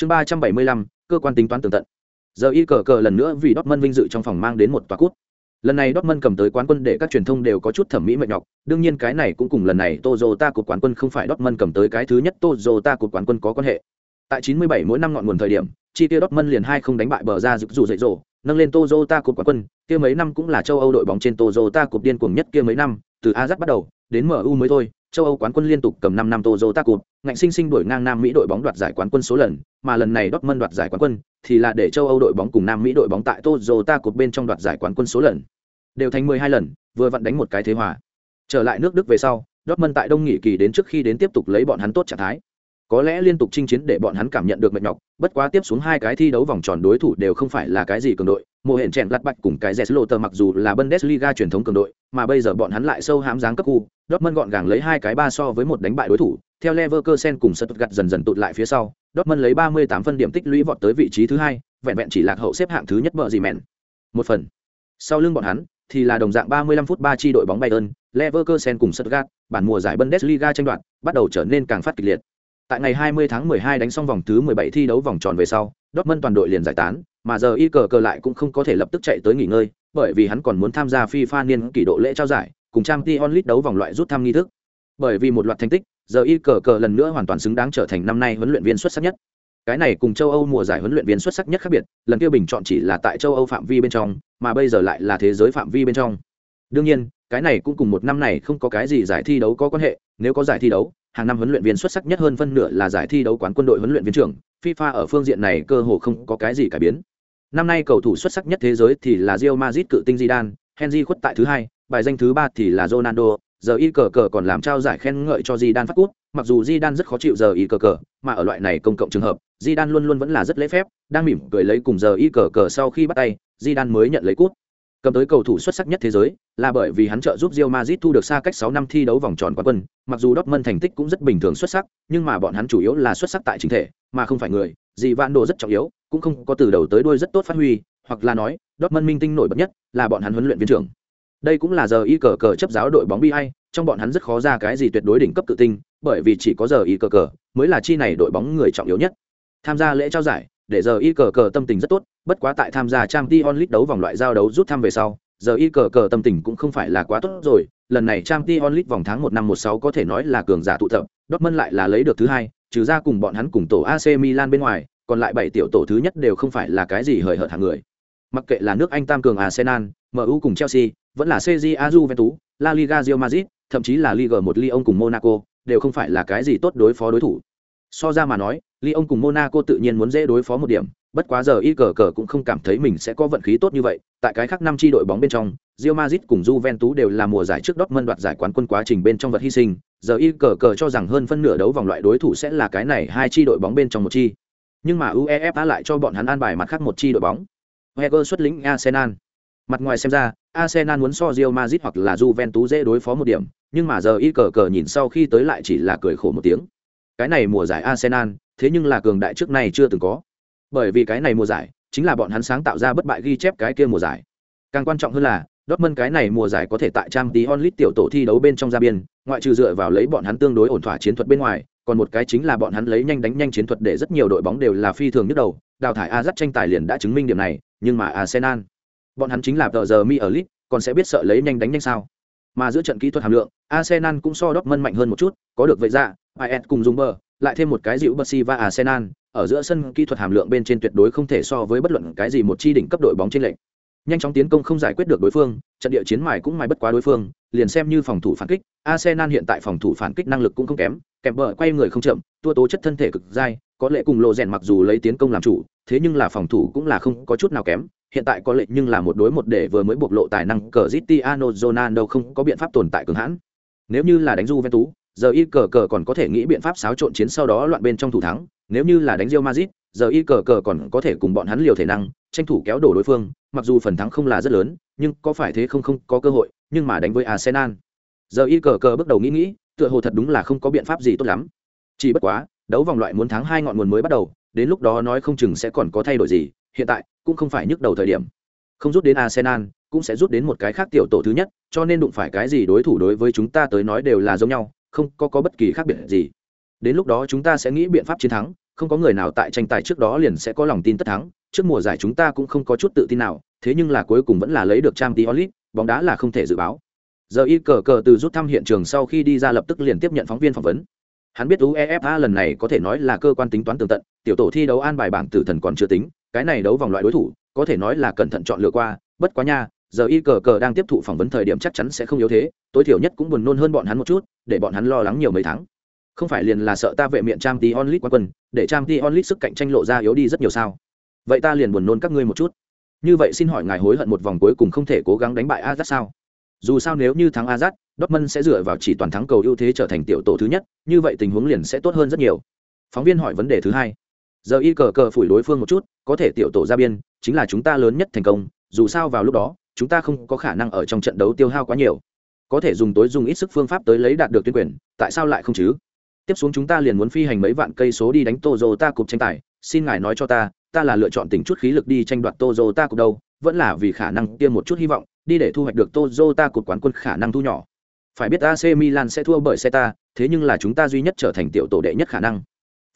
chương ba trăm bảy mươi lăm, cơ quan tính toán tường tận. Giờ y cờ cờ lần nữa vì Dortmund vinh dự trong phòng mang đến một tòa cút. Lần này Dortmund cầm tới quán quân để các truyền thông đều có chút thẩm mỹ mệt nhọc, đương nhiên cái này cũng cùng lần này Toyota cột quán quân không phải Dortmund cầm tới cái thứ nhất Toyota cột quán quân có quan hệ. Tại 97 mỗi năm ngọn nguồn thời điểm, chi tiêu Dortmund liền hai không đánh bại bờ ra dự dù dậy rổ nâng lên Toyota cột quán quân, kia mấy năm cũng là châu Âu đội bóng trên Toyota cột điên cuồng nhất kia mấy năm, từ Ajax bắt đầu, đến MU mới thôi châu Âu quán quân liên tục cầm 5 năm Toyota Cup, ngạnh sinh sinh đuổi ngang Nam Mỹ đội bóng đoạt giải quán quân số lần, mà lần này Dortmund đoạt giải quán quân thì là để châu Âu đội bóng cùng Nam Mỹ đội bóng tại Toyota Cup bên trong đoạt giải quán quân số lần. Đều thành 12 lần, vừa vặn đánh một cái thế hòa. Trở lại nước Đức về sau, Dortmund tại đông nghỉ kỳ đến trước khi đến tiếp tục lấy bọn hắn tốt trạng thái. Có lẽ liên tục chinh chiến để bọn hắn cảm nhận được mệt nhọc, bất quá tiếp xuống hai cái thi đấu vòng tròn đối thủ đều không phải là cái gì cường đội, mùa hẹn chèn lặt bạch cùng cái Jesloter mặc dù là Bundesliga truyền thống cường đội, mà bây giờ bọn hắn lại sâu hãm dáng cấp khu, Dortmund gọn gàng lấy hai cái ba so với một đánh bại đối thủ, theo Leverkusen cùng Stuttgart dần dần tụt lại phía sau, Dortmund lấy 38 phân điểm tích lũy vọt tới vị trí thứ hai, vẹn vẹn chỉ lạc hậu xếp hạng thứ nhất bờ gì mèn. Một phần. Sau lưng bọn hắn thì là đồng dạng 35 phút ba chi đội bóng Bayern, Leverkusen cùng Stuttgart, bản mùa giải Bundesliga tranh đoạt bắt đầu trở nên càng phát kịch liệt. Tại ngày 20 tháng 12 đánh xong vòng thứ 17 thi đấu vòng tròn về sau, Dortmund toàn đội liền giải tán, mà giờ y cờ cờ lại cũng không có thể lập tức chạy tới nghỉ ngơi, bởi vì hắn còn muốn tham gia FIFA niên kỷ độ lễ trao giải, cùng trang t onlit đấu vòng loại rút thăm nghi thức. Bởi vì một loạt thành tích, giờ y cờ cờ lần nữa hoàn toàn xứng đáng trở thành năm nay huấn luyện viên xuất sắc nhất. Cái này cùng châu Âu mùa giải huấn luyện viên xuất sắc nhất khác biệt, lần kia bình chọn chỉ là tại châu Âu phạm vi bên trong, mà bây giờ lại là thế giới phạm vi bên trong. Đương nhiên, cái này cũng cùng một năm này không có cái gì giải thi đấu có quan hệ, nếu có giải thi đấu, hàng năm huấn luyện viên xuất sắc nhất hơn phân nửa là giải thi đấu quán quân đội huấn luyện viên trưởng, FIFA ở phương diện này cơ hồ không có cái gì cải biến. Năm nay cầu thủ xuất sắc nhất thế giới thì là Real Madrid cự tinh Zidane, Henry khuất tại thứ hai, bài danh thứ ba thì là Ronaldo, giờ y cờ cờ còn làm trao giải khen ngợi cho Zidane phát cút, mặc dù Zidane rất khó chịu giờ y cờ cờ, mà ở loại này công cộng trường hợp, Zidane luôn luôn vẫn là rất lễ phép, đang mỉm cười lấy cùng giờ y cờ cờ sau khi bắt tay, Zidane mới nhận lấy cút. Cầm tới cầu thủ xuất sắc nhất thế giới, là bởi vì hắn trợ giúp Real Madrid thu được xa cách 6 năm thi đấu vòng tròn quán quân, mặc dù Dortmund thành tích cũng rất bình thường xuất sắc, nhưng mà bọn hắn chủ yếu là xuất sắc tại chính thể, mà không phải người, Dị vạn đồ rất trọng yếu, cũng không có từ đầu tới đuôi rất tốt phát huy, hoặc là nói, Dortmund minh tinh nổi bật nhất là bọn hắn huấn luyện viên trưởng. Đây cũng là giờ y cờ cờ chấp giáo đội bóng bi hay trong bọn hắn rất khó ra cái gì tuyệt đối đỉnh cấp tự tinh, bởi vì chỉ có giờ y cờ cờ mới là chi này đội bóng người trọng yếu nhất. Tham gia lễ trao giải, để giờ y cờ cờ tâm tình rất tốt, bất quá tại tham gia trang t onlit đấu vòng loại giao đấu rút thăm về sau, giờ y cờ cờ tâm tình cũng không phải là quá tốt rồi, lần này trang t onlit vòng tháng một năm một sáu có thể nói là cường giả tụ tập, Dortmund lại là lấy được thứ hai, trừ ra cùng bọn hắn cùng tổ AC Milan bên ngoài, còn lại bảy tiểu tổ thứ nhất đều không phải là cái gì hời hợt hạng người. Mặc kệ là nước Anh tam cường Arsenal, MU cùng Chelsea, vẫn là CJ Juventus, La Liga Real Madrid, thậm chí là Ligue 1 Lyon cùng Monaco, đều không phải là cái gì tốt đối phó đối thủ. So ra mà nói, Lyon cùng Monaco tự nhiên muốn dễ đối phó một điểm, bất quá giờ y cờ cờ cũng không cảm thấy mình sẽ có vận khí tốt như vậy, tại cái khác năm chi đội bóng bên trong, Real Madrid cùng Juventus đều là mùa giải trước Dortmund đoạt giải quán quân quá trình bên trong vật hy sinh, giờ y cờ cờ cho rằng hơn phân nửa đấu vòng loại đối thủ sẽ là cái này hai chi đội bóng bên trong một chi. Nhưng mà UEFA lại cho bọn hắn an bài mặt khác một chi đội bóng. heger xuất lĩnh Arsenal. Mặt ngoài xem ra, Arsenal muốn so Real Madrid hoặc là Juventus dễ đối phó một điểm, nhưng mà giờ y cờ cờ nhìn sau khi tới lại chỉ là cười khổ một tiếng. Cái này mùa giải Arsenal, thế nhưng là cường đại trước này chưa từng có. Bởi vì cái này mùa giải, chính là bọn hắn sáng tạo ra bất bại ghi chép cái kia mùa giải. Càng quan trọng hơn là, Dortmund cái này mùa giải có thể tại Champions onlit tiểu tổ thi đấu bên trong ra biên, ngoại trừ dựa vào lấy bọn hắn tương đối ổn thỏa chiến thuật bên ngoài, còn một cái chính là bọn hắn lấy nhanh đánh nhanh chiến thuật để rất nhiều đội bóng đều là phi thường nhức đầu, đào thải Ajax tranh tài liền đã chứng minh điểm này, nhưng mà Arsenal, bọn hắn chính là tờ giờ mi ở lit, còn sẽ biết sợ lấy nhanh đánh nhanh sao? Mà giữa trận kỹ thuật hàm lượng, Arsenal cũng so Dortmund mạnh hơn một chút, có được vậy dạ, ra, IS cùng dùng bờ, lại thêm một cái dịu Bersi và Arsenal, ở giữa sân kỹ thuật hàm lượng bên trên tuyệt đối không thể so với bất luận cái gì một chi đỉnh cấp đội bóng trên lệnh nhanh chóng tiến công không giải quyết được đối phương, trận địa chiến mài cũng mài bất quá đối phương, liền xem như phòng thủ phản kích, arsenal hiện tại phòng thủ phản kích năng lực cũng không kém kèm bờ quay người không chậm, tua tố chất thân thể cực dai, có lệ cùng lộ rèn mặc dù lấy tiến công làm chủ, thế nhưng là phòng thủ cũng là không có chút nào kém, hiện tại có lệ nhưng là một đối một để vừa mới bộc lộ tài năng cờ Zitiano Ronaldo không có biện pháp tồn tại cường hãn. Nếu như là đánh Juventus, giờ y cờ cờ còn có thể nghĩ biện pháp xáo trộn chiến sau đó loạn bên trong thủ thắng, nếu như là đánh Real Madrid giờ y cờ cờ còn có thể cùng bọn hắn liều thể năng tranh thủ kéo đổ đối phương mặc dù phần thắng không là rất lớn nhưng có phải thế không không có cơ hội nhưng mà đánh với arsenal. Giờ y cờ cờ bước đầu nghĩ nghĩ tựa hồ thật đúng là không có biện pháp gì tốt lắm. Chỉ bất quá đấu vòng loại muốn thắng hai ngọn nguồn mới bắt đầu đến lúc đó nói không chừng sẽ còn có thay đổi gì hiện tại cũng không phải nhức đầu thời điểm. Không rút đến arsenal cũng sẽ rút đến một cái khác tiểu tổ thứ nhất cho nên đụng phải cái gì đối thủ đối với chúng ta tới nói đều là giống nhau không có, có bất kỳ khác biệt gì. Đến lúc đó chúng ta sẽ nghĩ biện pháp chiến thắng không có người nào tại tranh tài trước đó liền sẽ có lòng tin tất thắng trước mùa giải chúng ta cũng không có chút tự tin nào thế nhưng là cuối cùng vẫn là lấy được trang League, bóng đá là không thể dự báo. Giờ y cờ cờ từ rút thăm hiện trường sau khi đi ra lập tức liền tiếp nhận phóng viên phỏng vấn. Hắn biết uefa lần này có thể nói là cơ quan tính toán tường tận tiểu tổ thi đấu an bài bảng tử thần còn chưa tính cái này đấu vòng loại đối thủ có thể nói là cẩn thận chọn lựa qua bất quá nha giờ y cờ cờ đang tiếp thụ phỏng vấn thời điểm chắc chắn sẽ không yếu thế tối thiểu nhất cũng buồn nôn hơn bọn hắn một chút để bọn hắn lo lắng nhiều mấy tháng không phải liền là sợ ta vệ miệng trang tí onlit quá quân, để trang tí onlit sức cạnh tranh lộ ra yếu đi rất nhiều sao? Vậy ta liền buồn nôn các ngươi một chút. Như vậy xin hỏi ngài hối hận một vòng cuối cùng không thể cố gắng đánh bại azat sao? Dù sao nếu như thắng azat dortmund sẽ dựa vào chỉ toàn thắng cầu ưu thế trở thành tiểu tổ thứ nhất, như vậy tình huống liền sẽ tốt hơn rất nhiều. Phóng viên hỏi vấn đề thứ hai. Giờ y cờ cờ phủi đối phương một chút, có thể tiểu tổ ra biên, chính là chúng ta lớn nhất thành công, dù sao vào lúc đó, chúng ta không có khả năng ở trong trận đấu tiêu hao quá nhiều. Có thể dùng tối dùng ít sức phương pháp tới lấy đạt được tuyên quyền, tại sao lại không chứ? Tiếp xuống chúng ta liền muốn phi hành mấy vạn cây số đi đánh Toyota cục tranh tài. Xin ngài nói cho ta ta là lựa chọn tỉnh chút khí lực đi tranh đoạt Toyota cục đâu vẫn là vì khả năng tiêm một chút hy vọng đi để thu hoạch được Toyota cục quán quân khả năng thu nhỏ. Phải biết AC Milan sẽ thua bởi xe ta, thế nhưng là chúng ta duy nhất trở thành tiểu tổ đệ nhất khả năng.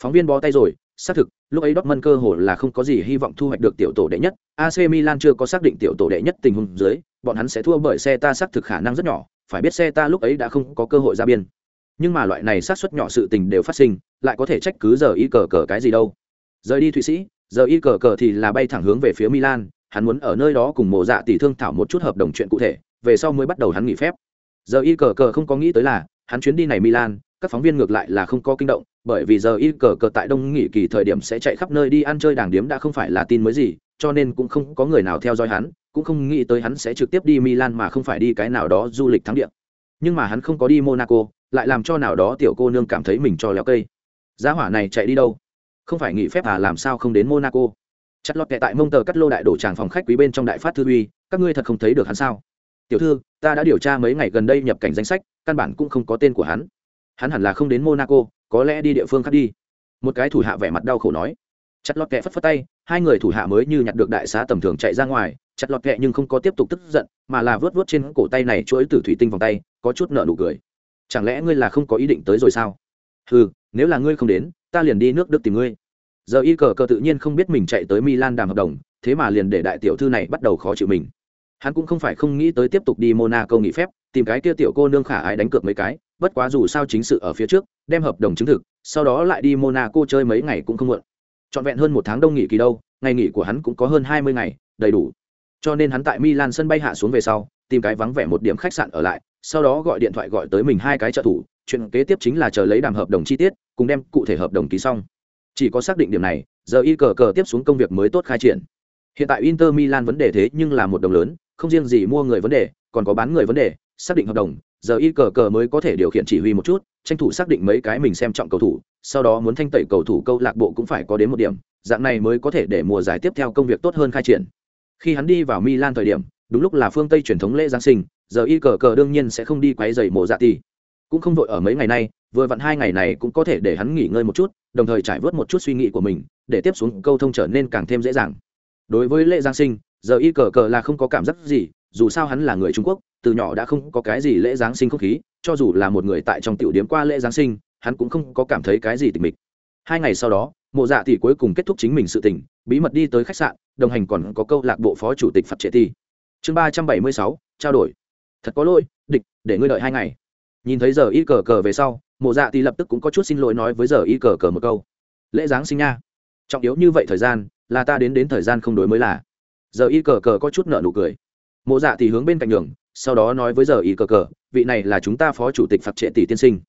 Phóng viên bó tay rồi xác thực lúc ấy Dortmund cơ hội là không có gì hy vọng thu hoạch được tiểu tổ đệ nhất. AC Milan chưa có xác định tiểu tổ đệ nhất tình huống dưới bọn hắn sẽ thua bởi xe ta xác thực khả năng rất nhỏ phải biết xe ta lúc ấy đã không có cơ hội ra biên nhưng mà loại này sát suất nhỏ sự tình đều phát sinh, lại có thể trách cứ giờ y cờ cờ cái gì đâu. Rời đi thụy sĩ, giờ y cờ cờ thì là bay thẳng hướng về phía milan, hắn muốn ở nơi đó cùng mộ dạ tỷ thương thảo một chút hợp đồng chuyện cụ thể, về sau mới bắt đầu hắn nghỉ phép. Giờ y cờ cờ không có nghĩ tới là, hắn chuyến đi này milan, các phóng viên ngược lại là không có kinh động, bởi vì giờ y cờ cờ tại đông nghỉ kỳ thời điểm sẽ chạy khắp nơi đi ăn chơi đàng điếm đã không phải là tin mới gì, cho nên cũng không có người nào theo dõi hắn, cũng không nghĩ tới hắn sẽ trực tiếp đi milan mà không phải đi cái nào đó du lịch thắng địa. Nhưng mà hắn không có đi monaco lại làm cho nào đó tiểu cô nương cảm thấy mình cho léo cây. Giá hỏa này chạy đi đâu? Không phải nghỉ phép à làm sao không đến monaco? Chặt lọt kệ tại mông tờ cắt lô đại đổ tràng phòng khách quý bên trong đại phát thư uy, các ngươi thật không thấy được hắn sao? Tiểu thư, ta đã điều tra mấy ngày gần đây nhập cảnh danh sách, căn bản cũng không có tên của hắn. Hắn hẳn là không đến monaco, có lẽ đi địa phương khác đi. Một cái thủ hạ vẻ mặt đau khổ nói. Chặt lọt kệ phất phất tay, hai người thủ hạ mới như nhặt được đại xá tầm thường chạy ra ngoài, chặt lọt kệ nhưng không có tiếp tục tức giận, mà là vớt vớt trên cổ tay này chuỗi từ thủy tinh vòng tay, có chút nợ nụ cười chẳng lẽ ngươi là không có ý định tới rồi sao? Ừ nếu là ngươi không đến, ta liền đi nước đức tìm ngươi. Giờ y cờ cờ tự nhiên không biết mình chạy tới milan đàm hợp đồng, thế mà liền để đại tiểu thư này bắt đầu khó chịu mình. Hắn cũng không phải không nghĩ tới tiếp tục đi monaco nghỉ phép, tìm cái kia tiểu cô nương khả ái đánh cược mấy cái, bất quá dù sao chính sự ở phía trước, đem hợp đồng chứng thực, sau đó lại đi monaco chơi mấy ngày cũng không muộn. Trọn vẹn hơn một tháng đông nghỉ kỳ đâu, ngày nghỉ của hắn cũng có hơn hai mươi ngày, đầy đủ. Cho nên hắn tại milan sân bay hạ xuống về sau, tìm cái vắng vẻ một điểm khách sạn ở lại sau đó gọi điện thoại gọi tới mình hai cái trợ thủ, chuyện kế tiếp chính là chờ lấy đàm hợp đồng chi tiết, cùng đem cụ thể hợp đồng ký xong. Chỉ có xác định điểm này, giờ y cờ cờ tiếp xuống công việc mới tốt khai triển. Hiện tại inter milan vấn đề thế nhưng là một đồng lớn, không riêng gì mua người vấn đề, còn có bán người vấn đề, xác định hợp đồng, giờ y cờ cờ mới có thể điều khiển chỉ huy một chút, tranh thủ xác định mấy cái mình xem trọng cầu thủ, sau đó muốn thanh tẩy cầu thủ câu lạc bộ cũng phải có đến một điểm, dạng này mới có thể để mùa giải tiếp theo công việc tốt hơn khai triển. Khi hắn đi vào milan thời điểm, đúng lúc là phương tây truyền thống lễ giáng sinh giờ y cờ cờ đương nhiên sẽ không đi quấy dày mộ dạ Tỷ cũng không vội ở mấy ngày nay, vừa vặn hai ngày này cũng có thể để hắn nghỉ ngơi một chút, đồng thời trải vớt một chút suy nghĩ của mình, để tiếp xuống câu thông trở nên càng thêm dễ dàng. Đối với lễ giáng sinh, giờ y cờ cờ là không có cảm giác gì, dù sao hắn là người trung quốc, từ nhỏ đã không có cái gì lễ giáng sinh không khí, cho dù là một người tại trong tiểu điếm qua lễ giáng sinh, hắn cũng không có cảm thấy cái gì tịch mịch. Hai ngày sau đó, mộ dạ thì cuối cùng kết thúc chính mình sự tình, bí mật đi tới khách sạn, đồng hành còn có câu lạc bộ phó chủ tịch phật trệ thi chương ba trăm bảy mươi sáu, trao đổi thật có lỗi, địch, để ngươi đợi hai ngày. Nhìn thấy giờ y cờ cờ về sau, mộ dạ thì lập tức cũng có chút xin lỗi nói với giờ y cờ cờ một câu. Lễ giáng sinh nha. Trọng yếu như vậy thời gian, là ta đến đến thời gian không đối mới là. Giờ y cờ cờ có chút nợ nụ cười. Mộ dạ thì hướng bên cạnh đường sau đó nói với giờ y cờ cờ, vị này là chúng ta phó chủ tịch phạt trệ tỷ tiên sinh.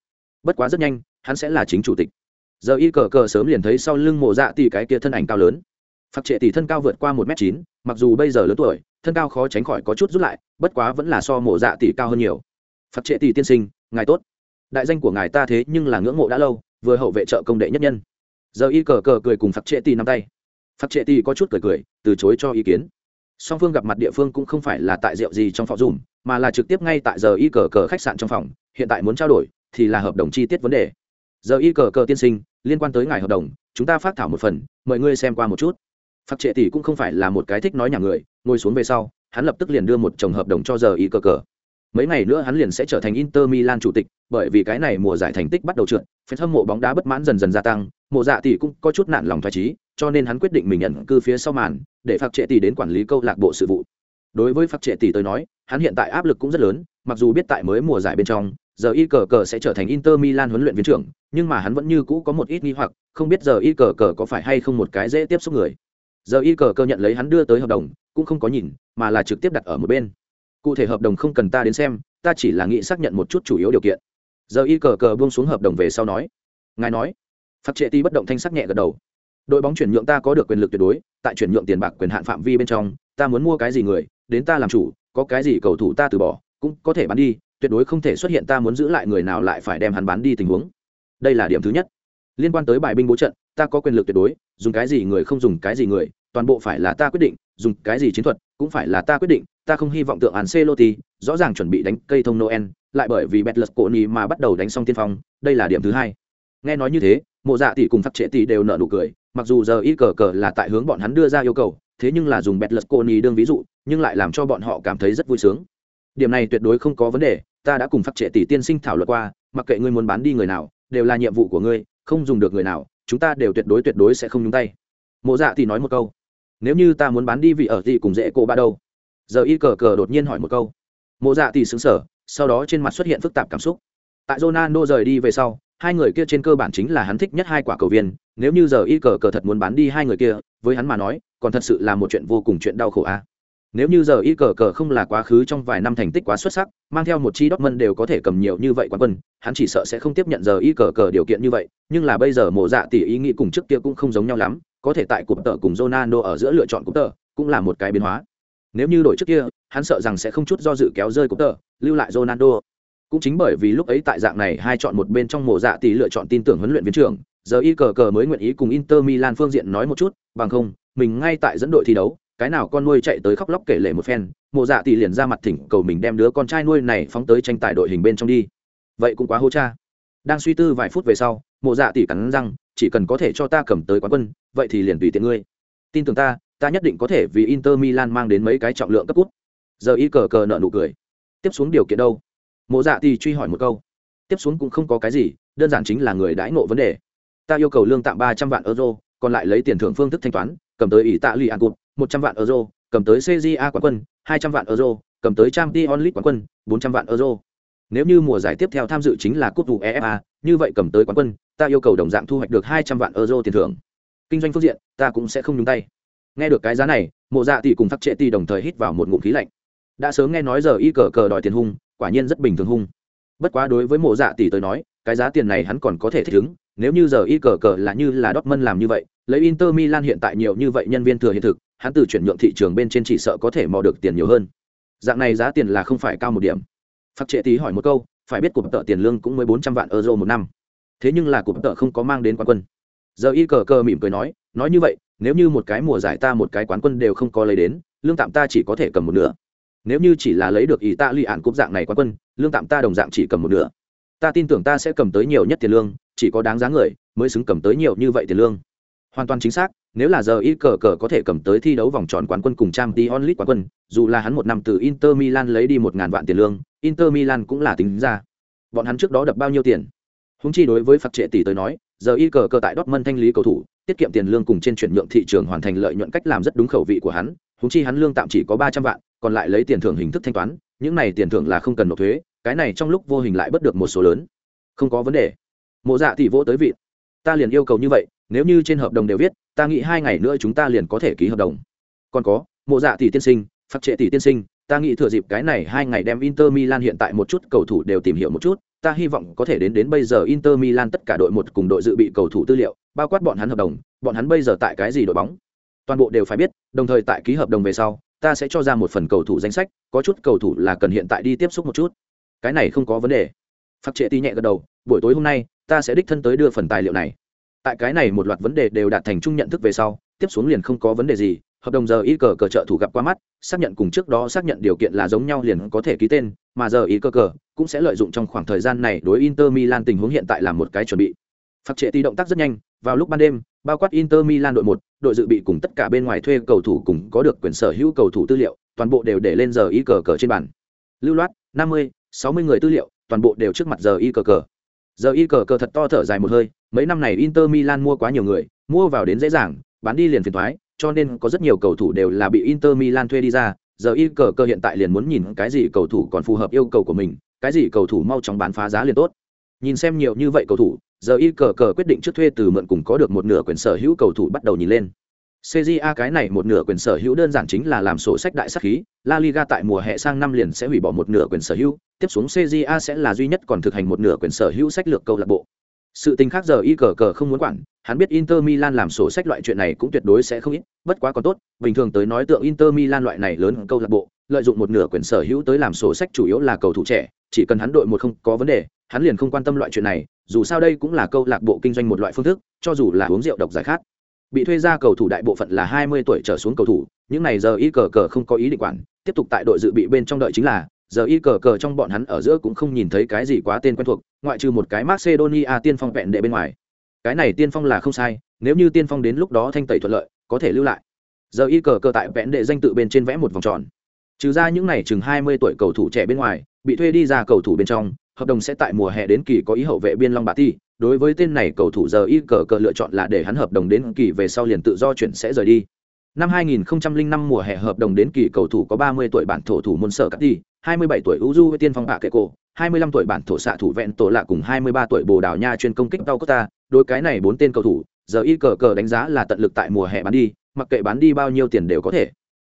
Bất quá rất nhanh, hắn sẽ là chính chủ tịch. Giờ y cờ cờ sớm liền thấy sau lưng mộ dạ thì cái kia thân ảnh cao lớn phạt trệ tỷ thân cao vượt qua một m chín, mặc dù bây giờ lớn tuổi, thân cao khó tránh khỏi có chút rút lại, bất quá vẫn là so mộ dạ tỷ cao hơn nhiều. Phạt trệ tỷ tiên sinh, ngài tốt. Đại danh của ngài ta thế nhưng là ngưỡng mộ đã lâu, vừa hậu vệ trợ công đệ nhất nhân. Giờ y cờ cờ cười cùng phạt trệ tỷ nắm tay. Phạt trệ tỷ có chút cười cười, từ chối cho ý kiến. Song phương gặp mặt địa phương cũng không phải là tại rượu gì trong phòng dùm, mà là trực tiếp ngay tại giờ y cờ cờ khách sạn trong phòng, hiện tại muốn trao đổi thì là hợp đồng chi tiết vấn đề. Giờ y cờ cờ tiên sinh, liên quan tới ngài hợp đồng, chúng ta phát thảo một phần, mời ngươi xem qua một chút phật trệ tỷ cũng không phải là một cái thích nói nhà người, ngồi xuống về sau, hắn lập tức liền đưa một chồng hợp đồng cho giờ y cờ cờ. Mấy ngày nữa hắn liền sẽ trở thành inter milan chủ tịch, bởi vì cái này mùa giải thành tích bắt đầu trượt phải hâm mộ bóng đá bất mãn dần dần gia tăng, mộ dạ tỷ cũng có chút nản lòng thoải trí cho nên hắn quyết định mình nhận cư phía sau màn, để phạt trệ tỷ đến quản lý câu lạc bộ sự vụ. Đối với phạt trệ tỷ tới nói, hắn hiện tại áp lực cũng rất lớn, mặc dù biết tại mới mùa giải bên trong, giờ y cờ cờ sẽ trở thành inter milan huấn luyện viên trưởng, nhưng mà hắn vẫn như cũ có một ít nghi hoặc, không biết giờ y cờ cờ có phải hay không một cái dễ tiếp xúc người giờ y cờ cờ nhận lấy hắn đưa tới hợp đồng, cũng không có nhìn, mà là trực tiếp đặt ở một bên. Cụ thể hợp đồng không cần ta đến xem, ta chỉ là nghĩ xác nhận một chút chủ yếu điều kiện. Giờ y cờ cờ buông xuống hợp đồng về sau nói. Ngài nói. Phát trệ ti bất động thanh sắc nhẹ gật đầu. Đội bóng chuyển nhượng ta có được quyền lực tuyệt đối, tại chuyển nhượng tiền bạc quyền hạn phạm vi bên trong, ta muốn mua cái gì người, đến ta làm chủ, có cái gì cầu thủ ta từ bỏ, cũng có thể bán đi, tuyệt đối không thể xuất hiện ta muốn giữ lại người nào lại phải đem hắn bán đi tình huống. Đây là điểm thứ nhất. Liên quan tới bài binh bố trận ta có quyền lực tuyệt đối, dùng cái gì người không dùng cái gì người, toàn bộ phải là ta quyết định, dùng cái gì chiến thuật cũng phải là ta quyết định, ta không hy vọng tượng Ancelotti rõ ràng chuẩn bị đánh cây thông Noel, lại bởi vì Betlus ni mà bắt đầu đánh xong tiên phong, đây là điểm thứ hai. Nghe nói như thế, mộ dạ tỷ cùng phát trệ tỷ đều nợ nụ cười, mặc dù giờ y cờ cờ là tại hướng bọn hắn đưa ra yêu cầu, thế nhưng là dùng Betlus ni đương ví dụ, nhưng lại làm cho bọn họ cảm thấy rất vui sướng. Điểm này tuyệt đối không có vấn đề, ta đã cùng phát trệ tỷ tiên sinh thảo luận qua, mặc kệ ngươi muốn bán đi người nào, đều là nhiệm vụ của ngươi, không dùng được người nào chúng ta đều tuyệt đối tuyệt đối sẽ không nhúng tay. Mộ dạ thì nói một câu. Nếu như ta muốn bán đi vị ở gì cùng dễ cô ba đâu? Giờ y cờ cờ đột nhiên hỏi một câu. Mộ dạ thì xứng sở sau đó trên mặt xuất hiện phức tạp cảm xúc. Tại ronaldo rời đi về sau, hai người kia trên cơ bản chính là hắn thích nhất hai quả cầu viên, nếu như giờ y cờ cờ thật muốn bán đi hai người kia, với hắn mà nói, còn thật sự là một chuyện vô cùng chuyện đau khổ a nếu như giờ y cờ cờ không là quá khứ trong vài năm thành tích quá xuất sắc, mang theo một chi Dortmund đều có thể cầm nhiều như vậy quán quân, hắn chỉ sợ sẽ không tiếp nhận giờ y cờ cờ điều kiện như vậy, nhưng là bây giờ mộ dạ tỷ ý nghĩ cùng trước kia cũng không giống nhau lắm, có thể tại cụm tợ cùng Ronaldo ở giữa lựa chọn cụm tợ cũng là một cái biến hóa. Nếu như đổi trước kia, hắn sợ rằng sẽ không chút do dự kéo rơi cụm tợ lưu lại Ronaldo. Cũng chính bởi vì lúc ấy tại dạng này, hai chọn một bên trong mộ dạ tỷ lựa chọn tin tưởng huấn luyện viên trưởng, giờ y cờ cờ mới nguyện ý cùng Inter Milan phương diện nói một chút, bằng không, mình ngay tại dẫn đội thi đấu cái nào con nuôi chạy tới khóc lóc kể lệ một phen, mộ dạ tỷ liền ra mặt thỉnh cầu mình đem đứa con trai nuôi này phóng tới tranh tài đội hình bên trong đi. Vậy cũng quá hô cha. Đang suy tư vài phút về sau, mộ dạ tỷ cắn răng, chỉ cần có thể cho ta cầm tới quán quân, vậy thì liền tùy tiện ngươi. Tin tưởng ta ta nhất định có thể vì inter milan mang đến mấy cái trọng lượng cấp cút. Giờ y cờ cờ nợ nụ cười. Tiếp xuống điều kiện đâu? Mộ dạ tỷ truy hỏi một câu. Tiếp xuống cũng không có cái gì, đơn giản chính là người đãi nộ vấn đề. Ta yêu cầu lương tạm ba trăm vạn euro, còn lại lấy tiền thưởng phương thức thanh toán, cầm tới ỷ tạ lì an cụt một trăm vạn euro cầm tới cja quán quân hai trăm vạn euro cầm tới Champions League quán quân bốn trăm vạn euro. Nếu như mùa giải tiếp theo tham dự chính là cúp Uefa, như vậy cầm tới quán quân ta yêu cầu đồng dạng thu hoạch được hai trăm vạn euro tiền thưởng. Kinh doanh phương diện ta cũng sẽ không nhúng tay. Nghe được cái giá này mộ dạ tỷ cùng phát trệ tỷ đồng thời hít vào một ngụm khí lạnh. Đã sớm nghe nói giờ y cờ cờ đòi tiền hung quả nhiên rất bình thường hung. Bất quá đối với mộ dạ tỷ tới nói cái giá tiền này hắn còn có thể thích ứng nếu như giờ y cờ cờ là như là Dortmund làm như vậy lấy Inter Milan hiện tại nhiều như vậy nhân viên thừa hiện thực hắn từ chuyển nhượng thị trường bên trên chỉ sợ có thể mò được tiền nhiều hơn. Dạng này giá tiền là không phải cao một điểm. Phát trệ tí hỏi một câu, phải biết cụm tợ tiền lương cũng mới bốn trăm vạn euro một năm. Thế nhưng là cụm tợ không có mang đến quán quân. Giờ y cờ cờ mỉm cười nói nói như vậy, nếu như một cái mùa giải ta một cái quán quân đều không có lấy đến, lương tạm ta chỉ có thể cầm một nửa. Nếu như chỉ là lấy được ý ta lụy ạn cúp dạng này quán quân, lương tạm ta đồng dạng chỉ cầm một nửa. Ta tin tưởng ta sẽ cầm tới nhiều nhất tiền lương, chỉ có đáng giá người mới xứng cầm tới nhiều như vậy tiền lương hoàn toàn chính xác, nếu là giờ y cờ cờ có thể cầm tới thi đấu vòng tròn quán quân cùng trang t onlit quán quân, dù là hắn một năm từ inter milan lấy đi một ngàn vạn tiền lương, inter milan cũng là tính ra. Bọn hắn trước đó đập bao nhiêu tiền? Húng chi đối với phạt trệ tỷ tới nói, giờ y cờ cờ tại dortmund thanh lý cầu thủ, tiết kiệm tiền lương cùng trên chuyển nhượng thị trường hoàn thành lợi nhuận cách làm rất đúng khẩu vị của hắn, húng chi hắn lương tạm chỉ có ba trăm vạn, còn lại lấy tiền thưởng hình thức thanh toán, những này tiền thưởng là không cần nộp thuế, cái này trong lúc vô hình lại bất được một số lớn. Không có vấn đề. Mộ dạ thì vỗ tới vị ta liền yêu cầu như vậy, nếu như trên hợp đồng đều viết, ta nghĩ hai ngày nữa chúng ta liền có thể ký hợp đồng. Còn có, mộ dạ tỷ tiên sinh phát trệ tỷ tiên sinh, ta nghĩ thừa dịp cái này hai ngày đem inter milan hiện tại một chút cầu thủ đều tìm hiểu một chút, ta hy vọng có thể đến đến bây giờ inter milan tất cả đội một cùng đội dự bị cầu thủ tư liệu, bao quát bọn hắn hợp đồng, bọn hắn bây giờ tại cái gì đội bóng? Toàn bộ đều phải biết, đồng thời tại ký hợp đồng về sau, ta sẽ cho ra một phần cầu thủ danh sách, có chút cầu thủ là cần hiện tại đi tiếp xúc một chút. Cái này không có vấn đề. Phát trệ tỷ nhẹ gật đầu, buổi tối hôm nay ta sẽ đích thân tới đưa phần tài liệu này. Tại cái này một loạt vấn đề đều đạt thành chung nhận thức về sau, tiếp xuống liền không có vấn đề gì, hợp đồng giờ ý cờ cờ trợ thủ gặp qua mắt, xác nhận cùng trước đó xác nhận điều kiện là giống nhau liền có thể ký tên, mà giờ ý cờ cờ cũng sẽ lợi dụng trong khoảng thời gian này đối inter milan tình huống hiện tại làm một cái chuẩn bị. Phát trệ ti động tác rất nhanh, vào lúc ban đêm, bao quát inter milan đội một, đội dự bị cùng tất cả bên ngoài thuê cầu thủ cùng có được quyền sở hữu cầu thủ tư liệu, toàn bộ đều để lên giờ ý cờ cờ trên bàn. Lưu loát, năm mươi, sáu mươi người tư liệu, toàn bộ đều trước mặt giờ y cờ cờ giờ y cờ cờ thật to thở dài một hơi, mấy năm này inter milan mua quá nhiều người, mua vào đến dễ dàng, bán đi liền phiền thoái, cho nên có rất nhiều cầu thủ đều là bị inter milan thuê đi ra. Giờ y cờ cờ hiện tại liền muốn nhìn cái gì cầu thủ còn phù hợp yêu cầu của mình, cái gì cầu thủ mau chóng bán phá giá liền tốt. Nhìn xem nhiều như vậy cầu thủ, giờ y cờ cờ quyết định trước thuê từ mượn cùng có được một nửa quyền sở hữu cầu thủ bắt đầu nhìn lên. CJA cái này một nửa quyền sở hữu đơn giản chính là làm sổ sách đại sắc khí, La Liga tại mùa hè sang năm liền sẽ hủy bỏ một nửa quyền sở hữu, tiếp xuống CJA sẽ là duy nhất còn thực hành một nửa quyền sở hữu sách lược câu lạc bộ. Sự tình khác giờ y cờ cờ không muốn quản, hắn biết Inter Milan làm sổ sách loại chuyện này cũng tuyệt đối sẽ không ít, bất quá còn tốt, bình thường tới nói tượng Inter Milan loại này lớn câu lạc bộ, lợi dụng một nửa quyền sở hữu tới làm sổ sách chủ yếu là cầu thủ trẻ, chỉ cần hắn đội một không có vấn đề, hắn liền không quan tâm loại chuyện này, dù sao đây cũng là câu lạc bộ kinh doanh một loại phương thức, cho dù là uống rượu độc giải khát bị thuê ra cầu thủ đại bộ phận là 20 tuổi trở xuống cầu thủ, những này giờ y cờ cờ không có ý định quản, tiếp tục tại đội dự bị bên trong đợi chính là, giờ y cờ cờ trong bọn hắn ở giữa cũng không nhìn thấy cái gì quá tên quen thuộc, ngoại trừ một cái Macedonia tiên phong vẹn đệ bên ngoài. Cái này tiên phong là không sai, nếu như tiên phong đến lúc đó thanh tẩy thuận lợi, có thể lưu lại. Giờ y cờ cờ tại vẹn đệ danh tự bên trên vẽ một vòng tròn. Trừ ra những này chừng 20 tuổi cầu thủ trẻ bên ngoài, bị thuê đi ra cầu thủ bên trong, hợp đồng sẽ tại mùa hè đến kỳ có ý hậu vệ biên Long Bạt Ti, đối với tên này cầu thủ giờ y cờ cờ lựa chọn là để hắn hợp đồng đến kỳ về sau liền tự do chuyển sẽ rời đi. Năm 2005 mùa hè hợp đồng đến kỳ cầu thủ có 30 tuổi bản thổ thủ môn sở cắt đi, 27 tuổi Uju với tiên phong bạ kệ cổ, 25 tuổi bản thổ xạ thủ vẹn tổ lạ cùng 23 tuổi Bồ Đào Nha chuyên công kích tao Costa, đối cái này bốn tên cầu thủ, giờ y cờ cờ đánh giá là tận lực tại mùa hè bán đi, mặc kệ bán đi bao nhiêu tiền đều có thể.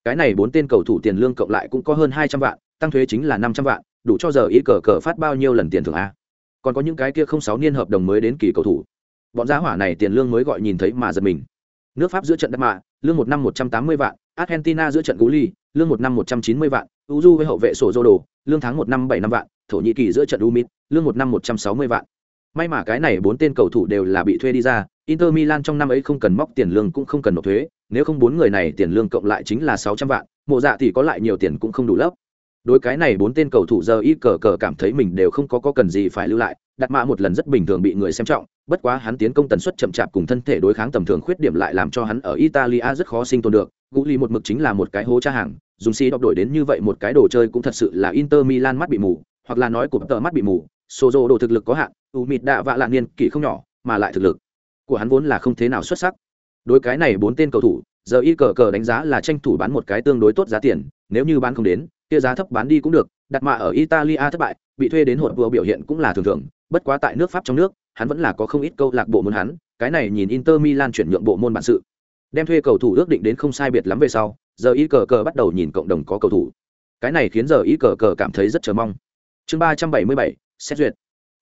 Cái này bốn tên cầu thủ tiền lương cộng lại cũng có hơn 200 vạn, tăng thuế chính là 500 vạn, đủ cho giờ y cờ cờ phát bao nhiêu lần tiền thưởng a. Còn có những cái kia không sáu niên hợp đồng mới đến kỳ cầu thủ. Bọn giá hỏa này tiền lương mới gọi nhìn thấy mà giật mình. Nước pháp giữa trận đất mạ, lương một năm một trăm tám mươi vạn, argentina giữa trận cú ly lương một năm một trăm chín mươi vạn, uzu với hậu vệ sổ dô đồ, lương tháng một năm bảy năm vạn, thổ nhĩ kỳ giữa trận umit lương một năm một trăm sáu mươi vạn. May mà cái này bốn tên cầu thủ đều là bị thuê đi ra, inter milan trong năm ấy không cần móc tiền lương cũng không cần nộp thuế, nếu không bốn người này tiền lương cộng lại chính là sáu trăm vạn, mộ dạ thì có lại nhiều tiền cũng không đủ lớp đối cái này bốn tên cầu thủ giờ y cờ cờ cảm thấy mình đều không có, có cần gì phải lưu lại đặt mạ một lần rất bình thường bị người xem trọng bất quá hắn tiến công tần suất chậm chạp cùng thân thể đối kháng tầm thường khuyết điểm lại làm cho hắn ở italia rất khó sinh tồn được gũ ly một mực chính là một cái hố cha hàng dùng si đọc đổi đến như vậy một cái đồ chơi cũng thật sự là inter milan mắt bị mù hoặc là nói của tờ mắt bị mù Sozo đồ thực lực có hạn, u mịt đạ vạ lạ niên kỷ không nhỏ, mà lại thực lực của hắn vốn là không thế nào xuất sắc. Đối cái này bốn tên cầu thủ, giờ y cờ cờ đánh giá là tranh thủ bán một cái tương đối tốt giá tiền, nếu như bán không đến, kia giá thấp bán đi cũng được, đặt mạ ở Italia thất bại, bị thuê đến hỗn vừa biểu hiện cũng là thường thường, bất quá tại nước Pháp trong nước, hắn vẫn là có không ít câu lạc bộ muốn hắn, cái này nhìn Inter Milan chuyển nhượng bộ môn bản sự. Đem thuê cầu thủ ước định đến không sai biệt lắm về sau, giờ y cờ cờ bắt đầu nhìn cộng đồng có cầu thủ. Cái này khiến giờ y cờ cờ cảm thấy rất chờ mong. Chương ba trăm bảy mươi bảy, xét duyệt.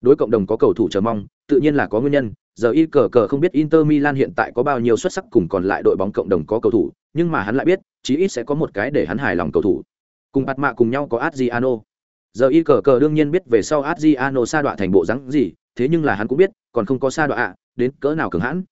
Đối cộng đồng có cầu thủ chờ mong, tự nhiên là có nguyên nhân, giờ y cờ cờ không biết Inter Milan hiện tại có bao nhiêu xuất sắc cùng còn lại đội bóng cộng đồng có cầu thủ, nhưng mà hắn lại biết, chí ít sẽ có một cái để hắn hài lòng cầu thủ. Cùng Bạt Mạ cùng nhau có Adriano. Giờ y cờ cờ đương nhiên biết về sau Adriano sa đọa thành bộ dáng gì, thế nhưng là hắn cũng biết, còn không có sa đọa ạ, đến cỡ nào cường hãn.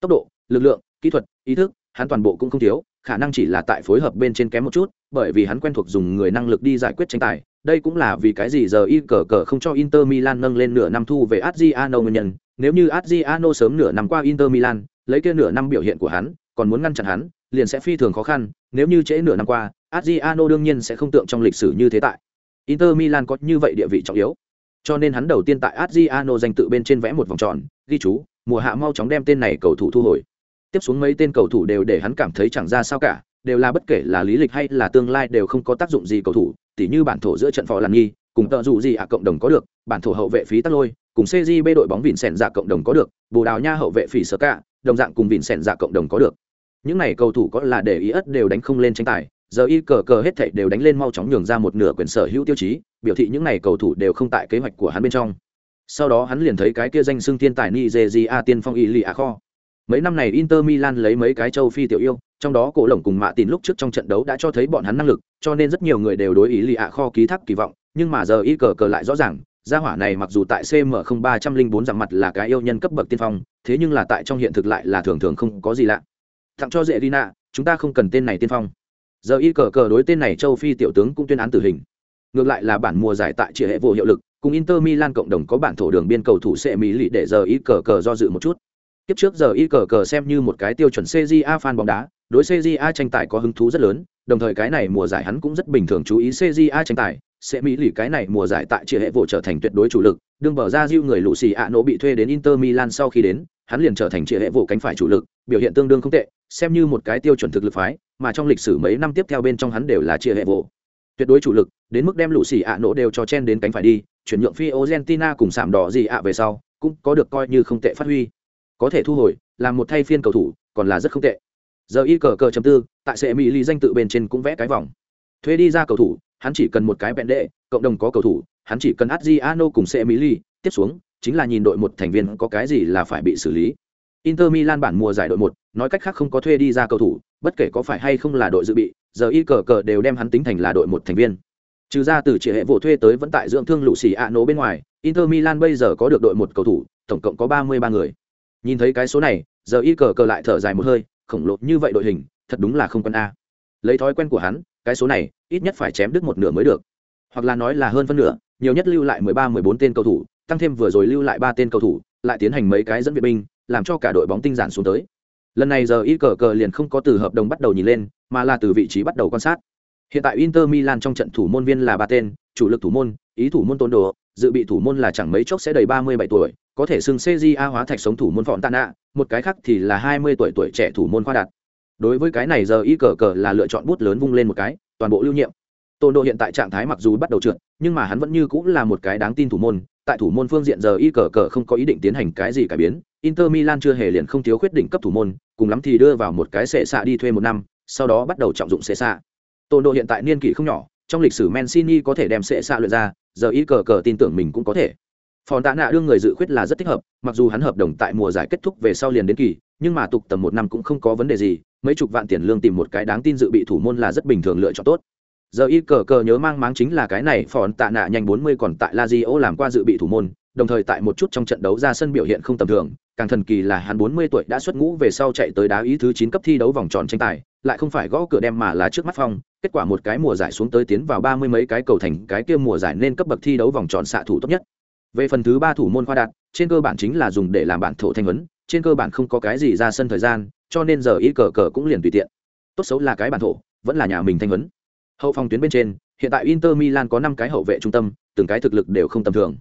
Tốc độ, lực lượng, kỹ thuật, ý thức, hắn toàn bộ cũng không thiếu, khả năng chỉ là tại phối hợp bên trên kém một chút, bởi vì hắn quen thuộc dùng người năng lực đi giải quyết tranh tài, đây cũng là vì cái gì giờ y cờ cờ không cho Inter Milan nâng lên nửa năm thu về Adriano nguyên nhân, nếu như Adriano sớm nửa năm qua Inter Milan, lấy kia nửa năm biểu hiện của hắn, còn muốn ngăn chặn hắn, liền sẽ phi thường khó khăn, nếu như trễ nửa năm qua, Adriano đương nhiên sẽ không tượng trong lịch sử như thế tại. Inter Milan có như vậy địa vị trọng yếu. Cho nên hắn đầu tiên tại Adriano danh tự bên trên vẽ một vòng tròn, ghi chú, mùa hạ mau chóng đem tên này cầu thủ thu hồi. Tiếp xuống mấy tên cầu thủ đều để hắn cảm thấy chẳng ra sao cả, đều là bất kể là lý lịch hay là tương lai đều không có tác dụng gì cầu thủ, tỉ như bản thổ giữa trận phò làm nghi, cùng tợ dụ gì ạ cộng đồng có được, bản thổ hậu vệ phí tắc lôi, cùng CJB đội bóng vịn sèn dạ cộng đồng có được, Bồ Đào Nha hậu vệ phỉ sở cả, đồng dạng cùng vịn sèn dạ cộng đồng có được. Những này cầu thủ có là để ý ất đều đánh không lên tranh tài, giờ y cờ cờ hết thảy đều đánh lên mau chóng nhường ra một nửa quyền sở hữu tiêu chí, biểu thị những này cầu thủ đều không tại kế hoạch của hắn bên trong. Sau đó hắn liền thấy cái kia danh xưng thiên tài Nigeria tiên phong Y Lìa kho. Mấy năm này Inter Milan lấy mấy cái châu phi tiểu yêu, trong đó cổ lồng cùng mạ tín lúc trước trong trận đấu đã cho thấy bọn hắn năng lực, cho nên rất nhiều người đều đối ý lì a kho ký thác kỳ vọng, nhưng mà giờ y cờ cờ lại rõ ràng, gia hỏa này mặc dù tại CM không ba trăm linh bốn dặm mặt là cái yêu nhân cấp bậc tiên phong, thế nhưng là tại trong hiện thực lại là thường thường không có gì lạ. Tặng cho dễ Rina, chúng ta không cần tên này tiên phong giờ y cờ cờ đối tên này châu phi tiểu tướng cũng tuyên án tử hình. Ngược lại là bản mùa giải tại chia hệ vô hiệu lực cùng inter milan cộng đồng có bản thổ đường biên cầu thủ sẽ mỹ lị để giờ y cờ cờ do dự một chút. Kiếp trước giờ y cờ cờ xem như một cái tiêu chuẩn cja fan bóng đá đối cja tranh tài có hứng thú rất lớn đồng thời cái này mùa giải hắn cũng rất bình thường chú ý CJA tranh tài, sẽ mỹ lì cái này mùa giải tại chia hệ vụ trở thành tuyệt đối chủ lực, đương bờ ra diêu người lũ xì ạ nổ bị thuê đến Inter Milan sau khi đến, hắn liền trở thành chia hệ vụ cánh phải chủ lực, biểu hiện tương đương không tệ, xem như một cái tiêu chuẩn thực lực phái, mà trong lịch sử mấy năm tiếp theo bên trong hắn đều là chia hệ vụ. Tuyệt đối chủ lực, đến mức đem lũ xì ạ nổ đều cho chen đến cánh phải đi, chuyển nhượng phi Argentina cùng Sảm đỏ gì ạ về sau, cũng có được coi như không tệ phát huy. Có thể thu hồi, làm một thay phiên cầu thủ, còn là rất không tệ. Giờ y cờ cờ chấm tư tại sệ mỹ ly danh tự bên trên cũng vẽ cái vòng. Thuê đi ra cầu thủ hắn chỉ cần một cái bẹn đệ cộng đồng có cầu thủ hắn chỉ cần adriano cùng sệ mỹ ly tiếp xuống chính là nhìn đội một thành viên có cái gì là phải bị xử lý. Inter milan bản mùa giải đội một, nói cách khác không có thuê đi ra cầu thủ, bất kể có phải hay không là đội dự bị, giờ y cờ cờ đều đem hắn tính thành là đội một thành viên. Trừ ra từ chỉ hệ vụ thuê tới vẫn tại dưỡng thương lũ xì ạ nổ bên ngoài, inter milan bây giờ có được đội một cầu thủ, tổng cộng có ba mươi ba người. Nhìn thấy cái số này, giờ y cờ cờ lại thở dài một hơi, khổng lồ như vậy đội hình, thật đúng là không quân a. Lấy thói quen của hắn, cái số này, ít nhất phải chém đứt một nửa mới được. Hoặc là nói là hơn phân nửa, nhiều nhất lưu lại mười ba, mười bốn tên cầu thủ tăng thêm vừa rồi lưu lại ba tên cầu thủ lại tiến hành mấy cái dẫn viện binh làm cho cả đội bóng tinh giản xuống tới lần này giờ y cờ cờ liền không có từ hợp đồng bắt đầu nhìn lên mà là từ vị trí bắt đầu quan sát hiện tại inter milan trong trận thủ môn viên là ba tên chủ lực thủ môn ý thủ môn tôn đồ dự bị thủ môn là chẳng mấy chốc sẽ đầy ba mươi bảy tuổi có thể xưng CJA hóa thạch sống thủ môn phọn tạ nạ, một cái khác thì là 20 tuổi tuổi trẻ thủ môn khoa đạt. Đối với cái này giờ y cờ cờ là lựa chọn bút lớn vung lên một cái, toàn bộ lưu nhiệm. Tôn Độ hiện tại trạng thái mặc dù bắt đầu trượt, nhưng mà hắn vẫn như cũng là một cái đáng tin thủ môn, tại thủ môn phương diện giờ y cờ cờ không có ý định tiến hành cái gì cải biến, Inter Milan chưa hề liền không thiếu khuyết định cấp thủ môn, cùng lắm thì đưa vào một cái xệ xạ đi thuê một năm, sau đó bắt đầu trọng dụng xệ xạ. Tôn Độ hiện tại niên kỷ không nhỏ, trong lịch sử Mancini có thể đem xệ xạ luyện ra, giờ y cờ cờ tin tưởng mình cũng có thể phòn tạ nạ đương người dự khuyết là rất thích hợp mặc dù hắn hợp đồng tại mùa giải kết thúc về sau liền đến kỳ nhưng mà tục tầm một năm cũng không có vấn đề gì mấy chục vạn tiền lương tìm một cái đáng tin dự bị thủ môn là rất bình thường lựa chọn tốt giờ y cờ cờ nhớ mang máng chính là cái này phòn tạ nạ nhanh bốn mươi còn tại la di làm qua dự bị thủ môn, đồng thời tại một chút trong trận đấu ra sân biểu hiện không tầm thường, càng thần kỳ là hắn bốn mươi tuổi đã xuất ngũ về sau chạy tới đá ý thứ chín cấp thi đấu vòng tròn tranh tài, lại không phải gõ cửa đem mà là trước mắt phong, kết quả một cái mùa giải xuống tới tiến vào ba mươi mấy cái cầu thành, cái kia mùa giải nên cấp bậc thi đấu vòng tròn xạ thủ tốt nhất. Về phần thứ ba thủ môn khoa đạt, trên cơ bản chính là dùng để làm bản thổ thanh huấn, trên cơ bản không có cái gì ra sân thời gian, cho nên giờ y cờ cờ cũng liền tùy tiện. Tốt xấu là cái bản thổ, vẫn là nhà mình thanh huấn hậu phòng tuyến bên trên hiện tại inter milan có năm cái hậu vệ trung tâm từng cái thực lực đều không tầm thường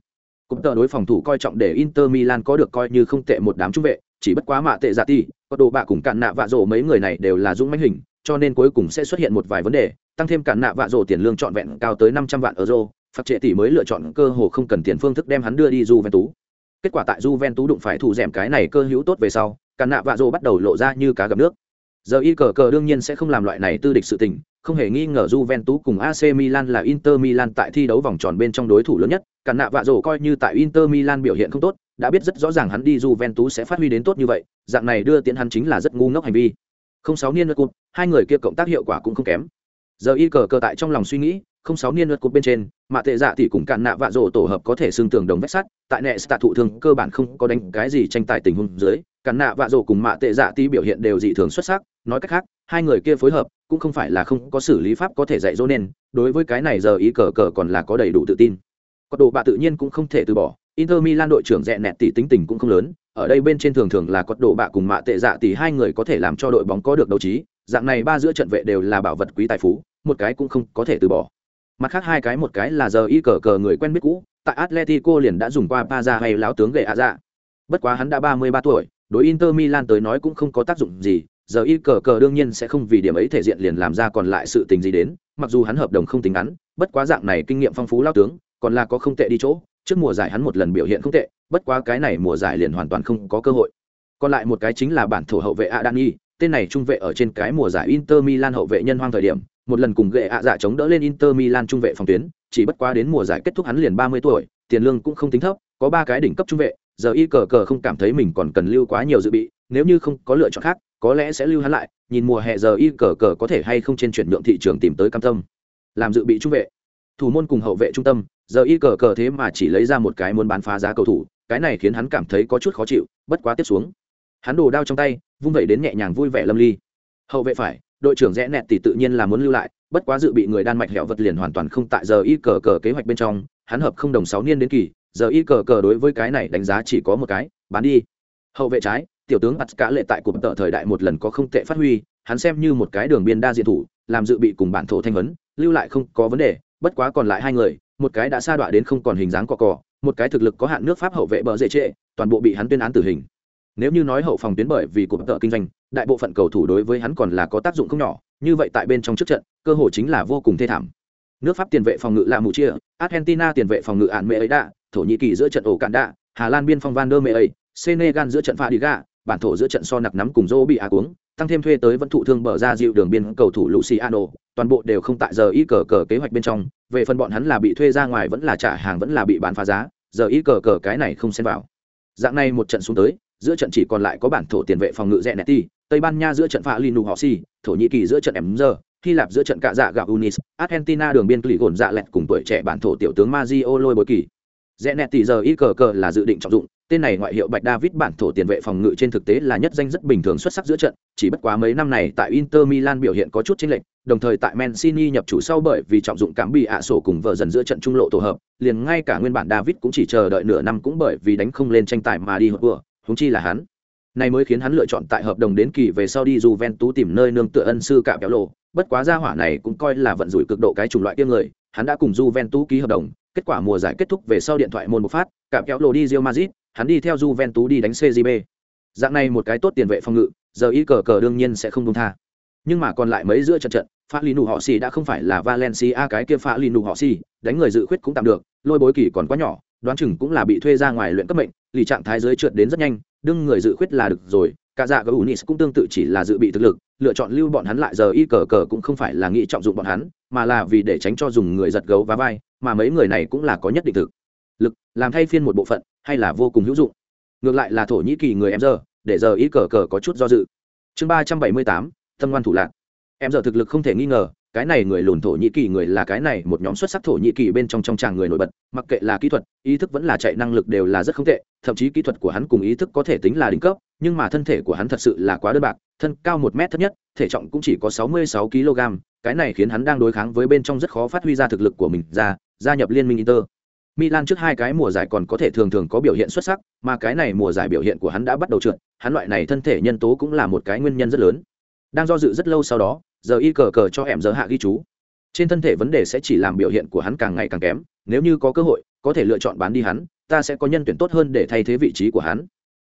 cũng tờ đối phòng thủ coi trọng để inter milan có được coi như không tệ một đám trung vệ chỉ bất quá mạ tệ giả ti có đồ bạ cùng cạn nạ vạ rổ mấy người này đều là dũng mãnh hình cho nên cuối cùng sẽ xuất hiện một vài vấn đề tăng thêm cạn nạ vạ rổ tiền lương trọn vẹn cao tới năm trăm vạn euro phạt trệ tỷ mới lựa chọn cơ hồ không cần tiền phương thức đem hắn đưa đi Juventus. Kết quả tại Juventus đụng phải thủ dẻm cái này cơ hữu tốt về sau, càn nạ vạ rồ bắt đầu lộ ra như cá gặp nước. Giờ y cờ cờ đương nhiên sẽ không làm loại này tư địch sự tình, không hề nghi ngờ Juventus cùng AC Milan là Inter Milan tại thi đấu vòng tròn bên trong đối thủ lớn nhất, cản nạ vạ rổ coi như tại Inter Milan biểu hiện không tốt, đã biết rất rõ ràng hắn đi Juventus sẽ phát huy đến tốt như vậy, dạng này đưa tiễn hắn chính là rất ngu ngốc hành vi. Không sáu niên nữa cụt, hai người kia cộng tác hiệu quả cũng không kém. Giờ y cờ cờ tại trong lòng suy nghĩ, không sáu niên lượt cột bên trên mạ tệ dạ thì cùng cạn nạ vạ rổ tổ hợp có thể xương tường đồng vách sắt, tại nệ tạ thụ thương cơ bản không có đánh cái gì tranh tài tình huống dưới, cạn nạ vạ rổ cùng mạ tệ dạ thì biểu hiện đều dị thường xuất sắc, nói cách khác, hai người kia phối hợp cũng không phải là không có xử lý pháp có thể dạy dỗ nên, đối với cái này giờ ý cờ cờ còn là có đầy đủ tự tin. Có đồ bạ tự nhiên cũng không thể từ bỏ, inter milan đội trưởng rẽ nẹt tỷ tính tình cũng không lớn, ở đây bên trên thường thường là có đồ bạ cùng mạ tệ dạ tỷ hai người có thể làm cho đội bóng có được đấu trí, dạng này ba giữa trận vệ đều là bảo vật quý tài phú, một cái cũng không có thể từ bỏ mặt khác hai cái một cái là giờ y cờ cờ người quen biết cũ, tại atletico liền đã dùng qua pa ra hay láo tướng gậy ạ dạ. Bất quá hắn đã ba mươi ba tuổi, đối inter milan tới nói cũng không có tác dụng gì, giờ y cờ cờ đương nhiên sẽ không vì điểm ấy thể diện liền làm ra còn lại sự tình gì đến, mặc dù hắn hợp đồng không tính ngắn, bất quá dạng này kinh nghiệm phong phú lao tướng, còn là có không tệ đi chỗ, trước mùa giải hắn một lần biểu hiện không tệ, bất quá cái này mùa giải liền hoàn toàn không có cơ hội. Còn lại một cái chính là bản thổ hậu vệ adani, tên này trung vệ ở trên cái mùa giải inter milan hậu vệ nhân hoang thời điểm một lần cùng gệ ạ dạ chống đỡ lên Inter Milan trung vệ phòng tuyến, chỉ bất quá đến mùa giải kết thúc hắn liền 30 tuổi, tiền lương cũng không tính thấp, có ba cái đỉnh cấp trung vệ, giờ y cờ cờ không cảm thấy mình còn cần lưu quá nhiều dự bị, nếu như không có lựa chọn khác, có lẽ sẽ lưu hắn lại, nhìn mùa hè giờ y cờ cờ có thể hay không trên chuyển nhượng thị trường tìm tới cam tâm. Làm dự bị trung vệ, thủ môn cùng hậu vệ trung tâm, giờ y cờ cờ thế mà chỉ lấy ra một cái muốn bán phá giá cầu thủ, cái này khiến hắn cảm thấy có chút khó chịu, bất quá tiếp xuống. Hắn đồ đao trong tay, vung vẩy đến nhẹ nhàng vui vẻ lâm ly. Hậu vệ phải, đội trưởng rẽ nẹt thì tự nhiên là muốn lưu lại, bất quá dự bị người đan mạch hẹo vật liền hoàn toàn không tại giờ y cờ cờ kế hoạch bên trong, hắn hợp không đồng sáu niên đến kỳ, giờ y cờ cờ đối với cái này đánh giá chỉ có một cái, bán đi. Hậu vệ trái, tiểu tướng ắt cả lệ tại cuộc tợ thời đại một lần có không tệ phát huy, hắn xem như một cái đường biên đa diện thủ, làm dự bị cùng bản thổ thanh vấn lưu lại không có vấn đề, bất quá còn lại hai người, một cái đã sa đọa đến không còn hình dáng cọ cọ, một cái thực lực có hạn nước pháp hậu vệ bờ dễ trệ, toàn bộ bị hắn tuyên án tử hình nếu như nói hậu phòng tuyến bởi vì cuộc tợ kinh doanh, đại bộ phận cầu thủ đối với hắn còn là có tác dụng không nhỏ, như vậy tại bên trong trước trận, cơ hội chính là vô cùng thê thảm. Nước pháp tiền vệ phòng ngự là mù chia argentina tiền vệ phòng ngự ạn mê ấy đạ thổ nhĩ kỳ giữa trận ổ cạn đạ, hà lan biên phòng van der mê ấy senegal giữa trận pha đi gà bản thổ giữa trận so nặc nắm cùng dô bị á cuống, tăng thêm thuê tới vẫn thụ thương bờ ra dịu đường biên cầu thủ luciano, toàn bộ đều không tại giờ y cờ cờ kế hoạch bên trong, về phần bọn hắn là bị thuê ra ngoài vẫn là trả hàng vẫn là bị bán phá giá, giờ y cờ cờ cái này không xem vào. Dạng này một trận xuống tới giữa trận chỉ còn lại có bản thổ tiền vệ phòng ngự rẽ netti tây ban nha giữa trận pha linu họ si thổ nhĩ kỳ giữa trận em giờ hy lạp giữa trận cạ dạ gạo unis, argentina đường biên lì gồn dạ lẹt cùng tuổi trẻ bản thổ tiểu tướng mazio lôi bối kỳ. Rẽ netti giờ y cờ cờ là dự định trọng dụng, tên này ngoại hiệu bạch david bản thổ tiền vệ phòng ngự trên thực tế là nhất danh rất bình thường xuất sắc giữa trận, chỉ bất quá mấy năm này tại inter milan biểu hiện có chút chênh lệch, đồng thời tại mancini nhập chủ sau bởi vì trọng dụng cảm bị ạ sổ cùng vợ dần giữa trận trung lộ tổ hợp, liền ngay cả nguyên bản david cũng chỉ chờ đợi nửa năm cũng bởi vì đánh không lên tranh tài mà đi hợp vừa húng chi là hắn này mới khiến hắn lựa chọn tại hợp đồng đến kỳ về sau đi Juventus tìm nơi nương tựa ân sư cạm kéo lộ, bất quá gia hỏa này cũng coi là vận rủi cực độ cái chủng loại kia người, hắn đã cùng Juventus ký hợp đồng, kết quả mùa giải kết thúc về sau điện thoại môn một phát, cạm kéo lộ đi Real Madrid, hắn đi theo Juventus đi đánh CJB. Dạng này một cái tốt tiền vệ phòng ngự, giờ ý cờ cờ đương nhiên sẽ không dung tha. Nhưng mà còn lại mấy giữa trận trận, Phá Lý Nụ họ xì đã không phải là Valencia cái kia Phá Lý Nụ họ xì, đánh người dự khuyết cũng tạm được, lôi bối kỳ còn quá nhỏ, đoán chừng cũng là bị thuê ra ngoài luyện cấp mệnh, lì trạng thái giới trượt đến rất nhanh, đương người dự khuyết là được rồi, cả dạ gấu Unis cũng tương tự chỉ là dự bị thực lực, lựa chọn lưu bọn hắn lại giờ y cờ cờ cũng không phải là nghĩ trọng dụng bọn hắn, mà là vì để tránh cho dùng người giật gấu và vai, mà mấy người này cũng là có nhất định thực lực, làm thay phiên một bộ phận, hay là vô cùng hữu dụng. Ngược lại là thổ nhĩ kỳ người em giờ để giờ y cờ cờ có chút do dự. Chương ba trăm bảy mươi tám tâm ngoan thủ lạc. Em giờ thực lực không thể nghi ngờ cái này người lùn thổ nhĩ kỳ người là cái này một nhóm xuất sắc thổ nhĩ kỳ bên trong trong tràng người nổi bật mặc kệ là kỹ thuật ý thức vẫn là chạy năng lực đều là rất không tệ thậm chí kỹ thuật của hắn cùng ý thức có thể tính là đỉnh cấp nhưng mà thân thể của hắn thật sự là quá đơn bạc thân cao một mét thấp nhất thể trọng cũng chỉ có sáu mươi sáu kg cái này khiến hắn đang đối kháng với bên trong rất khó phát huy ra thực lực của mình ra gia nhập liên minh inter Milan trước hai cái mùa giải còn có thể thường thường có biểu hiện xuất sắc, mà cái này mùa giải biểu hiện của hắn đã bắt đầu trượt, hắn loại này thân thể nhân tố cũng là một cái nguyên nhân rất lớn. Đang do dự rất lâu sau đó, giờ y cờ cờ cho em giờ hạ ghi chú. Trên thân thể vấn đề sẽ chỉ làm biểu hiện của hắn càng ngày càng kém, nếu như có cơ hội, có thể lựa chọn bán đi hắn, ta sẽ có nhân tuyển tốt hơn để thay thế vị trí của hắn.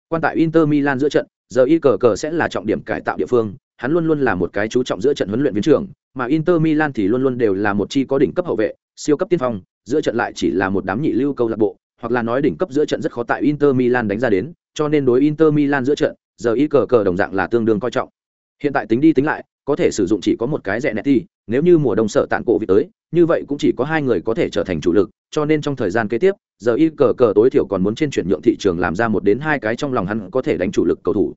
Quan tại Inter Milan giữa trận, giờ y cờ cờ sẽ là trọng điểm cải tạo địa phương, hắn luôn luôn là một cái chú trọng giữa trận huấn luyện viên trưởng, mà Inter Milan thì luôn luôn đều là một chi có đỉnh cấp hậu vệ, siêu cấp tiên phong, giữa trận lại chỉ là một đám nhị lưu câu lạc bộ, hoặc là nói đỉnh cấp giữa trận rất khó tại Inter Milan đánh ra đến, cho nên đối Inter Milan giữa trận, giờ y cờ cờ đồng dạng là tương đương coi trọng. Hiện tại tính đi tính lại, có thể sử dụng chỉ có một cái rẻ Netti, nếu như mùa đông sợ tạn cổ vị tới, như vậy cũng chỉ có hai người có thể trở thành chủ lực, cho nên trong thời gian kế tiếp, giờ y cờ cờ tối thiểu còn muốn trên chuyển nhượng thị trường làm ra một đến hai cái trong lòng hắn có thể đánh chủ lực cầu thủ.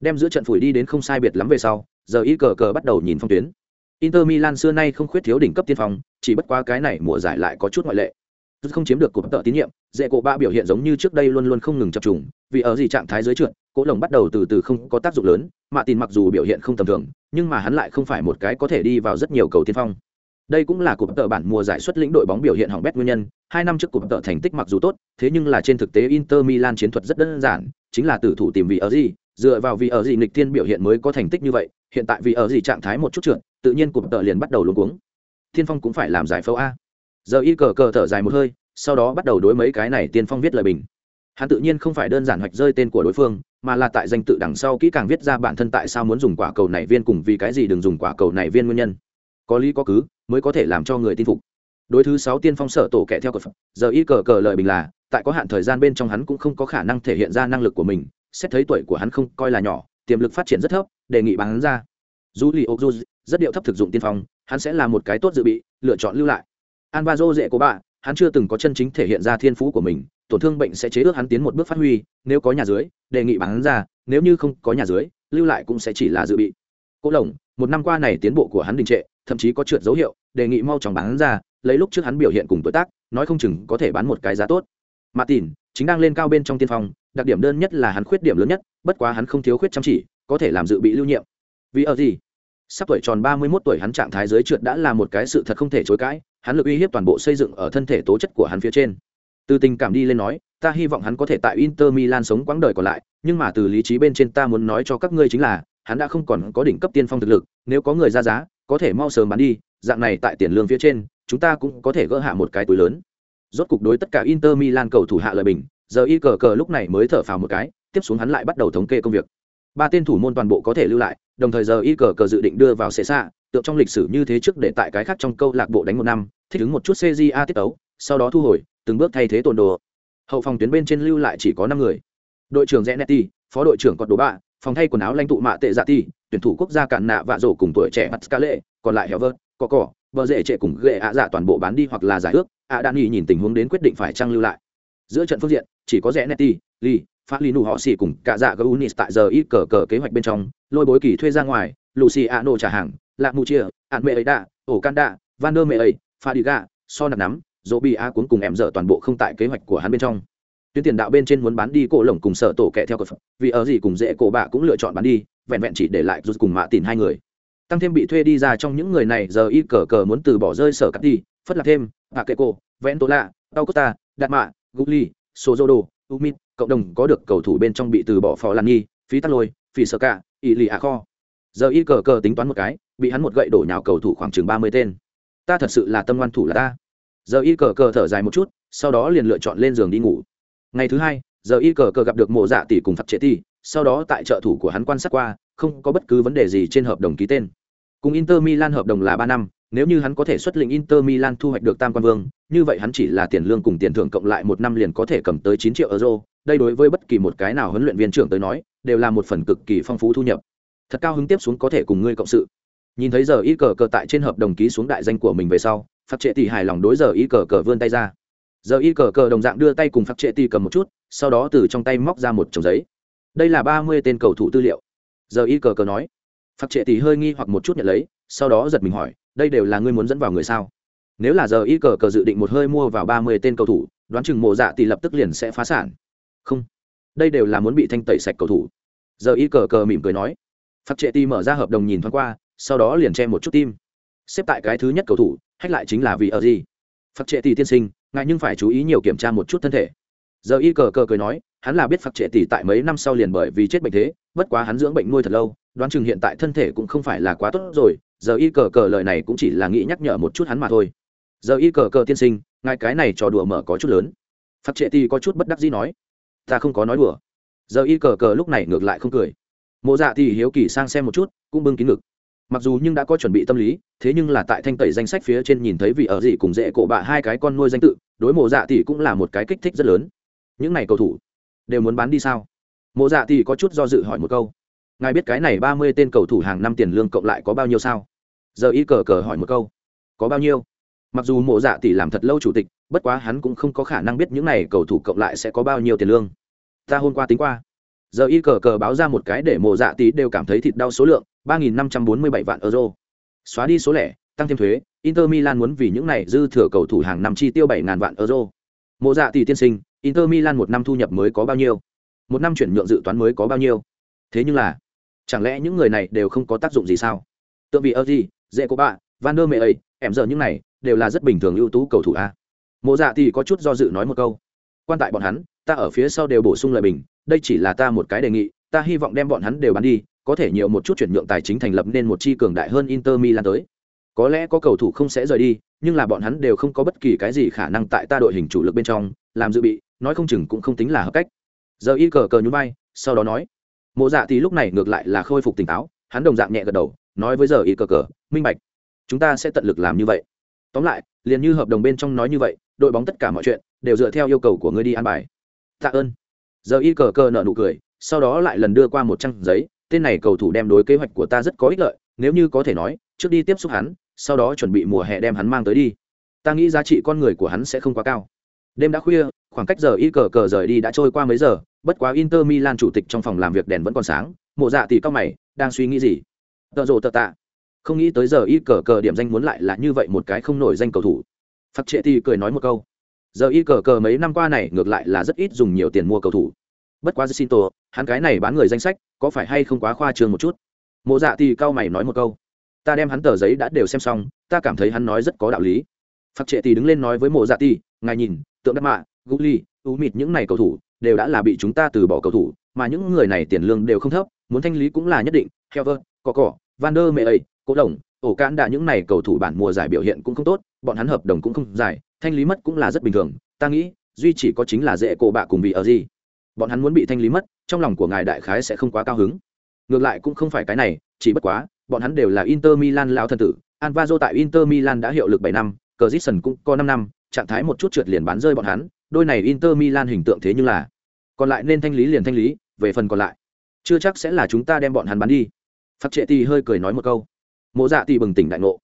Đem giữa trận phủi đi đến không sai biệt lắm về sau, giờ y cờ cờ bắt đầu nhìn phong tuyến. Inter Milan xưa nay không khuyết thiếu đỉnh cấp tiên phong, chỉ bất quá cái này mùa giải lại có chút ngoại lệ. Rút không chiếm được cột tợ tín nhiệm, dễ cổ ba biểu hiện giống như trước đây luôn luôn không ngừng chập trùng, vì ở gì trạng thái dưới trượt, cố lồng bắt đầu từ từ không có tác dụng lớn, mạ tin mặc dù biểu hiện không tầm thường, nhưng mà hắn lại không phải một cái có thể đi vào rất nhiều cầu tiên phong. Đây cũng là cột tợ bản mùa giải xuất lĩnh đội bóng biểu hiện hỏng bét nguyên nhân, hai năm trước cột tợ thành tích mặc dù tốt, thế nhưng là trên thực tế Inter Milan chiến thuật rất đơn giản, chính là tử thủ tìm vị ở gì, dựa vào vì ở gì nghịch tiên biểu hiện mới có thành tích như vậy, hiện tại vì ở gì trạng thái một chút trượt, tự nhiên cụm tợ liền bắt đầu luống cuống Thiên phong cũng phải làm giải phẫu a giờ y cờ cờ thở dài một hơi, sau đó bắt đầu đối mấy cái này tiên phong viết lời bình. Hắn tự nhiên không phải đơn giản hoạch rơi tên của đối phương, mà là tại danh tự đằng sau kỹ càng viết ra bản thân tại sao muốn dùng quả cầu này viên cùng vì cái gì đừng dùng quả cầu này viên nguyên nhân. Có lý có cứ, mới có thể làm cho người tin phục. Đối thứ sáu tiên phong sở tổ kẻ theo cờ phật, giờ y cờ cờ lời bình là, tại có hạn thời gian bên trong hắn cũng không có khả năng thể hiện ra năng lực của mình, xét thấy tuổi của hắn không coi là nhỏ, tiềm lực phát triển rất thấp, đề nghị bán ra. Dù li ô rất điệu thấp thực dụng tiên phong, hắn sẽ là một cái tốt dự bị, lựa chọn lưu lại. Alvaro dễ của bạn hắn chưa từng có chân chính thể hiện ra thiên phú của mình, tổn thương bệnh sẽ chế ước hắn tiến một bước phát huy, nếu có nhà dưới, đề nghị bán ra, nếu như không có nhà dưới, lưu lại cũng sẽ chỉ là dự bị. Cố lồng, một năm qua này tiến bộ của hắn đình trệ, thậm chí có trượt dấu hiệu, đề nghị mau chóng bán ra, lấy lúc trước hắn biểu hiện cùng tuổi tác, nói không chừng có thể bán một cái giá tốt. Martin, chính đang lên cao bên trong tiên phong, đặc điểm đơn nhất là hắn khuyết điểm lớn nhất, bất quá hắn không thiếu khuyết chăm chỉ, có thể làm dự bị lưu nhiệm. Vì ở gì? Sắp tuổi tròn ba mươi 31 tuổi hắn trạng thái dưới trượt đã là một cái sự thật không thể chối cãi hắn lực uy hiếp toàn bộ xây dựng ở thân thể tố chất của hắn phía trên. Từ tình cảm đi lên nói, ta hy vọng hắn có thể tại inter milan sống quãng đời còn lại, nhưng mà từ lý trí bên trên ta muốn nói cho các ngươi chính là, hắn đã không còn có đỉnh cấp tiên phong thực lực, nếu có người ra giá, có thể mau sớm bán đi, dạng này tại tiền lương phía trên, chúng ta cũng có thể gỡ hạ một cái túi lớn. Rốt cục đối tất cả inter milan cầu thủ hạ lợi bình, giờ y cờ cờ lúc này mới thở phào một cái, tiếp xuống hắn lại bắt đầu thống kê công việc. Ba tên thủ môn toàn bộ có thể lưu lại đồng thời giờ y cờ cờ dự định đưa vào xệ xạ tượng trong lịch sử như thế trước để tại cái khác trong câu lạc bộ đánh một năm thích ứng một chút cja tiết tấu sau đó thu hồi từng bước thay thế tồn đồ. Hậu phòng tuyến bên trên lưu lại chỉ có năm người. Đội trưởng Zenetti, phó đội trưởng Cọt Đồ Bạ, phòng thay quần áo lãnh tụ mạ tệ dạ ti, tuyển thủ quốc gia cạn nạ vạ rổ cùng tuổi trẻ Pascale, còn lại Hever, có cỏ, bờ rễ trệ cùng ghệ ạ dạ toàn bộ bán đi hoặc là giải ước, ạ đạn nghỉ nhìn tình huống đến quyết định phải trang lưu lại. Giữa trận phương diện, chỉ có Zenetti, Lee, phát lý nụ họ xỉ cùng cả dạ Gaunis tại giờ ít cờ cờ kế hoạch bên trong, lôi bối kỳ thuê ra ngoài, Luciano trả hàng, Lạc Mù Chia, ạn Mẹ ấy đạ, Ổ Can Đạ, Van der Mẹ ấy, pha đi gà So nạp nắm, dỗ bị a cuốn cùng em dở toàn bộ không tại kế hoạch của hắn bên trong. Tuyến tiền đạo bên trên muốn bán đi cổ lồng cùng sở tổ kẹ theo cờ vì ở gì cùng dễ cổ bạ cũng lựa chọn bán đi vẹn vẹn chỉ để lại rút cùng mạ tìm hai người. Tăng thêm bị thuê đi ra trong những người này giờ y cờ cờ muốn từ bỏ rơi sở cắt đi phất lạc thêm hạ kệ cổ vẽn tố lạ tao costa đạt mạ guli sozodo umit cộng đồng có được cầu thủ bên trong bị từ bỏ phò lan nghi, phí tắc lôi phí sơ cả ỵ lì a kho. Giờ y cờ cờ tính toán một cái, bị hắn một gậy đổ nhào cầu thủ khoảng chừng ba mươi tên. Ta thật sự là tâm ngoan thủ là ta. Giờ y cờ cờ thở dài một chút, sau đó liền lựa chọn lên giường đi ngủ. Ngày thứ hai, giờ y cờ cờ gặp được mộ dạ tỷ cùng phật trệ tỷ, sau đó tại trợ thủ của hắn quan sát qua, không có bất cứ vấn đề gì trên hợp đồng ký tên. Cùng inter milan hợp đồng là ba năm nếu như hắn có thể xuất lĩnh inter milan thu hoạch được tam quan vương, như vậy hắn chỉ là tiền lương cùng tiền thưởng cộng lại một năm liền có thể cầm tới chín triệu euro. Đây đối với bất kỳ một cái nào huấn luyện viên trưởng tới nói, đều là một phần cực kỳ phong phú thu nhập. Thật cao hứng tiếp xuống có thể cùng ngươi cộng sự. Nhìn thấy giờ y cờ cờ tại trên hợp đồng ký xuống đại danh của mình về sau phát trệ tỷ hài lòng đối giờ y cờ cờ vươn tay ra. Giờ y cờ cờ đồng dạng đưa tay cùng phát trệ tỷ cầm một chút, sau đó từ trong tay móc ra một chồng giấy. Đây là ba mươi tên cầu thủ tư liệu. Giờ y cờ cờ nói. Phát trệ tỷ hơi nghi hoặc một chút nhận lấy, sau đó giật mình hỏi đây đều là ngươi muốn dẫn vào người sao? Nếu là giờ y cờ cờ dự định một hơi mua vào ba mươi tên cầu thủ, đoán chừng mộ dạ thì lập tức liền sẽ phá sản. Không. Đây đều là muốn bị thanh tẩy sạch cầu thủ. Giờ y cờ cờ mỉm cười nói. Phát trệ tỷ mở ra hợp đồng nhìn thoáng qua, sau đó liền che một chút tim. Xếp tại cái thứ nhất cầu thủ, hách lại chính là vì ở gì? Phát trệ tỷ tiên sinh, ngài nhưng phải chú ý nhiều kiểm tra một chút thân thể. Giờ y cờ cờ cười nói, hắn là biết phát trệ tỷ tại mấy năm sau liền bởi vì chết bệnh thế, bất quá hắn dưỡng bệnh nuôi thật lâu, đoán chừng hiện tại thân thể cũng không phải là quá tốt rồi giờ y cờ cờ lời này cũng chỉ là nghĩ nhắc nhở một chút hắn mà thôi. Giờ y cờ cờ tiên sinh, ngài cái này trò đùa mở có chút lớn. Phát trệ ti có chút bất đắc dĩ nói, ta không có nói đùa. Giờ y cờ cờ lúc này ngược lại không cười. Mộ dạ thì hiếu kỳ sang xem một chút, cũng bưng kín ngực. Mặc dù nhưng đã có chuẩn bị tâm lý, thế nhưng là tại thanh tẩy danh sách phía trên nhìn thấy vị ở gì cùng dễ cổ bạ hai cái con nuôi danh tự, đối mộ dạ thì cũng là một cái kích thích rất lớn. Những này cầu thủ đều muốn bán đi sao? Mộ dạ thì có chút do dự hỏi một câu ngài biết cái này ba mươi tên cầu thủ hàng năm tiền lương cộng lại có bao nhiêu sao? Giờ y cờ cờ hỏi một câu. Có bao nhiêu? Mặc dù mộ dạ tỷ làm thật lâu chủ tịch, bất quá hắn cũng không có khả năng biết những này cầu thủ cộng lại sẽ có bao nhiêu tiền lương. Ta hôm qua tính qua. Giờ y cờ cờ báo ra một cái để mộ dạ tỷ đều cảm thấy thịt đau số lượng, ba nghìn năm trăm bốn mươi bảy vạn euro. Xóa đi số lẻ, tăng thêm thuế, inter milan muốn vì những này dư thừa cầu thủ hàng năm chi tiêu bảy ngàn vạn euro. Mộ dạ tỷ tiên sinh, inter milan một năm thu nhập mới có bao nhiêu? Một năm chuyển nhượng dự toán mới có bao nhiêu? Thế nhưng là chẳng lẽ những người này đều không có tác dụng gì sao? Tượng vị ơ gì, dễ có bạ, van der mẹ ấy, em giờ những này đều là rất bình thường ưu tú cầu thủ a. Mộ dạ thì có chút do dự nói một câu. Quan tại bọn hắn, ta ở phía sau đều bổ sung lời bình, đây chỉ là ta một cái đề nghị, ta hy vọng đem bọn hắn đều bán đi, có thể nhiều một chút chuyển nhượng tài chính thành lập nên một chi cường đại hơn inter milan tới. Có lẽ có cầu thủ không sẽ rời đi, nhưng là bọn hắn đều không có bất kỳ cái gì khả năng tại ta đội hình chủ lực bên trong, làm dự bị, nói không chừng cũng không tính là hợp cách. Giờ y cờ cờ nhún vai, sau đó nói mộ dạ thì lúc này ngược lại là khôi phục tỉnh táo, hắn đồng dạng nhẹ gật đầu, nói với giờ y cờ cờ, minh bạch, chúng ta sẽ tận lực làm như vậy. Tóm lại, liền như hợp đồng bên trong nói như vậy, đội bóng tất cả mọi chuyện đều dựa theo yêu cầu của ngươi đi an bài. Tạ ơn. Giờ y cờ cờ nợ nụ cười, sau đó lại lần đưa qua một trang giấy, tên này cầu thủ đem đối kế hoạch của ta rất có ích lợi, nếu như có thể nói, trước đi tiếp xúc hắn, sau đó chuẩn bị mùa hè đem hắn mang tới đi. Ta nghĩ giá trị con người của hắn sẽ không quá cao đêm đã khuya khoảng cách giờ y cờ cờ rời đi đã trôi qua mấy giờ bất quá inter milan chủ tịch trong phòng làm việc đèn vẫn còn sáng mộ dạ thì cao mày đang suy nghĩ gì? Tợ rồ tợ tạ. Không nghĩ tới giờ y cờ cờ điểm danh muốn lại là như vậy một cái không nổi danh cầu thủ. Phật trệ thì cười nói một câu. Giờ y cờ cờ mấy năm qua này ngược lại là rất ít dùng nhiều tiền mua cầu thủ. Bất quá Jacinto, hắn cái này bán người danh sách có phải hay không quá khoa trương một chút? Mộ dạ thì cao mày nói một câu. Ta đem hắn tờ giấy đã đều xem xong ta cảm thấy hắn nói rất có đạo lý. Phật trệ thì đứng lên nói với mộ dạ thì ngài nhìn tượng đắc mạ guli u mịt những này cầu thủ đều đã là bị chúng ta từ bỏ cầu thủ mà những người này tiền lương đều không thấp muốn thanh lý cũng là nhất định Hever, cỏ cỏ van der mẹ ấy cố đồng ổ cạn đã những này cầu thủ bản mùa giải biểu hiện cũng không tốt bọn hắn hợp đồng cũng không dài thanh lý mất cũng là rất bình thường ta nghĩ duy chỉ có chính là dễ cổ bạ cùng bị ở gì. Bọn hắn muốn bị thanh lý mất trong lòng của ngài đại khái sẽ không quá cao hứng. Ngược lại cũng không phải cái này chỉ bất quá bọn hắn đều là inter milan lao thân tử Alvaro tại inter milan đã hiệu lực bảy năm cờ cũng có năm năm trạng thái một chút trượt liền bán rơi bọn hắn, đôi này inter milan hình tượng thế nhưng là. Còn lại nên thanh lý liền thanh lý, về phần còn lại, chưa chắc sẽ là chúng ta đem bọn hắn bán đi. Phát trệ tì hơi cười nói một câu. Mộ dạ tì bừng tỉnh đại ngộ.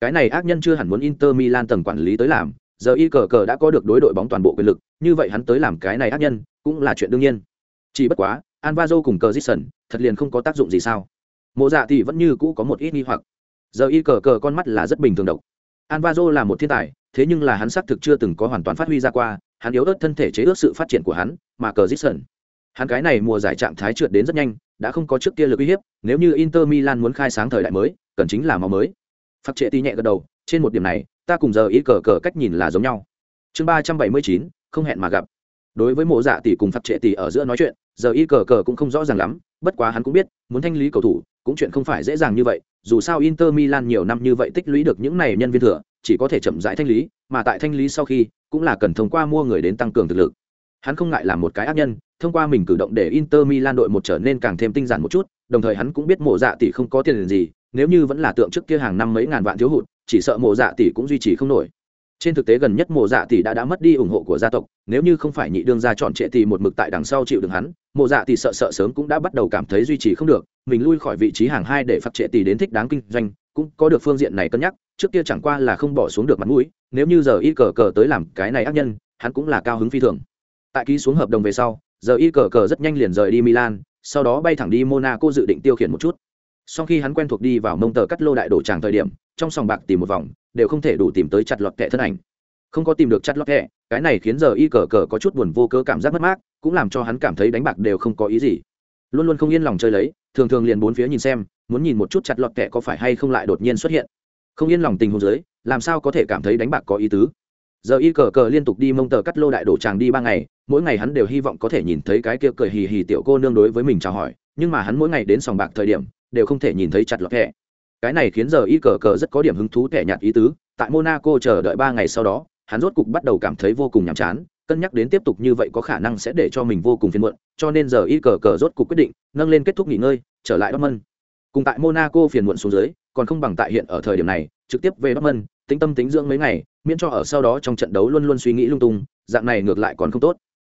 Cái này ác nhân chưa hẳn muốn inter milan tầng quản lý tới làm, giờ y cờ cờ đã có được đối đội bóng toàn bộ quyền lực, như vậy hắn tới làm cái này ác nhân, cũng là chuyện đương nhiên. Chỉ bất quá Anvazo cùng cờ thật liền không có tác dụng gì sao. Mộ dạ Tỷ vẫn như cũ có một ít nghi hoặc. Giờ y cờ cờ con mắt là rất bình thường độc. Anvazo là một thiên tài thế nhưng là hắn xác thực chưa từng có hoàn toàn phát huy ra qua, hắn yếu ớt thân thể chế ước sự phát triển của hắn, mà cờ hắn cái này mùa giải trạng thái trượt đến rất nhanh, đã không có trước kia lực uy hiếp, nếu như inter milan muốn khai sáng thời đại mới, cần chính là máu mới. Phát trệ tí nhẹ gật đầu, trên một điểm này, ta cùng giờ ý cờ cờ cách nhìn là giống nhau. Chương ba trăm bảy mươi chín, không hẹn mà gặp. Đối với mộ dạ tỷ cùng phát trệ tỷ ở giữa nói chuyện, giờ y cờ cờ cũng không rõ ràng lắm, bất quá hắn cũng biết, muốn thanh lý cầu thủ, cũng chuyện không phải dễ dàng như vậy, dù sao inter milan nhiều năm như vậy tích lũy được những này nhân viên thừa chỉ có thể chậm rãi thanh lý, mà tại thanh lý sau khi, cũng là cần thông qua mua người đến tăng cường thực lực. Hắn không ngại làm một cái ác nhân, thông qua mình cử động để inter milan đội một trở nên càng thêm tinh giản một chút, đồng thời hắn cũng biết mộ dạ tỷ không có tiền gì, nếu như vẫn là tượng trước kia hàng năm mấy ngàn vạn thiếu hụt, chỉ sợ mộ dạ tỷ cũng duy trì không nổi trên thực tế gần nhất mộ dạ tỷ đã đã mất đi ủng hộ của gia tộc, nếu như không phải nhị đương gia chọn trệ tỷ một mực tại đằng sau chịu đựng hắn, mộ dạ tỷ sợ sợ sớm cũng đã bắt đầu cảm thấy duy trì không được, mình lui khỏi vị trí hàng hai để phát trệ tỷ đến thích đáng kinh doanh, cũng có được phương diện này cân nhắc, trước kia chẳng qua là không bỏ xuống được mặt mũi, nếu như giờ y cờ cờ tới làm cái này ác nhân, hắn cũng là cao hứng phi thường. Tại ký xuống hợp đồng về sau, giờ y cờ cờ rất nhanh liền rời đi milan, sau đó bay thẳng đi monaco dự định tiêu khiển một chút. Sau khi hắn quen thuộc đi vào mông tờ cắt lô đại đổ tràng thời điểm, trong sòng bạc tìm một vòng đều không thể đủ tìm tới chặt lọt kẹ thân ảnh. Không có tìm được chặt lọt kẹ cái này khiến giờ y cờ cờ có chút buồn vô cớ cảm giác mất mát, cũng làm cho hắn cảm thấy đánh bạc đều không có ý gì. Luôn luôn không yên lòng chơi lấy, thường thường liền bốn phía nhìn xem, muốn nhìn một chút chặt lọt kẹ có phải hay không lại đột nhiên xuất hiện. Không yên lòng tình huống dưới, làm sao có thể cảm thấy đánh bạc có ý tứ? Giờ y cờ cờ liên tục đi mông tờ cắt lô đại đổ tràng đi ba ngày, mỗi ngày hắn đều hy vọng có thể nhìn thấy cái kia cười hì hì tiểu cô nương đối với mình chào hỏi, nhưng mà hắn mỗi ngày đến sòng bạc thời điểm, đều không thể nhìn thấy chặt lọt kẹ cái này khiến giờ y cờ cờ rất có điểm hứng thú thẻ nhạt ý tứ, tại monaco chờ đợi ba ngày sau đó, hắn rốt cục bắt đầu cảm thấy vô cùng nhàm chán, cân nhắc đến tiếp tục như vậy có khả năng sẽ để cho mình vô cùng phiền muộn, cho nên giờ y cờ cờ rốt cục quyết định nâng lên kết thúc nghỉ ngơi, trở lại dortmund. Cùng tại monaco phiền muộn xuống dưới, còn không bằng tại hiện ở thời điểm này, trực tiếp về dortmund tính tâm tính dưỡng mấy ngày, miễn cho ở sau đó trong trận đấu luôn luôn suy nghĩ lung tung, dạng này ngược lại còn không tốt.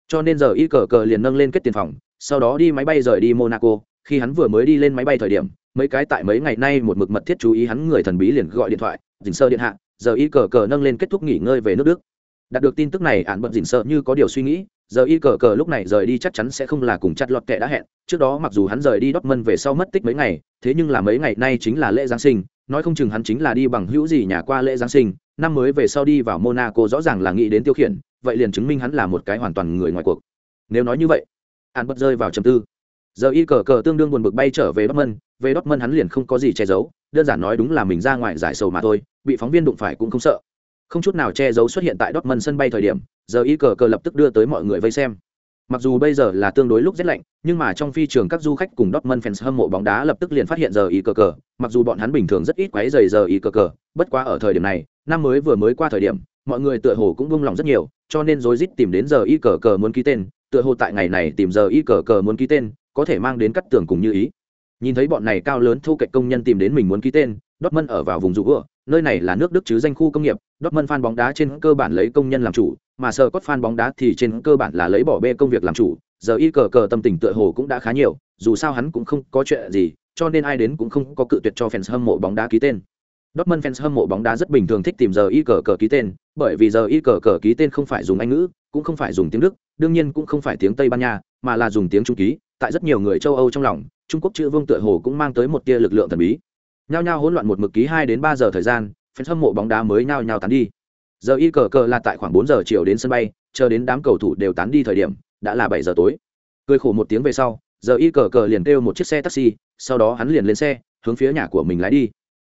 Cho nên giờ y cờ cờ liền nâng lên kết tiền phòng, sau đó đi máy bay rời đi monaco, khi hắn vừa mới đi lên máy bay thời điểm mấy cái tại mấy ngày nay một mực mật thiết chú ý hắn người thần bí liền gọi điện thoại dình sơ điện hạ, giờ y cờ cờ nâng lên kết thúc nghỉ ngơi về nước đức. Đạt được tin tức này ạn bận dình sơ như có điều suy nghĩ, giờ y cờ cờ lúc này rời đi chắc chắn sẽ không là cùng chặt lọt kệ đã hẹn, trước đó mặc dù hắn rời đi Dortmund về sau mất tích mấy ngày, thế nhưng là mấy ngày nay chính là lễ giáng sinh, nói không chừng hắn chính là đi bằng hữu gì nhà qua lễ giáng sinh, năm mới về sau đi vào monaco rõ ràng là nghĩ đến tiêu khiển, vậy liền chứng minh hắn là một cái hoàn toàn người ngoài cuộc. Nếu nói như vậy an bất rơi vào trầm tư giờ y cờ cờ tương đương buồn bực bay trở về Dortmund về Dortmund hắn liền không có gì che giấu, đơn giản nói đúng là mình ra ngoài giải sầu mà thôi, bị phóng viên đụng phải cũng không sợ. Không chút nào che giấu xuất hiện tại Dortmund sân bay thời điểm, giờ y cờ cờ lập tức đưa tới mọi người vây xem. Mặc dù bây giờ là tương đối lúc rét lạnh, nhưng mà trong phi trường các du khách cùng Dortmund fans hâm mộ bóng đá lập tức liền phát hiện giờ y cờ cờ, mặc dù bọn hắn bình thường rất ít quấy rầy giờ y cờ cờ, bất quá ở thời điểm này, năm mới vừa mới qua thời điểm, mọi người tựa hồ cũng buông lòng rất nhiều, cho nên rối rít tìm đến giờ y cờ cờ muốn ký tên, tựa hồ tại ngày này tìm giờ y cờ cờ muốn ký tên có thể mang đến cắt tường cùng như ý nhìn thấy bọn này cao lớn thu cạnh công nhân tìm đến mình muốn ký tên Dortmund ở vào vùng rủ nơi này là nước Đức chứ danh khu công nghiệp, Dortmund fan bóng đá trên cơ bản lấy công nhân làm chủ, mà sợ cốt fan bóng đá thì trên cơ bản là lấy bỏ bê công việc làm chủ. Giờ y cờ cờ tâm tình tựa hồ cũng đã khá nhiều, dù sao hắn cũng không có chuyện gì, cho nên ai đến cũng không có cự tuyệt cho fans hâm mộ bóng đá ký tên. Dortmund fans hâm mộ bóng đá rất bình thường thích tìm giờ y cờ cờ ký tên, bởi vì giờ y cờ cờ ký tên không phải dùng Anh ngữ, cũng không phải dùng tiếng Đức, đương nhiên cũng không phải tiếng Tây Ban Nha, mà là dùng tiếng Trung ký. Tại rất nhiều người châu Âu trong lòng, Trung Quốc chữ vương tựa hồ cũng mang tới một tia lực lượng thần bí. Nhao nhao hỗn loạn một mực ký hai đến ba giờ thời gian fan hâm mộ bóng đá mới nhao nhao tán đi. Giờ y cờ cờ là tại khoảng bốn giờ chiều đến sân bay chờ đến đám cầu thủ đều tán đi thời điểm đã là bảy giờ tối. Cười khổ một tiếng về sau giờ y cờ cờ liền kêu một chiếc xe taxi sau đó hắn liền lên xe hướng phía nhà của mình lái đi.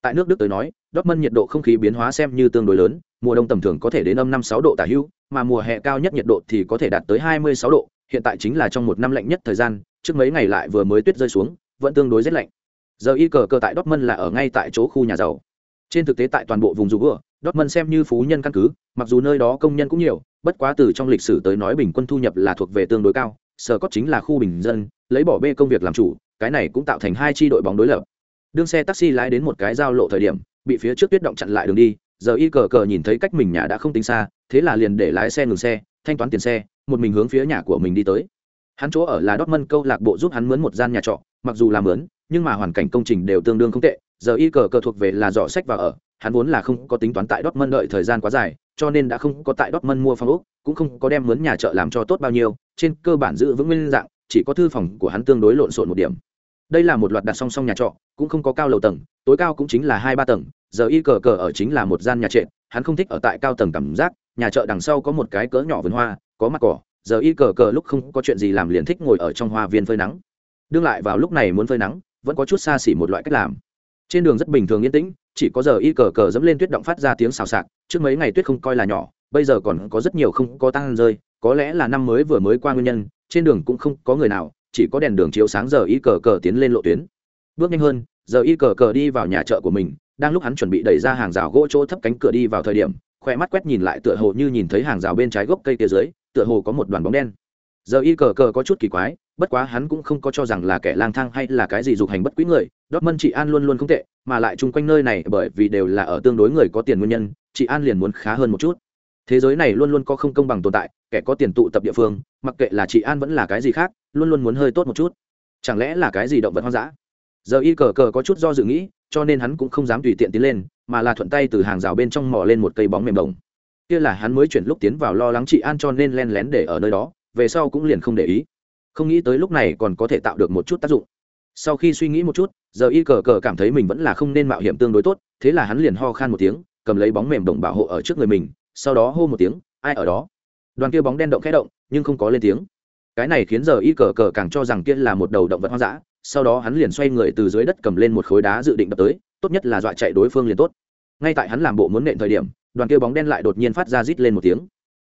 Tại nước đức tới nói Dortmund nhiệt độ không khí biến hóa xem như tương đối lớn mùa đông tầm thường có thể đến âm năm sáu độ tả hữu mà mùa hè cao nhất nhiệt độ thì có thể đạt tới hai mươi sáu độ hiện tại chính là trong một năm lạnh nhất thời gian trước mấy ngày lại vừa mới tuyết rơi xuống, vẫn tương đối rét lạnh. Giờ y cờ cờ tại dortmund là ở ngay tại chỗ khu nhà giàu. Trên thực tế tại toàn bộ vùng dù vừa dortmund xem như phú nhân căn cứ, mặc dù nơi đó công nhân cũng nhiều, bất quá từ trong lịch sử tới nói bình quân thu nhập là thuộc về tương đối cao, sở cốt chính là khu bình dân, lấy bỏ bê công việc làm chủ, cái này cũng tạo thành hai tri đội bóng đối lập. Đương xe taxi lái đến một cái giao lộ thời điểm, bị phía trước tuyết động chặn lại đường đi, giờ y cờ cờ nhìn thấy cách mình nhà đã không tính xa, thế là liền để lái xe ngừng xe, thanh toán tiền xe, một mình hướng phía nhà của mình đi tới hắn chỗ ở là Dortmund, câu lạc bộ giúp hắn mướn một gian nhà trọ, mặc dù là mướn, nhưng mà hoàn cảnh công trình đều tương đương không tệ, giờ y cờ cờ thuộc về là dọ sách và ở, hắn vốn là không có tính toán tại Dortmund đợi thời gian quá dài, cho nên đã không có tại Dortmund mua phòng ốc, cũng không có đem mướn nhà trọ làm cho tốt bao nhiêu, trên cơ bản giữ vững nguyên dạng, chỉ có thư phòng của hắn tương đối lộn xộn một điểm. Đây là một loạt đặt song song nhà trọ, cũng không có cao lầu tầng, tối cao cũng chính là hai ba tầng, giờ y cờ cờ ở chính là một gian nhà trệt, hắn không thích ở tại cao tầng cảm giác, nhà trọ đằng sau có một cái cỡ nhỏ vườn hoa, có mặt cỏ giờ y cờ cờ lúc không có chuyện gì làm liền thích ngồi ở trong hoa viên phơi nắng. Đương lại vào lúc này muốn phơi nắng, vẫn có chút xa xỉ một loại cách làm. Trên đường rất bình thường yên tĩnh, chỉ có giờ y cờ cờ dẫm lên tuyết động phát ra tiếng xào xạc, trước mấy ngày tuyết không coi là nhỏ, bây giờ còn có rất nhiều không có tăng rơi, có lẽ là năm mới vừa mới qua nguyên nhân, trên đường cũng không có người nào, chỉ có đèn đường chiếu sáng giờ y cờ cờ tiến lên lộ tuyến. Bước nhanh hơn, giờ y cờ cờ đi vào nhà chợ của mình, đang lúc hắn chuẩn bị đẩy ra hàng rào gỗ chỗ thấp cánh cửa đi vào thời điểm, khoe mắt quét nhìn lại tựa hồ như nhìn thấy hàng rào bên trái gốc cây kia dưới tựa hồ có một đoàn bóng đen. Giờ y cờ cờ có chút kỳ quái, bất quá hắn cũng không có cho rằng là kẻ lang thang hay là cái gì dục hành bất quý người. Đót mân chị an luôn luôn không tệ, mà lại chung quanh nơi này bởi vì đều là ở tương đối người có tiền nguyên nhân chị an liền muốn khá hơn một chút. Thế giới này luôn luôn có không công bằng tồn tại, kẻ có tiền tụ tập địa phương, mặc kệ là chị an vẫn là cái gì khác, luôn luôn muốn hơi tốt một chút. Chẳng lẽ là cái gì động vật hoang dã? Giờ y cờ cờ có chút do dự nghĩ, cho nên hắn cũng không dám tùy tiện tiến lên, mà là thuận tay từ hàng rào bên trong mò lên một cây bóng mềm đồng kia là hắn mới chuyển lúc tiến vào lo lắng chị an cho nên len lén để ở nơi đó, về sau cũng liền không để ý. Không nghĩ tới lúc này còn có thể tạo được một chút tác dụng. Sau khi suy nghĩ một chút, giờ y cờ cờ cảm thấy mình vẫn là không nên mạo hiểm tương đối tốt, thế là hắn liền ho khan một tiếng, cầm lấy bóng mềm đồng bảo hộ ở trước người mình, sau đó hô một tiếng, ai ở đó? Đoàn kia bóng đen động khẽ động, nhưng không có lên tiếng. Cái này khiến giờ y cờ cờ càng cho rằng kia là một đầu động vật hoang dã, sau đó hắn liền xoay người từ dưới đất cầm lên một khối đá dự định đập tới, tốt nhất là dọa chạy đối phương liền tốt. Ngay tại hắn làm bộ muốn nện thời điểm đoàn kia bóng đen lại đột nhiên phát ra rít lên một tiếng.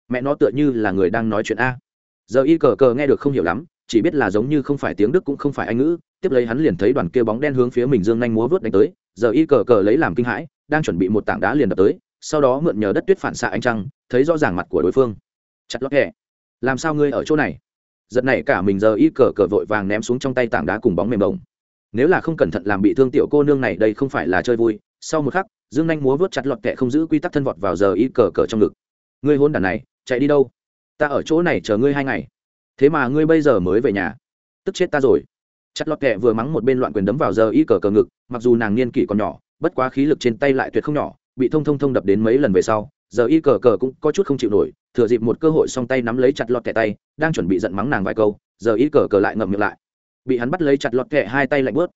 Mẹ nó tựa như là người đang nói chuyện a. Giờ y cờ cờ nghe được không hiểu lắm, chỉ biết là giống như không phải tiếng đức cũng không phải anh ngữ, tiếp lấy hắn liền thấy đoàn kia bóng đen hướng phía mình dương nhanh múa vớt đánh tới, giờ y cờ cờ lấy làm kinh hãi, đang chuẩn bị một tảng đá liền đập tới, sau đó mượn nhờ đất tuyết phản xạ ánh trăng, thấy rõ ràng mặt của đối phương. Chặt lót hẹ làm sao ngươi ở chỗ này? Giật này cả mình giờ y cờ cờ vội vàng ném xuống trong tay tảng đá cùng bóng mềm bồng nếu là không cẩn thận làm bị thương tiểu cô nương này, đây không phải là chơi vui. Sau một khắc dương nhanh múa vớt chặt lọt kẹ không giữ quy tắc thân vọt vào giờ y cờ cờ trong ngực. Ngươi hôn đàn này, chạy đi đâu? Ta ở chỗ này chờ ngươi hai ngày. Thế mà ngươi bây giờ mới về nhà. Tức chết ta rồi. Chặt lọt kẹ vừa mắng một bên loạn quyền đấm vào giờ y cờ cờ ngực, mặc dù nàng niên kỷ còn nhỏ, bất quá khí lực trên tay lại tuyệt không nhỏ, bị thông thông thông đập đến mấy lần về sau, giờ y cờ cờ cũng có chút không chịu nổi, thừa dịp một cơ hội song tay nắm lấy chặt lọt kẹ tay, đang chuẩn bị giận mắng nàng vài câu, giờ y cờ cờ lại ngậm miệng lại. Bị hắn bắt lấy chặt lọt kẹ hai tay lạnh bớt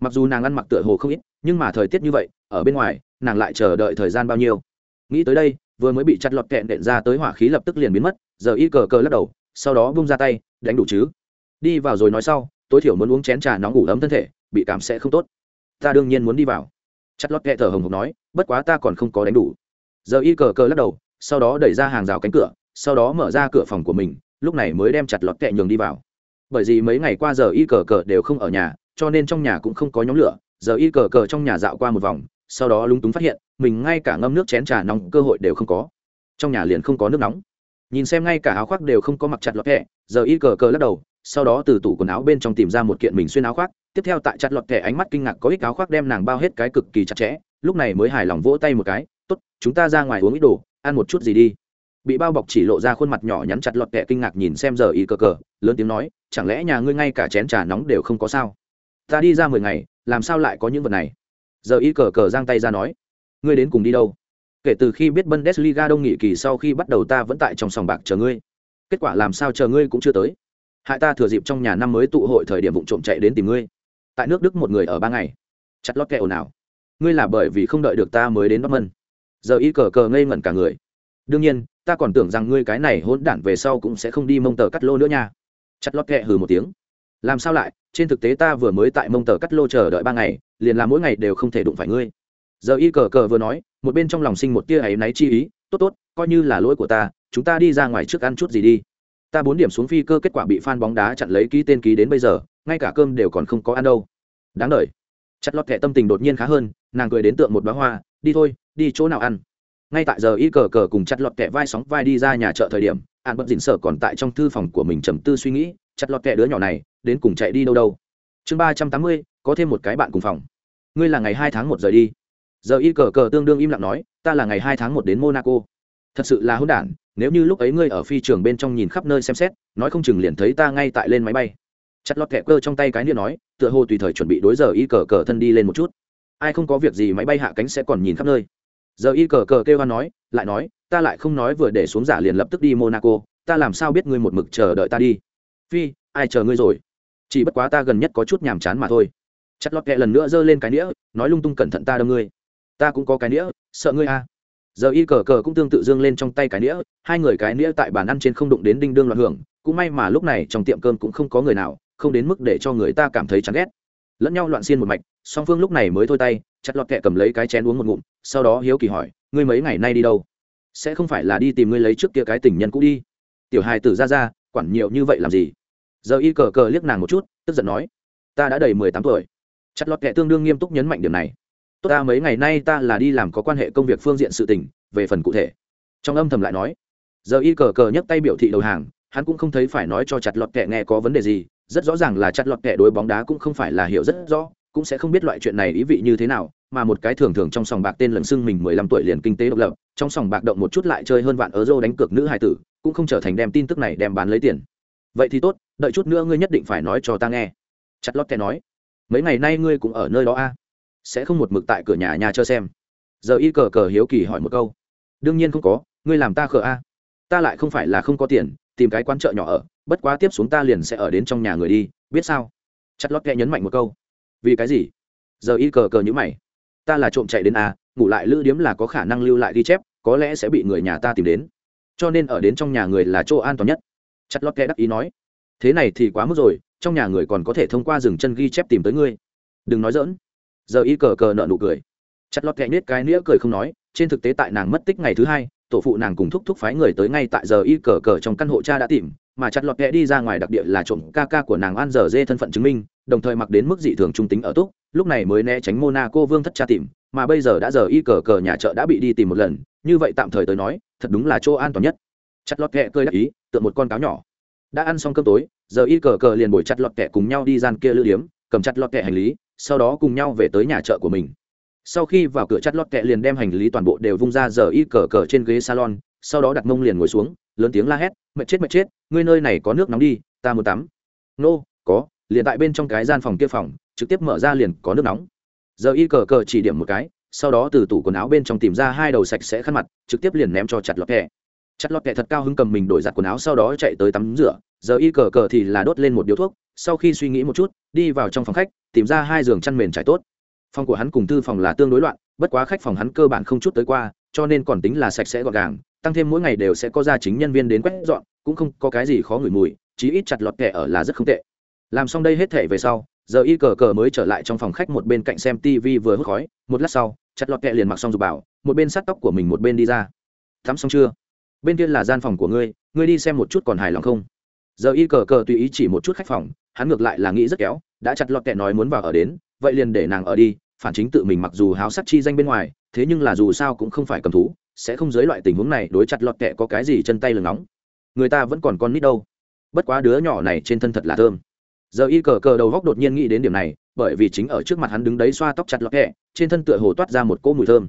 mặc dù nàng ăn mặc tựa hồ không ít, nhưng mà thời tiết như vậy, ở bên ngoài nàng lại chờ đợi thời gian bao nhiêu. Nghĩ tới đây, vừa mới bị chặt lọt kẹn đện ra tới hỏa khí lập tức liền biến mất, giờ y cờ cờ lắc đầu, sau đó bung ra tay, đánh đủ chứ. Đi vào rồi nói sau, tối thiểu muốn uống chén trà nóng ngủ ấm thân thể, bị cảm sẽ không tốt. Ta đương nhiên muốn đi vào. Chặt lọt kẹ thở hồng hộc nói, bất quá ta còn không có đánh đủ. Giờ y cờ cờ lắc đầu, sau đó đẩy ra hàng rào cánh cửa, sau đó mở ra cửa phòng của mình, lúc này mới đem chặt lọt kẹ nhường đi vào. Bởi vì mấy ngày qua giờ y cờ cờ đều không ở nhà, cho nên trong nhà cũng không có nhóm lửa, giờ y cờ cờ trong nhà dạo qua một vòng sau đó lúng túng phát hiện, mình ngay cả ngâm nước chén trà nóng cơ hội đều không có. Trong nhà liền không có nước nóng. Nhìn xem ngay cả áo khoác đều không có mặc chặt lọt kẹ giờ y cờ cờ lắc đầu, sau đó từ tủ quần áo bên trong tìm ra một kiện mình xuyên áo khoác. Tiếp theo tại chặt lọt kẹ ánh mắt kinh ngạc có ít áo khoác đem nàng bao hết cái cực kỳ chặt chẽ, lúc này mới hài lòng vỗ tay một cái, tốt, chúng ta ra ngoài uống ít đồ, ăn một chút gì đi. Bị bao bọc chỉ lộ ra khuôn mặt nhỏ nhắn chặt lọt kẹ kinh ngạc nhìn xem giờ y cờ cờ, lớn tiếng nói, chẳng lẽ nhà ngươi ngay cả chén trà nóng đều không có sao? Ta đi ra mười ngày, làm sao lại có những vật này? Giờ y cờ cờ giang tay ra nói, ngươi đến cùng đi đâu? Kể từ khi biết bundesliga đông nghị kỳ sau khi bắt đầu ta vẫn tại trong sòng bạc chờ ngươi. Kết quả làm sao chờ ngươi cũng chưa tới. Hại ta thừa dịp trong nhà năm mới tụ hội thời điểm vụ trộm chạy đến tìm ngươi. Tại nước đức một người ở ba ngày. Chặt lót kẹ ồn ào ngươi là bởi vì không đợi được ta mới đến bắc mân giờ y cờ cờ ngây ngẩn cả người. Đương nhiên, ta còn tưởng rằng ngươi cái này hỗn đản về sau cũng sẽ không đi mông tờ cắt lô nữa nha. Chặt lót kẹ hừ một tiếng làm sao lại? Trên thực tế ta vừa mới tại mông tờ cắt lô chờ đợi ba ngày, liền là mỗi ngày đều không thể đụng phải ngươi. Giờ y cờ cờ vừa nói, một bên trong lòng sinh một tia áy náy chi ý, tốt tốt, coi như là lỗi của ta, chúng ta đi ra ngoài trước ăn chút gì đi. Ta bốn điểm xuống phi cơ kết quả bị phan bóng đá chặn lấy ký tên ký đến bây giờ, ngay cả cơm đều còn không có ăn đâu. Đáng đ chặt lọt thẹ tâm tình đột nhiên khá hơn, nàng cười đến tượng một bá hoa, đi thôi, đi chỗ nào ăn? Ngay tại giờ y cờ cờ cùng chặt lọt thẹ vai sóng vai đi ra nhà chợ thời điểm, an bận dịn sợ còn tại trong thư phòng của mình trầm tư suy nghĩ chặt lọt kẹ đứa nhỏ này, đến cùng chạy đi đâu đâu. Chương ba trăm tám mươi, có thêm một cái bạn cùng phòng. Ngươi là ngày hai tháng một rời đi. Giờ y cờ cờ tương đương im lặng nói, ta là ngày hai tháng một đến monaco. Thật sự là hôn đản, nếu như lúc ấy ngươi ở phi trường bên trong nhìn khắp nơi xem xét, nói không chừng liền thấy ta ngay tại lên máy bay. Chặt lọt kẹ cơ trong tay cái niệm nói, tựa hồ tùy thời chuẩn bị đối giờ y cờ cờ thân đi lên một chút. Ai không có việc gì máy bay hạ cánh sẽ còn nhìn khắp nơi. Giờ y cờ cờ kêu hoan nói, lại nói, ta lại không nói vừa để xuống giả liền lập tức đi monaco, ta làm sao biết ngươi một mực chờ đợi ta đi phi, ai chờ ngươi rồi? Chỉ bất quá ta gần nhất có chút nhàm chán mà thôi. Chặt lọt kẹ lần nữa giơ lên cái nĩa, nói lung tung cẩn thận ta đâm ngươi. Ta cũng có cái nĩa, sợ ngươi a giờ y cờ cờ cũng tương tự dương lên trong tay cái nĩa, hai người cái nĩa tại bàn ăn trên không đụng đến đinh đương loạn hưởng, cũng may mà lúc này trong tiệm cơm cũng không có người nào, không đến mức để cho người ta cảm thấy chán ghét. Lẫn nhau loạn xiên một mạch, song phương lúc này mới thôi tay, chặt lọt kẹ cầm lấy cái chén uống một ngụm, sau đó hiếu kỳ hỏi, ngươi mấy ngày nay đi đâu? Sẽ không phải là đi tìm ngươi lấy trước kia cái tình nhân cũ đi? Tiểu hài tử ra ra quản nhiều như vậy làm gì? Giờ y cờ cờ liếc nàng một chút, tức giận nói, ta đã đầy mười tám tuổi. Chặt lọt kệ tương đương nghiêm túc nhấn mạnh điểm này. Tốt ta, mấy ngày nay ta là đi làm có quan hệ công việc phương diện sự tình, về phần cụ thể. Trong âm thầm lại nói. Giờ y cờ cờ nhấc tay biểu thị đầu hàng, hắn cũng không thấy phải nói cho chặt lọt kệ nghe có vấn đề gì, rất rõ ràng là chặt lọt kệ đối bóng đá cũng không phải là hiểu rất rõ, cũng sẽ không biết loại chuyện này ý vị như thế nào, mà một cái thường thường trong sòng bạc tên lần xưng mình mười lăm tuổi liền kinh tế độc lập, trong sòng bạc động một chút lại chơi hơn vạn euro đánh cược nữ hài tử cũng không trở thành đem tin tức này đem bán lấy tiền. Vậy thì tốt, đợi chút nữa ngươi nhất định phải nói cho ta nghe. Chặt lót kẻ nói. Mấy ngày nay ngươi cũng ở nơi đó a? À? sẽ không một mực tại cửa nhà nhà chờ xem? Giờ y cờ cờ hiếu kỳ hỏi một câu. Đương nhiên không có, ngươi làm ta khờ a. À? ta lại không phải là không có tiền, tìm cái quán chợ nhỏ ở, bất quá tiếp xuống ta liền sẽ ở đến trong nhà người đi, biết sao? Chặt lót kẻ nhấn mạnh một câu. Vì cái gì? Giờ y cờ cờ nhữ mày. Ta là trộm chạy đến a, ngủ lại lữ điếm là có khả năng lưu lại ghi chép, có lẽ sẽ bị người nhà ta tìm đến cho nên ở đến trong nhà người là chỗ an toàn nhất. Chặt lót kẻ đắc ý nói, thế này thì quá mức rồi, trong nhà người còn có thể thông qua rừng chân ghi chép tìm tới ngươi. Đừng nói dỡn giờ y cờ cờ nợ nụ cười. Chặt lót kẹ nết cái nĩa cười không nói, trên thực tế tại nàng mất tích ngày thứ hai, tổ phụ nàng cùng thúc thúc phái người tới ngay tại giờ y cờ cờ trong căn hộ cha đã tìm, mà chặt lọt kẹ đi ra ngoài đặc địa là trộm ca ca của nàng an giờ dê thân phận chứng minh, đồng thời mặc đến mức dị thường trung tính ở túc, lúc này mới né tránh monaco vương thất cha tìm, mà bây giờ đã giờ y cờ cờ nhà chợ đã bị đi tìm một lần như vậy tạm thời tới nói thật đúng là chỗ an toàn nhất. Chặt lọt kẹ cơi đắc ý tựa một con cáo nhỏ. Đã ăn xong cơm tối giờ y cờ cờ liền bồi chặt lọt kẹ cùng nhau đi gian kia lữ điếm cầm chặt lọt kẹ hành lý sau đó cùng nhau về tới nhà chợ của mình. Sau khi vào cửa chặt lọt kẹ liền đem hành lý toàn bộ đều vung ra giờ y cờ cờ trên ghế salon sau đó đặt mông liền ngồi xuống lớn tiếng la hét mệt chết mệt chết ngươi nơi này có nước nóng đi ta muốn tắm. Nô、no, có. Liền tại bên trong cái gian phòng kia phòng trực tiếp mở ra liền có nước nóng. Giờ y cờ cờ chỉ điểm một cái sau đó từ tủ quần áo bên trong tìm ra hai đầu sạch sẽ khăn mặt, trực tiếp liền ném cho chặt lọt kẹ. Chặt lọt kẹ thật cao hứng cầm mình đổi giặt quần áo sau đó chạy tới tắm rửa. Giờ y cờ cờ thì là đốt lên một điếu thuốc, sau khi suy nghĩ một chút, đi vào trong phòng khách, tìm ra hai giường chăn mền trải tốt. Phòng của hắn cùng tư phòng là tương đối loạn, bất quá khách phòng hắn cơ bản không chút tới qua, cho nên còn tính là sạch sẽ gọn gàng, tăng thêm mỗi ngày đều sẽ có gia chính nhân viên đến quét dọn, cũng không có cái gì khó ngửi mùi, chí ít chặt lọt kẹ ở là rất không tệ. Làm xong đây hết thể về sau, giờ y cờ cờ mới trở lại trong phòng khách một bên cạnh xem tv vừa hút khói, một lát sau chặt lọt kẹ liền mặc xong dục bảo, một bên sát tóc của mình một bên đi ra. Tắm xong chưa? Bên kia là gian phòng của ngươi ngươi đi xem một chút còn hài lòng không? Giờ y cờ cờ tùy ý chỉ một chút khách phòng, hắn ngược lại là nghĩ rất kéo, đã chặt lọt kẹ nói muốn vào ở đến, vậy liền để nàng ở đi, phản chính tự mình mặc dù háo sắc chi danh bên ngoài, thế nhưng là dù sao cũng không phải cầm thú, sẽ không dưới loại tình huống này đối chặt lọt kẹ có cái gì chân tay lừng nóng. Người ta vẫn còn con nít đâu. Bất quá đứa nhỏ này trên thân thật là thơm. Giờ y cờ cờ đầu góc đột nhiên nghĩ đến điểm này bởi vì chính ở trước mặt hắn đứng đấy xoa tóc chặt lọt kẹ, trên thân tựa hồ toát ra một cỗ mùi thơm.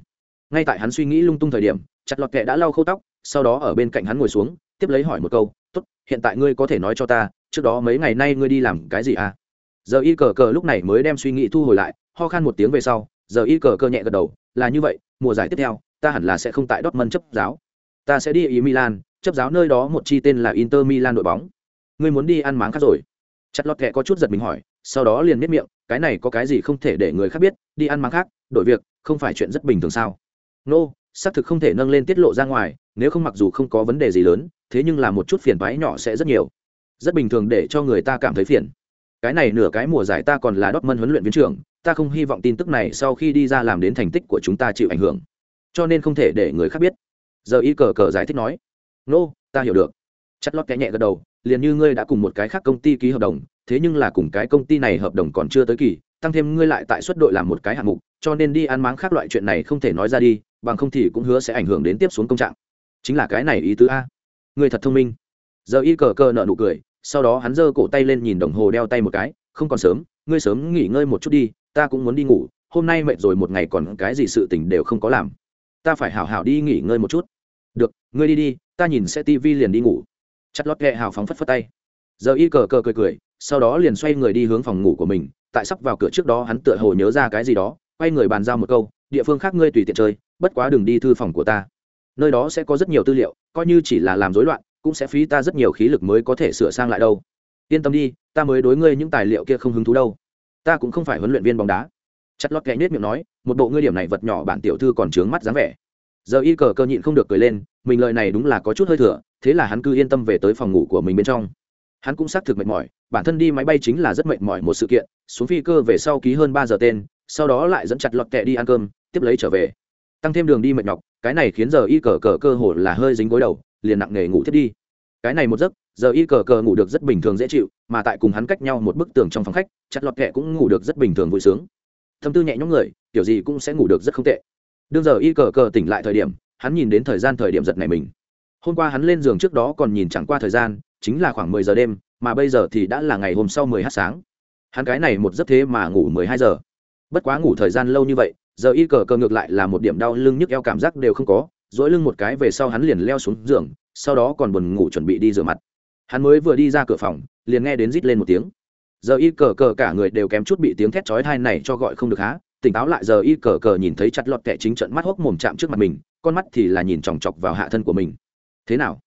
Ngay tại hắn suy nghĩ lung tung thời điểm, chặt lọt kẹ đã lau khâu tóc, sau đó ở bên cạnh hắn ngồi xuống, tiếp lấy hỏi một câu, tốt, hiện tại ngươi có thể nói cho ta, trước đó mấy ngày nay ngươi đi làm cái gì à? Giờ y cờ cờ lúc này mới đem suy nghĩ thu hồi lại, ho khan một tiếng về sau, giờ y cờ cờ nhẹ gật đầu, là như vậy, mùa giải tiếp theo, ta hẳn là sẽ không tại Dortmund chấp giáo. Ta sẽ đi ý Milan, chấp giáo nơi đó một chi tên là Inter Milan đội bóng. Ngươi muốn đi ăn máng khác rồi? Chặt lọt kẹ có chút giật mình hỏi sau đó liền miết miệng cái này có cái gì không thể để người khác biết đi ăn mang khác đổi việc không phải chuyện rất bình thường sao? Nô、no, xác thực không thể nâng lên tiết lộ ra ngoài nếu không mặc dù không có vấn đề gì lớn thế nhưng là một chút phiền toái nhỏ sẽ rất nhiều. Rất bình thường để cho người ta cảm thấy phiền. Cái này nửa cái mùa giải ta còn là đốc mân huấn luyện viên trưởng ta không hy vọng tin tức này sau khi đi ra làm đến thành tích của chúng ta chịu ảnh hưởng. Cho nên không thể để người khác biết. Giờ y cờ cờ giải thích nói. Nô、no, ta hiểu được. Chất lót kẽ nhẹ gật đầu liền như ngươi đã cùng một cái khác công ty ký hợp đồng thế nhưng là cùng cái công ty này hợp đồng còn chưa tới kỳ, tăng thêm ngươi lại tại suất đội làm một cái hạng mục, cho nên đi ăn máng khác loại chuyện này không thể nói ra đi, bằng không thì cũng hứa sẽ ảnh hưởng đến tiếp xuống công trạng. Chính là cái này ý tứ a. Ngươi thật thông minh. Giờ y cờ cờ nợ nụ cười, sau đó hắn giơ cổ tay lên nhìn đồng hồ đeo tay một cái, không còn sớm, ngươi sớm nghỉ ngơi một chút đi, ta cũng muốn đi ngủ, hôm nay mệt rồi một ngày còn cái gì sự tình đều không có làm. Ta phải hảo hảo đi nghỉ ngơi một chút. Được, ngươi đi đi, ta nhìn xe tivi liền đi ngủ. Chặt lót ghẹ hào phóng phất phất tay. Giờ y cờ cờ cười cười sau đó liền xoay người đi hướng phòng ngủ của mình, tại sắp vào cửa trước đó hắn tựa hồ nhớ ra cái gì đó, quay người bàn giao một câu, địa phương khác ngươi tùy tiện chơi, bất quá đừng đi thư phòng của ta. Nơi đó sẽ có rất nhiều tư liệu, coi như chỉ là làm rối loạn, cũng sẽ phí ta rất nhiều khí lực mới có thể sửa sang lại đâu. Yên tâm đi, ta mới đối ngươi những tài liệu kia không hứng thú đâu. Ta cũng không phải huấn luyện viên bóng đá. Chặt lót kẽ nết miệng nói, một bộ ngươi điểm này vật nhỏ bản tiểu thư còn trướng mắt dáng vẻ. Giờ y cờ cơ nhịn không được cười lên, mình lời này đúng là có chút hơi thừa, thế là hắn cứ yên tâm về tới phòng ngủ của mình bên trong hắn cũng xác thực mệt mỏi, bản thân đi máy bay chính là rất mệt mỏi một sự kiện, xuống phi cơ về sau ký hơn ba giờ tên, sau đó lại dẫn chặt lọt kẹ đi ăn cơm, tiếp lấy trở về. Tăng thêm đường đi mệt nhọc, cái này khiến giờ y cờ cờ cơ hồ là hơi dính gối đầu, liền nặng nề ngủ thiết đi. Cái này một giấc, giờ y cờ cờ ngủ được rất bình thường dễ chịu, mà tại cùng hắn cách nhau một bức tường trong phòng khách, chặt lọt kẹ cũng ngủ được rất bình thường vui sướng. Thâm tư nhẹ nhõm người, kiểu gì cũng sẽ ngủ được rất không tệ. Đương giờ y cờ cờ tỉnh lại thời điểm, hắn nhìn đến thời gian thời điểm giật này mình. Hôm qua hắn lên giường trước đó còn nhìn chẳng qua thời gian chính là khoảng mười giờ đêm, mà bây giờ thì đã là ngày hôm sau mười h sáng. Hắn cái này một giấc thế mà ngủ mười hai giờ. Bất quá ngủ thời gian lâu như vậy, giờ y cờ cờ ngược lại là một điểm đau lưng nhức eo cảm giác đều không có dỗi lưng một cái về sau hắn liền leo xuống giường, sau đó còn buồn ngủ chuẩn bị đi rửa mặt. Hắn mới vừa đi ra cửa phòng, liền nghe đến rít lên một tiếng. Giờ y cờ cờ cả người đều kém chút bị tiếng thét chói thai này cho gọi không được há, tỉnh táo lại giờ y cờ cờ nhìn thấy chặt lọt kẻ chính trận mắt hốc mồm chạm trước mặt mình, con mắt thì là nhìn chòng chọc vào hạ thân của mình. Thế nào?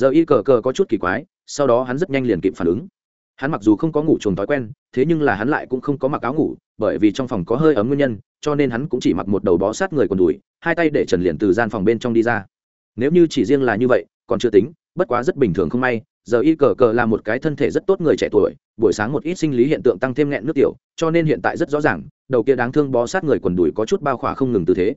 Giờ y cờ cờ có chút kỳ quái, sau đó hắn rất nhanh liền kịp phản ứng. Hắn mặc dù không có ngủ chuồng thói quen, thế nhưng là hắn lại cũng không có mặc áo ngủ, bởi vì trong phòng có hơi ấm nguyên nhân, cho nên hắn cũng chỉ mặc một đầu bó sát người quần đùi, hai tay để trần liền từ gian phòng bên trong đi ra. Nếu như chỉ riêng là như vậy, còn chưa tính, bất quá rất bình thường không may, giờ y cờ cờ là một cái thân thể rất tốt người trẻ tuổi, buổi sáng một ít sinh lý hiện tượng tăng thêm nghẹn nước tiểu, cho nên hiện tại rất rõ ràng, đầu kia đáng thương bó sát người quần đùi có chút bao khỏa không ngừng tư thế.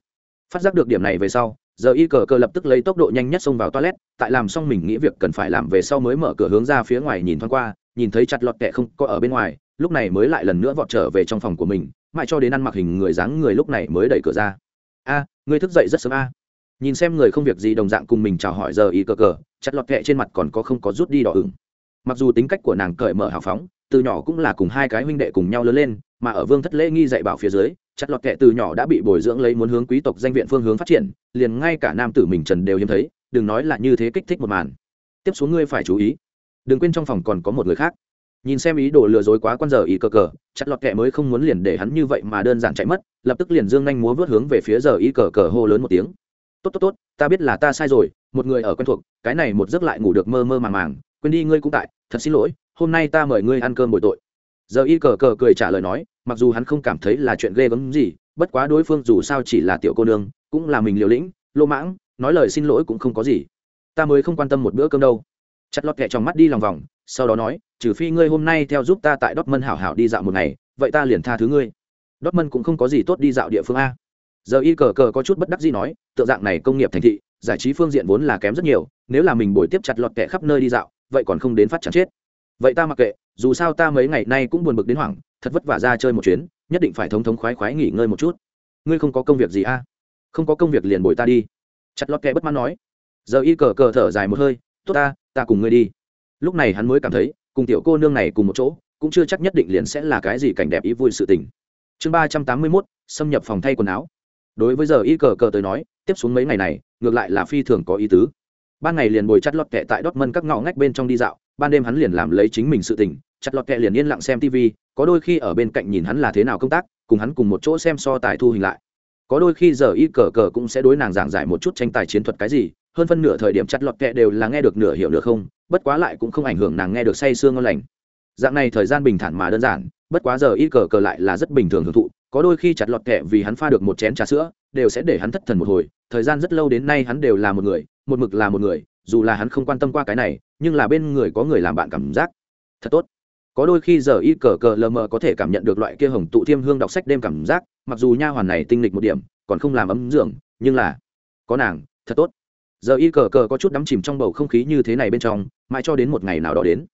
Phát giác được điểm này về sau giờ y cờ cờ lập tức lấy tốc độ nhanh nhất xông vào toilet tại làm xong mình nghĩ việc cần phải làm về sau mới mở cửa hướng ra phía ngoài nhìn thoáng qua nhìn thấy chặt lọt kẹ không có ở bên ngoài lúc này mới lại lần nữa vọt trở về trong phòng của mình mãi cho đến ăn mặc hình người dáng người lúc này mới đẩy cửa ra. A à, người thức dậy rất sớm a. Nhìn xem người không việc gì đồng dạng cùng mình chào hỏi giờ y cờ cờ chặt lọt kẹ trên mặt còn có không có rút đi đỏ ửng mặc dù tính cách của nàng cởi mở hào phóng, từ nhỏ cũng là cùng hai cái huynh đệ cùng nhau lớn lên, mà ở vương thất lễ nghi dạy bảo phía dưới, chặt lọt kệ từ nhỏ đã bị bồi dưỡng lấy muốn hướng quý tộc danh viện phương hướng phát triển, liền ngay cả nam tử mình trần đều hiếm thấy, đừng nói là như thế kích thích một màn. Tiếp xuống ngươi phải chú ý. Đừng quên trong phòng còn có một người khác. Nhìn xem ý đồ lừa dối quá quan giờ ý cờ cờ, chặt lọt kệ mới không muốn liền để hắn như vậy mà đơn giản chạy mất, lập tức liền dương nhanh múa vớt hướng về phía giờ ý cờ cờ hô lớn một tiếng. Tốt tốt tốt, ta biết là ta sai rồi, một người ở quen thuộc, cái này một giấc lại ngủ được mơ mơ màng màng quên đi ngươi cũng tại, thật xin lỗi, hôm nay ta mời ngươi ăn cơm bồi tội. Giờ y cờ cờ cười trả lời nói, mặc dù hắn không cảm thấy là chuyện ghê gớm gì, bất quá đối phương dù sao chỉ là tiểu cô nương, cũng là mình liều lĩnh, lô mãng, nói lời xin lỗi cũng không có gì. Ta mới không quan tâm một bữa cơm đâu. Chặt lọt kẹ trong mắt đi lòng vòng, sau đó nói, trừ phi ngươi hôm nay theo giúp ta tại đốc mân hảo hảo đi dạo một ngày, vậy ta liền tha thứ ngươi. Đốc mân cũng không có gì tốt đi dạo địa phương a. Giờ y cờ cờ có chút bất đắc gì nói tượng dạng này công nghiệp thành thị, giải trí phương diện vốn là kém rất nhiều, nếu là mình buổi tiếp chặt lọt kẹ khắp nơi đi dạo vậy còn không đến phát chẳng chết. Vậy ta mặc kệ, dù sao ta mấy ngày nay cũng buồn bực đến hoảng, thật vất vả ra chơi một chuyến, nhất định phải thống thống khoái khoái nghỉ ngơi một chút. Ngươi không có công việc gì a à? không có công việc liền bồi ta đi. Chặt lót kẹ bất mãn nói. Giờ y cờ cờ thở dài một hơi, tốt ta ta cùng ngươi đi. Lúc này hắn mới cảm thấy, cùng tiểu cô nương này cùng một chỗ, cũng chưa chắc nhất định liền sẽ là cái gì cảnh đẹp ý vui sự tình. Chương ba trăm tám mươi mốt, xâm nhập phòng thay quần áo. Đối với giờ y cờ cờ tới nói, tiếp xuống mấy ngày này, ngược lại là phi thường có ý tứ ban ngày liền bồi chặt lọt kẹ tại đót mân các ngõ ngách bên trong đi dạo, ban đêm hắn liền làm lấy chính mình sự tình, chặt lọt kẹ liền yên lặng xem tv có đôi khi ở bên cạnh nhìn hắn là thế nào công tác, cùng hắn cùng một chỗ xem so tài thu hình lại. Có đôi khi giờ y cờ cờ cũng sẽ đối nàng giảng giải một chút tranh tài chiến thuật cái gì, hơn phân nửa thời điểm chặt lọt kẹ đều là nghe được nửa hiểu được không, bất quá lại cũng không ảnh hưởng nàng nghe được say sương ngon lành. Dạng này thời gian bình thản mà đơn giản, bất quá giờ y cờ cờ lại là rất bình thường hưởng thụ, có đôi khi chặt lọt kẹ vì hắn pha được một chén trà sữa, đều sẽ để hắn thất thần một hồi, thời gian rất lâu đến nay hắn đều là một người một mực là một người dù là hắn không quan tâm qua cái này nhưng là bên người có người làm bạn cảm giác. Thật tốt. Có đôi khi giờ y cờ cờ lờ mờ có thể cảm nhận được loại kia hồng tụ thiêm hương đọc sách đêm cảm giác mặc dù nha hoàn này tinh lịch một điểm còn không làm ấm dưỡng nhưng là có nàng thật tốt. Giờ y cờ cờ có chút đắm chìm trong bầu không khí như thế này bên trong mãi cho đến một ngày nào đó đến.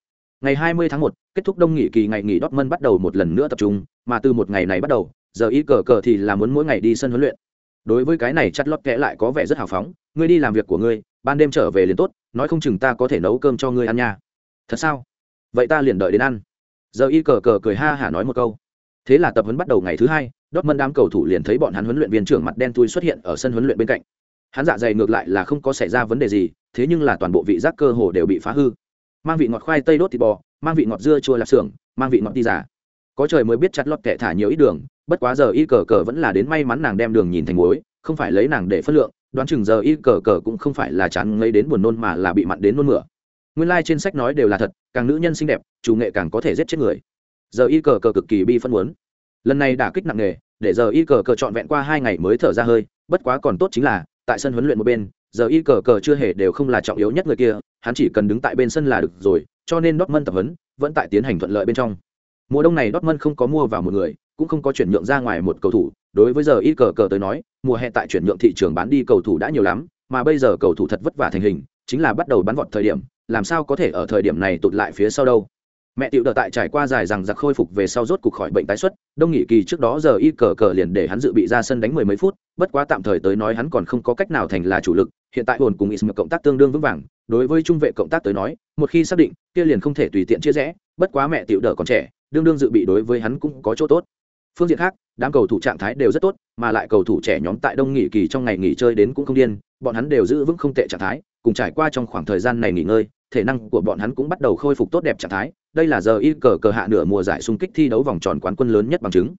Ngày 20 tháng 1, kết thúc đông nghỉ kỳ ngày nghỉ Dortmund bắt đầu một lần nữa tập trung, mà từ một ngày này bắt đầu, giờ y cờ cờ thì là muốn mỗi ngày đi sân huấn luyện. Đối với cái này chặt lót kẽ lại có vẻ rất hào phóng, ngươi đi làm việc của ngươi, ban đêm trở về liền tốt, nói không chừng ta có thể nấu cơm cho ngươi ăn nha. Thật sao? Vậy ta liền đợi đến ăn. Giờ y cờ cờ cười ha hả nói một câu. Thế là tập huấn bắt đầu ngày thứ hai, Đốt mân đám cầu thủ liền thấy bọn hắn huấn luyện viên trưởng mặt đen thui xuất hiện ở sân huấn luyện bên cạnh. Hắn dạ dày ngược lại là không có xảy ra vấn đề gì, thế nhưng là toàn bộ vị giác cơ hồ đều bị phá hư mang vị ngọt khoai tây đốt thịt bò mang vị ngọt dưa chua lạp xưởng mang vị ngọt đi giả có trời mới biết chặt lọt kẻ thả nhiều ít đường bất quá giờ y cờ cờ vẫn là đến may mắn nàng đem đường nhìn thành muối không phải lấy nàng để phất lượng, đoán chừng giờ y cờ cờ cũng không phải là chán ngấy đến buồn nôn mà là bị mặn đến nôn mửa. Nguyên lai、like、trên sách nói đều là thật, càng nữ nhân xinh đẹp, chủ nghệ càng có thể giết chết người. Giờ y cờ cờ cực kỳ bi phân muốn. Lần này đả kích nặng nề, để giờ y cờ cờ trọn vẹn qua hai ngày mới thở ra hơi, bất quá còn tốt chính là, tại sân huấn luyện một bên, giờ y cờ cờ chưa hề đều không là trọng yếu nhất người kia, hắn chỉ cần đứng tại bên sân là được rồi, cho nên Dortmund tập huấn vẫn tại tiến hành thuận lợi bên trong mùa đông này Dortmund không có mua vào một người, cũng không có chuyển nhượng ra ngoài một cầu thủ. Đối với giờ ít cờ cờ tới nói, mùa hè tại chuyển nhượng thị trường bán đi cầu thủ đã nhiều lắm, mà bây giờ cầu thủ thật vất vả thành hình, chính là bắt đầu bán vọt thời điểm, làm sao có thể ở thời điểm này tụt lại phía sau đâu? Mẹ tiểu đờ tại trải qua dài rằng giặc khôi phục về sau rốt cục khỏi bệnh tái xuất, đông nghỉ kỳ trước đó giờ y cờ cờ liền để hắn dự bị ra sân đánh mười mấy phút, bất quá tạm thời tới nói hắn còn không có cách nào thành là chủ lực, hiện tại hồn cùng ism cộng tác tương đương vững vàng, đối với trung vệ cộng tác tới nói, một khi xác định, kia liền không thể tùy tiện chia rẽ, bất quá mẹ tiểu đờ còn trẻ, đương đương dự bị đối với hắn cũng có chỗ tốt. Phương diện khác, đám cầu thủ trạng thái đều rất tốt, mà lại cầu thủ trẻ nhóm tại đông nghỉ kỳ trong ngày nghỉ chơi đến cũng không điên, bọn hắn đều giữ vững không tệ trạng thái, cùng trải qua trong khoảng thời gian này nghỉ ngơi, thể năng của bọn hắn cũng bắt đầu khôi phục tốt đẹp trạng thái đây là giờ y cờ cờ hạ nửa mùa giải xung kích thi đấu vòng tròn quán quân lớn nhất bằng chứng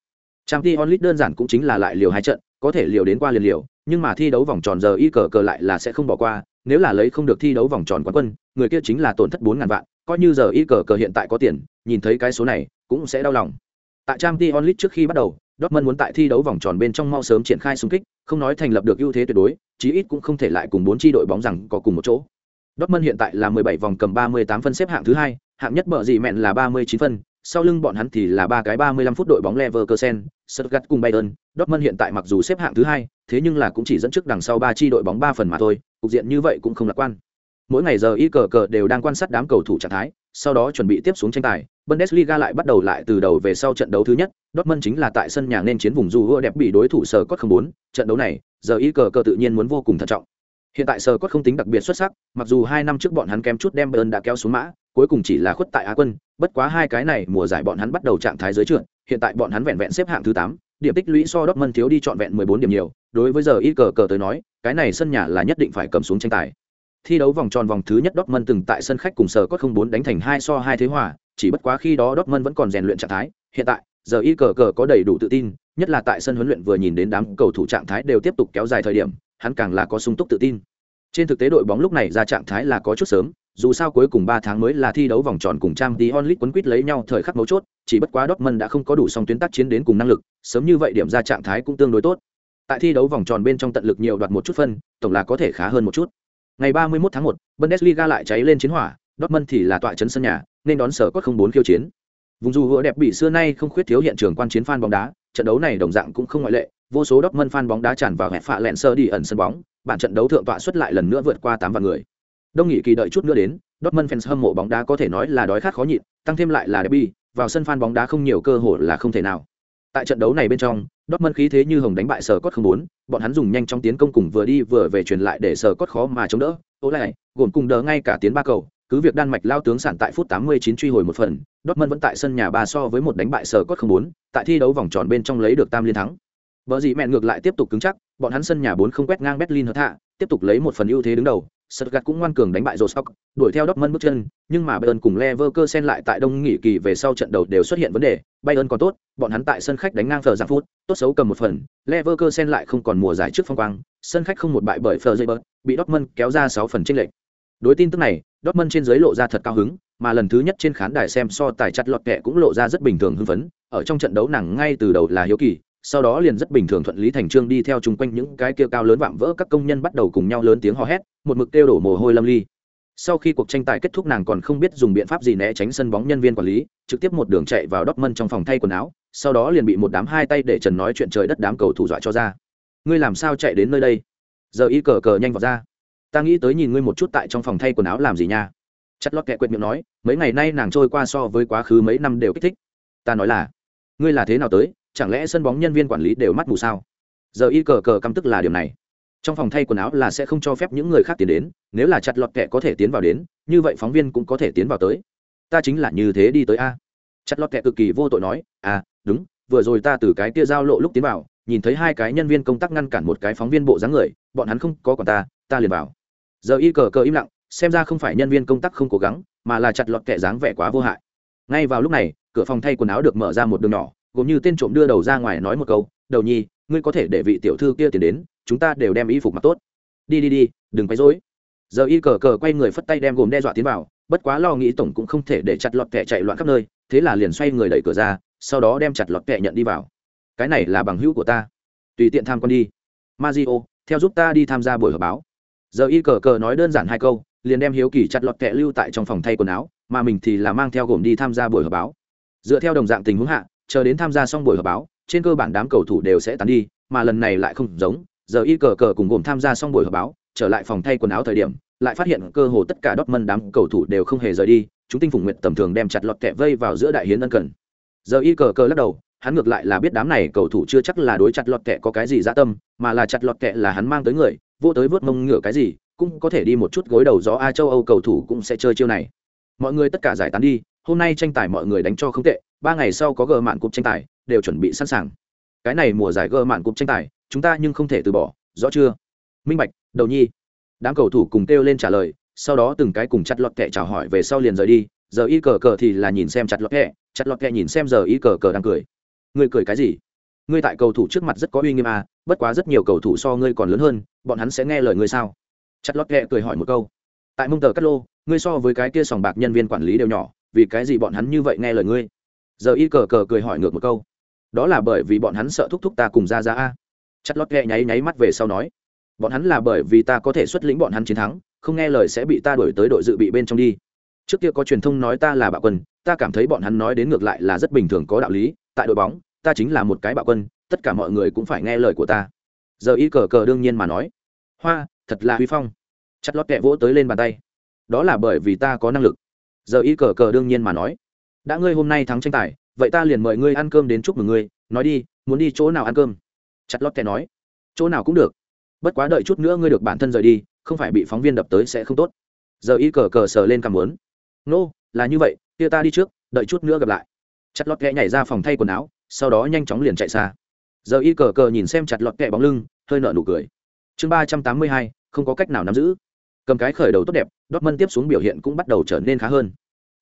trang Ti onlit đơn giản cũng chính là lại liều hai trận có thể liều đến qua liền liều nhưng mà thi đấu vòng tròn giờ y cờ cờ lại là sẽ không bỏ qua nếu là lấy không được thi đấu vòng tròn quán quân người kia chính là tổn thất bốn ngàn vạn coi như giờ y cờ cờ hiện tại có tiền nhìn thấy cái số này cũng sẽ đau lòng tại trang Ti onlit trước khi bắt đầu Dortmund muốn tại thi đấu vòng tròn bên trong mau sớm triển khai xung kích, không nói thành lập được ưu thế tuyệt đối, chí ít cũng không thể lại cùng bốn chi đội bóng rằng có cùng một chỗ. Dortmund hiện tại là 17 vòng cầm 38 phân xếp hạng thứ hai, hạng nhất bờ gì mẹn là 39 phân, sau lưng bọn hắn thì là ba cái 35 phút đội bóng Leverkusen, Stuttgart cùng Bayern. Dortmund hiện tại mặc dù xếp hạng thứ hai, thế nhưng là cũng chỉ dẫn trước đằng sau ba chi đội bóng 3 phần mà thôi, cục diện như vậy cũng không lạc quan. Mỗi ngày giờ y cờ cờ đều đang quan sát đám cầu thủ trạng thái, sau đó chuẩn bị tiếp xuống tranh tài. Bundesliga lại bắt đầu lại từ đầu về sau trận đấu thứ nhất, Dortmund chính là tại sân nhà nên chiến vùng dù đẹp bị đối thủ sở cốt 04, trận đấu này, giờ y cờ cờ tự nhiên muốn vô cùng thận trọng. Hiện tại Sở Cốt không tính đặc biệt xuất sắc, mặc dù hai năm trước bọn hắn kém chút đem Bayern đã kéo xuống mã, cuối cùng chỉ là khuất tại Á quân, bất quá hai cái này mùa giải bọn hắn bắt đầu trạng thái dưới trượt, hiện tại bọn hắn vẹn vẹn xếp hạng thứ tám, điểm tích lũy so Dortmund thiếu đi trọn vẹn 14 điểm nhiều, đối với giờ y cờ cờ tới nói, cái này sân nhà là nhất định phải cầm xuống tranh tài. Thi đấu vòng tròn vòng thứ nhất Dortmund từng tại sân khách cùng Sở Cốt không bốn đánh thành hai so hai thế hòa, chỉ bất quá khi đó Dortmund vẫn còn rèn luyện trạng thái, hiện tại, giờ y cờ cờ có đầy đủ tự tin, nhất là tại sân huấn luyện vừa nhìn đến đám cầu thủ trạng thái đều tiếp tục kéo dài thời điểm, hắn càng là có sung túc tự tin. Trên thực tế đội bóng lúc này ra trạng thái là có chút sớm, dù sao cuối cùng ba tháng mới là thi đấu vòng tròn cùng Trang Tí Onlit quấn quýt lấy nhau thời khắc mấu chốt, chỉ bất quá Dortmund đã không có đủ song tuyến tác chiến đến cùng năng lực, sớm như vậy điểm ra trạng thái cũng tương đối tốt. Tại thi đấu vòng tròn bên trong tận lực nhiều đoạt một chút phân, tổng là có thể khá hơn một chút. Ngày 31 tháng 1, Bundesliga lại cháy lên chiến hỏa, Dortmund thì là tọa trấn sân nhà, nên đón sở cốt 04 khiêu chiến. Vùng dù hứa đẹp bị xưa nay không khuyết thiếu hiện trường quan chiến fan bóng đá, trận đấu này đồng dạng cũng không ngoại lệ, vô số Dortmund fan bóng đá tràn vào hẹp phạ lẹn sơ đi ẩn sân bóng, bản trận đấu thượng tọa xuất lại lần nữa vượt qua tám vạn người. Đông nghị kỳ đợi chút nữa đến, Dortmund fans hâm mộ bóng đá có thể nói là đói khát khó nhịn, tăng thêm lại là derby, vào sân fan bóng đá không nhiều cơ hội là không thể nào. Tại trận đấu này bên trong, Dortmund khí thế như hồng đánh bại Sở Cốt không muốn, bọn hắn dùng nhanh trong tiến công cùng vừa đi vừa về truyền lại để Sở Cốt khó mà chống đỡ. Ô lại, gồm cùng đỡ ngay cả tiến ba cầu, cứ việc Đan Mạch lao tướng sản tại phút 89 truy hồi một phần, Dortmund vẫn tại sân nhà ba so với một đánh bại Sở Cốt không muốn, tại thi đấu vòng tròn bên trong lấy được tam liên thắng. Bở gì mẹn ngược lại tiếp tục cứng chắc, bọn hắn sân nhà 4 không quét ngang Berlin hợp hạ, tiếp tục lấy một phần ưu thế đứng đầu. Stuttgart cũng ngoan cường đánh bại Rostock, đuổi theo Dortmund bước chân, nhưng mà Bayern cùng Leverkusen lại tại đông nghỉ kỳ về sau trận đầu đều xuất hiện vấn đề. Bayern còn tốt, bọn hắn tại sân khách đánh ngang phở giảng phút, tốt xấu cầm một phần. Leverkusen lại không còn mùa giải trước phong quang, sân khách không một bại bởi Freiburg, bị Dortmund kéo ra 6 phần chênh lệch. Đối tin tức này, Dortmund trên dưới lộ ra thật cao hứng, mà lần thứ nhất trên khán đài xem so tài chặt lọt kẹ cũng lộ ra rất bình thường hưng phấn. Ở trong trận đấu nàng ngay từ đầu là hiếu kỳ, sau đó liền rất bình thường thuận lý thành trương đi theo chung quanh những cái kia cao lớn vạm vỡ các công nhân bắt đầu cùng nhau lớn tiếng hò hét, một mực kêu đổ mồ hôi lâm ly. Sau khi cuộc tranh tài kết thúc nàng còn không biết dùng biện pháp gì né tránh sân bóng nhân viên quản lý, trực tiếp một đường chạy vào Dortmund trong phòng thay quần áo, sau đó liền bị một đám hai tay để trần nói chuyện trời đất đám cầu thủ dọa cho ra. Ngươi làm sao chạy đến nơi đây? Giờ y cờ cờ nhanh vào ra. Ta nghĩ tới nhìn ngươi một chút tại trong phòng thay quần áo làm gì nha. Chặt lót kẹ quyết miệng nói, mấy ngày nay nàng trôi qua so với quá khứ mấy năm đều kích thích. Ta nói là, ngươi là thế nào tới? Chẳng lẽ sân bóng nhân viên quản lý đều mắt mù sao? Giờ y cờ cờ căm tức là điều này. Trong phòng thay quần áo là sẽ không cho phép những người khác tiến đến, nếu là chặt lọt kệ có thể tiến vào đến, như vậy phóng viên cũng có thể tiến vào tới. Ta chính là như thế đi tới a. Chặt lọt kệ cực kỳ vô tội nói à đúng, vừa rồi ta từ cái tia giao lộ lúc tiến vào, nhìn thấy hai cái nhân viên công tác ngăn cản một cái phóng viên bộ dáng người, bọn hắn không có còn ta ta liền vào. Giờ y cờ cờ im lặng, xem ra không phải nhân viên công tác không cố gắng, mà là chặt lọt kệ dáng vẻ quá vô hại. Ngay vào lúc này, cửa phòng thay quần áo được mở ra một đường nhỏ gồm như tên trộm đưa đầu ra ngoài nói một câu, đầu nhi, ngươi có thể để vị tiểu thư kia tiền đến, chúng ta đều đem y phục mặc tốt. Đi đi đi, đừng quấy rối. Giờ y cờ cờ quay người phất tay đem gồm đe dọa tiến vào, bất quá lo nghĩ tổng cũng không thể để chặt lọt kẹ chạy loạn khắp nơi, thế là liền xoay người đẩy cửa ra, sau đó đem chặt lọt kẹ nhận đi vào. Cái này là bằng hữu của ta. Tùy tiện tham con đi. Mazio theo giúp ta đi tham gia buổi họp báo. Giờ y cờ cờ nói đơn giản hai câu, liền đem hiếu kỳ chặt lọt kẹ lưu tại trong phòng thay quần áo, mà mình thì là mang theo gồm đi tham gia buổi họp báo. Dựa theo đồng dạng tình huống hạ chờ đến tham gia xong buổi họp báo, trên cơ bản đám cầu thủ đều sẽ tán đi, mà lần này lại không giống, giờ y cờ cờ cùng gồm tham gia xong buổi họp báo, trở lại phòng thay quần áo thời điểm, lại phát hiện cơ hồ tất cả Dortmund đám cầu thủ đều không hề rời đi, chúng tinh phùng nguyệt tầm thường đem chặt lọt kẹ vây vào giữa đại hiến ân cần. Giờ y cờ cờ lắc đầu, hắn ngược lại là biết đám này cầu thủ chưa chắc là đối chặt lọt kẹ có cái gì dã tâm, mà là chặt lọt kẹ là hắn mang tới người, vô tới vớt mông ngửa cái gì, cũng có thể đi một chút gối đầu gió a châu âu cầu thủ cũng sẽ chơi chiêu này. Mọi người tất cả giải tán đi hôm nay tranh tài mọi người đánh cho không tệ, ba ngày sau có gờ mạn cúp tranh tài, đều chuẩn bị sẵn sàng. Cái này mùa giải gờ mạn cúp tranh tài, chúng ta nhưng không thể từ bỏ, rõ chưa? Minh bạch, đầu nhi. Đám cầu thủ cùng kêu lên trả lời, sau đó từng cái cùng chặt lọt kẹ chào hỏi về sau liền rời đi, giờ y cờ cờ thì là nhìn xem chặt lọt kẹ, chặt lọt kẹ nhìn xem giờ y cờ cờ đang cười. Ngươi cười cái gì? Ngươi tại cầu thủ trước mặt rất có uy nghiêm à bất quá rất nhiều cầu thủ so ngươi còn lớn hơn, bọn hắn sẽ nghe lời ngươi sao? Chặt lọt kẹ cười hỏi một câu. Tại mông tờ cắt lô, ngươi so với cái kia sòng bạc nhân viên quản lý đều nhỏ vì cái gì bọn hắn như vậy nghe lời ngươi? Giờ y cờ cờ cười hỏi ngược một câu. Đó là bởi vì bọn hắn sợ thúc thúc ta cùng ra ra a. Chặt lót ghẹ nháy nháy mắt về sau nói. Bọn hắn là bởi vì ta có thể xuất lĩnh bọn hắn chiến thắng, không nghe lời sẽ bị ta đuổi tới đội dự bị bên trong đi. Trước kia có truyền thông nói ta là bạo quân, ta cảm thấy bọn hắn nói đến ngược lại là rất bình thường có đạo lý, tại đội bóng, ta chính là một cái bạo quân, tất cả mọi người cũng phải nghe lời của ta. Giờ y cờ cờ đương nhiên mà nói. Hoa, thật là huy phong. Chặt lót kẹ vỗ tới lên bàn tay. Đó là bởi vì ta có năng lực giờ y cờ cờ đương nhiên mà nói. Đã ngươi hôm nay thắng tranh tài vậy ta liền mời ngươi ăn cơm đến chúc mừng ngươi nói đi muốn đi chỗ nào ăn cơm? Chặt lót kẹ nói. Chỗ nào cũng được. Bất quá đợi chút nữa ngươi được bản thân rời đi không phải bị phóng viên đập tới sẽ không tốt. Giờ y cờ cờ sờ lên cảm muốn. Nô、no, là như vậy kia ta đi trước đợi chút nữa gặp lại. Chặt lọt kẹ nhảy ra phòng thay quần áo sau đó nhanh chóng liền chạy xa. Giờ y cờ cờ nhìn xem chặt lọt kẹ bóng lưng hơi nợ nụ cười. Chương ba trăm tám mươi hai không có cách nào nắm giữ cầm cái khởi đầu tốt đẹp Dortmund tiếp xuống biểu hiện cũng bắt đầu trở nên khá hơn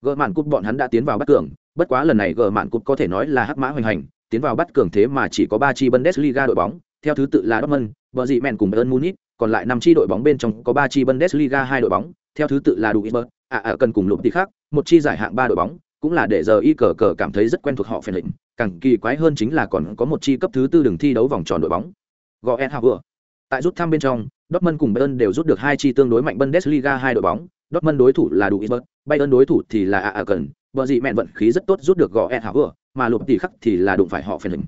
gỡ mạn cúp bọn hắn đã tiến vào bắt cường bất quá lần này gỡ mạn cúp có thể nói là hắc mã hoành hành tiến vào bắt cường thế mà chỉ có ba chi bundesliga đội bóng theo thứ tự là Dortmund, Bờ dị cùng Bayern Munich, còn lại năm chi đội bóng bên trong có ba chi Bundesliga hai đội bóng, theo thứ tự là Duisburg, à à cần cùng lục tí khác, một chi giải hạng ba đội bóng, cũng là để giờ y cờ cờ cảm thấy rất quen thuộc họ phèn lĩnh, Càng kỳ quái hơn chính là còn có một chi cấp thứ tư đường thi đấu vòng tròn đội bóng. Goenhaver. Tại rút thăm bên trong, Dortmund cùng Bayern đều rút được hai chi tương đối mạnh Bundesliga hai đội bóng, Dortmund đối thủ là Duisburg, Bayern đối thủ thì là Aachen, à cần. Dị mẹn vận khí rất tốt rút được Goenhaver, mà lục tỷ khắc thì là đụng phải họ phèn hình.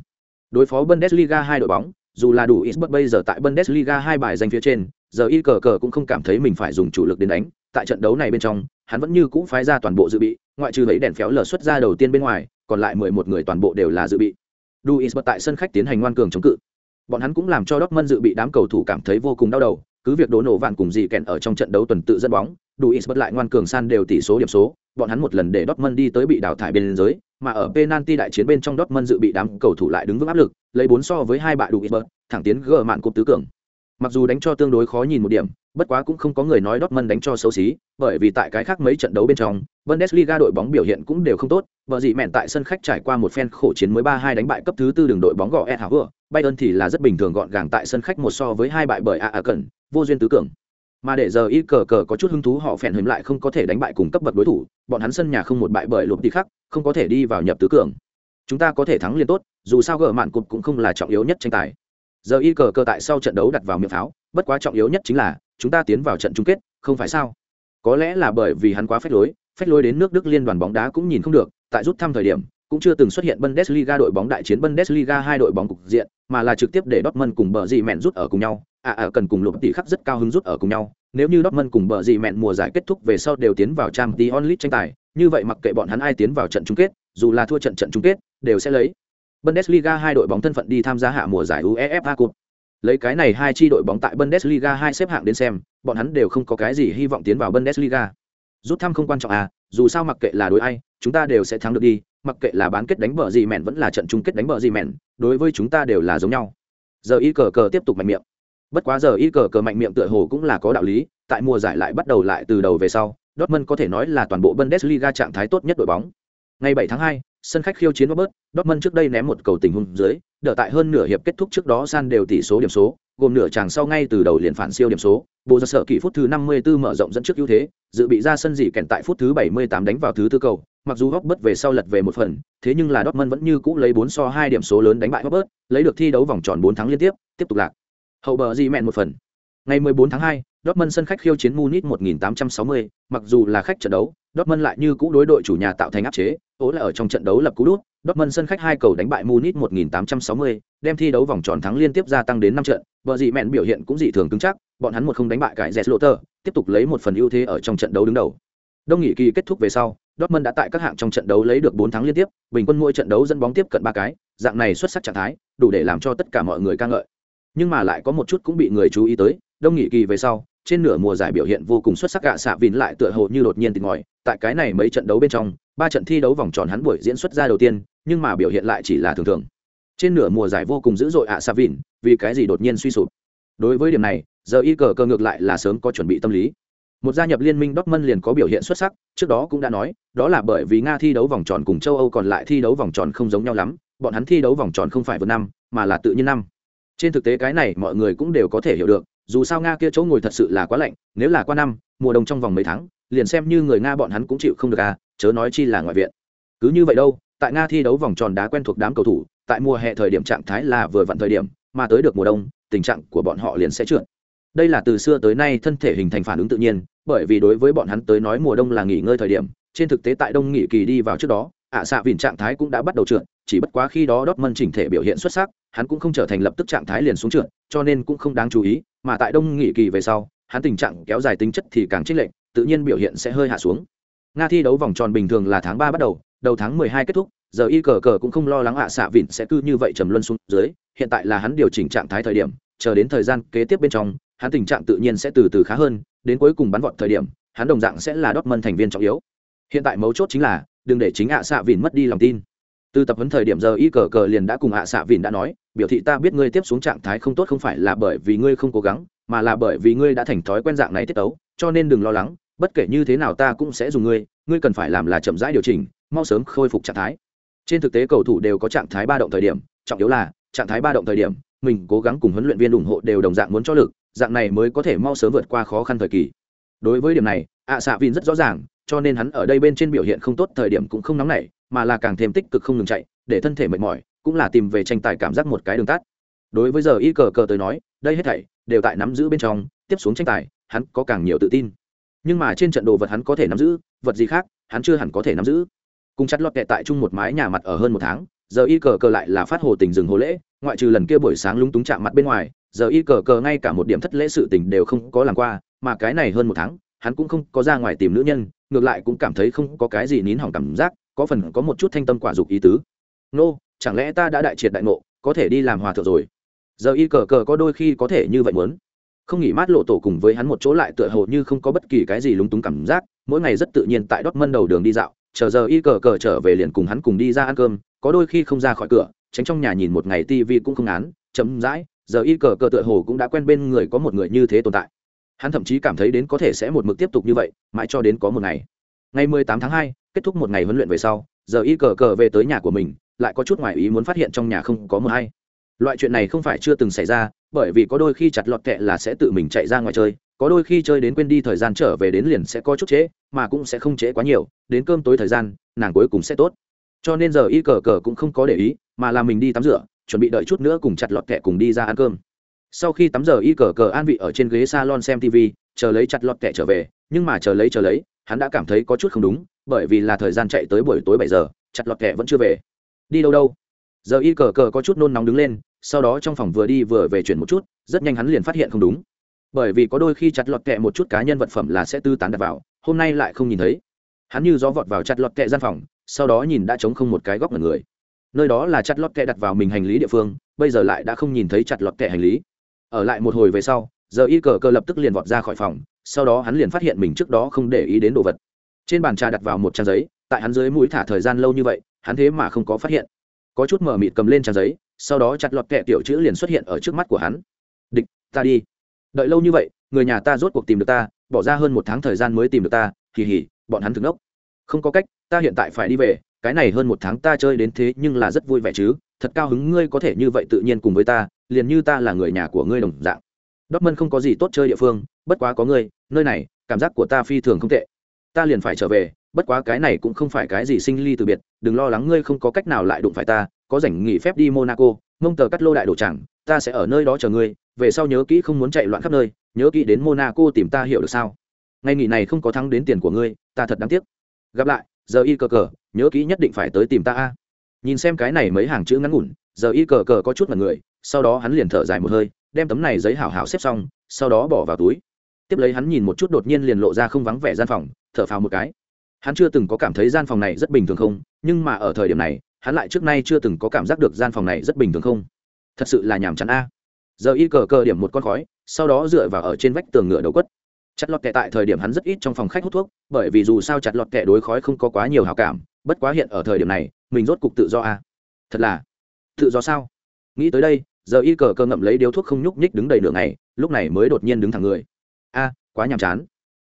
Đối phó Bundesliga hai đội bóng, dù là đủ ít bây giờ tại Bundesliga hai bài danh phía trên, giờ y cờ cờ cũng không cảm thấy mình phải dùng chủ lực đến đánh. Tại trận đấu này bên trong, hắn vẫn như cũ phái ra toàn bộ dự bị, ngoại trừ lấy đèn phéo lở xuất ra đầu tiên bên ngoài, còn lại 11 người toàn bộ đều là dự bị. Duisburg tại sân khách tiến hành ngoan cường chống cự. Bọn hắn cũng làm cho Dortmund dự bị đám cầu thủ cảm thấy vô cùng đau đầu, cứ việc đố nổ vạn cùng gì kèn ở trong trận đấu tuần tự dẫn bóng, Luis bất lại ngoan cường san đều tỷ số điểm số, bọn hắn một lần để Dortmund đi tới bị đào thải bên dưới, mà ở penalty đại chiến bên trong Dortmund dự bị đám cầu thủ lại đứng vững áp lực, lấy 4 so với hai bại đủ Isberg, thẳng tiến gỡ mạn cúp tứ cường. Mặc dù đánh cho tương đối khó nhìn một điểm, bất quá cũng không có người nói Dortmund đánh cho xấu xí, bởi vì tại cái khác mấy trận đấu bên trong, Bundesliga đội bóng biểu hiện cũng đều không tốt, vợ gì mẹn tại sân khách trải qua một phen khổ chiến mới 3-2 đánh bại cấp thứ tư đường đội bóng gõ Eindhoven, Bayern thì là rất bình thường gọn gàng tại sân khách một so với hai bại bởi AA Cẩn, vô duyên tứ cường. Mà để giờ ít cờ cờ có chút hứng thú họ phèn hình lại không có thể đánh bại cùng cấp bậc đối thủ. Bọn hắn sân nhà không một bại bởi lục đi khác không có thể đi vào nhập tứ cường. Chúng ta có thể thắng liên tốt dù sao gỡ mạn cục cũng không là trọng yếu nhất tranh tài. Giờ y cờ cờ tại sau trận đấu đặt vào miệng pháo bất quá trọng yếu nhất chính là chúng ta tiến vào trận chung kết không phải sao có lẽ là bởi vì hắn quá phép lối phép lối đến nước đức liên đoàn bóng đá cũng nhìn không được tại rút thăm thời điểm cũng chưa từng xuất hiện Bundesliga đội bóng đại chiến Bundesliga hai đội bóng cục diện, mà là trực tiếp để Dortmund cùng bờ gì mẹn rút ở cùng nhau. À à cần cùng lục tỷ khắc rất cao hứng rút ở cùng nhau. Nếu như Dortmund cùng bờ gì mẹn mùa giải kết thúc về sau đều tiến vào Champions League tranh tài, như vậy mặc kệ bọn hắn ai tiến vào trận chung kết, dù là thua trận trận chung kết, đều sẽ lấy Bundesliga hai đội bóng thân phận đi tham gia hạ mùa giải UEFA Cup. Lấy cái này hai chi đội bóng tại Bundesliga hai xếp hạng đến xem, bọn hắn đều không có cái gì hy vọng tiến vào Bundesliga. Rút thăm không quan trọng à, dù sao mặc kệ là đối ai, chúng ta đều sẽ thắng được đi, mặc kệ là bán kết đánh bờ gì mẹn vẫn là trận chung kết đánh bờ gì mẹn, đối với chúng ta đều là giống nhau. Giờ y cờ cờ tiếp tục mạnh miệng. Bất quá giờ y cờ cờ mạnh miệng tựa hồ cũng là có đạo lý, tại mùa giải lại bắt đầu lại từ đầu về sau, Dortmund có thể nói là toàn bộ Bundesliga trạng thái tốt nhất đội bóng. Ngày 7 tháng 2, sân khách khiêu chiến Robert, Dortmund trước đây ném một cầu tình huống dưới, đỡ tại hơn nửa hiệp kết thúc trước đó san đều tỷ số điểm số, gồm nửa chàng sau ngay từ đầu liền phản siêu điểm số, bộ ra sở kỷ phút thứ 54 mở rộng dẫn trước ưu thế, dự bị ra sân dị kèn tại phút thứ 78 đánh vào thứ tư cầu, mặc dù Robert về sau lật về một phần, thế nhưng là Dortmund vẫn như cũ lấy 4 so 2 điểm số lớn đánh bại Robert, lấy được thi đấu vòng tròn 4 thắng liên tiếp, tiếp tục lạc. Hậu bờ gì mẹn một phần. Ngày 14 tháng 2, Dortmund sân khách khiêu chiến Munich 1860, mặc dù là khách trận đấu, Dortmund lại như cũ đối đội chủ nhà tạo thành áp chế, ố là ở trong trận đấu lập cú đút, Dortmund sân khách hai cầu đánh bại Munich 1860, đem thi đấu vòng tròn thắng liên tiếp gia tăng đến 5 trận, vợ dị mẹn biểu hiện cũng dị thường cứng chắc, bọn hắn một không đánh bại cái Zetloter, tiếp tục lấy một phần ưu thế ở trong trận đấu đứng đầu. Đông nghị kỳ kết thúc về sau, Dortmund đã tại các hạng trong trận đấu lấy được 4 thắng liên tiếp, bình quân mỗi trận đấu dẫn bóng tiếp cận ba cái, dạng này xuất sắc trạng thái, đủ để làm cho tất cả mọi người ca ngợi. Nhưng mà lại có một chút cũng bị người chú ý tới, Đông nghị kỳ về sau, trên nửa mùa giải biểu hiện vô cùng xuất sắc gạ xạ vìn lại tựa hồ như đột nhiên tìm ngòi tại cái này mấy trận đấu bên trong ba trận thi đấu vòng tròn hắn buổi diễn xuất ra đầu tiên nhưng mà biểu hiện lại chỉ là thường thường. Trên nửa mùa giải vô cùng dữ dội ạ xạ vìn vì cái gì đột nhiên suy sụp? Đối với điểm này giờ y cờ cờ ngược lại là sớm có chuẩn bị tâm lý. Một gia nhập liên minh Dortmund liền có biểu hiện xuất sắc, trước đó cũng đã nói, đó là bởi vì Nga thi đấu vòng tròn cùng châu Âu còn lại thi đấu vòng tròn không giống nhau lắm, bọn hắn thi đấu vòng tròn không phải vượt năm, mà là tự nhiên năm. Trên thực tế cái này mọi người cũng đều có thể hiểu được, dù sao nga kia chỗ ngồi thật sự là quá lạnh nếu là qua năm mùa đông trong vòng mấy tháng liền xem như người nga bọn hắn cũng chịu không được à chớ nói chi là ngoại viện. Cứ như vậy đâu tại nga thi đấu vòng tròn đá quen thuộc đám cầu thủ tại mùa hè thời điểm trạng thái là vừa vặn thời điểm mà tới được mùa đông tình trạng của bọn họ liền sẽ trượt. Đây là từ xưa tới nay thân thể hình thành phản ứng tự nhiên bởi vì đối với bọn hắn tới nói mùa đông là nghỉ ngơi thời điểm trên thực tế tại đông nghỉ kỳ đi vào trước đó ạ xạ vìn trạng thái cũng đã bắt đầu trượt chỉ bất quá khi đó Dortmund chỉnh thể biểu hiện xuất sắc, hắn cũng không trở thành lập tức trạng thái liền xuống trượt, cho nên cũng không đáng chú ý, mà tại đông nghị kỳ về sau, hắn tình trạng kéo dài tính chất thì càng chênh lệnh, tự nhiên biểu hiện sẽ hơi hạ xuống. Nga thi đấu vòng tròn bình thường là tháng ba bắt đầu, đầu tháng mười hai kết thúc, giờ y cờ cờ cũng không lo lắng ạ xạ vịn sẽ cứ như vậy trầm luân xuống dưới, hiện tại là hắn điều chỉnh trạng thái thời điểm, chờ đến thời gian kế tiếp bên trong, hắn tình trạng tự nhiên sẽ từ từ khá hơn, đến cuối cùng bắn vọt thời điểm, hắn đồng dạng sẽ là Dortmund thành viên trọng yếu. Hiện tại mấu chốt chính là, đừng để chính ạ xạ vịn mất đi lòng tin từ tập huấn thời điểm giờ y cờ cờ liền đã cùng hạ xạ vìn đã nói, biểu thị ta biết ngươi tiếp xuống trạng thái không tốt không phải là bởi vì ngươi không cố gắng, mà là bởi vì ngươi đã thành thói quen dạng này tiết tấu, cho nên đừng lo lắng, bất kể như thế nào ta cũng sẽ dùng ngươi ngươi cần phải làm là chậm rãi điều chỉnh, mau sớm khôi phục trạng thái. Trên thực tế cầu thủ đều có trạng thái ba động thời điểm, trọng yếu là trạng thái ba động thời điểm, mình cố gắng cùng huấn luyện viên ủng hộ đều đồng dạng muốn cho lực, dạng này mới có thể mau sớm vượt qua khó khăn thời kỳ. Đối với điểm này, ạ xạ vin rất rõ ràng, cho nên hắn ở đây bên trên biểu hiện không tốt thời điểm cũng không nóng nảy mà là càng thêm tích cực không ngừng chạy, để thân thể mệt mỏi, cũng là tìm về tranh tài cảm giác một cái đường tắt. Đối với giờ y cờ cờ tới nói, đây hết thảy đều tại nắm giữ bên trong, tiếp xuống tranh tài, hắn có càng nhiều tự tin. Nhưng mà trên trận đồ vật hắn có thể nắm giữ, vật gì khác, hắn chưa hẳn có thể nắm giữ. Cùng chặt lọt kẹt tại chung một mái nhà mặt ở hơn một tháng, giờ y cờ cờ lại là phát hồ tình dừng hồ lễ, ngoại trừ lần kia buổi sáng lúng túng chạm mặt bên ngoài, giờ y cờ cờ ngay cả một điểm thất lễ sự tình đều không có làm qua, mà cái này hơn một tháng, hắn cũng không có ra ngoài tìm nữ nhân, ngược lại cũng cảm thấy không có cái gì nín hỏng cảm giác có phần có một chút thanh tâm quả dục ý tứ. Nô, chẳng lẽ ta đã đại triệt đại ngộ, có thể đi làm hòa thượng rồi? Giờ y cờ cờ có đôi khi có thể như vậy muốn. Không nghỉ mát lộ tổ cùng với hắn một chỗ lại tựa hồ như không có bất kỳ cái gì lúng túng cảm giác, mỗi ngày rất tự nhiên tại đót mân đầu đường đi dạo, chờ giờ y cờ cờ trở về liền cùng hắn cùng đi ra ăn cơm, có đôi khi không ra khỏi cửa, tránh trong nhà nhìn một ngày tivi cũng không án chấm dãi giờ y cờ cờ tựa hồ cũng đã quen bên người có một người như thế tồn tại. Hắn thậm chí cảm thấy đến có thể sẽ một mực tiếp tục như vậy, mãi cho đến có một ngày ngày 18 tháng 2, kết thúc một ngày huấn luyện về sau giờ y cờ cờ về tới nhà của mình lại có chút ngoài ý muốn phát hiện trong nhà không có mờ hay. Loại chuyện này không phải chưa từng xảy ra bởi vì có đôi khi chặt lọt kẹ là sẽ tự mình chạy ra ngoài chơi có đôi khi chơi đến quên đi thời gian trở về đến liền sẽ có chút trễ mà cũng sẽ không trễ quá nhiều đến cơm tối thời gian nàng cuối cùng sẽ tốt. Cho nên giờ y cờ cờ cũng không có để ý mà là mình đi tắm rửa chuẩn bị đợi chút nữa cùng chặt lọt kẹ cùng đi ra ăn cơm. Sau khi tắm giờ y cờ cờ an vị ở trên ghế salon xem tv chờ lấy chặt lọt kẹ trở về nhưng mà chờ lấy chờ lấy hắn đã cảm thấy có chút không đúng, bởi vì là thời gian chạy tới buổi tối bảy giờ, chặt lọt kẹ vẫn chưa về. Đi đâu đâu? Giờ y cờ cờ có chút nôn nóng đứng lên, sau đó trong phòng vừa đi vừa về chuyển một chút, rất nhanh hắn liền phát hiện không đúng. Bởi vì có đôi khi chặt lọt kẹ một chút cá nhân vật phẩm là sẽ tư tán đặt vào, hôm nay lại không nhìn thấy. Hắn như gió vọt vào chặt lọt kẹ gian phòng, sau đó nhìn đã trống không một cái góc ngần người. Nơi đó là chặt lọt kẹ đặt vào mình hành lý địa phương, bây giờ lại đã không nhìn thấy chặt lọt kẹ hành lý. Ở lại một hồi về sau, giờ y cờ cờ lập tức liền vọt ra khỏi phòng sau đó hắn liền phát hiện mình trước đó không để ý đến đồ vật. Trên bàn trà đặt vào một trang giấy tại hắn dưới mũi thả thời gian lâu như vậy hắn thế mà không có phát hiện. Có chút mờ mịt cầm lên trang giấy sau đó chặt lọt kẹ tiểu chữ liền xuất hiện ở trước mắt của hắn. Địch ta đi. Đợi lâu như vậy người nhà ta rốt cuộc tìm được ta bỏ ra hơn một tháng thời gian mới tìm được ta kỳ hỉ bọn hắn thực ốc không có cách ta hiện tại phải đi về cái này hơn một tháng ta chơi đến thế nhưng là rất vui vẻ chứ thật cao hứng ngươi có thể như vậy tự nhiên cùng với ta liền như ta là người nhà của ngươi đồng dạng. Dortmund không có gì tốt chơi địa phương, bất quá có ngươi, nơi này, cảm giác của ta phi thường không tệ. Ta liền phải trở về, bất quá cái này cũng không phải cái gì sinh ly từ biệt, đừng lo lắng ngươi không có cách nào lại đụng phải ta, có rảnh nghỉ phép đi Monaco, mông tờ cắt lô đại đổ chẳng, ta sẽ ở nơi đó chờ ngươi, về sau nhớ kỹ không muốn chạy loạn khắp nơi, nhớ kỹ đến Monaco tìm ta hiểu được sao? Ngày nghỉ này không có thắng đến tiền của ngươi, ta thật đáng tiếc. Gặp lại, giờ y cờ cờ, nhớ kỹ nhất định phải tới tìm ta a. Nhìn xem cái này mấy hàng chữ ngắn ngủn, giờ y cờ cờ có chút là người, sau đó hắn liền thở dài một hơi, đem tấm này giấy hảo hảo xếp xong sau đó bỏ vào túi tiếp lấy hắn nhìn một chút đột nhiên liền lộ ra không vắng vẻ gian phòng, thở phào một cái. Hắn chưa từng có cảm thấy gian phòng này rất bình thường không, nhưng mà ở thời điểm này, hắn lại trước nay chưa từng có cảm giác được gian phòng này rất bình thường không. Thật sự là nhàm chán a. Giờ y cờ cờ điểm một con khói, sau đó dựa vào ở trên vách tường ngựa đầu quất. Chặt lọt kẹ tại thời điểm hắn rất ít trong phòng khách hút thuốc, bởi vì dù sao chặt lọt kẹ đối khói không có quá nhiều hào cảm, bất quá hiện ở thời điểm này, mình rốt cục tự do a. Thật là, tự do sao? Nghĩ tới đây, giờ y cờ cờ ngậm lấy điếu thuốc không nhúc nhích đứng đầy nửa ngày, lúc này mới đột nhiên đứng thẳng người a, quá nhàm chán.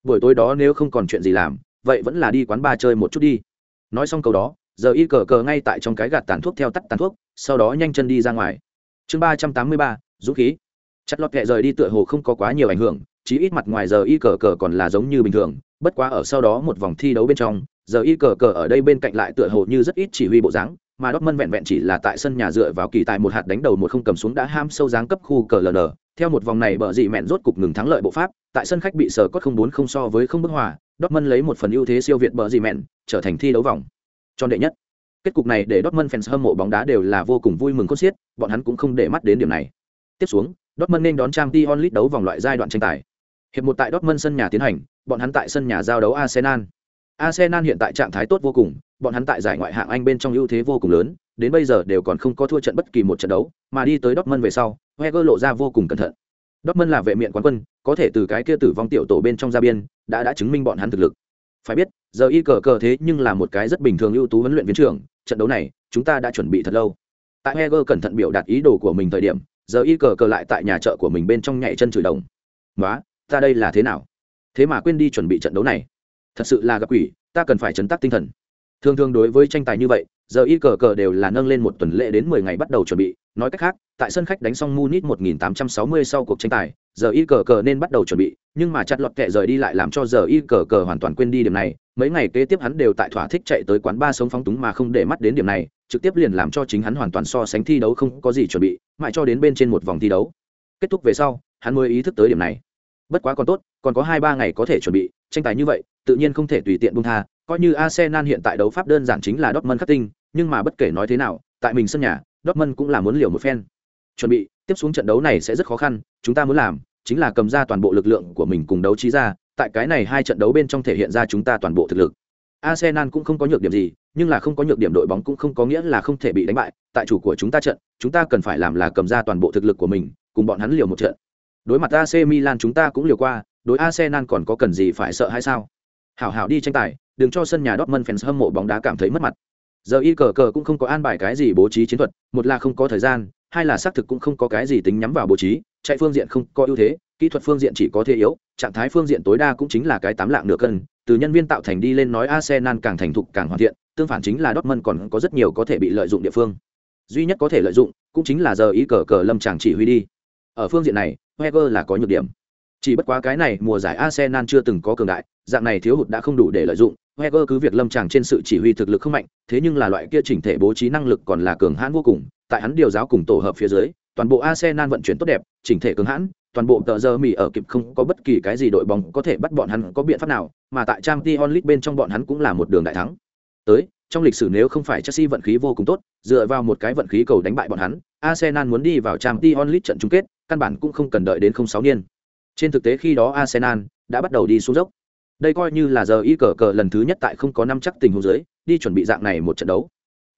Buổi tối đó nếu không còn chuyện gì làm, vậy vẫn là đi quán bar chơi một chút đi. Nói xong câu đó, giờ y cờ cờ ngay tại trong cái gạt tàn thuốc theo tắt tàn thuốc, sau đó nhanh chân đi ra ngoài. Chương ba trăm tám mươi ba, dũng khí. Chặt lọt kệ rời đi tựa hồ không có quá nhiều ảnh hưởng, chí ít mặt ngoài giờ y cờ cờ còn là giống như bình thường, bất quá ở sau đó một vòng thi đấu bên trong, giờ y cờ cờ ở đây bên cạnh lại tựa hồ như rất ít chỉ huy bộ dáng mà Dortmund vẹn vẹn chỉ là tại sân nhà dựa vào kỳ tài một hạt đánh đầu một không cầm xuống đã ham sâu dáng cấp khu cờ LN. Theo một vòng này bở dị mẹn rốt cục ngừng thắng lợi bộ pháp, tại sân khách bị sở cốt không bốn không so với không bức hòa, Dortmund lấy một phần ưu thế siêu việt bở dị mẹn, trở thành thi đấu vòng tròn đệ nhất. Kết cục này để Dortmund fans hâm mộ bóng đá đều là vô cùng vui mừng khôn xiết, bọn hắn cũng không để mắt đến điểm này. Tiếp xuống, Dortmund nên đón Champions League đấu vòng loại giai đoạn tranh tài. Hiệp một tại Dortmund sân nhà tiến hành, bọn hắn tại sân nhà giao đấu Arsenal. Arsenal hiện tại trạng thái tốt vô cùng, bọn hắn tại giải ngoại hạng Anh bên trong ưu thế vô cùng lớn, đến bây giờ đều còn không có thua trận bất kỳ một trận đấu, mà đi tới Dortmund về sau, Wenger lộ ra vô cùng cẩn thận. Dortmund là vệ miện quán quân, có thể từ cái kia tử vong tiểu tổ bên trong ra biên, đã đã chứng minh bọn hắn thực lực. Phải biết, giờ y cờ cờ thế nhưng là một cái rất bình thường ưu tú huấn luyện viên trưởng, trận đấu này, chúng ta đã chuẩn bị thật lâu. Tại Wenger cẩn thận biểu đạt ý đồ của mình thời điểm, giờ y cờ cờ lại tại nhà chợ của mình bên trong nhảy chân chửi đồng. "Nóa, ta đây là thế nào? Thế mà quên đi chuẩn bị trận đấu này. Thật sự là gặp quỷ, ta cần phải chấn tác tinh thần." Thường thường đối với tranh tài như vậy, giờ y cờ cờ đều là nâng lên một tuần lễ đến mười ngày bắt đầu chuẩn bị. Nói cách khác tại sân khách đánh xong munich 1860 sau cuộc tranh tài giờ y cờ cờ nên bắt đầu chuẩn bị nhưng mà chặt lọt kệ rời đi lại làm cho giờ y cờ cờ hoàn toàn quên đi điểm này. Mấy ngày kế tiếp hắn đều tại thỏa thích chạy tới quán ba sống phóng túng mà không để mắt đến điểm này trực tiếp liền làm cho chính hắn hoàn toàn so sánh thi đấu không có gì chuẩn bị mãi cho đến bên trên một vòng thi đấu. Kết thúc về sau hắn mới ý thức tới điểm này. Bất quá còn tốt còn có hai ba ngày có thể chuẩn bị tranh tài như vậy tự nhiên không thể tùy tiện buông tha coi như Arsenal hiện tại đấu pháp đơn giản chính là Dortmund khắc tinh, nhưng mà bất kể nói thế nào, tại mình sân nhà, Dortmund cũng là muốn liều một phen. Chuẩn bị, tiếp xuống trận đấu này sẽ rất khó khăn, chúng ta muốn làm chính là cầm ra toàn bộ lực lượng của mình cùng đấu trí ra, tại cái này hai trận đấu bên trong thể hiện ra chúng ta toàn bộ thực lực. Arsenal cũng không có nhược điểm gì, nhưng là không có nhược điểm đội bóng cũng không có nghĩa là không thể bị đánh bại, tại chủ của chúng ta trận, chúng ta cần phải làm là cầm ra toàn bộ thực lực của mình, cùng bọn hắn liều một trận. Đối mặt AC Milan chúng ta cũng liều qua, đối Arsenal còn có cần gì phải sợ hay sao? Hảo hảo đi tranh tài, đừng cho sân nhà Dortmund fans hâm mộ bóng đá cảm thấy mất mặt. Giờ y cờ cờ cũng không có an bài cái gì bố trí chiến thuật, một là không có thời gian, hai là xác thực cũng không có cái gì tính nhắm vào bố trí, chạy phương diện không có ưu thế, kỹ thuật phương diện chỉ có thế yếu, trạng thái phương diện tối đa cũng chính là cái tám lạng nửa cân, từ nhân viên tạo thành đi lên nói Arsenal càng thành thục càng hoàn thiện, tương phản chính là Dortmund còn có rất nhiều có thể bị lợi dụng địa phương. Duy nhất có thể lợi dụng cũng chính là giờ ý cờ cờ lâm chàng chỉ huy đi. Ở phương diện này, Wenger là có nhược điểm. Chỉ bất quá cái này mùa giải Arsenal chưa từng có cường đại, dạng này thiếu hụt đã không đủ để lợi dụng. Wenger cứ việc lâm chàng trên sự chỉ huy thực lực không mạnh, thế nhưng là loại kia chỉnh thể bố trí năng lực còn là cường hãn vô cùng. Tại hắn điều giáo cùng tổ hợp phía dưới, toàn bộ Arsenal vận chuyển tốt đẹp, chỉnh thể cường hãn, toàn bộ tờ giờ mì ở kịp không có bất kỳ cái gì đội bóng có thể bắt bọn hắn có biện pháp nào, mà tại Champions League bên trong bọn hắn cũng là một đường đại thắng. Tới, trong lịch sử nếu không phải Chelsea vận khí vô cùng tốt, dựa vào một cái vận khí cầu đánh bại bọn hắn, Arsenal muốn đi vào Champions League trận chung kết, căn bản cũng không cần đợi đến 06 niên. Trên thực tế khi đó Arsenal đã bắt đầu đi xuống dốc. đây coi như là giờ y cờ cờ lần thứ nhất tại không có năm chắc tình huống dưới, đi chuẩn bị dạng này một trận đấu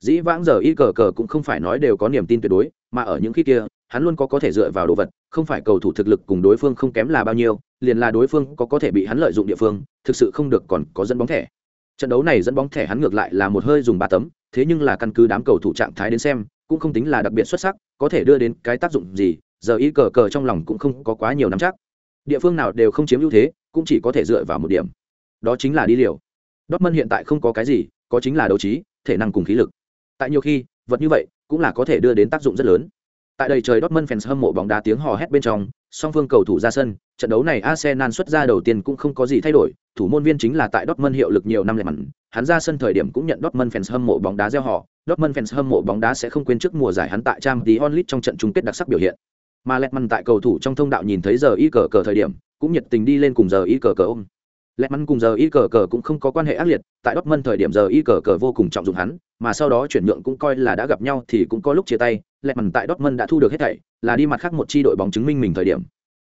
dĩ vãng giờ y cờ cờ cũng không phải nói đều có niềm tin tuyệt đối, mà ở những khi kia, hắn luôn có có thể dựa vào đồ vật, không phải cầu thủ thực lực cùng đối phương không kém là bao nhiêu, liền là đối phương có có thể bị hắn lợi dụng địa phương, thực sự không được còn có dẫn bóng thẻ trận đấu này dẫn bóng thẻ hắn ngược lại là một hơi dùng ba tấm, thế nhưng là căn cứ đám cầu thủ trạng thái đến xem, cũng không tính là đặc biệt xuất sắc, có thể đưa đến cái tác dụng gì giờ y cờ cờ trong lòng cũng không có quá nhiều nắm chắc. Địa phương nào đều không chiếm ưu thế, cũng chỉ có thể dựa vào một điểm. Đó chính là đi liều. Dortmund hiện tại không có cái gì, có chính là đấu trí, thể năng cùng khí lực. Tại nhiều khi, vật như vậy cũng là có thể đưa đến tác dụng rất lớn. Tại đây trời Dortmund fans hâm mộ bóng đá tiếng hò hét bên trong, song phương cầu thủ ra sân, trận đấu này Arsenal xuất ra đầu tiên cũng không có gì thay đổi, thủ môn viên chính là tại Dortmund hiệu lực nhiều năm lẻ mặn, hắn ra sân thời điểm cũng nhận Dortmund fans hâm mộ bóng đá gieo họ. Dortmund fans hâm mộ bóng đá sẽ không quên trước mùa giải hắn tại Champions League trong trận chung kết đặc sắc biểu hiện mà Letman tại cầu thủ trong thông đạo nhìn thấy giờ y cờ cờ thời điểm, cũng nhiệt tình đi lên cùng giờ y cờ cờ ôm. Letman cùng giờ y cờ cờ cũng không có quan hệ ác liệt, tại Dortmund thời điểm giờ y cờ cờ vô cùng trọng dụng hắn, mà sau đó chuyển nhượng cũng coi là đã gặp nhau thì cũng có lúc chia tay Letman tại Dortmund đã thu được hết thảy, là đi mặt khác một chi đội bóng chứng minh mình thời điểm.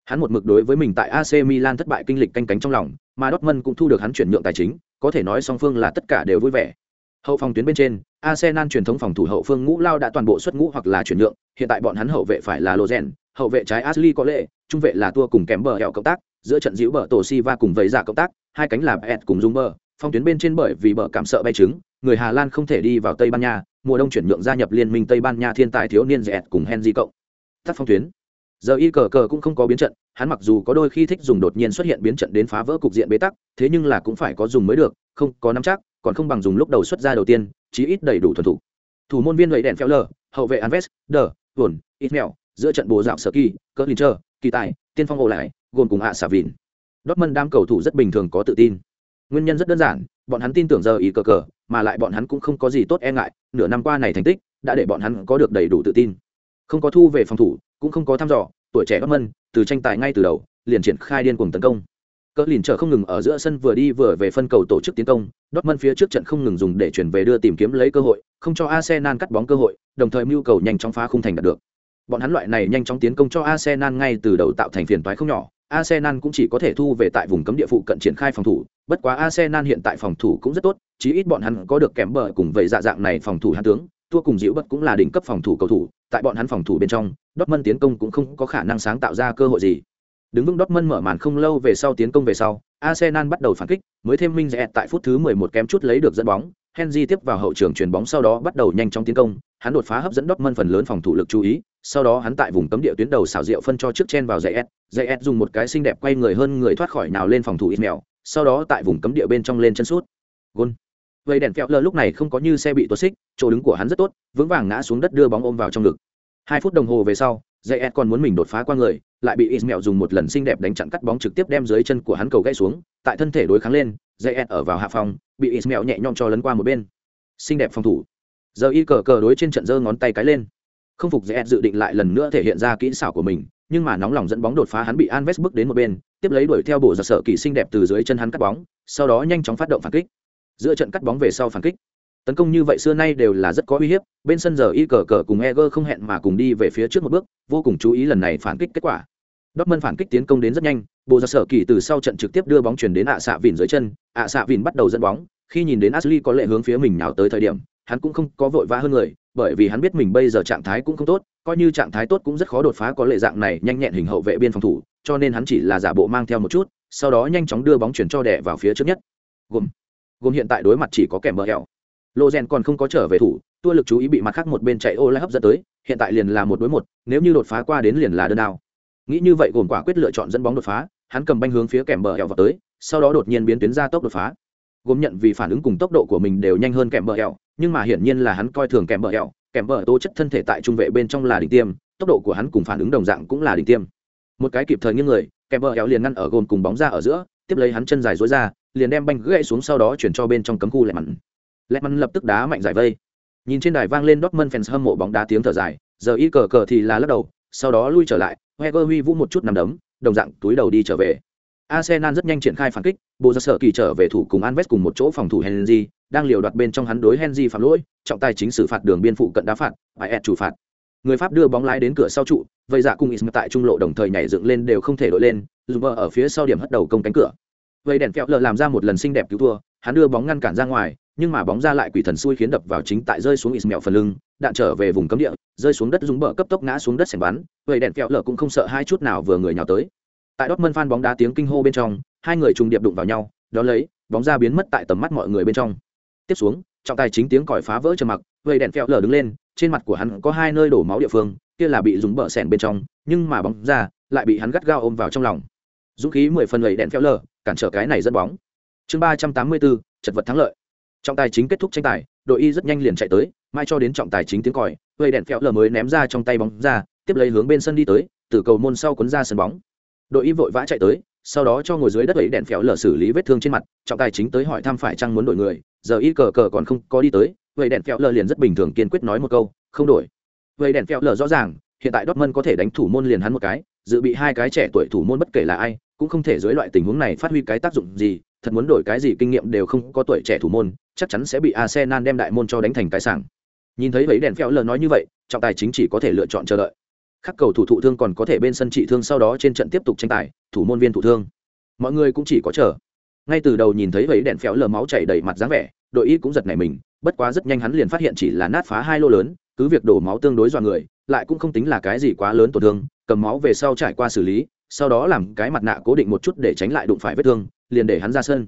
Hắn một mực đối với mình tại AC Milan thất bại kinh lịch canh cánh trong lòng, mà Dortmund cũng thu được hắn chuyển nhượng tài chính, có thể nói song phương là tất cả đều vui vẻ hậu phòng tuyến bên trên Arsenal truyền thống phòng thủ hậu phương ngũ lao đã toàn bộ xuất ngũ hoặc là chuyển nhượng hiện tại bọn hắn hậu vệ phải là Lozen hậu vệ trái Ashley có lệ, trung vệ là Tua cùng kém bờ hẹo cộng tác, giữa trận giữ bờ tổ Siva cùng vầy giả cộng tác, hai cánh là Pet cùng Dung bờ, phong tuyến bên trên bởi vì bờ cảm sợ bay trứng, người Hà Lan không thể đi vào Tây Ban Nha, mùa đông chuyển nhượng gia nhập liên minh Tây Ban Nha thiên tài thiếu niên Zet cùng Henry cộng. Tắt phong tuyến. Giờ y cờ cờ cũng không có biến trận, hắn mặc dù có đôi khi thích dùng đột nhiên xuất hiện biến trận đến phá vỡ cục diện bế tắc, thế nhưng là cũng phải có dùng mới được, không, có nắm chắc, còn không bằng dùng lúc đầu xuất ra đầu tiên, chí ít đầy đủ thuần thủ. Thủ môn viên lấy đèn phèo lờ, hậu vệ anves Đờ, ít Ismail, giữa trận bồ dạo sở kỳ cỡ linh trơ kỳ tài tiên phong hồ lại gồm cùng hạ xả vìn Dortmund đám cầu thủ rất bình thường có tự tin. Nguyên nhân rất đơn giản bọn hắn tin tưởng giờ ý cờ cờ mà lại bọn hắn cũng không có gì tốt e ngại nửa năm qua này thành tích đã để bọn hắn có được đầy đủ tự tin. Không có thu về phòng thủ cũng không có thăm dò tuổi trẻ Dortmund từ tranh tài ngay từ đầu liền triển khai điên cuồng tấn công cỡ lìn trở không ngừng ở giữa sân vừa đi vừa về phân cầu tổ chức tiến công Dortmund phía trước trận không ngừng dùng để chuyển về đưa tìm kiếm lấy cơ hội không cho Arsenal cắt bóng cơ hội đồng thời mưu cầu nhanh chóng phá khung thành đạt được Bọn hắn loại này nhanh chóng tiến công cho Arsenal ngay từ đầu tạo thành phiền toái không nhỏ. Arsenal cũng chỉ có thể thu về tại vùng cấm địa phụ cận triển khai phòng thủ, bất quá Arsenal hiện tại phòng thủ cũng rất tốt, chí ít bọn hắn có được kém bờ cùng vậy dạ dạng này phòng thủ hắn tướng, thua cùng diễu Bất cũng là đỉnh cấp phòng thủ cầu thủ, tại bọn hắn phòng thủ bên trong, Dortmund tiến công cũng không có khả năng sáng tạo ra cơ hội gì. Đứng vững Dortmund mở màn không lâu về sau tiến công về sau, Arsenal bắt đầu phản kích, mới thêm Minh Rẽ tại phút thứ 11 kém chút lấy được dẫn bóng, Henry tiếp vào hậu trường chuyền bóng sau đó bắt đầu nhanh chóng tiến công, hắn đột phá hấp dẫn Dortmund phần lớn phòng thủ lực chú ý, sau đó hắn tại vùng cấm địa tuyến đầu xảo diệu phân cho trước chen vào dây S, dùng một cái xinh đẹp quay người hơn người thoát khỏi nào lên phòng thủ ít mèo, sau đó tại vùng cấm địa bên trong lên chân sút. Gol. Vậy đèn kẹo lơ lúc này không có như xe bị tuột xích, chỗ đứng của hắn rất tốt, vững vàng ngã xuống đất đưa bóng ôm vào trong ngực. Hai phút đồng hồ về sau, dây còn muốn mình đột phá qua người, lại bị Ismail dùng một lần xinh đẹp đánh chặn cắt bóng trực tiếp đem dưới chân của hắn cầu gãy xuống, tại thân thể đối kháng lên, dây ở vào hạ phòng, bị Ismail nhẹ nhõm cho lấn qua một bên. Xinh đẹp phòng thủ. Giờ y cờ cờ đối trên trận giơ ngón tay cái lên không phục dễ dự định lại lần nữa thể hiện ra kỹ xảo của mình nhưng mà nóng lòng dẫn bóng đột phá hắn bị Anves bước đến một bên, tiếp lấy đuổi theo bộ giật sợ kỳ xinh đẹp từ dưới chân hắn cắt bóng, sau đó nhanh chóng phát động phản kích. Giữa trận cắt bóng về sau phản kích. Tấn công như vậy xưa nay đều là rất có uy hiếp, bên sân giờ y cờ cờ cùng Eger không hẹn mà cùng đi về phía trước một bước, vô cùng chú ý lần này phản kích kết quả. Dortmund phản kích tiến công đến rất nhanh, bộ ra sở kỳ từ sau trận trực tiếp đưa bóng chuyển đến ạ xạ vìn dưới chân, ạ xạ vìn bắt đầu dẫn bóng, khi nhìn đến Ashley có lệ hướng phía mình nhào tới thời điểm, hắn cũng không có vội vã hơn người, bởi vì hắn biết mình bây giờ trạng thái cũng không tốt coi như trạng thái tốt cũng rất khó đột phá có lệ dạng này nhanh nhẹn hình hậu vệ biên phòng thủ cho nên hắn chỉ là giả bộ mang theo một chút sau đó nhanh chóng đưa bóng chuyển cho đẻ vào phía trước nhất gồm gồm hiện tại đối mặt chỉ có kèm bờ hẹo lô rèn còn không có trở về thủ, tua lực chú ý bị mặt khác một bên chạy ô lại hấp dẫn tới, hiện tại liền là một đối một, nếu như đột phá qua đến liền là đơn nào nghĩ như vậy gồm quả quyết lựa chọn dẫn bóng đột phá, hắn cầm banh hướng phía kèm bờ hẹo vào tới, sau đó đột nhiên biến tuyến ra tốc đột phá. Gồm nhận vì phản ứng cùng tốc độ của mình đều nhanh hơn kèm bờ hẹo, nhưng mà hiển nhiên là hắn coi thường kèm bờ hẹo, kèm bờ tố chất thân thể tại trung vệ bên trong là đỉnh tiêm, tốc độ của hắn cùng phản ứng đồng dạng cũng là đỉnh tiêm. Một cái kịp thời nghiêng người, kèm bờ hẹo liền ngăn ở gồm cùng bóng ra ở giữa, tiếp lấy hắn chân dài dối ra, liền đem banh gãy xuống sau đó chuyển cho bên trong cấm khu lại mặn lẹt mắn lập tức đá mạnh giải vây nhìn trên đài vang lên Dortmund fans hâm mộ bóng đá tiếng thở dài giờ y cờ cờ thì là lắc đầu sau đó lui trở lại Heger huy vũ một chút nằm đấm đồng dạng túi đầu đi trở về Arsenal rất nhanh triển khai phản kích, bộ ra sở kỳ trở về thủ cùng Anves cùng một chỗ phòng thủ Henry, đang liều đoạt bên trong hắn đối Henry phạm lỗi, trọng tài chính xử phạt đường biên phụ cận đá phạt, Baet chủ phạt. Người Pháp đưa bóng lái đến cửa sau trụ, vậy dạ cùng Ismail tại trung lộ đồng thời nhảy dựng lên đều không thể đội lên, Zuber ở phía sau điểm hất đầu công cánh cửa. vậy đèn phèo lờ làm ra một lần xinh đẹp cứu thua hắn đưa bóng ngăn cản ra ngoài nhưng mà bóng ra lại quỷ thần xui khiến đập vào chính tại rơi xuống Ismail phần lưng, đạn trở về vùng cấm địa, rơi xuống đất dùng bờ cấp tốc ngã xuống đất sảnh bắn, Người đèn kẹo lở cũng không sợ hai chút nào vừa người nhào tới. Tại Dortmund fan bóng đá tiếng kinh hô bên trong, hai người trùng điệp đụng vào nhau, đó lấy, bóng ra biến mất tại tầm mắt mọi người bên trong. Tiếp xuống, trọng tài chính tiếng còi phá vỡ trầm mặc, người đèn kẹo lở đứng lên, trên mặt của hắn có hai nơi đổ máu địa phương, kia là bị dùng bờ sẹn bên trong, nhưng mà bóng ra lại bị hắn gắt gao ôm vào trong lòng. Dũng khí mười phần người đèn kẹo lở, cản trở cái này dẫn bóng. Chương ba trăm tám mươi bốn, chật vật thắng lợi. Trọng tài chính kết thúc tranh tài đội y rất nhanh liền chạy tới mai cho đến trọng tài chính tiếng còi gây đèn phèo lờ mới ném ra trong tay bóng ra tiếp lấy hướng bên sân đi tới từ cầu môn sau cuốn ra sân bóng. Đội y vội vã chạy tới sau đó cho ngồi dưới đất ấy đèn phèo lờ xử lý vết thương trên mặt trọng tài chính tới hỏi thăm phải chăng muốn đổi người giờ y cờ cờ còn không có đi tới vậy đèn phèo lờ liền rất bình thường kiên quyết nói một câu không đổi. Vậy đèn phèo lờ rõ ràng hiện tại Dortmund có thể đánh thủ môn liền hắn một cái dự bị hai cái trẻ tuổi thủ môn bất kể là ai cũng không thể dưới loại tình huống này phát huy cái tác dụng gì thật muốn đổi cái gì kinh nghiệm đều không có tuổi trẻ thủ môn chắc chắn sẽ bị Arsenal đem đại môn cho đánh thành cái sảng. Nhìn thấy vậy đèn phèo lờ nói như vậy, trọng tài chính chỉ có thể lựa chọn chờ đợi. Các cầu thủ thụ thương còn có thể bên sân trị thương sau đó trên trận tiếp tục tranh tài, thủ môn viên thụ thương. Mọi người cũng chỉ có chờ. Ngay từ đầu nhìn thấy vậy đèn phèo lờ máu chảy đầy mặt dáng vẻ, đội y cũng giật nảy mình, bất quá rất nhanh hắn liền phát hiện chỉ là nát phá hai lô lớn, cứ việc đổ máu tương đối dọa người, lại cũng không tính là cái gì quá lớn tổn thương, cầm máu về sau trải qua xử lý, sau đó làm cái mặt nạ cố định một chút để tránh lại đụng phải vết thương, liền để hắn ra sân.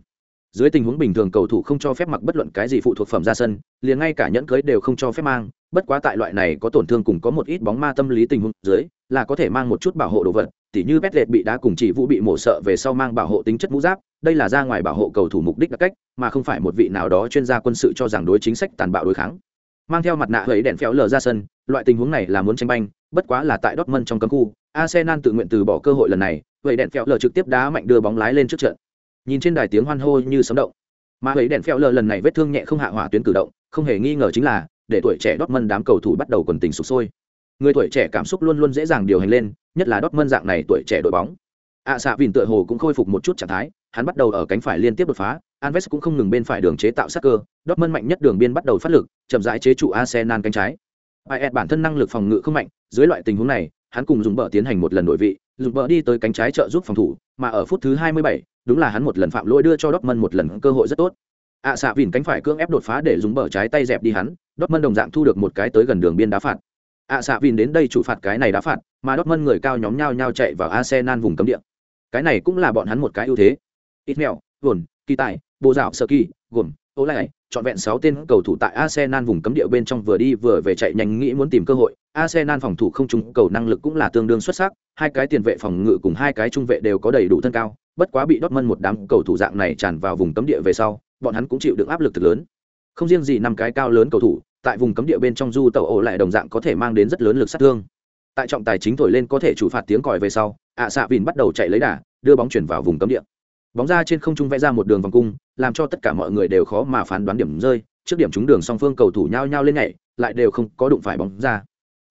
Dưới tình huống bình thường cầu thủ không cho phép mặc bất luận cái gì phụ thuộc phẩm ra sân liền ngay cả nhẫn cưới đều không cho phép mang bất quá tại loại này có tổn thương cùng có một ít bóng ma tâm lý tình huống dưới là có thể mang một chút bảo hộ đồ vật tỉ như bét lệch bị đá cùng chỉ vũ bị mổ sợ về sau mang bảo hộ tính chất mũ giáp đây là ra ngoài bảo hộ cầu thủ mục đích đặc cách mà không phải một vị nào đó chuyên gia quân sự cho rằng đối chính sách tàn bạo đối kháng. Mang theo mặt nạ hấy đèn phéo lờ ra sân loại tình huống này là muốn tranh banh bất quá là tại Dortmund trong cấm khu Arsenal tự nguyện từ bỏ cơ hội lần này vậy đèn phèo lờ trực tiếp đá mạnh đưa bóng lái lên trước trận. Nhìn trên đài tiếng hoan hô như sấm động. Mà ấy đèn phèo lờ lần này vết thương nhẹ không hạ hỏa tuyến cử động không hề nghi ngờ chính là để tuổi trẻ đót mân đám cầu thủ bắt đầu quần tình sục sôi. Người tuổi trẻ cảm xúc luôn luôn dễ dàng điều hành lên nhất là đót mân dạng này tuổi trẻ đội bóng. À, xạ vìn tựa hồ cũng khôi phục một chút trạng thái hắn bắt đầu ở cánh phải liên tiếp đột phá Anves cũng không ngừng bên phải đường chế tạo sát cơ Dortmund mạnh nhất đường biên bắt đầu phát lực chậm rãi chế trụ Arsenal cánh trái. Bayern bản thân năng lực phòng ngự không mạnh dưới loại tình huống này hắn cùng dùng bờ tiến hành một lần đổi vị dùng bờ đi tới cánh trái trợ giúp phòng thủ mà ở phút thứ 27, đúng là hắn một lần phạm lỗi đưa cho Dortmund một lần cơ hội rất tốt. ạ à, xạ vìn cánh phải cưỡng ép đột phá để dùng bờ trái tay dẹp đi hắn, Dortmund đồng dạng thu được một cái tới gần đường biên đá phạt. ạ à, xạ vìn đến đây chủ phạt cái này đá phạt, mà Dortmund người cao nhóm nhau nhau chạy vào Arsenal vùng cấm địa. Cái này cũng là bọn hắn một cái ưu thế. Ismail, Gồn, Kỳ Tài, Bồ Dạo Sơ Kỳ, Gồm, Ô Lại, chọn vẹn 6 tên cầu thủ tại Arsenal vùng cấm địa bên trong vừa đi vừa về chạy nhanh nghĩ muốn tìm cơ hội. Arsenal phòng thủ không trúng cầu năng lực cũng là tương đương xuất sắc, hai cái tiền vệ phòng ngự cùng hai cái trung vệ đều có đầy đủ thân cao, bất quá bị Dortmund một đám cầu thủ dạng này tràn vào vùng cấm địa về sau, bọn hắn cũng chịu được áp lực thực lớn. Không riêng gì năm cái cao lớn cầu thủ, tại vùng cấm địa bên trong du tàu ổ lại đồng dạng có thể mang đến rất lớn lực sát thương. Tại trọng tài chính thổi lên có thể chủ phạt tiếng còi về sau, ạ xạ vìn bắt đầu chạy lấy đà, đưa bóng chuyển vào vùng cấm địa. Bóng ra trên không trung vẽ ra một đường vòng cung, làm cho tất cả mọi người đều khó mà phán đoán điểm rơi, trước điểm trúng đường song phương cầu thủ nhao nhao lên nhảy, lại đều không có đụng phải bóng ra.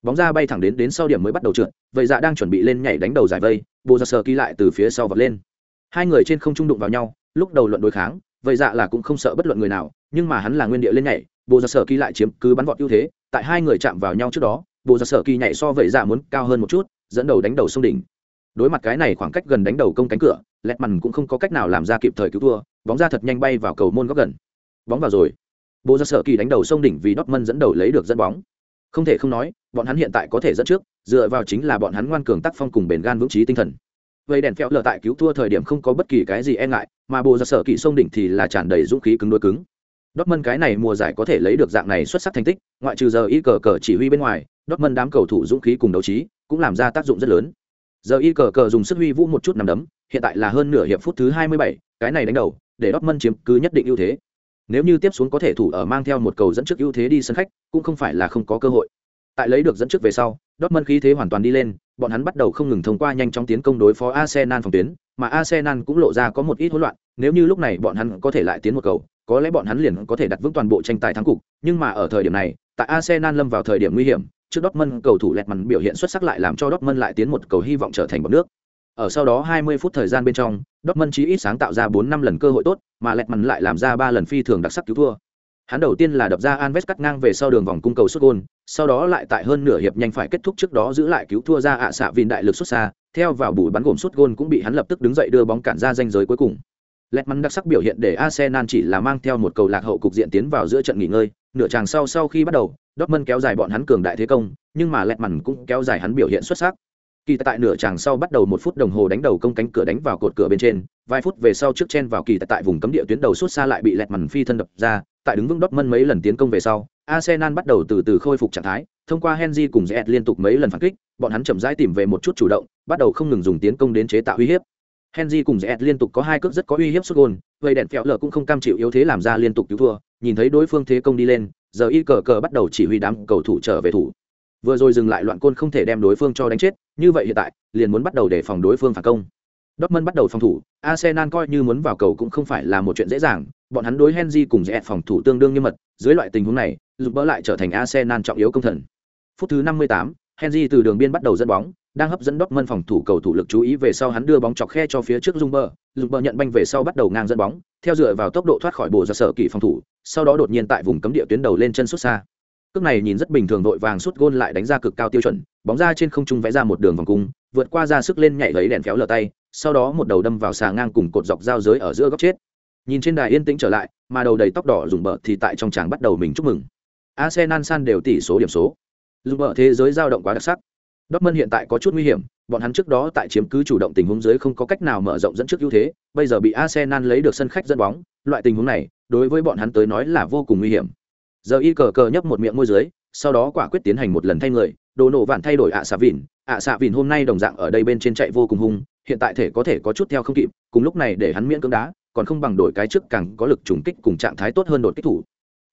Bóng ra bay thẳng đến đến sau điểm mới bắt đầu trượt, vậy dạ đang chuẩn bị lên nhảy đánh đầu giải vây, Bồ ra sờ ký lại từ phía sau vật lên. Hai người trên không trung đụng vào nhau lúc đầu luận đối kháng vậy dạ là cũng không sợ bất luận người nào nhưng mà hắn là nguyên địa lên nhảy bộ ra sờ ký lại chiếm cứ bắn vọt ưu thế tại hai người chạm vào nhau trước đó bộ ra sờ ký nhảy so vậy dạ muốn cao hơn một chút dẫn đầu đánh đầu sông đỉnh đối mặt cái này khoảng cách gần đánh đầu công cánh cửa lẹt mằn cũng không có cách nào làm ra kịp thời cứu thua bóng ra thật nhanh bay vào cầu môn góc gần. Bóng vào rồi. Bộ ra sở kỳ đánh đầu sông đỉnh vì Dortmund dẫn đầu lấy được dẫn bóng. Không thể không nói bọn hắn hiện tại có thể dẫn trước dựa vào chính là bọn hắn ngoan cường tác phong cùng bền gan vững trí tinh thần. Vậy đèn phèo lờ tại cứu thua thời điểm không có bất kỳ cái gì e ngại mà bộ ra sở kỳ sông đỉnh thì là tràn đầy dũng khí cứng đôi cứng. Dortmund cái này mùa giải có thể lấy được dạng này xuất sắc thành tích, ngoại trừ giờ y cờ cờ chỉ huy bên ngoài, Dortmund đám cầu thủ dũng khí cùng đấu trí, cũng làm ra tác dụng rất lớn. Giờ y cờ cờ dùng sức huy vũ một chút nằm đấm, hiện tại là hơn nửa hiệp phút thứ 27, cái này đánh đầu, để Dortmund chiếm cứ nhất định ưu thế. Nếu như tiếp xuống có thể thủ ở mang theo một cầu dẫn trước ưu thế đi sân khách, cũng không phải là không có cơ hội. Tại lấy được dẫn trước về sau, Dortmund khí thế hoàn toàn đi lên, bọn hắn bắt đầu không ngừng thông qua nhanh chóng tiến công đối phó Arsenal phòng tuyến, mà Arsenal cũng lộ ra có một ít hỗn loạn, nếu như lúc này bọn hắn có thể lại tiến một cầu, có lẽ bọn hắn liền có thể đặt vững toàn bộ tranh tài thắng cục, nhưng mà ở thời điểm này, tại Arsenal lâm vào thời điểm nguy hiểm, trước Dortmund cầu thủ lẹt màn biểu hiện xuất sắc lại làm cho Dortmund lại tiến một cầu hy vọng trở thành bọt nước. Ở sau đó 20 phút thời gian bên trong, Dortmund chỉ ít sáng tạo ra 4 năm lần cơ hội tốt, mà lẹt màn lại làm ra 3 lần phi thường đặc sắc cứu thua. Hắn đầu tiên là đập ra Alves cắt ngang về sau đường vòng cung cầu sút gol, sau đó lại tại hơn nửa hiệp nhanh phải kết thúc trước đó giữ lại cứu thua ra ạ à xạ vìn đại lực xuất xa, theo vào bùi bắn gồm sút gol cũng bị hắn lập tức đứng dậy đưa bóng cản ra danh giới cuối cùng. Lẹt mắn đặc sắc biểu hiện để Arsenal chỉ là mang theo một cầu lạc hậu cục diện tiến vào giữa trận nghỉ ngơi, nửa chàng sau sau khi bắt đầu, Dortmund kéo dài bọn hắn cường đại thế công, nhưng mà Lẹt mằn cũng kéo dài hắn biểu hiện xuất sắc. Kỳ tại nửa chàng sau bắt đầu một phút đồng hồ đánh đầu công cánh cửa đánh vào cột cửa bên trên, vài phút về sau trước chen vào kỳ tại vùng cấm địa tuyến đầu suốt xa lại bị Lẹt mằn phi thân đập ra, tại đứng vững Dortmund mấy lần tiến công về sau, Arsenal bắt đầu từ từ khôi phục trạng thái, thông qua Henry cùng Zet liên tục mấy lần phản kích, bọn hắn chậm rãi tìm về một chút chủ động, bắt đầu không ngừng dùng tiến công đến chế tạo uy hiếp. Henry cùng Zet liên tục có hai cước rất có uy hiếp sút gol, vậy đèn phèo lở cũng không cam chịu yếu thế làm ra liên tục cứu thua, nhìn thấy đối phương thế công đi lên, giờ y cờ cờ bắt đầu chỉ huy đám cầu thủ trở về thủ. Vừa rồi dừng lại loạn côn không thể đem đối phương cho đánh chết, như vậy hiện tại, liền muốn bắt đầu để phòng đối phương phản công. Dortmund bắt đầu phòng thủ, Arsenal coi như muốn vào cầu cũng không phải là một chuyện dễ dàng, bọn hắn đối Henry cùng dẹp phòng thủ tương đương như mật, dưới loại tình huống này, giúp bỡ lại trở thành Arsenal trọng yếu công thần. Phút thứ 58, Henry từ đường biên bắt đầu dẫn bóng, đang hấp dẫn Dortmund phòng thủ cầu thủ lực chú ý về sau hắn đưa bóng chọc khe cho phía trước Zumber, Bờ nhận banh về sau bắt đầu ngang dẫn bóng, theo dựa vào tốc độ thoát khỏi bộ ra sở kỳ phòng thủ, sau đó đột nhiên tại vùng cấm địa tuyến đầu lên chân xuất xa. Cước này nhìn rất bình thường đội vàng sút gôn lại đánh ra cực cao tiêu chuẩn, bóng ra trên không trung vẽ ra một đường vòng cung, vượt qua ra sức lên nhảy lấy đèn phéo lờ tay, sau đó một đầu đâm vào xà ngang cùng cột dọc giao giới ở giữa góc chết. Nhìn trên đài yên tĩnh trở lại, mà đầu đầy tóc đỏ dùng bờ thì tại trong tràng bắt đầu mình chúc mừng. Arsenal san đều tỷ số điểm số. Dùng bờ thế giới dao động quá đặc sắc. Dortmund hiện tại có chút nguy hiểm, bọn hắn trước đó tại chiếm cứ chủ động tình huống dưới không có cách nào mở rộng dẫn trước ưu thế, bây giờ bị Arsenal lấy được sân khách dẫn bóng, loại tình huống này, đối với bọn hắn tới nói là vô cùng nguy hiểm. Giờ y cờ cờ nhấp một miệng môi dưới, sau đó quả quyết tiến hành một lần thay người, đồ nổ vạn thay đổi ạ xạ vịn, ạ xạ vịn hôm nay đồng dạng ở đây bên trên chạy vô cùng hung, hiện tại thể có thể có chút theo không kịp, cùng lúc này để hắn miễn cưỡng đá, còn không bằng đổi cái trước càng có lực trùng kích cùng trạng thái tốt hơn đột kích thủ.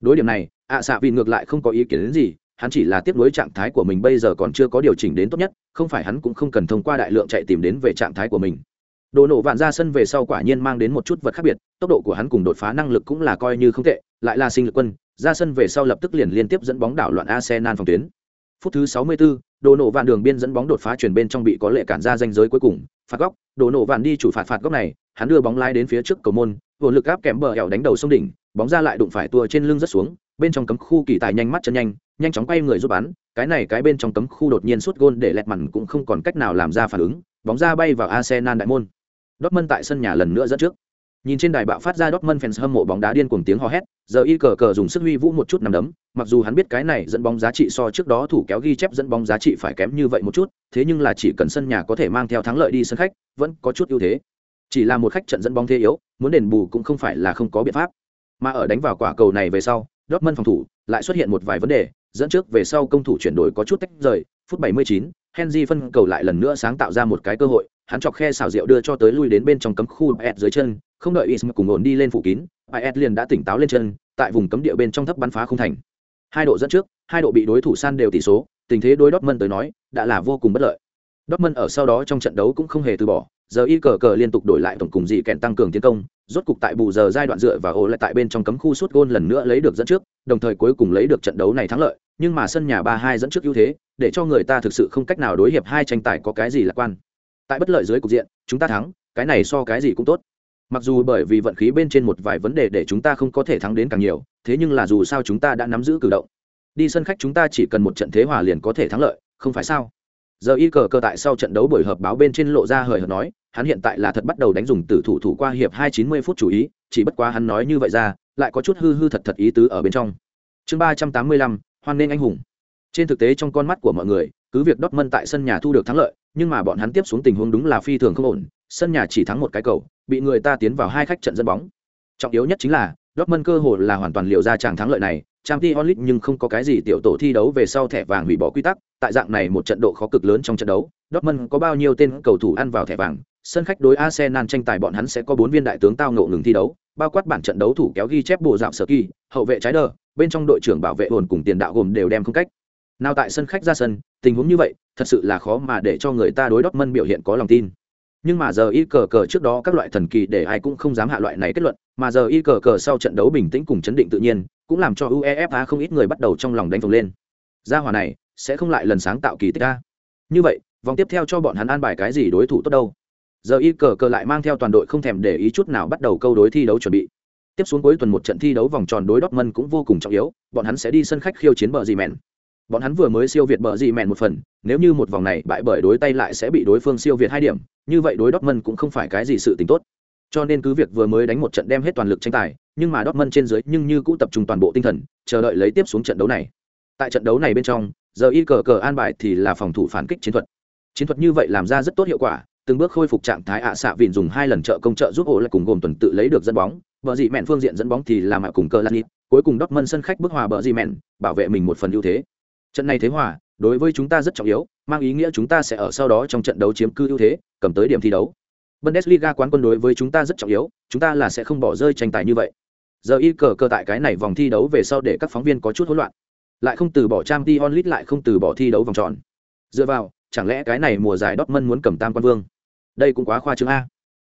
Đối điểm này, ạ xạ vịn ngược lại không có ý kiến đến gì, hắn chỉ là tiếp nối trạng thái của mình bây giờ còn chưa có điều chỉnh đến tốt nhất không phải hắn cũng không cần thông qua đại lượng chạy tìm đến về trạng thái của mình. Đồ nổ vạn ra sân về sau quả nhiên mang đến một chút vật khác biệt tốc độ của hắn cùng đột phá năng lực cũng là coi như không tệ lại là sinh lực quân ra sân về sau lập tức liền liên tiếp dẫn bóng đảo loạn arsenal phòng tuyến. Phút thứ 64, đồ nổ vạn đường biên dẫn bóng đột phá chuyển bên trong bị có lệ cản ra danh giới cuối cùng phạt góc đồ nổ vạn đi chủ phạt phạt góc này hắn đưa bóng lái đến phía trước cầu môn vồn lực áp kèm bờ hẻo đánh đầu sông đỉnh bóng ra lại đụng phải tua trên lưng rất xuống bên trong cấm khu kỳ tài nhanh mắt chân nhanh nhanh chóng quay người rút bắn, cái này cái bên trong cấm khu đột nhiên suốt gôn để lẹt mằn cũng không còn cách nào làm ra phản ứng, bóng ra bay vào arsenal đại môn. Dortmund tại sân nhà lần nữa dẫn trước. Nhìn trên đài bạo phát ra dortmund fans hâm mộ bóng đá điên cuồng tiếng hò hét, giờ y cờ cờ dùng sức huy vũ một chút nằm đấm, mặc dù hắn biết cái này dẫn bóng giá trị so trước đó thủ kéo ghi chép dẫn bóng giá trị phải kém như vậy một chút, thế nhưng là chỉ cần sân nhà có thể mang theo thắng lợi đi sân khách, vẫn có chút ưu thế. Chỉ là một khách trận dẫn bóng thế yếu, muốn đền bù cũng không phải là không có biện pháp. Mà ở đánh vào quả cầu này về sau Dortmund phòng thủ lại xuất hiện một vài vấn đề, dẫn trước về sau công thủ chuyển đổi có chút tách rời, phút 79, Henry phân cầu lại lần nữa sáng tạo ra một cái cơ hội, hắn chọc khe xảo diệu đưa cho tới lui đến bên trong cấm khu Ed dưới chân, không đợi Ism cùng ổn đi lên phủ kín, Ed liền đã tỉnh táo lên chân, tại vùng cấm địa bên trong thấp bắn phá không thành. Hai độ dẫn trước, hai độ bị đối thủ san đều tỷ số, tình thế đối Dortmund tới nói, đã là vô cùng bất lợi. Dortmund ở sau đó trong trận đấu cũng không hề từ bỏ, giờ y cờ cờ liên tục đổi lại tổng cùng gì kèn tăng cường tiến công, rốt cục tại bù giờ giai đoạn dựa và ổ lại tại bên trong cấm khu suốt gôn lần nữa lấy được dẫn trước, đồng thời cuối cùng lấy được trận đấu này thắng lợi, nhưng mà sân nhà 3-2 dẫn trước ưu thế, để cho người ta thực sự không cách nào đối hiệp hai tranh tài có cái gì lạc quan. Tại bất lợi dưới cục diện, chúng ta thắng, cái này so cái gì cũng tốt. Mặc dù bởi vì vận khí bên trên một vài vấn đề để chúng ta không có thể thắng đến càng nhiều, thế nhưng là dù sao chúng ta đã nắm giữ cử động. Đi sân khách chúng ta chỉ cần một trận thế hòa liền có thể thắng lợi, không phải sao? Giờ y cờ cờ tại sau trận đấu buổi họp báo bên trên lộ ra hời hợt nói, hắn hiện tại là thật bắt đầu đánh dùng tử thủ thủ qua hiệp hai chín mươi phút chủ ý, chỉ bất quá hắn nói như vậy ra, lại có chút hư hư thật thật ý tứ ở bên trong. Chương ba trăm tám mươi lăm, hoan nên anh hùng. Trên thực tế trong con mắt của mọi người, cứ việc Dortmund tại sân nhà thu được thắng lợi, nhưng mà bọn hắn tiếp xuống tình huống đúng là phi thường không ổn, sân nhà chỉ thắng một cái cầu, bị người ta tiến vào hai khách trận dẫn bóng. Trọng yếu nhất chính là, Dortmund cơ hội là hoàn toàn liệu ra chàng thắng lợi này, Champions League nhưng không có cái gì tiểu tổ thi đấu về sau thẻ vàng hủy bỏ quy tắc, tại dạng này một trận độ khó cực lớn trong trận đấu, Dortmund có bao nhiêu tên cầu thủ ăn vào thẻ vàng, sân khách đối Arsenal tranh tài bọn hắn sẽ có bốn viên đại tướng tao ngộ ngừng thi đấu, bao quát bản trận đấu thủ kéo ghi chép bộ dạng sở kỳ, hậu vệ trái đờ, bên trong đội trưởng bảo vệ hồn cùng tiền đạo gồm đều đem không cách. Nào tại sân khách ra sân, tình huống như vậy, thật sự là khó mà để cho người ta đối Dortmund biểu hiện có lòng tin. Nhưng mà giờ y cờ cờ trước đó các loại thần kỳ để ai cũng không dám hạ loại này kết luận, mà giờ y cờ cờ sau trận đấu bình tĩnh cùng chấn định tự nhiên, cũng làm cho UEFA không ít người bắt đầu trong lòng đánh phồng lên. Gia hỏa này sẽ không lại lần sáng tạo kỳ tích a. Như vậy, vòng tiếp theo cho bọn hắn an bài cái gì đối thủ tốt đâu? Giờ y cờ cờ lại mang theo toàn đội không thèm để ý chút nào bắt đầu câu đối thi đấu chuẩn bị. Tiếp xuống cuối tuần một trận thi đấu vòng tròn đối Dortmund cũng vô cùng trọng yếu, bọn hắn sẽ đi sân khách khiêu chiến bờ gì mèn. Bọn hắn vừa mới siêu việt bờ gì mèn một phần, nếu như một vòng này bại bởi đối tay lại sẽ bị đối phương siêu việt hai điểm, như vậy đối Dortmund cũng không phải cái gì sự tình tốt cho nên cứ việc vừa mới đánh một trận đem hết toàn lực tranh tài, nhưng mà Dortmund trên dưới nhưng như cũ tập trung toàn bộ tinh thần, chờ đợi lấy tiếp xuống trận đấu này. Tại trận đấu này bên trong, giờ y cờ cờ an bài thì là phòng thủ phản kích chiến thuật. Chiến thuật như vậy làm ra rất tốt hiệu quả, từng bước khôi phục trạng thái ạ xạ vịn dùng hai lần trợ công trợ giúp ổ lại cùng gồm tuần tự lấy được dẫn bóng, bờ dị mẹn phương diện dẫn bóng thì làm mạ cùng cờ lăn cuối cùng Dortmund sân khách bức hòa bờ dị mẹn, bảo vệ mình một phần ưu thế. Trận này thế hòa, đối với chúng ta rất trọng yếu, mang ý nghĩa chúng ta sẽ ở sau đó trong trận đấu chiếm cư ưu thế, cầm tới điểm thi đấu. Bundesliga quán quân đối với chúng ta rất trọng yếu, chúng ta là sẽ không bỏ rơi tranh tài như vậy. Giờ y cờ cờ tại cái này vòng thi đấu về sau để các phóng viên có chút hỗn loạn. Lại không từ bỏ Champions League lại không từ bỏ thi đấu vòng tròn. Dựa vào, chẳng lẽ cái này mùa giải Dortmund muốn cầm tam quan vương? Đây cũng quá khoa trương a.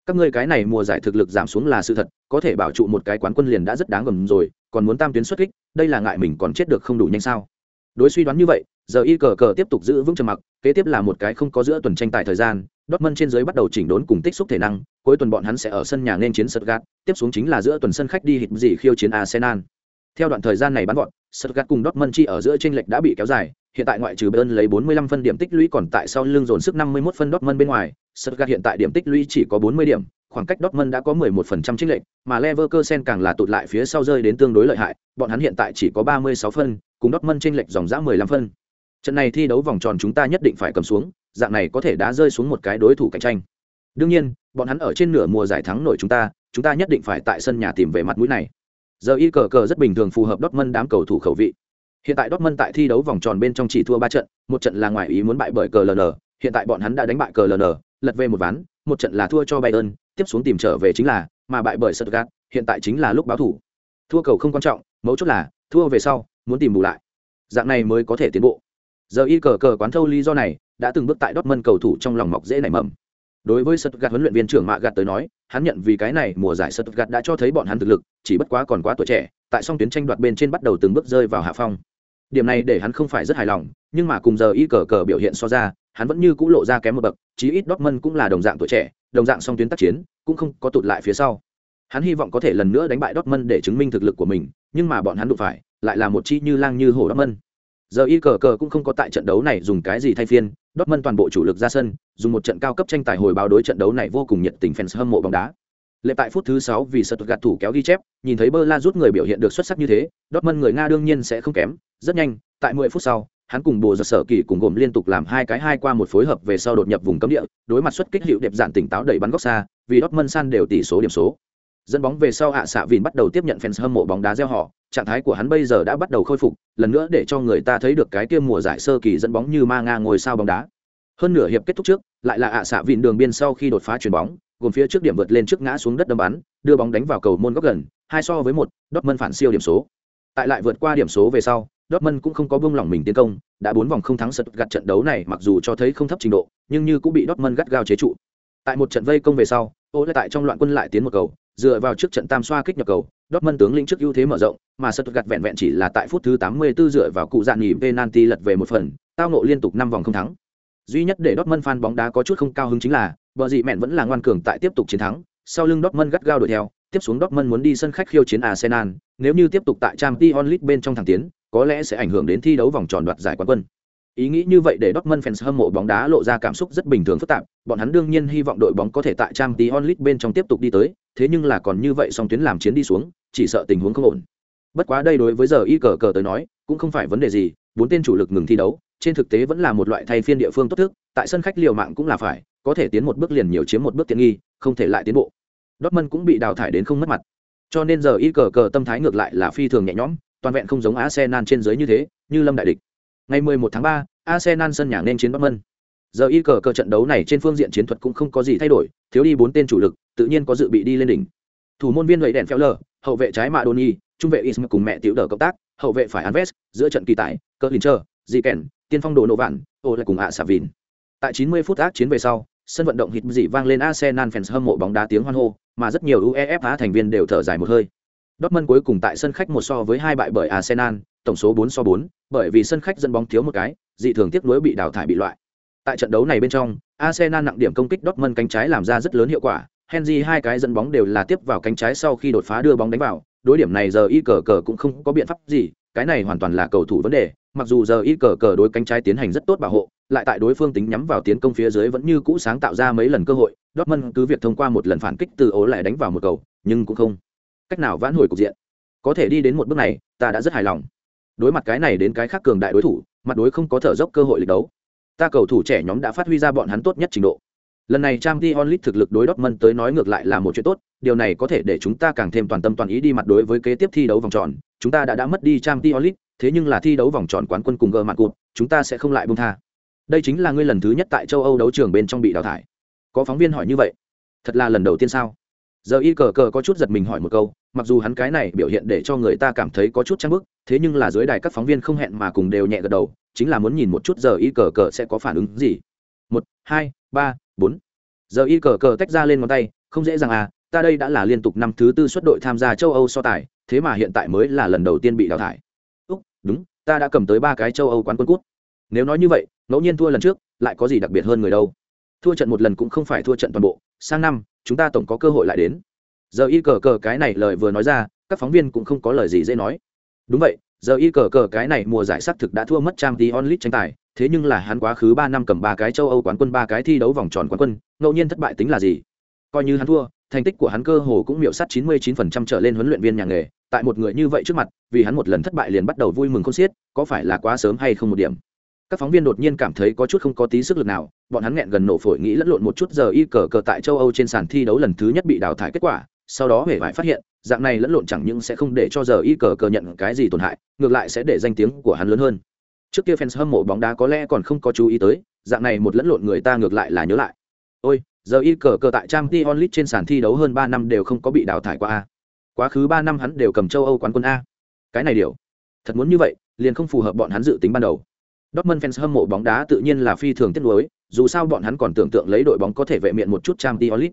Các ngươi cái này mùa giải thực lực giảm xuống là sự thật, có thể bảo trụ một cái quán quân liền đã rất đáng gầm rồi, còn muốn tam tuyến xuất kích, đây là ngại mình còn chết được không đủ nhanh sao? Đối suy đoán như vậy, giờ y cờ cờ tiếp tục giữ vững trầm mặc, kế tiếp là một cái không có giữa tuần tranh tài thời gian, Dortmund trên dưới bắt đầu chỉnh đốn cùng tích xúc thể năng, cuối tuần bọn hắn sẽ ở sân nhà nên chiến Stuttgart, tiếp xuống chính là giữa tuần sân khách đi hịt gì khiêu chiến Arsenal. Theo đoạn thời gian này bắn gọn, Stuttgart cùng Dortmund chi ở giữa chênh lệch đã bị kéo dài, hiện tại ngoại trừ Bayern lấy 45 phân điểm tích lũy còn tại sau lưng dồn sức 51 phân Dortmund bên ngoài, Stuttgart hiện tại điểm tích lũy chỉ có 40 điểm, khoảng cách Dortmund đã có 11% chênh lệch, mà Leverkusen càng là tụt lại phía sau rơi đến tương đối lợi hại, bọn hắn hiện tại chỉ có 36 phân, cùng Dortmund chênh lệch dòng dã 15 phân. Trận này thi đấu vòng tròn chúng ta nhất định phải cầm xuống, dạng này có thể đã rơi xuống một cái đối thủ cạnh tranh. Đương nhiên, bọn hắn ở trên nửa mùa giải thắng nổi chúng ta, chúng ta nhất định phải tại sân nhà tìm về mặt mũi này. Giờ y cờ cờ rất bình thường phù hợp Dortmund đám cầu thủ khẩu vị. Hiện tại Dortmund tại thi đấu vòng tròn bên trong chỉ thua 3 trận, một trận là ngoài ý muốn bại bởi CLN, hiện tại bọn hắn đã đánh bại CLN, lật về một ván, một trận là thua cho Bayern, tiếp xuống tìm trở về chính là mà bại bởi Stuttgart, hiện tại chính là lúc báo thủ. Thua cầu không quan trọng, mấu chốt là thua về sau, muốn tìm bù lại. Dạng này mới có thể tiến bộ. Giờ y cờ cờ quán thâu lý do này, đã từng bước tại Dortmund cầu thủ trong lòng mọc dễ nảy mầm. Đối với Stuttgart huấn luyện viên trưởng Mạ Gạt tới nói, hắn nhận vì cái này mùa giải Stuttgart đã cho thấy bọn hắn thực lực, chỉ bất quá còn quá tuổi trẻ, tại song tuyến tranh đoạt bên trên bắt đầu từng bước rơi vào hạ phong. Điểm này để hắn không phải rất hài lòng, nhưng mà cùng giờ y cờ cờ biểu hiện so ra, hắn vẫn như cũ lộ ra kém một bậc, chí ít Dortmund cũng là đồng dạng tuổi trẻ, đồng dạng song tuyến tác chiến, cũng không có tụt lại phía sau. Hắn hy vọng có thể lần nữa đánh bại Dortmund để chứng minh thực lực của mình, nhưng mà bọn hắn đụng phải, lại là một chi như lang như hổ Dortmund. Giờ y cờ cờ cũng không có tại trận đấu này dùng cái gì thay phiên, Dortmund toàn bộ chủ lực ra sân, dùng một trận cao cấp tranh tài hồi báo đối trận đấu này vô cùng nhiệt tình fans hâm mộ bóng đá. Lệ tại phút thứ sáu vì Stuttgart thủ kéo ghi chép, nhìn thấy Bơ rút người biểu hiện được xuất sắc như thế, Dortmund người Nga đương nhiên sẽ không kém, rất nhanh, tại 10 phút sau, hắn cùng bộ giật sở kỳ cùng gồm liên tục làm hai cái hai qua một phối hợp về sau đột nhập vùng cấm địa, đối mặt xuất kích hiệu đẹp dạn tỉnh táo đẩy bắn góc xa, vì Dortmund san đều tỷ số điểm số. Dẫn bóng về sau ạ xạ vìn bắt đầu tiếp nhận fans hâm mộ bóng đá gieo họ, trạng thái của hắn bây giờ đã bắt đầu khôi phục, lần nữa để cho người ta thấy được cái kia mùa giải sơ kỳ dẫn bóng như ma nga ngồi sao bóng đá. Hơn nửa hiệp kết thúc trước, lại là ạ xạ vìn đường biên sau khi đột phá chuyền bóng, gồm phía trước điểm vượt lên trước ngã xuống đất đâm bắn, đưa bóng đánh vào cầu môn góc gần, hai so với một, Dortmund phản siêu điểm số. Tại lại vượt qua điểm số về sau, Dortmund cũng không có buông lỏng mình tiến công, đã bốn vòng không thắng sật gặt trận đấu này mặc dù cho thấy không thấp trình độ, nhưng như cũng bị Dortmund gắt gao chế trụ. Tại một trận vây công về sau, ô lại tại trong loạn quân lại tiến một cầu, dựa vào trước trận tam xoa kích nhập cầu, Dortmund tướng lĩnh trước ưu thế mở rộng, mà Stuttgart vẹn vẹn chỉ là tại phút thứ 84 dựa vào cụ dạn nghỉ penalty lật về một phần, tao ngộ liên tục 5 vòng không thắng. Duy nhất để Dortmund fan bóng đá có chút không cao hứng chính là, bờ dị mẹn vẫn là ngoan cường tại tiếp tục chiến thắng, sau lưng Dortmund gắt gao đuổi theo, tiếp xuống Dortmund muốn đi sân khách khiêu chiến Arsenal, nếu như tiếp tục tại Champions League bên trong thẳng tiến, có lẽ sẽ ảnh hưởng đến thi đấu vòng tròn đoạt giải quán quân. Ý nghĩ như vậy để Dortmund fans hâm mộ bóng đá lộ ra cảm xúc rất bình thường phức tạp, bọn hắn đương nhiên hy vọng đội bóng có thể tại Champions League bên trong tiếp tục đi tới, thế nhưng là còn như vậy song tuyến làm chiến đi xuống, chỉ sợ tình huống không ổn. Bất quá đây đối với giờ y cờ cờ tới nói, cũng không phải vấn đề gì, bốn tên chủ lực ngừng thi đấu, trên thực tế vẫn là một loại thay phiên địa phương tốt thức, tại sân khách liều mạng cũng là phải, có thể tiến một bước liền nhiều chiếm một bước tiện nghi, không thể lại tiến bộ. Dortmund cũng bị đào thải đến không mất mặt. Cho nên giờ y cờ cờ tâm thái ngược lại là phi thường nhẹ nhõm, toàn vẹn không giống Arsenal trên dưới như thế, như lâm đại địch. Ngày 11 tháng 3, Arsenal sân nhà nên chiến Dortmund. Giờ y cờ cờ trận đấu này trên phương diện chiến thuật cũng không có gì thay đổi, thiếu đi bốn tên chủ lực, tự nhiên có dự bị đi lên đỉnh. Thủ môn viên gậy đèn phèo lờ, hậu vệ trái Madoni, trung vệ Ismail cùng mẹ tiểu đỡ cộng tác, hậu vệ phải Anves, giữa trận kỳ tài Cơ Lincher, Ziken, tiên phong đồ nổ vạn, ô lại cùng ạ xà vìn. Tại 90 phút ác chiến về sau, sân vận động hít dị vang lên Arsenal fans hâm mộ bóng đá tiếng hoan hô, mà rất nhiều UEFA thành viên đều thở dài một hơi. Dortmund cuối cùng tại sân khách một so với hai bại bởi Arsenal, tổng số 4 so 4, bởi vì sân khách dẫn bóng thiếu một cái, dị thường tiếc nuối bị đào thải bị loại. Tại trận đấu này bên trong, Arsenal nặng điểm công kích Dortmund cánh trái làm ra rất lớn hiệu quả, Henry hai cái dẫn bóng đều là tiếp vào cánh trái sau khi đột phá đưa bóng đánh vào, đối điểm này giờ y cờ cờ cũng không có biện pháp gì, cái này hoàn toàn là cầu thủ vấn đề, mặc dù giờ y cờ cờ đối cánh trái tiến hành rất tốt bảo hộ, lại tại đối phương tính nhắm vào tiến công phía dưới vẫn như cũ sáng tạo ra mấy lần cơ hội, Dortmund cứ việc thông qua một lần phản kích từ ố lại đánh vào một cầu, nhưng cũng không cách nào vãn hồi cục diện. Có thể đi đến một bước này, ta đã rất hài lòng. Đối mặt cái này đến cái khác cường đại đối thủ, mặt đối không có thở dốc cơ hội lịch đấu. Ta cầu thủ trẻ nhóm đã phát huy ra bọn hắn tốt nhất trình độ. Lần này Champions onlit thực lực đối Dortmund tới nói ngược lại là một chuyện tốt, điều này có thể để chúng ta càng thêm toàn tâm toàn ý đi mặt đối với kế tiếp thi đấu vòng tròn. Chúng ta đã đã mất đi Champions onlit thế nhưng là thi đấu vòng tròn quán quân cùng gờ mặt cụt, chúng ta sẽ không lại buông tha. Đây chính là ngươi lần thứ nhất tại châu Âu đấu trường bên trong bị đào thải. Có phóng viên hỏi như vậy, thật là lần đầu tiên sao? Giờ y cờ cờ có chút giật mình hỏi một câu, mặc dù hắn cái này biểu hiện để cho người ta cảm thấy có chút trang bức, thế nhưng là dưới đài các phóng viên không hẹn mà cùng đều nhẹ gật đầu, chính là muốn nhìn một chút giờ y cờ cờ sẽ có phản ứng gì. Một, hai, ba, bốn. Giờ y cờ cờ tách ra lên ngón tay không dễ dàng à ta đây đã là liên tục năm thứ tư xuất đội tham gia châu âu so tài thế mà hiện tại mới là lần đầu tiên bị đào thải. Úc đúng ta đã cầm tới ba cái châu âu quán quân cút. Nếu nói như vậy ngẫu nhiên thua lần trước lại có gì đặc biệt hơn người đâu? Thua trận một lần cũng không phải thua trận toàn bộ sang năm chúng ta tổng có cơ hội lại đến giờ y cờ cờ cái này lời vừa nói ra, các phóng viên cũng không có lời gì dễ nói. Đúng vậy, giờ y cờ cờ cái này mùa giải xác thực đã thua mất trang tí onlit tranh tài, thế nhưng là hắn quá khứ ba năm cầm ba cái châu âu quán quân, ba cái thi đấu vòng tròn quán quân, ngẫu nhiên thất bại tính là gì? Coi như hắn thua, thành tích của hắn cơ hồ cũng miệu sắt 99% trở lên huấn luyện viên nhà nghề, tại một người như vậy trước mặt, vì hắn một lần thất bại liền bắt đầu vui mừng không xiết, có phải là quá sớm hay không một điểm? Các phóng viên đột nhiên cảm thấy có chút không có tí sức lực nào, bọn hắn nghẹn gần nổ phổi nghĩ lẫn lộn một chút, giờ y cờ cờ tại châu âu trên sàn thi đấu lần thứ nhất bị đào thải kết quả sau đó hề phải phát hiện dạng này lẫn lộn chẳng những sẽ không để cho giờ y cờ cờ nhận cái gì tổn hại ngược lại sẽ để danh tiếng của hắn lớn hơn. Trước kia fans hâm mộ bóng đá có lẽ còn không có chú ý tới dạng này một lẫn lộn người ta ngược lại là nhớ lại. Ôi giờ y cờ cờ tại trang t onlit trên sàn thi đấu hơn ba năm đều không có bị đào thải qua a. Quá khứ ba năm hắn đều cầm châu âu quán quân a. Cái này điều thật muốn như vậy liền không phù hợp bọn hắn dự tính ban đầu. Dortmund fans hâm mộ bóng đá tự nhiên là phi thường tiếc nuối, dù sao bọn hắn còn tưởng tượng lấy đội bóng có thể vệ miệng một chút Champions League.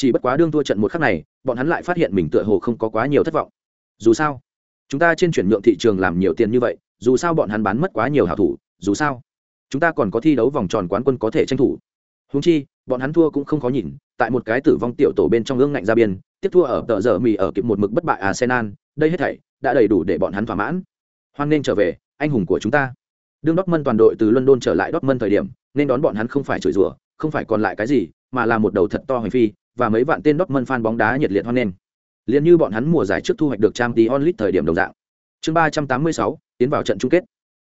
Chỉ bất quá đương thua trận một khắc này, bọn hắn lại phát hiện mình tựa hồ không có quá nhiều thất vọng. Dù sao, chúng ta trên chuyển nhượng thị trường làm nhiều tiền như vậy, dù sao bọn hắn bán mất quá nhiều hảo thủ dù sao chúng ta còn có thi đấu vòng tròn quán quân có thể tranh thủ. Húng chi bọn hắn thua cũng không khó nhìn tại một cái tử vong tiểu tổ bên trong ương ngạnh ra biên tiếp thua ở tờ giờ mì ở kịp một mực bất bại arsenal đây hết thảy đã đầy đủ để bọn hắn thỏa mãn. Hoan nên trở về anh hùng của chúng ta. Đương Dortmund toàn đội từ london trở lại Dortmund thời điểm nên đón bọn hắn không phải chửi rủa không phải còn lại cái gì mà là một đầu thật to hành phi và mấy vạn tên Dortmund fan bóng đá nhiệt liệt hoan nghênh Liên như bọn hắn mùa giải trước thu hoạch được Champions League thời điểm đồng dạng chương ba trăm tám mươi sáu tiến vào trận chung kết.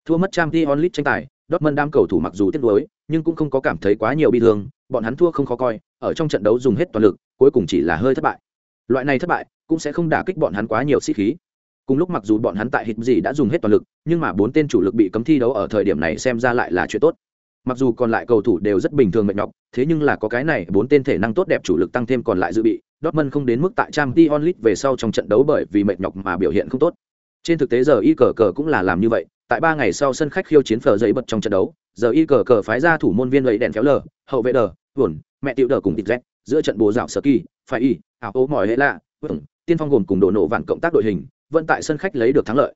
Thua mất Champions League tranh tài, Dortmund đám cầu thủ mặc dù tiếc nuối, nhưng cũng không có cảm thấy quá nhiều bi thương, bọn hắn thua không khó coi, ở trong trận đấu dùng hết toàn lực, cuối cùng chỉ là hơi thất bại. Loại này thất bại cũng sẽ không đả kích bọn hắn quá nhiều sĩ khí. Cùng lúc mặc dù bọn hắn tại hịt gì đã dùng hết toàn lực, nhưng mà bốn tên chủ lực bị cấm thi đấu ở thời điểm này xem ra lại là chuyện tốt. Mặc dù còn lại cầu thủ đều rất bình thường mệt nhọc, thế nhưng là có cái này bốn tên thể năng tốt đẹp chủ lực tăng thêm còn lại dự bị, Dortmund không đến mức tại Champions League về sau trong trận đấu bởi vì mệt nhọc mà biểu hiện không tốt. Trên thực tế giờ y cờ cờ cũng là làm như vậy tại ba ngày sau sân khách khiêu chiến phờ giấy bật trong trận đấu giờ y cờ cờ phái ra thủ môn viên lấy đèn phéo lờ hậu vệ đờ hồn mẹ tiểu đờ cùng tịt z giữa trận bồ dạo sơ kỳ phải y ảo ố mỏi hệ lạ vâng, tiên phong gồm cùng đổ nổ vạn cộng tác đội hình vẫn tại sân khách lấy được thắng lợi.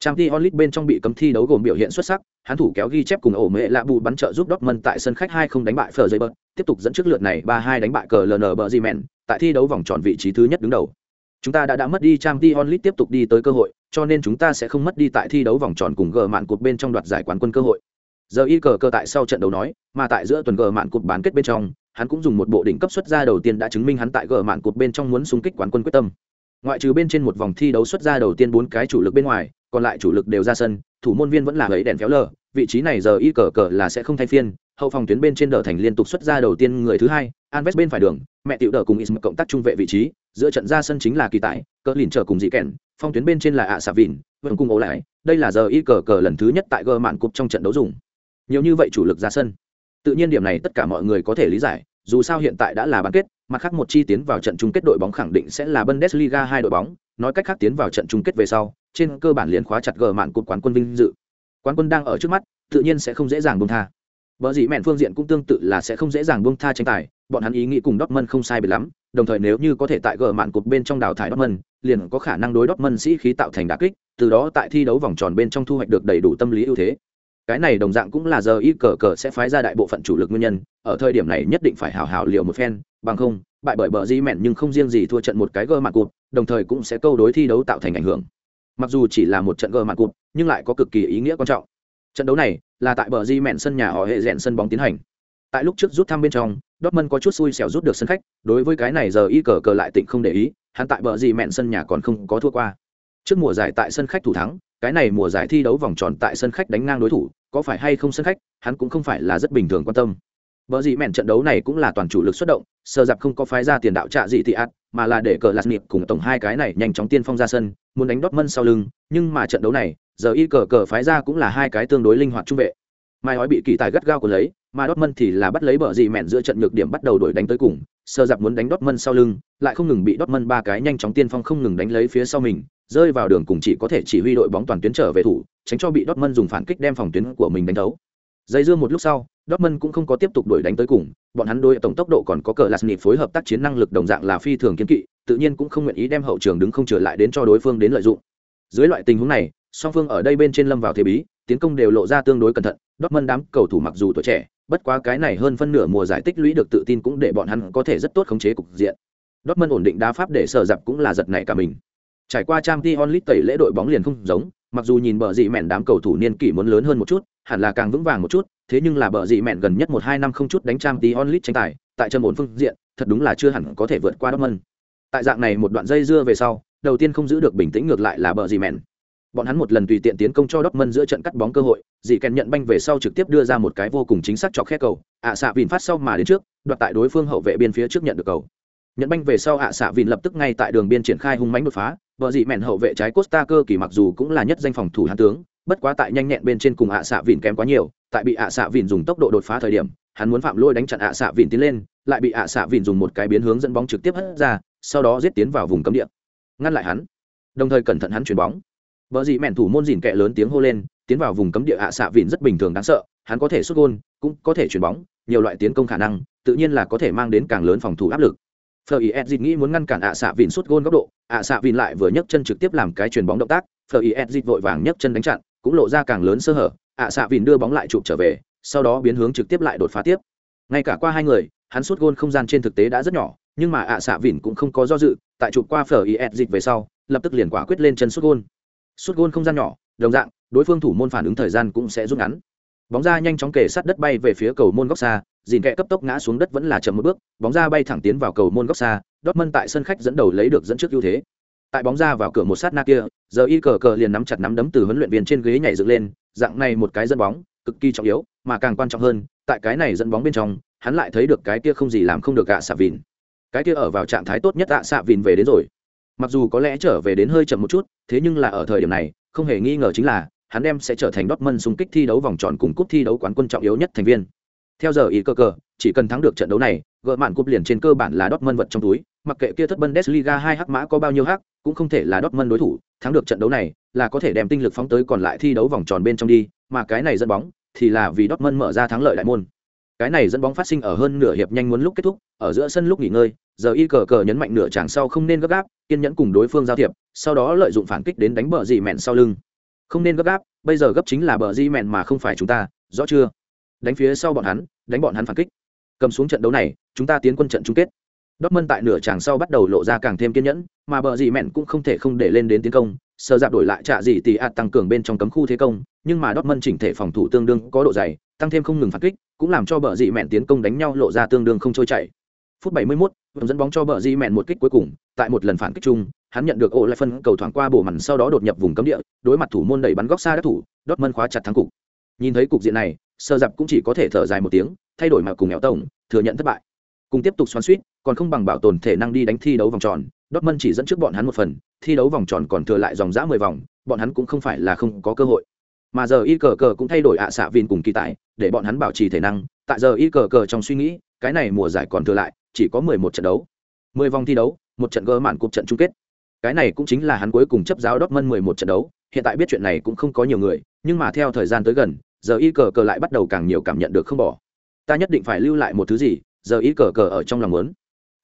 Trang Ti Onlit bên trong bị cấm thi đấu gồm biểu hiện xuất sắc, hắn thủ kéo ghi chép cùng ổ mẹ lạ bù bắn trợ giúp Dortmund tại sân khách 2 không đánh bại Phở bật, tiếp tục dẫn trước lượt này 3-2 đánh bại cờ LN bờ Jimen, tại thi đấu vòng tròn vị trí thứ nhất đứng đầu. Chúng ta đã đã mất đi Trang Ti Onlit tiếp tục đi tới cơ hội, cho nên chúng ta sẽ không mất đi tại thi đấu vòng tròn cùng gờ mạn cột bên trong đoạt giải quán quân cơ hội. Giờ y cờ cơ tại sau trận đấu nói mà tại giữa tuần gờ mạn cột bán kết bên trong hắn cũng dùng một bộ đỉnh cấp xuất ra đầu tiên đã chứng minh hắn tại gờ mạn cột bên trong muốn xung kích quán quân quyết tâm. Ngoại trừ bên trên một vòng thi đấu xuất ra đầu tiên bốn cái chủ lực bên ngoài còn lại chủ lực đều ra sân thủ môn viên vẫn là ấy đèn phéo lờ vị trí này giờ y cờ cờ là sẽ không thay phiên, hậu phòng tuyến bên trên đờ thành liên tục xuất ra đầu tiên người thứ hai Alves bên phải đường, mẹ tiểu đờ cùng Ism cộng tác trung vệ vị trí, giữa trận ra sân chính là kỳ tại cỡ lìn trở cùng dị kèn, phong tuyến bên trên là ạ xạ vìn vẫn vâng cùng ố lại, đây là giờ y cờ cờ lần thứ nhất tại gờ mạn cục trong trận đấu dùng. Nhiều như vậy chủ lực ra sân. Tự nhiên điểm này tất cả mọi người có thể lý giải, dù sao hiện tại đã là bán kết, mặt khác một chi tiến vào trận chung kết đội bóng khẳng định sẽ là bundesliga hai đội bóng, nói cách khác tiến vào trận chung kết về sau, trên cơ bản liền khóa chặt gờ mạn cục quán quân vinh dự quán quân đang ở trước mắt tự nhiên sẽ không dễ dàng buông tha vợ dị mẹn phương diện cũng tương tự là sẽ không dễ dàng buông tha tranh tài, bọn hắn ý nghĩ cùng Dortmund không sai biệt lắm, đồng thời nếu như có thể tại gờ mạn cột bên trong đào thải Dortmund, liền có khả năng đối Dortmund sĩ khí tạo thành đả kích, từ đó tại thi đấu vòng tròn bên trong thu hoạch được đầy đủ tâm lý ưu thế. Cái này đồng dạng cũng là giờ ít cờ cờ sẽ phái ra đại bộ phận chủ lực nguyên nhân, ở thời điểm này nhất định phải hào hào liều một phen, bằng không, bại bởi bờ di mẹn nhưng không riêng gì thua trận một cái gơ mạn cột, đồng thời cũng sẽ câu đối thi đấu tạo thành ảnh hưởng. Mặc dù chỉ là một trận gờ mạn cụt nhưng lại có cực kỳ ý nghĩa quan trọng. Trận đấu này là tại bờ di mẹn sân nhà họ hệ rèn sân bóng tiến hành. Tại lúc trước rút thăm bên trong Dortmund có chút xui xẻo rút được sân khách đối với cái này giờ y cờ cờ lại tịnh không để ý hắn tại bờ di mẹn sân nhà còn không có thua qua. Trước mùa giải tại sân khách thủ thắng cái này mùa giải thi đấu vòng tròn tại sân khách đánh ngang đối thủ có phải hay không sân khách hắn cũng không phải là rất bình thường quan tâm. Bờ gì mẹn trận đấu này cũng là toàn chủ lực xuất động, sơ dạp không có phái ra tiền đạo trạ gì thì ạt, mà là để cờ lạt nịp cùng tổng hai cái này nhanh chóng tiên phong ra sân, muốn đánh Dortmund sau lưng, nhưng mà trận đấu này, giờ y cờ cờ phái ra cũng là hai cái tương đối linh hoạt trung vệ. Mai hói bị kỳ tài gắt gao của lấy, mà Dortmund thì là bắt lấy bờ gì mẹn giữa trận nhược điểm bắt đầu đuổi đánh tới cùng, sơ dạp muốn đánh Dortmund sau lưng, lại không ngừng bị Dortmund ba cái nhanh chóng tiên phong không ngừng đánh lấy phía sau mình, rơi vào đường cùng chỉ có thể chỉ huy đội bóng toàn tuyến trở về thủ, tránh cho bị Dortmund dùng phản kích đem phòng tuyến của mình đánh thấu. Dây dưa một lúc sau, Dortmund cũng không có tiếp tục đuổi đánh tới cùng, bọn hắn đối tổng tốc độ còn có cờ Lasnit phối hợp tác chiến năng lực đồng dạng là phi thường kiên kỵ, tự nhiên cũng không nguyện ý đem hậu trường đứng không trở lại đến cho đối phương đến lợi dụng. Dưới loại tình huống này, song phương ở đây bên trên lâm vào thế bí, tiến công đều lộ ra tương đối cẩn thận, Dortmund đám cầu thủ mặc dù tuổi trẻ, bất quá cái này hơn phân nửa mùa giải tích lũy được tự tin cũng để bọn hắn có thể rất tốt khống chế cục diện. Dortmund ổn định đá pháp để sở dập cũng là giật nảy cả mình. Trải qua Champions League tẩy lễ đội bóng liền không giống, mặc dù nhìn bờ dị mẹn đám cầu thủ niên kỷ muốn lớn hơn một chút, hẳn là càng vững vàng một chút, thế nhưng là bờ dị mẹn gần nhất một hai năm không chút đánh trang tí onlit tranh tài, tại chân ổn phương diện, thật đúng là chưa hẳn có thể vượt qua Dortmund. Tại dạng này một đoạn dây dưa về sau, đầu tiên không giữ được bình tĩnh ngược lại là bờ dị mẹn. Bọn hắn một lần tùy tiện tiến công cho Dortmund giữa trận cắt bóng cơ hội, dị kèn nhận banh về sau trực tiếp đưa ra một cái vô cùng chính xác cho khe cầu, ạ à xạ vịn phát sau mà đến trước, đoạt tại đối phương hậu vệ biên phía trước nhận được cầu. Nhận banh về sau ạ à xạ vịn lập tức ngay tại đường biên triển khai hung mãnh đột phá, vợ dị mẹn hậu vệ trái Costa cơ kỳ mặc dù cũng là nhất danh phòng thủ hán tướng, bất quá tại nhanh nhẹn bên trên cùng ạ à xạ vịn kém quá nhiều, tại bị ạ à xạ vịn dùng tốc độ đột phá thời điểm, hắn muốn phạm lôi đánh chặn ạ à xạ vịn tiến lên, lại bị ạ xạ vịn dùng một cái biến hướng dẫn bóng trực tiếp hất ra, sau đó giết tiến vào vùng cấm địa, ngăn lại hắn, đồng thời cẩn thận hắn chuyển bóng. Vợ dị mẹn thủ môn dỉn kẹ lớn tiếng hô lên, tiến vào vùng cấm địa ạ xạ vịn rất bình thường đáng sợ, hắn có thể xuất gôn, cũng có thể chuyển bóng, nhiều loại tiến công khả năng, tự nhiên là có thể mang đến càng lớn phòng thủ áp lực. Fleur nghĩ muốn ngăn cản ạ xạ vịn sút gôn góc độ, ạ xạ vịn lại vừa nhấc chân trực tiếp làm cái chuyền bóng động tác, Fleur vội vàng nhấc chân đánh chặn, cũng lộ ra càng lớn sơ hở, ạ xạ vịn đưa bóng lại chụp trở về, sau đó biến hướng trực tiếp lại đột phá tiếp. Ngay cả qua hai người, hắn sút gôn không gian trên thực tế đã rất nhỏ, nhưng mà ạ xạ vịn cũng không có do dự, tại chụp qua Fleur về sau, lập tức liền quả quyết lên chân sút gôn. Sút gôn không gian nhỏ, đồng dạng, đối phương thủ môn phản ứng thời gian cũng sẽ rút ngắn. Bóng ra nhanh chóng kề sát đất bay về phía cầu môn góc xa, dìn kẹ cấp tốc ngã xuống đất vẫn là chậm một bước, bóng ra bay thẳng tiến vào cầu môn góc xa, Dortmund tại sân khách dẫn đầu lấy được dẫn trước ưu thế. Tại bóng ra vào cửa một sát na kia, giờ y cờ cờ liền nắm chặt nắm đấm từ huấn luyện viên trên ghế nhảy dựng lên, dạng này một cái dẫn bóng, cực kỳ trọng yếu, mà càng quan trọng hơn, tại cái này dẫn bóng bên trong, hắn lại thấy được cái kia không gì làm không được gạ xạ vìn Cái kia ở vào trạng thái tốt nhất gạ xạ vìn về đến rồi. Mặc dù có lẽ trở về đến hơi chậm một chút, thế nhưng là ở thời điểm này, không hề nghi ngờ chính là hắn đem sẽ trở thành Dortmund xung kích thi đấu vòng tròn cùng cúp thi đấu quán quân trọng yếu nhất thành viên. Theo giờ ý cơ cờ, chỉ cần thắng được trận đấu này, gỡ mạn cúp liền trên cơ bản là Dortmund vật trong túi, mặc kệ kia thất Bundesliga hai hắc mã có bao nhiêu hắc, cũng không thể là Dortmund đối thủ, thắng được trận đấu này là có thể đem tinh lực phóng tới còn lại thi đấu vòng tròn bên trong đi, mà cái này dẫn bóng thì là vì Dortmund mở ra thắng lợi đại môn. Cái này dẫn bóng phát sinh ở hơn nửa hiệp nhanh muốn lúc kết thúc, ở giữa sân lúc nghỉ ngơi, giờ y cờ cờ nhấn mạnh nửa chàng sau không nên gấp gáp, kiên nhẫn cùng đối phương giao thiệp, sau đó lợi dụng phản kích đến đánh bờ dị mẹn sau lưng. Không nên gấp gáp, bây giờ gấp chính là bờ di mẹn mà không phải chúng ta, rõ chưa? Đánh phía sau bọn hắn, đánh bọn hắn phản kích. Cầm xuống trận đấu này, chúng ta tiến quân trận chung kết. Dortmund tại nửa tràng sau bắt đầu lộ ra càng thêm kiên nhẫn, mà bờ dị mẹn cũng không thể không để lên đến tiến công, sơ dạp đổi lại trả gì tỷ ạt tăng cường bên trong cấm khu thế công, nhưng mà Dortmund chỉnh thể phòng thủ tương đương có độ dày, tăng thêm không ngừng phản kích, cũng làm cho bờ dị mẹn tiến công đánh nhau lộ ra tương đương không trôi chảy. Phút 71, dẫn bóng cho bờ dị mẹn một kích cuối cùng, tại một lần phản kích chung, hắn nhận được ổ lại phân cầu thoảng qua bổ mặn sau đó đột nhập vùng cấm địa, đối mặt thủ môn đẩy bắn góc xa đất thủ, Dortmund khóa chặt thắng cục. Nhìn thấy cục diện này, sơ dạp cũng chỉ có thể thở dài một tiếng, thay đổi mà cùng nghèo tổng, thừa nhận thất bại. Cùng tiếp tục xoắn suýt còn không bằng bảo tồn thể năng đi đánh thi đấu vòng tròn Dortmund chỉ dẫn trước bọn hắn một phần thi đấu vòng tròn còn thừa lại dòng dã mười vòng bọn hắn cũng không phải là không có cơ hội. Mà giờ y cờ cờ cũng thay đổi ạ à xạ vin cùng kỳ tại để bọn hắn bảo trì thể năng tại giờ y cờ cờ trong suy nghĩ cái này mùa giải còn thừa lại chỉ có mười một trận đấu. Mười vòng thi đấu một trận gỡ mạn cục trận chung kết cái này cũng chính là hắn cuối cùng chấp giáo Dortmund mười một trận đấu. Hiện tại biết chuyện này cũng không có nhiều người nhưng mà theo thời gian tới gần giờ y cờ cờ lại bắt đầu càng nhiều cảm nhận được không bỏ. Ta nhất định phải lưu lại một thứ gì giờ y cờ cờ ở trong lòng muốn.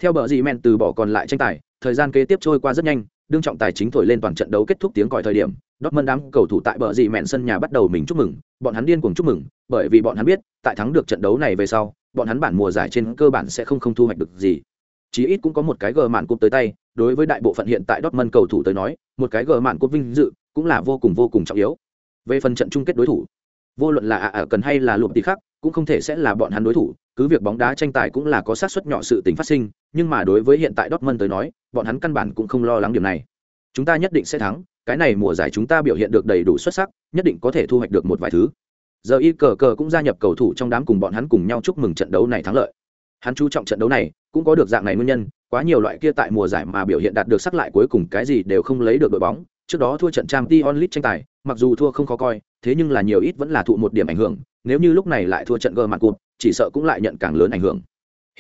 Theo bờ gì men từ bỏ còn lại tranh tài thời gian kế tiếp trôi qua rất nhanh đương trọng tài chính thổi lên toàn trận đấu kết thúc tiếng còi thời điểm Dortmund đám cầu thủ tại bờ gì mẹn sân nhà bắt đầu mình chúc mừng, bọn hắn điên cuồng chúc mừng, bởi vì bọn hắn biết, tại thắng được trận đấu này về sau, bọn hắn bản mùa giải trên cơ bản sẽ không không thu hoạch được gì. Chí ít cũng có một cái gờ mạn cúp tới tay, đối với đại bộ phận hiện tại Dortmund cầu thủ tới nói, một cái gờ mạn cúp vinh dự cũng là vô cùng vô cùng trọng yếu. Về phần trận chung kết đối thủ, vô luận là ạ à cần hay là lụm tí khác, cũng không thể sẽ là bọn hắn đối thủ, cứ việc bóng đá tranh tài cũng là có sát xuất nhỏ sự tình phát sinh, nhưng mà đối với hiện tại Dortmund tới nói, bọn hắn căn bản cũng không lo lắng điểm này. Chúng ta nhất định sẽ thắng, cái này mùa giải chúng ta biểu hiện được đầy đủ xuất sắc, nhất định có thể thu hoạch được một vài thứ. Giờ y cờ cờ cũng gia nhập cầu thủ trong đám cùng bọn hắn cùng nhau chúc mừng trận đấu này thắng lợi. Hắn chú trọng trận đấu này, cũng có được dạng này nguyên nhân, quá nhiều loại kia tại mùa giải mà biểu hiện đạt được sắc lại cuối cùng cái gì đều không lấy được đội bóng, trước đó thua trận trang Tion League tranh tài, mặc dù thua không khó coi, thế nhưng là nhiều ít vẫn là thụ một điểm ảnh hưởng, nếu như lúc này lại thua trận gờ mặt cụt, chỉ sợ cũng lại nhận càng lớn ảnh hưởng.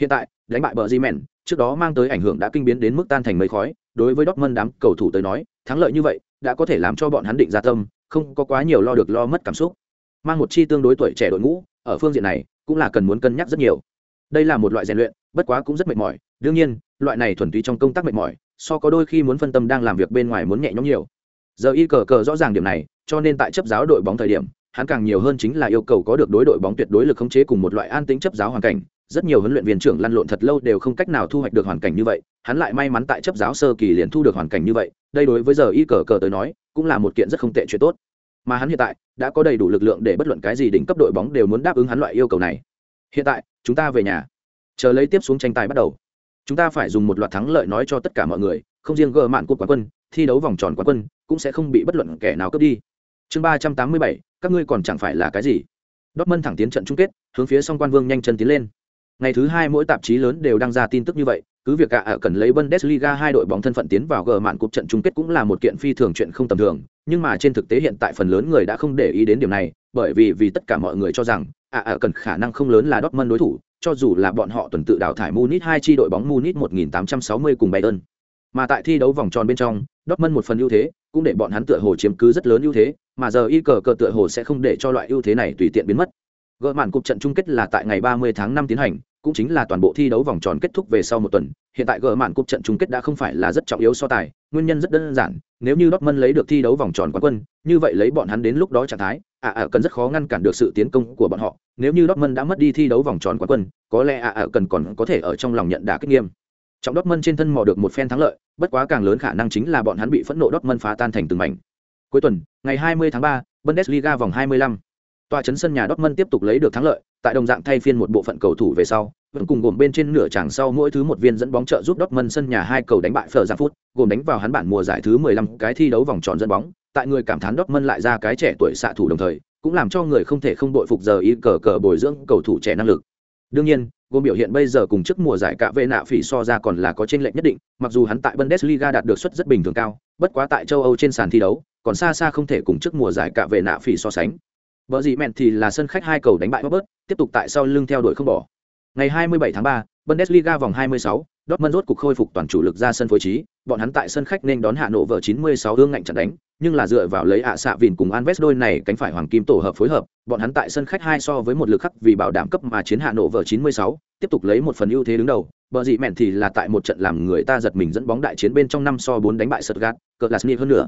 Hiện tại, đánh bại bờ Jimen, trước đó mang tới ảnh hưởng đã kinh biến đến mức tan thành mây khói, đối với Dortmund đám cầu thủ tới nói, thắng lợi như vậy đã có thể làm cho bọn hắn định ra tâm, không có quá nhiều lo được lo mất cảm xúc. Mang một chi tương đối tuổi trẻ đội ngũ, ở phương diện này cũng là cần muốn cân nhắc rất nhiều. Đây là một loại rèn luyện, bất quá cũng rất mệt mỏi, đương nhiên, loại này thuần túy trong công tác mệt mỏi, so có đôi khi muốn phân tâm đang làm việc bên ngoài muốn nhẹ nhõm nhiều. Giờ y cờ cờ rõ ràng điểm này cho nên tại chấp giáo đội bóng thời điểm hắn càng nhiều hơn chính là yêu cầu có được đối đội bóng tuyệt đối lực khống chế cùng một loại an tính chấp giáo hoàn cảnh. Rất nhiều huấn luyện viên trưởng lăn lộn thật lâu đều không cách nào thu hoạch được hoàn cảnh như vậy hắn lại may mắn tại chấp giáo sơ kỳ liền thu được hoàn cảnh như vậy. Đây đối với giờ y cờ cờ tới nói cũng là một kiện rất không tệ chuyện tốt. Mà hắn hiện tại đã có đầy đủ lực lượng để bất luận cái gì đỉnh cấp đội bóng đều muốn đáp ứng hắn loại yêu cầu này. Hiện tại chúng ta về nhà chờ lấy tiếp xuống tranh tài bắt đầu. Chúng ta phải dùng một loạt thắng lợi nói cho tất cả mọi người không riêng gờ mạn cột quán quân thi đấu vòng tròn quán quân cũng sẽ không bị bất luận kẻ nào cướp đi. Chương ba trăm tám mươi bảy các ngươi còn chẳng phải là cái gì? Đót mân thẳng tiến trận chung kết hướng phía song quan vương nhanh chân tiến lên. Ngày thứ hai mỗi tạp chí lớn đều đăng ra tin tức như vậy cứ việc cả ở cần lấy Bundesliga hai đội bóng thân phận tiến vào gờ mạn cúp trận chung kết cũng là một kiện phi thường chuyện không tầm thường, nhưng mà trên thực tế hiện tại phần lớn người đã không để ý đến điểm này, bởi vì vì tất cả mọi người cho rằng ạ ở cần khả năng không lớn là Dortmund đối thủ, cho dù là bọn họ tuần tự đào thải Munich hai chi đội bóng Munich 1860 cùng Bayern. Mà tại thi đấu vòng tròn bên trong, Dortmund một phần ưu thế, cũng để bọn hắn tựa hồ chiếm cứ rất lớn ưu thế, mà giờ y cờ cờ tựa hồ sẽ không để cho loại ưu thế này tùy tiện biến mất. Gỡ màn cục trận chung kết là tại ngày 30 tháng 5 tiến hành, cũng chính là toàn bộ thi đấu vòng tròn kết thúc về sau một tuần, hiện tại gỡ màn cúp trận chung kết đã không phải là rất trọng yếu so tài, nguyên nhân rất đơn giản, nếu như Dortmund lấy được thi đấu vòng tròn quán quân, như vậy lấy bọn hắn đến lúc đó trạng thái, ạ à, à, cần rất khó ngăn cản được sự tiến công của bọn họ, nếu như Dortmund đã mất đi thi đấu vòng tròn quán quân, có lẽ ạ à, cần còn có thể ở trong lòng nhận đả kích nghiêm. Trọng Dortmund trên thân mò được một phen thắng lợi, bất quá càng lớn khả năng chính là bọn hắn bị phẫn nộ Dortmund phá tan thành từng mảnh. Cuối tuần, ngày 20 tháng 3, Bundesliga vòng 25. Tòa trấn sân nhà Dortmund tiếp tục lấy được thắng lợi, tại đồng dạng thay phiên một bộ phận cầu thủ về sau, vẫn cùng gồm bên trên nửa tràng sau mỗi thứ một viên dẫn bóng trợ giúp Dortmund sân nhà hai cầu đánh bại Phở Giang phút, gồm đánh vào hắn bản mùa giải thứ 15 cái thi đấu vòng tròn dẫn bóng, tại người cảm thán Dortmund lại ra cái trẻ tuổi xạ thủ đồng thời, cũng làm cho người không thể không đội phục giờ y cờ cờ bồi dưỡng cầu thủ trẻ năng lực. Đương nhiên, gồm biểu hiện bây giờ cùng trước mùa giải cả vệ nạ phỉ so ra còn là có trên lệnh nhất định, mặc dù hắn tại Bundesliga đạt được suất rất bình thường cao, bất quá tại châu Âu trên sàn thi đấu, còn xa xa không thể cùng trước mùa giải cả vệ nạ phỉ so sánh. Bở gì mẹn thì là sân khách hai cầu đánh bại Robert, tiếp tục tại sau lưng theo đuổi không bỏ. Ngày 27 tháng 3, Bundesliga vòng 26, Dortmund rốt cục khôi phục toàn chủ lực ra sân phối trí, bọn hắn tại sân khách nên đón Hà Nội vợ 96 ương ngạnh trận đánh, nhưng là dựa vào lấy ạ xạ vịn cùng Anves đôi này cánh phải hoàng kim tổ hợp phối hợp, bọn hắn tại sân khách hai so với một lực khắc vì bảo đảm cấp mà chiến Hà Nội vợ 96, tiếp tục lấy một phần ưu thế đứng đầu. Bờ dị mẹn thì là tại một trận làm người ta giật mình dẫn bóng đại chiến bên trong năm so 4 đánh bại Stuttgart, cờ là hơn nữa.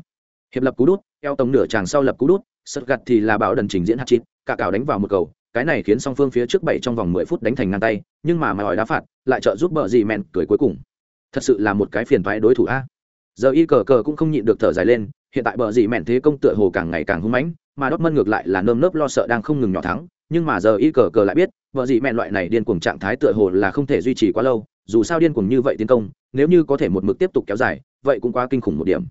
Hiệp lập cú đút, eo tổng nửa chàng sau lập cú đút, Stuttgart thì là bảo đần trình diễn hat-trick, cả cào đánh vào một cầu, cái này khiến song phương phía trước bảy trong vòng 10 phút đánh thành ngang tay, nhưng mà mà hỏi đá phạt, lại trợ giúp bờ gì mèn cười cuối cùng. Thật sự là một cái phiền toái đối thủ a. Giờ y cờ cờ cũng không nhịn được thở dài lên, hiện tại bờ gì mèn thế công tựa hồ càng ngày càng hung mãnh, mà Dortmund ngược lại là nơm nớp lo sợ đang không ngừng nhỏ thắng, nhưng mà giờ y cờ cờ lại biết, bờ gì mèn loại này điên cuồng trạng thái tựa hồ là không thể duy trì quá lâu, dù sao điên cuồng như vậy tiến công, nếu như có thể một mực tiếp tục kéo dài, vậy cũng quá kinh khủng một điểm.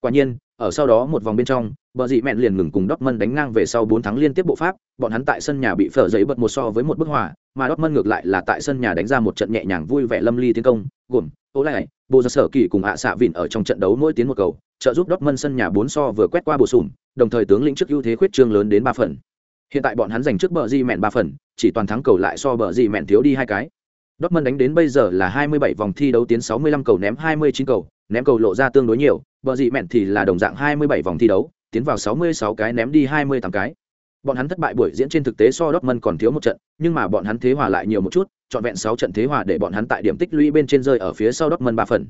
Quả nhiên, ở sau đó một vòng bên trong, bờ dị mẹn liền ngừng cùng Dortmund đánh ngang về sau 4 thắng liên tiếp bộ pháp, bọn hắn tại sân nhà bị phở giấy bật một so với một bức hòa, mà Dortmund ngược lại là tại sân nhà đánh ra một trận nhẹ nhàng vui vẻ lâm ly tiến công, gồm Ô lại, Bộ Giật Sở Kỳ cùng ạ xạ vịn ở trong trận đấu mỗi tiến một cầu, trợ giúp Dortmund sân nhà 4 so vừa quét qua bổ sủng, đồng thời tướng lĩnh trước ưu thế khuyết trương lớn đến 3 phần. Hiện tại bọn hắn giành trước bờ dị mẹn 3 phần, chỉ toàn thắng cầu lại so bờ dị mẹn thiếu đi hai cái. Dortmund đánh đến bây giờ là 27 vòng thi đấu tiến 65 cầu ném 29 cầu, ném cầu lộ ra tương đối nhiều, bờ dị mẹn thì là đồng dạng 27 vòng thi đấu, tiến vào 66 cái ném đi 28 cái. Bọn hắn thất bại buổi diễn trên thực tế so Dortmund còn thiếu một trận, nhưng mà bọn hắn thế hòa lại nhiều một chút, chọn vẹn 6 trận thế hòa để bọn hắn tại điểm tích lũy bên trên rơi ở phía sau Dortmund 3 phần.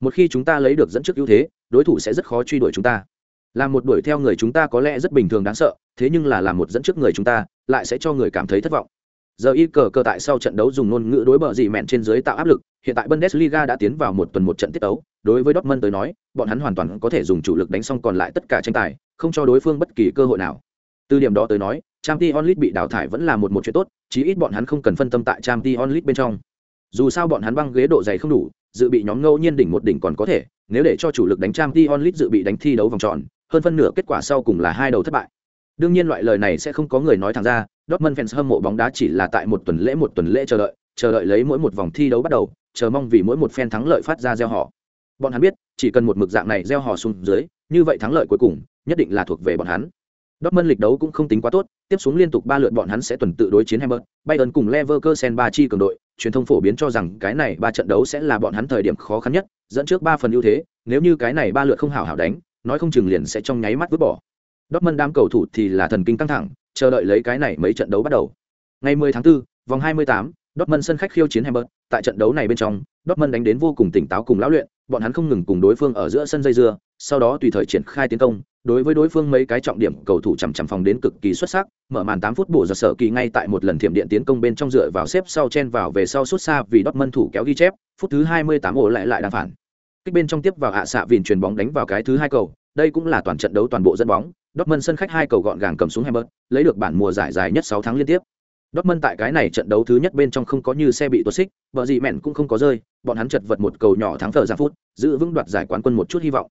Một khi chúng ta lấy được dẫn trước ưu thế, đối thủ sẽ rất khó truy đuổi chúng ta. Làm một đuổi theo người chúng ta có lẽ rất bình thường đáng sợ, thế nhưng là làm một dẫn trước người chúng ta, lại sẽ cho người cảm thấy thất vọng giờ y cờ cờ tại sau trận đấu dùng ngôn ngữ đối bờ gì mẹn trên dưới tạo áp lực hiện tại bundesliga đã tiến vào một tuần một trận tiết đấu đối với dortmund tới nói bọn hắn hoàn toàn có thể dùng chủ lực đánh xong còn lại tất cả tranh tài không cho đối phương bất kỳ cơ hội nào từ điểm đó tới nói Champions League bị đào thải vẫn là một một chuyện tốt, chí ít bọn hắn không cần phân tâm tại Champions League bên trong. Dù sao bọn hắn băng ghế độ dày không đủ, dự bị nhóm ngẫu nhiên đỉnh một đỉnh còn có thể, nếu để cho chủ lực đánh Champions League dự bị đánh thi đấu vòng tròn, hơn phân nửa kết quả sau cùng là hai đầu thất bại. Đương nhiên loại lời này sẽ không có người nói thẳng ra, Dortmund fans hâm mộ bóng đá chỉ là tại một tuần lễ một tuần lễ chờ đợi, chờ đợi lấy mỗi một vòng thi đấu bắt đầu, chờ mong vì mỗi một fan thắng lợi phát ra gieo họ. Bọn hắn biết, chỉ cần một mực dạng này gieo họ xuống dưới, như vậy thắng lợi cuối cùng nhất định là thuộc về bọn hắn. Dortmund lịch đấu cũng không tính quá tốt, tiếp xuống liên tục ba lượt bọn hắn sẽ tuần tự đối chiến Hamburg, Bayern cùng Leverkusen ba chi cường đội, truyền thông phổ biến cho rằng cái này ba trận đấu sẽ là bọn hắn thời điểm khó khăn nhất, dẫn trước ba phần ưu thế, nếu như cái này ba lượt không hảo hảo đánh, nói không chừng liền sẽ trong nháy mắt vứt bỏ. Dortmund đám cầu thủ thì là thần kinh căng thẳng, chờ đợi lấy cái này mấy trận đấu bắt đầu. Ngày 10 tháng 4, vòng 28, Dortmund sân khách khiêu chiến Hamburg, tại trận đấu này bên trong, Dortmund đánh đến vô cùng tỉnh táo cùng lão luyện, bọn hắn không ngừng cùng đối phương ở giữa sân dây dưa, sau đó tùy thời triển khai tiến công, đối với đối phương mấy cái trọng điểm cầu thủ chằm chằm phòng đến cực kỳ xuất sắc, mở màn 8 phút bổ giờ sở kỳ ngay tại một lần thiểm điện tiến công bên trong dựa vào xếp sau chen vào về sau sút xa vì Dortmund thủ kéo ghi chép, phút thứ 28 ổ lại lại đang phản. Kích bên trong tiếp vào hạ xạ vịn truyền bóng đánh vào cái thứ hai cầu, đây cũng là toàn trận đấu toàn bộ dẫn bóng, Dortmund sân khách hai cầu gọn gàng cầm xuống Hamburg, lấy được bản mùa giải dài nhất 6 tháng liên tiếp. Dortmund tại cái này trận đấu thứ nhất bên trong không có như xe bị tuột xích, bờ gì mẹn cũng không có rơi, bọn hắn chật vật một cầu nhỏ thắng thở ra phút, giữ vững đoạt giải quán quân một chút hy vọng.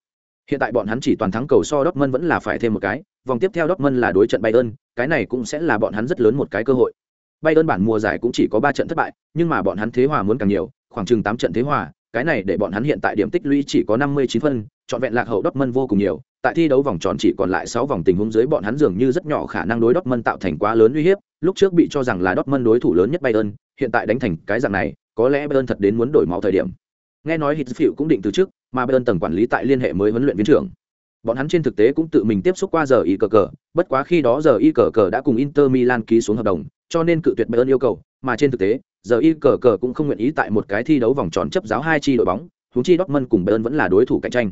Hiện tại bọn hắn chỉ toàn thắng cầu so Dortmund vẫn là phải thêm một cái, vòng tiếp theo Dortmund là đối trận Bayern, cái này cũng sẽ là bọn hắn rất lớn một cái cơ hội. Bayern bản mùa giải cũng chỉ có 3 trận thất bại, nhưng mà bọn hắn thế hòa muốn càng nhiều, khoảng chừng 8 trận thế hòa, cái này để bọn hắn hiện tại điểm tích lũy chỉ có 59 phân, chọn vẹn lạc hậu Dortmund vô cùng nhiều, tại thi đấu vòng tròn chỉ còn lại 6 vòng tình huống dưới bọn hắn dường như rất nhỏ khả năng đối Dortmund tạo thành quá lớn uy hiếp, lúc trước bị cho rằng là Dortmund đối thủ lớn nhất Bayern, hiện tại đánh thành cái dạng này, có lẽ Bayern thật đến muốn đổi máu thời điểm. Nghe nói Hitzfield cũng định từ trước, mà Bayern tầng quản lý tại liên hệ mới huấn luyện viên trưởng. Bọn hắn trên thực tế cũng tự mình tiếp xúc qua giờ y cờ cờ, bất quá khi đó giờ y cờ cờ đã cùng Inter Milan ký xuống hợp đồng, cho nên cự tuyệt Bayern yêu cầu, mà trên thực tế, giờ y cờ cờ cũng không nguyện ý tại một cái thi đấu vòng tròn chấp giáo hai chi đội bóng, huống chi Dortmund cùng Bayern vẫn là đối thủ cạnh tranh.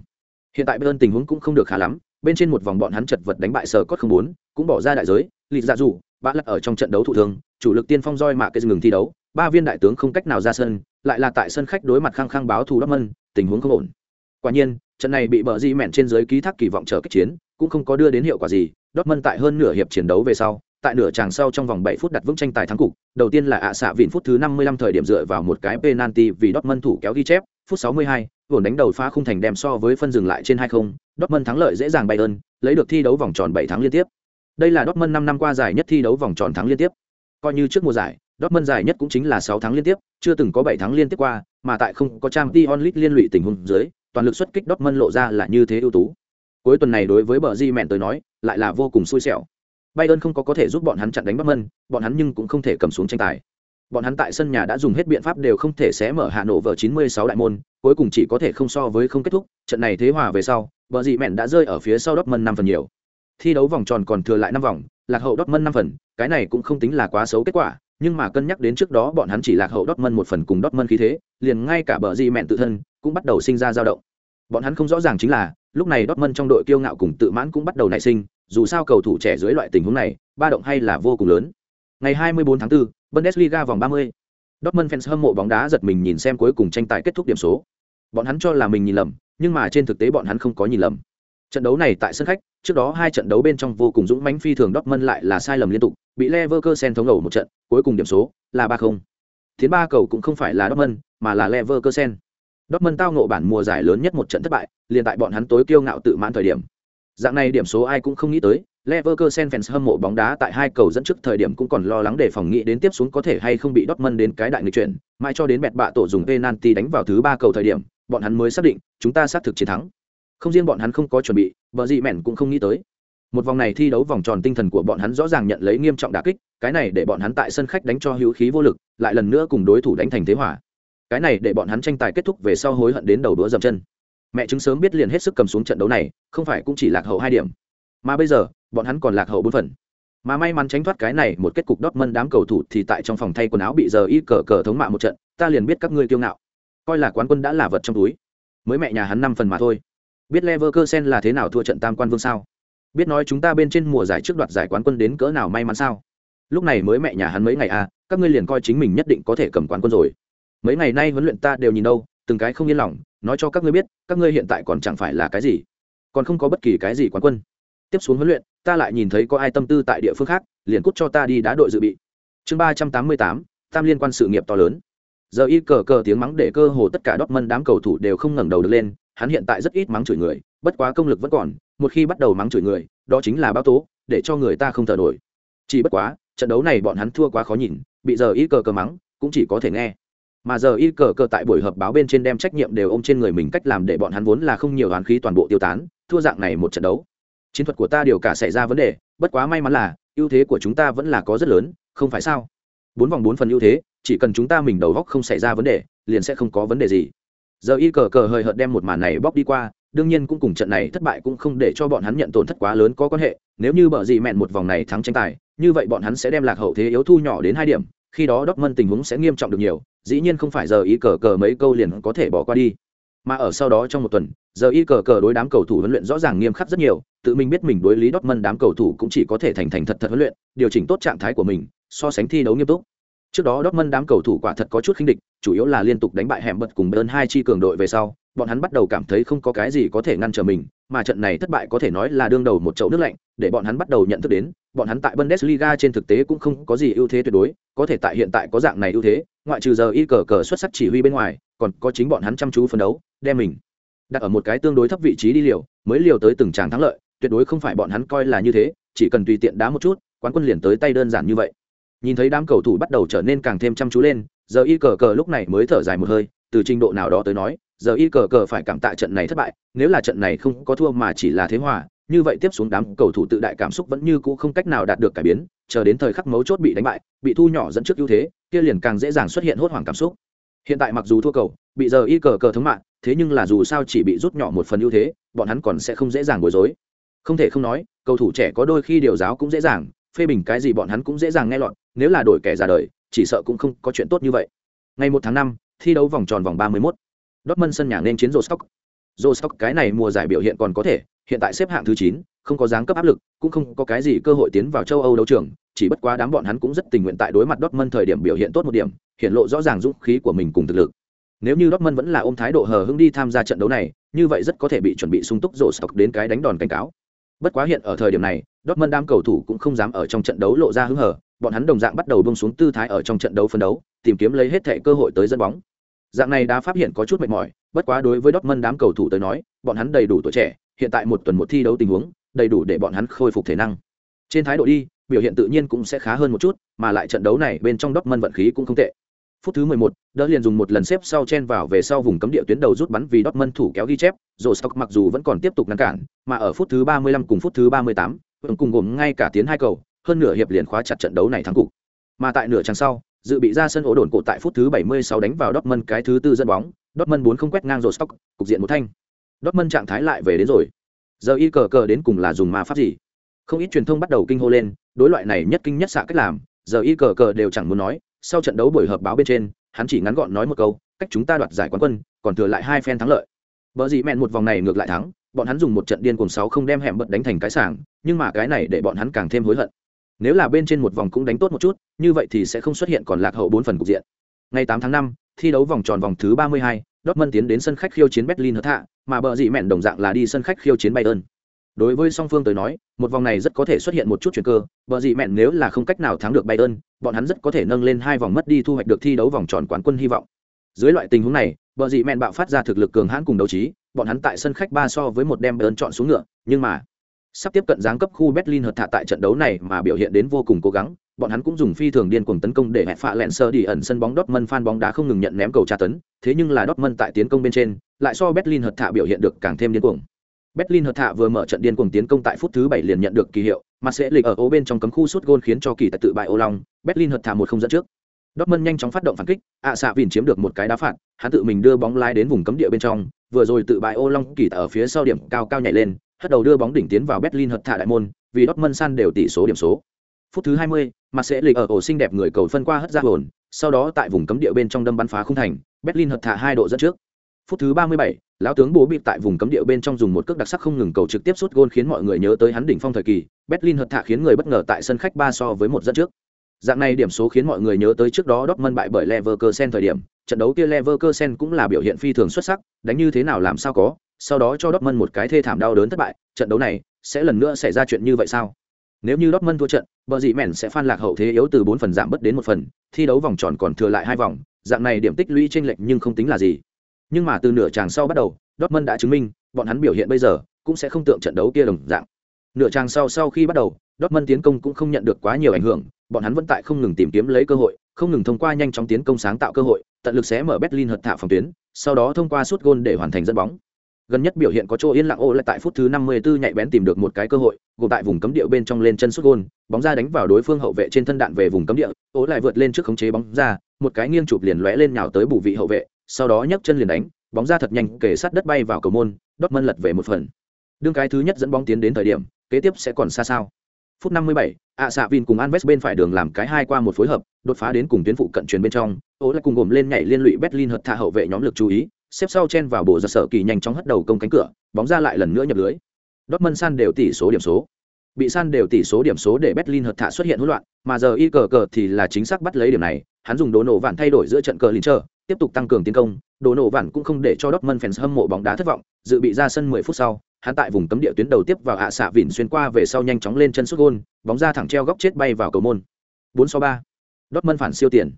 Hiện tại bên tình huống cũng không được khá lắm, bên trên một vòng bọn hắn chật vật đánh bại sở cốt không bốn, cũng bỏ ra đại giới, lịt dạ dù, bã lật ở trong trận đấu thụ thương, chủ lực tiên phong roi mạ cây ngừng thi đấu, ba viên đại tướng không cách nào ra sân, lại là tại sân khách đối mặt khăng khăng báo thù Dortmund, tình huống không ổn. Quả nhiên, trận này bị bờ di mẹn trên dưới ký thác kỳ vọng trở kích chiến, cũng không có đưa đến hiệu quả gì. Dortmund tại hơn nửa hiệp chiến đấu về sau, tại nửa tràng sau trong vòng 7 phút đặt vững tranh tài thắng cục. Đầu tiên là ạ xạ vịn phút thứ 55 thời điểm dựa vào một cái penalty vì Dortmund thủ kéo ghi chép, phút 62, vốn đánh đầu phá khung thành đem so với phân dừng lại trên 2-0, Dortmund thắng lợi dễ dàng Bayern, lấy được thi đấu vòng tròn 7 thắng liên tiếp. Đây là Dortmund 5 năm qua giải nhất thi đấu vòng tròn thắng liên tiếp. Coi như trước mùa giải, Dortmund giải nhất cũng chính là 6 thắng liên tiếp, chưa từng có 7 thắng liên tiếp qua, mà tại không có Champions League liên lụy tình huống dưới, toàn lực xuất kích Dortmund lộ ra là như thế ưu tú. Cuối tuần này đối với bờ Di mẹn tới nói, lại là vô cùng xui xẻo. Bayern không có có thể giúp bọn hắn chặn đánh Dortmund, bọn hắn nhưng cũng không thể cầm xuống tranh tài. Bọn hắn tại sân nhà đã dùng hết biện pháp đều không thể xé mở Hà nổ vở 96 đại môn, cuối cùng chỉ có thể không so với không kết thúc, trận này thế hòa về sau, bờ Di mẹn đã rơi ở phía sau Dortmund 5 phần nhiều. Thi đấu vòng tròn còn thừa lại 5 vòng, lạc hậu Dortmund 5 phần, cái này cũng không tính là quá xấu kết quả, nhưng mà cân nhắc đến trước đó bọn hắn chỉ lạc hậu Dortmund một phần cùng Dortmund khí thế, liền ngay cả bờ Di mẹn tự thân cũng bắt đầu sinh ra dao động. Bọn hắn không rõ ràng chính là, lúc này Dortmund trong đội kiêu ngạo cùng tự mãn cũng bắt đầu nảy sinh, dù sao cầu thủ trẻ dưới loại tình huống này, ba động hay là vô cùng lớn. Ngày 24 tháng 4, Bundesliga vòng 30. Dortmund fans hâm mộ bóng đá giật mình nhìn xem cuối cùng tranh tài kết thúc điểm số. Bọn hắn cho là mình nhìn lầm, nhưng mà trên thực tế bọn hắn không có nhìn lầm. Trận đấu này tại sân khách, trước đó hai trận đấu bên trong vô cùng dũng mãnh phi thường Dortmund lại là sai lầm liên tục, bị Leverkusen thống ngầu một trận, cuối cùng điểm số là 3-0. Thiến ba cầu cũng không phải là Dortmund, mà là Leverkusen. Dortmund tao ngộ bản mùa giải lớn nhất một trận thất bại, liền tại bọn hắn tối kiêu ngạo tự mãn thời điểm. Dạng này điểm số ai cũng không nghĩ tới, Leverkusen fans hâm mộ bóng đá tại hai cầu dẫn trước thời điểm cũng còn lo lắng để phòng nghĩ đến tiếp xuống có thể hay không bị Dortmund đến cái đại nghịch chuyển, mãi cho đến bẹt bạ tổ dùng penalty đánh vào thứ ba cầu thời điểm, bọn hắn mới xác định, chúng ta xác thực chiến thắng. Không riêng bọn hắn không có chuẩn bị, bờ gì mẹn cũng không nghĩ tới. Một vòng này thi đấu vòng tròn tinh thần của bọn hắn rõ ràng nhận lấy nghiêm trọng đả kích, cái này để bọn hắn tại sân khách đánh cho hữu khí vô lực, lại lần nữa cùng đối thủ đánh thành thế hòa. Cái này để bọn hắn tranh tài kết thúc về sau hối hận đến đầu đũa dậm chân. Mẹ chứng sớm biết liền hết sức cầm xuống trận đấu này, không phải cũng chỉ lạc hậu hai điểm, mà bây giờ, bọn hắn còn lạc hậu bốn phần. Mà may mắn tránh thoát cái này, một kết cục đót mân đám cầu thủ thì tại trong phòng thay quần áo bị giờ y cờ cờ thống mạ một trận, ta liền biết các ngươi kiêu ngạo. Coi là quán quân đã là vật trong túi. Mới mẹ nhà hắn năm phần mà thôi. Biết Leverkusen là thế nào thua trận tam quan vương sao? Biết nói chúng ta bên trên mùa giải trước đoạt giải quán quân đến cỡ nào may mắn sao? Lúc này mới mẹ nhà hắn mấy ngày à, các ngươi liền coi chính mình nhất định có thể cầm quán quân rồi. Mấy ngày nay huấn luyện ta đều nhìn đâu, từng cái không yên lòng, nói cho các ngươi biết, các ngươi hiện tại còn chẳng phải là cái gì, còn không có bất kỳ cái gì quán quân. Tiếp xuống huấn luyện, ta lại nhìn thấy có ai tâm tư tại địa phương khác, liền cút cho ta đi đá đội dự bị. Chương ba trăm tám mươi tám tam liên quan sự nghiệp to lớn. Giờ y cờ cờ tiếng mắng để cơ hồ tất cả Dortmund đám cầu thủ đều không ngẩng đầu được lên hắn hiện tại rất ít mắng chửi người bất quá công lực vẫn còn một khi bắt đầu mắng chửi người đó chính là báo tố để cho người ta không thở nổi. Chỉ bất quá trận đấu này bọn hắn thua quá khó nhìn bị giờ y cờ cờ mắng cũng chỉ có thể nghe mà giờ y cờ cờ tại buổi họp báo bên trên đem trách nhiệm đều ôm trên người mình cách làm để bọn hắn vốn là không nhiều đoán khí toàn bộ tiêu tán, thua dạng này một trận đấu. Chiến thuật của ta điều cả xảy ra vấn đề, bất quá may mắn là, ưu thế của chúng ta vẫn là có rất lớn, không phải sao? Bốn vòng bốn phần ưu thế, chỉ cần chúng ta mình đầu góc không xảy ra vấn đề, liền sẽ không có vấn đề gì. Giờ y cờ cờ hời hợt đem một màn này bóc đi qua, đương nhiên cũng cùng trận này thất bại cũng không để cho bọn hắn nhận tổn thất quá lớn có quan hệ, nếu như bờ gì mẹn một vòng này thắng tranh tài, như vậy bọn hắn sẽ đem lạc hậu thế yếu thu nhỏ đến hai điểm khi đó Dortmund tình huống sẽ nghiêm trọng được nhiều, dĩ nhiên không phải giờ y cờ cờ mấy câu liền có thể bỏ qua đi. Mà ở sau đó trong một tuần, giờ y cờ cờ đối đám cầu thủ huấn luyện rõ ràng nghiêm khắc rất nhiều, tự mình biết mình đối lý Dortmund đám cầu thủ cũng chỉ có thể thành thành thật thật huấn luyện, điều chỉnh tốt trạng thái của mình, so sánh thi đấu nghiêm túc. Trước đó Dortmund đám cầu thủ quả thật có chút khinh địch, chủ yếu là liên tục đánh bại hẻm bật cùng Bayern hai chi cường đội về sau, bọn hắn bắt đầu cảm thấy không có cái gì có thể ngăn trở mình mà trận này thất bại có thể nói là đương đầu một chậu nước lạnh, để bọn hắn bắt đầu nhận thức đến, bọn hắn tại Bundesliga trên thực tế cũng không có gì ưu thế tuyệt đối, có thể tại hiện tại có dạng này ưu thế, ngoại trừ giờ y cờ cờ xuất sắc chỉ huy bên ngoài, còn có chính bọn hắn chăm chú phấn đấu, đem mình đặt ở một cái tương đối thấp vị trí đi liều, mới liều tới từng tràng thắng lợi, tuyệt đối không phải bọn hắn coi là như thế, chỉ cần tùy tiện đá một chút, quán quân liền tới tay đơn giản như vậy. Nhìn thấy đám cầu thủ bắt đầu trở nên càng thêm chăm chú lên, giờ y cờ cờ lúc này mới thở dài một hơi từ trình độ nào đó tới nói, giờ y cờ cờ phải cảm tạ trận này thất bại, nếu là trận này không có thua mà chỉ là thế hòa, như vậy tiếp xuống đám cầu thủ tự đại cảm xúc vẫn như cũ không cách nào đạt được cải biến, chờ đến thời khắc mấu chốt bị đánh bại, bị thu nhỏ dẫn trước ưu thế, kia liền càng dễ dàng xuất hiện hốt hoảng cảm xúc. Hiện tại mặc dù thua cầu, bị giờ y cờ cờ thống mạng, thế nhưng là dù sao chỉ bị rút nhỏ một phần ưu thế, bọn hắn còn sẽ không dễ dàng bối rối. Không thể không nói, cầu thủ trẻ có đôi khi điều giáo cũng dễ dàng, phê bình cái gì bọn hắn cũng dễ dàng nghe lọt, nếu là đổi kẻ ra đời, chỉ sợ cũng không có chuyện tốt như vậy. Ngày một tháng năm thi đấu vòng tròn vòng 31. Dortmund sân nhà nên chiến Rostock. Rostock cái này mùa giải biểu hiện còn có thể, hiện tại xếp hạng thứ 9, không có dáng cấp áp lực, cũng không có cái gì cơ hội tiến vào châu Âu đấu trường, chỉ bất quá đám bọn hắn cũng rất tình nguyện tại đối mặt Dortmund thời điểm biểu hiện tốt một điểm, hiện lộ rõ ràng dũng khí của mình cùng thực lực. Nếu như Dortmund vẫn là ôm thái độ hờ hững đi tham gia trận đấu này, như vậy rất có thể bị chuẩn bị sung túc Rostock đến cái đánh đòn cảnh cáo. Bất quá hiện ở thời điểm này, Dortmund đám cầu thủ cũng không dám ở trong trận đấu lộ ra hứng hờ, bọn hắn đồng dạng bắt đầu buông xuống tư thái ở trong trận đấu phân đấu, tìm kiếm lấy hết thể cơ hội tới dẫn bóng. Dạng này đã phát hiện có chút mệt mỏi, bất quá đối với Dortmund đám cầu thủ tới nói, bọn hắn đầy đủ tuổi trẻ, hiện tại một tuần một thi đấu tình huống, đầy đủ để bọn hắn khôi phục thể năng. Trên thái độ đi, biểu hiện tự nhiên cũng sẽ khá hơn một chút, mà lại trận đấu này bên trong Dortmund vận khí cũng không tệ. Phút thứ 11, đỡ liền dùng một lần xếp sau chen vào về sau vùng cấm địa tuyến đầu rút bắn vì Dortmund thủ kéo ghi chép, rồi mặc dù vẫn còn tiếp tục ngăn cản, mà ở phút thứ 35 cùng phút thứ 38, vẫn cùng gồm ngay cả tiến hai cầu, hơn nửa hiệp liền khóa chặt trận đấu này thắng cục. Mà tại nửa trang sau, dự bị ra sân ổ đồn cổ tại phút thứ 76 đánh vào Dortmund cái thứ tư dẫn bóng, Dortmund 4 không quét ngang rồi Stock, cục diện một thanh. Dortmund trạng thái lại về đến rồi. Giờ y cờ cờ đến cùng là dùng ma pháp gì? Không ít truyền thông bắt đầu kinh hô lên, đối loại này nhất kinh nhất xạ cách làm, giờ y cờ cờ đều chẳng muốn nói, sau trận đấu buổi họp báo bên trên, hắn chỉ ngắn gọn nói một câu, cách chúng ta đoạt giải quán quân, còn thừa lại hai phen thắng lợi. Bở gì mẹn một vòng này ngược lại thắng, bọn hắn dùng một trận điên cuồng sáu không đem hẻm bật đánh thành cái sảng, nhưng mà cái này để bọn hắn càng thêm hối hận. Nếu là bên trên một vòng cũng đánh tốt một chút, như vậy thì sẽ không xuất hiện còn lạc hậu bốn phần cục diện. Ngày 8 tháng 5, thi đấu vòng tròn vòng thứ 32, Dortmund tiến đến sân khách khiêu chiến Berlin Hertha, mà bờ dị mẹn đồng dạng là đi sân khách khiêu chiến Bayern. Đối với song phương tới nói, một vòng này rất có thể xuất hiện một chút chuyển cơ, bờ dị mẹn nếu là không cách nào thắng được Bayern, bọn hắn rất có thể nâng lên hai vòng mất đi thu hoạch được thi đấu vòng tròn quán quân hy vọng. Dưới loại tình huống này, bờ dị mẹn bạo phát ra thực lực cường hãn cùng đấu trí, bọn hắn tại sân khách ba so với một đem Bayern chọn xuống ngựa, nhưng mà sắp tiếp cận giáng cấp khu Berlin hợt thạ tại trận đấu này mà biểu hiện đến vô cùng cố gắng, bọn hắn cũng dùng phi thường điên cuồng tấn công để hẹp phạ lẹn sơ đi ẩn sân bóng Dortmund fan bóng đá không ngừng nhận ném cầu tra tấn, thế nhưng là Dortmund tại tiến công bên trên, lại so Berlin hợt thạ biểu hiện được càng thêm điên cuồng. Berlin hợt thạ vừa mở trận điên cuồng tiến công tại phút thứ 7 liền nhận được kỳ hiệu, mà sẽ lịch ở ố bên trong cấm khu sút gôn khiến cho kỳ tại tự bại ô long, Berlin hợt thạ một không dẫn trước. Dortmund nhanh chóng phát động phản kích, ạ à xạ vìn chiếm được một cái đá phạt, hắn tự mình đưa bóng lái đến vùng cấm địa bên trong, vừa rồi tự bại ô long kỳ ở phía sau điểm cao cao nhảy lên, hất đầu đưa bóng đỉnh tiến vào Berlin hợt thả đại môn, vì Dortmund san đều tỷ số điểm số. Phút thứ 20, mà sẽ lịch ở ổ xinh đẹp người cầu phân qua hất ra hồn, sau đó tại vùng cấm địa bên trong đâm bắn phá khung thành, Berlin hợt thả hai độ dẫn trước. Phút thứ 37, lão tướng bố bị tại vùng cấm địa bên trong dùng một cước đặc sắc không ngừng cầu trực tiếp sút gôn khiến mọi người nhớ tới hắn đỉnh phong thời kỳ, Berlin hợt thả khiến người bất ngờ tại sân khách 3 so với một dẫn trước. Dạng này điểm số khiến mọi người nhớ tới trước đó Dortmund bại bởi Leverkusen thời điểm, trận đấu kia Leverkusen cũng là biểu hiện phi thường xuất sắc, đánh như thế nào làm sao có, sau đó cho Dortmund một cái thê thảm đau đớn thất bại, trận đấu này sẽ lần nữa xảy ra chuyện như vậy sao? Nếu như Dortmund thua trận, bờ dị mèn sẽ phan lạc hậu thế yếu từ 4 phần giảm bất đến một phần, thi đấu vòng tròn còn thừa lại hai vòng, dạng này điểm tích lũy chênh lệch nhưng không tính là gì. Nhưng mà từ nửa chàng sau bắt đầu, Dortmund đã chứng minh, bọn hắn biểu hiện bây giờ cũng sẽ không tượng trận đấu kia đồng dạng. Nửa chàng sau sau khi bắt đầu, Dortmund tiến công cũng không nhận được quá nhiều ảnh hưởng, bọn hắn vẫn tại không ngừng tìm kiếm lấy cơ hội, không ngừng thông qua nhanh chóng tiến công sáng tạo cơ hội, tận lực xé mở Berlin hợt thả phòng tuyến, sau đó thông qua sút gôn để hoàn thành dẫn bóng. Gần nhất biểu hiện có chỗ yên lặng ô lại tại phút thứ 54 nhạy bén tìm được một cái cơ hội, gồm tại vùng cấm địa bên trong lên chân sút gôn, bóng ra đánh vào đối phương hậu vệ trên thân đạn về vùng cấm địa, ô lại vượt lên trước khống chế bóng ra, một cái nghiêng chụp liền lóe lên nhào tới bù vị hậu vệ, sau đó nhấc chân liền đánh, bóng ra thật nhanh kể sát đất bay vào cầu môn, Dortmund lật về một phần. Đương cái thứ nhất dẫn bóng tiến đến thời điểm, kế tiếp sẽ còn xa sao. Phút 57, ạ xạ Vin cùng Anves bên phải đường làm cái hai qua một phối hợp, đột phá đến cùng tuyến phụ cận truyền bên trong, Ô lại cùng gồm lên nhảy liên lụy Berlin hợt thả hậu vệ nhóm lực chú ý, xếp sau chen vào bộ giật sở kỳ nhanh chóng hất đầu công cánh cửa, bóng ra lại lần nữa nhập lưới. Dortmund san đều tỷ số điểm số. Bị san đều tỷ số điểm số để Berlin hợt thả xuất hiện hỗn loạn, mà giờ y cờ cờ thì là chính xác bắt lấy điểm này, hắn dùng đồ nổ vạn thay đổi giữa trận cờ Lincher, tiếp tục tăng cường tiến công, đồ nổ vạn cũng không để cho Dortmund fans hâm mộ bóng đá thất vọng, dự bị ra sân 10 phút sau, hắn tại vùng cấm địa tuyến đầu tiếp vào hạ xạ vịn xuyên qua về sau nhanh chóng lên chân sút gôn, bóng ra thẳng treo góc chết bay vào cầu môn. 4 so 3. Dortmund phản siêu tiền.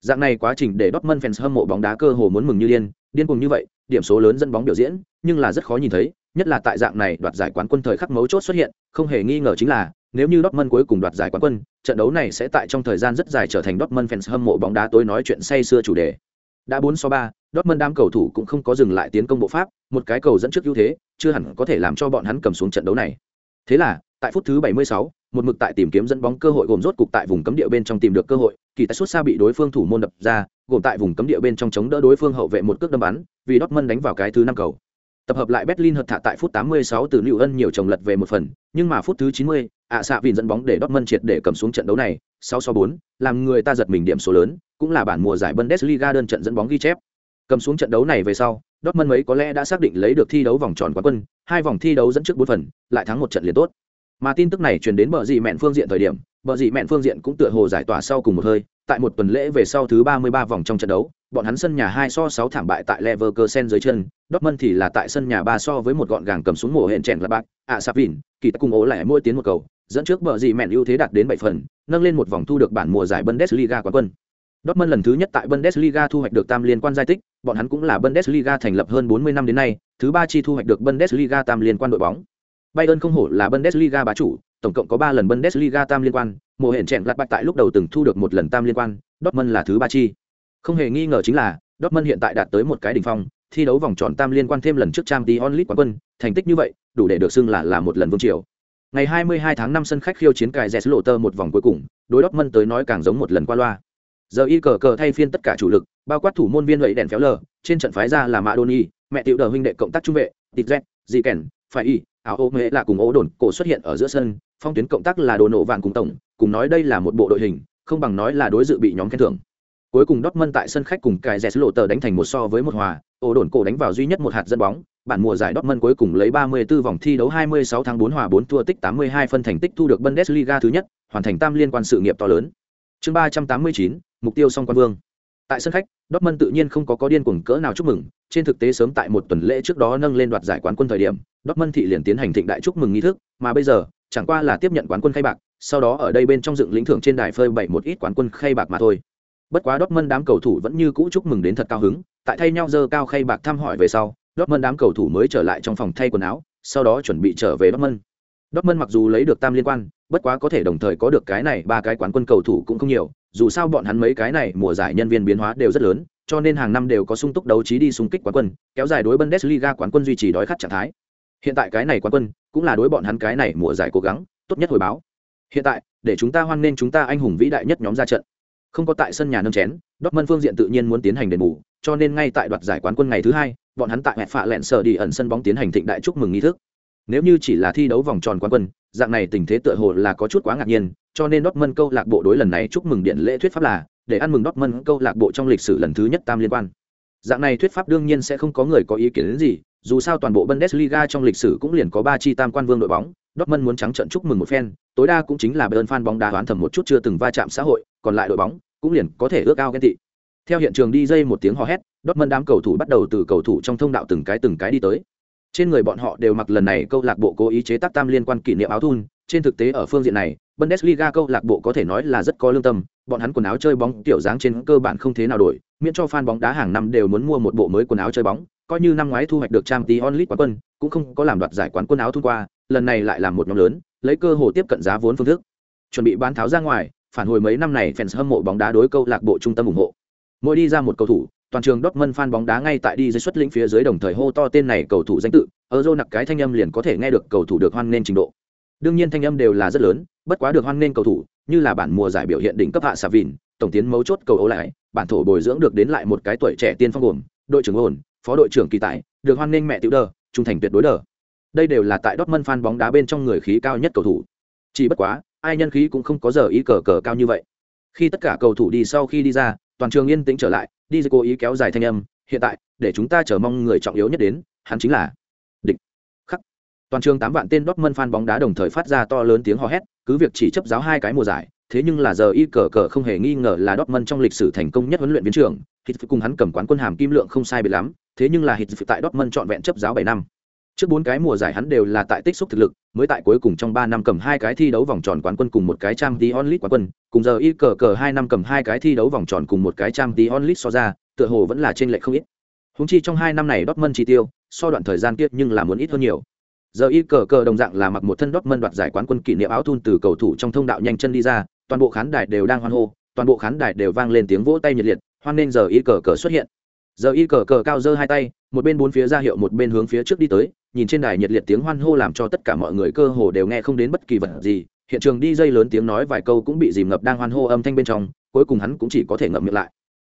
Dạng này quá trình để Dortmund fans hâm mộ bóng đá cơ hồ muốn mừng như điên, điên cuồng như vậy, điểm số lớn dẫn bóng biểu diễn, nhưng là rất khó nhìn thấy, nhất là tại dạng này đoạt giải quán quân thời khắc mấu chốt xuất hiện, không hề nghi ngờ chính là nếu như Dortmund cuối cùng đoạt giải quán quân, trận đấu này sẽ tại trong thời gian rất dài trở thành Dortmund fans hâm mộ bóng đá tối nói chuyện say xưa chủ đề. Đã 4 so 3, Dortmund đám cầu thủ cũng không có dừng lại tiến công bộ pháp, một cái cầu dẫn trước ưu thế, chưa hẳn có thể làm cho bọn hắn cầm xuống trận đấu này. Thế là, tại phút thứ 76, một mực tại tìm kiếm dẫn bóng cơ hội gồm rốt cục tại vùng cấm địa bên trong tìm được cơ hội, kỳ tại suốt xa bị đối phương thủ môn đập ra, gồm tại vùng cấm địa bên trong chống đỡ đối phương hậu vệ một cước đâm bắn, vì Dortmund đánh vào cái thứ năm cầu. Tập hợp lại Berlin hợt thả tại phút 86 từ Lưu Ân nhiều chồng lật về một phần, nhưng mà phút thứ 90, ạ xạ vịn dẫn bóng để Dortmund triệt để cầm xuống trận đấu này, 6 so 4, làm người ta giật mình điểm số lớn, cũng là bản mùa giải Bundesliga đơn trận dẫn bóng ghi chép. Cầm xuống trận đấu này về sau, Dortmund mấy có lẽ đã xác định lấy được thi đấu vòng tròn quán quân, hai vòng thi đấu dẫn trước bốn phần, lại thắng một trận liền tốt. Mà tin tức này truyền đến bờ gì mẹn phương diện thời điểm, bờ dị mẹn phương diện cũng tựa hồ giải tỏa sau cùng một hơi, tại một tuần lễ về sau thứ 33 vòng trong trận đấu, bọn hắn sân nhà 2 so 6 thảm bại tại Leverkusen dưới chân, Dortmund thì là tại sân nhà 3 so với một gọn gàng cầm xuống mùa hẹn chèn là bạc, ạ sạp kỳ cùng ố lại mỗi tiến một cầu, dẫn trước bờ dị mẹn ưu thế đạt đến 7 phần, nâng lên một vòng thu được bản mùa giải Bundesliga quán quân. Dortmund lần thứ nhất tại Bundesliga thu hoạch được tam liên quan giải tích, bọn hắn cũng là Bundesliga thành lập hơn 40 năm đến nay, thứ ba chi thu hoạch được Bundesliga tam liên quan đội bóng. Bayern không hổ là Bundesliga bá chủ, tổng cộng có 3 lần Bundesliga tam liên quan, mùa hẹn lật bạch tại lúc đầu từng thu được một lần tam liên quan, Dortmund là thứ ba chi. Không hề nghi ngờ chính là, Dortmund hiện tại đạt tới một cái đỉnh phong, thi đấu vòng tròn tam liên quan thêm lần trước Champions League quán quân, thành tích như vậy, đủ để được xưng là là một lần vương triều. Ngày 22 tháng 5 sân khách khiêu chiến cài Jesloter một vòng cuối cùng, đối Dortmund tới nói càng giống một lần qua loa giờ y cờ cờ thay phiên tất cả chủ lực bao quát thủ môn viên vậy đèn phéo lờ trên trận phái ra là Madoni, mẹ tiểu đờ huynh đệ cộng tác trung vệ tịt z dị kèn phải y áo ô mễ là cùng ố đồn cổ xuất hiện ở giữa sân phong tuyến cộng tác là đồ nổ vàng cùng tổng cùng nói đây là một bộ đội hình không bằng nói là đối dự bị nhóm khen thưởng. Cuối cùng Dortmund tại sân khách cùng cài rẻ lộ tờ đánh thành một so với một hòa ố đồn cổ đánh vào duy nhất một hạt dẫn bóng bản mùa giải Dortmund cuối cùng lấy 34 vòng thi đấu 26 tháng 4 hòa 4 thua tích 82 phân thành tích thu được Bundesliga thứ nhất hoàn thành tam liên quan sự nghiệp to lớn. Chương 389, mục tiêu song quan vương tại sân khách, dortmund tự nhiên không có có điên cuồng cỡ nào chúc mừng, trên thực tế sớm tại một tuần lễ trước đó nâng lên đoạt giải quán quân thời điểm, dortmund thị liền tiến hành thịnh đại chúc mừng nghi thức, mà bây giờ, chẳng qua là tiếp nhận quán quân khay bạc, sau đó ở đây bên trong dựng lĩnh thưởng trên đài phơi bày một ít quán quân khay bạc mà thôi. Bất quá dortmund đám cầu thủ vẫn như cũ chúc mừng đến thật cao hứng, tại thay nhau dơ cao khay bạc thăm hỏi về sau, dortmund đám cầu thủ mới trở lại trong phòng thay quần áo, sau đó chuẩn bị trở về dortmund. Dortmund mặc dù lấy được tam liên quan, bất quá có thể đồng thời có được cái này ba cái quán quân cầu thủ cũng không nhiều dù sao bọn hắn mấy cái này mùa giải nhân viên biến hóa đều rất lớn, cho nên hàng năm đều có sung túc đấu trí đi xung kích quán quân, kéo dài đối Bundesliga quán quân duy trì đói khát trạng thái. Hiện tại cái này quán quân cũng là đối bọn hắn cái này mùa giải cố gắng, tốt nhất hồi báo. Hiện tại, để chúng ta hoan nên chúng ta anh hùng vĩ đại nhất nhóm ra trận. Không có tại sân nhà nâng chén, Dortmund phương diện tự nhiên muốn tiến hành đền bù, cho nên ngay tại đoạt giải quán quân ngày thứ hai, bọn hắn tại mẹ phạ lẹn sở đi ẩn sân bóng tiến hành thịnh đại chúc mừng nghi thức. Nếu như chỉ là thi đấu vòng tròn quán quân, dạng này tình thế tựa hồ là có chút quá ngạc nhiên, cho nên Dortmund câu lạc bộ đối lần này chúc mừng điện lễ thuyết pháp là để ăn mừng Dortmund câu lạc bộ trong lịch sử lần thứ nhất tam liên quan. Dạng này thuyết pháp đương nhiên sẽ không có người có ý kiến đến gì, dù sao toàn bộ Bundesliga trong lịch sử cũng liền có ba chi tam quan vương đội bóng, Dortmund muốn trắng trận chúc mừng một phen, tối đa cũng chính là Bayern fan bóng đá đoán thầm một chút chưa từng va chạm xã hội, còn lại đội bóng cũng liền có thể ước ao ghen tị. Theo hiện trường đi dây một tiếng hò hét, Dortmund đám cầu thủ bắt đầu từ cầu thủ trong thông đạo từng cái từng cái đi tới. Trên người bọn họ đều mặc lần này câu lạc bộ cố ý chế tác tam liên quan kỷ niệm áo thun, trên thực tế ở phương diện này, Bundesliga câu lạc bộ có thể nói là rất có lương tâm, bọn hắn quần áo chơi bóng tiểu dáng trên cơ bản không thế nào đổi, miễn cho fan bóng đá hàng năm đều muốn mua một bộ mới quần áo chơi bóng, coi như năm ngoái thu hoạch được trang tí onlit quán quân, cũng không có làm đoạt giải quán quân áo thông qua, lần này lại làm một nhóm lớn, lấy cơ hội tiếp cận giá vốn phương thức. Chuẩn bị bán tháo ra ngoài, phản hồi mấy năm này fans hâm mộ bóng đá đối câu lạc bộ trung tâm ủng hộ. Mỗi đi ra một cầu thủ, toàn trường Dortmund fan bóng đá ngay tại đi dưới xuất lĩnh phía dưới đồng thời hô to tên này cầu thủ danh tự, Euro nặc cái thanh âm liền có thể nghe được cầu thủ được hoan nên trình độ. Đương nhiên thanh âm đều là rất lớn, bất quá được hoan nên cầu thủ, như là bản mùa giải biểu hiện đỉnh cấp hạ Savin, tổng tiến mấu chốt cầu ấu lại, bản thổ bồi dưỡng được đến lại một cái tuổi trẻ tiên phong gồm, đội trưởng ổn, phó đội trưởng kỳ tại, được hoan nên mẹ tiểu đờ, trung thành tuyệt đối đờ. Đây đều là tại Dortmund fan bóng đá bên trong người khí cao nhất cầu thủ. Chỉ bất quá, ai nhân khí cũng không có giờ ý cờ cờ cao như vậy. Khi tất cả cầu thủ đi sau khi đi ra, toàn trường yên tĩnh trở lại, đi cố ý kéo dài thanh âm, hiện tại, để chúng ta chờ mong người trọng yếu nhất đến, hắn chính là Toàn trường tám vạn tên Dortmund fan bóng đá đồng thời phát ra to lớn tiếng hò hét, cứ việc chỉ chấp giáo hai cái mùa giải, thế nhưng là giờ y cờ cờ không hề nghi ngờ là Dortmund trong lịch sử thành công nhất huấn luyện viên trưởng, Hít cùng hắn cầm quán quân hàm kim lượng không sai biệt lắm, thế nhưng là Hít tại Dortmund chọn vẹn chấp giáo 7 năm. Trước bốn cái mùa giải hắn đều là tại tích xúc thực lực, mới tại cuối cùng trong 3 năm cầm hai cái thi đấu vòng tròn quán quân cùng một cái Champions League quán quân, cùng giờ y cờ cờ 2 năm cầm hai cái thi đấu vòng tròn cùng một cái Champions League so ra, tựa hồ vẫn là trên lệch không ít. Huống chi trong 2 năm này Dortmund chi tiêu, so đoạn thời gian kia nhưng là muốn ít hơn nhiều. Giờ y cờ cờ đồng dạng là mặc một thân Dortmund đoạt giải quán quân kỷ niệm áo thun từ cầu thủ trong thông đạo nhanh chân đi ra, toàn bộ khán đài đều đang hoan hô, toàn bộ khán đài đều vang lên tiếng vỗ tay nhiệt liệt, hoan nên giờ y cờ cờ xuất hiện. Giờ y cờ cờ cao giơ hai tay, một bên bốn phía ra hiệu một bên hướng phía trước đi tới, nhìn trên đài nhiệt liệt tiếng hoan hô làm cho tất cả mọi người cơ hồ đều nghe không đến bất kỳ vật gì, hiện trường đi dây lớn tiếng nói vài câu cũng bị dìm ngập đang hoan hô âm thanh bên trong, cuối cùng hắn cũng chỉ có thể ngậm miệng lại.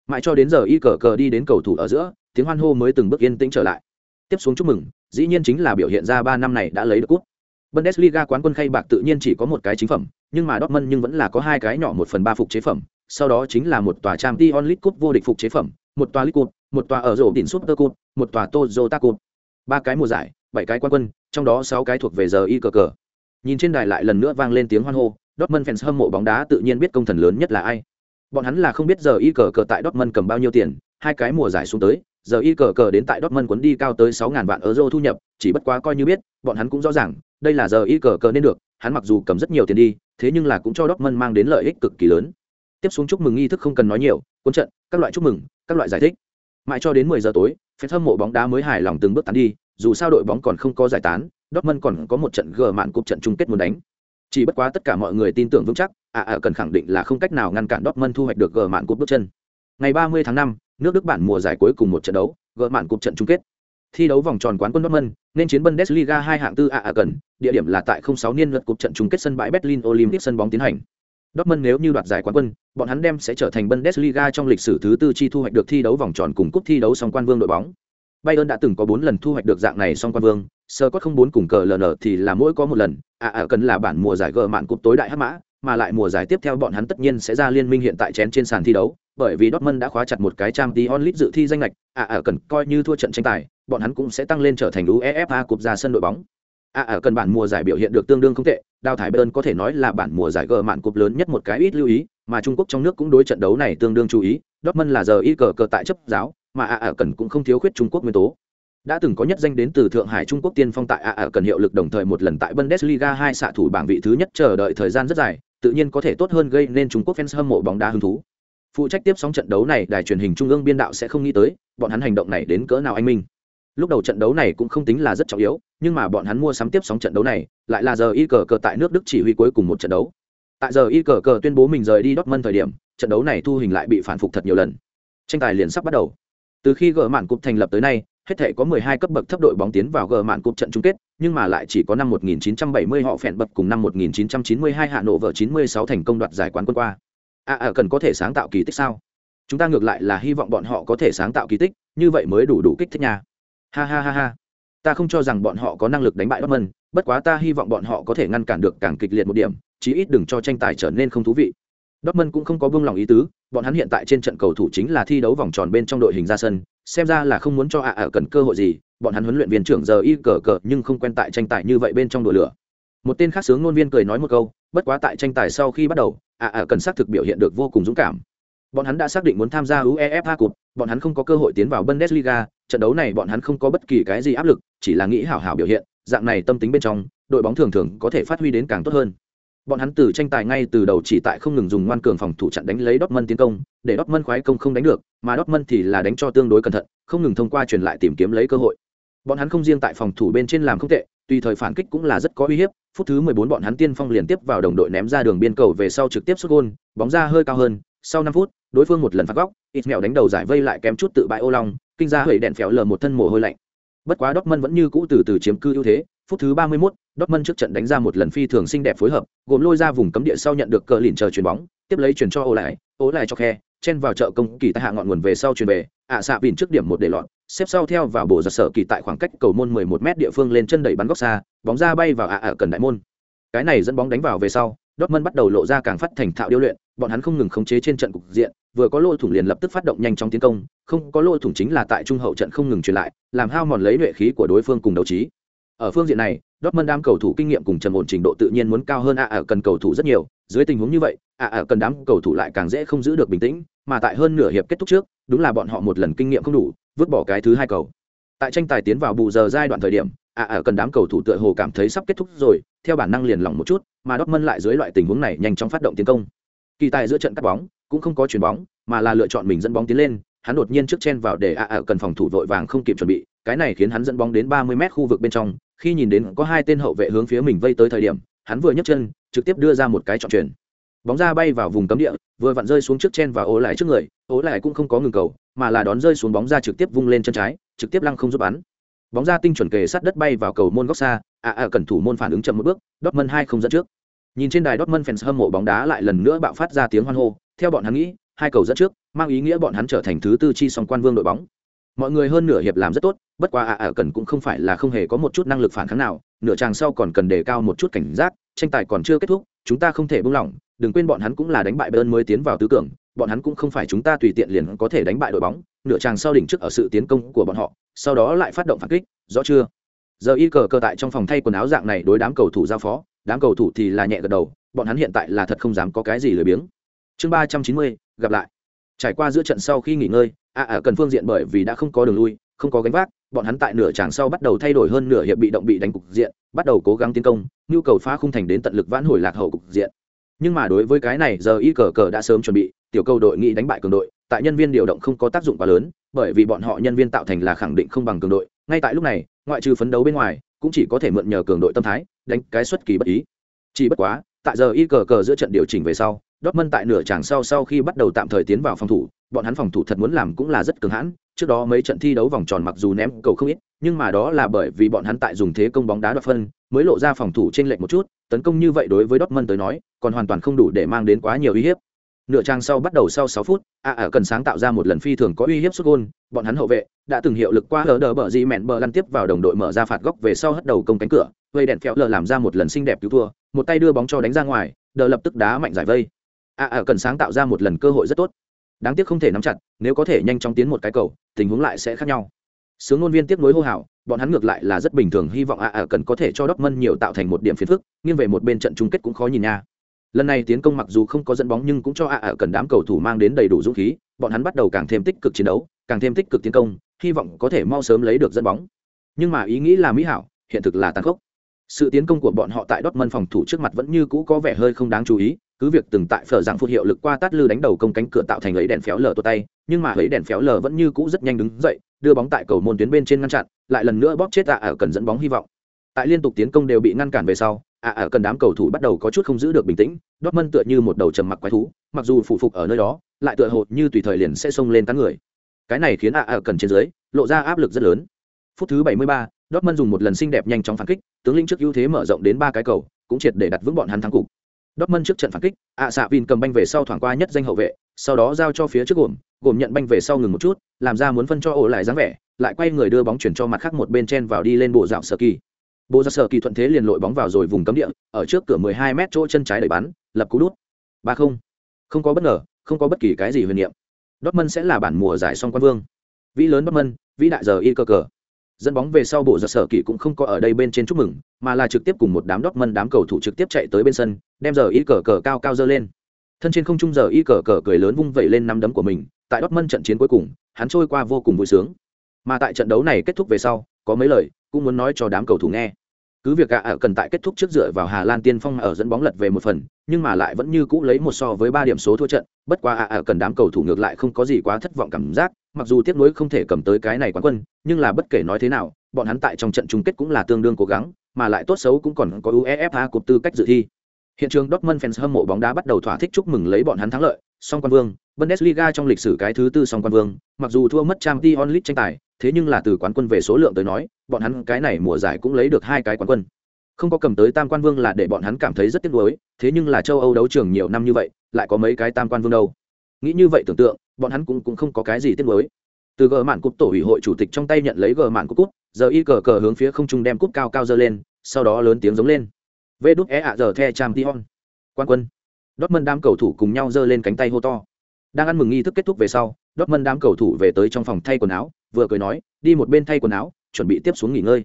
Mãi cho đến giờ y cờ cờ đi đến cầu thủ ở giữa, tiếng hoan hô mới từng bước yên tĩnh trở lại. Tiếp xuống chúc mừng, dĩ nhiên chính là biểu hiện ra ba năm này đã lấy được cúp. Bundesliga quán quân khay bạc tự nhiên chỉ có một cái chính phẩm, nhưng mà Dortmund nhưng vẫn là có hai cái nhỏ một phần ba phục chế phẩm, sau đó chính là một tòa Champions League Cup vô địch phục chế phẩm, một tòa League Cup, một tòa ở rổ đỉnh Super Cup, một tòa tozota Cup. Ba cái mùa giải, bảy cái quán quân, trong đó sáu cái thuộc về giờ y cờ cờ. Nhìn trên đài lại lần nữa vang lên tiếng hoan hô, Dortmund fans hâm mộ bóng đá tự nhiên biết công thần lớn nhất là ai. Bọn hắn là không biết giờ y cờ cờ tại Dortmund cầm bao nhiêu tiền, hai cái mùa giải xuống tới, giờ y cờ cờ đến tại Dortmund cuốn đi cao tới 6000 vạn euro thu nhập, chỉ bất quá coi như biết, bọn hắn cũng rõ ràng, đây là giờ y cờ cờ nên được, hắn mặc dù cầm rất nhiều tiền đi, thế nhưng là cũng cho Dortmund mang đến lợi ích cực kỳ lớn. Tiếp xuống chúc mừng nghi thức không cần nói nhiều, cuốn trận, các loại chúc mừng, các loại giải thích. Mãi cho đến 10 giờ tối, fan hâm mộ bóng đá mới hài lòng từng bước tán đi, dù sao đội bóng còn không có giải tán, Dortmund còn có một trận gờ mạn cúp trận chung kết muốn đánh. Chỉ bất quá tất cả mọi người tin tưởng vững chắc, à à cần khẳng định là không cách nào ngăn cản Dortmund thu hoạch được gờ mạn cúp bước chân. Ngày 30 tháng 5, nước Đức bản mùa giải cuối cùng một trận đấu, gỡ mạn cuộc trận chung kết. Thi đấu vòng tròn quán quân Dortmund, nên chiến Bundesliga hai hạng tư ạ à cần, địa điểm là tại 06 niên lượt cuộc trận chung kết sân bãi Berlin Olympic sân bóng tiến hành. Dortmund nếu như đoạt giải quán quân, bọn hắn đem sẽ trở thành Bundesliga trong lịch sử thứ tư chi thu hoạch được thi đấu vòng tròn cùng cúp thi đấu song quan vương đội bóng. Bayern đã từng có 4 lần thu hoạch được dạng này song quan vương, Scott 04 cùng cờ LN thì là mỗi có một lần, à à cần là bản mùa giải gỡ mạn cúp tối đại hắc mã, mà lại mùa giải tiếp theo bọn hắn tất nhiên sẽ ra liên minh hiện tại chén trên sàn thi đấu, bởi vì Dortmund đã khóa chặt một cái trang Champions League dự thi danh lệch, à à cần coi như thua trận tranh tài, bọn hắn cũng sẽ tăng lên trở thành UEFA cúp ra sân đội bóng. À à cần bản mùa giải biểu hiện được tương đương không tệ, đào thải Bayern có thể nói là bản mùa giải gỡ mạn cúp lớn nhất một cái ít lưu ý, mà Trung Quốc trong nước cũng đối trận đấu này tương đương chú ý, Dortmund là giờ ít cờ cờ tại chấp giáo, mà à à cần cũng không thiếu khuyết Trung Quốc nguyên tố đã từng có nhất danh đến từ thượng hải trung quốc tiên phong tại a à cần hiệu lực đồng thời một lần tại bundesliga hai xạ thủ bảng vị thứ nhất chờ đợi thời gian rất dài tự nhiên có thể tốt hơn gây nên trung quốc fans hâm mộ bóng đá hứng thú phụ trách tiếp sóng trận đấu này đài truyền hình trung ương biên đạo sẽ không nghĩ tới bọn hắn hành động này đến cỡ nào anh minh. Lúc đầu trận đấu này cũng không tính là rất trọng yếu nhưng mà bọn hắn mua sắm tiếp sóng trận đấu này lại là giờ y cờ cờ tại nước đức chỉ huy cuối cùng một trận đấu. Tại giờ y cờ cờ tuyên bố mình rời đi Dortmund thời điểm trận đấu này thu hình lại bị phản phục thật nhiều lần. Tranh tài liền sắp bắt đầu. Từ khi gỡ mạn cục thành lập tới nay hết thể có 12 cấp bậc thấp đội bóng tiến vào gờ mạn cúp trận chung kết, nhưng mà lại chỉ có năm 1970 họ phèn bậc cùng năm 1992 hạ nổ vợ 96 thành công đoạt giải quán quân qua. À à cần có thể sáng tạo kỳ tích sao? Chúng ta ngược lại là hy vọng bọn họ có thể sáng tạo kỳ tích, như vậy mới đủ đủ kích thích nhà. Ha ha ha ha. Ta không cho rằng bọn họ có năng lực đánh bại Dortmund, bất quá ta hy vọng bọn họ có thể ngăn cản được càng kịch liệt một điểm, chí ít đừng cho tranh tài trở nên không thú vị. Dortmund cũng không có buông lòng ý tứ, bọn hắn hiện tại trên trận cầu thủ chính là thi đấu vòng tròn bên trong đội hình ra sân, xem ra là không muốn cho ạ à cần cơ hội gì bọn hắn huấn luyện viên trưởng giờ y cờ cờ nhưng không quen tại tranh tài như vậy bên trong đùa lửa một tên khác sướng ngôn viên cười nói một câu bất quá tại tranh tài sau khi bắt đầu ạ ạ cần xác thực biểu hiện được vô cùng dũng cảm bọn hắn đã xác định muốn tham gia uefa cup bọn hắn không có cơ hội tiến vào bundesliga trận đấu này bọn hắn không có bất kỳ cái gì áp lực chỉ là nghĩ hảo hảo biểu hiện dạng này tâm tính bên trong đội bóng thường thường có thể phát huy đến càng tốt hơn. Bọn hắn từ tranh tài ngay từ đầu chỉ tại không ngừng dùng ngoan cường phòng thủ chặn đánh lấy Dortmund tiến công, để Dortmund khoái công không đánh được, mà Dortmund thì là đánh cho tương đối cẩn thận, không ngừng thông qua truyền lại tìm kiếm lấy cơ hội. Bọn hắn không riêng tại phòng thủ bên trên làm không tệ, tùy thời phản kích cũng là rất có uy hiếp. Phút thứ 14 bọn hắn tiên phong liền tiếp vào đồng đội ném ra đường biên cầu về sau trực tiếp sút gol, bóng ra hơi cao hơn, sau 5 phút, đối phương một lần phạt góc, ít mèo đánh đầu giải vây lại kém chút tự bại ô long, kinh ra hủy đèn phéo lờ một thân mồ hôi lạnh. Bất quá Dortmund vẫn như cũ từ từ chiếm cư ưu thế, phút thứ 31, Dortmund trước trận đánh ra một lần phi thường xinh đẹp phối hợp, gồm lôi ra vùng cấm địa sau nhận được cờ lìn chờ chuyền bóng, tiếp lấy chuyển cho ô lại, ô lại cho khe, chen vào chợ công kỳ tại hạ ngọn nguồn về sau truyền về, ạ xạ vìn trước điểm một để lọt, xếp sau theo vào bổ giật sở kỳ tại khoảng cách cầu môn 11 m địa phương lên chân đẩy bắn góc xa, bóng ra bay vào ạ ạ cần đại môn. Cái này dẫn bóng đánh vào về sau, Dortmund bắt đầu lộ ra càng phát thành thạo điêu luyện, bọn hắn không ngừng khống chế trên trận cục diện, vừa có lỗ thủng liền lập tức phát động nhanh trong tiến công, không có lỗ thủng chính là tại trung hậu trận không ngừng truyền lại, làm hao mòn lấy luyện khí của đối phương cùng đấu trí. Ở phương diện này, Dortmund đám cầu thủ kinh nghiệm cùng trầm ổn trình độ tự nhiên muốn cao hơn A ở cần cầu thủ rất nhiều, dưới tình huống như vậy, A ở cần đám cầu thủ lại càng dễ không giữ được bình tĩnh, mà tại hơn nửa hiệp kết thúc trước, đúng là bọn họ một lần kinh nghiệm không đủ, vứt bỏ cái thứ hai cầu. Tại tranh tài tiến vào bù giờ giai đoạn thời điểm, a ở cần đám cầu thủ tựa hồ cảm thấy sắp kết thúc rồi, theo bản năng liền lỏng một chút, mà Dortmund lại dưới loại tình huống này nhanh chóng phát động tiến công. Kỳ tài giữa trận cắt bóng, cũng không có chuyền bóng, mà là lựa chọn mình dẫn bóng tiến lên, hắn đột nhiên trước chen vào để a ở cần phòng thủ vội vàng không kịp chuẩn bị, cái này khiến hắn dẫn bóng đến 30 mét khu vực bên trong, khi nhìn đến có hai tên hậu vệ hướng phía mình vây tới thời điểm, hắn vừa nhấc chân, trực tiếp đưa ra một cái trọng chuyển. Bóng ra bay vào vùng cấm địa, vừa vặn rơi xuống trước chen và ố lại trước người, ố lại cũng không có ngừng cầu, mà là đón rơi xuống bóng ra trực tiếp vung lên chân trái, trực tiếp lăng không giúp bắn. Bóng ra tinh chuẩn kề sát đất bay vào cầu môn góc xa, ạ ạ cần thủ môn phản ứng chậm một bước, Dortmund hai không dẫn trước. Nhìn trên đài Dortmund fans hâm mộ bóng đá lại lần nữa bạo phát ra tiếng hoan hô, theo bọn hắn nghĩ, hai cầu dẫn trước, mang ý nghĩa bọn hắn trở thành thứ tư chi song quan vương đội bóng. Mọi người hơn nửa hiệp làm rất tốt, bất quá ạ ạ cần cũng không phải là không hề có một chút năng lực phản kháng nào, nửa chàng sau còn cần đề cao một chút cảnh giác, tranh tài còn chưa kết thúc, chúng ta không thể buông lỏng, đừng quên bọn hắn cũng là đánh bại Bayern mới tiến vào tứ cường, bọn hắn cũng không phải chúng ta tùy tiện liền có thể đánh bại đội bóng, nửa chàng sau đỉnh trước ở sự tiến công của bọn họ, sau đó lại phát động phản kích, rõ chưa? Giờ y cờ cờ tại trong phòng thay quần áo dạng này đối đám cầu thủ giao phó, đám cầu thủ thì là nhẹ gật đầu, bọn hắn hiện tại là thật không dám có cái gì lười biếng. Chương ba trăm chín mươi gặp lại. Trải qua giữa trận sau khi nghỉ ngơi, a à, cần phương diện bởi vì đã không có đường lui, không có gánh vác, bọn hắn tại nửa tràng sau bắt đầu thay đổi hơn nửa hiệp bị động bị đánh cục diện, bắt đầu cố gắng tiến công, nhu cầu phá khung thành đến tận lực vãn hồi lạc hậu cục diện. Nhưng mà đối với cái này giờ y cờ cờ đã sớm chuẩn bị, tiểu cầu đội nghĩ đánh bại cường đội, tại nhân viên điều động không có tác dụng quá lớn, bởi vì bọn họ nhân viên tạo thành là khẳng định không bằng cường đội. Ngay tại lúc này, ngoại trừ phấn đấu bên ngoài, cũng chỉ có thể mượn nhờ cường đội tâm thái, đánh cái xuất kỳ bất ý. Chỉ bất quá, tại giờ y cờ cờ giữa trận điều chỉnh về sau, Dortmund tại nửa tràng sau sau khi bắt đầu tạm thời tiến vào phòng thủ, bọn hắn phòng thủ thật muốn làm cũng là rất cường hãn, trước đó mấy trận thi đấu vòng tròn mặc dù ném cầu không ít, nhưng mà đó là bởi vì bọn hắn tại dùng thế công bóng đá đoạt phân, mới lộ ra phòng thủ trên lệch một chút, tấn công như vậy đối với Dortmund tới nói, còn hoàn toàn không đủ để mang đến quá nhiều uy hiếp. Nửa trang sau bắt đầu sau 6 phút, a à, cần sáng tạo ra một lần phi thường có uy hiếp sút gôn bọn hắn hậu vệ đã từng hiệu lực qua hở đỡ bờ gì mẹn bờ lăn tiếp vào đồng đội mở ra phạt góc về sau hất đầu công cánh cửa, vây đèn phèo lờ làm ra một lần xinh đẹp cứu thua, một tay đưa bóng cho đánh ra ngoài, đỡ lập tức đá mạnh giải vây. a à, cần sáng tạo ra một lần cơ hội rất tốt. Đáng tiếc không thể nắm chặt, nếu có thể nhanh chóng tiến một cái cầu, tình huống lại sẽ khác nhau. Sướng ngôn viên tiếp nối hô hào, bọn hắn ngược lại là rất bình thường hy vọng a à, cần có thể cho Dortmund nhiều tạo thành một điểm phiền phức, nghiêng về một bên trận chung kết cũng khó nhìn nha. Lần này tiến công mặc dù không có dẫn bóng nhưng cũng cho ạ ạ cần đám cầu thủ mang đến đầy đủ dũng khí bọn hắn bắt đầu càng thêm tích cực chiến đấu càng thêm tích cực tiến công hy vọng có thể mau sớm lấy được dẫn bóng. Nhưng mà ý nghĩ là mỹ hảo hiện thực là tàn khốc. Sự tiến công của bọn họ tại Dortmund phòng thủ trước mặt vẫn như cũ có vẻ hơi không đáng chú ý cứ việc từng tại phở dạng phút hiệu lực qua tát lư đánh đầu công cánh cửa tạo thành lấy đèn phéo lờ tột tay nhưng mà lấy đèn phéo lờ vẫn như cũ rất nhanh đứng dậy đưa bóng tại cầu môn tuyến bên trên ngăn chặn lại lần nữa bóp chết ạ ở cần dẫn bóng hy vọng. Tại liên tục tiến công đều bị ngăn cản về sau ạ ở cần đám cầu thủ bắt đầu có chút không giữ được bình tĩnh đót mân tựa như một đầu trầm mặc quái thú mặc dù phụ phục ở nơi đó lại tựa hồ như tùy thời liền sẽ xông lên cắn người. Cái này khiến ạ ở cần trên dưới lộ ra áp lực rất lớn. Phút thứ 73, mân dùng một lần xinh đẹp nhanh chóng phản kích tướng lĩnh trước ưu thế mở rộng đến ba cái cầu cũng triệt để đặt vững bọn hắn thắng cục. Dortmund trước trận phản kích, ạ xạ vin cầm banh về sau thoảng qua nhất danh hậu vệ, sau đó giao cho phía trước gồm gồm nhận banh về sau ngừng một chút, làm ra muốn phân cho ổ lại dáng vẻ, lại quay người đưa bóng chuyển cho mặt khác một bên chen vào đi lên bộ dạo sở kỳ. Bộ dạo sở kỳ thuận thế liền lội bóng vào rồi vùng cấm địa, ở trước cửa 12 mét chỗ chân trái đẩy bắn, lập cú đút. Ba không. Không có bất ngờ, không có bất kỳ cái gì huyền niệm. Dortmund sẽ là bản mùa giải song quan vương. Vĩ lớn Dortmund, vĩ đại giờ y cơ cờ dẫn bóng về sau bộ giật sở kỳ cũng không có ở đây bên trên chúc mừng, mà là trực tiếp cùng một đám Dortmund đám cầu thủ trực tiếp chạy tới bên sân, đem giờ y cờ cờ cao cao dơ lên. Thân trên không trung giờ y cờ cờ cười lớn vung vẩy lên năm đấm của mình, tại Dortmund trận chiến cuối cùng, hắn trôi qua vô cùng vui sướng. Mà tại trận đấu này kết thúc về sau, có mấy lời, cũng muốn nói cho đám cầu thủ nghe cứ việc ạ cần tại kết thúc trước dựa vào Hà Lan tiên phong ở dẫn bóng lật về một phần, nhưng mà lại vẫn như cũ lấy một so với ba điểm số thua trận, bất quá ạ cần đám cầu thủ ngược lại không có gì quá thất vọng cảm giác, mặc dù tiếc nuối không thể cầm tới cái này quán quân, nhưng là bất kể nói thế nào, bọn hắn tại trong trận chung kết cũng là tương đương cố gắng, mà lại tốt xấu cũng còn có UEFA cúp tư cách dự thi. Hiện trường Dortmund fans hâm mộ bóng đá bắt đầu thỏa thích chúc mừng lấy bọn hắn thắng lợi, song quan vương, Bundesliga trong lịch sử cái thứ tư song quan vương, mặc dù thua mất Champions League tranh tài, thế nhưng là từ quán quân về số lượng tới nói, bọn hắn cái này mùa giải cũng lấy được hai cái quán quân. Không có cầm tới tam quan vương là để bọn hắn cảm thấy rất tiếc nuối, thế nhưng là châu Âu đấu trường nhiều năm như vậy, lại có mấy cái tam quan vương đâu. Nghĩ như vậy tưởng tượng, bọn hắn cũng cũng không có cái gì tiếc nuối. Từ gờ mạn cúp tổ ủy hội chủ tịch trong tay nhận lấy gờ mạn cúp cúp, giờ y cờ cờ hướng phía không trung đem cúp cao cao giơ lên, sau đó lớn tiếng giống lên. Vê đút e ạ giờ the Champions. Quan quân. Dortmund đám cầu thủ cùng nhau giơ lên cánh tay hô to. Đang ăn mừng nghi thức kết thúc về sau, Dortmund đám cầu thủ về tới trong phòng thay quần áo, vừa cười nói, đi một bên thay quần áo, chuẩn bị tiếp xuống nghỉ ngơi.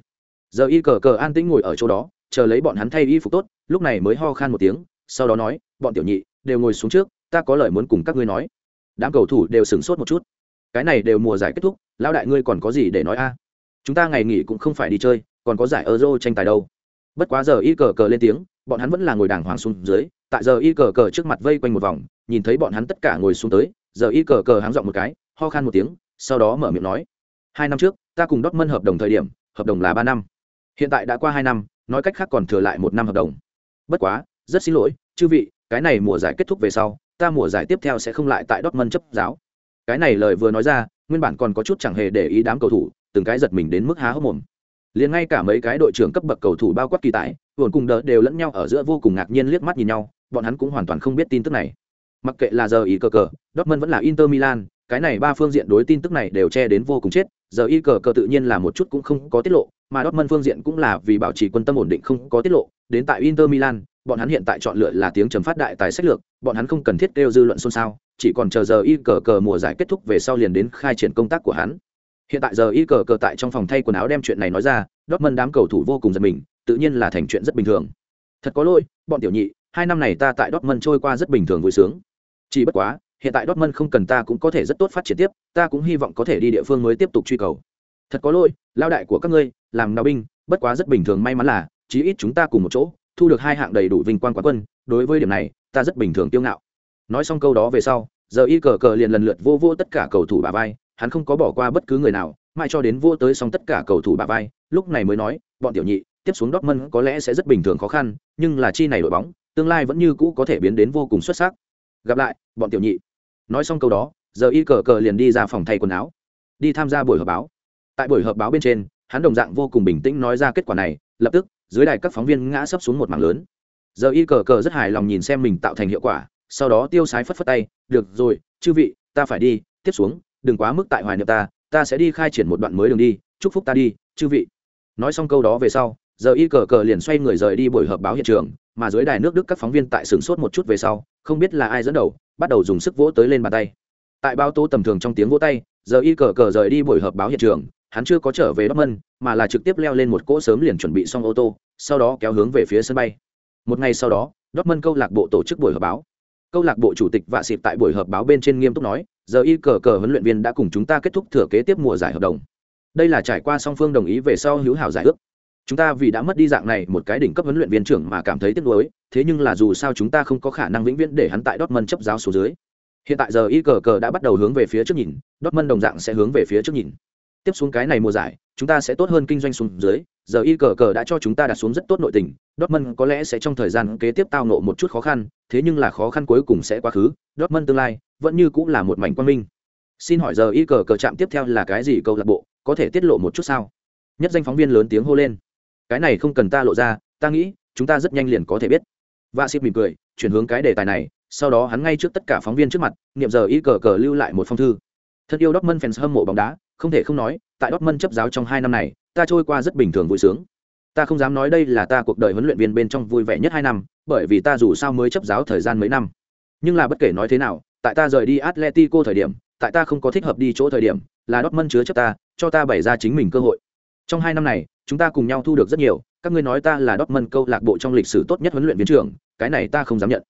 Giờ y cờ cờ an tĩnh ngồi ở chỗ đó, chờ lấy bọn hắn thay y phục tốt, lúc này mới ho khan một tiếng, sau đó nói, bọn tiểu nhị, đều ngồi xuống trước, ta có lời muốn cùng các ngươi nói. Đám cầu thủ đều sửng sốt một chút. Cái này đều mùa giải kết thúc, lão đại ngươi còn có gì để nói a? Chúng ta ngày nghỉ cũng không phải đi chơi, còn có giải Euro tranh tài đâu. Bất quá giờ y cờ cờ lên tiếng, bọn hắn vẫn là ngồi đàng hoàng xuống dưới, tại giờ y cờ cờ trước mặt vây quanh một vòng nhìn thấy bọn hắn tất cả ngồi xuống tới, giờ y cờ cờ háng dọn một cái, ho khan một tiếng, sau đó mở miệng nói, hai năm trước, ta cùng đốt mân hợp đồng thời điểm, hợp đồng là ba năm. Hiện tại đã qua hai năm, nói cách khác còn thừa lại một năm hợp đồng. Bất quá, rất xin lỗi, chư vị, cái này mùa giải kết thúc về sau, ta mùa giải tiếp theo sẽ không lại tại đốt mân chấp giáo. Cái này lời vừa nói ra, nguyên bản còn có chút chẳng hề để ý đám cầu thủ, từng cái giật mình đến mức há hốc mồm. Liền ngay cả mấy cái đội trưởng cấp bậc cầu thủ bao quát kỳ tại hồn cùng đỡ đều lẫn nhau ở giữa vô cùng ngạc nhiên liếc mắt nhìn nhau, bọn hắn cũng hoàn toàn không biết tin tức này mặc kệ là giờ ý cờ cờ, Dortmund vẫn là Inter Milan, cái này ba phương diện đối tin tức này đều che đến vô cùng chết. Giờ y cờ cờ tự nhiên là một chút cũng không có tiết lộ, mà Dortmund phương diện cũng là vì bảo trì quân tâm ổn định không có tiết lộ. Đến tại Inter Milan, bọn hắn hiện tại chọn lựa là tiếng trầm phát đại tài sách lược, bọn hắn không cần thiết kêu dư luận xôn xao, chỉ còn chờ giờ y cờ cờ mùa giải kết thúc về sau liền đến khai triển công tác của hắn. Hiện tại giờ y cờ cờ tại trong phòng thay quần áo đem chuyện này nói ra, Dortmund đám cầu thủ vô cùng giật mình, tự nhiên là thành chuyện rất bình thường. Thật có lỗi, bọn tiểu nhị, hai năm này ta tại Dortmund trôi qua rất bình thường vui sướng. Chỉ bất quá, hiện tại Dortmund không cần ta cũng có thể rất tốt phát triển tiếp, ta cũng hy vọng có thể đi địa phương mới tiếp tục truy cầu. Thật có lỗi, lao đại của các ngươi, làm nào binh, bất quá rất bình thường may mắn là, chí ít chúng ta cùng một chỗ, thu được hai hạng đầy đủ vinh quang quán quân, đối với điểm này, ta rất bình thường tiêu ngạo. Nói xong câu đó về sau, giờ y cờ cờ liền lần lượt vô vô tất cả cầu thủ bà vai, hắn không có bỏ qua bất cứ người nào, mãi cho đến vô tới xong tất cả cầu thủ bà vai, lúc này mới nói, bọn tiểu nhị, tiếp xuống Dortmund có lẽ sẽ rất bình thường khó khăn, nhưng là chi này đội bóng, tương lai vẫn như cũ có thể biến đến vô cùng xuất sắc gặp lại, bọn tiểu nhị. Nói xong câu đó, giờ y cờ cờ liền đi ra phòng thay quần áo, đi tham gia buổi họp báo. Tại buổi họp báo bên trên, hắn đồng dạng vô cùng bình tĩnh nói ra kết quả này, lập tức, dưới đài các phóng viên ngã sấp xuống một mảng lớn. Giờ y cờ cờ rất hài lòng nhìn xem mình tạo thành hiệu quả, sau đó tiêu sái phất phất tay, được rồi, chư vị, ta phải đi, tiếp xuống, đừng quá mức tại hoài niệm ta ta sẽ đi khai triển một đoạn mới đường đi, chúc phúc ta đi, chư vị. Nói xong câu đó về sau, giờ y cờ cờ liền xoay người rời đi buổi họp báo hiện trường mà dưới đài nước đức các phóng viên tại sửng sốt một chút về sau không biết là ai dẫn đầu bắt đầu dùng sức vỗ tới lên bàn tay tại báo tố tầm thường trong tiếng vỗ tay giờ y cờ cờ rời đi buổi họp báo hiện trường hắn chưa có trở về Dortmund, mà là trực tiếp leo lên một cỗ sớm liền chuẩn bị xong ô tô, sau đó kéo hướng về phía sân bay. Một ngày sau đó, Dortmund câu lạc bộ tổ chức buổi họp báo. Câu lạc bộ chủ tịch Vạ Sịp tại buổi họp báo bên trên nghiêm túc nói, giờ y cờ cờ huấn luyện viên đã cùng chúng ta kết thúc thừa kế tiếp mùa giải hợp đồng. Đây là trải qua song phương đồng ý về sau hữu hảo giải ước chúng ta vì đã mất đi dạng này một cái đỉnh cấp huấn luyện viên trưởng mà cảm thấy tiếc nuối, thế nhưng là dù sao chúng ta không có khả năng vĩnh viễn để hắn tại Dortmund chấp giáo số dưới. Hiện tại giờ y cờ cờ đã bắt đầu hướng về phía trước nhìn, Dortmund đồng dạng sẽ hướng về phía trước nhìn. Tiếp xuống cái này mùa giải, chúng ta sẽ tốt hơn kinh doanh xuống dưới, giờ y cờ cờ đã cho chúng ta đặt xuống rất tốt nội tình, Dortmund có lẽ sẽ trong thời gian kế tiếp tao nộ một chút khó khăn, thế nhưng là khó khăn cuối cùng sẽ quá khứ, Dortmund tương lai vẫn như cũng là một mảnh quan minh. Xin hỏi giờ y cờ cờ chạm tiếp theo là cái gì câu lạc bộ, có thể tiết lộ một chút sao? Nhất danh phóng viên lớn tiếng hô lên cái này không cần ta lộ ra, ta nghĩ, chúng ta rất nhanh liền có thể biết. Vạ xịp mỉm cười, chuyển hướng cái đề tài này, sau đó hắn ngay trước tất cả phóng viên trước mặt, niệm giờ y cờ cờ lưu lại một phong thư. Thật yêu Dortmund fans hâm mộ bóng đá, không thể không nói, tại Dortmund chấp giáo trong hai năm này, ta trôi qua rất bình thường vui sướng. Ta không dám nói đây là ta cuộc đời huấn luyện viên bên trong vui vẻ nhất hai năm, bởi vì ta dù sao mới chấp giáo thời gian mấy năm. Nhưng là bất kể nói thế nào, tại ta rời đi Atletico thời điểm, tại ta không có thích hợp đi chỗ thời điểm, là Dortmund chứa chấp ta, cho ta bày ra chính mình cơ hội. Trong hai năm này chúng ta cùng nhau thu được rất nhiều, các ngươi nói ta là Dortmund câu lạc bộ trong lịch sử tốt nhất huấn luyện viên trưởng, cái này ta không dám nhận.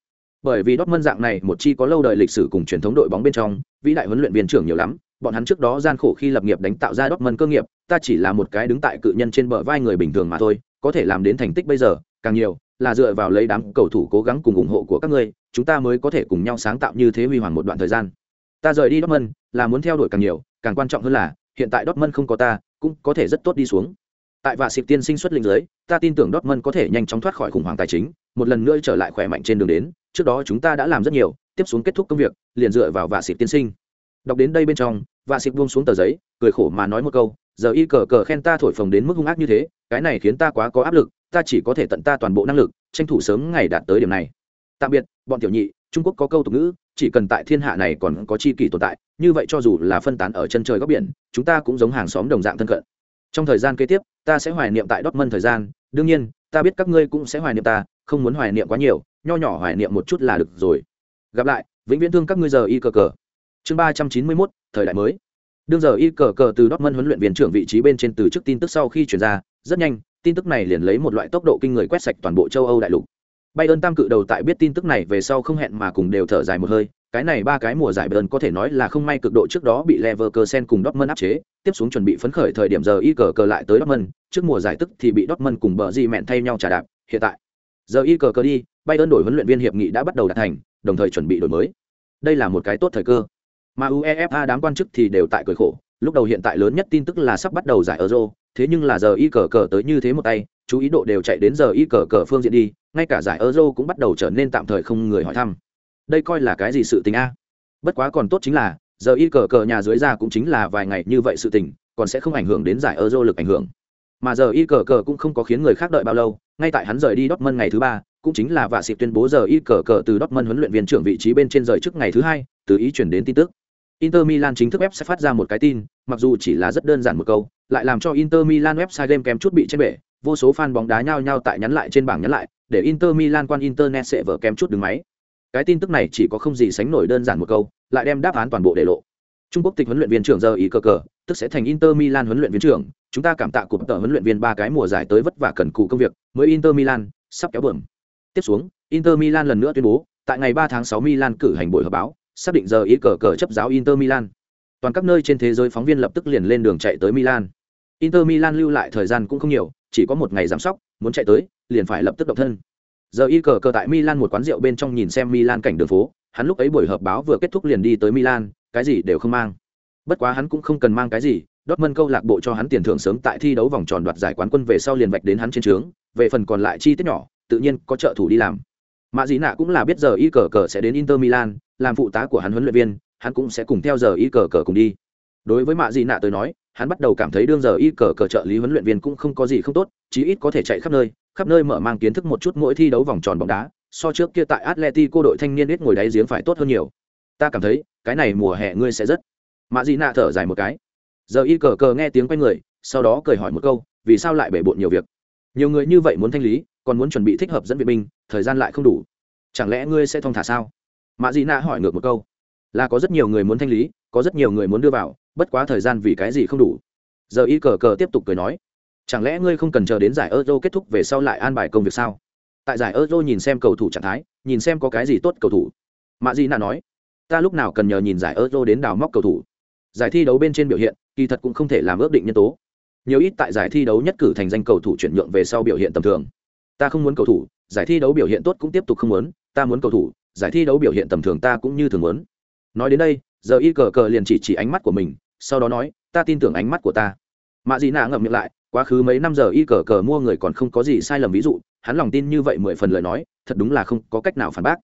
Bởi vì Dortmund dạng này, một chi có lâu đời lịch sử cùng truyền thống đội bóng bên trong, vĩ đại huấn luyện viên trưởng nhiều lắm, bọn hắn trước đó gian khổ khi lập nghiệp đánh tạo ra Dortmund cơ nghiệp, ta chỉ là một cái đứng tại cự nhân trên bờ vai người bình thường mà thôi, có thể làm đến thành tích bây giờ, càng nhiều, là dựa vào lấy đám cầu thủ cố gắng cùng ủng hộ của các ngươi, chúng ta mới có thể cùng nhau sáng tạo như thế huy hoàng một đoạn thời gian. Ta rời đi Dortmund, là muốn theo đuổi càng nhiều, càng quan trọng hơn là, hiện tại Dortmund không có ta, cũng có thể rất tốt đi xuống tại và xịp tiên sinh xuất linh giới, ta tin tưởng Dortmund có thể nhanh chóng thoát khỏi khủng hoảng tài chính, một lần nữa trở lại khỏe mạnh trên đường đến, trước đó chúng ta đã làm rất nhiều, tiếp xuống kết thúc công việc, liền dựa vào và xịp tiên sinh. Đọc đến đây bên trong và xịp buông xuống tờ giấy, cười khổ mà nói một câu, giờ y cờ cờ khen ta thổi phồng đến mức hung ác như thế, cái này khiến ta quá có áp lực, ta chỉ có thể tận ta toàn bộ năng lực, tranh thủ sớm ngày đạt tới điểm này. Tạm biệt, bọn tiểu nhị, trung quốc có câu tục ngữ, chỉ cần tại thiên hạ này còn có chi kỷ tồn tại, như vậy cho dù là phân tán ở chân trời góc biển, chúng ta cũng giống hàng xóm đồng dạng thân cận. Trong thời gian kế tiếp ta sẽ hoài niệm tại Dortmund thời gian, đương nhiên, ta biết các ngươi cũng sẽ hoài niệm ta, không muốn hoài niệm quá nhiều, nho nhỏ hoài niệm một chút là được rồi. Gặp lại, vĩnh viễn thương các ngươi giờ y cờ cờ. Chương ba trăm chín mươi mốt, thời đại mới. Đương giờ y cờ cờ từ Dortmund huấn luyện viên trưởng vị trí bên trên từ chức tin tức sau khi chuyển ra, rất nhanh, tin tức này liền lấy một loại tốc độ kinh người quét sạch toàn bộ châu âu đại lục. Bayern tam cự đầu tại biết tin tức này về sau không hẹn mà cùng đều thở dài một hơi, cái này ba cái mùa giải Bayern có thể nói là không may cực độ trước đó bị Leverkusen cùng Dortmund áp chế, tiếp xuống chuẩn bị phấn khởi thời điểm giờ y cờ cờ lại tới Dortmund, trước mùa giải tức thì bị Dortmund cùng bờ gì mẹn thay nhau trả đạp, hiện tại giờ y cờ cờ đi, Bayern đổi huấn luyện viên hiệp nghị đã bắt đầu đạt thành, đồng thời chuẩn bị đổi mới. Đây là một cái tốt thời cơ. Mà UEFA đám quan chức thì đều tại cười khổ, lúc đầu hiện tại lớn nhất tin tức là sắp bắt đầu giải Euro, thế nhưng là giờ y cờ cờ tới như thế một tay, chú ý độ đều chạy đến giờ y cờ cờ phương diện đi, ngay cả giải Euro cũng bắt đầu trở nên tạm thời không người hỏi thăm. Đây coi là cái gì sự tình a? Bất quá còn tốt chính là, giờ y cờ cờ nhà dưới ra cũng chính là vài ngày như vậy sự tình, còn sẽ không ảnh hưởng đến giải Euro lực ảnh hưởng. Mà giờ y cờ cờ cũng không có khiến người khác đợi bao lâu, ngay tại hắn rời đi Dortmund ngày thứ ba, cũng chính là vạ xịp tuyên bố giờ y cờ cờ từ Dortmund huấn luyện viên trưởng vị trí bên trên rời trước ngày thứ hai, từ ý chuyển đến tin tức. Inter Milan chính thức web sẽ phát ra một cái tin, mặc dù chỉ là rất đơn giản một câu, lại làm cho Inter Milan website game kém chút bị trên bể, vô số fan bóng đá nhao nhao tại nhắn lại trên bảng nhắn lại, để Inter Milan quan internet sẽ vỡ kém chút đứng máy. Cái tin tức này chỉ có không gì sánh nổi đơn giản một câu, lại đem đáp án toàn bộ để lộ. Trung Quốc tịch huấn luyện viên trưởng giờ ý cờ cờ, tức sẽ thành Inter Milan huấn luyện viên trưởng, chúng ta cảm tạ cụm tờ huấn luyện viên ba cái mùa giải tới vất vả cần cù công việc, mới Inter Milan sắp kéo bờm. Tiếp xuống, Inter Milan lần nữa tuyên bố, tại ngày 3 tháng 6 Milan cử hành buổi họp báo, xác định giờ ý cờ cờ chấp giáo Inter Milan. Toàn các nơi trên thế giới phóng viên lập tức liền lên đường chạy tới Milan. Inter Milan lưu lại thời gian cũng không nhiều, chỉ có một ngày giám sóc, muốn chạy tới, liền phải lập tức động thân. Giờ y cờ cờ tại Milan một quán rượu bên trong nhìn xem Milan cảnh đường phố, hắn lúc ấy buổi họp báo vừa kết thúc liền đi tới Milan, cái gì đều không mang. Bất quá hắn cũng không cần mang cái gì, Dortmund câu lạc bộ cho hắn tiền thưởng sớm tại thi đấu vòng tròn đoạt giải quán quân về sau liền vạch đến hắn trên trướng, về phần còn lại chi tiết nhỏ, tự nhiên có trợ thủ đi làm. Mã Dĩ Nạ cũng là biết giờ y cờ cờ sẽ đến Inter Milan, làm phụ tá của hắn huấn luyện viên, hắn cũng sẽ cùng theo giờ y cờ cờ cùng đi. Đối với Mã Dĩ Nạ tới nói, hắn bắt đầu cảm thấy đương giờ y cờ cờ trợ lý huấn luyện viên cũng không có gì không tốt, chí ít có thể chạy khắp nơi, khắp nơi mở mang kiến thức một chút mỗi thi đấu vòng tròn bóng đá, so trước kia tại Atletico đội thanh niên ít ngồi đáy giếng phải tốt hơn nhiều. Ta cảm thấy, cái này mùa hè ngươi sẽ rất. Mã dị Nạ thở dài một cái. Giờ y cờ cờ nghe tiếng quay người, sau đó cười hỏi một câu, vì sao lại bể bộn nhiều việc? Nhiều người như vậy muốn thanh lý, còn muốn chuẩn bị thích hợp dẫn viện binh, thời gian lại không đủ. Chẳng lẽ ngươi sẽ thông thả sao? Mã dị Nạ hỏi ngược một câu. Là có rất nhiều người muốn thanh lý, có rất nhiều người muốn đưa vào, bất quá thời gian vì cái gì không đủ. Giờ y cờ cờ tiếp tục cười nói chẳng lẽ ngươi không cần chờ đến giải euro kết thúc về sau lại an bài công việc sao? Tại giải euro nhìn xem cầu thủ trạng thái nhìn xem có cái gì tốt cầu thủ. Mạ di nạ nói ta lúc nào cần nhờ nhìn giải euro đến đào móc cầu thủ. Giải thi đấu bên trên biểu hiện kỳ thật cũng không thể làm ước định nhân tố. Nhiều ít tại giải thi đấu nhất cử thành danh cầu thủ chuyển nhượng về sau biểu hiện tầm thường. Ta không muốn cầu thủ giải thi đấu biểu hiện tốt cũng tiếp tục không muốn ta muốn cầu thủ giải thi đấu biểu hiện tầm thường ta cũng như thường muốn. Nói đến đây giờ y cờ cờ liền chỉ chỉ ánh mắt của mình, sau đó nói, ta tin tưởng ánh mắt của ta. Mạ dị nạ ngậm miệng lại, quá khứ mấy năm giờ y cờ cờ mua người còn không có gì sai lầm ví dụ, hắn lòng tin như vậy mười phần lời nói, thật đúng là không có cách nào phản bác.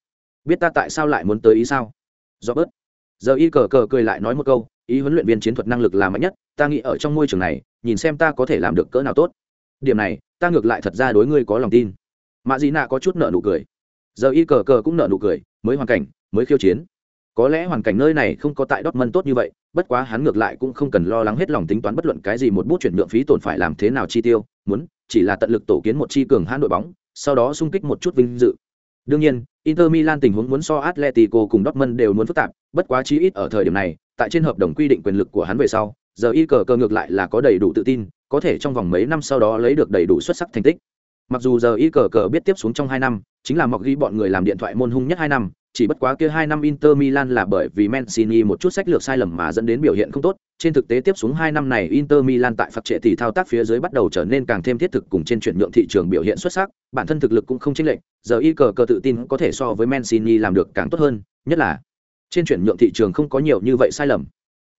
Biết ta tại sao lại muốn tới ý sao? Do bớt giờ y cờ cờ cười lại nói một câu, ý huấn luyện viên chiến thuật năng lực là mạnh nhất, ta nghĩ ở trong môi trường này, nhìn xem ta có thể làm được cỡ nào tốt. Điểm này, ta ngược lại thật ra đối ngươi có lòng tin. Mạ dị nạ có chút nợ nụ cười. Giờ y cờ cờ cũng nợ nụ cười, mới hoàn cảnh, mới khiêu chiến có lẽ hoàn cảnh nơi này không có tại Dortmund tốt như vậy, bất quá hắn ngược lại cũng không cần lo lắng hết lòng tính toán bất luận cái gì một bút chuyển nhượng phí tổn phải làm thế nào chi tiêu, muốn chỉ là tận lực tổ kiến một chi cường hãn đội bóng, sau đó xung kích một chút vinh dự. Đương nhiên, Inter Milan tình huống muốn so Atletico cùng Dortmund đều muốn phức tạp, bất quá chí ít ở thời điểm này, tại trên hợp đồng quy định quyền lực của hắn về sau, giờ y cờ cơ ngược lại là có đầy đủ tự tin, có thể trong vòng mấy năm sau đó lấy được đầy đủ xuất sắc thành tích. Mặc dù giờ y cờ cờ biết tiếp xuống trong hai năm, chính là mọc ghi bọn người làm điện thoại môn hung nhất hai năm, chỉ bất quá kia hai năm Inter Milan là bởi vì Mancini một chút sách lược sai lầm mà dẫn đến biểu hiện không tốt, trên thực tế tiếp xuống hai năm này Inter Milan tại phạt trệ tỷ thao tác phía dưới bắt đầu trở nên càng thêm thiết thực cùng trên chuyển nhượng thị trường biểu hiện xuất sắc, bản thân thực lực cũng không chênh lệch, giờ y cờ cờ tự tin có thể so với Mancini làm được càng tốt hơn, nhất là trên chuyển nhượng thị trường không có nhiều như vậy sai lầm.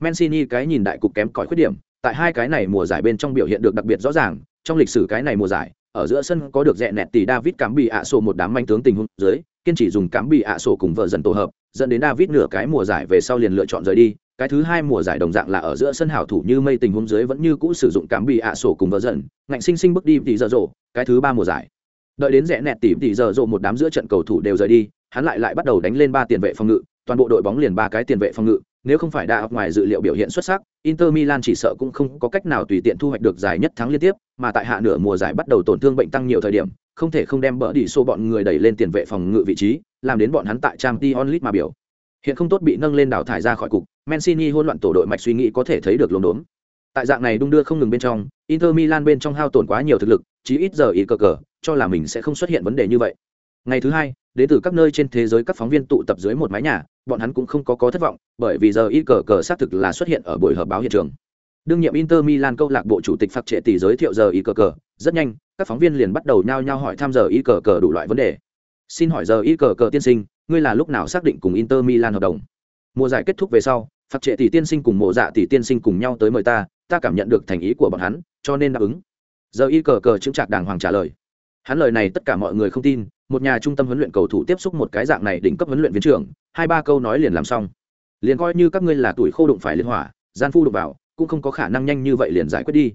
Mancini cái nhìn đại cục kém cỏi khuyết điểm, tại hai cái này mùa giải bên trong biểu hiện được đặc biệt rõ ràng, trong lịch sử cái này mùa giải, ở giữa sân có được rẻ nẹt tỷ David cắm bị ạ sổ một đám manh tướng tình huống dưới, kiên trì dùng cắm bị ạ sổ cùng vợ dần tổ hợp, dẫn đến David nửa cái mùa giải về sau liền lựa chọn rời đi. Cái thứ hai mùa giải đồng dạng là ở giữa sân hảo thủ như mây tình huống dưới vẫn như cũ sử dụng cắm bị ạ sổ cùng vợ dần, ngạnh sinh sinh bước đi tỷ giờ rổ. Cái thứ ba mùa giải, đợi đến rẽ nẹt tỷ tỷ giờ rổ một đám giữa trận cầu thủ đều rời đi, hắn lại lại bắt đầu đánh lên ba tiền vệ phòng ngự, toàn bộ đội bóng liền ba cái tiền vệ phòng ngự, nếu không phải đã ngoài dự liệu biểu hiện xuất sắc, Inter Milan chỉ sợ cũng không có cách nào tùy tiện thu hoạch được giải nhất thắng liên tiếp, mà tại hạ nửa mùa giải bắt đầu tổn thương bệnh tăng nhiều thời điểm, không thể không đem bỡ đi số bọn người đẩy lên tiền vệ phòng ngự vị trí, làm đến bọn hắn tại Champions League mà biểu. Hiện không tốt bị nâng lên đảo thải ra khỏi cục, Mancini hỗn loạn tổ đội mạch suy nghĩ có thể thấy được luống đốn. Tại dạng này đung đưa không ngừng bên trong, Inter Milan bên trong hao tổn quá nhiều thực lực, chí ít giờ ý cờ cờ, cho là mình sẽ không xuất hiện vấn đề như vậy. Ngày thứ hai, đến từ các nơi trên thế giới các phóng viên tụ tập dưới một mái nhà, bọn hắn cũng không có có thất vọng, bởi vì giờ ý cờ cờ xác thực là xuất hiện ở buổi họp báo hiện trường. Đương nhiệm Inter Milan câu lạc bộ chủ tịch Phạc Trệ tỷ giới thiệu giờ ý cờ cờ, rất nhanh, các phóng viên liền bắt đầu nhao nhao hỏi tham giờ y cờ cờ đủ loại vấn đề. Xin hỏi giờ y cờ cờ tiên sinh, ngươi là lúc nào xác định cùng Inter Milan hợp đồng? Mùa giải kết thúc về sau, phạt Trệ tỷ tiên sinh cùng mộ dạ tỷ tiên sinh cùng nhau tới mời ta, ta cảm nhận được thành ý của bọn hắn, cho nên đáp ứng. Giờ y cờ cờ chứng trạc đàng hoàng trả lời. Hắn lời này tất cả mọi người không tin, một nhà trung tâm huấn luyện cầu thủ tiếp xúc một cái dạng này đỉnh cấp huấn luyện viên trưởng, hai ba câu nói liền làm xong. Liền coi như các ngươi là tuổi khô đụng phải liên hỏa, gian phu đụng vào, cũng không có khả năng nhanh như vậy liền giải quyết đi.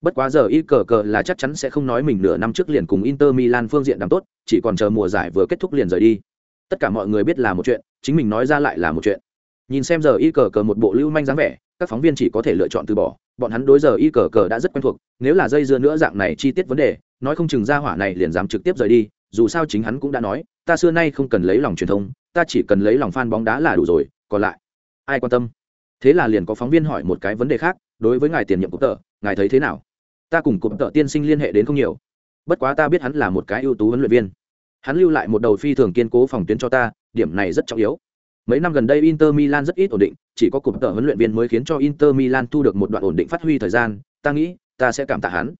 Bất quá giờ y cờ cờ là chắc chắn sẽ không nói mình nửa năm trước liền cùng Inter Milan phương diện đàm tốt, chỉ còn chờ mùa giải vừa kết thúc liền rời đi. Tất cả mọi người biết là một chuyện, chính mình nói ra lại là một chuyện. Nhìn xem giờ y cờ cờ một bộ lưu manh dáng vẻ, các phóng viên chỉ có thể lựa chọn từ bỏ, bọn hắn đối giờ y cờ cờ đã rất quen thuộc, nếu là dây dưa nữa dạng này chi tiết vấn đề, nói không chừng ra hỏa này liền dám trực tiếp rời đi, dù sao chính hắn cũng đã nói, ta xưa nay không cần lấy lòng truyền thông, ta chỉ cần lấy lòng fan bóng đá là đủ rồi, còn lại ai quan tâm. Thế là liền có phóng viên hỏi một cái vấn đề khác, đối với ngài tiền nhiệm cục tờ, ngài thấy thế nào? Ta cùng cụm tợ tiên sinh liên hệ đến không nhiều, bất quá ta biết hắn là một cái ưu tú huấn luyện viên. Hắn lưu lại một đầu phi thường kiên cố phòng tuyến cho ta, điểm này rất trọng yếu. Mấy năm gần đây Inter Milan rất ít ổn định, chỉ có cụm tợ huấn luyện viên mới khiến cho Inter Milan thu được một đoạn ổn định phát huy thời gian, ta nghĩ, ta sẽ cảm tạ hắn.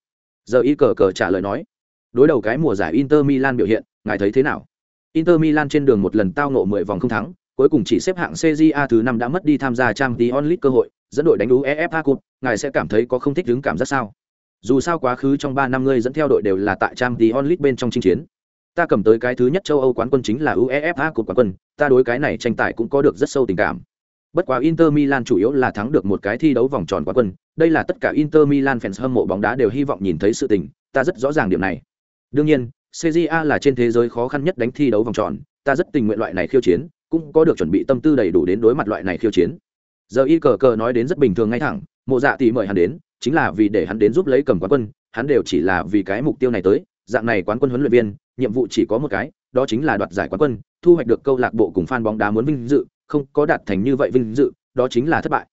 Giờ y cờ cờ trả lời nói, đối đầu cái mùa giải Inter Milan biểu hiện, ngài thấy thế nào? Inter Milan trên đường một lần tao nộ mười vòng không thắng, cuối cùng chỉ xếp hạng CJA thứ năm đã mất đi tham gia Champions League cơ hội, dẫn đội đánh UEFA Cup, ngài sẽ cảm thấy có không thích đứng cảm giác sao? Dù sao quá khứ trong 3 năm ngươi dẫn theo đội đều là tại trang Champions League bên trong chinh chiến. Ta cầm tới cái thứ nhất châu Âu quán quân chính là UEFA cột quán quân, ta đối cái này tranh tài cũng có được rất sâu tình cảm. Bất quá Inter Milan chủ yếu là thắng được một cái thi đấu vòng tròn quán quân, đây là tất cả Inter Milan fans hâm mộ bóng đá đều hy vọng nhìn thấy sự tình, ta rất rõ ràng điểm này. Đương nhiên, CJA là trên thế giới khó khăn nhất đánh thi đấu vòng tròn, ta rất tình nguyện loại này khiêu chiến, cũng có được chuẩn bị tâm tư đầy đủ đến đối mặt loại này khiêu chiến. Giờ y cờ cờ nói đến rất bình thường ngay thẳng, Mộ Dạ tỷ mời hắn đến, chính là vì để hắn đến giúp lấy cầm quán quân, hắn đều chỉ là vì cái mục tiêu này tới, dạng này quán quân huấn luyện viên, nhiệm vụ chỉ có một cái, đó chính là đoạt giải quán quân, thu hoạch được câu lạc bộ cùng fan bóng đá muốn vinh dự, không có đạt thành như vậy vinh dự, đó chính là thất bại.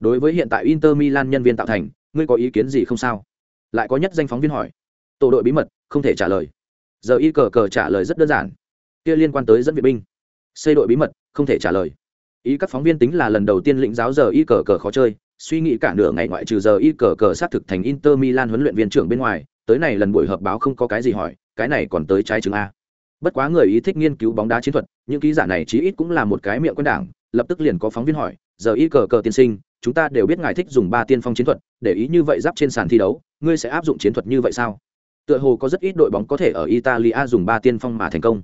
Đối với hiện tại Inter Milan nhân viên tạo thành, ngươi có ý kiến gì không sao? Lại có nhất danh phóng viên hỏi. Tổ đội bí mật, không thể trả lời giờ y cờ cờ trả lời rất đơn giản kia liên quan tới dẫn viện binh xây đội bí mật không thể trả lời ý các phóng viên tính là lần đầu tiên lĩnh giáo giờ y cờ cờ khó chơi suy nghĩ cả nửa ngày ngoại trừ giờ y cờ cờ xác thực thành inter milan huấn luyện viên trưởng bên ngoài tới này lần buổi họp báo không có cái gì hỏi cái này còn tới trái chứng a bất quá người ý thích nghiên cứu bóng đá chiến thuật những ký giả này chí ít cũng là một cái miệng quân đảng lập tức liền có phóng viên hỏi giờ y cờ cờ tiên sinh chúng ta đều biết ngài thích dùng ba tiên phong chiến thuật để ý như vậy giáp trên sàn thi đấu ngươi sẽ áp dụng chiến thuật như vậy sao Tựa hồ có rất ít đội bóng có thể ở Italia dùng ba tiên phong mà thành công.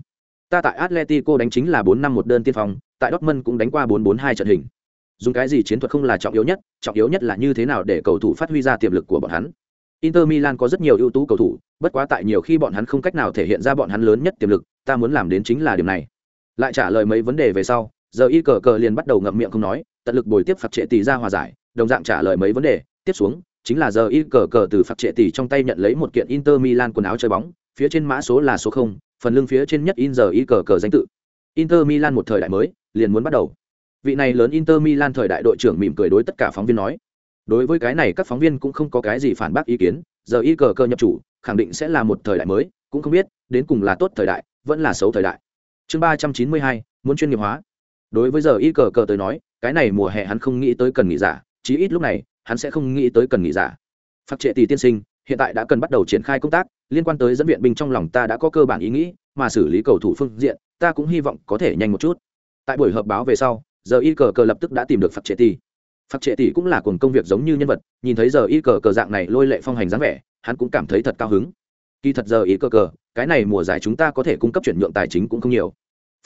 Ta tại Atletico đánh chính là bốn năm một đơn tiên phong, tại Dortmund cũng đánh qua bốn bốn hai trận hình. Dùng cái gì chiến thuật không là trọng yếu nhất, trọng yếu nhất là như thế nào để cầu thủ phát huy ra tiềm lực của bọn hắn. Inter Milan có rất nhiều ưu tú cầu thủ, bất quá tại nhiều khi bọn hắn không cách nào thể hiện ra bọn hắn lớn nhất tiềm lực, ta muốn làm đến chính là điểm này. Lại trả lời mấy vấn đề về sau, giờ y cờ cờ liền bắt đầu ngậm miệng không nói, tận lực bồi tiếp phạt trệ tỷ ra hòa giải, đồng dạng trả lời mấy vấn đề, tiếp xuống, chính là giờ y cờ cờ từ phạt trệ tỷ trong tay nhận lấy một kiện Inter Milan quần áo chơi bóng, phía trên mã số là số không, phần lưng phía trên nhất in giờ y cờ cờ danh tự. Inter Milan một thời đại mới, liền muốn bắt đầu. Vị này lớn Inter Milan thời đại đội trưởng mỉm cười đối tất cả phóng viên nói. Đối với cái này các phóng viên cũng không có cái gì phản bác ý kiến, giờ y cờ cơ nhập chủ, khẳng định sẽ là một thời đại mới, cũng không biết đến cùng là tốt thời đại, vẫn là xấu thời đại. chương ba trăm chín mươi hai muốn chuyên nghiệp hóa đối với giờ y cờ cờ tới nói cái này mùa hè hắn không nghĩ tới cần nghỉ giả chí ít lúc này hắn sẽ không nghĩ tới cần nghỉ giả phát trệ tỷ tiên sinh hiện tại đã cần bắt đầu triển khai công tác liên quan tới dẫn viện binh trong lòng ta đã có cơ bản ý nghĩ mà xử lý cầu thủ phương diện ta cũng hy vọng có thể nhanh một chút tại buổi họp báo về sau giờ y cờ cờ lập tức đã tìm được Phật trệ tỷ. Phật trệ tỷ cũng là cùng công việc giống như nhân vật nhìn thấy giờ y cờ cờ dạng này lôi lệ phong hành dáng vẻ hắn cũng cảm thấy thật cao hứng. Kỳ thật giờ y cờ cờ cái này mùa giải chúng ta có thể cung cấp chuyển nhượng tài chính cũng không nhiều.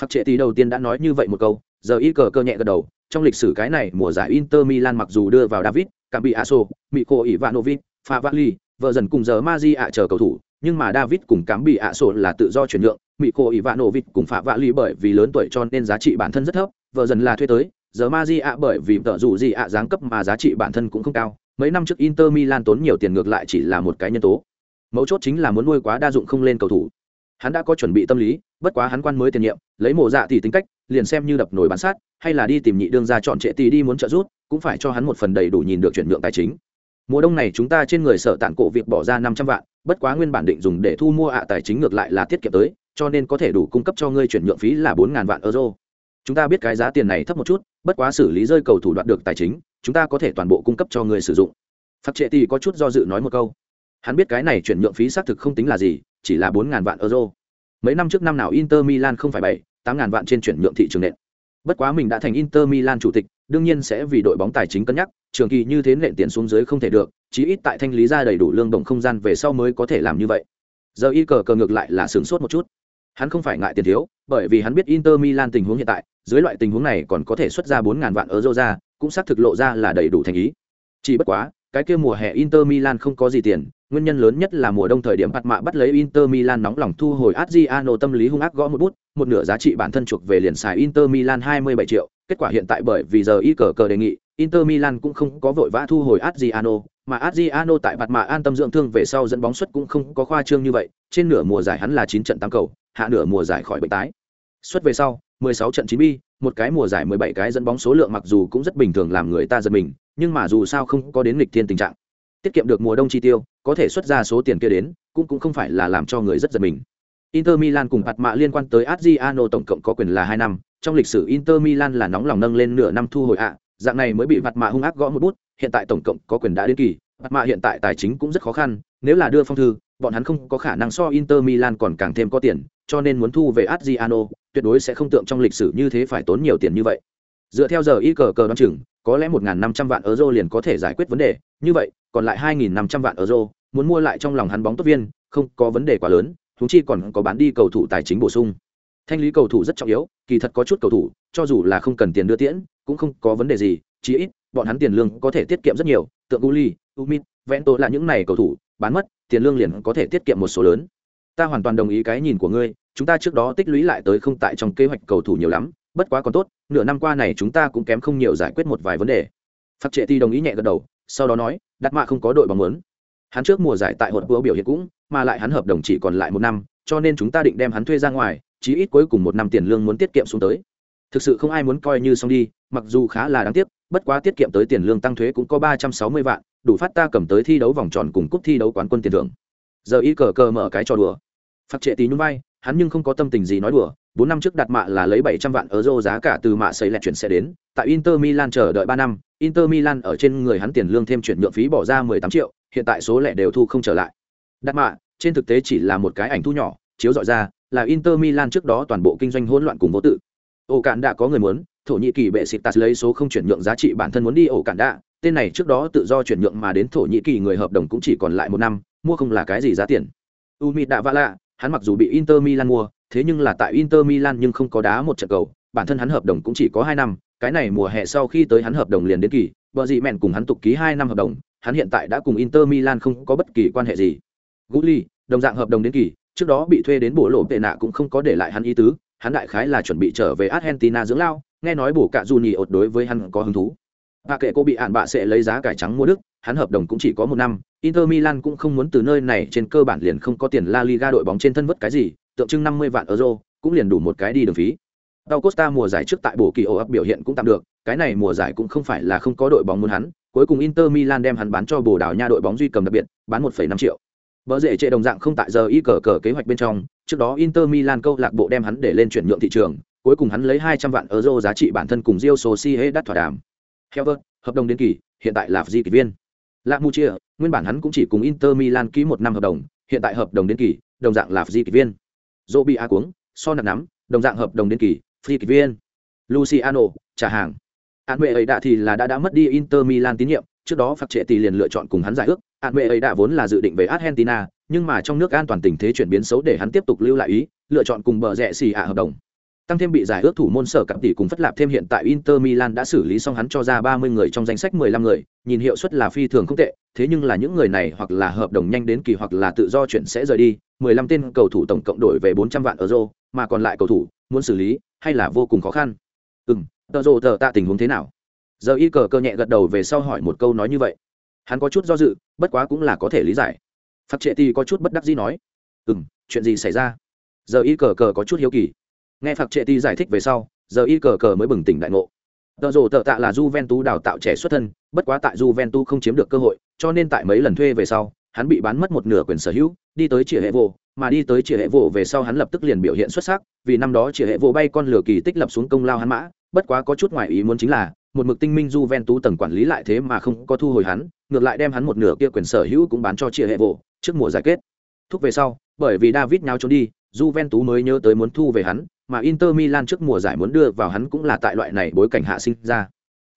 Phật trệ tỷ đầu tiên đã nói như vậy một câu giờ y cờ cờ nhẹ gật đầu trong lịch sử cái này mùa giải inter milan mặc dù đưa vào david cảm bị aso miko ivanovic favali vợ dần cùng giờ Maji ạ chờ cầu thủ, nhưng mà David cùng cám bị ạ sổ là tự do chuyển nhượng, Miko Ivanovic cùng Phạm Vạ Ly bởi vì lớn tuổi cho nên giá trị bản thân rất thấp, vợ dần là thuê tới, giờ Maji ạ bởi vì tợ dù gì ạ dáng cấp mà giá trị bản thân cũng không cao. Mấy năm trước Inter Milan tốn nhiều tiền ngược lại chỉ là một cái nhân tố. Mấu chốt chính là muốn nuôi quá đa dụng không lên cầu thủ. Hắn đã có chuẩn bị tâm lý, bất quá hắn quan mới tiền nhiệm, lấy mộ dạ thì tính cách, liền xem như đập nổi bán sát, hay là đi tìm nhị đương ra chọn trệ tì đi muốn trợ giúp, cũng phải cho hắn một phần đầy đủ nhìn được chuyển nhượng tài chính mùa đông này chúng ta trên người sở tản cổ việc bỏ ra năm trăm vạn bất quá nguyên bản định dùng để thu mua ạ tài chính ngược lại là tiết kiệm tới cho nên có thể đủ cung cấp cho ngươi chuyển nhượng phí là bốn ngàn vạn euro chúng ta biết cái giá tiền này thấp một chút, bất quá xử lý rơi cầu thủ đoạt được tài chính, chúng ta có thể toàn bộ cung cấp cho người sử dụng. Phát trệ thì có chút do dự nói một câu. Hắn biết cái này chuyển nhượng phí xác thực không tính là gì, chỉ là bốn ngàn vạn euro. Mấy năm trước năm nào inter milan không phải bảy, tám ngàn vạn trên chuyển nhượng thị trường nện bất quá mình đã thành inter milan chủ tịch, đương nhiên sẽ vì đội bóng tài chính cân nhắc, trường kỳ như thế nện tiền xuống dưới không thể được, chí ít tại thanh lý ra đầy đủ lương động không gian về sau mới có thể làm như vậy. Giờ y cờ cờ ngược lại là sửng sốt một chút hắn không phải ngại tiền thiếu bởi vì hắn biết inter milan tình huống hiện tại dưới loại tình huống này còn có thể xuất ra bốn ngàn vạn euro ra cũng xác thực lộ ra là đầy đủ thành ý. Chỉ bất quá cái kia mùa hè inter milan không có gì tiền nguyên nhân lớn nhất là mùa đông thời điểm bạt mạ bắt lấy inter milan nóng lòng thu hồi adriano tâm lý hung ác gõ một bút một nửa giá trị bản thân chuộc về liền xài inter milan 27 triệu. Kết quả hiện tại bởi vì giờ y cờ cờ đề nghị Inter Milan cũng không có vội vã thu hồi Adriano, mà Adriano tại bạt mà an tâm dưỡng thương về sau dẫn bóng xuất cũng không có khoa trương như vậy, trên nửa mùa giải hắn là 9 trận 8 cầu, hạ nửa mùa giải khỏi bệnh tái. Xuất về sau, 16 trận 9 bi, một cái mùa giải 17 cái dẫn bóng số lượng mặc dù cũng rất bình thường làm người ta giật mình, nhưng mà dù sao không có đến nghịch thiên tình trạng. Tiết kiệm được mùa đông chi tiêu, có thể xuất ra số tiền kia đến, cũng cũng không phải là làm cho người rất giật mình. Inter Milan cùng mặt mạ liên quan tới Adriano tổng cộng có quyền là 2 năm, trong lịch sử Inter Milan là nóng lòng nâng lên nửa năm thu hồi ạ, dạng này mới bị mặt mạ hung ác gõ một bút hiện tại tổng cộng có quyền đã đến kỳ mặt mạ hiện tại tài chính cũng rất khó khăn, nếu là đưa phong thư, bọn hắn không có khả năng so inter milan còn càng thêm có tiền, cho nên muốn thu về adriano, tuyệt đối sẽ không tượng trong lịch sử như thế phải tốn nhiều tiền như vậy. Dựa theo giờ y cờ cờ đoán chừng, có lẽ một năm trăm vạn euro liền có thể giải quyết vấn đề, như vậy, còn lại hai năm trăm vạn euro, muốn mua lại trong lòng hắn bóng tốt viên, không có vấn đề quá lớn, huống chi còn có bán đi cầu thủ tài chính bổ sung. Thanh lý cầu thủ rất trọng yếu, kỳ thật có chút cầu thủ, cho dù là không cần tiền đưa tiễn, cũng không có vấn đề gì, chí ít bọn hắn tiền lương có thể tiết kiệm rất nhiều, tượng guli umit tô là những này cầu thủ, bán mất, tiền lương liền có thể tiết kiệm một số lớn. Ta hoàn toàn đồng ý cái nhìn của ngươi, chúng ta trước đó tích lũy lại tới không tại trong kế hoạch cầu thủ nhiều lắm, bất quá còn tốt, nửa năm qua này chúng ta cũng kém không nhiều giải quyết một vài vấn đề. Phát trệ ti đồng ý nhẹ gật đầu, sau đó nói đặt mạ không có đội bóng muốn. Hắn trước mùa giải tại hột búa biểu hiện cũng, mà lại hắn hợp đồng chỉ còn lại một năm, cho nên chúng ta định đem hắn thuê ra ngoài, chí ít cuối cùng một năm tiền lương muốn tiết kiệm xuống tới. Thực sự không ai muốn coi như xong đi, mặc dù khá là đáng tiếc bất quá tiết kiệm tới tiền lương tăng thuế cũng có ba trăm sáu mươi vạn, đủ phát ta cầm tới thi đấu vòng tròn cùng cúp thi đấu quán quân tiền thưởng. Giờ y cờ cờ mở cái trò đùa. Phát trệ tí nhún vai, hắn nhưng không có tâm tình gì nói đùa, bốn năm trước đặt mạ là lấy bảy trăm vạn euro giá cả từ mạ xây lẹt chuyển sẽ đến, tại inter milan chờ đợi ba năm, inter milan ở trên người hắn tiền lương thêm chuyển nhượng phí bỏ ra mười tám triệu, hiện tại số lẻ đều thu không trở lại. Đặt mạ, trên thực tế chỉ là một cái ảnh thu nhỏ, chiếu dọi ra, là inter milan trước đó toàn bộ kinh doanh hỗn loạn cùng vô tự. Ổ cạn đã có người muốn thổ nhĩ kỳ bệ xịt tạt lấy số không chuyển nhượng giá trị bản thân muốn đi ổ cản đạ, tên này trước đó tự do chuyển nhượng mà đến thổ nhĩ kỳ người hợp đồng cũng chỉ còn lại một năm, mua không là cái gì giá tiền. Umid đạ vạ lạ, hắn mặc dù bị inter milan mua, thế nhưng là tại inter milan nhưng không có đá một trận cầu, bản thân hắn hợp đồng cũng chỉ có hai năm, cái này mùa hè sau khi tới hắn hợp đồng liền đến kỳ vợ dị mẹn cùng hắn tục ký hai năm hợp đồng, hắn hiện tại đã cùng inter milan không có bất kỳ quan hệ gì. Guli đồng dạng hợp đồng đến kỳ, trước đó bị thuê đến bổ lộ tệ nạ cũng không có để lại hắn ý tứ, hắn đại khái là chuẩn bị trở về argentina dưỡng lao nghe nói bổ cạ dù nhì ột đối với hắn có hứng thú bà kệ cô bị ạn bạ sẽ lấy giá cải trắng mua đức hắn hợp đồng cũng chỉ có một năm inter milan cũng không muốn từ nơi này trên cơ bản liền không có tiền la liga đội bóng trên thân vất cái gì tượng trưng năm mươi vạn euro cũng liền đủ một cái đi đường phí Tàu Costa mùa giải trước tại bổ kỳ ổ ấp biểu hiện cũng tạm được, cái này mùa giải cũng không phải là không có đội bóng muốn hắn, cuối cùng Inter Milan đem hắn bán cho Bồ Đào Nha đội bóng duy cầm đặc biệt, bán 1,5 triệu. Bỡ rễ trệ đồng dạng không tại giờ y cờ cờ kế hoạch bên trong, trước đó Inter Milan câu lạc bộ đem hắn để lên chuyển nhượng thị trường, cuối cùng hắn lấy 200 vạn euro giá trị bản thân cùng Real Sociedad thỏa đàm. Hever, hợp đồng đến kỳ, hiện tại là di kỳ viên. Lạc Muchia, nguyên bản hắn cũng chỉ cùng Inter Milan ký một năm hợp đồng, hiện tại hợp đồng đến kỳ, đồng dạng là di kỳ viên. Zobi A cuống, so nặng nắm, đồng dạng hợp đồng đến kỳ, free kỳ viên. Luciano, trả hàng. Án mẹ ấy đã thì là đã đã mất đi Inter Milan tín nhiệm, trước đó phạt trệ tỷ liền lựa chọn cùng hắn giải ước, Án mẹ ấy đã vốn là dự định về Argentina, nhưng mà trong nước an toàn tình thế chuyển biến xấu để hắn tiếp tục lưu lại ý, lựa chọn cùng bờ rẻ xì ạ hợp đồng. Tăng thêm bị giải ước thủ môn sở cặp tỷ cùng phất lạp thêm hiện tại Inter Milan đã xử lý xong hắn cho ra 30 người trong danh sách 15 người, nhìn hiệu suất là phi thường không tệ, thế nhưng là những người này hoặc là hợp đồng nhanh đến kỳ hoặc là tự do chuyển sẽ rời đi, 15 tên cầu thủ tổng cộng đổi về 400 vạn euro, mà còn lại cầu thủ muốn xử lý hay là vô cùng khó khăn. Ừm, tờ rồ tờ tạ tình huống thế nào? Giờ y cờ cơ nhẹ gật đầu về sau hỏi một câu nói như vậy. Hắn có chút do dự, bất quá cũng là có thể lý giải. Phát trệ thì có chút bất đắc dĩ nói. Ừm, chuyện gì xảy ra? Giờ y cờ cờ có chút hiếu kỳ nghe phật trệ ti giải thích về sau giờ y cờ cờ mới bừng tỉnh đại ngộ. Tợ rồ tợ tạ là j ven tu đào tạo trẻ xuất thân bất quá tại j ven tu không chiếm được cơ hội cho nên tại mấy lần thuê về sau hắn bị bán mất một nửa quyền sở hữu đi tới chĩa hệ vô mà đi tới chĩa hệ vô về sau hắn lập tức liền biểu hiện xuất sắc vì năm đó chĩa hệ vô bay con lửa kỳ tích lập xuống công lao hắn mã bất quá có chút ngoài ý muốn chính là một mực tinh minh j ven tu tầng quản lý lại thế mà không có thu hồi hắn ngược lại đem hắn một nửa kia quyền sở hữu cũng bán cho chĩa hệ vô trước mùa giải kết. Thúc về sau bởi vì david nhau trốn đi Juventus mới nhớ tới muốn thu về hắn, mà Inter Milan trước mùa giải muốn đưa vào hắn cũng là tại loại này bối cảnh hạ sinh ra.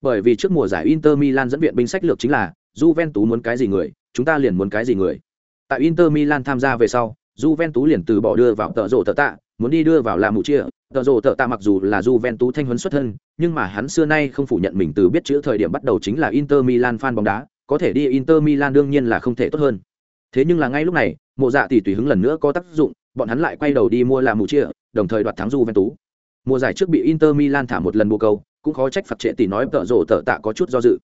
Bởi vì trước mùa giải Inter Milan dẫn viện binh sách lược chính là Juventus muốn cái gì người, chúng ta liền muốn cái gì người. Tại Inter Milan tham gia về sau, Juventus liền từ bỏ đưa vào tợ rổ tợ tạ, muốn đi đưa vào là mụ chia. Tợ rổ tợ tạ mặc dù là Juventus thanh huấn xuất thân, nhưng mà hắn xưa nay không phủ nhận mình từ biết chữ thời điểm bắt đầu chính là Inter Milan fan bóng đá, có thể đi Inter Milan đương nhiên là không thể tốt hơn. Thế nhưng là ngay lúc này, mộ dạ tỷ tùy hứng lần nữa có tác dụng, bọn hắn lại quay đầu đi mua làm mù chia, đồng thời đoạt thắng Juventus. Mùa giải trước bị Inter Milan thả một lần mua câu, cũng khó trách phạt trệ tỷ nói tợ rồ tợ tạ có chút do dự.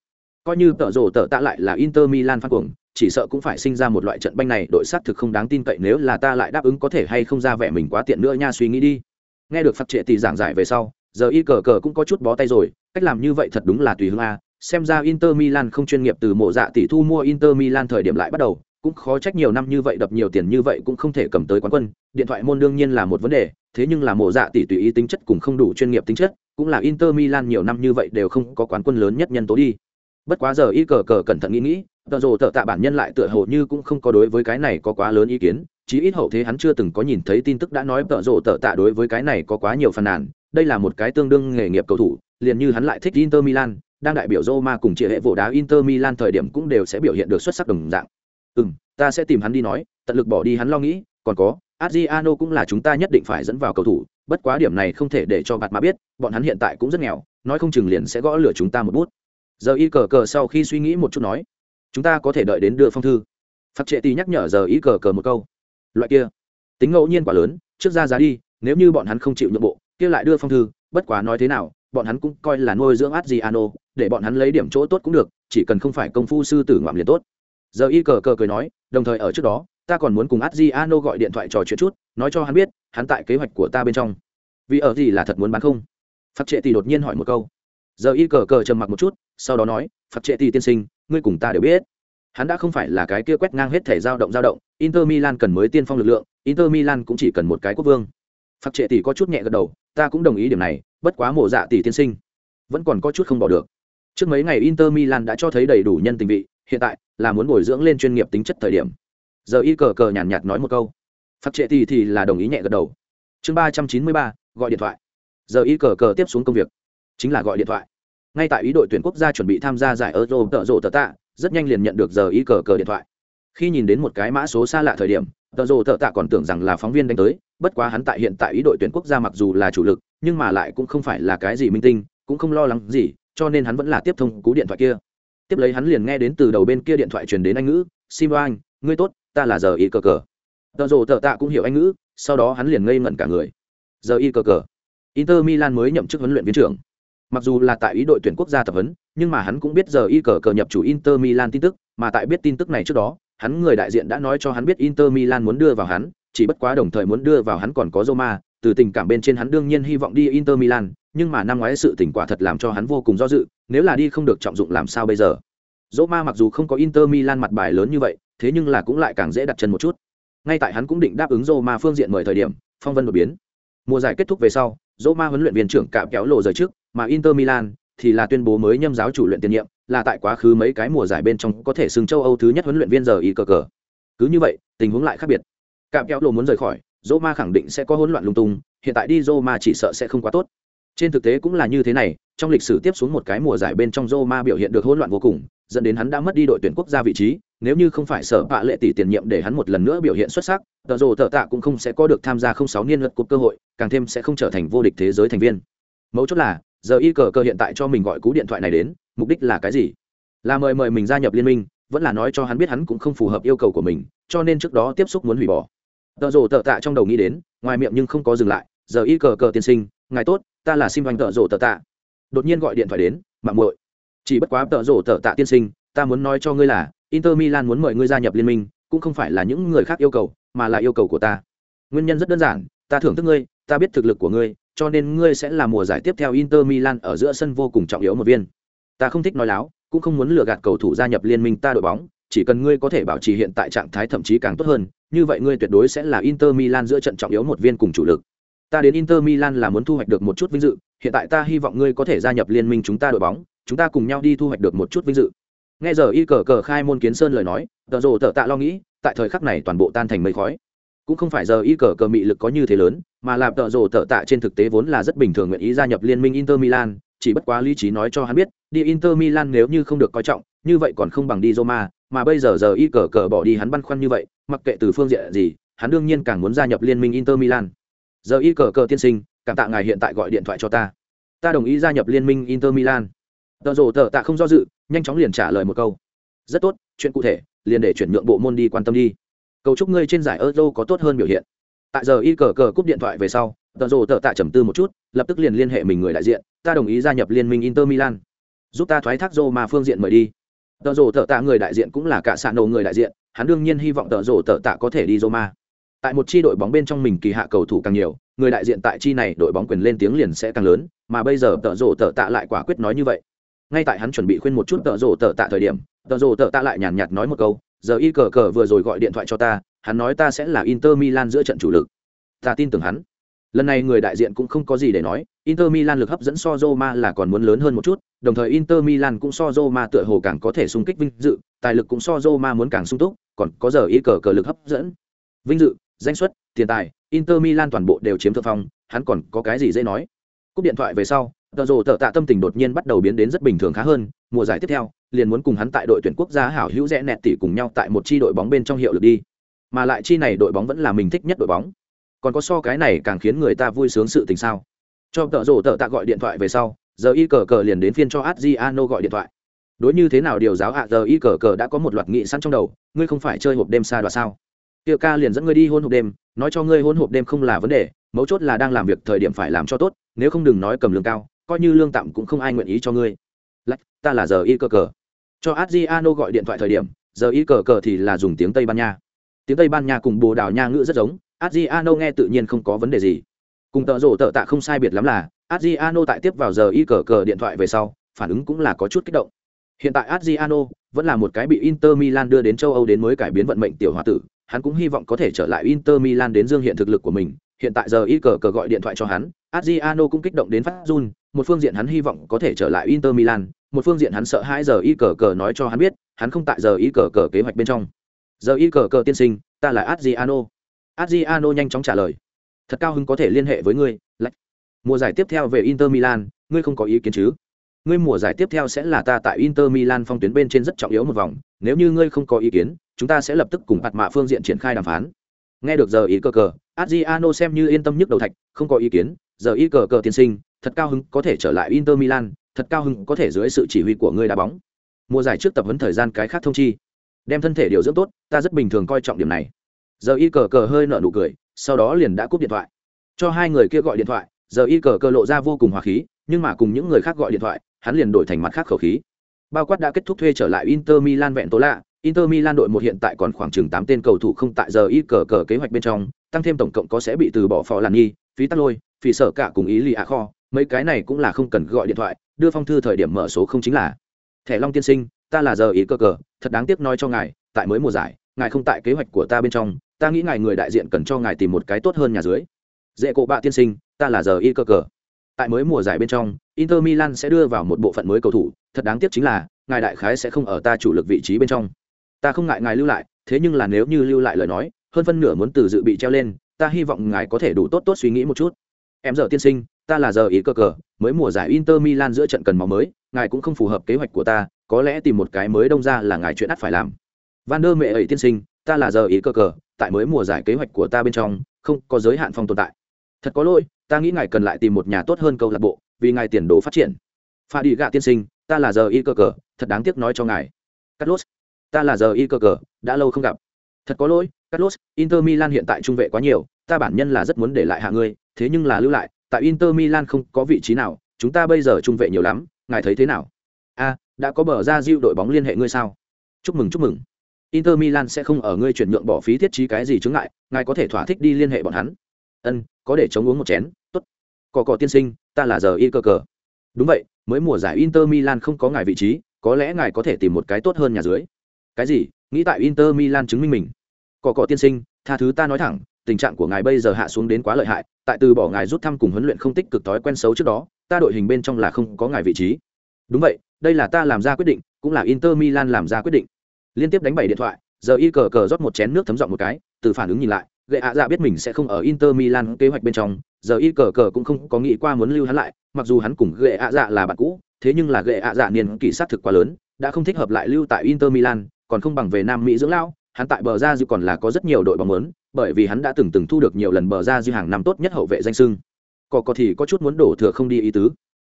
Coi như tợ rồ tợ tạ lại là Inter Milan phát cuồng, chỉ sợ cũng phải sinh ra một loại trận banh này đội sát thực không đáng tin cậy nếu là ta lại đáp ứng có thể hay không ra vẻ mình quá tiện nữa nha suy nghĩ đi. Nghe được phạt trệ tỷ giảng giải về sau, giờ y cờ cờ cũng có chút bó tay rồi, cách làm như vậy thật đúng là tùy hứng a. Xem ra Inter Milan không chuyên nghiệp từ mộ dạ tỷ thu mua Inter Milan thời điểm lại bắt đầu, cũng khó trách nhiều năm như vậy đập nhiều tiền như vậy cũng không thể cầm tới quán quân, điện thoại môn đương nhiên là một vấn đề, thế nhưng là mộ dạ tỷ tùy ý tính chất cũng không đủ chuyên nghiệp tính chất, cũng là inter milan nhiều năm như vậy đều không có quán quân lớn nhất nhân tố đi bất quá giờ y cờ cờ cẩn thận nghĩ nghĩ, tợ rồ tợ tạ bản nhân lại tựa hồ như cũng không có đối với cái này có quá lớn ý kiến, chí ít hậu thế hắn chưa từng có nhìn thấy tin tức đã nói tợ rồ tợ tạ đối với cái này có quá nhiều phàn nàn, đây là một cái tương đương nghề nghiệp cầu thủ, liền như hắn lại thích inter milan, đang đại biểu Roma cùng chia hệ vỗ đá Inter Milan thời điểm cũng đều sẽ biểu hiện được xuất sắc đồng dạng. Ừm, ta sẽ tìm hắn đi nói tận lực bỏ đi hắn lo nghĩ còn có adriano cũng là chúng ta nhất định phải dẫn vào cầu thủ bất quá điểm này không thể để cho bạt mã biết bọn hắn hiện tại cũng rất nghèo nói không chừng liền sẽ gõ lửa chúng ta một bút. Giờ y cờ cờ sau khi suy nghĩ một chút nói chúng ta có thể đợi đến đưa phong thư. Phát trệ tì nhắc nhở giờ y cờ cờ một câu. Loại kia tính ngẫu nhiên quá lớn trước ra giá đi nếu như bọn hắn không chịu nhượng bộ kia lại đưa phong thư bất quá nói thế nào bọn hắn cũng coi là nuôi dưỡng adriano để bọn hắn lấy điểm chỗ tốt cũng được chỉ cần không phải công phu sư tử ngoạm liền tốt giờ y cờ cờ cười nói, đồng thời ở trước đó, ta còn muốn cùng adriano gọi điện thoại trò chuyện chút, nói cho hắn biết, hắn tại kế hoạch của ta bên trong. Vì ở gì là thật muốn bán không? Phát trệ thì đột nhiên hỏi một câu. Giờ y cờ cờ trầm mặc một chút, sau đó nói phát trệ thì tiên sinh, ngươi cùng ta đều biết. Hắn đã không phải là cái kia quét ngang hết thể dao động dao động, inter milan cần mới tiên phong lực lượng, inter milan cũng chỉ cần một cái quốc vương. Phát trệ tỷ có chút nhẹ gật đầu, ta cũng đồng ý điểm này, bất quá mộ dạ tỷ tiên sinh, vẫn còn có chút không bỏ được. Trước mấy ngày inter milan đã cho thấy đầy đủ nhân tình vị, hiện tại là muốn bồi dưỡng lên chuyên nghiệp tính chất thời điểm. Giờ y cờ cờ nhàn nhạt, nói một câu. Phát trệ thì thì là đồng ý nhẹ gật đầu. Chương ba trăm chín mươi ba gọi điện thoại. Giờ y cờ cờ tiếp xuống công việc. Chính là gọi điện thoại. Ngay tại ý đội tuyển quốc gia chuẩn bị tham gia giải euro tợ rộ tợ tạ rất nhanh liền nhận được giờ y cờ cờ điện thoại. Khi nhìn đến một cái mã số xa lạ thời điểm tợ rộ tợ tạ còn tưởng rằng là phóng viên đánh tới bất quá hắn tại hiện tại ý đội tuyển quốc gia mặc dù là chủ lực nhưng mà lại cũng không phải là cái gì minh tinh cũng không lo lắng gì cho nên hắn vẫn là tiếp thông cú điện thoại kia tiếp lấy hắn liền nghe đến từ đầu bên kia điện thoại truyền đến anh ngữ sim anh, ngươi tốt, ta là giờ y cờ cờ. Tợ rộ tợ tạ cũng hiểu anh ngữ, sau đó hắn liền ngây ngẩn cả người. Giờ y cờ cờ. Inter milan mới nhậm chức huấn luyện viên trưởng. Mặc dù là tại ý đội tuyển quốc gia tập huấn, nhưng mà hắn cũng biết giờ y cờ cờ nhập chủ inter milan tin tức, mà tại biết tin tức này trước đó, hắn người đại diện đã nói cho hắn biết inter milan muốn đưa vào hắn, chỉ bất quá đồng thời muốn đưa vào hắn còn có roma từ tình cảm bên trên hắn đương nhiên hy vọng đi inter milan, nhưng mà năm ngoái sự tình quả thật làm cho hắn vô cùng do dự, nếu là đi không được trọng dụng làm sao bây giờ? Roma mặc dù không có inter milan mặt bài lớn như vậy, thế nhưng là cũng lại càng dễ đặt chân một chút. Ngay tại hắn cũng định đáp ứng Roma phương diện mời thời điểm, phong vân đột biến. Mùa giải kết thúc về sau, Roma huấn luyện viên trưởng cạm kéo lộ rời trước, mà Inter Milan thì là tuyên bố mới nhâm giáo chủ luyện tiền nhiệm, là tại quá khứ mấy cái mùa giải bên trong có thể xưng châu Âu thứ nhất huấn luyện viên giờ y cờ cờ. Cứ như vậy, tình huống lại khác biệt. Cạm kéo lộ muốn rời khỏi Roma khẳng định sẽ có hỗn loạn lung tung, hiện tại đi Roma chỉ sợ sẽ không quá tốt. Trên thực tế cũng là như thế này, trong lịch sử tiếp xuống một cái mùa giải bên trong Roma biểu hiện được hỗn loạn vô cùng, dẫn đến hắn đã mất đi đội tuyển quốc gia vị trí, nếu như không phải sở bạ lệ tỷ tiền nhiệm để hắn một lần nữa biểu hiện xuất sắc, tờ rồ tờ tạ cũng không sẽ có được tham gia không sáu niên luật cuộc cơ hội, càng thêm sẽ không trở thành vô địch thế giới thành viên. Mấu chốt là, giờ y cờ cơ hiện tại cho mình gọi cú điện thoại này đến, mục đích là cái gì? Là mời mời mình gia nhập liên minh, vẫn là nói cho hắn biết hắn cũng không phù hợp yêu cầu của mình, cho nên trước đó tiếp xúc muốn hủy bỏ tợ rồ tợ tạ trong đầu nghĩ đến, ngoài miệng nhưng không có dừng lại, giờ y cờ cờ tiên sinh, ngài tốt, ta là sim vanh tợ rồ tợ tạ. Đột nhiên gọi điện thoại đến, mạng muội. Chỉ bất quá tợ rồ tợ tạ tiên sinh, ta muốn nói cho ngươi là, inter milan muốn mời ngươi gia nhập liên minh, cũng không phải là những người khác yêu cầu, mà là yêu cầu của ta. Nguyên nhân rất đơn giản, ta thưởng thức ngươi, ta biết thực lực của ngươi, cho nên ngươi sẽ là mùa giải tiếp theo inter milan ở giữa sân vô cùng trọng yếu một viên. Ta không thích nói láo, cũng không muốn lừa gạt cầu thủ gia nhập liên minh ta đội bóng, chỉ cần ngươi có thể bảo trì hiện tại trạng thái thậm chí càng tốt hơn như vậy ngươi tuyệt đối sẽ là inter milan giữa trận trọng yếu một viên cùng chủ lực. Ta đến inter milan là muốn thu hoạch được một chút vinh dự, hiện tại ta hy vọng ngươi có thể gia nhập liên minh chúng ta đội bóng, chúng ta cùng nhau đi thu hoạch được một chút vinh dự. Nghe giờ y cờ cờ khai môn kiến sơn lời nói, tờ rồ tờ tạ lo nghĩ, tại thời khắc này toàn bộ tan thành mây khói. Cũng không phải giờ y cờ cờ mị lực có như thế lớn, mà làm tợ rồ tợ tạ trên thực tế vốn là rất bình thường nguyện ý gia nhập liên minh inter milan, chỉ bất quá lý trí nói cho hắn biết, đi inter milan nếu như không được coi trọng, như vậy còn không bằng đi roma mà bây giờ giờ y cờ cờ bỏ đi hắn băn khoăn như vậy, mặc kệ từ phương diện gì, hắn đương nhiên càng muốn gia nhập liên minh inter milan. Giờ y cờ cờ tiên sinh, cảm tạ ngài hiện tại gọi điện thoại cho ta. Ta đồng ý gia nhập liên minh inter milan. Tợ rồ tợ tạ không do dự, nhanh chóng liền trả lời một câu. Rất tốt, chuyện cụ thể, liền để chuyển nhượng bộ môn đi quan tâm đi. Cầu chúc ngươi trên giải euro có tốt hơn biểu hiện. Tại giờ y cờ cờ cúp điện thoại về sau tợ rồ tợ tạ trầm tư một chút, lập tức liền liên hệ mình người đại diện. Ta đồng ý gia nhập liên minh inter milan. Giúp ta thoái thác rô mà phương diện mời đi tợ rồ tợ tạ người đại diện cũng là cả sạn nổ người đại diện, hắn đương nhiên hy vọng tợ rồ tợ tạ có thể đi roma. Tại một chi đội bóng bên trong mình kỳ hạ cầu thủ càng nhiều, người đại diện tại chi này đội bóng quyền lên tiếng liền sẽ càng lớn, mà bây giờ tợ rồ tợ tạ lại quả quyết nói như vậy. Ngay tại hắn chuẩn bị khuyên một chút tợ rồ tợ tạ thời điểm tợ rồ tợ tạ lại nhàn nhạt nói một câu, giờ y cờ cờ vừa rồi gọi điện thoại cho ta, hắn nói ta sẽ là inter milan giữa trận chủ lực. Ta tin tưởng hắn lần này người đại diện cũng không có gì để nói, inter milan lực hấp dẫn so roma là còn muốn lớn hơn một chút, đồng thời inter milan cũng so roma tựa hồ càng có thể sung kích vinh dự, tài lực cũng so roma muốn càng sung túc, còn có giờ ý cờ cờ lực hấp dẫn. Vinh dự, danh xuất, tiền tài, inter milan toàn bộ đều chiếm thượng phong, hắn còn có cái gì dễ nói? Cúp điện thoại về sau, tờ rồ tờ tạ tâm tình đột nhiên bắt đầu biến đến rất bình thường khá hơn, mùa giải tiếp theo, liền muốn cùng hắn tại đội tuyển quốc gia hảo hữu rẽ nẹt tỷ cùng nhau tại một chi đội bóng bên trong hiệu lực đi. Mà lại chi này đội bóng vẫn là mình thích nhất đội bóng còn có so cái này càng khiến người ta vui sướng sự tình sao? Cho tợ rổ tợ tạ gọi điện thoại về sau, giờ y cờ cờ liền đến phiên cho adriano gọi điện thoại. Đối như thế nào điều giáo ạ, giờ y cờ cờ đã có một loạt nghị sẵn trong đầu, ngươi không phải chơi hộp đêm xa đoạt sao? Tiệu ca liền dẫn ngươi đi hôn hộp đêm, nói cho ngươi hôn hộp đêm không là vấn đề, mấu chốt là đang làm việc thời điểm phải làm cho tốt, nếu không đừng nói cầm lương cao, coi như lương tạm cũng không ai nguyện ý cho ngươi. Lạch, ta là giờ y cờ cờ. Cho adriano gọi điện thoại thời điểm, giờ y cờ cờ thì là dùng tiếng tây ban nha. Tiếng tây ban nha cùng bồ đào nha ngữ rất giống adriano nghe tự nhiên không có vấn đề gì. Cùng tợ rộ tợ tạ không sai biệt lắm là, adriano tại tiếp vào giờ y cờ cờ điện thoại về sau, phản ứng cũng là có chút kích động. Hiện tại adriano vẫn là một cái bị inter milan đưa đến châu âu đến mới cải biến vận mệnh tiểu h tử, hắn cũng hy vọng có thể trở lại inter milan đến dương hiện thực lực của mình. Hiện tại giờ y cờ cờ gọi điện thoại cho hắn, adriano cũng kích động đến phát run, một phương diện hắn hy vọng có thể trở lại inter milan, một phương diện hắn sợ hãi giờ y cờ cờ nói cho hắn biết, hắn không tại giờ y cờ cờ kế hoạch bên trong. Giờ y cờ cờ tiên sinh, ta là adriano adriano nhanh chóng trả lời. Thật cao hứng có thể liên hệ với ngươi, lạch. Mùa giải tiếp theo về inter milan, ngươi không có ý kiến chứ? Ngươi mùa giải tiếp theo sẽ là ta tại inter milan phong tuyến bên trên rất trọng yếu một vòng, nếu như ngươi không có ý kiến, chúng ta sẽ lập tức cùng bạt mạ phương diện triển khai đàm phán. Nghe được giờ ý cờ cờ, adriano xem như yên tâm nhức đầu thạch, không có ý kiến, giờ ý cờ cờ tiên sinh, thật cao hứng có thể trở lại inter milan, thật cao hứng có thể dưới sự chỉ huy của ngươi đá bóng. Mùa giải trước tập huấn thời gian cái khác thông chi. Đem thân thể điều dưỡng tốt, ta rất bình thường coi trọng điểm này giờ y cờ cờ hơi nợ nụ cười, sau đó liền đã cúp điện thoại. Cho hai người kia gọi điện thoại, giờ y cờ cờ lộ ra vô cùng hòa khí, nhưng mà cùng những người khác gọi điện thoại, hắn liền đổi thành mặt khác khẩu khí. Bao quát đã kết thúc thuê trở lại inter milan vẹn tố lạ. Inter milan đội một hiện tại còn khoảng chừng tám tên cầu thủ không tại giờ y cờ cờ kế hoạch bên trong, tăng thêm tổng cộng có sẽ bị từ bỏ phò làn nghi phí tắc lôi, phí sở cả cùng ý lì ạ kho. Mấy cái này cũng là không cần gọi điện thoại, đưa phong thư thời điểm mở số không chính là. Thẻ long tiên sinh, ta là giờ ý cơ cờ, thật đáng tiếc nói cho ngài, tại mới mùa giải, ngài không tại kế hoạch của ta bên trong ta nghĩ ngài người đại diện cần cho ngài tìm một cái tốt hơn nhà dưới. Dễ cộ bạ tiên sinh, ta là giờ y cơ cờ. Tại mới mùa giải bên trong, inter milan sẽ đưa vào một bộ phận mới cầu thủ. Thật đáng tiếc chính là, ngài đại khái sẽ không ở ta chủ lực vị trí bên trong. Ta không ngại ngài lưu lại, thế nhưng là nếu như lưu lại lời nói, hơn phân nửa muốn từ dự bị treo lên, ta hy vọng ngài có thể đủ tốt tốt suy nghĩ một chút. Em giờ tiên sinh, ta là giờ ý cơ cờ. Mới mùa giải inter milan giữa trận cần máu mới, ngài cũng không phù hợp kế hoạch của ta, có lẽ tìm một cái mới đông ra là ngài chuyện ắt phải làm. Van der mẹ ấy tiên sinh, ta là giờ ý cơ cờ tại mới mùa giải kế hoạch của ta bên trong không có giới hạn phong tồn tại thật có lỗi ta nghĩ ngài cần lại tìm một nhà tốt hơn câu lạc bộ vì ngài tiền đồ phát triển pha đi gạ tiên sinh ta là giờ y cơ cờ thật đáng tiếc nói cho ngài carlos ta là giờ y cơ cờ đã lâu không gặp thật có lỗi Carlos, Inter Milan hiện tại trung vệ quá nhiều, ta bản nhân là rất muốn để lại hạ ngươi, thế nhưng là lưu lại, tại Inter Milan không có vị trí nào, chúng ta bây giờ trung vệ nhiều lắm, ngài thấy thế nào? A, đã có bờ ra diêu đội bóng liên hệ ngươi sao? Chúc mừng chúc mừng. Inter Milan sẽ không ở ngươi chuyển nhượng bỏ phí thiết trí cái gì chướng ngại, ngài có thể thỏa thích đi liên hệ bọn hắn. Ân, có để chống uống một chén, tốt. Cỏ cỏ tiên sinh, ta là giờ y cơ cờ. Đúng vậy, mới mùa giải Inter Milan không có ngài vị trí, có lẽ ngài có thể tìm một cái tốt hơn nhà dưới. Cái gì? Nghĩ tại Inter Milan chứng minh mình cỏ cỏ tiên sinh tha thứ ta nói thẳng tình trạng của ngài bây giờ hạ xuống đến quá lợi hại tại từ bỏ ngài rút thăm cùng huấn luyện không tích cực thói quen xấu trước đó ta đội hình bên trong là không có ngài vị trí đúng vậy đây là ta làm ra quyết định cũng là inter milan làm ra quyết định liên tiếp đánh bảy điện thoại giờ y cờ cờ rót một chén nước thấm giọng một cái từ phản ứng nhìn lại gệ ạ dạ biết mình sẽ không ở inter milan kế hoạch bên trong giờ y cờ cờ cũng không có nghĩ qua muốn lưu hắn lại mặc dù hắn cùng gệ ạ dạ là bạn cũ thế nhưng là gệ ạ dạ niên kỷ sát thực quá lớn đã không thích hợp lại lưu tại inter milan còn không bằng về nam mỹ dưỡng lao hắn tại bờ ra dư còn là có rất nhiều đội bóng lớn, bởi vì hắn đã từng từng thu được nhiều lần bờ ra dư hàng năm tốt nhất hậu vệ danh sưng. Có có thì có chút muốn đổ thừa không đi ý tứ.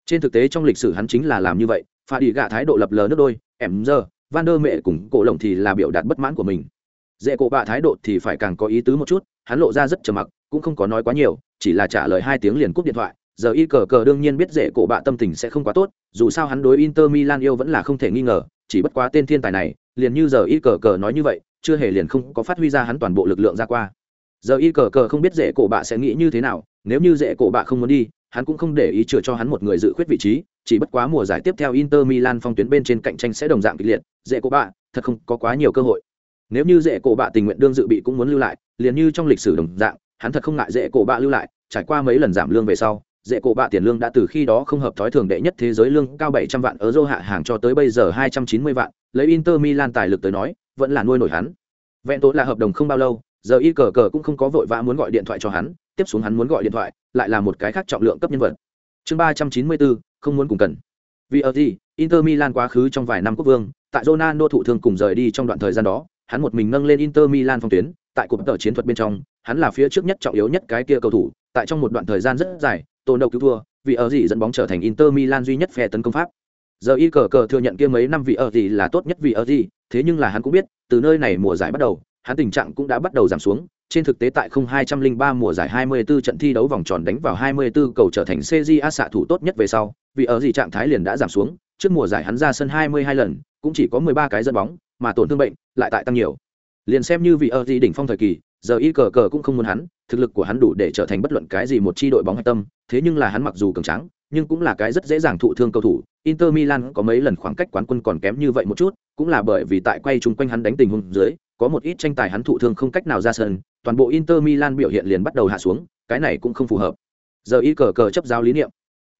Trên thực tế trong lịch sử hắn chính là làm như vậy, pha đi gạ thái độ lập lờ nước đôi, em giờ, Van der Mẹ cùng cổ lồng thì là biểu đạt bất mãn của mình. Dễ cổ bạ thái độ thì phải càng có ý tứ một chút, hắn lộ ra rất trầm mặc, cũng không có nói quá nhiều, chỉ là trả lời hai tiếng liền cúp điện thoại. Giờ y cờ cờ đương nhiên biết dễ cổ bạ tâm tình sẽ không quá tốt, dù sao hắn đối Inter Milan yêu vẫn là không thể nghi ngờ, chỉ bất quá tên thiên tài này, liền như giờ y cờ cờ nói như vậy, chưa hề liền không có phát huy ra hắn toàn bộ lực lượng ra qua giờ y cờ cờ không biết dễ cổ bạ sẽ nghĩ như thế nào nếu như dễ cổ bạ không muốn đi hắn cũng không để ý chừa cho hắn một người dự khuyết vị trí chỉ bất quá mùa giải tiếp theo Inter Milan phong tuyến bên trên cạnh tranh sẽ đồng dạng kịch liệt, dễ cổ bạ, thật không có quá nhiều cơ hội. Nếu như dễ cổ bạ tình nguyện đương dự bị cũng muốn lưu lại, liền như trong lịch sử đồng dạng, hắn thật không ngại dễ cổ bạ lưu lại, trải qua mấy lần giảm lương về sau, dễ cổ bạ tiền lương đã từ khi đó không hợp thói thường đệ nhất thế giới lương cao 700 vạn euro hạ hàng cho tới bây giờ 290 vạn, lấy Inter Milan tài lực tới nói, vẫn là nuôi nổi hắn. Vẹn tố là hợp đồng không bao lâu, giờ y cờ cờ cũng không có vội vã muốn gọi điện thoại cho hắn, tiếp xuống hắn muốn gọi điện thoại, lại là một cái khác trọng lượng cấp nhân vật. Chương 394, không muốn cùng cần. Vì ở gì inter milan quá khứ trong vài năm quốc vương tại ronaldo thụ thương cùng rời đi trong đoạn thời gian đó hắn một mình nâng lên inter milan phong tuyến tại cuộc tờ chiến thuật bên trong hắn là phía trước nhất trọng yếu nhất cái kia cầu thủ tại trong một đoạn thời gian rất dài tồn đầu cứu thua vì ở gì dẫn bóng trở thành inter milan duy nhất phe tấn công pháp. Giờ y cờ cờ thừa nhận kia mấy năm vị ở gì là tốt nhất vì ở gì thế nhưng là hắn cũng biết từ nơi này mùa giải bắt đầu hắn tình trạng cũng đã bắt đầu giảm xuống trên thực tế tại không hai trăm linh ba mùa giải 24 trận thi đấu vòng tròn đánh vào 24 cầu trở thành CJA xạ thủ tốt nhất về sau, vì ở gì trạng thái liền đã giảm xuống, trước mùa giải hắn ra sân 22 lần, cũng chỉ có 13 cái dẫn bóng, mà tổn thương bệnh lại tại tăng nhiều. Liền xem như vì ở gì đỉnh phong thời kỳ, giờ y cờ cờ cũng không muốn hắn, thực lực của hắn đủ để trở thành bất luận cái gì một chi đội bóng hạch tâm, thế nhưng là hắn mặc dù cường tráng, nhưng cũng là cái rất dễ dàng thụ thương cầu thủ. Inter Milan có mấy lần khoảng cách quán quân còn kém như vậy một chút, cũng là bởi vì tại quay chung quanh hắn đánh tình huống dưới, có một ít tranh tài hắn thụ thương không cách nào ra sân, toàn bộ Inter Milan biểu hiện liền bắt đầu hạ xuống, cái này cũng không phù hợp. Giờ y cờ cờ chấp giáo lý niệm.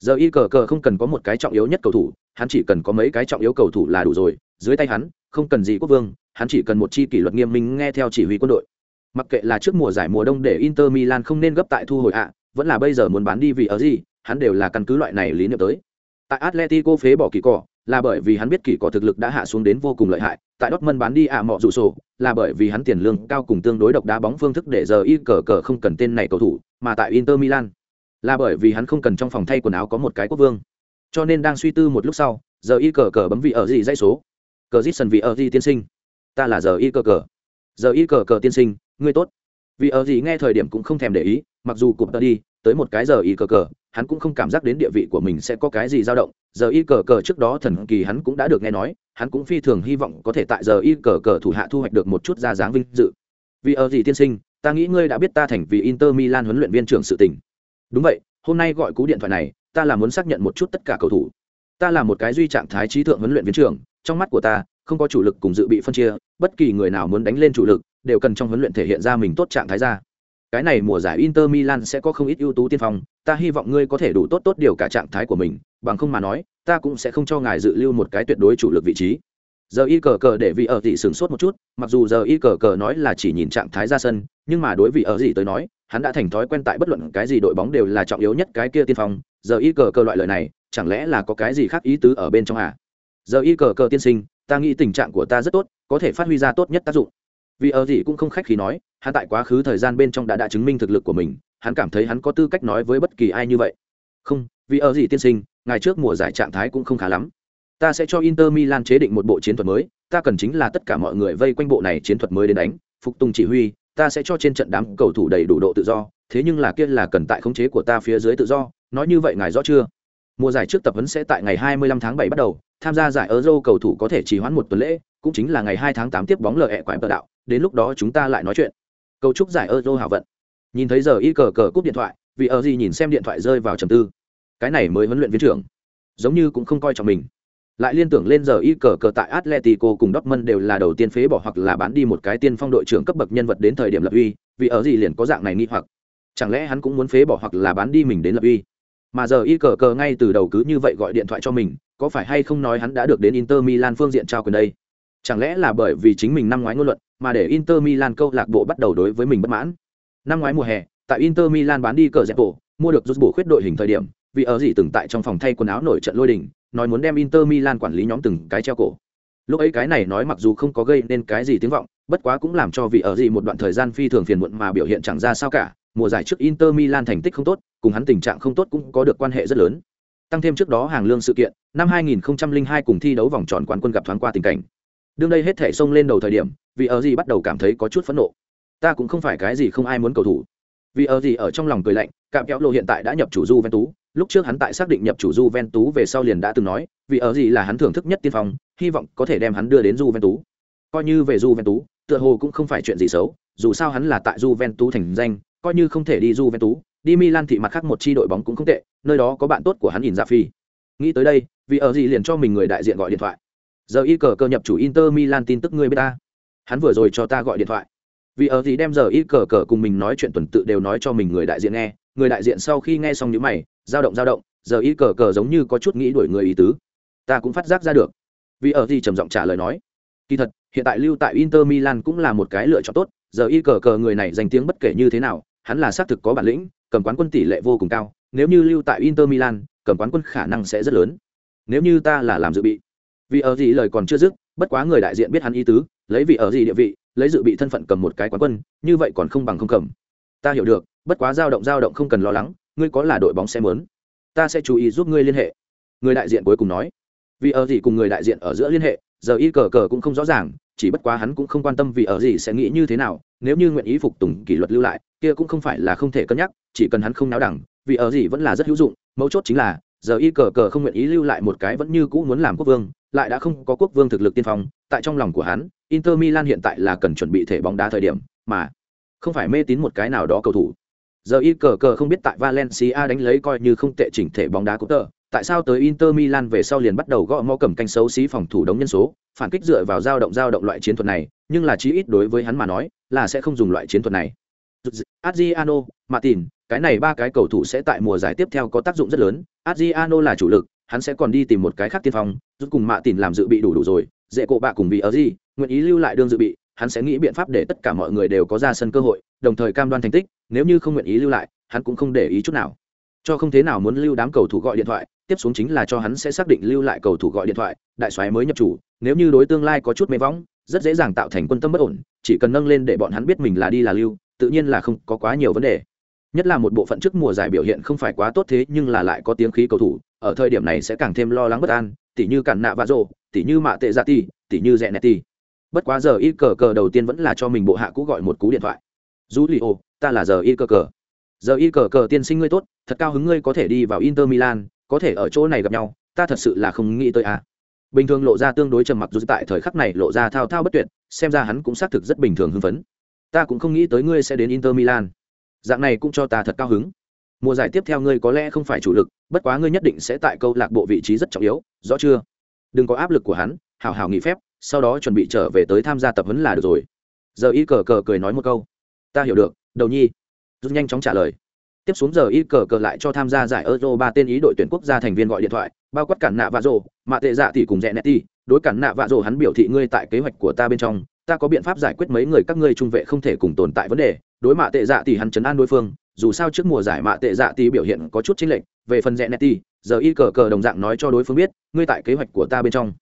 Giờ y cờ cờ không cần có một cái trọng yếu nhất cầu thủ, hắn chỉ cần có mấy cái trọng yếu cầu thủ là đủ rồi, dưới tay hắn, không cần gì quốc vương, hắn chỉ cần một chi kỷ luật nghiêm minh nghe theo chỉ huy quân đội. Mặc kệ là trước mùa giải mùa đông để Inter Milan không nên gấp tại thu hồi ạ, vẫn là bây giờ muốn bán đi vì ở gì, hắn đều là căn cứ loại này lý niệm tới. Tại Atletico phế bỏ kỳ cỏ, là bởi vì hắn biết kỳ cỏ thực lực đã hạ xuống đến vô cùng lợi hại, tại Dortmund bán đi ạ mọ rủ sổ, là bởi vì hắn tiền lương cao cùng tương đối độc đá bóng phương thức để giờ y cờ cờ không cần tên này cầu thủ, mà tại Inter Milan, là bởi vì hắn không cần trong phòng thay quần áo có một cái quốc vương. Cho nên đang suy tư một lúc sau, giờ y cờ cờ bấm vị ở gì dãy số. Cờ Dixon vị ở gì tiên sinh. Ta là giờ y cờ cờ. Giờ y cờ cờ tiên sinh, ngươi tốt. Vì ở gì nghe thời điểm cũng không thèm để ý, mặc dù cụp đi, tới một cái giờ y cờ cờ, hắn cũng không cảm giác đến địa vị của mình sẽ có cái gì dao động giờ y cờ cờ trước đó thần kỳ hắn cũng đã được nghe nói hắn cũng phi thường hy vọng có thể tại giờ y cờ cờ thủ hạ thu hoạch được một chút ra dáng vinh dự vì ở gì tiên sinh ta nghĩ ngươi đã biết ta thành vì inter milan huấn luyện viên trưởng sự tình đúng vậy, hôm nay gọi cú điện thoại này, ta là muốn xác nhận một chút tất cả cầu thủ. Ta là một cái duy trạng thái trí thượng huấn luyện viên trưởng, trong mắt của ta, không có chủ lực cùng dự bị phân chia, bất kỳ người nào muốn đánh lên chủ lực, đều cần trong huấn luyện thể hiện ra mình tốt trạng thái ra. Cái này mùa giải inter milan sẽ có không ít ưu tú tiên phong, ta hy vọng ngươi có thể đủ tốt tốt điều cả trạng thái của mình, bằng không mà nói, ta cũng sẽ không cho ngài dự lưu một cái tuyệt đối chủ lực vị trí. Giờ y cờ cờ để vị ở thị sửng sốt một chút, mặc dù giờ y cờ cờ nói là chỉ nhìn trạng thái ra sân, nhưng mà đối vị ở gì tới nói hắn đã thành thói quen tại bất luận cái gì đội bóng đều là trọng yếu nhất cái kia tiên phong, giờ y cờ cờ loại lời này, chẳng lẽ là có cái gì khác ý tứ ở bên trong à? Giờ y cờ cờ tiên sinh, ta nghĩ tình trạng của ta rất tốt, có thể phát huy ra tốt nhất tác dụng. Vì ở gì cũng không khách khí nói, hắn tại quá khứ thời gian bên trong đã đã chứng minh thực lực của mình, hắn cảm thấy hắn có tư cách nói với bất kỳ ai như vậy. Không, vì ở gì tiên sinh, ngày trước mùa giải trạng thái cũng không khá lắm. Ta sẽ cho inter milan chế định một bộ chiến thuật mới, ta cần chính là tất cả mọi người vây quanh bộ này chiến thuật mới đến đánh, phục tùng chỉ huy ta sẽ cho trên trận đám cầu thủ đầy đủ độ tự do, thế nhưng là kia là cần tại khống chế của ta phía dưới tự do, nói như vậy ngài rõ chưa? Mùa giải trước tập huấn sẽ tại ngày 25 tháng 7 bắt đầu, tham gia giải euro cầu thủ có thể trì hoãn một tuần lễ, cũng chính là ngày 2 tháng 8 tiếp bóng lờ ẹ quái tờ đạo, đến lúc đó chúng ta lại nói chuyện. Cầu chúc giải euro hảo vận. Nhìn thấy giờ y cờ cờ cúp điện thoại, vì ở gì nhìn xem điện thoại rơi vào trầm tư. Cái này mới huấn luyện viên trưởng, giống như cũng không coi trọng mình lại liên tưởng lên giờ y cờ cờ tại Atletico cùng Dortmund đều là đầu tiên phế bỏ hoặc là bán đi một cái tiên phong đội trưởng cấp bậc nhân vật đến thời điểm lập uy, vì ở gì liền có dạng này nghi hoặc. Chẳng lẽ hắn cũng muốn phế bỏ hoặc là bán đi mình đến lập uy? Mà giờ y cờ cờ ngay từ đầu cứ như vậy gọi điện thoại cho mình, có phải hay không nói hắn đã được đến Inter Milan phương diện trao quyền đây? Chẳng lẽ là bởi vì chính mình năm ngoái ngôn luận, mà để Inter Milan câu lạc bộ bắt đầu đối với mình bất mãn? Năm ngoái mùa hè, tại Inter Milan bán đi cờ dẹp bộ, mua được rút bổ khuyết đội hình thời điểm, vì ở gì từng tại trong phòng thay quần áo nổi trận lôi đình, nói muốn đem Inter Milan quản lý nhóm từng cái treo cổ. Lúc ấy cái này nói mặc dù không có gây nên cái gì tiếng vọng, bất quá cũng làm cho vị ở gì một đoạn thời gian phi thường phiền muộn mà biểu hiện chẳng ra sao cả. Mùa giải trước Inter Milan thành tích không tốt, cùng hắn tình trạng không tốt cũng có được quan hệ rất lớn. Tăng thêm trước đó hàng lương sự kiện, năm 2002 cùng thi đấu vòng tròn quán quân gặp thoáng qua tình cảnh. Đương đây hết thể xông lên đầu thời điểm, vị ở gì bắt đầu cảm thấy có chút phẫn nộ. Ta cũng không phải cái gì không ai muốn cầu thủ. Vì ở gì ở trong lòng cười lạnh, cạm kéo lộ hiện tại đã nhập chủ Juventus, lúc trước hắn tại xác định nhập chủ Juventus về sau liền đã từng nói, vì ở gì là hắn thưởng thức nhất tiên phong, hy vọng có thể đem hắn đưa đến Juventus. Coi như về Juventus, tựa hồ cũng không phải chuyện gì xấu, dù sao hắn là tại Juventus thành danh, coi như không thể đi Juventus, đi Milan thì mặt khác một chi đội bóng cũng không tệ, nơi đó có bạn tốt của hắn nhìn ra phi. Nghĩ tới đây, vì ở gì liền cho mình người đại diện gọi điện thoại. Giờ y cờ cơ nhập chủ Inter Milan tin tức ngươi biết ta. Hắn vừa rồi cho ta gọi điện thoại. Vì ở gì đem giờ y cờ cờ cùng mình nói chuyện tuần tự đều nói cho mình người đại diện nghe, người đại diện sau khi nghe xong những mày, dao động dao động giờ y cờ cờ giống như có chút nghĩ đuổi người ý tứ. Ta cũng phát giác ra được. Vì ở gì trầm giọng trả lời nói kỳ thật hiện tại lưu tại inter milan cũng là một cái lựa chọn tốt giờ y cờ cờ người này danh tiếng bất kể như thế nào hắn là xác thực có bản lĩnh cầm quán quân tỷ lệ vô cùng cao nếu như lưu tại inter milan cầm quán quân khả năng sẽ rất lớn. Nếu như ta là làm dự bị. Vì ở gì lời còn chưa dứt bất quá người đại diện biết hắn ý tứ lấy vị ở gì địa vị lấy dự bị thân phận cầm một cái quán quân như vậy còn không bằng không cầm. Ta hiểu được bất quá dao động dao động không cần lo lắng, ngươi có là đội bóng xe mớn. Ta sẽ chú ý giúp ngươi liên hệ. Người đại diện cuối cùng nói. Vì ở gì cùng người đại diện ở giữa liên hệ, giờ y cờ cờ cũng không rõ ràng, chỉ bất quá hắn cũng không quan tâm vì ở gì sẽ nghĩ như thế nào, nếu như nguyện ý phục tùng kỷ luật lưu lại, kia cũng không phải là không thể cân nhắc, chỉ cần hắn không náo đẳng, vì ở gì vẫn là rất hữu dụng, mấu chốt chính là, giờ y cờ cờ không nguyện ý lưu lại một cái vẫn như cũ muốn làm quốc vương, lại đã không có quốc vương thực lực tiên phong, tại trong lòng của hắn, inter milan hiện tại là cần chuẩn bị thể bóng đá thời điểm, mà không phải mê tín một cái nào đó cầu thủ giờ y cờ cờ không biết tại valencia đánh lấy coi như không tệ chỉnh thể bóng đá của tờ. Tại sao tới inter milan về sau liền bắt đầu gõ mò cầm canh xấu xí phòng thủ đống nhân số, phản kích dựa vào dao động dao động loại chiến thuật này, nhưng là chí ít đối với hắn mà nói, là sẽ không dùng loại chiến thuật này. Adriano, martin, cái này ba cái cầu thủ sẽ tại mùa giải tiếp theo có tác dụng rất lớn. Adriano là chủ lực, hắn sẽ còn đi tìm một cái khác tiên phong rút cùng mạ tìm làm dự bị đủ đủ rồi. Dễ cộ bạ cùng vì ở gì, nguyện ý lưu lại đương dự bị, hắn sẽ nghĩ biện pháp để tất cả mọi người đều có ra sân cơ hội, đồng thời cam đoan thành tích nếu như không nguyện ý lưu lại, hắn cũng không để ý chút nào. Cho không thế nào muốn lưu đám cầu thủ gọi điện thoại, tiếp xuống chính là cho hắn sẽ xác định lưu lại cầu thủ gọi điện thoại, đại soái mới nhập chủ, nếu như đối tương lai có chút mê võng rất dễ dàng tạo thành quân tâm bất ổn, chỉ cần nâng lên để bọn hắn biết mình là đi là lưu, tự nhiên là không có quá nhiều vấn đề. Nhất là một bộ phận trước mùa giải biểu hiện không phải quá tốt thế, nhưng là lại có tiếng khí cầu thủ, ở thời điểm này sẽ càng thêm lo lắng bất an, tỉ như cản nạ và rồ, tỉ như mạ tệ dạ gia ti tỉ như rẽ nẹt ti bất quá giờ ít cờ cờ đầu tiên vẫn là cho mình bộ hạ cũ gọi một cú điện thoại. Du li ô ta là giờ y cờ cờ. Giờ y cờ cờ tiên sinh ngươi tốt, thật cao hứng ngươi có thể đi vào inter milan, có thể ở chỗ này gặp nhau, ta thật sự là không nghĩ tới à. bình thường lộ ra tương đối trầm mặc dù tại thời khắc này lộ ra thao thao bất tuyệt, xem ra hắn cũng xác thực rất bình thường hưng phấn. Ta cũng không nghĩ tới ngươi sẽ đến inter milan. Dạng này cũng cho ta thật cao hứng. Mùa giải tiếp theo ngươi có lẽ không phải chủ lực, bất quá ngươi nhất định sẽ tại câu lạc bộ vị trí rất trọng yếu, rõ chưa? Đừng có áp lực của hắn hào hào nghỉ phép, sau đó chuẩn bị trở về tới tham gia tập huấn là được rồi. Giờ y cờ cờ cười nói một câu. Ta hiểu được đầu nhi. Rút nhanh chóng trả lời. Tiếp xuống giờ y cờ cờ lại cho tham gia giải euro ba tên ý đội tuyển quốc gia thành viên gọi điện thoại, bao quát cản nạ vạ rồ, mạ tệ dạ tỷ cùng dạ rẽ nẹt tỷ. Đối cản nạ vạ rồ hắn biểu thị ngươi tại kế hoạch của ta bên trong, ta có biện pháp giải quyết mấy người các ngươi trung vệ không thể cùng tồn tại vấn đề. Đối mạ tệ dạ tỷ hắn chấn an đối phương, dù sao trước mùa giải mạ tệ dạ tỷ biểu hiện có chút chính lệnh về phần dạ rẽ nẹt tỷ, giờ y cờ cờ đồng dạng nói cho đối phương biết, ngươi tại kế hoạch của ta bên trong.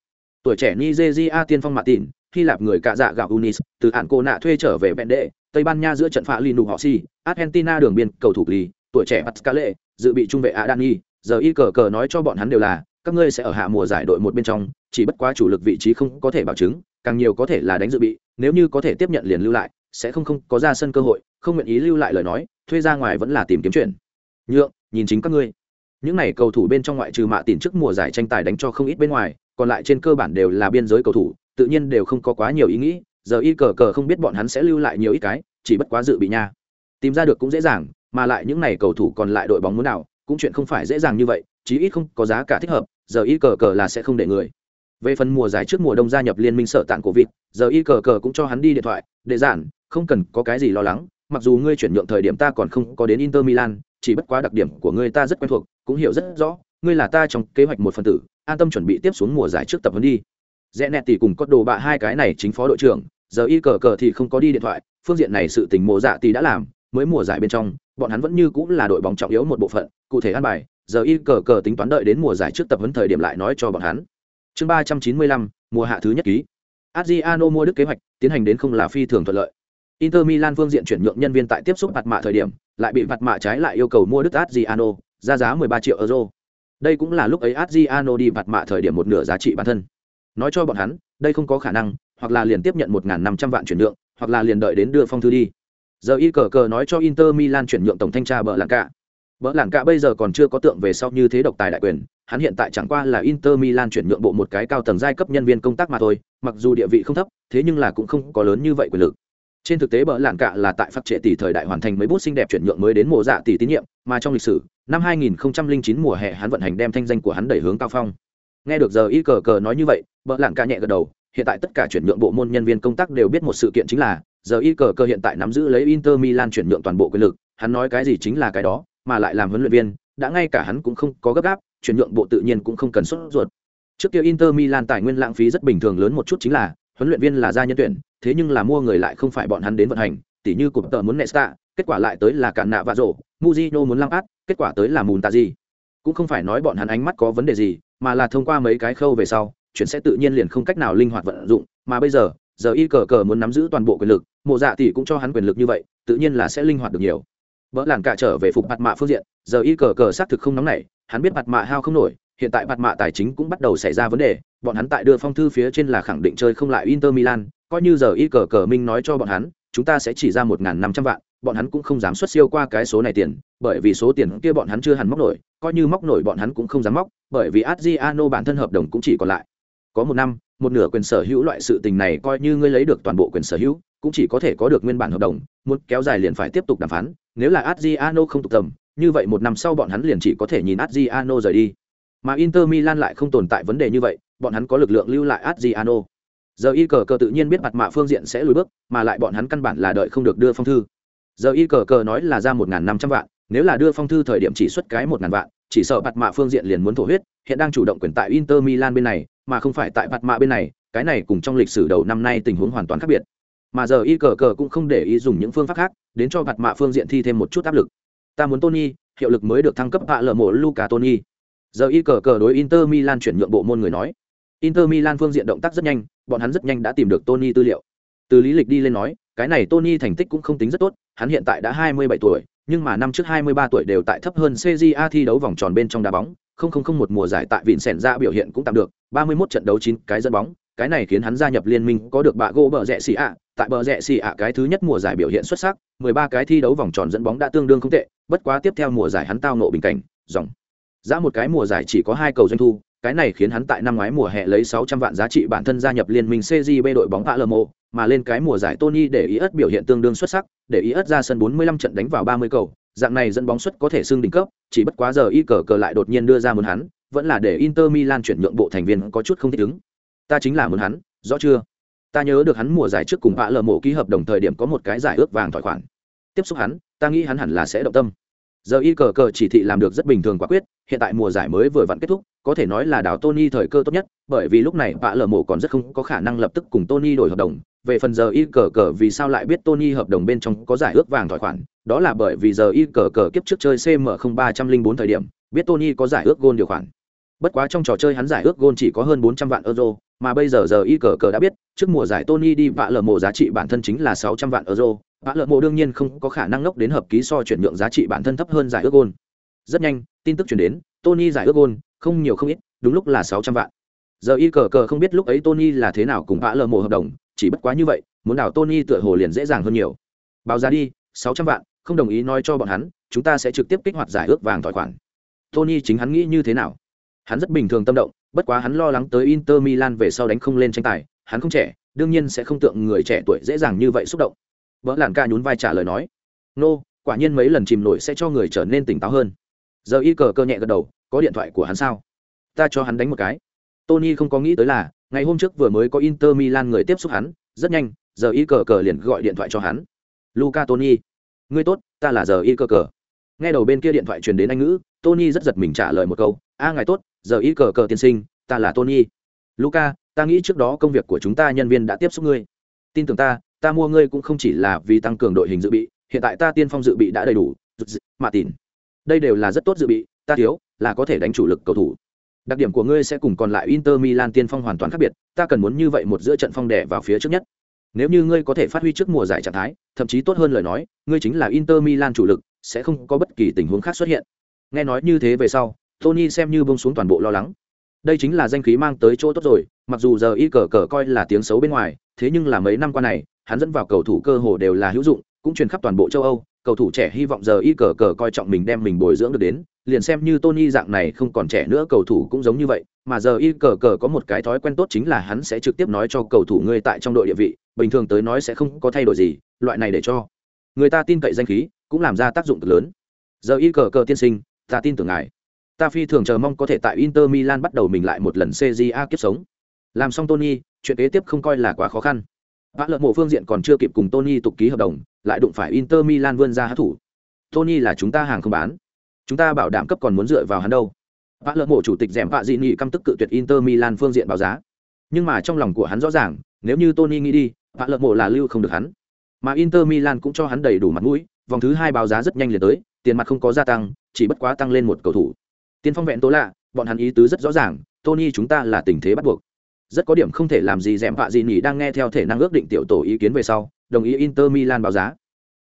Tuổi trẻ nigeria tiên phong mạ tịn hy lạp người cạ dạ gạo unis, từ hạn cô nạ thuê trở về vẹn đệ, tây ban nha giữa trận phá linu họ si, argentina đường biên cầu thủ lì, tuổi trẻ pascale, dự bị trung vệ adani giờ y cờ cờ nói cho bọn hắn đều là, các ngươi sẽ ở hạ mùa giải đội một bên trong, chỉ bất quá chủ lực vị trí không có thể bảo chứng, càng nhiều có thể là đánh dự bị, nếu như có thể tiếp nhận liền lưu lại, sẽ không không có ra sân cơ hội, không nguyện ý lưu lại lời nói, thuê ra ngoài vẫn là tìm kiếm chuyện. Nhượng, nhìn chính các ngươi. Những này cầu thủ bên trong ngoại trừ mạ tìm trước mùa giải tranh tài đánh cho không ít bên ngoài, còn lại trên cơ bản đều là biên giới cầu thủ tự nhiên đều không có quá nhiều ý nghĩ, giờ y cờ cờ không biết bọn hắn sẽ lưu lại nhiều ít cái, chỉ bất quá dự bị nha. Tìm ra được cũng dễ dàng, mà lại những này cầu thủ còn lại đội bóng muốn nào cũng chuyện không phải dễ dàng như vậy, chí ít không có giá cả thích hợp, giờ y cờ cờ là sẽ không để người. Về phần mùa giải trước mùa đông gia nhập liên minh sở tạng của vịt, giờ y cờ cờ cũng cho hắn đi điện thoại để giản, không cần có cái gì lo lắng, mặc dù ngươi chuyển nhượng thời điểm ta còn không có đến inter milan, chỉ bất quá đặc điểm của ngươi ta rất quen thuộc, cũng hiểu rất rõ, ngươi là ta trong kế hoạch một phần tử, an tâm chuẩn bị tiếp xuống mùa giải trước tập huấn đi rẽ nẹt tỷ cùng cốt đồ bạ hai cái này chính phó đội trưởng, giờ y cờ cờ thì không có đi điện thoại, phương diện này sự tình mộ dạ tỷ đã làm, mới mùa giải bên trong, bọn hắn vẫn như cũng là đội bóng trọng yếu một bộ phận, cụ thể ăn bài, giờ y cờ cờ tính toán đợi đến mùa giải trước tập huấn thời điểm lại nói cho bọn hắn. Chương ba trăm chín mươi lăm, mùa hạ thứ nhất ký. Adriano mua đức kế hoạch, tiến hành đến không là phi thường thuận lợi. Inter milan phương diện chuyển nhượng nhân viên tại tiếp xúc mặt mạ thời điểm, lại bị mặt mạ trái lại yêu cầu mua đức adriano, ra giá 13 triệu euro. Đây cũng là lúc ấy adriano đi mặt mạ thời điểm một nửa giá trị bản thân nói cho bọn hắn đây không có khả năng hoặc là liền tiếp nhận một năm trăm vạn chuyển nhượng hoặc là liền đợi đến đưa phong thư đi. Giờ y cờ cờ nói cho inter milan chuyển nhượng tổng thanh tra bờ lạng Cạ, bờ lạng Cạ bây giờ còn chưa có tượng về sau như thế độc tài đại quyền hắn hiện tại chẳng qua là inter milan chuyển nhượng bộ một cái cao tầng giai cấp nhân viên công tác mà thôi mặc dù địa vị không thấp thế nhưng là cũng không có lớn như vậy quyền lực. Trên thực tế bờ lạng Cạ là tại phát trệ tỷ thời đại hoàn thành mấy bút xinh đẹp chuyển nhượng mới đến mùa dạ tỷ tín nhiệm mà trong lịch sử năm 2009 mùa hè hắn vận hành đem thanh danh của hắn đẩy hướng cao phong nghe được giờ y cờ cờ nói như vậy bờ lạng cả nhẹ gật đầu, hiện tại tất cả chuyển nhượng bộ môn nhân viên công tác đều biết một sự kiện chính là, giờ y cờ cờ hiện tại nắm giữ lấy inter milan chuyển nhượng toàn bộ quyền lực, hắn nói cái gì chính là cái đó, mà lại làm huấn luyện viên, đã ngay cả hắn cũng không có gấp gáp, chuyển nhượng bộ tự nhiên cũng không cần sốt ruột. Trước kia inter milan tài nguyên lãng phí rất bình thường lớn một chút chính là, huấn luyện viên là gia nhân tuyển, thế nhưng là mua người lại không phải bọn hắn đến vận hành, tỉ như cụm tờ muốn nesta kết quả lại tới là cản nạ và rổ muzino muốn lăng át, kết quả tới là mùn tà gì cũng không phải nói bọn hắn ánh mắt có vấn đề gì mà là thông qua mấy cái khâu về sau, chuyện sẽ tự nhiên liền không cách nào linh hoạt vận dụng, mà bây giờ giờ y cờ cờ muốn nắm giữ toàn bộ quyền lực, mộ dạ thì cũng cho hắn quyền lực như vậy, tự nhiên là sẽ linh hoạt được nhiều. Vợ làng cả trở về phục mặt mạ phương diện, giờ y cờ cờ xác thực không nóng nảy, hắn biết mặt mạ hao không nổi, hiện tại mặt mạ tài chính cũng bắt đầu xảy ra vấn đề, bọn hắn tại đưa phong thư phía trên là khẳng định chơi không lại inter milan, coi như giờ y cờ cờ minh nói cho bọn hắn, chúng ta sẽ chỉ ra một n g h n năm trăm vạn bọn hắn cũng không dám xuất siêu qua cái số này tiền, bởi vì số tiền kia bọn hắn chưa hẳn móc nổi, coi như móc nổi bọn hắn cũng không dám móc, bởi vì adriano bản thân hợp đồng cũng chỉ còn lại. Có một năm, một nửa quyền sở hữu loại sự tình này coi như ngươi lấy được toàn bộ quyền sở hữu, cũng chỉ có thể có được nguyên bản hợp đồng, muốn kéo dài liền phải tiếp tục đàm phán, nếu là adriano không tục tầm, như vậy một năm sau bọn hắn liền chỉ có thể nhìn adriano rời đi. Mà inter milan lại không tồn tại vấn đề như vậy, bọn hắn có lực lượng lưu lại adriano. Giờ y cờ cờ tự nhiên biết mặt mạ phương diện sẽ lùi bước, mà lại bọn hắn căn bản là đợi không được đưa phong thư giờ y cờ cờ nói là ra một n g h n năm trăm vạn, nếu là đưa phong thư thời điểm chỉ xuất cái một ngàn vạn, chỉ sợ bạt mạ phương diện liền muốn thổ huyết, hiện đang chủ động quyền tại inter milan bên này, mà không phải tại bạt mạ bên này, cái này cùng trong lịch sử đầu năm nay tình huống hoàn toàn khác biệt. Mà giờ y cờ cờ cũng không để ý dùng những phương pháp khác, đến cho bạt mạ phương diện thi thêm một chút áp lực. Ta muốn tony, hiệu lực mới được thăng cấp hạ lở mộ luca tony giờ y cờ cờ đối inter milan chuyển nhượng bộ môn người nói. Inter milan phương diện động tác rất nhanh, bọn hắn rất nhanh đã tìm được tony tư liệu. Từ lý lịch đi lên nói, cái này tony thành tích cũng không tính rất tốt hắn hiện tại đã 27 tuổi nhưng mà năm trước 23 tuổi đều tại thấp hơn CJA thi đấu vòng tròn bên trong đá bóng, không không không một mùa giải tại vịn sẻn ra biểu hiện cũng tạm được, 31 trận đấu 9 cái dẫn bóng, cái này khiến hắn gia nhập liên minh có được bạ gỗ bờ rẽ xì ạ, tại bờ rẽ xì ạ cái thứ nhất mùa giải biểu hiện xuất sắc, 13 cái thi đấu vòng tròn dẫn bóng đã tương đương không tệ, bất quá tiếp theo mùa giải hắn tao nộ bình cảnh, dòng. Giá một cái mùa giải chỉ có hai cầu doanh thu, cái này khiến hắn tại năm ngoái mùa hè lấy 600 vạn giá trị bản thân gia nhập liên minh CJB đội bóng Palermo, mà lên cái mùa giải Tony để ý ớt biểu hiện tương đương xuất sắc, để ý ớt ra sân 45 trận đánh vào 30 cầu, dạng này dẫn bóng xuất có thể xưng đỉnh cấp, chỉ bất quá giờ y cờ cờ lại đột nhiên đưa ra muốn hắn, vẫn là để Inter Milan chuyển nhượng bộ thành viên có chút không thích ứng. Ta chính là muốn hắn, rõ chưa? Ta nhớ được hắn mùa giải trước cùng vạ lờ mộ ký hợp đồng thời điểm có một cái giải ước vàng thỏa khoản. Tiếp xúc hắn ta nghĩ hắn hẳn là sẽ động tâm. Giờ y cờ cờ chỉ thị làm được rất bình thường quả quyết hiện tại mùa giải mới vừa vặn kết thúc có thể nói là đào tony thời cơ tốt nhất bởi vì lúc này vạ lờ mộ còn rất không có khả năng lập tức cùng tony đổi hợp đồng về phần giờ y cờ cờ vì sao lại biết tony hợp đồng bên trong có giải ước vàng thỏa khoản, đó là bởi vì giờ y cờ cờ kiếp trước chơi cm ba trăm linh bốn thời điểm, biết tony có giải ước gôn điều khoản. Bất quá trong trò chơi hắn giải ước gôn chỉ có hơn bốn trăm vạn euro, mà bây giờ giờ y cờ cờ đã biết, trước mùa giải tony đi vạ lờ mộ giá trị bản thân chính là sáu trăm vạn euro, vạ lờ mộ đương nhiên không có khả năng lốc đến hợp ký so chuyển nhượng giá trị bản thân thấp hơn giải ước gôn. Rất nhanh, tin tức chuyển đến, tony giải ước gôn, không nhiều không ít, đúng lúc là sáu trăm vạn. Giờ y cờ cờ không biết lúc ấy tony là thế nào cùng vạ lờ mộ hợp đồng chỉ bất quá như vậy muốn đào tony tựa hồ liền dễ dàng hơn nhiều. Báo giá đi sáu trăm vạn không đồng ý nói cho bọn hắn chúng ta sẽ trực tiếp kích hoạt giải ước vàng tài khoản. Tony chính hắn nghĩ như thế nào? Hắn rất bình thường tâm động bất quá hắn lo lắng tới inter milan về sau đánh không lên tranh tài hắn không trẻ đương nhiên sẽ không tượng người trẻ tuổi dễ dàng như vậy xúc động. Vợ làn ca nhún vai trả lời nói nô、no, quả nhiên mấy lần chìm nổi sẽ cho người trở nên tỉnh táo hơn. Giờ y cờ cơ nhẹ gật đầu có điện thoại của hắn sao? Ta cho hắn đánh một cái tony không có nghĩ tới là, ngày hôm trước vừa mới có inter milan người tiếp xúc hắn, rất nhanh, giờ y cờ cờ liền gọi điện thoại cho hắn. Luca tony ngươi tốt, ta là giờ y cờ cờ. Nghe đầu bên kia điện thoại truyền đến anh ngữ tony rất giật mình trả lời một câu, a ngài tốt, giờ y cờ cờ tiên sinh, ta là tony luca, ta nghĩ trước đó công việc của chúng ta nhân viên đã tiếp xúc ngươi. Tin tưởng ta ta mua ngươi cũng không chỉ là vì tăng cường đội hình dự bị, hiện tại ta tiên phong dự bị đã đầy đủ. Mà tin đây đều là rất tốt dự bị, ta thiếu, là có thể đánh chủ lực cầu thủ đặc điểm của ngươi sẽ cùng còn lại inter milan tiên phong hoàn toàn khác biệt, ta cần muốn như vậy một giữa trận phong đẻ vào phía trước nhất. Nếu như ngươi có thể phát huy trước mùa giải trạng thái, thậm chí tốt hơn lời nói, ngươi chính là inter milan chủ lực, sẽ không có bất kỳ tình huống khác xuất hiện. Nghe nói như thế về sau, tony xem như bông xuống toàn bộ lo lắng. Đây chính là danh khí mang tới chỗ tốt rồi, mặc dù giờ y cờ cờ coi là tiếng xấu bên ngoài, thế nhưng là mấy năm qua này, hắn dẫn vào cầu thủ cơ hồ đều là hữu dụng, cũng truyền khắp toàn bộ châu âu, cầu thủ trẻ hy vọng giờ y cờ cờ coi trọng mình đem mình bồi dưỡng được đến liền xem như tony dạng này không còn trẻ nữa cầu thủ cũng giống như vậy, mà giờ y cờ cờ có một cái thói quen tốt chính là hắn sẽ trực tiếp nói cho cầu thủ ngươi tại trong đội địa vị, bình thường tới nói sẽ không có thay đổi gì, loại này để cho người ta tin cậy danh khí cũng làm ra tác dụng cực lớn. Giờ y cờ cờ tiên sinh, ta tin tưởng ngài. Ta phi thường chờ mong có thể tại inter milan bắt đầu mình lại một lần cja kiếp sống. Làm xong tony, chuyện kế tiếp không coi là quá khó khăn. Vã lợn mộ phương diện còn chưa kịp cùng tony tục ký hợp đồng, lại đụng phải inter milan vươn ra hát thủ tony là chúng ta hàng không bán chúng ta bảo đảm cấp còn muốn dựa vào hắn đâu. Vạ lợn mộ chủ tịch rèm vạ dị nghị căm tức cự tuyệt inter milan phương diện báo giá. Nhưng mà trong lòng của hắn rõ ràng, nếu như tony nghĩ đi, Vạ lợn mộ là lưu không được hắn. Mà inter milan cũng cho hắn đầy đủ mặt mũi, vòng thứ hai báo giá rất nhanh liền tới, tiền mặt không có gia tăng, chỉ bất quá tăng lên một cầu thủ. Tiên phong vẹn tố lạ, bọn hắn ý tứ rất rõ ràng, tony chúng ta là tình thế bắt buộc. Rất có điểm không thể làm gì rèm vạ dị nghị đang nghe theo thể năng ước định tiểu tổ ý kiến về sau, đồng ý inter milan báo giá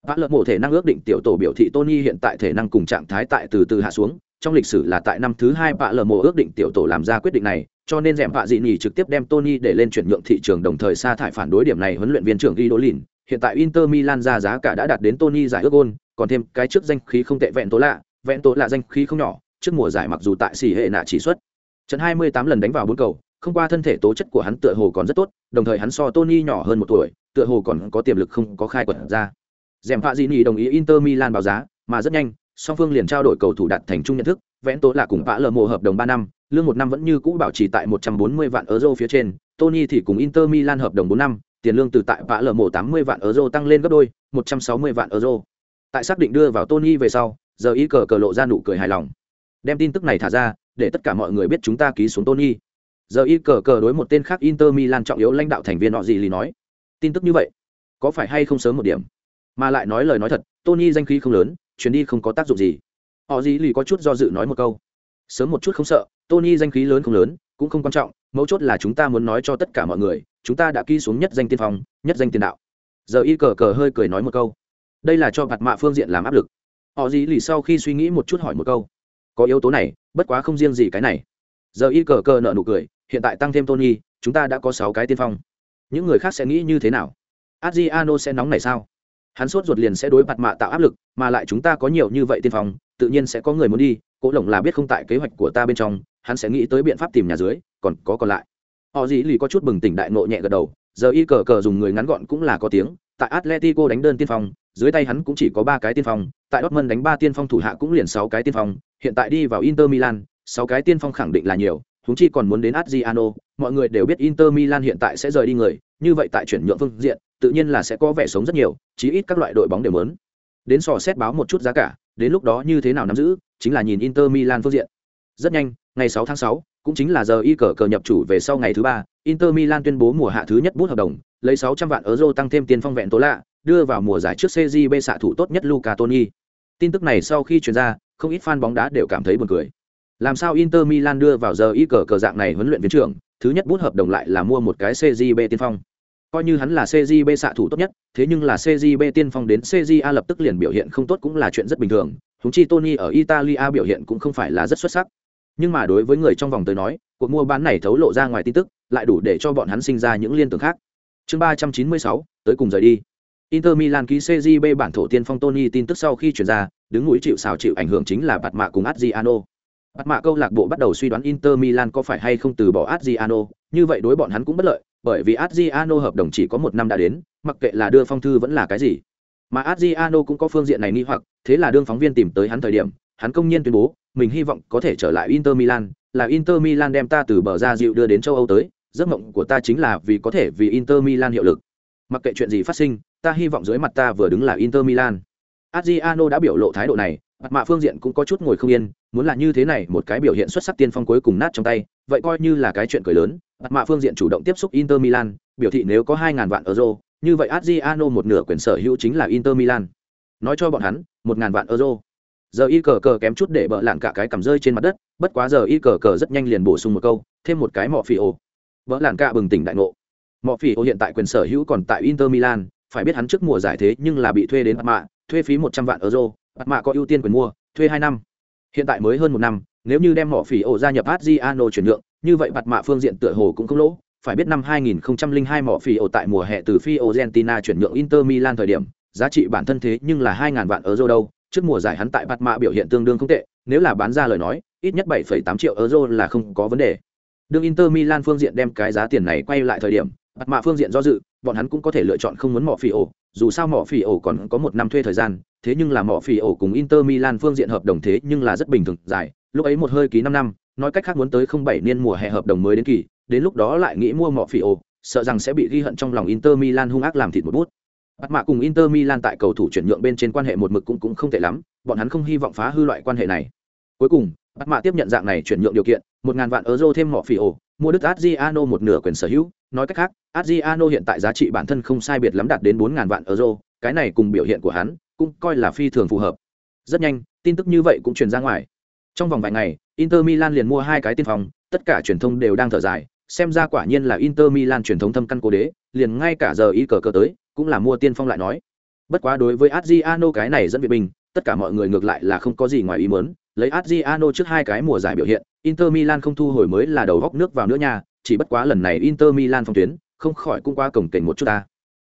vã lợn mộ thể năng ước định tiểu tổ biểu thị tony hiện tại thể năng cùng trạng thái tại từ từ hạ xuống, trong lịch sử là tại năm thứ hai vạ lợn mộ ước định tiểu tổ làm ra quyết định này, cho nên dẹm vạ dị nhỉ trực tiếp đem tony để lên chuyển nhượng thị trường đồng thời sa thải phản đối điểm này huấn luyện viên trưởng ghi đỗ lìn hiện tại inter milan ra giá cả đã đạt đến tony giải ước gôn, còn thêm cái trước danh khí không tệ vẹn tố lạ. Vẹn tố lạ danh khí không nhỏ, trước mùa giải mặc dù tại xỉ hệ nạ chỉ xuất trận 28 lần đánh vào bốn cầu, không qua thân thể tố chất của hắn tựa hồ còn rất tốt, đồng thời hắn so tony nhỏ hơn một tuổi, tựa hồ còn có tiềm lực không có khai quật ra dèm pha dini đồng ý inter milan báo giá, mà rất nhanh, song phương liền trao đổi cầu thủ đạt thành chung nhận thức vẽn tố là cùng vã lờ mộ hợp đồng ba năm, lương một năm vẫn như cũ bảo trì tại 140 vạn euro phía trên, tony thì cùng inter milan hợp đồng bốn năm, tiền lương từ tại vã lờ mộ 80 vạn euro tăng lên gấp đôi 160 vạn euro. Tại xác định đưa vào tony về sau, giờ ý cờ cờ lộ ra nụ cười hài lòng. Đem tin tức này thả ra, để tất cả mọi người biết chúng ta ký xuống tony. Giờ y cờ cờ đối một tên khác inter milan trọng yếu lãnh đạo thành viên họ gì lì nói. Tin tức như vậy, có phải hay không sớm một điểm? Mà lại nói lời nói thật, tony danh khí không lớn chuyến đi không có tác dụng gì. Họ gì lì có chút do dự nói một câu. Sớm một chút không sợ, tony danh khí lớn không lớn, cũng không quan trọng, mấu chốt là chúng ta muốn nói cho tất cả mọi người, chúng ta đã ký xuống nhất danh tiên phong, nhất danh tiền đạo. Giờ y cờ cờ hơi cười nói một câu. Đây là cho mặt mạ phương diện làm áp lực. Họ gì lì sau khi suy nghĩ một chút hỏi một câu. Có yếu tố này, bất quá không riêng gì cái này. Giờ y cờ cờ nợ nụ cười, hiện tại tăng thêm tony, chúng ta đã có sáu cái tiên phong. Những người khác sẽ nghĩ như thế nào? Adriano sẽ nóng này sao? Hắn sốt ruột liền sẽ đối mặt mạ tạo áp lực mà lại chúng ta có nhiều như vậy tiên phong tự nhiên sẽ có người muốn đi cố lồng là biết không tại kế hoạch của ta bên trong hắn sẽ nghĩ tới biện pháp tìm nhà dưới còn có còn lại. Họ dĩ lì có chút bừng tỉnh đại nộ nhẹ gật đầu giờ y cờ cờ dùng người ngắn gọn cũng là có tiếng tại atletico đánh đơn tiên phong dưới tay hắn cũng chỉ có ba cái tiên phong tại dortmund đánh ba tiên phong thủ hạ cũng liền sáu cái tiên phong hiện tại đi vào inter milan sáu cái tiên phong khẳng định là nhiều chúng chi còn muốn đến Adriano, mọi người đều biết Inter Milan hiện tại sẽ rời đi người, như vậy tại chuyển nhượng phương diện, tự nhiên là sẽ có vẻ sống rất nhiều, chí ít các loại đội bóng đều muốn. Đến sò xét báo một chút giá cả, đến lúc đó như thế nào nắm giữ, chính là nhìn Inter Milan phương diện. Rất nhanh, ngày 6 tháng 6, cũng chính là giờ y cờ cờ nhập chủ về sau ngày thứ ba, Inter Milan tuyên bố mùa hạ thứ nhất bút hợp đồng, lấy 600 vạn euro tăng thêm tiền phong vẹn tố lạ, đưa vào mùa giải trước cgb xạ thủ tốt nhất Luca Toni. Tin tức này sau khi truyền ra, không ít fan bóng đá đều cảm thấy buồn cười. Làm sao Inter Milan đưa vào giờ y cờ cờ dạng này huấn luyện viên trưởng, thứ nhất bút hợp đồng lại là mua một cái cgb tiên phong. Coi như hắn là CJB xạ thủ tốt nhất, thế nhưng là CJB tiên phong đến CJA lập tức liền biểu hiện không tốt cũng là chuyện rất bình thường. Chúng chi Tony ở Italia biểu hiện cũng không phải là rất xuất sắc. Nhưng mà đối với người trong vòng tới nói, cuộc mua bán này thấu lộ ra ngoài tin tức, lại đủ để cho bọn hắn sinh ra những liên tưởng khác. Chương ba trăm chín mươi sáu tới cùng rời đi. Inter Milan ký CJB bản thổ tiên phong Tony tin tức sau khi chuyển ra, đứng mũi chịu sào chịu ảnh hưởng chính là Bạt Mạ cùng Adriano. Bắt Mạ câu lạc bộ bắt đầu suy đoán Inter Milan có phải hay không từ bỏ Adriano, như vậy đối bọn hắn cũng bất lợi, bởi vì Adriano hợp đồng chỉ có một năm đã đến, mặc kệ là đưa phong thư vẫn là cái gì. Mà Adriano cũng có phương diện này nghi hoặc, thế là đương phóng viên tìm tới hắn thời điểm, hắn công nhiên tuyên bố, mình hy vọng có thể trở lại Inter Milan, là Inter Milan đem ta từ bờ ra dịu đưa đến châu Âu tới, giấc mộng của ta chính là vì có thể vì Inter Milan hiệu lực. Mặc kệ chuyện gì phát sinh, ta hy vọng dưới mặt ta vừa đứng là Inter Milan. Adriano đã biểu lộ thái độ này, mặt mạ phương diện cũng có chút ngồi không yên, muốn là như thế này một cái biểu hiện xuất sắc tiên phong cuối cùng nát trong tay, vậy coi như là cái chuyện cười lớn. Mặt mạ phương diện chủ động tiếp xúc Inter Milan, biểu thị nếu có 2000 vạn euro, như vậy Adriano một nửa quyền sở hữu chính là Inter Milan. Nói cho bọn hắn, 1000 vạn euro. Giờ y cờ cờ kém chút để bợ lạn cả cái cầm rơi trên mặt đất, bất quá giờ y cờ cờ rất nhanh liền bổ sung một câu, thêm một cái mọ phỉ ô Bợ lạn cả bừng tỉnh đại ngộ. Mọ phỉ ô hiện tại quyền sở hữu còn tại Inter Milan, phải biết hắn trước mùa giải thế nhưng là bị thuê đến Mạ, thuê phí 100 vạn euro, Mạ có ưu tiên quyền mua, thuê hai năm. Hiện tại mới hơn một năm, nếu như đem mỏ phỉ ổ gia nhập Adriano chuyển nhượng, như vậy bạt mạ phương diện tựa hồ cũng không lỗ. Phải biết năm 2002 mỏ phỉ ổ tại mùa hè từ Fiorentina chuyển nhượng Inter Milan thời điểm, giá trị bản thân thế nhưng là 2.000 vạn euro đâu. Trước mùa giải hắn tại bạt mạ biểu hiện tương đương không tệ, nếu là bán ra lời nói, ít nhất 7,8 triệu euro là không có vấn đề. Đương Inter Milan phương diện đem cái giá tiền này quay lại thời điểm, bạt mạ phương diện do dự, bọn hắn cũng có thể lựa chọn không muốn mỏ phỉ ổ, dù sao mỏ phỉ ổ còn có một năm thuê thời gian, thế nhưng là mỏ phỉ ổ cùng Inter Milan phương diện hợp đồng thế nhưng là rất bình thường dài, lúc ấy một hơi ký năm năm, nói cách khác muốn tới không bảy niên mùa hè hợp đồng mới đến kỳ, đến lúc đó lại nghĩ mua mỏ phỉ ổ, sợ rằng sẽ bị ghi hận trong lòng Inter Milan hung ác làm thịt một bút. Bắt mạ cùng Inter Milan tại cầu thủ chuyển nhượng bên trên quan hệ một mực cũng cũng không tệ lắm, bọn hắn không hy vọng phá hư loại quan hệ này. Cuối cùng, Bắt mạ tiếp nhận dạng này chuyển nhượng điều kiện, một ngàn vạn euro thêm mỏ phỉ ổ, mua Đức Adriano một nửa quyền sở hữu, nói cách khác, Adriano hiện tại giá trị bản thân không sai biệt lắm đạt đến 4000 vạn euro, cái này cùng biểu hiện của hắn cũng coi là phi thường phù hợp. Rất nhanh, tin tức như vậy cũng truyền ra ngoài. Trong vòng vài ngày, Inter Milan liền mua hai cái tiên phòng, tất cả truyền thông đều đang thở dài, xem ra quả nhiên là Inter Milan truyền thống thâm căn cố đế, liền ngay cả giờ ý cờ cờ tới, cũng là mua tiên phong lại nói. Bất quá đối với Adriano cái này dẫn viện bình, tất cả mọi người ngược lại là không có gì ngoài ý muốn, lấy Adriano trước hai cái mùa giải biểu hiện, Inter Milan không thu hồi mới là đầu góc nước vào nữa nha, chỉ bất quá lần này Inter Milan phong tuyến, không khỏi cũng qua cổng kềnh một chút ta.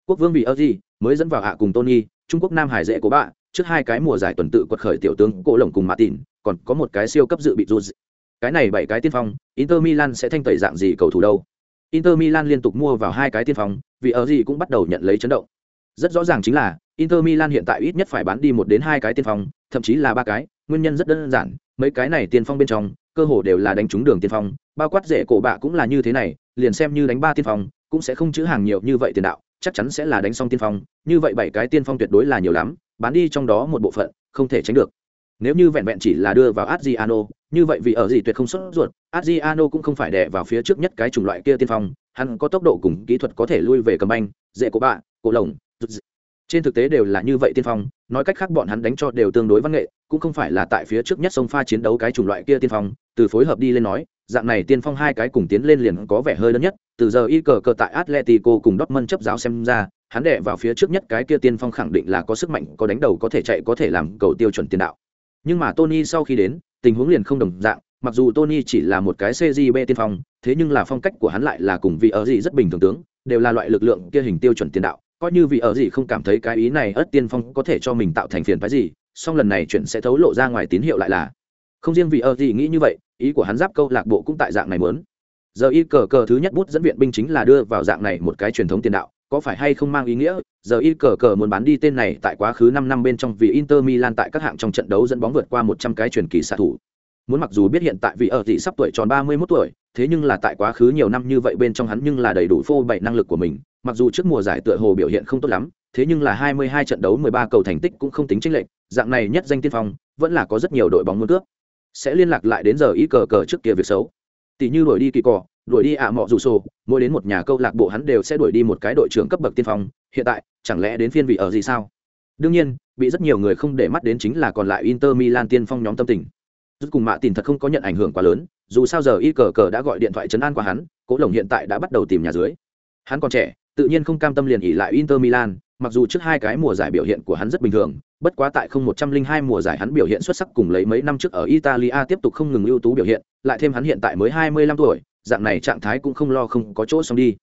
Quốc vương bị Erdi mới dẫn vào hạ cùng Tony, Trung Quốc Nam Hải dễ của bạn, trước hai cái mùa giải tuần tự quật khởi tiểu tướng Cổ Lồng cùng Martin, còn có một cái siêu cấp dự bị Juz. Cái này bảy cái tiên phong, Inter Milan sẽ thanh tẩy dạng gì cầu thủ đâu? Inter Milan liên tục mua vào hai cái tiên phong, vì gì cũng bắt đầu nhận lấy chấn động. Rất rõ ràng chính là Inter Milan hiện tại ít nhất phải bán đi một đến hai cái tiên phong, thậm chí là ba cái, nguyên nhân rất đơn giản, mấy cái này tiên phong bên trong, cơ hồ đều là đánh trúng đường tiên phong, bao quát rễ cổ bạ cũng là như thế này, liền xem như đánh ba tiên phong, cũng sẽ không chữ hàng nhiều như vậy tiền đạo, chắc chắn sẽ là đánh xong tiên phong, như vậy bảy cái tiên phong tuyệt đối là nhiều lắm, bán đi trong đó một bộ phận, không thể tránh được. Nếu như vẹn vẹn chỉ là đưa vào Adriano, như vậy vì ở gì tuyệt không xuất ruột, Adriano cũng không phải đè vào phía trước nhất cái chủng loại kia tiên phong, hắn có tốc độ cùng kỹ thuật có thể lui về cầm banh, dễ của bạ, cổ lồng, trên thực tế đều là như vậy tiên phong nói cách khác bọn hắn đánh cho đều tương đối văn nghệ cũng không phải là tại phía trước nhất sông pha chiến đấu cái chủng loại kia tiên phong từ phối hợp đi lên nói dạng này tiên phong hai cái cùng tiến lên liền có vẻ hơi lớn nhất, từ giờ y cờ cờ tại atletico cùng dortmund chấp giáo xem ra, hắn đệ vào phía trước nhất cái kia tiên phong khẳng định là có sức mạnh, có đánh đầu có thể chạy có thể làm cầu tiêu chuẩn tiền đạo. Nhưng mà tony sau khi đến, tình huống liền không đồng dạng, mặc dù tony chỉ là một cái cgb tiên phong, thế nhưng là phong cách của hắn lại là cùng vị ở gì rất bình thường tướng, đều là loại lực lượng kia hình tiêu chuẩn tiền đạo, coi như vị ở gì không cảm thấy cái ý này ớt tiên phong có thể cho mình tạo thành phiền phái gì, song lần này chuyện sẽ thấu lộ ra ngoài tín hiệu lại là không riêng vì ở gì nghĩ như vậy, ý của hắn giáp câu lạc bộ cũng tại dạng này muốn. Giờ y cờ cờ thứ nhất bút dẫn viện binh chính là đưa vào dạng này một cái truyền thống tiền đạo, có phải hay không mang ý nghĩa? Giờ y cờ cờ muốn bán đi tên này tại quá khứ năm năm bên trong vì inter milan tại các hạng trong trận đấu dẫn bóng vượt qua một trăm cái truyền kỳ xạ thủ. Muốn mặc dù biết hiện tại vì ở thị sắp tuổi tròn ba mươi 31 tuổi, thế nhưng là tại quá khứ nhiều năm như vậy bên trong hắn nhưng là đầy đủ phô bày năng lực của mình, mặc dù trước mùa giải tựa hồ biểu hiện không tốt lắm, thế nhưng là 22 trận đấu 13 cầu thành tích cũng không tính chênh lệch, dạng này nhất danh tiên phong, vẫn là có rất nhiều đội bóng muốn cướp sẽ liên lạc lại đến giờ ý cờ cờ trước kia việc xấu. Tỷ như đuổi đi kỳ cỏ đuổi đi ạ à mọ dù sổ, mỗi đến một nhà câu lạc bộ hắn đều sẽ đuổi đi một cái đội trưởng cấp bậc tiên phong, hiện tại, chẳng lẽ đến phiên vị ở gì sao? Đương nhiên, bị rất nhiều người không để mắt đến chính là còn lại inter milan tiên phong nhóm tâm tình. Rút cùng mạ tìm thật không có nhận ảnh hưởng quá lớn, dù sao giờ y cờ cờ đã gọi điện thoại chấn an qua hắn, cố lồng hiện tại đã bắt đầu tìm nhà dưới. Hắn còn trẻ, tự nhiên không cam tâm liền ỉ lại inter milan, mặc dù trước hai cái mùa giải biểu hiện của hắn rất bình thường bất quá tại không một trăm linh hai mùa giải hắn biểu hiện xuất sắc cùng lấy mấy năm trước ở italia tiếp tục không ngừng ưu tú biểu hiện, lại thêm hắn hiện tại mới hai mươi lăm tuổi, dạng này trạng thái cũng không lo không có chỗ xong đi.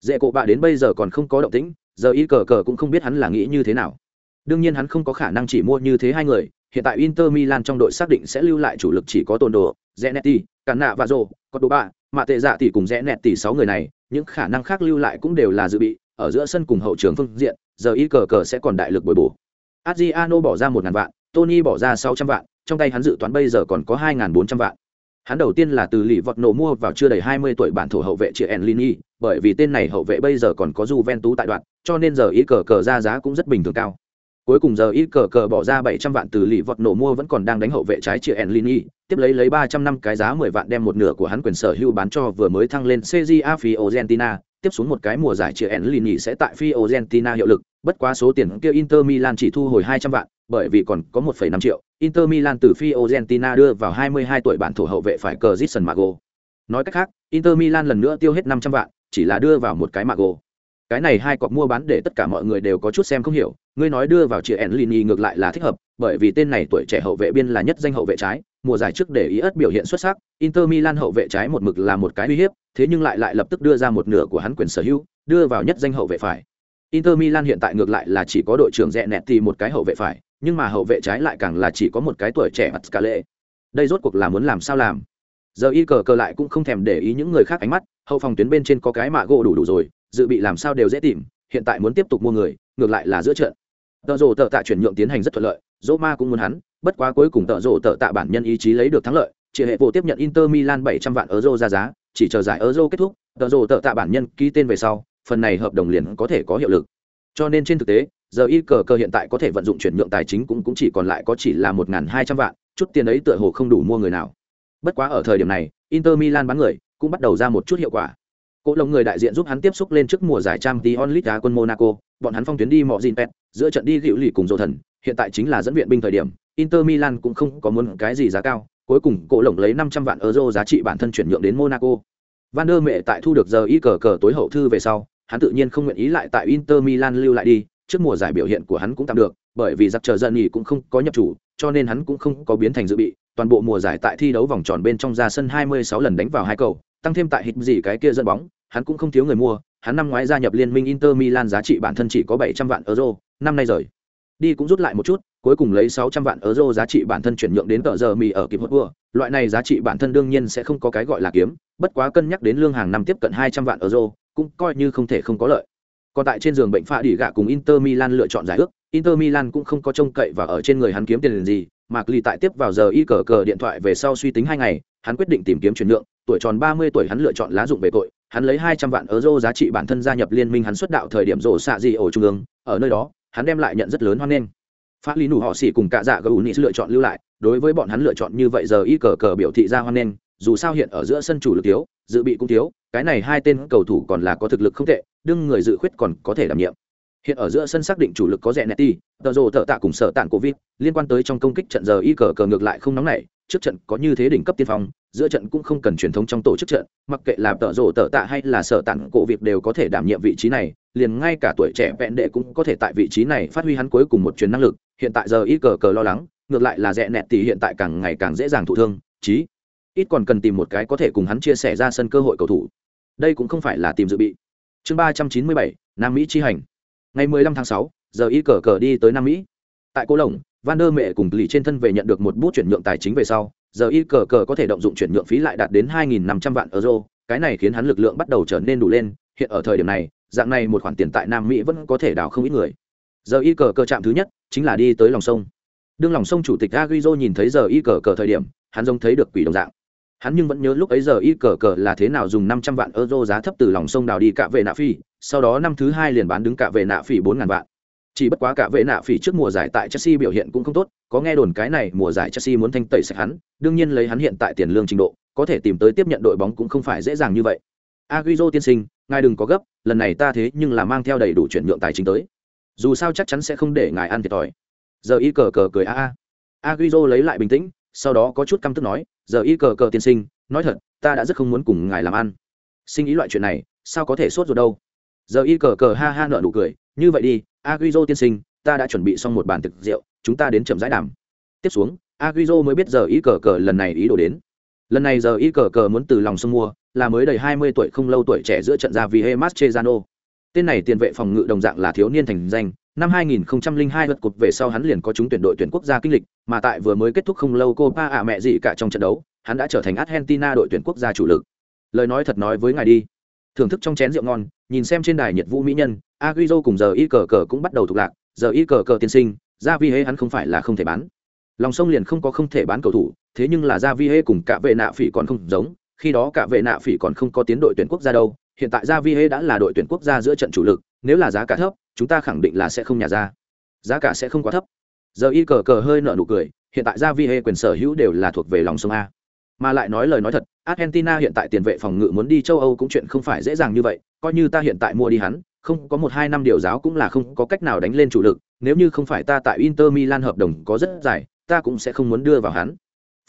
Dễ cộ bạ đến bây giờ còn không có động tĩnh, giờ y cờ cờ cũng không biết hắn là nghĩ như thế nào. Đương nhiên hắn không có khả năng chỉ mua như thế hai người, hiện tại inter milan trong đội xác định sẽ lưu lại chủ lực chỉ có tồn đồ zenetti cản và rồ còn đồ bạ mà tệ dạ tỷ cùng rẽ nẹt tỷ sáu người này, những khả năng khác lưu lại cũng đều là dự bị, ở giữa sân cùng hậu trường phương diện, giờ y cờ cờ sẽ còn đại lực bồi bổ adriano bỏ ra một ngàn vạn, tony bỏ ra sáu trăm vạn, trong tay hắn dự toán bây giờ còn có hai ngàn bốn trăm vạn. Hắn đầu tiên là từ lì vọt nổ mua vào chưa đầy hai mươi tuổi bản thổ hậu vệ Chia enlini bởi vì tên này hậu vệ bây giờ còn có Juventus tại đoạn, cho nên giờ ý cờ cờ ra giá cũng rất bình thường cao. Cuối cùng giờ ít cờ cờ bỏ ra bảy trăm vạn từ lì vọt nổ mua vẫn còn đang đánh hậu vệ trái Chia enlini tiếp lấy lấy ba trăm năm cái giá mười vạn đem một nửa của hắn quyền sở hữu bán cho vừa mới thăng lên CJA Fiorentina tiếp xuống một cái mùa giải chị enlini sẽ tại Fiorentina hiệu lực bất quá số tiền kia Inter Milan chỉ thu hồi hai trăm vạn bởi vì còn có 1,5 triệu, Inter Milan từ Fiorentina đưa vào 22 tuổi bản thủ hậu vệ phải cờ Jason Mago. Nói cách khác, Inter Milan lần nữa tiêu hết 500 vạn, chỉ là đưa vào một cái Mago. Cái này hai cọc mua bán để tất cả mọi người đều có chút xem không hiểu, ngươi nói đưa vào chị Enlini ngược lại là thích hợp, bởi vì tên này tuổi trẻ hậu vệ biên là nhất danh hậu vệ trái, mùa giải trước để ý ớt biểu hiện xuất sắc, Inter Milan hậu vệ trái một mực là một cái uy hiếp, thế nhưng lại lại lập tức đưa ra một nửa của hắn quyền sở hữu, đưa vào nhất danh hậu vệ phải. Inter Milan hiện tại ngược lại là chỉ có đội trưởng rẽ nẹt thì một cái hậu vệ phải, nhưng mà hậu vệ trái lại càng là chỉ có một cái tuổi trẻ mặt cả lệ đây rốt cuộc là muốn làm sao làm giờ y cờ cờ lại cũng không thèm để ý những người khác ánh mắt hậu phòng tuyến bên trên có cái mạ gỗ đủ đủ rồi dự bị làm sao đều dễ tìm hiện tại muốn tiếp tục mua người ngược lại là giữa trận. Tợ rồ tợ tạ chuyển nhượng tiến hành rất thuận lợi dỗ ma cũng muốn hắn bất quá cuối cùng tợ rồ tợ tạ bản nhân ý chí lấy được thắng lợi chị hệ Vô tiếp nhận inter milan bảy trăm vạn euro ra giá chỉ chờ giải euro kết thúc tợ rồ tợ tạ bản nhân ký tên về sau phần này hợp đồng liền có thể có hiệu lực. Cho nên trên thực tế giờ y cờ cờ hiện tại có thể vận dụng chuyển nhượng tài chính cũng, cũng chỉ còn lại có chỉ là một hai trăm vạn chút tiền ấy tựa hồ không đủ mua người nào. Bất quá ở thời điểm này inter milan bán người cũng bắt đầu ra một chút hiệu quả. Cố lồng người đại diện giúp hắn tiếp xúc lên trước mùa giải trang tí onlit đá quân monaco bọn hắn phong tuyến đi mọ gin pet giữa trận đi dịu lì cùng dỗ thần hiện tại chính là dẫn viện binh thời điểm inter milan cũng không có muốn cái gì giá cao cuối cùng cố lồng lấy năm trăm vạn euro giá trị bản thân chuyển nhượng đến monaco. Van der mẹ tại thu được giờ y cờ cờ tối hậu thư về sau hắn tự nhiên không nguyện ý lại tại inter milan lưu lại đi trước mùa giải biểu hiện của hắn cũng tạm được, bởi vì giặc chờ dần nghỉ cũng không có nhập chủ, cho nên hắn cũng không có biến thành dự bị, toàn bộ mùa giải tại thi đấu vòng tròn bên trong ra sân 26 lần đánh vào hai cầu, tăng thêm tại hit gì cái kia dẫn bóng, hắn cũng không thiếu người mua, hắn năm ngoái gia nhập liên minh Inter Milan giá trị bản thân chỉ có 700 vạn euro, năm nay rồi. Đi cũng rút lại một chút, cuối cùng lấy 600 vạn euro giá trị bản thân chuyển nhượng đến tờ giờ mì ở kịp hốt vừa loại này giá trị bản thân đương nhiên sẽ không có cái gọi là kiếm, bất quá cân nhắc đến lương hàng năm tiếp cận 200 vạn euro, cũng coi như không thể không có lợi. Còn tại trên giường bệnh phạ đỉ gạ cùng Inter Milan lựa chọn giải ước, Inter Milan cũng không có trông cậy và ở trên người hắn kiếm tiền gì, Mạc Ly tại tiếp vào giờ y cờ cờ điện thoại về sau suy tính hai ngày, hắn quyết định tìm kiếm chuyển nhượng, tuổi tròn 30 tuổi hắn lựa chọn lá dụng về tội, hắn lấy 200 vạn euro giá trị bản thân gia nhập liên minh hắn xuất đạo thời điểm rổ xạ gì ở trung ương, ở nơi đó, hắn đem lại nhận rất lớn hoan nghênh. Pháp lý nụ họ xỉ cùng cả dạ Gaunis lựa chọn lưu lại, đối với bọn hắn lựa chọn như vậy giờ y cờ cờ biểu thị ra hoan nghênh, dù sao hiện ở giữa sân chủ lực thiếu, dự bị cũng thiếu, cái này hai tên cầu thủ còn là có thực lực không tệ, đương người dự khuyết còn có thể đảm nhiệm hiện ở giữa sân xác định chủ lực có rẻ netti tờ rồ, tờ tạ cùng sở tạng covid liên quan tới trong công kích trận giờ y cờ cờ ngược lại không nóng nảy, trước trận có như thế đỉnh cấp tiên phong, giữa trận cũng không cần truyền thống trong tổ chức trận, mặc kệ là tờ rồ, tờ tạ hay là sở tạng cổ việc đều có thể đảm nhiệm vị trí này, liền ngay cả tuổi trẻ vẹn đệ cũng có thể tại vị trí này phát huy hắn cuối cùng một chuyến năng lực, hiện tại giờ y cờ cờ lo lắng, ngược lại là rẻ nẹt thì hiện tại càng ngày càng dễ dàng thụ thương, chí ít còn cần tìm một cái có thể cùng hắn chia sẻ ra sân cơ hội cầu thủ. Đây cũng không phải là tìm dự bị. Chương ba trăm chín mươi bảy, nam mỹ chi hành ngày 15 tháng 6, giờ y cờ cờ đi tới nam mỹ. Tại cô lồng van der mẹ cùng lì trên thân về nhận được một bút chuyển nhượng tài chính về sau giờ y cờ cờ có thể động dụng chuyển nhượng phí lại đạt đến 2.500 vạn euro. Cái này khiến hắn lực lượng bắt đầu trở nên đủ lên. Hiện ở thời điểm này dạng này một khoản tiền tại nam mỹ vẫn có thể đào không ít người. Giờ y cờ cờ chạm thứ nhất chính là đi tới lòng sông. Đương lòng sông chủ tịch aguizo nhìn thấy giờ y cờ cờ thời điểm hắn giống thấy được quỷ đồng dạng hắn nhưng vẫn nhớ lúc ấy giờ y cờ cờ là thế nào dùng năm trăm vạn euro giá thấp từ lòng sông đào đi cả về nạ phi sau đó năm thứ hai liền bán đứng cả về nạ Phi bốn ngàn vạn chỉ bất quá cả vệ nạ phỉ trước mùa giải tại Chelsea biểu hiện cũng không tốt, có nghe đồn cái này mùa giải Chelsea muốn thanh tẩy sạch hắn, đương nhiên lấy hắn hiện tại tiền lương trình độ, có thể tìm tới tiếp nhận đội bóng cũng không phải dễ dàng như vậy. Agüero tiên sinh, ngài đừng có gấp, lần này ta thế nhưng là mang theo đầy đủ chuyển nhượng tài chính tới. Dù sao chắc chắn sẽ không để ngài ăn thiệt thòi. Giờ y cờ cờ cười a a. Agüero lấy lại bình tĩnh, sau đó có chút căm tức nói, giờ y cờ cờ tiên sinh, nói thật, ta đã rất không muốn cùng ngài làm ăn. Sinh ý loại chuyện này, sao có thể sốt ruột đâu? Giờ y cờ cờ ha ha nở nụ cười, như vậy đi, aguizo tiên sinh, ta đã chuẩn bị xong một bàn thực rượu, chúng ta đến chậm rãi đàm. Tiếp xuống, aguizo mới biết giờ y cờ cờ lần này ý đồ đến. Lần này giờ y cờ cờ muốn từ lòng sông mua, là mới đầy 20 tuổi không lâu tuổi trẻ giữa trận ra vì Mascherano. Tên này tiền vệ phòng ngự đồng dạng là thiếu niên thành danh, năm 2002 lượt cột về sau hắn liền có chúng tuyển đội tuyển quốc gia kinh lịch, mà tại vừa mới kết thúc không lâu Copa à mẹ gì cả trong trận đấu, hắn đã trở thành Argentina đội tuyển quốc gia chủ lực. Lời nói thật nói với ngài đi, thưởng thức trong chén rượu ngon, nhìn xem trên đài nhiệt vũ mỹ nhân, Agüero cùng giờ y cờ cờ cũng bắt đầu thuộc lạc, giờ y cờ cờ tiên sinh, ra vi hế hắn không phải là không thể bán. Lòng sông liền không có không thể bán cầu thủ, thế nhưng là ra vi hế cùng cả vệ nạ phỉ còn không giống, khi đó cả vệ nạ phỉ còn không có tiến đội tuyển quốc gia đâu, hiện tại ra vi hế đã là đội tuyển quốc gia giữa trận chủ lực, nếu là giá cả thấp, chúng ta khẳng định là sẽ không nhà ra. Giá cả sẽ không quá thấp. Giờ y cờ cờ hơi nợ nụ cười, hiện tại ra vi hê quyền sở hữu đều là thuộc về lòng sông a. Mà lại nói lời nói thật, Argentina hiện tại tiền vệ phòng ngự muốn đi châu Âu cũng chuyện không phải dễ dàng như vậy, coi như ta hiện tại mua đi hắn, không có một hai năm điều giáo cũng là không có cách nào đánh lên chủ lực, nếu như không phải ta tại Inter Milan hợp đồng có rất dài, ta cũng sẽ không muốn đưa vào hắn.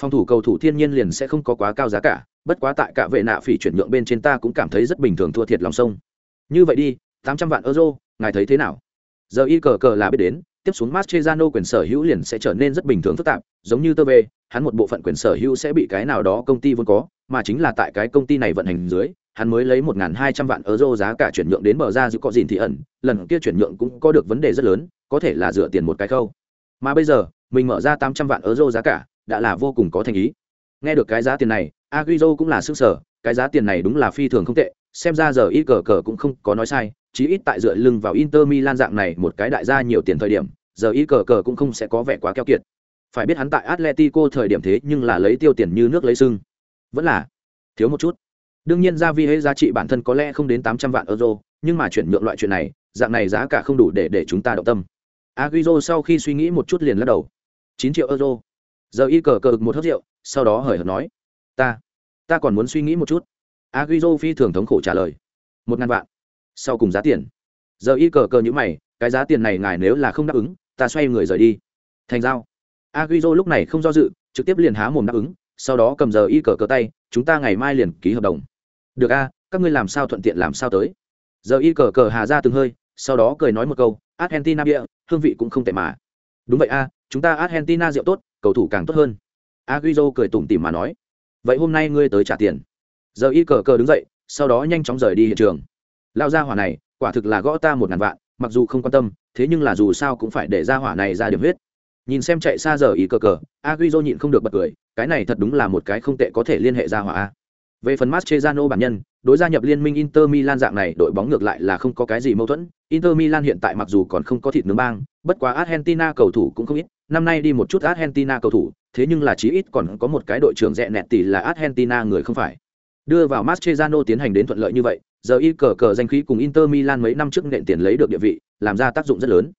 Phòng thủ cầu thủ thiên nhiên liền sẽ không có quá cao giá cả, bất quá tại cả vệ nạ phỉ chuyển nhượng bên trên ta cũng cảm thấy rất bình thường thua thiệt lòng sông. Như vậy đi, tám trăm vạn euro, ngài thấy thế nào? Giờ y cờ cờ là biết đến, tiếp xuống Mascherano quyền sở hữu liền sẽ trở nên rất bình thường phức tạp, giống như tơ về, hắn một bộ phận quyền sở hữu sẽ bị cái nào đó công ty vốn có, mà chính là tại cái công ty này vận hành dưới, hắn mới lấy 1.200 vạn euro giá cả chuyển nhượng đến bờ ra giữ có gìn thì ẩn, lần kia chuyển nhượng cũng có được vấn đề rất lớn, có thể là dựa tiền một cái khâu. Mà bây giờ, mình mở ra 800 vạn euro giá cả, đã là vô cùng có thành ý. Nghe được cái giá tiền này, Agüero cũng là sức sở, cái giá tiền này đúng là phi thường không tệ, xem ra giờ y cờ cờ cũng không có nói sai, chí ít tại dựa lưng vào Inter Milan dạng này một cái đại gia nhiều tiền thời điểm, giờ ý cờ cờ cũng không sẽ có vẻ quá keo kiệt. Phải biết hắn tại Atletico thời điểm thế nhưng là lấy tiêu tiền như nước lấy sưng. Vẫn là thiếu một chút. Đương nhiên ra vì hệ giá trị bản thân có lẽ không đến tám trăm vạn euro nhưng mà chuyển nhượng loại chuyện này dạng này giá cả không đủ để để chúng ta động tâm. Agüero sau khi suy nghĩ một chút liền lắc đầu. chín triệu euro. Giờ y cờ cờ một hớp rượu sau đó hời hợt nói. Ta ta còn muốn suy nghĩ một chút. Agüero phi thường thống khổ trả lời. Một ngàn vạn sau cùng giá tiền. Giờ y cờ cờ như mày, cái giá tiền này ngài nếu là không đáp ứng, ta xoay người rời đi. Thành giao. Aguizo lúc này không do dự, trực tiếp liền há mồm đáp ứng, sau đó cầm giờ y cờ cờ tay, chúng ta ngày mai liền ký hợp đồng. Được a, các ngươi làm sao thuận tiện làm sao tới. Giờ y cờ cờ hà ra từng hơi, sau đó cười nói một câu, argentina bia, hương vị cũng không tệ mà. Đúng vậy a, chúng ta argentina rượu tốt, cầu thủ càng tốt hơn. Aguizo cười tủm tỉm mà nói. Vậy hôm nay ngươi tới trả tiền. Giờ y cờ cờ đứng dậy, sau đó nhanh chóng rời đi hiện trường lao ra hỏa này quả thực là gõ ta một ngàn vạn mặc dù không quan tâm thế nhưng là dù sao cũng phải để ra hỏa này ra điểm huyết nhìn xem chạy xa giờ ý cờ cờ aguizo nhịn không được bật cười cái này thật đúng là một cái không tệ có thể liên hệ ra hỏa a về phần Mascherano bản nhân, đối gia nhập liên minh Inter Milan dạng này đội bóng ngược lại là không có cái gì mâu thuẫn. Inter Milan hiện tại mặc dù còn không có thịt nướng bang, bất quá Argentina cầu thủ cũng không ít, năm nay đi một chút Argentina cầu thủ, thế nhưng là chí ít còn có một cái đội trưởng rẻ nẹt tỷ là Argentina người không phải. Đưa vào Mascherano tiến hành đến thuận lợi như vậy, giờ y cờ cờ danh khí cùng Inter Milan mấy năm trước nện tiền lấy được địa vị, làm ra tác dụng rất lớn.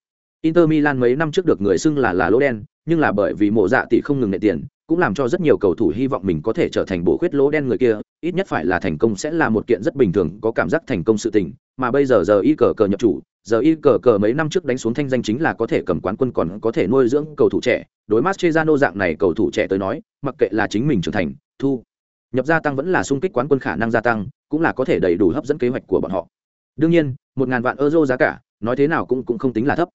Inter Milan mấy năm trước được người xưng là là lỗ đen, nhưng là bởi vì mộ dạ tỷ không ngừng nện tiền, cũng làm cho rất nhiều cầu thủ hy vọng mình có thể trở thành bộ khuyết lỗ đen người kia ít nhất phải là thành công sẽ là một kiện rất bình thường có cảm giác thành công sự tình mà bây giờ giờ y cờ cờ nhập chủ giờ y cờ cờ mấy năm trước đánh xuống thanh danh chính là có thể cầm quán quân còn có thể nuôi dưỡng cầu thủ trẻ đối Mascherano dạng này cầu thủ trẻ tới nói mặc kệ là chính mình trưởng thành thu nhập gia tăng vẫn là sung kích quán quân khả năng gia tăng cũng là có thể đầy đủ hấp dẫn kế hoạch của bọn họ. Đương nhiên một ngàn vạn euro giá cả nói thế nào cũng cũng không tính là thấp.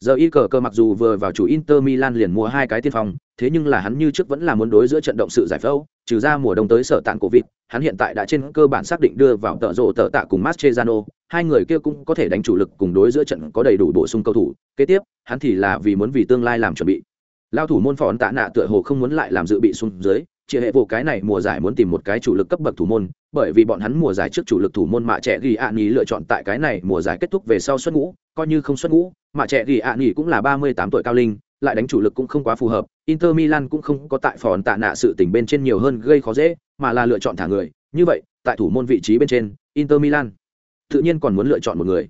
Giờ y cờ cờ mặc dù vừa vào chủ inter milan liền mua hai cái tiên phong thế nhưng là hắn như trước vẫn là muốn đối giữa trận động sự giải phẫu trừ ra mùa đông tới sở tạng cổ vịt hắn hiện tại đã trên cơ bản xác định đưa vào tợ rộ tợ tạ cùng Mascherano, hai người kia cũng có thể đánh chủ lực cùng đối giữa trận có đầy đủ bổ sung cầu thủ. Kế tiếp hắn thì là vì muốn vì tương lai làm chuẩn bị. Lao thủ môn phòn tạ nạ tựa hồ không muốn lại làm dự bị xuống dưới chia hệ vụ cái này mùa giải muốn tìm một cái chủ lực cấp bậc thủ môn, bởi vì bọn hắn mùa giải trước chủ lực thủ môn mạ trẻ ghi ạ nghỉ lựa chọn tại cái này mùa giải kết thúc về sau xuất ngũ, coi như không xuất ngũ, mạ trẻ ghi ạ nghỉ cũng là ba mươi tám tuổi cao linh, lại đánh chủ lực cũng không quá phù hợp, inter milan cũng không có tại phòn tạ nạ sự tình bên trên nhiều hơn gây khó dễ, mà là lựa chọn thả người. Như vậy, tại thủ môn vị trí bên trên, inter milan tự nhiên còn muốn lựa chọn một người.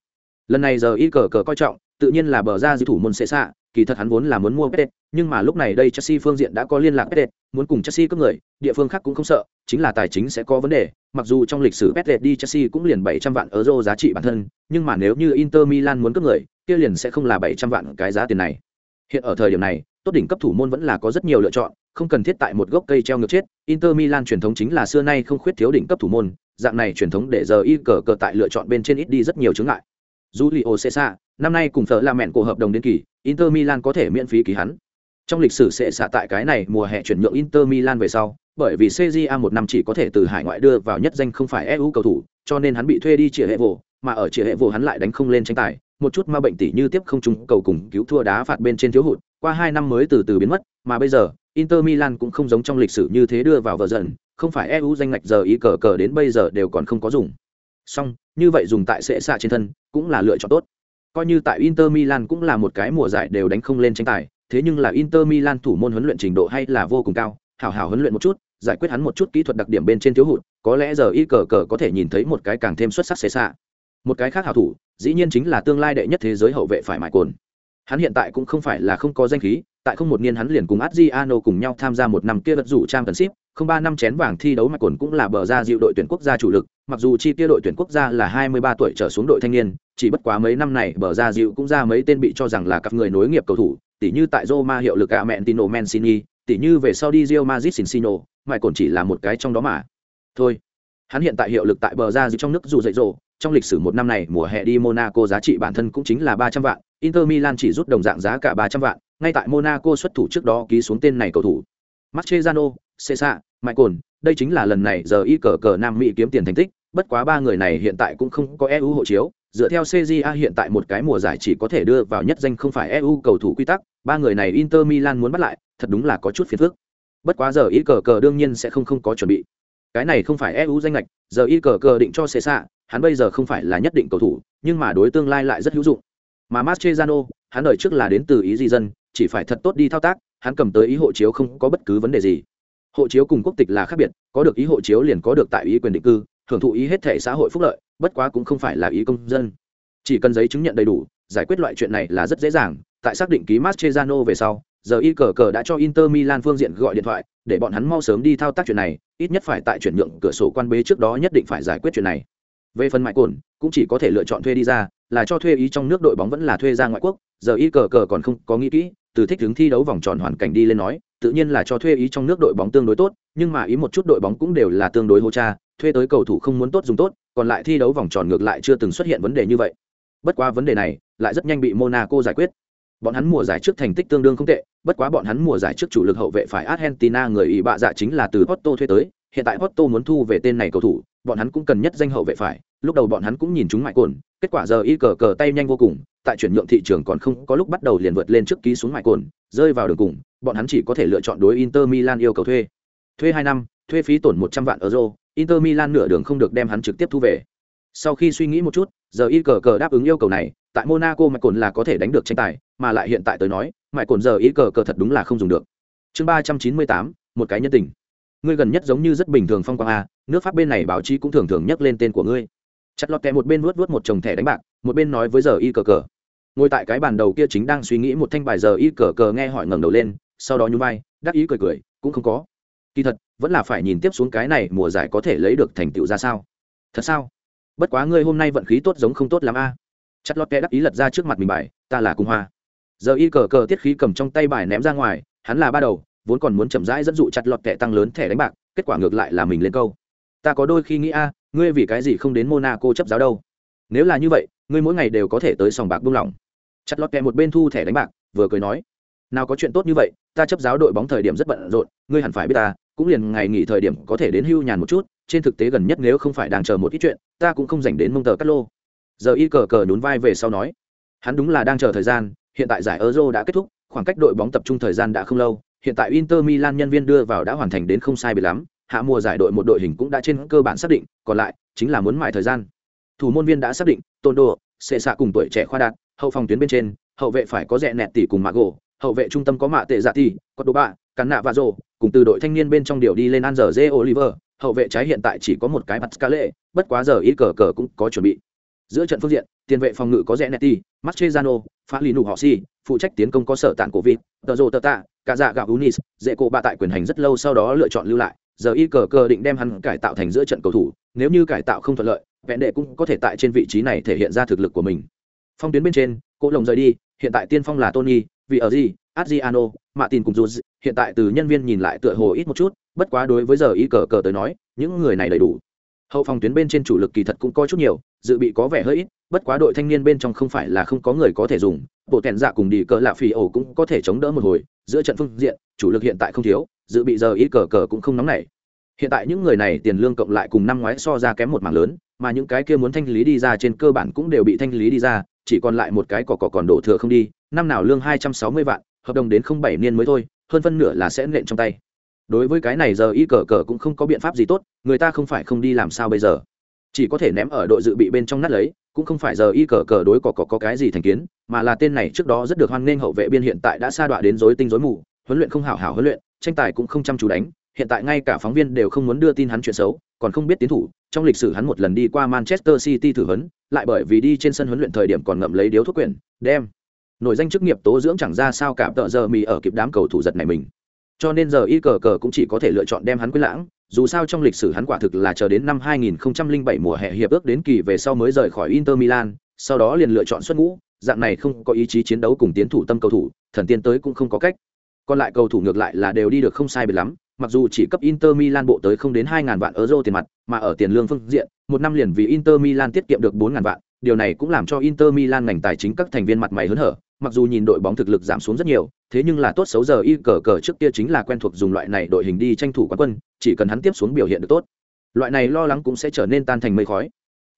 Lần này giờ y cờ cờ coi trọng, tự nhiên là bờ ra giữ thủ môn sẽ xạ kỳ thật hắn vốn là muốn mua Pete, nhưng mà lúc này đây Chelsea phương diện đã có liên lạc Pete, muốn cùng Chelsea cấp người, địa phương khác cũng không sợ, chính là tài chính sẽ có vấn đề, mặc dù trong lịch sử Pete đi Chelsea cũng liền 700 vạn euro giá trị bản thân, nhưng mà nếu như Inter Milan muốn cấp người, kia liền sẽ không là 700 vạn cái giá tiền này. Hiện ở thời điểm này, tốt đỉnh cấp thủ môn vẫn là có rất nhiều lựa chọn, không cần thiết tại một gốc cây treo ngược chết, Inter Milan truyền thống chính là xưa nay không khuyết thiếu đỉnh cấp thủ môn, dạng này truyền thống để giờ y cờ cờ tại lựa chọn bên trên ít đi rất nhiều chướng ngại. Julio Cesar, năm nay cùng thợ là mẹn cổ hợp đồng đến kỳ, Inter Milan có thể miễn phí ký hắn. Trong lịch sử sẽ xả tại cái này mùa hè chuyển nhượng Inter Milan về sau, bởi vì CJA một năm chỉ có thể từ hải ngoại đưa vào nhất danh không phải EU cầu thủ, cho nên hắn bị thuê đi chia hệ vụ, mà ở chia hệ vụ hắn lại đánh không lên tranh tài, một chút ma bệnh tỷ như tiếp không trúng cầu cùng cứu thua đá phạt bên trên thiếu hụt, qua hai năm mới từ từ biến mất, mà bây giờ, Inter Milan cũng không giống trong lịch sử như thế đưa vào vợ dần, không phải EU danh ngạch giờ ý cờ cờ đến bây giờ đều còn không có dùng. Xong, như vậy dùng tại sẽ xạ trên thân, cũng là lựa chọn tốt. Coi như tại Inter Milan cũng là một cái mùa giải đều đánh không lên tranh tài, thế nhưng là Inter Milan thủ môn huấn luyện trình độ hay là vô cùng cao, hảo hảo huấn luyện một chút, giải quyết hắn một chút kỹ thuật đặc điểm bên trên thiếu hụt, có lẽ giờ y cờ cờ có thể nhìn thấy một cái càng thêm xuất sắc xế xạ. Một cái khác hảo thủ, dĩ nhiên chính là tương lai đệ nhất thế giới hậu vệ phải mãi cồn. Hắn hiện tại cũng không phải là không có danh khí, tại không một niên hắn liền cùng Adriano cùng nhau tham gia một năm kia vật rủ trang tần ship, không ba năm chén vàng thi đấu mạch cồn cũng là bờ ra dịu đội tuyển quốc gia chủ lực, mặc dù chi tiêu đội tuyển quốc gia là 23 tuổi trở xuống đội thanh niên, chỉ bất quá mấy năm này bờ ra dịu cũng ra mấy tên bị cho rằng là các người nối nghiệp cầu thủ, tỉ như tại Roma hiệu lực Amentino Mancini, tỉ như về sau đi Real Madrid Sincino, mạch cồn chỉ là một cái trong đó mà. Thôi, hắn hiện tại hiệu lực tại bờ ra dịu trong nước dù dậy dỗ trong lịch sử một năm này mùa hè đi Monaco giá trị bản thân cũng chính là 300 vạn, Inter Milan chỉ rút đồng dạng giá cả 300 vạn, ngay tại Monaco xuất thủ trước đó ký xuống tên này cầu thủ. Mascherano, Cesa, Cồn, đây chính là lần này giờ y cờ cờ Nam Mỹ kiếm tiền thành tích, bất quá ba người này hiện tại cũng không có EU hộ chiếu, dựa theo CJA hiện tại một cái mùa giải chỉ có thể đưa vào nhất danh không phải EU cầu thủ quy tắc, ba người này Inter Milan muốn bắt lại, thật đúng là có chút phiền phức. Bất quá giờ y cờ cờ đương nhiên sẽ không không có chuẩn bị. Cái này không phải EU danh lệch, giờ y cờ cờ định cho Cesa, hắn bây giờ không phải là nhất định cầu thủ, nhưng mà đối tương lai lại rất hữu dụng. Mà Mascherano, hắn đời trước là đến từ ý gì dân, chỉ phải thật tốt đi thao tác, hắn cầm tới ý hộ chiếu không có bất cứ vấn đề gì. Hộ chiếu cùng quốc tịch là khác biệt, có được ý hộ chiếu liền có được tại ý quyền định cư, hưởng thụ ý hết thể xã hội phúc lợi, bất quá cũng không phải là ý công dân. Chỉ cần giấy chứng nhận đầy đủ, giải quyết loại chuyện này là rất dễ dàng. Tại xác định ký Mascherano về sau, giờ y cờ cờ đã cho Inter Milan phương diện gọi điện thoại, để bọn hắn mau sớm đi thao tác chuyện này, ít nhất phải tại chuyển nhượng cửa sổ quan bế trước đó nhất định phải giải quyết chuyện này về phần mại cồn cũng chỉ có thể lựa chọn thuê đi ra là cho thuê ý trong nước đội bóng vẫn là thuê ra ngoại quốc giờ y cờ cờ còn không có nghĩ kỹ từ thích hướng thi đấu vòng tròn hoàn cảnh đi lên nói tự nhiên là cho thuê ý trong nước đội bóng tương đối tốt, nhưng mà ý một chút đội bóng cũng đều là tương đối hô cha, thuê tới cầu thủ không muốn tốt dùng tốt, còn lại thi đấu vòng tròn ngược lại chưa từng xuất hiện vấn đề như vậy. Bất quá vấn đề này lại rất nhanh bị monaco giải quyết. Bọn hắn mùa giải trước thành tích tương đương không tệ, bất quá bọn hắn mùa giải trước chủ lực hậu vệ phải argentina người ý bạ dạ chính là từ porto thuê tới hiện tại porto muốn thu về tên này cầu thủ, bọn hắn cũng cần nhất danh hậu vệ phải. Lúc đầu bọn hắn cũng nhìn chúng mại cồn kết quả giờ y cờ cờ tay nhanh vô cùng, tại chuyển nhượng thị trường còn không có lúc bắt đầu liền vượt lên trước ký xuống mại cồn rơi vào đường cùng, bọn hắn chỉ có thể lựa chọn đối inter milan yêu cầu thuê. Thuê hai năm, thuê phí tổn một trăm vạn euro, inter milan nửa đường không được đem hắn trực tiếp thu về. Sau khi suy nghĩ một chút, giờ y cờ cờ đáp ứng yêu cầu này, tại monaco mại cồn là có thể đánh được tranh tài, mà lại hiện tại tới nói mại cồn giờ y cờ cờ thật đúng là không dùng được. Chương ba trăm chín mươi tám, một cái nhân tình ngươi gần nhất giống như rất bình thường phong quang a, nước pháp bên này báo chí cũng thường thường nhắc lên tên của ngươi. Chặt lọt kẹ một bên vuốt vuốt một chồng thẻ đánh bạc, một bên nói với giờ y cờ cờ. Ngồi tại cái bàn đầu kia chính đang suy nghĩ một thanh bài giờ y cờ cờ nghe hỏi ngẩng đầu lên, sau đó nhún vai, đắc ý cười cười, cũng không có. Kỳ thật, vẫn là phải nhìn tiếp xuống cái này mùa giải có thể lấy được thành tựu ra sao. Thật sao? Bất quá ngươi hôm nay vận khí tốt giống không tốt lắm a. À. chặt lọt kẹ đắc ý lật ra trước mặt mình bài, ta là cung hoa. Giờ y cờ cờ tiết khí cầm trong tay bài ném ra ngoài, hắn là ba đầu vốn còn muốn chậm rãi dẫn dụ chặt lọt kẻ tăng lớn thẻ đánh bạc, kết quả ngược lại là mình lên câu. Ta có đôi khi nghĩ, a, ngươi vì cái gì không đến monaco chấp giáo đâu? Nếu là như vậy, ngươi mỗi ngày đều có thể tới sòng bạc buông lỏng. Chặt lọt kẹ một bên thu thẻ đánh bạc, vừa cười nói, nào có chuyện tốt như vậy, ta chấp giáo đội bóng thời điểm rất bận rộn, ngươi hẳn phải biết ta, cũng liền ngày nghỉ thời điểm có thể đến hưu nhàn một chút, trên thực tế gần nhất nếu không phải đang chờ một ít chuyện, ta cũng không dành đến mông tờ cắt lô. Giờ y cờ cờ nhún vai về sau nói, hắn đúng là đang chờ thời gian, hiện tại giải euro đã kết thúc, khoảng cách đội bóng tập trung thời gian đã không lâu hiện tại Inter Milan nhân viên đưa vào đã hoàn thành đến không sai biệt lắm, hạ mùa giải đội một đội hình cũng đã trên cơ bản xác định, còn lại chính là muốn mài thời gian. Thủ môn viên đã xác định, Tôn Đồ, sẽ xạ cùng tuổi trẻ khoa đạt, hậu phòng tuyến bên trên, hậu vệ phải có rẻ nẹt tỷ cùng Mago, hậu vệ trung tâm có mạ tệ dạ tỷ, có đồ bạ, cắn nạ và rồ, cùng từ đội thanh niên bên trong điều đi lên Anzer Oliver, hậu vệ trái hiện tại chỉ có một cái Pascale, bất quá giờ ít cờ cờ cũng có chuẩn bị giữa trận phương diện, tiền vệ phòng ngự có rẽ netti mastrezano phá lì nụ họ si, phụ trách tiến công có sở tạng cổ vịt, tờ rô tờ tạ cả dạ gạo unis dễ cổ bạ tại quyền hành rất lâu sau đó lựa chọn lưu lại. Giờ y cờ cờ định đem hắn cải tạo thành giữa trận cầu thủ, nếu như cải tạo không thuận lợi, vẹn đệ cũng có thể tại trên vị trí này thể hiện ra thực lực của mình. Phong tuyến bên trên cỗ lồng rời đi, hiện tại tiên phong là tony vì ở gì adriano mạ tin cùng dù hiện tại từ nhân viên nhìn lại tựa hồ ít một chút, bất quá đối với giờ y cờ cờ tới nói, những người này đầy đủ. Hậu phòng tuyến bên trên chủ lực kỳ thật cũng có chút nhiều dự bị có vẻ hơi ít, bất quá đội thanh niên bên trong không phải là không có người có thể dùng. Bộ tèn dạ cùng đi cờ lạ phi ổ cũng có thể chống đỡ một hồi, giữa trận phương diện, chủ lực hiện tại không thiếu, dự bị giờ ít cờ cờ cũng không nóng nảy. Hiện tại những người này tiền lương cộng lại cùng năm ngoái so ra kém một mảng lớn, mà những cái kia muốn thanh lý đi ra trên cơ bản cũng đều bị thanh lý đi ra, chỉ còn lại một cái cỏ cỏ còn đổ thừa không đi, năm nào lương hai trăm sáu mươi vạn, hợp đồng đến không bảy niên mới thôi, hơn phân nửa là sẽ nện trong tay. Đối với cái này giờ y cờ cờ cũng không có biện pháp gì tốt, người ta không phải không đi làm sao bây giờ chỉ có thể ném ở đội dự bị bên trong nát lấy cũng không phải giờ y cờ cờ đối cỏ có, có cái gì thành kiến mà là tên này trước đó rất được hoan nghênh hậu vệ biên hiện tại đã sa đọa đến dối tinh dối mù huấn luyện không hảo hảo huấn luyện tranh tài cũng không chăm chú đánh hiện tại ngay cả phóng viên đều không muốn đưa tin hắn chuyện xấu còn không biết tiến thủ trong lịch sử hắn một lần đi qua manchester city thử huấn lại bởi vì đi trên sân huấn luyện thời điểm còn ngậm lấy điếu thuốc quyển đem nổi danh chức nghiệp tố dưỡng chẳng ra sao cả tợ giờ mì ở kịp đám cầu thủ giật này mình cho nên giờ y cờ cờ cũng chỉ có thể lựa chọn đem hắn quên lãng dù sao trong lịch sử hắn quả thực là chờ đến năm 2007 mùa hè hiệp ước đến kỳ về sau mới rời khỏi Inter Milan, sau đó liền lựa chọn xuất ngũ, dạng này không có ý chí chiến đấu cùng tiến thủ tâm cầu thủ, thần tiên tới cũng không có cách. Còn lại cầu thủ ngược lại là đều đi được không sai biệt lắm, mặc dù chỉ cấp Inter Milan bộ tới không đến 2000 vạn euro tiền mặt, mà ở tiền lương phương diện, một năm liền vì Inter Milan tiết kiệm được 4000 vạn, điều này cũng làm cho Inter Milan ngành tài chính các thành viên mặt mày hớn hở, mặc dù nhìn đội bóng thực lực giảm xuống rất nhiều, thế nhưng là tốt xấu giờ y cờ cờ trước kia chính là quen thuộc dùng loại này đội hình đi tranh thủ quán quân, chỉ cần hắn tiếp xuống biểu hiện được tốt, loại này lo lắng cũng sẽ trở nên tan thành mây khói.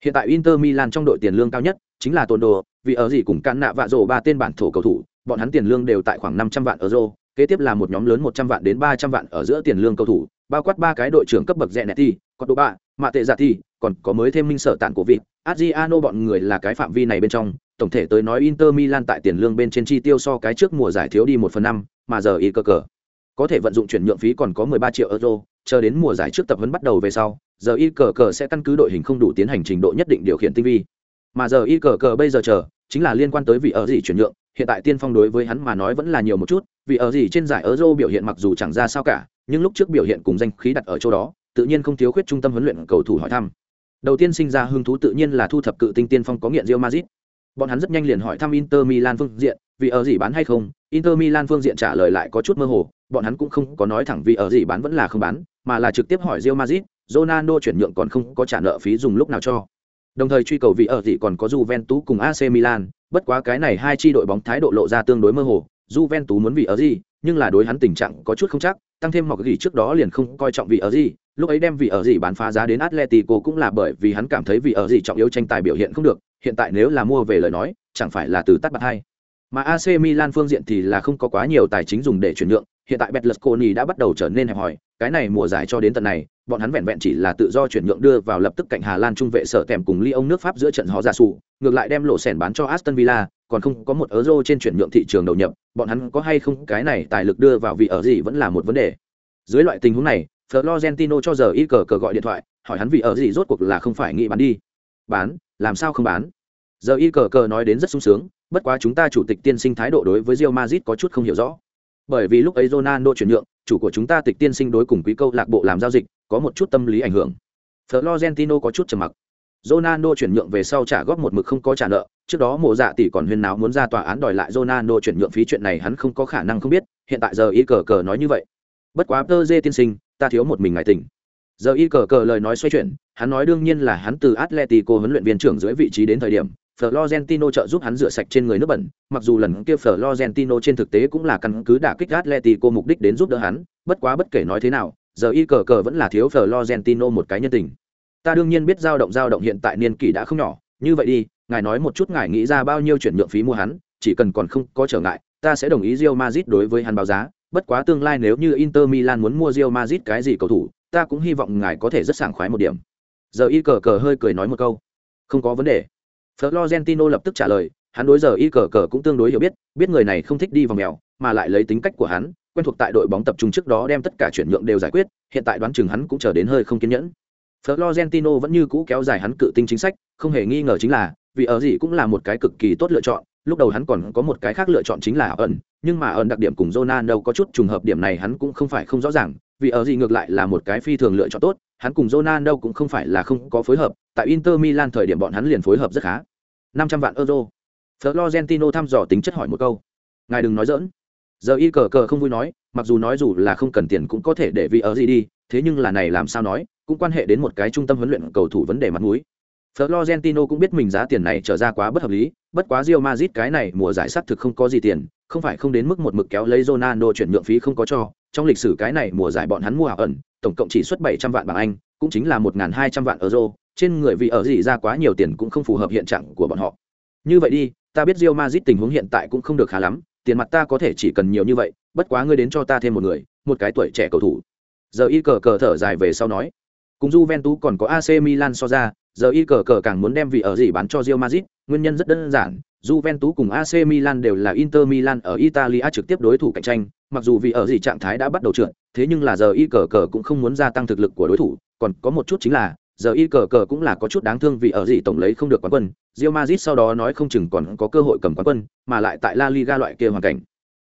Hiện tại Inter Milan trong đội tiền lương cao nhất chính là Tondo, vì ở gì cũng cạn nạ vạ rổ ba tên bản thổ cầu thủ, bọn hắn tiền lương đều tại khoảng 500 vạn euro, kế tiếp là một nhóm lớn 100 vạn đến 300 vạn ở giữa tiền lương cầu thủ, bao quát ba cái đội trưởng cấp bậc Zenetti, Cordoba, Mạ Tệ Giả Thi, còn có mới thêm minh sở tạn của vị, Adriano bọn người là cái phạm vi này bên trong, tổng thể tới nói Inter Milan tại tiền lương bên trên chi tiêu so cái trước mùa giải thiếu đi một phần năm, mà giờ y cơ cờ có thể vận dụng chuyển nhượng phí còn có 13 triệu euro, chờ đến mùa giải trước tập huấn bắt đầu về sau, giờ y cờ cờ sẽ căn cứ đội hình không đủ tiến hành trình độ nhất định điều khiển tinh vi. Mà giờ y cờ cờ bây giờ chờ, chính là liên quan tới vị ở gì chuyển nhượng, hiện tại tiên phong đối với hắn mà nói vẫn là nhiều một chút, vì ở gì trên giải Euro biểu hiện mặc dù chẳng ra sao cả, nhưng lúc trước biểu hiện cùng danh khí đặt ở chỗ đó, tự nhiên không thiếu khuyết trung tâm huấn luyện cầu thủ hỏi thăm. Đầu tiên sinh ra hứng thú tự nhiên là thu thập cự tinh tiên phong có nghiện Real Madrid. Bọn hắn rất nhanh liền hỏi thăm Inter Milan phương diện, vì ở gì bán hay không? Inter Milan phương diện trả lời lại có chút mơ hồ, bọn hắn cũng không có nói thẳng vì ở gì bán vẫn là không bán, mà là trực tiếp hỏi Real Madrid, Ronaldo chuyển nhượng còn không có trả nợ phí dùng lúc nào cho. Đồng thời truy cầu vì ở gì còn có Juventus cùng AC Milan, bất quá cái này hai chi đội bóng thái độ lộ ra tương đối mơ hồ, Juventus muốn vì ở gì, nhưng là đối hắn tình trạng có chút không chắc, tăng thêm mọc gì trước đó liền không coi trọng vị ở gì, lúc ấy đem vị ở gì bán phá giá đến Atletico cũng là bởi vì hắn cảm thấy vị ở gì trọng yếu tranh tài biểu hiện không được, hiện tại nếu là mua về lời nói, chẳng phải là từ tắt bạc hay. Mà AC Milan phương diện thì là không có quá nhiều tài chính dùng để chuyển nhượng, hiện tại Betlesconi đã bắt đầu trở nên hẹp hòi, cái này mùa giải cho đến tận này, bọn hắn vẹn vẹn chỉ là tự do chuyển nhượng đưa vào lập tức cạnh Hà Lan trung vệ sở tèm cùng Lyon nước Pháp giữa trận họ ra sụ, ngược lại đem lộ sèn bán cho Aston Villa, còn không có một euro trên chuyển nhượng thị trường đầu nhập, bọn hắn có hay không cái này tài lực đưa vào vị ở gì vẫn là một vấn đề. Dưới loại tình huống này, Florentino cho giờ ít cờ cờ gọi điện thoại, hỏi hắn vị ở gì rốt cuộc là không phải nghĩ bán đi. Bán, làm sao không bán? Giờ y cờ cờ nói đến rất sung sướng, bất quá chúng ta chủ tịch tiên sinh thái độ đối với Real Madrid có chút không hiểu rõ. Bởi vì lúc ấy Ronaldo chuyển nhượng, chủ của chúng ta tịch tiên sinh đối cùng quý câu lạc bộ làm giao dịch, có một chút tâm lý ảnh hưởng. Florentino có chút trầm mặc. Ronaldo chuyển nhượng về sau trả góp một mực không có trả nợ, trước đó mộ dạ tỷ còn huyên náo muốn ra tòa án đòi lại Ronaldo chuyển nhượng phí chuyện này hắn không có khả năng không biết, hiện tại giờ y cờ cờ nói như vậy. Bất quá Tơ Dê tiên sinh, ta thiếu một mình ngài tỉnh. Giờ y cờ cờ lời nói xoay chuyển, hắn nói đương nhiên là hắn từ Atletico huấn luyện viên trưởng dưới vị trí đến thời điểm, Florentino trợ giúp hắn rửa sạch trên người nước bẩn, mặc dù lần kia Florentino trên thực tế cũng là căn cứ đả kích Atletico mục đích đến giúp đỡ hắn, bất quá bất kể nói thế nào, giờ y cờ cờ vẫn là thiếu Florentino một cái nhân tình. Ta đương nhiên biết dao động dao động hiện tại niên kỷ đã không nhỏ, như vậy đi, ngài nói một chút ngài nghĩ ra bao nhiêu chuyển nhượng phí mua hắn, chỉ cần còn không có trở ngại, ta sẽ đồng ý Real Madrid đối với hắn báo giá, bất quá tương lai nếu như Inter Milan muốn mua Real Madrid cái gì cầu thủ, ta cũng hy vọng ngài có thể rất sảng khoái một điểm. Giờ y cờ cờ hơi cười nói một câu, không có vấn đề. Florentino lập tức trả lời, hắn đối giờ y cờ cờ cũng tương đối hiểu biết, biết người này không thích đi vào mèo, mà lại lấy tính cách của hắn, quen thuộc tại đội bóng tập trung trước đó đem tất cả chuyển nhượng đều giải quyết, hiện tại đoán chừng hắn cũng chờ đến hơi không kiên nhẫn. Florentino vẫn như cũ kéo dài hắn cự tinh chính sách, không hề nghi ngờ chính là, vì ở gì cũng là một cái cực kỳ tốt lựa chọn, lúc đầu hắn còn có một cái khác lựa chọn chính là ẩn, nhưng mà ẩn đặc điểm cùng Ronaldo có chút trùng hợp điểm này hắn cũng không phải không rõ ràng, vì ở gì ngược lại là một cái phi thường lựa chọn tốt, hắn cùng Ronaldo cũng không phải là không có phối hợp, tại Inter Milan thời điểm bọn hắn liền phối hợp rất khá. 500 vạn euro. Florentino thăm dò tính chất hỏi một câu. Ngài đừng nói giỡn. Giờ y cờ cờ không vui nói, mặc dù nói dù là không cần tiền cũng có thể để vì ở gì đi, thế nhưng là này làm sao nói, cũng quan hệ đến một cái trung tâm huấn luyện cầu thủ vấn đề mặt mũi. Florentino cũng biết mình giá tiền này trở ra quá bất hợp lý, bất quá Real Madrid cái này mùa giải sắt thực không có gì tiền, không phải không đến mức một mực kéo lấy Ronaldo chuyển nhượng phí không có cho, trong lịch sử cái này mùa giải bọn hắn mua ảo ẩn, tổng cộng chỉ xuất 700 vạn bảng Anh, cũng chính là 1200 vạn euro, trên người vì ở gì ra quá nhiều tiền cũng không phù hợp hiện trạng của bọn họ. Như vậy đi, ta biết Real Madrid tình huống hiện tại cũng không được khá lắm, tiền mặt ta có thể chỉ cần nhiều như vậy, bất quá ngươi đến cho ta thêm một người, một cái tuổi trẻ cầu thủ. Giờ y cờ cờ thở dài về sau nói, cùng Juventus còn có AC Milan so ra, giờ y cờ cờ càng muốn đem vị ở gì bán cho Real Madrid, nguyên nhân rất đơn giản, Juventus cùng AC Milan đều là Inter Milan ở Italia trực tiếp đối thủ cạnh tranh, mặc dù vì ở gì trạng thái đã bắt đầu trượt, thế nhưng là giờ y cờ cờ cũng không muốn gia tăng thực lực của đối thủ, còn có một chút chính là giờ y cờ cờ cũng là có chút đáng thương vì ở gì tổng lấy không được quán quân, Real Madrid sau đó nói không chừng còn có cơ hội cầm quán quân, mà lại tại La Liga loại kia hoàn cảnh.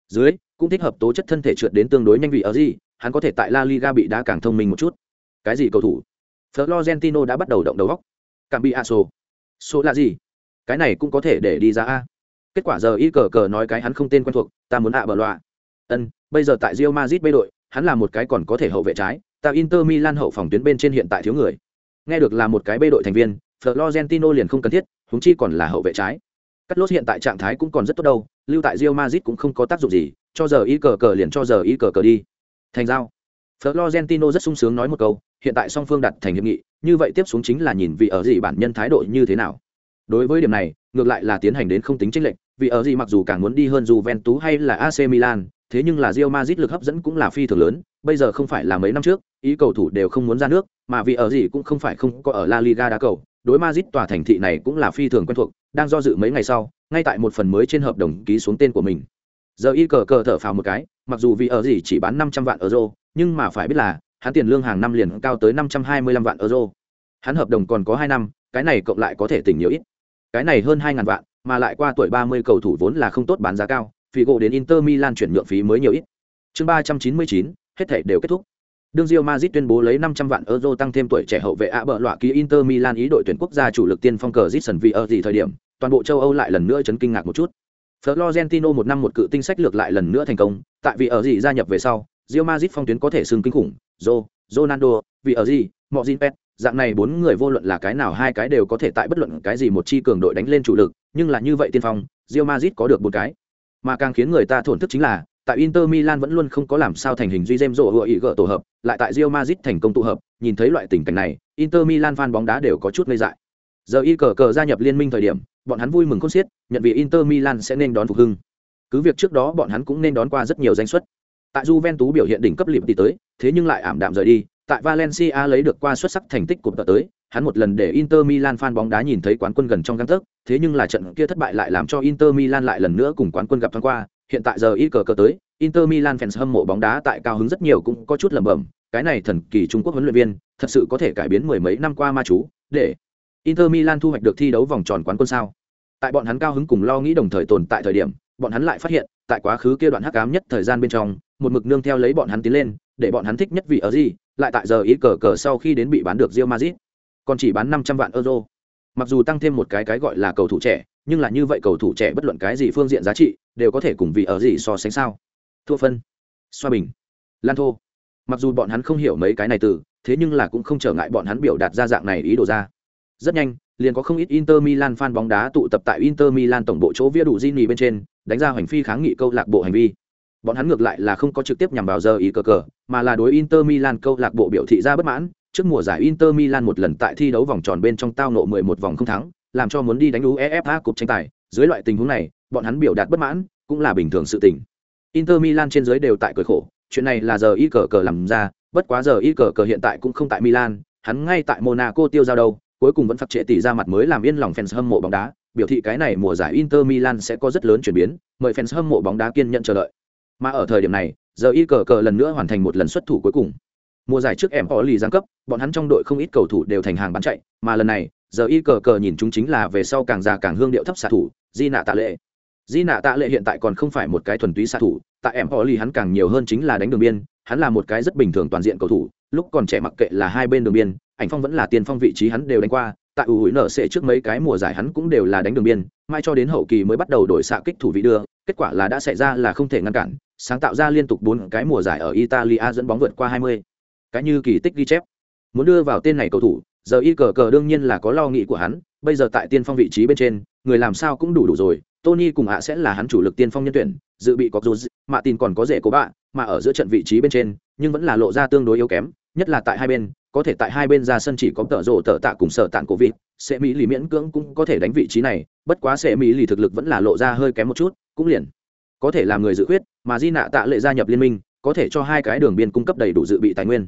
Dưới, cũng thích hợp tố chất thân thể trượt đến tương đối nhanh vì ở gì, hắn có thể tại La Liga bị đá càng thông minh một chút. Cái gì cầu thủ? Florentino đã bắt đầu động đầu góc Cảm bị Aso. Số là gì? Cái này cũng có thể để đi ra a. Kết quả giờ y cờ cờ nói cái hắn không tên quen thuộc, ta muốn ạ bờ loạ. Ân, bây giờ tại Real Madrid bê đội, hắn là một cái còn có thể hậu vệ trái, ta Inter Milan hậu phòng tuyến bên trên hiện tại thiếu người. Nghe được là một cái bê đội thành viên, Florentino liền không cần thiết, húng chi còn là hậu vệ trái. Cắt lốt hiện tại trạng thái cũng còn rất tốt đâu, lưu tại Real Madrid cũng không có tác dụng gì, cho giờ y cờ cờ liền cho giờ y cờ cờ đi. Thành giao. Florentino rất sung sướng nói một câu, hiện tại song phương đặt thành hiệp nghị, như vậy tiếp xuống chính là nhìn vị ở gì bản nhân thái độ như thế nào. Đối với điểm này, ngược lại là tiến hành đến không tính chênh lệch, vì ở gì mặc dù càng muốn đi hơn Juventus hay là AC Milan, thế nhưng là Real Madrid lực hấp dẫn cũng là phi thường lớn, bây giờ không phải là mấy năm trước, ý cầu thủ đều không muốn ra nước, mà vì ở gì cũng không phải không có ở La Liga đá cầu, đối Madrid tòa thành thị này cũng là phi thường quen thuộc, đang do dự mấy ngày sau, ngay tại một phần mới trên hợp đồng ký xuống tên của mình. Giờ y cờ cờ thở phào một cái, mặc dù vì ở gì chỉ bán 500 vạn euro, nhưng mà phải biết là, hắn tiền lương hàng năm liền cao tới 525 vạn euro. Hắn hợp đồng còn có hai năm, cái này cộng lại có thể tỉnh nhiều ít. Cái này hơn hai ngàn vạn, mà lại qua tuổi 30 cầu thủ vốn là không tốt bán giá cao, vì Figo đến Inter Milan chuyển nhượng phí mới nhiều ít. Chương 399, hết thể đều kết thúc. Đương Real Madrid tuyên bố lấy 500 vạn euro tăng thêm tuổi trẻ hậu vệ ạ bợ loạ ký Inter Milan ý đội tuyển quốc gia chủ lực tiên phong cờ Jason vì ở gì thời điểm, toàn bộ châu Âu lại lần nữa chấn kinh ngạc một chút. Florentino một năm một cự tinh sách lược lại lần nữa thành công, tại vì ở gì gia nhập về sau, Real Madrid phong tuyến có thể sừng kinh khủng, Ro, Ronaldo, vì ở gì, Modric. Dạng này bốn người vô luận là cái nào hai cái đều có thể tại bất luận cái gì một chi cường đội đánh lên chủ lực, nhưng là như vậy tiên phong, Real Madrid có được một cái. Mà càng khiến người ta thổn thức chính là, tại Inter Milan vẫn luôn không có làm sao thành hình duy James rộ hựa ý gỡ tổ hợp, lại tại Real Madrid thành công tụ hợp, nhìn thấy loại tình cảnh này, Inter Milan fan bóng đá đều có chút ngây dại. Giờ y cờ cờ gia nhập liên minh thời điểm, bọn hắn vui mừng khôn xiết, nhận vì Inter Milan sẽ nên đón phục hưng. Cứ việc trước đó bọn hắn cũng nên đón qua rất nhiều danh suất. Tại Juventus biểu hiện đỉnh cấp liệp tỷ tới, thế nhưng lại ảm đạm rời đi, tại Valencia lấy được qua xuất sắc thành tích của tờ tới, hắn một lần để Inter Milan fan bóng đá nhìn thấy quán quân gần trong gang tấc, thế nhưng là trận kia thất bại lại làm cho Inter Milan lại lần nữa cùng quán quân gặp thoáng qua, hiện tại giờ ít cờ cờ tới, Inter Milan fans hâm mộ bóng đá tại cao hứng rất nhiều cũng có chút lẩm bẩm, cái này thần kỳ Trung Quốc huấn luyện viên, thật sự có thể cải biến mười mấy năm qua ma chú, để Inter Milan thu hoạch được thi đấu vòng tròn quán quân sao? Tại bọn hắn cao hứng cùng lo nghĩ đồng thời tồn tại thời điểm, bọn hắn lại phát hiện, tại quá khứ kia đoạn hắc ám nhất thời gian bên trong, một mực nương theo lấy bọn hắn tiến lên, để bọn hắn thích nhất vị ở gì, lại tại giờ ít cờ cờ sau khi đến bị bán được rio mazit còn chỉ bán 500 vạn euro. Mặc dù tăng thêm một cái cái gọi là cầu thủ trẻ, nhưng là như vậy cầu thủ trẻ bất luận cái gì phương diện giá trị, đều có thể cùng vị ở gì so sánh sao? Thua phân, xoa bình, lan thô. Mặc dù bọn hắn không hiểu mấy cái này từ, thế nhưng là cũng không trở ngại bọn hắn biểu đạt ra dạng này ý đồ ra. Rất nhanh, liền có không ít Inter Milan fan bóng đá tụ tập tại Inter Milan tổng bộ chỗ Via đủ Gini bên trên, đánh ra hành phi kháng nghị câu lạc bộ hành vi. Bọn hắn ngược lại là không có trực tiếp nhằm vào giờ ý cờ cờ, mà là đối Inter Milan câu lạc bộ biểu thị ra bất mãn, trước mùa giải Inter Milan một lần tại thi đấu vòng tròn bên trong tao nộ 11 vòng không thắng, làm cho muốn đi đánh UEFA cúp tranh tài, dưới loại tình huống này, bọn hắn biểu đạt bất mãn, cũng là bình thường sự tình. Inter Milan trên dưới đều tại cười khổ, chuyện này là giờ y cờ cờ làm ra, bất quá giờ y cờ cờ hiện tại cũng không tại Milan, hắn ngay tại Monaco tiêu giao đâu, cuối cùng vẫn phạt trệ tỷ ra mặt mới làm yên lòng fans hâm mộ bóng đá, biểu thị cái này mùa giải Inter Milan sẽ có rất lớn chuyển biến, mời fans hâm mộ bóng đá kiên nhẫn chờ đợi. Mà ở thời điểm này, giờ y cờ cờ lần nữa hoàn thành một lần xuất thủ cuối cùng. Mùa giải trước em họ lì giáng cấp bọn hắn trong đội không ít cầu thủ đều thành hàng bán chạy mà lần này giờ y cờ cờ nhìn chúng chính là về sau càng già càng hương điệu thấp xạ thủ di nạ tạ lệ di nạ tạ lệ hiện tại còn không phải một cái thuần túy xạ thủ tại em họ lì hắn càng nhiều hơn chính là đánh đường biên hắn là một cái rất bình thường toàn diện cầu thủ lúc còn trẻ mặc kệ là hai bên đường biên ảnh phong vẫn là tiền phong vị trí hắn đều đánh qua, tại ủ hủi nở sệ trước mấy cái mùa giải hắn cũng đều là đánh đường biên, mai cho đến hậu kỳ mới bắt đầu đổi xạ kích thủ vị đưa, kết quả là đã xảy ra là không thể ngăn cản, sáng tạo ra liên tục bốn cái mùa giải ở italia dẫn bóng vượt qua 20. cái như kỳ tích ghi chép muốn đưa vào tên này cầu thủ, giờ y cờ cờ đương nhiên là có lo nghĩ của hắn, bây giờ tại tiên phong vị trí bên trên, người làm sao cũng đủ đủ rồi, tony cùng ạ sẽ là hắn chủ lực tiên phong nhân tuyển, dự bị có dù mạ tin còn có rễ của bạn, mà ở giữa trận vị trí bên trên, nhưng vẫn là lộ ra tương đối yếu kém, nhất là tại hai bên có thể tại hai bên ra sân chỉ có tợ rộ tợ tạ cùng sở tạng cổ vịt sẽ mỹ lì miễn cưỡng cũng có thể đánh vị trí này, bất quá sẽ mỹ lì thực lực vẫn là lộ ra hơi kém một chút, cũng liền có thể làm người dự khuyết, mà di nạ tạ lệ gia nhập liên minh, có thể cho hai cái đường biên cung cấp đầy đủ dự bị tài nguyên.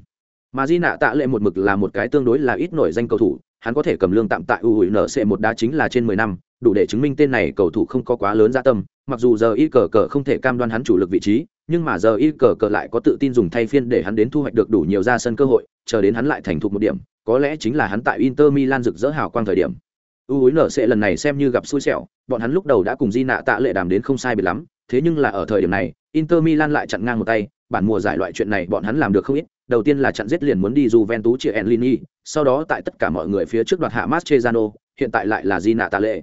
Mà di nạ tạ lệ một mực là một cái tương đối là ít nổi danh cầu thủ, hắn có thể cầm lương tạm tại u hủi nở c một đá chính là trên mười năm, đủ để chứng minh tên này cầu thủ không có quá lớn gia tâm, mặc dù giờ y cờ cờ không thể cam đoan hắn chủ lực vị trí nhưng mà giờ y cờ cờ lại có tự tin dùng thay phiên để hắn đến thu hoạch được đủ nhiều ra sân cơ hội chờ đến hắn lại thành thục một điểm có lẽ chính là hắn tại inter milan rực rỡ hào quang thời điểm u hối nở sẽ lần này xem như gặp xui xẻo bọn hắn lúc đầu đã cùng di nạ tạ lệ đàm đến không sai biệt lắm thế nhưng là ở thời điểm này inter milan lại chặn ngang một tay bản mùa giải loại chuyện này bọn hắn làm được không ít đầu tiên là chặn giết liền muốn đi Juventus chia Enlini, sau đó tại tất cả mọi người phía trước đoạt hạ Mascherano, hiện tại lại là Di Nạ Tạ Lệ.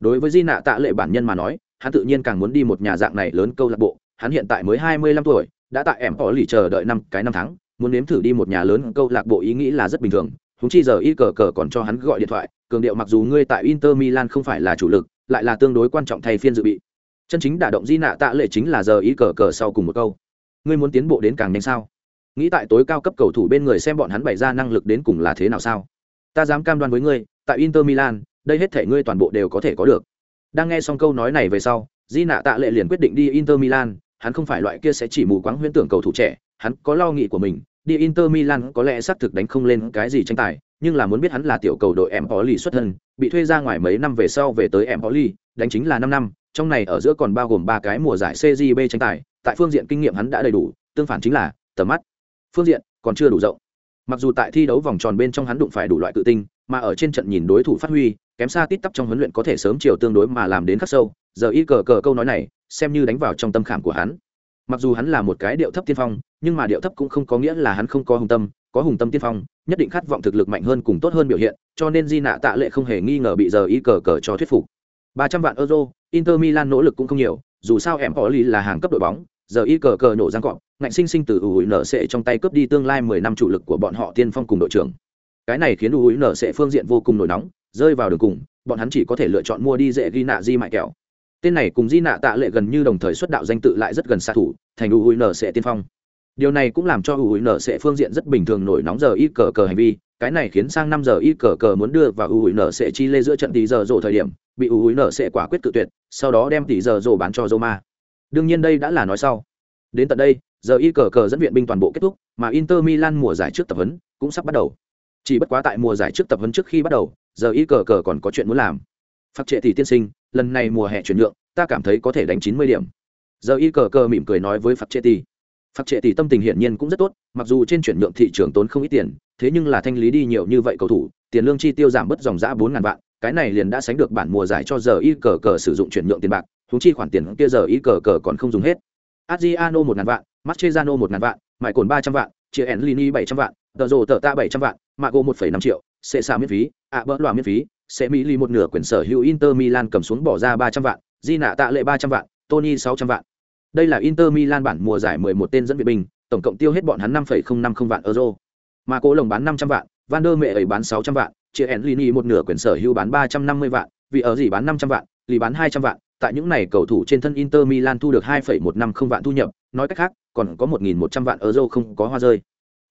Đối với Di Nạ Tạ Lệ bản nhân mà nói, hắn tự nhiên càng muốn đi một nhà dạng này lớn câu lạc bộ, hắn hiện tại mới 25 tuổi, đã tại ẻm bỏ lì chờ đợi năm cái năm tháng, muốn nếm thử đi một nhà lớn câu lạc bộ ý nghĩ là rất bình thường. Chúng chi giờ y cờ cờ còn cho hắn gọi điện thoại, cường điệu mặc dù ngươi tại Inter Milan không phải là chủ lực, lại là tương đối quan trọng thay phiên dự bị. Chân chính đả động Di Nạ Tạ Lệ chính là giờ y cờ cờ sau cùng một câu. Ngươi muốn tiến bộ đến càng nhanh sao? nghĩ tại tối cao cấp cầu thủ bên người xem bọn hắn bày ra năng lực đến cùng là thế nào sao ta dám cam đoan với ngươi tại inter milan đây hết thể ngươi toàn bộ đều có thể có được đang nghe xong câu nói này về sau di nạ tạ lệ liền quyết định đi inter milan hắn không phải loại kia sẽ chỉ mù quáng huyễn tưởng cầu thủ trẻ, hắn có lo nghĩ của mình, đi inter milan có lẽ xác thực đánh không lên cái gì tranh tài, nhưng là muốn biết hắn là tiểu cầu đội em xuất thân, bị thuê ra ngoài mấy năm về sau về tới em đánh chính là năm năm, trong này ở giữa còn bao gồm ba cái mùa giải CJB tranh tài, tại phương diện kinh nghiệm hắn đã đầy đủ, tương phản chính là, tầm mắt, phương diện còn chưa đủ rộng. Mặc dù tại thi đấu vòng tròn bên trong hắn đụng phải đủ loại tự tinh mà ở trên trận nhìn đối thủ phát huy, kém xa tít tắp trong huấn luyện có thể sớm chiều tương đối mà làm đến khắc sâu, giờ y cờ cờ câu nói này xem như đánh vào trong tâm khảm của hắn. Mặc dù hắn là một cái điệu thấp tiên phong, nhưng mà điệu thấp cũng không có nghĩa là hắn không có hùng tâm, có hùng tâm tiên phong, nhất định khát vọng thực lực mạnh hơn cùng tốt hơn biểu hiện, cho nên di nạ tạ lệ không hề nghi ngờ bị giờ y cờ cờ cho thuyết phục. Ba trăm vạn euro, inter milan nỗ lực cũng không nhiều, dù sao em họ ly là hàng cấp đội bóng, giờ y cờ cờ nổ răng cọp, ngạnh sinh sinh từ ủi nở sệ trong tay cướp đi tương lai mười năm chủ lực của bọn họ tiên phong cùng đội trưởng. Cái này khiến ủi nở sệ phương diện vô cùng nổi nóng, rơi vào đường cùng, bọn hắn chỉ có thể lựa chọn mua đi dễ ghi nạ di mại kẹo tên này cùng di nạ tạ lệ gần như đồng thời xuất đạo danh tự lại rất gần xạ thủ, thành ủi nở sệ tiên phong. Điều này cũng làm cho ủi nở sệ phương diện rất bình thường nổi nóng giờ y cờ cờ hành vi, cái này khiến sang năm giờ y cờ cờ muốn đưa vào hủi nở sệ chi lê giữa trận tỷ giờ rổ thời điểm, bị ủi nở sệ quả quyết tự tuyệt, sau đó đem tỷ giờ rổ bán cho roma. Đương nhiên đây đã là nói sau. Đến tận đây, giờ y cờ cờ dẫn viện binh toàn bộ kết thúc, mà inter milan mùa giải trước tập huấn cũng sắp bắt đầu. Chỉ bất quá tại mùa giải trước tập huấn trước khi bắt đầu, giờ y cờ cờ còn có chuyện muốn làm phát trệ thì tiên sinh lần này mùa hè chuyển nhượng ta cảm thấy có thể đánh chín mươi điểm. Giờ y cờ cờ mỉm cười nói với phát trệ thì phát trệ thì tâm tình hiển nhiên cũng rất tốt mặc dù trên chuyển nhượng thị trường tốn không ít tiền thế nhưng là thanh lý đi nhiều như vậy cầu thủ tiền lương chi tiêu giảm bớt dòng giã bốn ngàn vạn cái này liền đã sánh được bản mùa giải cho giờ y cờ cờ sử dụng chuyển nhượng tiền bạc thú chi khoản tiền kia giờ y cờ cờ còn không dùng hết. Adriano một ngàn vạn, Mascherano một ngàn vạn, mãi Cồn ba trăm vạn, Chia Enlini bảy trăm vạn, Tờ Rồ Tờ Ta bảy trăm vạn, Mago một phẩy năm triệu, Sẽ xa miễn phí, ạ bỡ loa miễn phí, sẽ Mỹ Ly một nửa quyền sở hữu Inter Milan cầm xuống bỏ ra ba trăm vạn, Di nạ tạ lệ ba trăm vạn, Tony sáu trăm vạn. Đây là Inter Milan bản mùa giải mười một tên dẫn viện binh, tổng cộng tiêu hết bọn hắn năm phẩy không năm không vạn euro. Mà cố lồng bán năm trăm vạn, Van der Mẹ ấy bán sáu trăm vạn, Chia Enlini một nửa quyền sở hữu bán ba trăm năm mươi vạn, vì ở gì bán năm trăm vạn, lì bán hai trăm vạn, tại những này cầu thủ trên thân Inter Milan thu được 2,150 vạn thu nhập, nói cách khác, còn có 1.100 vạn euro không có hoa rơi.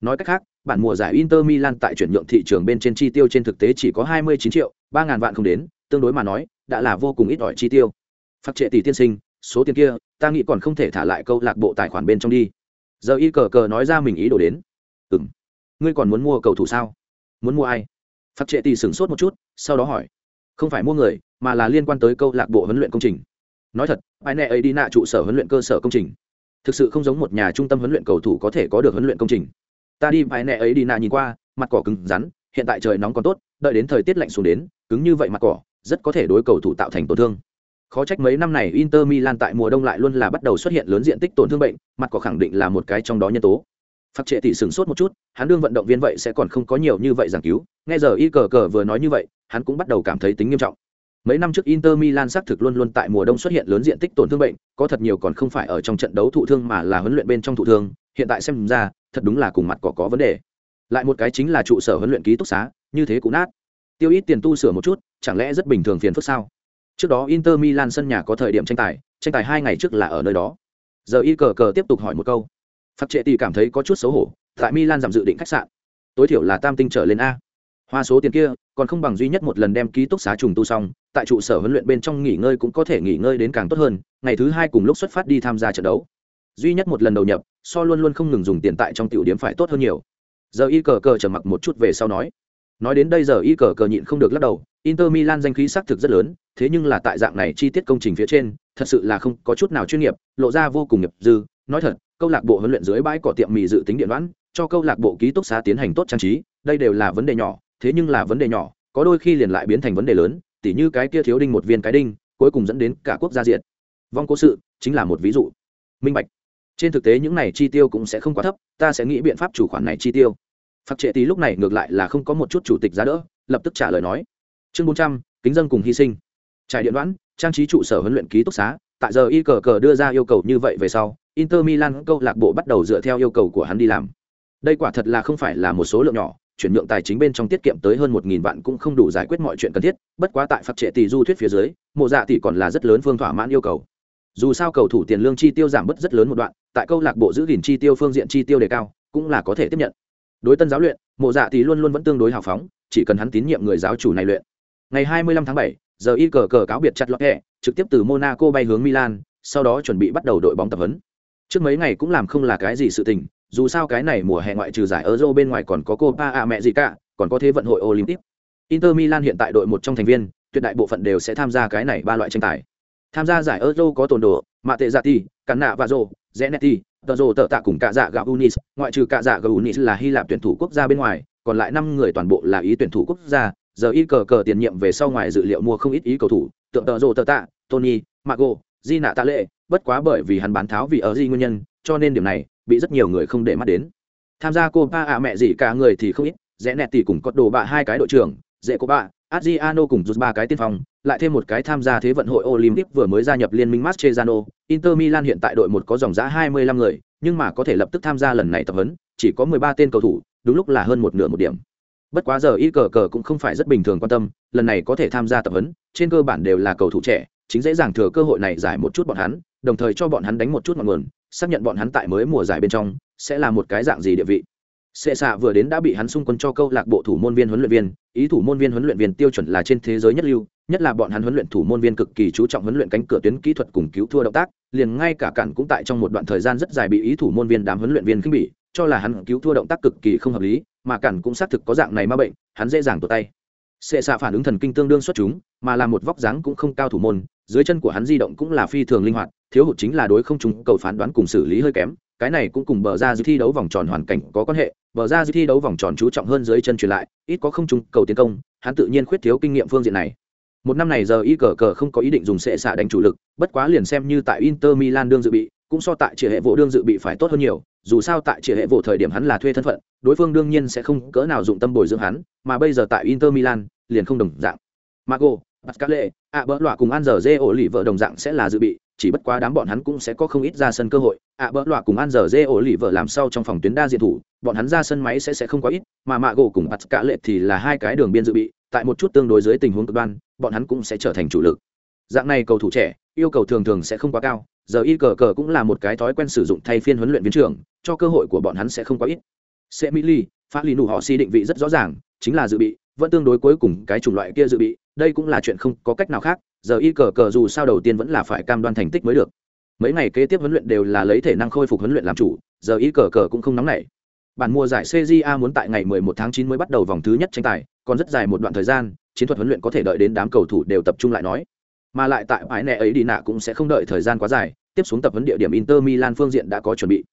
Nói cách khác, bản mùa giải Inter Milan tại chuyển nhượng thị trường bên trên chi tiêu trên thực tế chỉ có 29 triệu, 3000 vạn không đến, tương đối mà nói, đã là vô cùng ít ỏi chi tiêu. Phát trệ tỷ tiên sinh, số tiền kia, ta nghĩ còn không thể thả lại câu lạc bộ tài khoản bên trong đi. Giờ y cờ cờ nói ra mình ý đồ đến. Ừm. Ngươi còn muốn mua cầu thủ sao? Muốn mua ai? Phát trệ tỷ sửng sốt một chút, sau đó hỏi. Không phải mua người, mà là liên quan tới câu lạc bộ huấn luyện công trình nói thật ai nè ấy đi nạ trụ sở huấn luyện cơ sở công trình thực sự không giống một nhà trung tâm huấn luyện cầu thủ có thể có được huấn luyện công trình ta đi vài nẹ ấy đi nạ nhìn qua mặt cỏ cứng rắn hiện tại trời nóng còn tốt đợi đến thời tiết lạnh xuống đến cứng như vậy mặt cỏ rất có thể đối cầu thủ tạo thành tổn thương. Khó trách mấy năm này inter milan tại mùa đông lại luôn là bắt đầu xuất hiện lớn diện tích tổn thương bệnh mặt cỏ khẳng định là một cái trong đó nhân tố. Phật trệ tỷ sửng sốt một chút, hắn đương vận động viên vậy sẽ còn không có nhiều như vậy giảng cứu, nghe giờ y cờ cờ vừa nói như vậy, hắn cũng bắt đầu cảm thấy tính nghiêm trọng. Mấy năm trước Inter Milan xác thực luôn luôn tại mùa đông xuất hiện lớn diện tích tổn thương bệnh, có thật nhiều còn không phải ở trong trận đấu thụ thương mà là huấn luyện bên trong thụ thương, hiện tại xem ra, thật đúng là cùng mặt cỏ có vấn đề. Lại một cái chính là trụ sở huấn luyện ký túc xá, như thế cũng nát. Tiêu ít tiền tu sửa một chút, chẳng lẽ rất bình thường phiền phức sao? Trước đó Inter Milan sân nhà có thời điểm tranh tài, tranh tài hai ngày trước là ở nơi đó. Giờ y cờ cờ tiếp tục hỏi một câu. Phật Trệ Tỷ cảm thấy có chút xấu hổ, tại Milan giảm dự định khách sạn, tối thiểu là tam tinh trở lên a. Hoa số tiền kia, còn không bằng duy nhất một lần đem ký túc xá trùng tu xong, tại trụ sở huấn luyện bên trong nghỉ ngơi cũng có thể nghỉ ngơi đến càng tốt hơn, ngày thứ hai cùng lúc xuất phát đi tham gia trận đấu. Duy nhất một lần đầu nhập, so luôn luôn không ngừng dùng tiền tại trong tiểu điểm phải tốt hơn nhiều. Giờ y cờ cờ trở mặc một chút về sau nói. Nói đến đây giờ y cờ cờ nhịn không được lắc đầu, Inter Milan danh khí xác thực rất lớn, thế nhưng là tại dạng này chi tiết công trình phía trên, thật sự là không có chút nào chuyên nghiệp, lộ ra vô cùng nghiệp dư, nói thật, câu lạc bộ huấn luyện dưới bãi cỏ tiệm mì dự tính điện đoán, cho câu lạc bộ ký túc xá tiến hành tốt trang trí, đây đều là vấn đề nhỏ, thế nhưng là vấn đề nhỏ, có đôi khi liền lại biến thành vấn đề lớn, tỉ như cái kia thiếu đinh một viên cái đinh, cuối cùng dẫn đến cả quốc gia diện. Vong cố sự chính là một ví dụ. Minh bạch. Trên thực tế những này chi tiêu cũng sẽ không quá thấp, ta sẽ nghĩ biện pháp chủ khoản này chi tiêu. Phật Trệ Tí lúc này ngược lại là không có một chút chủ tịch giá đỡ, lập tức trả lời nói. Chương bốn trăm kính dân cùng hy sinh. Trải điện đoán, trang trí trụ sở huấn luyện ký túc xá, tại giờ y cờ cờ đưa ra yêu cầu như vậy về sau, Inter Milan câu lạc bộ bắt đầu dựa theo yêu cầu của hắn đi làm. Đây quả thật là không phải là một số lượng nhỏ, chuyển nhượng tài chính bên trong tiết kiệm tới hơn một nghìn vạn cũng không đủ giải quyết mọi chuyện cần thiết, bất quá tại phạt trệ tỷ du thuyết phía dưới, mộ dạ tỷ còn là rất lớn phương thỏa mãn yêu cầu. Dù sao cầu thủ tiền lương chi tiêu giảm bớt rất lớn một đoạn, tại câu lạc bộ giữ gìn chi tiêu phương diện chi tiêu đề cao, cũng là có thể tiếp nhận. Đối tân giáo luyện, mộ dạ tỷ luôn luôn vẫn tương đối hào phóng, chỉ cần hắn tín nhiệm người giáo chủ này luyện. Ngày 25 tháng 7, giờ y cờ cờ cáo biệt chặt lọt hẹ, trực tiếp từ Monaco bay hướng Milan, sau đó chuẩn bị bắt đầu đội bóng tập huấn trước mấy ngày cũng làm không là cái gì sự tình dù sao cái này mùa hè ngoại trừ giải euro bên ngoài còn có copa à mẹ gì cả còn có thế vận hội olympic. Inter milan hiện tại đội một trong thành viên, tuyệt đại bộ phận đều sẽ tham gia cái này ba loại tranh tài. Tham gia giải euro có tồn đồ mạ tệ dạ ti cắn nạ và rô zenetti tờ rô tờ tạ cùng cả dạ gạo unis. Ngoại trừ cả dạ gạo unis là hy lạp tuyển thủ quốc gia bên ngoài, còn lại năm người toàn bộ là ý tuyển thủ quốc gia. Giờ ít cờ cờ tiền nhiệm về sau ngoài dự liệu mua không ít ý cầu thủ, tượng tờ rô tờ tạ, tony, mago di nạ tạ lệ bất quá bởi vì hắn bán tháo vì ở di nguyên nhân, cho nên điểm này bị rất nhiều người không để mắt đến tham gia cô ba ạ mẹ gì cả người thì không ít rẽ nẹt thì cùng có đồ bạ hai cái đội trưởng dễ cô bạ Adriano cùng rút ba cái tiên phong, lại thêm một cái tham gia thế vận hội Olympic vừa mới gia nhập liên minh Mascherano, Inter Milan hiện tại đội một có dòng giã 25 người, nhưng mà có thể lập tức tham gia lần này tập huấn, chỉ có 13 tên cầu thủ, đúng lúc là hơn một nửa một điểm. Bất quá giờ y cờ cờ cũng không phải rất bình thường quan tâm, lần này có thể tham gia tập huấn, trên cơ bản đều là cầu thủ trẻ, chính dễ dàng thừa cơ hội này giải một chút bọn hắn, đồng thời cho bọn hắn đánh một chút ngọn nguồn, xác nhận bọn hắn tại mới mùa giải bên trong sẽ là một cái dạng gì địa vị. Sệ xạ vừa đến đã bị hắn xung quân cho câu lạc bộ thủ môn viên huấn luyện viên, ý thủ môn viên huấn luyện viên tiêu chuẩn là trên thế giới nhất lưu, nhất là bọn hắn huấn luyện thủ môn viên cực kỳ chú trọng huấn luyện cánh cửa tuyến kỹ thuật cùng cứu thua động tác, liền ngay cả cản cũng tại trong một đoạn thời gian rất dài bị ý thủ môn viên đám huấn luyện viên khinh bỉ, cho là hắn cứu thua động tác cực kỳ không hợp lý, mà cản cũng xác thực có dạng này ma bệnh, hắn dễ dàng tụt tay. Sệ xạ phản ứng thần kinh tương đương xuất chúng, mà là một vóc dáng cũng không cao thủ môn, dưới chân của hắn di động cũng là phi thường linh hoạt, thiếu hụt chính là đối không chúng cầu phán đoán cùng xử lý hơi kém, cái này cũng cùng bờ ra dư thi đấu vòng tròn hoàn cảnh có quan hệ, bờ ra dư thi đấu vòng tròn chú trọng hơn dưới chân truyền lại, ít có không chúng cầu tiến công, hắn tự nhiên khuyết thiếu kinh nghiệm phương diện này. Một năm này giờ y cờ cờ không có ý định dùng sệ xạ đánh chủ lực, bất quá liền xem như tại Inter Milan đương dự bị, cũng so tại chỉ hệ vụ đương dự bị phải tốt hơn nhiều, dù sao tại chỉ hệ vụ thời điểm hắn là thuê thân phận, đối phương đương nhiên sẽ không cỡ nào dụng tâm bồi dưỡng hắn, mà bây giờ tại Inter Milan, liền không đồng dạng. Mago, Pascale, ạ bỡ loạ cùng An giờ dê ổ lì vợ đồng dạng sẽ là dự bị, chỉ bất quá đám bọn hắn cũng sẽ có không ít ra sân cơ hội. ạ bỡ loạ cùng An giờ dê ổ lì vợ làm sau trong phòng tuyến đa diện thủ, bọn hắn ra sân máy sẽ sẽ không quá ít, mà mạ gỗ cùng Pascale thì là hai cái đường biên dự bị, tại một chút tương đối dưới tình huống cực đoan, bọn hắn cũng sẽ trở thành chủ lực. Dạng này cầu thủ trẻ, yêu cầu thường thường sẽ không quá cao, giờ y cờ cờ cũng là một cái thói quen sử dụng thay phiên huấn luyện viên trưởng, cho cơ hội của bọn hắn sẽ không quá ít. Sẽ Mỹ Ly, Pha Lý Nụ họ si định vị rất rõ ràng, chính là dự bị, vẫn tương đối cuối cùng cái chủng loại kia dự bị đây cũng là chuyện không có cách nào khác giờ y cờ cờ dù sao đầu tiên vẫn là phải cam đoan thành tích mới được. Mấy ngày kế tiếp huấn luyện đều là lấy thể năng khôi phục huấn luyện làm chủ giờ y cờ cờ cũng không nóng nảy. Bản mùa giải cja muốn tại ngày 11 tháng 9 mới bắt đầu vòng thứ nhất tranh tài còn rất dài một đoạn thời gian chiến thuật huấn luyện có thể đợi đến đám cầu thủ đều tập trung lại nói mà lại tại bãi nẹ ấy đi nạ cũng sẽ không đợi thời gian quá dài tiếp xuống tập huấn địa điểm Inter Milan phương diện đã có chuẩn bị.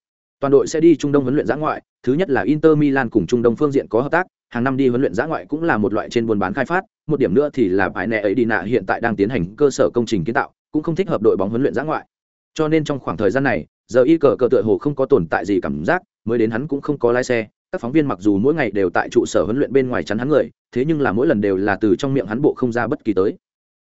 Toàn đội sẽ đi Trung Đông huấn luyện giã ngoại, thứ nhất là Inter Milan cùng Trung Đông phương diện có hợp tác, hàng năm đi huấn luyện giã ngoại cũng là một loại trên buôn bán khai phát, một điểm nữa thì là bài nẹ ấy đi nạ hiện tại đang tiến hành cơ sở công trình kiến tạo, cũng không thích hợp đội bóng huấn luyện giã ngoại. Cho nên trong khoảng thời gian này, giờ y cờ cờ tựa hồ không có tồn tại gì cảm giác, mới đến hắn cũng không có lái xe, các phóng viên mặc dù mỗi ngày đều tại trụ sở huấn luyện bên ngoài chắn hắn người, thế nhưng là mỗi lần đều là từ trong miệng hắn bộ không ra bất kỳ tới.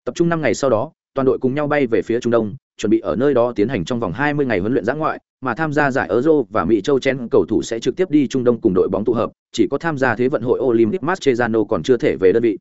Tập trung năm ngày sau đó, toàn đội cùng nhau bay về phía Trung Đông, chuẩn bị ở nơi đó tiến hành trong vòng 20 ngày huấn luyện giã ngoại, mà tham gia giải Euro và Mỹ Châu Chen cầu thủ sẽ trực tiếp đi Trung Đông cùng đội bóng tụ hợp, chỉ có tham gia thế vận hội Olympic Mascherano còn chưa thể về đơn vị.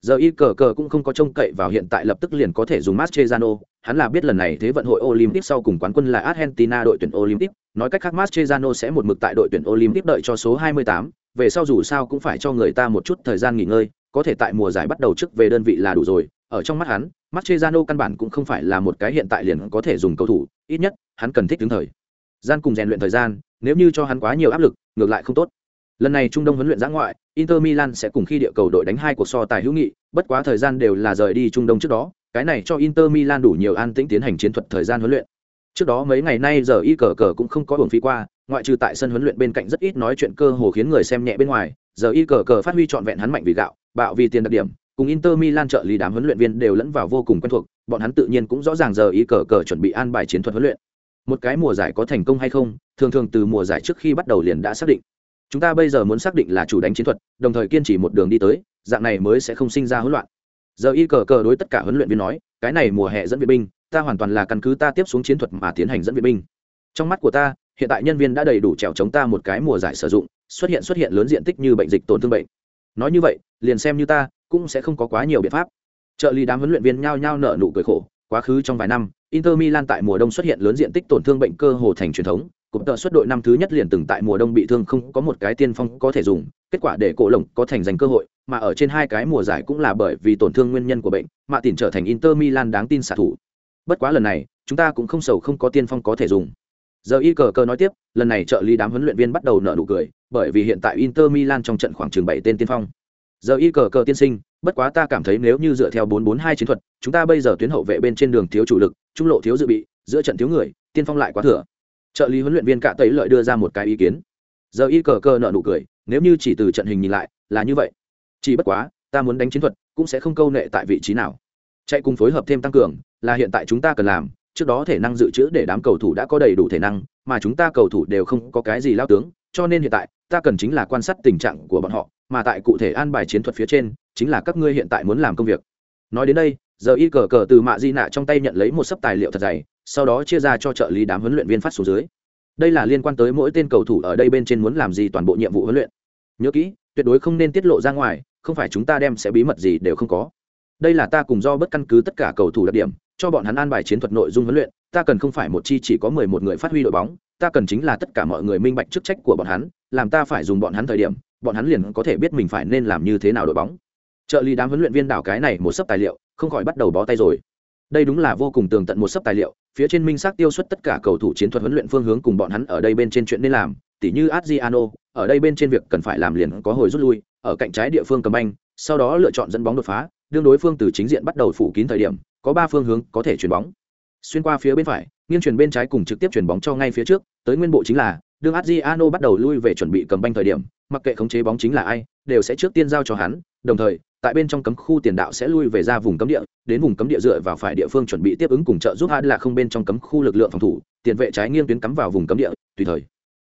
Giờ y cờ cờ cũng không có trông cậy vào hiện tại lập tức liền có thể dùng Mascherano, hắn là biết lần này thế vận hội Olympic sau cùng quán quân là Argentina đội tuyển Olympic, nói cách khác Mascherano sẽ một mực tại đội tuyển Olympic đợi cho số 28, về sau dù sao cũng phải cho người ta một chút thời gian nghỉ ngơi, có thể tại mùa giải bắt đầu trước về đơn vị là đủ rồi, ở trong mắt hắn, Mascherano căn bản cũng không phải là một cái hiện tại liền có thể dùng cầu thủ, ít nhất, hắn cần thích đứng thời. Gian cùng rèn luyện thời gian, nếu như cho hắn quá nhiều áp lực, ngược lại không tốt. Lần này Trung Đông huấn luyện giã ngoại, Inter Milan sẽ cùng khi địa cầu đội đánh hai cuộc so tài hữu nghị, bất quá thời gian đều là rời đi Trung Đông trước đó, cái này cho Inter Milan đủ nhiều an tĩnh tiến hành chiến thuật thời gian huấn luyện. Trước đó mấy ngày nay giờ y cờ cờ cũng không có buồn phí qua, ngoại trừ tại sân huấn luyện bên cạnh rất ít nói chuyện cơ hồ khiến người xem nhẹ bên ngoài, giờ y cờ cờ phát huy trọn vẹn hắn mạnh vì gạo, bạo vì tiền đặc điểm, cùng Inter Milan trợ lý đám huấn luyện viên đều lẫn vào vô cùng quen thuộc, bọn hắn tự nhiên cũng rõ ràng giờ y cờ cờ chuẩn bị an bài chiến thuật huấn luyện. Một cái mùa giải có thành công hay không, thường thường từ mùa giải trước khi bắt đầu liền đã xác định. Chúng ta bây giờ muốn xác định là chủ đánh chiến thuật, đồng thời kiên trì một đường đi tới, dạng này mới sẽ không sinh ra hỗn loạn. Giờ y cờ cờ đối tất cả huấn luyện viên nói, cái này mùa hè dẫn viện binh, ta hoàn toàn là căn cứ ta tiếp xuống chiến thuật mà tiến hành dẫn viện binh. Trong mắt của ta, hiện tại nhân viên đã đầy đủ trèo chống ta một cái mùa giải sử dụng, xuất hiện xuất hiện lớn diện tích như bệnh dịch tổn thương bệnh. Nói như vậy, liền xem như ta, cũng sẽ không có quá nhiều biện pháp. Trợ lý đám huấn luyện viên nhao nhao nợ nụ cười khổ, quá khứ trong vài năm, inter milan tại mùa đông xuất hiện lớn diện tích tổn thương bệnh cơ hồ thành truyền thống cụm tợ xuất đội năm thứ nhất liền từng tại mùa đông bị thương không có một cái tiên phong có thể dùng, kết quả để cổ lồng có thành giành cơ hội, mà ở trên hai cái mùa giải cũng là bởi vì tổn thương nguyên nhân của bệnh, mà tìm trở thành inter milan đáng tin xạ thủ. Bất quá lần này, chúng ta cũng không sầu không có tiên phong có thể dùng. Giờ y cờ cờ nói tiếp, lần này trợ lý đám huấn luyện viên bắt đầu nợ nụ cười, bởi vì hiện tại inter milan trong trận khoảng chừng bảy tên tiên phong giờ y cờ cờ tiên sinh, bất quá ta cảm thấy nếu như dựa theo bốn bốn hai chiến thuật, chúng ta bây giờ tuyến hậu vệ bên trên đường thiếu chủ lực, trung lộ thiếu dự bị, giữa trận thiếu người, tiên phong lại quá thừa. Trợ lý huấn luyện viên cạ tấy lợi đưa ra một cái ý kiến. Giờ y cờ cờ nợ nụ cười, nếu như chỉ từ trận hình nhìn lại, là như vậy. Chỉ bất quá, ta muốn đánh chiến thuật, cũng sẽ không câu nệ tại vị trí nào. Chạy cùng phối hợp thêm tăng cường, là hiện tại chúng ta cần làm, trước đó thể năng dự trữ để đám cầu thủ đã có đầy đủ thể năng, mà chúng ta cầu thủ đều không có cái gì lao tướng, cho nên hiện tại, ta cần chính là quan sát tình trạng của bọn họ mà tại cụ thể an bài chiến thuật phía trên, chính là các ngươi hiện tại muốn làm công việc. Nói đến đây, giờ y cờ cờ từ mạ di nạ trong tay nhận lấy một sấp tài liệu thật dày, sau đó chia ra cho trợ lý đám huấn luyện viên phát xuống dưới. Đây là liên quan tới mỗi tên cầu thủ ở đây bên trên muốn làm gì toàn bộ nhiệm vụ huấn luyện. Nhớ kỹ, tuyệt đối không nên tiết lộ ra ngoài, không phải chúng ta đem sẽ bí mật gì đều không có. Đây là ta cùng do bất căn cứ tất cả cầu thủ đặc điểm, cho bọn hắn an bài chiến thuật nội dung huấn luyện, ta cần không phải một chi chỉ có mười một người phát huy đội bóng, ta cần chính là tất cả mọi người minh bạch chức trách của bọn hắn, làm ta phải dùng bọn hắn thời điểm bọn hắn liền có thể biết mình phải nên làm như thế nào đội bóng. Trợ lý đám huấn luyện viên đảo cái này một sấp tài liệu, không khỏi bắt đầu bó tay rồi. Đây đúng là vô cùng tường tận một sấp tài liệu, phía trên minh xác tiêu xuất tất cả cầu thủ chiến thuật huấn luyện phương hướng cùng bọn hắn ở đây bên trên chuyện nên làm, tỉ như adriano, ở đây bên trên việc cần phải làm liền có hồi rút lui, ở cạnh trái địa phương cầm banh, sau đó lựa chọn dẫn bóng đột phá, đương đối phương từ chính diện bắt đầu phủ kín thời điểm, có ba phương hướng có thể chuyển bóng. Xuyên qua phía bên phải, nghiêng chuyển bên trái cùng trực tiếp chuyển bóng cho ngay phía trước, tới nguyên bộ chính là đương adriano bắt đầu lui về chuẩn bị cầm banh thời điểm, mặc kệ khống chế bóng chính là ai, đều sẽ trước tiên giao cho hắn, đồng thời, tại bên trong cấm khu tiền đạo sẽ lui về ra vùng cấm địa, đến vùng cấm địa dựa vào phải địa phương chuẩn bị tiếp ứng cùng trợ giúp Ad là không bên trong cấm khu lực lượng phòng thủ, tiền vệ trái nghiêng tuyến cắm vào vùng cấm địa, tùy thời.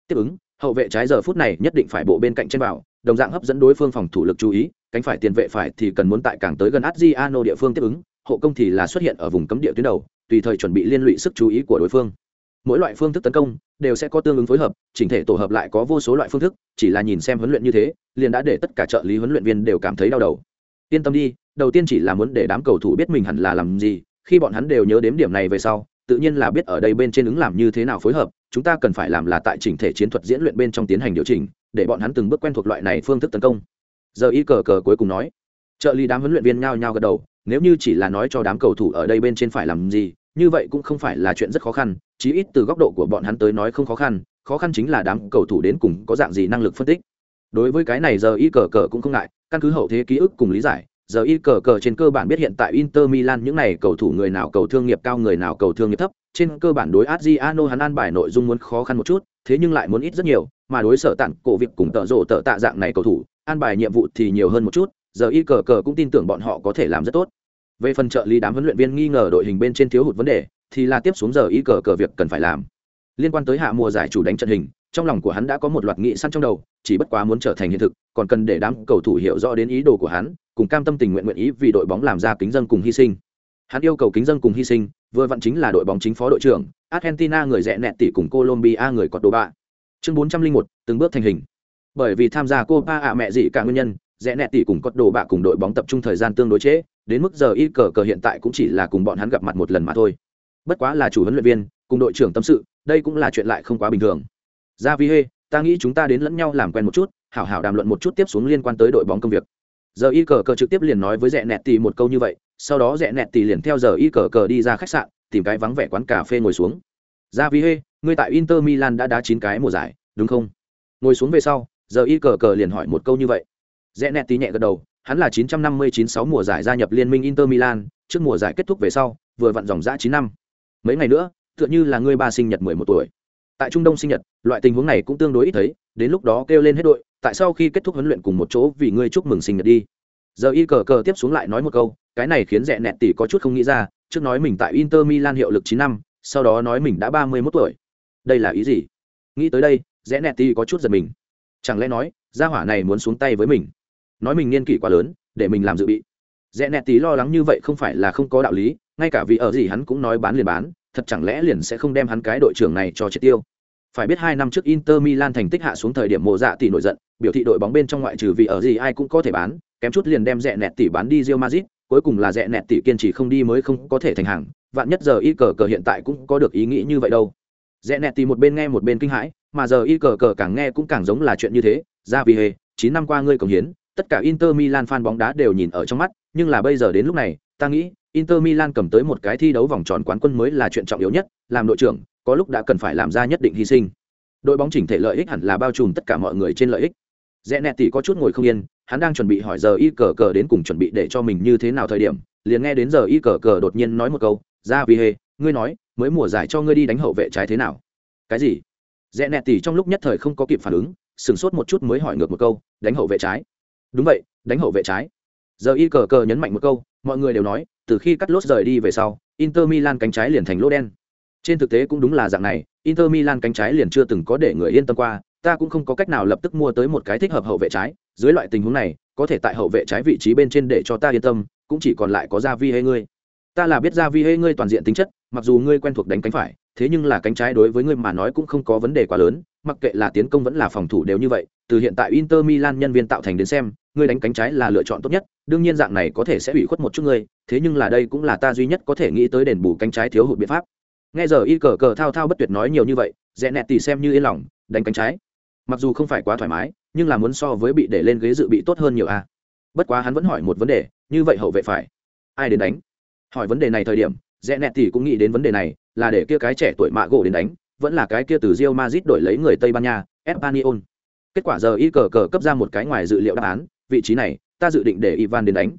Tiếp ứng, hậu vệ trái giờ phút này nhất định phải bộ bên cạnh trên vào, đồng dạng hấp dẫn đối phương phòng thủ lực chú ý, cánh phải tiền vệ phải thì cần muốn tại càng tới gần Adriano địa phương tiếp ứng, hộ công thì là xuất hiện ở vùng cấm địa tuyến đầu, tùy thời chuẩn bị liên lụy sức chú ý của đối phương. Mỗi loại phương thức tấn công đều sẽ có tương ứng phối hợp, chỉnh thể tổ hợp lại có vô số loại phương thức, chỉ là nhìn xem huấn luyện như thế, liền đã để tất cả trợ lý huấn luyện viên đều cảm thấy đau đầu. Yên tâm đi, đầu tiên chỉ là muốn để đám cầu thủ biết mình hẳn là làm gì, khi bọn hắn đều nhớ đến điểm này về sau, tự nhiên là biết ở đây bên trên ứng làm như thế nào phối hợp, chúng ta cần phải làm là tại chỉnh thể chiến thuật diễn luyện bên trong tiến hành điều chỉnh, để bọn hắn từng bước quen thuộc loại này phương thức tấn công. Giờ y cờ cờ cuối cùng nói, trợ lý đám huấn luyện viên nhao nhao gật đầu, nếu như chỉ là nói cho đám cầu thủ ở đây bên trên phải làm gì như vậy cũng không phải là chuyện rất khó khăn chí ít từ góc độ của bọn hắn tới nói không khó khăn khó khăn chính là đám cầu thủ đến cùng có dạng gì năng lực phân tích đối với cái này giờ y cờ cờ cũng không ngại căn cứ hậu thế ký ức cùng lý giải giờ y cờ cờ trên cơ bản biết hiện tại Inter Milan những này cầu thủ người nào cầu thương nghiệp cao người nào cầu thương nghiệp thấp, trên cơ bản đối Adriano hắn an bài nội dung muốn khó khăn một chút, thế nhưng lại muốn ít rất nhiều, mà đối sở tặng cổ việc cùng tợ rổ tợ tạ dạng này cầu thủ, an bài nhiệm vụ thì nhiều hơn một chút, giờ y cờ cờ cũng tin tưởng bọn họ có thể làm rất tốt. Về phần trợ lý đám huấn luyện viên nghi ngờ đội hình bên trên thiếu hụt vấn đề, thì là tiếp xuống giờ ý cờ cờ việc cần phải làm. Liên quan tới hạ mùa giải chủ đánh trận hình, trong lòng của hắn đã có một loạt nghị săn trong đầu, chỉ bất quá muốn trở thành hiện thực, còn cần để đám cầu thủ hiểu rõ đến ý đồ của hắn, cùng cam tâm tình nguyện nguyện ý vì đội bóng làm ra kính dân cùng hy sinh. Hắn yêu cầu kính dân cùng hy sinh, vừa vặn chính là đội bóng chính phó đội trưởng, Argentina người rẽ nẹt tỷ cùng Colombia người cọt đồ bạ. Chương 401, từng bước thành hình. Bởi vì tham gia Copa ạ mẹ gì cả nguyên nhân, rẽ nẹt tỷ cùng cốt đồ bạ cùng đội bóng tập trung thời gian tương đối chế, đến mức giờ y cờ cờ hiện tại cũng chỉ là cùng bọn hắn gặp mặt một lần mà thôi. Bất quá là chủ huấn luyện viên, cùng đội trưởng tâm sự, đây cũng là chuyện lại không quá bình thường. Ra vi hê, ta nghĩ chúng ta đến lẫn nhau làm quen một chút, hảo hảo đàm luận một chút tiếp xuống liên quan tới đội bóng công việc giờ y cờ cờ trực tiếp liền nói với rẽ nẹt tỷ một câu như vậy sau đó rẽ nẹt tỷ liền theo giờ y cờ cờ đi ra khách sạn tìm cái vắng vẻ quán cà phê ngồi xuống ra vi hê ngươi tại inter milan đã đá chín cái mùa giải đúng không ngồi xuống về sau giờ y cờ cờ liền hỏi một câu như vậy rẽ nẹt tí nhẹ gật đầu, hắn là 959-6 mùa giải gia nhập liên minh inter milan, trước mùa giải kết thúc về sau, vừa vặn dòng dã 9 năm. Mấy ngày nữa, tựa như là ngươi ba sinh nhật mười một tuổi. Tại trung đông sinh nhật, loại tình huống này cũng tương đối ít thấy, đến lúc đó kêu lên hết đội, tại sau khi kết thúc huấn luyện cùng một chỗ vì ngươi chúc mừng sinh nhật đi. Giờ y cờ cờ tiếp xuống lại nói một câu, cái này khiến rẽ nẹt tỷ có chút không nghĩ ra, trước nói mình tại inter milan hiệu lực 9 năm, sau đó nói mình đã ba mươi mốt tuổi. Đây là ý gì? Nghĩ tới đây, rẽ nẹt tỷ có chút giật mình. Chẳng lẽ nói, gia hỏa này muốn xuống tay với mình? Nói mình niên kỷ quá lớn để mình làm dự bị rẽ nẹt tỷ lo lắng như vậy không phải là không có đạo lý ngay cả vì ở gì hắn cũng nói bán liền bán thật chẳng lẽ liền sẽ không đem hắn cái đội trưởng này cho triệt tiêu phải biết hai năm trước Inter Milan thành tích hạ xuống thời điểm mộ dạ tỷ nổi giận, biểu thị đội bóng bên trong ngoại trừ vì ở gì ai cũng có thể bán, kém chút liền đem rẽ nẹt tỷ bán đi Real Madrid, cuối cùng là rẽ nẹt tỷ kiên trì không đi mới không có thể thành hàng, vạn nhất giờ y cờ cờ hiện tại cũng có được ý nghĩ như vậy đâu. Rẽ nẹt tỷ một bên nghe một bên kinh hãi, mà giờ y cờ cờ càng nghe cũng càng giống là chuyện như thế, ra vì hề, chín năm qua ngươi cống hiến, tất cả Inter Milan fan bóng đá đều nhìn ở trong mắt, nhưng là bây giờ đến lúc này, ta nghĩ, Inter Milan cầm tới một cái thi đấu vòng tròn quán quân mới là chuyện trọng yếu nhất, làm đội trưởng, có lúc đã cần phải làm ra nhất định hy sinh. Đội bóng chỉnh thể lợi ích hẳn là bao trùm tất cả mọi người trên lợi ích. Rẽ nẹt tỷ có chút ngồi không yên hắn đang chuẩn bị hỏi giờ y cờ cờ đến cùng chuẩn bị để cho mình như thế nào thời điểm liền nghe đến giờ y cờ cờ đột nhiên nói một câu ra vì hề ngươi nói mới mùa giải cho ngươi đi đánh hậu vệ trái thế nào? Cái gì? Rẽ nẹt tỷ trong lúc nhất thời không có kịp phản ứng sửng sốt một chút mới hỏi ngược một câu đánh hậu vệ trái? Đúng vậy đánh hậu vệ trái giờ y cờ cờ nhấn mạnh một câu mọi người đều nói từ khi cắt lốt rời đi về sau inter milan cánh trái liền thành lỗ đen trên thực tế cũng đúng là dạng này, Inter Milan cánh trái liền chưa từng có để người yên tâm qua, ta cũng không có cách nào lập tức mua tới một cái thích hợp hậu vệ trái, dưới loại tình huống này, có thể tại hậu vệ trái vị trí bên trên để cho ta yên tâm, cũng chỉ còn lại có Javi hay ngươi. Ta là biết ra vi hê ngươi toàn diện tính chất, mặc dù ngươi quen thuộc đánh cánh phải, thế nhưng là cánh trái đối với ngươi mà nói cũng không có vấn đề quá lớn, mặc kệ là tiến công vẫn là phòng thủ đều như vậy, từ hiện tại Inter Milan nhân viên tạo thành đến xem, ngươi đánh cánh trái là lựa chọn tốt nhất, đương nhiên dạng này có thể sẽ bị khuất một chút ngươi, thế nhưng là đây cũng là ta duy nhất có thể nghĩ tới đền bù cánh trái thiếu hụt biện pháp. Nghe giờ y cờ cờ thao thao bất tuyệt nói nhiều như vậy rẽ nẹt tỉ xem như yên lòng đánh cánh trái. Mặc dù không phải quá thoải mái nhưng là muốn so với bị để lên ghế dự bị tốt hơn nhiều a bất quá hắn vẫn hỏi một vấn đề như vậy hậu vệ phải ai đến đánh? Hỏi vấn đề này thời điểm, rẽ nẹt thì cũng nghĩ đến vấn đề này, là để kia cái trẻ tuổi mạ gỗ đến đánh, vẫn là cái kia từ rio mazit đổi lấy người tây ban nha, espanyol. Kết quả giờ y cờ cờ cấp ra một cái ngoài dự liệu đáp án, vị trí này, ta dự định để ivan đến đánh.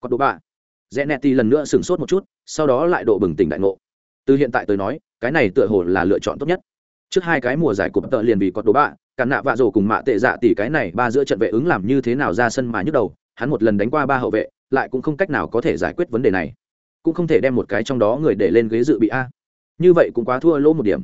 Còn độ bạ. Rẽ nẹt thì lần nữa sửng sốt một chút, sau đó lại độ bừng tỉnh đại ngộ. Từ hiện tại tôi nói, cái này tựa hồ là lựa chọn tốt nhất. Trước hai cái mùa giải cụp tợ liền vì cọt đồ bạ, cản nạ vạ rổ cùng mạ tệ dạ tỷ cái này ba giữa trận vệ ứng làm như thế nào ra sân mà nhức đầu, hắn một lần đánh qua ba hậu vệ, lại cũng không cách nào có thể giải quyết vấn đề này cũng không thể đem một cái trong đó người để lên ghế dự bị a. Như vậy cũng quá thua lỗ một điểm.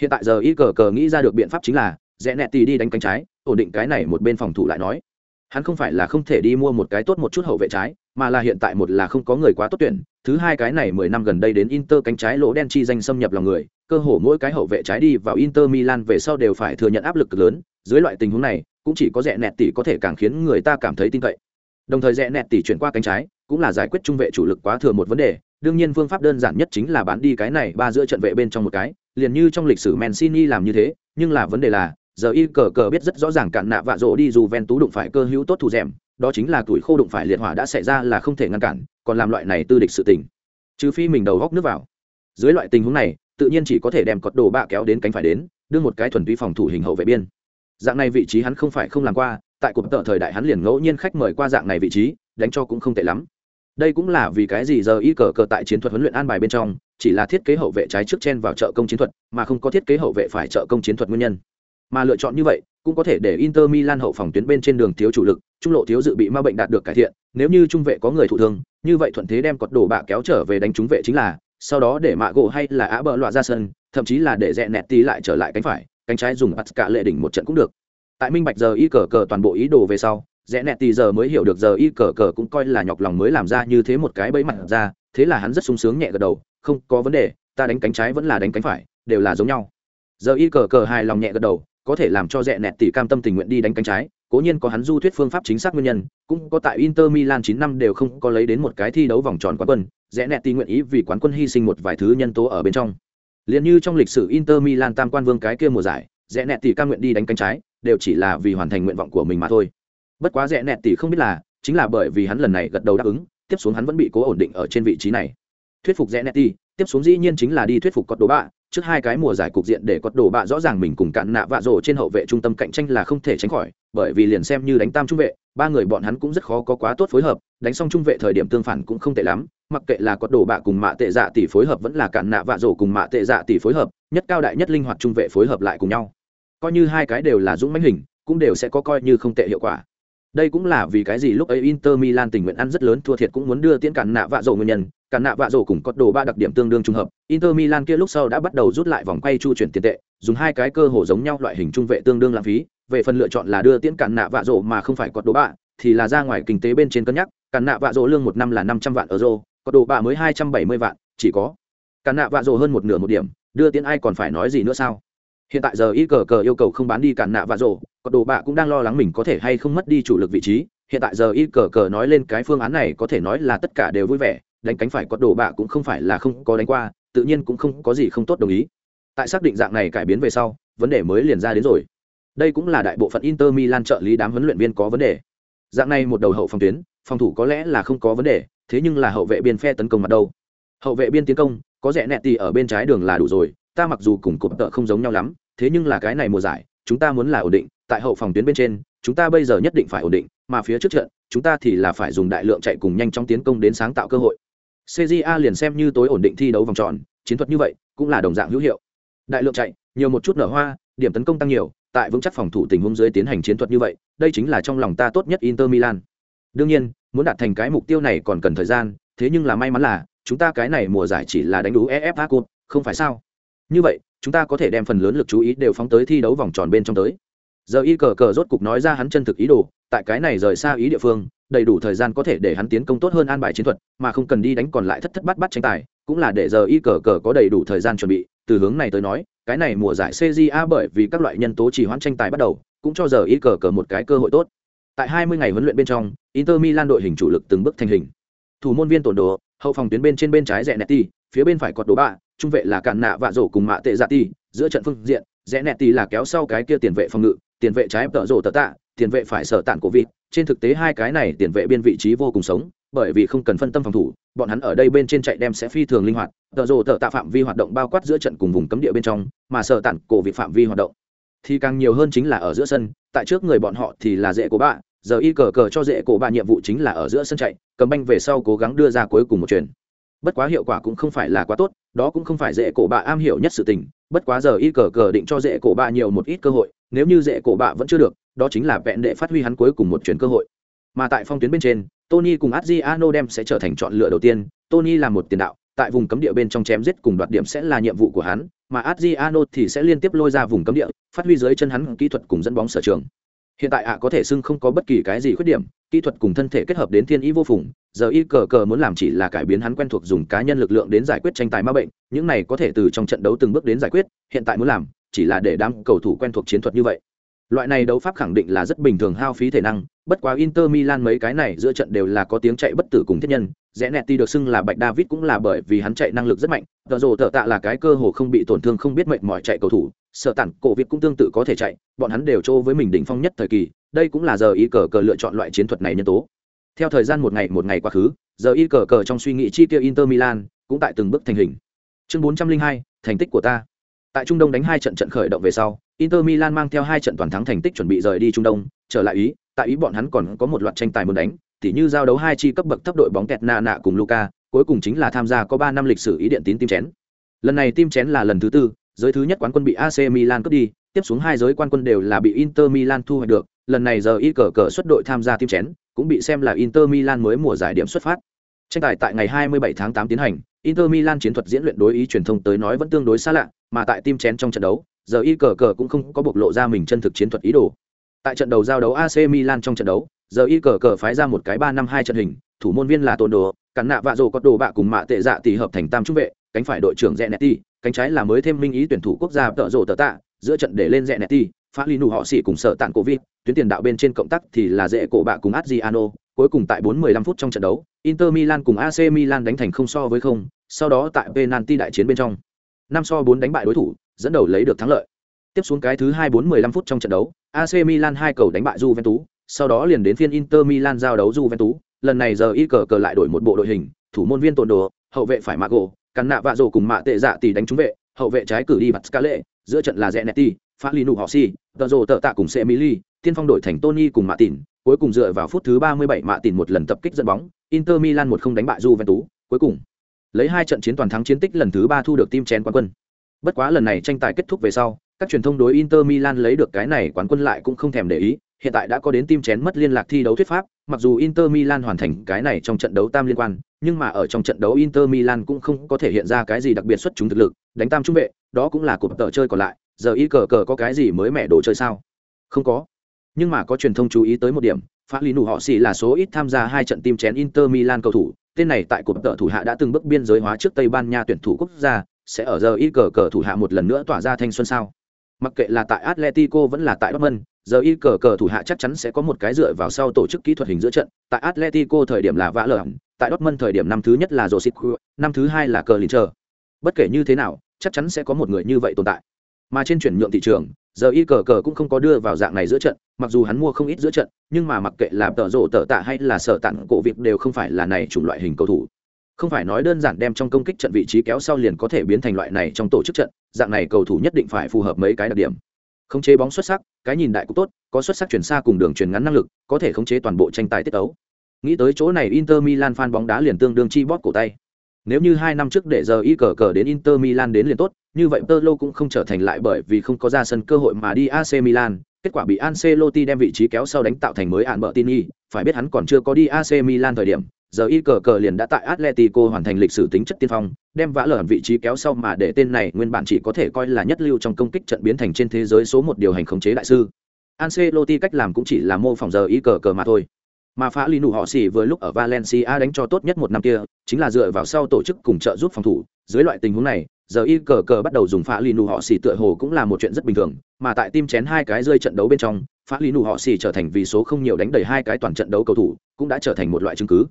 Hiện tại giờ y cờ cờ nghĩ ra được biện pháp chính là, rẽ nẹt tì đi đánh cánh trái, ổn định cái này một bên phòng thủ lại nói. Hắn không phải là không thể đi mua một cái tốt một chút hậu vệ trái, mà là hiện tại một là không có người quá tốt tuyển, thứ hai cái này mười năm gần đây đến inter cánh trái lỗ đen chi danh xâm nhập lòng người, cơ hồ mỗi cái hậu vệ trái đi vào inter milan về sau đều phải thừa nhận áp lực lớn, dưới loại tình huống này, cũng chỉ có rẽ nẹt tỷ có thể càng khiến người ta cảm thấy tin cậy. Đồng thời rẽ nẹt tỷ chuyển qua cánh trái cũng là giải quyết trung vệ chủ lực quá thừa một vấn đề. Đương nhiên phương pháp đơn giản nhất chính là bán đi cái này ba giữa trận vệ bên trong một cái. Liền như trong lịch sử mancini làm như thế, nhưng là vấn đề là, giờ y cờ cờ biết rất rõ ràng cạn nạ vạ rỗ đi dù ven tú đụng phải cơ hữu tốt thủ rèm, đó chính là tuổi khô đụng phải liệt hỏa đã xảy ra là không thể ngăn cản, còn làm loại này tư địch sự tình. Trừ phi mình đầu góc nước vào. Dưới loại tình huống này, tự nhiên chỉ có thể đem cọt đồ bạ kéo đến cánh phải đến, đưa một cái thuần túy phòng thủ hình hậu vệ biên. Dạng này vị trí hắn không phải không làm qua, tại cuộc tợ thời đại hắn liền ngẫu nhiên khách mời qua dạng này vị trí, đánh cho cũng không tệ lắm đây cũng là vì cái gì giờ y cờ cờ tại chiến thuật huấn luyện an bài bên trong chỉ là thiết kế hậu vệ trái trước chen vào trợ công chiến thuật mà không có thiết kế hậu vệ phải trợ công chiến thuật nguyên nhân mà lựa chọn như vậy cũng có thể để Inter Milan hậu phòng tuyến bên trên đường thiếu chủ lực, trung lộ thiếu dự bị ma bệnh đạt được cải thiện, nếu như trung vệ có người thụ thương, như vậy thuận thế đem cọt đổ bạ kéo trở về đánh trúng vệ chính là, sau đó để mạ gỗ hay là á bờ loạ ra sân, thậm chí là để rẽ nẹt tí lại trở lại cánh phải, cánh trái dùng bắt cả lệ đỉnh một trận cũng được. Tại minh bạch giờ y cờ cờ toàn bộ ý đồ về sau, rẽ nẹt tì giờ mới hiểu được giờ y cờ cờ cũng coi là nhọc lòng mới làm ra như thế một cái bẫy mặt ra, thế là hắn rất sung sướng nhẹ gật đầu, không có vấn đề, ta đánh cánh trái vẫn là đánh cánh phải, đều là giống nhau. Giờ y cờ cờ hài lòng nhẹ gật đầu, có thể làm cho rẽ nẹt tỷ cam tâm tình nguyện đi đánh cánh trái cố nhiên có hắn du thuyết phương pháp chính xác nguyên nhân cũng có tại inter milan chín năm đều không có lấy đến một cái thi đấu vòng tròn quán quân rẽ nẹt tỷ nguyện ý vì quán quân hy sinh một vài thứ nhân tố ở bên trong liền như trong lịch sử inter milan tam quan vương cái kia mùa giải rẽ nẹt tỷ cam nguyện đi đánh cánh trái đều chỉ là vì hoàn thành nguyện vọng của mình mà thôi bất quá rẽ nẹt tỷ không biết là, chính là bởi vì hắn lần này gật đầu đáp ứng, tiếp xuống hắn vẫn bị cố ổn định ở trên vị trí này. Thuyết phục rẽ nẹt tỷ tiếp xuống dĩ nhiên chính là đi thuyết phục cọt đồ bạ. Trước hai cái mùa giải cục diện để cọt đồ bạ rõ ràng mình cùng cạn nạ vạ rổ trên hậu vệ trung tâm cạnh tranh là không thể tránh khỏi, bởi vì liền xem như đánh tam trung vệ, ba người bọn hắn cũng rất khó có quá tốt phối hợp, đánh xong trung vệ thời điểm tương phản cũng không tệ lắm, mặc kệ là cọt đồ bạ cùng mạ tệ dạ tỷ phối hợp vẫn là cạn nạ vạ rổ cùng mạ tệ dạ tỷ phối hợp, nhất cao đại nhất linh hoạt trung vệ phối hợp lại cùng nhau. Coi như hai cái đều là dũng mãnh hình, cũng đều sẽ có coi như không tệ hiệu quả đây cũng là vì cái gì lúc ấy Inter Milan tình nguyện ăn rất lớn thua thiệt cũng muốn đưa tiến cản nạ vạ rổ nguyên nhân, cản nạ vạ rổ cùng có đồ ba đặc điểm tương đương trùng hợp, Inter Milan kia lúc sau đã bắt đầu rút lại vòng quay chu chuyển tiền tệ, dùng hai cái cơ hồ giống nhau loại hình trung vệ tương đương lãng phí, về phần lựa chọn là đưa tiến cản nạ vạ rổ mà không phải có đồ ba, thì là ra ngoài kinh tế bên trên cân nhắc, cản nạ vạ rổ lương một năm là 500 vạn euro, có đồ ba mới 270 vạn, chỉ có. Cản nạ vạ rổ hơn một nửa một điểm, đưa tiến ai còn phải nói gì nữa sao? Hiện tại giờ y cờ cờ yêu cầu không bán đi cản nạ và rổ có đồ bạ cũng đang lo lắng mình có thể hay không mất đi chủ lực vị trí. Hiện tại giờ y cờ cờ nói lên cái phương án này có thể nói là tất cả đều vui vẻ, đánh cánh phải có đồ bạ cũng không phải là không có đánh qua, tự nhiên cũng không có gì không tốt đồng ý. Tại xác định dạng này cải biến về sau, vấn đề mới liền ra đến rồi. Đây cũng là đại bộ phận inter milan trợ lý đám huấn luyện viên có vấn đề. Dạng này một đầu hậu phòng tuyến, phòng thủ có lẽ là không có vấn đề, thế nhưng là hậu vệ biên phe tấn công mặt đâu. Hậu vệ biên tiến công, có rẽ nẹt tì ở bên trái đường là đủ rồi ta mặc dù cùng cụp tợ không giống nhau lắm, thế nhưng là cái này mùa giải, chúng ta muốn là ổn định, tại hậu phòng tuyến bên trên, chúng ta bây giờ nhất định phải ổn định, mà phía trước trận, chúng ta thì là phải dùng đại lượng chạy cùng nhanh chóng tiến công đến sáng tạo cơ hội. Cja liền xem như tối ổn định thi đấu vòng tròn, chiến thuật như vậy, cũng là đồng dạng hữu hiệu. Đại lượng chạy, nhiều một chút nở hoa, điểm tấn công tăng nhiều, tại vững chắc phòng thủ tình huống dưới tiến hành chiến thuật như vậy, đây chính là trong lòng ta tốt nhất inter milan. Đương nhiên, muốn đạt thành cái mục tiêu này còn cần thời gian, thế nhưng là may mắn là, chúng ta cái này mùa giải chỉ là đánh đủ efa cup, không phải sao? Như vậy, chúng ta có thể đem phần lớn lực chú ý đều phóng tới thi đấu vòng tròn bên trong tới. Giờ y cờ cờ rốt cục nói ra hắn chân thực ý đồ, tại cái này rời xa ý địa phương, đầy đủ thời gian có thể để hắn tiến công tốt hơn an bài chiến thuật, mà không cần đi đánh còn lại thất thất bắt bắt tranh tài, cũng là để giờ y cờ cờ có đầy đủ thời gian chuẩn bị. Từ hướng này tới nói, cái này mùa giải cja bởi vì các loại nhân tố chỉ hoãn tranh tài bắt đầu, cũng cho giờ y cờ cờ một cái cơ hội tốt. Tại 20 ngày huấn luyện bên trong, inter milan đội hình chủ lực từng bước thành hình. Thủ môn viên tổn đồ hậu phòng tuyến bên trên bên trái rẽ netti, phía bên phải cọt đồ bạ trung vệ là cạn nạ vạ rổ cùng mạ tệ dạ ti giữa trận phương diện, rẽ nẹt ti là kéo sau cái kia tiền vệ phòng ngự, tiền vệ trái tợ rổ tờ tạ, tiền vệ phải sở tản cổ vịt trên thực tế hai cái này tiền vệ biên vị trí vô cùng sống, bởi vì không cần phân tâm phòng thủ, bọn hắn ở đây bên trên chạy đem sẽ phi thường linh hoạt, tợ rổ tờ tạ phạm vi hoạt động bao quát giữa trận cùng vùng cấm địa bên trong, mà sở tản cổ vịt phạm vi hoạt động. Thì càng nhiều hơn chính là ở giữa sân, tại trước người bọn họ thì là dễ của bạ, giờ y cờ cờ cho dễ cổ bạ nhiệm vụ chính là ở giữa sân chạy, cầm banh về sau cố gắng đưa ra cuối cùng một chuyền bất quá hiệu quả cũng không phải là quá tốt, đó cũng không phải dễ cổ bạ am hiểu nhất sự tình, bất quá giờ y cờ cờ định cho dễ cổ bạ nhiều một ít cơ hội, nếu như dễ cổ bạ vẫn chưa được, đó chính là vẹn đệ phát huy hắn cuối cùng một chuyến cơ hội. Mà tại phong tuyến bên trên, tony cùng adriano đem sẽ trở thành chọn lựa đầu tiên, tony là một tiền đạo, tại vùng cấm địa bên trong chém giết cùng đoạt điểm sẽ là nhiệm vụ của hắn, mà adriano thì sẽ liên tiếp lôi ra vùng cấm địa, phát huy dưới chân hắn kỹ thuật cùng dẫn bóng sở trường. Hiện tại ạ có thể xưng không có bất kỳ cái gì khuyết điểm, kỹ thuật cùng thân thể kết hợp đến thiên ý vô phùng giờ y cờ cờ muốn làm chỉ là cải biến hắn quen thuộc dùng cá nhân lực lượng đến giải quyết tranh tài ma bệnh, những này có thể từ trong trận đấu từng bước đến giải quyết, hiện tại muốn làm, chỉ là để đám cầu thủ quen thuộc chiến thuật như vậy. Loại này đấu pháp khẳng định là rất bình thường hao phí thể năng, bất quá inter milan mấy cái này giữa trận đều là có tiếng chạy bất tử cùng thiết nhân rẽ nẹt ti được xưng là bạch david cũng là bởi vì hắn chạy năng lực rất mạnh, tờ rồ tờ tạ là cái cơ hồ không bị tổn thương không biết mệnh mọi chạy cầu thủ sợ tản cổ việt cũng tương tự có thể chạy, bọn hắn đều trô với mình đỉnh phong nhất thời kỳ, đây cũng là giờ y cờ cờ lựa chọn loại chiến thuật này nhân tố theo thời gian một ngày một ngày quá khứ giờ y cờ cờ trong suy nghĩ chi tiêu inter milan cũng tại từng bước thành hình. Chương bốn trăm linh hai thành tích của ta. Tại trung đông đánh hai trận trận khởi động về sau inter milan mang theo hai trận toàn thắng thành tích chuẩn bị rời đi trung đông. Trở lại ý tại ý bọn hắn còn có một loạt tranh tài muốn đánh tỉ như giao đấu hai chi cấp bậc thấp đội bóng kẹt nạ nạ cùng Luca, cuối cùng chính là tham gia có ba năm lịch sử ý điện tín tim chén. Lần này tim chén là lần thứ tư, giới thứ nhất quán quân bị AC Milan cướp đi, tiếp xuống hai giới quan quân đều là bị Inter Milan thu hoạch được, lần này giờ y cờ cờ xuất đội tham gia tim chén, cũng bị xem là Inter Milan mới mùa giải điểm xuất phát. Tranh tài tại ngày 27 tháng 8 tiến hành, Inter Milan chiến thuật diễn luyện đối ý truyền thông tới nói vẫn tương đối xa lạ, mà tại tim chén trong trận đấu, giờ y cờ cờ cũng không có bộc lộ ra mình chân thực chiến thuật ý đồ. Tại trận đầu giao đấu AC Milan trong trận đấu, giờ y cờ cờ phái ra một cái 3-5-2 trận hình, thủ môn viên là Tôn Đồ, cắn nạ vạ rồ có đồ bạ cùng mạ tệ dạ tỷ hợp thành tam trung vệ, cánh phải đội trưởng Zenetti, cánh trái là mới thêm minh ý tuyển thủ quốc gia tợ rồ tợ tạ, giữa trận để lên Zenetti, phá lý nụ họ xỉ cùng sợ tạng cổ vịt tuyến tiền đạo bên trên cộng tác thì là dễ cổ bạ cùng adriano cuối cùng tại 4-15 phút trong trận đấu inter milan cùng ac milan đánh thành không so với không sau đó tại penalty đại chiến bên trong. năm so 4 đánh bại đối thủ dẫn đầu lấy được thắng lợi. Tiếp xuống cái thứ hai 4-15 phút trong trận đấu ac milan hai cầu đánh bại juventus sau đó liền đến phiên inter milan giao đấu juventus lần này giờ y cờ cờ lại đổi một bộ đội hình thủ môn viên tồn đồ hậu vệ phải mạ gỗ, cắn nạ vạ rổ cùng mạ tệ dạ tỷ đánh trúng vệ hậu vệ trái cử đi mặt scale giữa trận là Zenetti, phá lý nụ họ si tờ rồ tờ tạ cùng Semili, tiên phong đổi thành tony cùng mạ tỉn cuối cùng dựa vào phút thứ ba mươi bảy mạ tỉn một lần tập kích dẫn bóng inter milan một không đánh bại juventus cuối cùng lấy hai trận chiến toàn thắng chiến tích lần thứ ba thu được tim chén quán quân. Bất quá lần này tranh tài kết thúc về sau các truyền thông đối inter milan lấy được cái này quán quân lại cũng không thèm để ý hiện tại đã có đến tim chén mất liên lạc thi đấu thuyết pháp mặc dù inter milan hoàn thành cái này trong trận đấu tam liên quan nhưng mà ở trong trận đấu inter milan cũng không có thể hiện ra cái gì đặc biệt xuất chúng thực lực, đánh tam trung vệ, đó cũng là cuộc tờ chơi còn lại, giờ y cờ cờ có cái gì mới mẻ đồ chơi sao? Không có. Nhưng mà có truyền thông chú ý tới một điểm pháp lý nụ họ xì là số ít tham gia hai trận tim chén inter milan cầu thủ, tên này tại cuộc tợ thủ hạ đã từng bước biên giới hóa trước tây ban nha tuyển thủ quốc gia, sẽ ở giờ y cờ cờ thủ hạ một lần nữa tỏa ra thanh xuân sao? Mặc kệ là tại atletico vẫn là tại dortmund, giờ y cờ cờ thủ hạ chắc chắn sẽ có một cái dựa vào sau tổ chức kỹ thuật hình giữa trận, tại atletico thời điểm là vã lờ tại dortmund thời điểm năm thứ nhất là josip năm thứ hai là cờ bất kể như thế nào, chắc chắn sẽ có một người như vậy tồn tại. Mà trên chuyển nhượng thị trường, giờ y cờ cờ cũng không có đưa vào dạng này giữa trận, mặc dù hắn mua không ít giữa trận, nhưng mà mặc kệ là tợ rổ tợ tạ hay là sở tặng cổ việc đều không phải là này chủng loại hình cầu thủ. Không phải nói đơn giản đem trong công kích trận vị trí kéo sau liền có thể biến thành loại này trong tổ chức trận, dạng này cầu thủ nhất định phải phù hợp mấy cái đặc điểm. Khống chế bóng xuất sắc, cái nhìn đại cũng tốt, có xuất sắc chuyển xa cùng đường truyền ngắn năng lực, có thể khống chế toàn bộ tranh tài tiết tấu nghĩ tới chỗ này inter milan fan bóng đá liền tương đương chi bóp cổ tay. Nếu như hai năm trước để giờ y cờ cờ đến Inter Milan đến liền tốt, như vậy Pirlo cũng không trở thành lại bởi vì không có ra sân cơ hội mà đi AC Milan, kết quả bị Ancelotti đem vị trí kéo sau đánh tạo thành mới ạn bợ tin phải biết hắn còn chưa có đi AC Milan thời điểm, giờ y cờ cờ liền đã tại Atletico hoàn thành lịch sử tính chất tiên phong, đem vã lở vị trí kéo sau mà để tên này nguyên bản chỉ có thể coi là nhất lưu trong công kích trận biến thành trên thế giới số một điều hành khống chế đại sư. Ancelotti cách làm cũng chỉ là mô phỏng giờ y cờ cờ mà thôi mà phá lì nụ họ xỉ vừa lúc ở valencia đánh cho tốt nhất một năm kia, chính là dựa vào sau tổ chức cùng trợ giúp phòng thủ. Dưới loại tình huống này, giờ y cờ cờ bắt đầu dùng phá lì nụ họ xỉ tựa hồ cũng là một chuyện rất bình thường, mà tại tim chén hai cái rơi trận đấu bên trong, phá lì nụ họ xỉ trở thành vì số không nhiều đánh đầy hai cái toàn trận đấu cầu thủ, cũng đã trở thành một loại chứng cứ.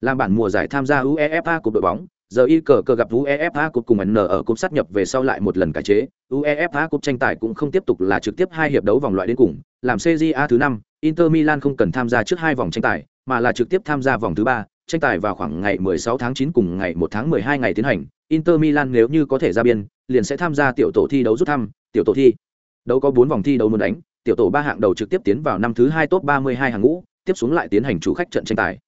Làm bản mùa giải tham gia uefa cục đội bóng giờ y cờ cờ gặp uefa cúp cùng n ở cúp sát nhập về sau lại một lần cải chế. Uefa cúp tranh tài cũng không tiếp tục là trực tiếp hai hiệp đấu vòng loại đến cùng. Làm cja thứ năm, inter milan không cần tham gia trước hai vòng tranh tài, mà là trực tiếp tham gia vòng thứ ba. Tranh tài vào khoảng ngày 16 tháng 9 cùng ngày 1 tháng 12 ngày tiến hành. Inter milan nếu như có thể ra biên, liền sẽ tham gia tiểu tổ thi đấu rút thăm. Tiểu tổ thi. Đấu có bốn vòng thi đấu muốn đánh. Tiểu tổ ba hạng đầu trực tiếp tiến vào năm thứ hai top 32 hàng ngũ, tiếp xuống lại tiến hành chủ khách trận tranh tài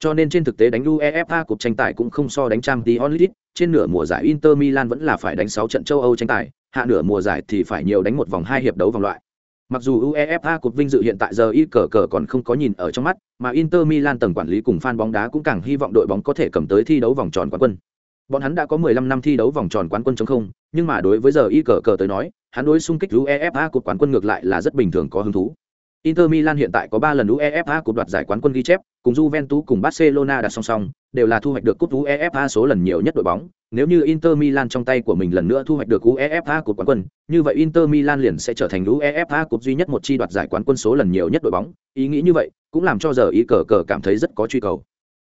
cho nên trên thực tế đánh UEFA cuộc tranh tài cũng không so đánh Champions League, trên nửa mùa giải Inter Milan vẫn là phải đánh 6 trận châu Âu tranh tài, hạ nửa mùa giải thì phải nhiều đánh một vòng hai hiệp đấu vòng loại. Mặc dù UEFA cuộc vinh dự hiện tại giờ y cờ cờ còn không có nhìn ở trong mắt, mà Inter Milan tầng quản lý cùng fan bóng đá cũng càng hy vọng đội bóng có thể cầm tới thi đấu vòng tròn quán quân. Bọn hắn đã có 15 năm thi đấu vòng tròn quán quân chống không, nhưng mà đối với giờ y cờ cờ tới nói, hắn đối xung kích UEFA cuộc quán quân ngược lại là rất bình thường có hứng thú. Inter Milan hiện tại có 3 lần UEFA cúp đoạt giải quán quân ghi chép, cùng Juventus cùng Barcelona đặt song song, đều là thu hoạch được cúp UEFA số lần nhiều nhất đội bóng. Nếu như Inter Milan trong tay của mình lần nữa thu hoạch được UEFA cúp quán quân, như vậy Inter Milan liền sẽ trở thành UEFA cúp duy nhất một chi đoạt giải quán quân số lần nhiều nhất đội bóng. Ý nghĩ như vậy, cũng làm cho giờ ý cờ cờ cảm thấy rất có truy cầu.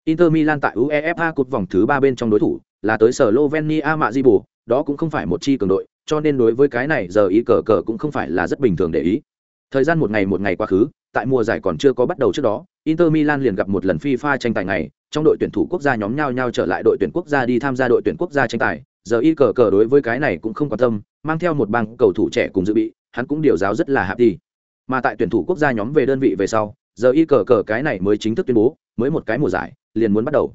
Inter Milan tại UEFA cúp vòng thứ 3 bên trong đối thủ, là tới Slovenia Majibo, đó cũng không phải một chi cường đội, cho nên đối với cái này giờ ý cờ cờ cũng không phải là rất bình thường để ý. Thời gian một ngày một ngày quá khứ, tại mùa giải còn chưa có bắt đầu trước đó, Inter Milan liền gặp một lần FIFA tranh tài ngày, trong đội tuyển thủ quốc gia nhóm nhau nhau trở lại đội tuyển quốc gia đi tham gia đội tuyển quốc gia tranh tài. Giờ y cờ cờ đối với cái này cũng không quan tâm, mang theo một bang cầu thủ trẻ cùng dự bị, hắn cũng điều giáo rất là happy. Mà tại tuyển thủ quốc gia nhóm về đơn vị về sau, giờ y cờ cờ cái này mới chính thức tuyên bố, mới một cái mùa giải liền muốn bắt đầu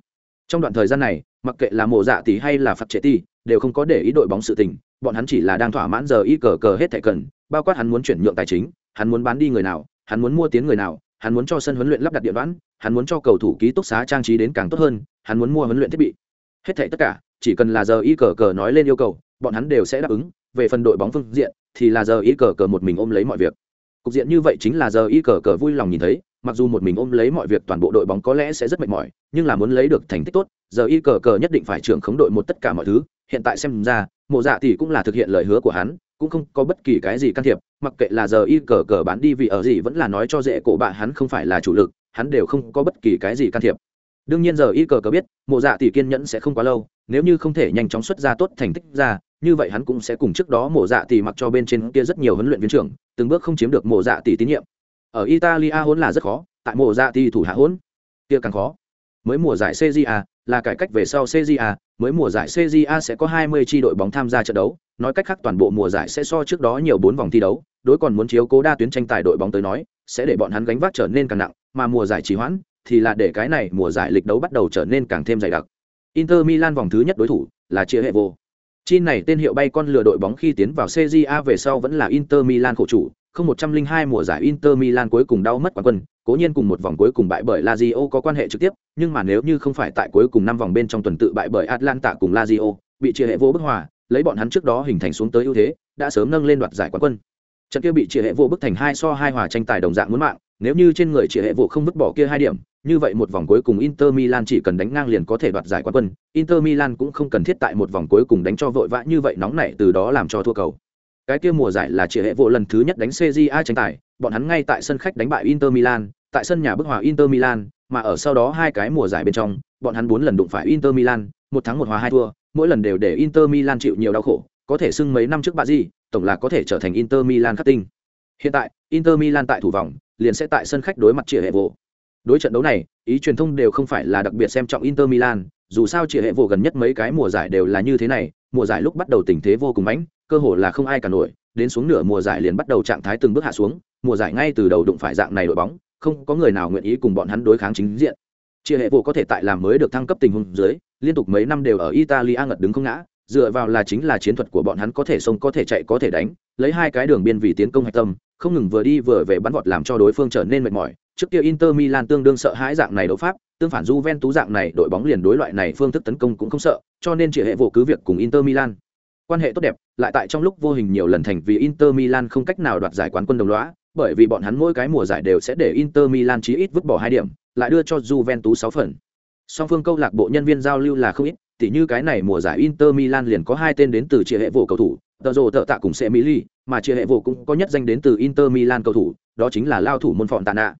trong đoạn thời gian này mặc kệ là mùa dạ tỷ hay là phạt trẻ tỷ đều không có để ý đội bóng sự tình bọn hắn chỉ là đang thỏa mãn giờ y cờ cờ hết thể cần bao quát hắn muốn chuyển nhượng tài chính hắn muốn bán đi người nào hắn muốn mua tiến người nào, hắn muốn cho sân huấn luyện lắp đặt điện đoán hắn muốn cho cầu thủ ký túc xá trang trí đến càng tốt hơn, hắn muốn mua huấn luyện thiết bị. Hết thảy tất cả, chỉ cần là giờ y cờ cờ nói lên yêu cầu, bọn hắn đều sẽ đáp ứng, về phần đội bóng phương diện, thì là giờ y cờ cờ một mình ôm lấy mọi việc. Cục diện như vậy chính là giờ y cờ cờ vui lòng nhìn thấy, mặc dù một mình ôm lấy mọi việc toàn bộ đội bóng có lẽ sẽ rất mệt mỏi, nhưng là muốn lấy được thành tích tốt, giờ y cờ cờ nhất định phải trưởng khống đội một tất cả mọi thứ. Hiện tại xem ra, mộ dạ thì cũng là thực hiện lời hứa của hắn cũng không có bất kỳ cái gì can thiệp mặc kệ là giờ y cờ cờ bán đi vì ở gì vẫn là nói cho dễ cổ bạ hắn không phải là chủ lực hắn đều không có bất kỳ cái gì can thiệp. Đương nhiên giờ y cờ cờ biết mộ dạ tỷ kiên nhẫn sẽ không quá lâu nếu như không thể nhanh chóng xuất ra tốt thành tích ra như vậy hắn cũng sẽ cùng trước đó mộ dạ tỷ mặc cho bên trên kia rất nhiều huấn luyện viên trưởng từng bước không chiếm được mộ dạ tỷ tín nhiệm. Ở italia hôn là rất khó tại mộ dạ tỷ thủ hạ hôn kia càng khó. Mới mùa giải CJA là cải cách về sau CJA, mới mùa giải CJA sẽ có 20 chi đội bóng tham gia trận đấu, nói cách khác toàn bộ mùa giải sẽ so trước đó nhiều 4 vòng thi đấu, đối còn muốn chiếu cố đa tuyến tranh tài đội bóng tới nói, sẽ để bọn hắn gánh vác trở nên càng nặng, mà mùa giải trì hoãn thì là để cái này mùa giải lịch đấu bắt đầu trở nên càng thêm dày đặc. Inter Milan vòng thứ nhất đối thủ là chia hệ vô. Chi này tên hiệu bay con lừa đội bóng khi tiến vào CJA về sau vẫn là Inter Milan khổ chủ, không 102 mùa giải Inter Milan cuối cùng đau mất quán quân, cố nhiên cùng một vòng cuối cùng bại bởi Lazio có quan hệ trực tiếp, nhưng mà nếu như không phải tại cuối cùng năm vòng bên trong tuần tự bại bởi Atlanta cùng Lazio, bị chia hệ vô bức hòa, lấy bọn hắn trước đó hình thành xuống tới ưu thế, đã sớm nâng lên đoạt giải quán quân. Trận kia bị chia hệ vô bức thành hai so hai hòa tranh tài đồng dạng muốn mạng, nếu như trên người chia hệ vô không vứt bỏ kia hai điểm, như vậy một vòng cuối cùng Inter Milan chỉ cần đánh ngang liền có thể đoạt giải quán quân, Inter Milan cũng không cần thiết tại một vòng cuối cùng đánh cho vội vã như vậy nóng nảy từ đó làm cho thua cầu. Cái kia mùa giải là chia hệ vụ lần thứ nhất đánh CJA tranh tài, bọn hắn ngay tại sân khách đánh bại Inter Milan, tại sân nhà bức hòa Inter Milan, mà ở sau đó hai cái mùa giải bên trong, bọn hắn bốn lần đụng phải Inter Milan, một thắng một hòa hai thua, mỗi lần đều để Inter Milan chịu nhiều đau khổ, có thể xưng mấy năm trước bà gì, tổng là có thể trở thành Inter Milan khắc tinh. Hiện tại, Inter Milan tại thủ vòng, liền sẽ tại sân khách đối mặt Triệu hệ vô. Đối trận đấu này, ý truyền thông đều không phải là đặc biệt xem trọng Inter Milan, dù sao Triệu hệ vô gần nhất mấy cái mùa giải đều là như thế này, mùa giải lúc bắt đầu tình thế vô cùng mãnh, cơ hội là không ai cả nổi, đến xuống nửa mùa giải liền bắt đầu trạng thái từng bước hạ xuống, mùa giải ngay từ đầu đụng phải dạng này đội bóng, không có người nào nguyện ý cùng bọn hắn đối kháng chính diện. Chia hệ vụ có thể tại làm mới được thăng cấp tình huống dưới, liên tục mấy năm đều ở Italia ngật đứng không ngã, dựa vào là chính là chiến thuật của bọn hắn có thể xông có thể chạy có thể đánh, lấy hai cái đường biên vì tiến công hạch tâm, không ngừng vừa đi vừa về bắn vọt làm cho đối phương trở nên mệt mỏi. Trước kia Inter Milan tương đương sợ hãi dạng này đấu pháp, tương phản Juventus dạng này đội bóng liền đối loại này phương thức tấn công cũng không sợ, cho nên chỉ hệ vụ cứ việc cùng Inter Milan quan hệ tốt đẹp, lại tại trong lúc vô hình nhiều lần thành vì Inter Milan không cách nào đoạt giải quán quân đồng lõa, bởi vì bọn hắn mỗi cái mùa giải đều sẽ để Inter Milan chí ít vứt bỏ hai điểm, lại đưa cho Juventus 6 phần. Song phương câu lạc bộ nhân viên giao lưu là không ít, tỉ như cái này mùa giải Inter Milan liền có hai tên đến từ chia hệ vụ cầu thủ, tờ rồ tợ tạ cùng sẽ Mỹ mà chia hệ vụ cũng có nhất danh đến từ Inter Milan cầu thủ, đó chính là lao thủ môn phọn tàn ạ.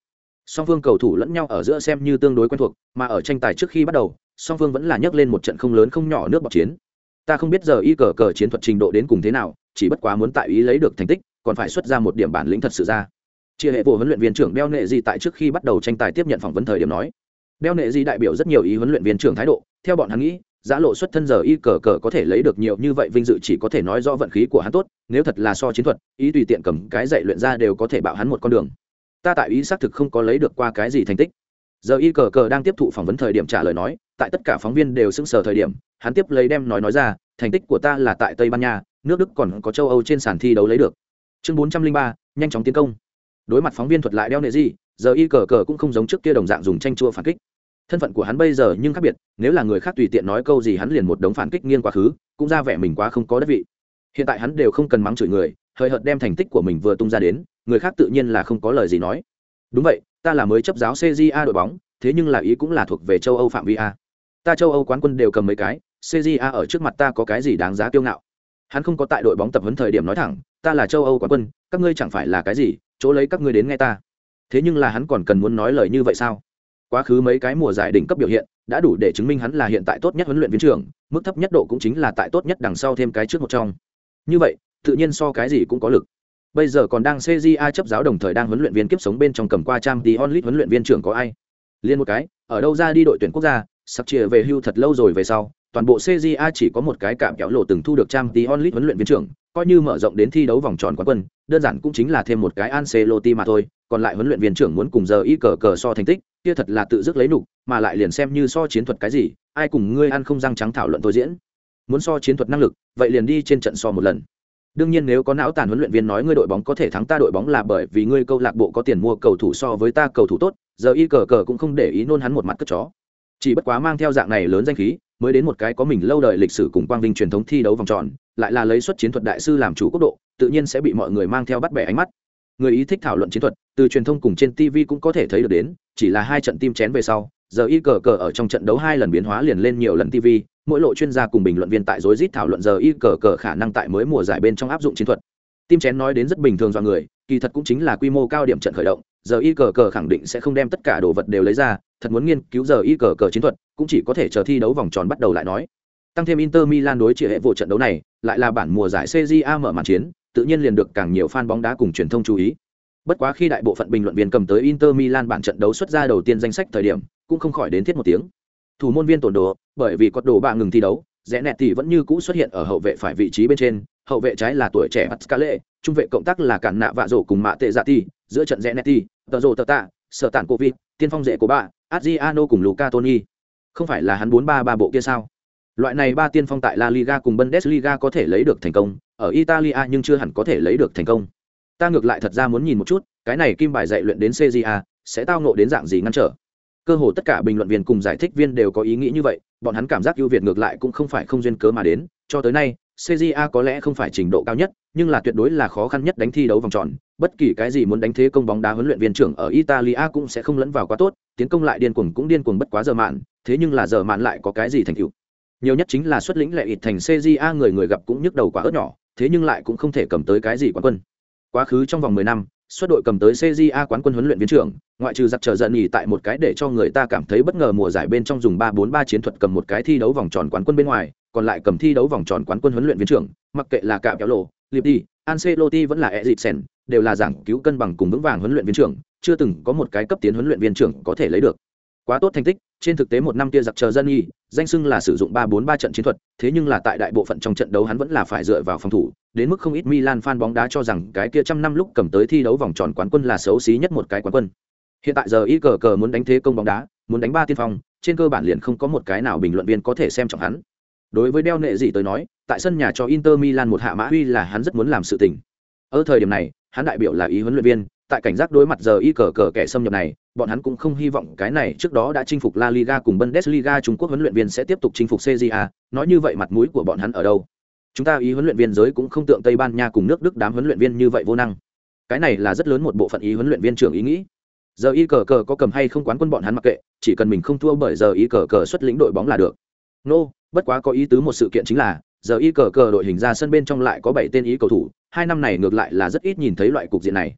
Song phương cầu thủ lẫn nhau ở giữa xem như tương đối quen thuộc, mà ở tranh tài trước khi bắt đầu, song phương vẫn là nhấc lên một trận không lớn không nhỏ nước bọt chiến. Ta không biết giờ y cờ cờ chiến thuật trình độ đến cùng thế nào, chỉ bất quá muốn tại ý lấy được thành tích, còn phải xuất ra một điểm bản lĩnh thật sự ra. Chia hệ vụ huấn luyện viên trưởng Đeo Nệ Di tại trước khi bắt đầu tranh tài tiếp nhận phỏng vấn thời điểm nói, Đeo Nệ Di đại biểu rất nhiều ý huấn luyện viên trưởng thái độ, theo bọn hắn nghĩ, giá lộ xuất thân giờ y cờ cờ có thể lấy được nhiều như vậy vinh dự chỉ có thể nói rõ vận khí của hắn tốt. Nếu thật là so chiến thuật ý tùy tiện cầm cái dạy luyện ra đều có thể bạo hắn một con đường. Ta tại ý xác thực không có lấy được qua cái gì thành tích. Giờ y cờ cờ đang tiếp thụ phỏng vấn thời điểm trả lời nói tại tất cả phóng viên đều sững sờ thời điểm hắn tiếp lấy đem nói nói ra thành tích của ta là tại tây ban nha nước đức còn có châu âu trên sàn thi đấu lấy được. Chương bốn trăm linh ba nhanh chóng tiến công đối mặt phóng viên thuật lại đeo nệ gì giờ y cờ cờ cũng không giống trước kia đồng dạng dùng tranh chua phản kích. Thân phận của hắn bây giờ nhưng khác biệt, nếu là người khác tùy tiện nói câu gì hắn liền một đống phản kích nghiêng quá khứ, cũng ra vẻ mình quá không có đất vị. Hiện tại hắn đều không cần mắng chửi người, hời hợt đem thành tích của mình vừa tung ra đến, người khác tự nhiên là không có lời gì nói. Đúng vậy, ta là mới chấp giáo cja đội bóng, thế nhưng là ý cũng là thuộc về châu âu phạm vi a. Ta châu âu quán quân đều cầm mấy cái cja ở trước mặt ta có cái gì đáng giá kiêu ngạo? Hắn không có tại đội bóng tập huấn thời điểm nói thẳng, ta là châu âu quán quân, các ngươi chẳng phải là cái gì chỗ lấy các ngươi đến nghe ta. Thế nhưng là hắn còn cần muốn nói lời như vậy sao? Quá khứ mấy cái mùa giải đỉnh cấp biểu hiện, đã đủ để chứng minh hắn là hiện tại tốt nhất huấn luyện viên trưởng, mức thấp nhất độ cũng chính là tại tốt nhất đằng sau thêm cái trước một trong. Như vậy, tự nhiên so cái gì cũng có lực. Bây giờ còn đang cja chấp giáo đồng thời đang huấn luyện viên kiếp sống bên trong cầm qua trang tí onlit huấn luyện viên trưởng có ai? Liên một cái, ở đâu ra đi đội tuyển quốc gia, sắp chia về hưu thật lâu rồi về sau, toàn bộ cja chỉ có một cái cạm kéo lộ từng thu được trang tí onlit huấn luyện viên trưởng coi như mở rộng đến thi đấu vòng tròn quán quân, đơn giản cũng chính là thêm một cái Ancelotti mà thôi, còn lại huấn luyện viên trưởng muốn cùng giờ y cờ cờ so thành tích, kia thật là tự dứt lấy nục, mà lại liền xem như so chiến thuật cái gì, ai cùng ngươi ăn không răng trắng thảo luận tôi diễn. Muốn so chiến thuật năng lực, vậy liền đi trên trận so một lần. Đương nhiên nếu có não tàn huấn luyện viên nói ngươi đội bóng có thể thắng ta đội bóng là bởi vì ngươi câu lạc bộ có tiền mua cầu thủ so với ta cầu thủ tốt, giờ y cờ cờ cũng không để ý nôn hắn một mặt cất chó. Chỉ bất quá mang theo dạng này lớn danh khí mới đến một cái có mình lâu đời lịch sử cùng quang vinh truyền thống thi đấu vòng tròn, lại là lấy xuất chiến thuật đại sư làm chủ quốc độ, tự nhiên sẽ bị mọi người mang theo bắt bẻ ánh mắt. Người ý thích thảo luận chiến thuật, từ truyền thông cùng trên tv cũng có thể thấy được đến, chỉ là hai trận tim chén về sau, giờ y cờ cờ ở trong trận đấu hai lần biến hóa liền lên nhiều lần tv mỗi lộ chuyên gia cùng bình luận viên tại rối rít thảo luận giờ y cờ cờ khả năng tại mới mùa giải bên trong áp dụng chiến thuật. Tim chén nói đến rất bình thường do người, kỳ thật cũng chính là quy mô cao điểm trận khởi động giờ y cờ cờ khẳng định sẽ không đem tất cả đồ vật đều lấy ra thật muốn nghiên cứu giờ y cờ cờ chiến thuật cũng chỉ có thể chờ thi đấu vòng tròn bắt đầu lại nói. Tăng thêm inter milan đối trị hệ vụ trận đấu này lại là bản mùa giải cja mở màn chiến tự nhiên liền được càng nhiều fan bóng đá cùng truyền thông chú ý. Bất quá khi đại bộ phận bình luận viên cầm tới inter milan bản trận đấu xuất ra đầu tiên danh sách thời điểm cũng không khỏi đến thiết một tiếng. Thủ môn viên tổn đồ bởi vì có đồ bạ ngừng thi đấu rẽ nẹt thì vẫn như cũ xuất hiện ở hậu vệ phải vị trí bên trên hậu vệ trái là tuổi trẻ Pascale, trung vệ cộng tác là cản nạ vạ rổ cùng mạ tệ dạ ti giữa trận rẽ nẹt tờ rồ tờ tạ, sở tản covid tiên phong rễ của bà adriano cùng luca tony không phải là hắn bốn ba ba bộ kia sao? Loại này ba tiên phong tại la liga cùng bundesliga có thể lấy được thành công, ở italia nhưng chưa hẳn có thể lấy được thành công. Ta ngược lại thật ra muốn nhìn một chút, cái này kim bài dạy luyện đến cja sẽ tao nộ đến dạng gì ngăn trở? Cơ hồ tất cả bình luận viên cùng giải thích viên đều có ý nghĩ như vậy, bọn hắn cảm giác ưu việt ngược lại cũng không phải không duyên cớ mà đến, cho tới nay cja có lẽ không phải trình độ cao nhất, nhưng là tuyệt đối là khó khăn nhất đánh thi đấu vòng tròn. Bất kỳ cái gì muốn đánh thế công bóng đá huấn luyện viên trưởng ở italia cũng sẽ không lẫn vào quá tốt, tiến công lại điên cuồng cũng điên cuồng bất quá giờ mạn, thế nhưng là giờ mạn lại có cái gì thành tựu? Nhiều nhất chính là xuất lĩnh lệ ít thành cja người người gặp cũng nhức đầu quá ớt nhỏ, thế nhưng lại cũng không thể cầm tới cái gì quán quân. Quá khứ trong vòng mười năm, xuất đội cầm tới cja quán quân huấn luyện viên trưởng, ngoại trừ giặc chờ giận nghỉ tại một cái để cho người ta cảm thấy bất ngờ mùa giải bên trong dùng ba bốn ba chiến thuật cầm một cái thi đấu vòng tròn quán quân bên ngoài còn lại cầm thi đấu vòng tròn quán quân huấn luyện viên trưởng mặc kệ là cả kéo lộ liệp đi Ancelotti vẫn là Eriksen, đều là giảng cứu cân bằng cùng vững vàng huấn luyện viên trưởng, chưa từng có một cái cấp tiến huấn luyện viên trưởng có thể lấy được. Quá tốt thành tích, trên thực tế một năm kia giặc chờ dân y, danh xưng là sử dụng 3-4-3 trận chiến thuật, thế nhưng là tại đại bộ phận trong trận đấu hắn vẫn là phải dựa vào phòng thủ, đến mức không ít Milan fan bóng đá cho rằng cái kia trăm năm lúc cầm tới thi đấu vòng tròn quán quân là xấu xí nhất một cái quán quân. Hiện tại giờ y cờ cờ muốn đánh thế công bóng đá, muốn đánh ba tiên phong, trên cơ bản liền không có một cái nào bình luận viên có thể xem trọng hắn. Đối với đeo nệ gì tới nói, tại sân nhà cho Inter Milan một hạ mã huy là hắn rất muốn làm sự tình. Ở thời điểm này, hắn đại biểu là ý huấn luyện viên, tại cảnh giác đối mặt giờ y cờ cờ kẻ xâm nhập này, bọn hắn cũng không hy vọng cái này trước đó đã chinh phục La Liga cùng Bundesliga Trung Quốc huấn luyện viên sẽ tiếp tục chinh phục CJA, nói như vậy mặt mũi của bọn hắn ở đâu? Chúng ta ý huấn luyện viên giới cũng không tượng Tây Ban Nha cùng nước Đức đám huấn luyện viên như vậy vô năng. Cái này là rất lớn một bộ phận ý huấn luyện viên trưởng ý nghĩ. Giờ y cờ cờ có cầm hay không quán quân bọn hắn mặc kệ, chỉ cần mình không thua bởi giờ y cờ cờ xuất lĩnh đội bóng là được. Nô, no, bất quá có ý tứ một sự kiện chính là, giờ y cờ cờ đội hình ra sân bên trong lại có bảy tên ý cầu thủ, hai năm này ngược lại là rất ít nhìn thấy loại cục diện này.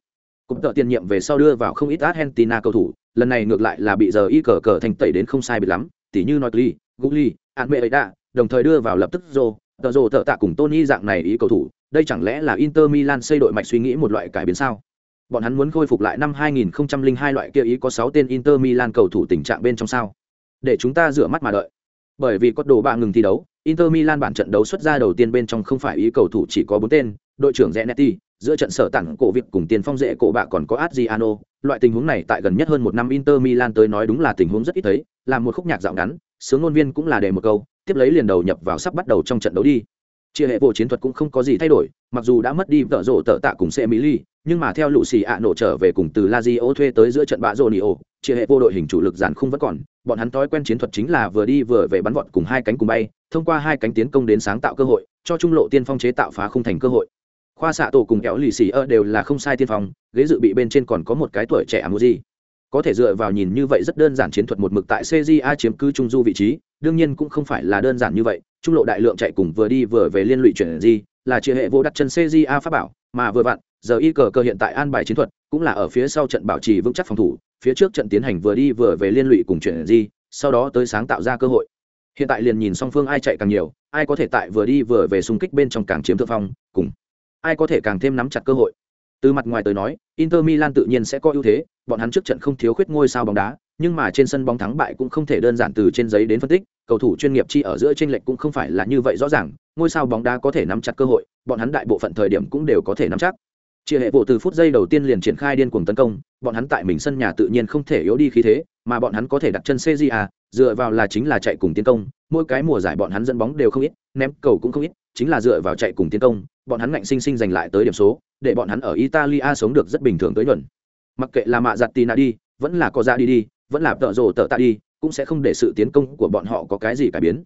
Cục tợ tiền nhiệm về sau đưa vào không ít Argentina cầu thủ, lần này ngược lại là bị giờ y cờ cờ thành tẩy đến không sai bị lắm, tỉ như Notli, ấy đã. đồng thời đưa vào lập tức rô tờ rô tợ tạ cùng Tony dạng này ý cầu thủ, đây chẳng lẽ là Inter Milan xây đội mạch suy nghĩ một loại cải biến sao? Bọn hắn muốn khôi phục lại năm 2002 loại kia ý có 6 tên Inter Milan cầu thủ tình trạng bên trong sao? Để chúng ta rửa mắt mà đợi. Bởi vì có đồ bạ ngừng thi đấu, Inter Milan bản trận đấu xuất ra đầu tiên bên trong không phải ý cầu thủ chỉ có 4 tên, đội trưởng Zanetti, giữa trận sở tặng cổ việc cùng tiền phong dễ cổ bạ còn có Adriano, loại tình huống này tại gần nhất hơn một năm Inter Milan tới nói đúng là tình huống rất ít thấy, làm một khúc nhạc dạo ngắn, sướng ngôn viên cũng là đề một câu, tiếp lấy liền đầu nhập vào sắp bắt đầu trong trận đấu đi. Chia hệ bộ chiến thuật cũng không có gì thay đổi, mặc dù đã mất đi tợ rộ tợ tạ cùng xe Mỹ nhưng mà theo lũ xì ạ nổ trở về cùng từ Lazio thuê tới giữa trận bạ rồ Nio, chia hệ vô đội hình chủ lực giàn không vẫn còn, bọn hắn thói quen chiến thuật chính là vừa đi vừa về bắn vọt cùng hai cánh cùng bay, thông qua hai cánh tiến công đến sáng tạo cơ hội, cho trung lộ tiên phong chế tạo phá không thành cơ hội. Khoa xạ tổ cùng kéo lì xì ơ đều là không sai tiên phong ghế dự bị bên trên còn có một cái tuổi trẻ amuji. Có thể dựa vào nhìn như vậy rất đơn giản chiến thuật một mực tại cja chiếm cứ trung du vị trí đương nhiên cũng không phải là đơn giản như vậy trung lộ đại lượng chạy cùng vừa đi vừa về liên lụy chuyển di, là chia hệ vô đặt chân cja pháp bảo mà vừa vặn giờ y cờ cơ hiện tại an bài chiến thuật cũng là ở phía sau trận bảo trì vững chắc phòng thủ phía trước trận tiến hành vừa đi vừa về liên lụy cùng chuyện gì sau đó tới sáng tạo ra cơ hội hiện tại liền nhìn song phương ai chạy càng nhiều ai có thể tại vừa đi vừa về xung kích bên trong càng chiếm thượng phong cùng ai có thể càng thêm nắm chặt cơ hội từ mặt ngoài tới nói inter milan tự nhiên sẽ có ưu thế bọn hắn trước trận không thiếu khuyết ngôi sao bóng đá nhưng mà trên sân bóng thắng bại cũng không thể đơn giản từ trên giấy đến phân tích, cầu thủ chuyên nghiệp chi ở giữa chênh lệch cũng không phải là như vậy rõ ràng, ngôi sao bóng đá có thể nắm chặt cơ hội, bọn hắn đại bộ phận thời điểm cũng đều có thể nắm chắc. Chia hệ bộ từ phút giây đầu tiên liền triển khai điên cuồng tấn công, bọn hắn tại mình sân nhà tự nhiên không thể yếu đi khí thế, mà bọn hắn có thể đặt chân CJA, dựa vào là chính là chạy cùng tiến công, mỗi cái mùa giải bọn hắn dẫn bóng đều không ít, ném cầu cũng không ít, chính là dựa vào chạy cùng tiến công, bọn hắn ngạnh sinh sinh giành lại tới điểm số, để bọn hắn ở Italia sống được rất bình thường tới nhuận. Mặc kệ là mạ giặt Tina đi, vẫn là có ra dạ đi đi, vẫn là tợ rồ tợ tạ đi, cũng sẽ không để sự tiến công của bọn họ có cái gì cải biến.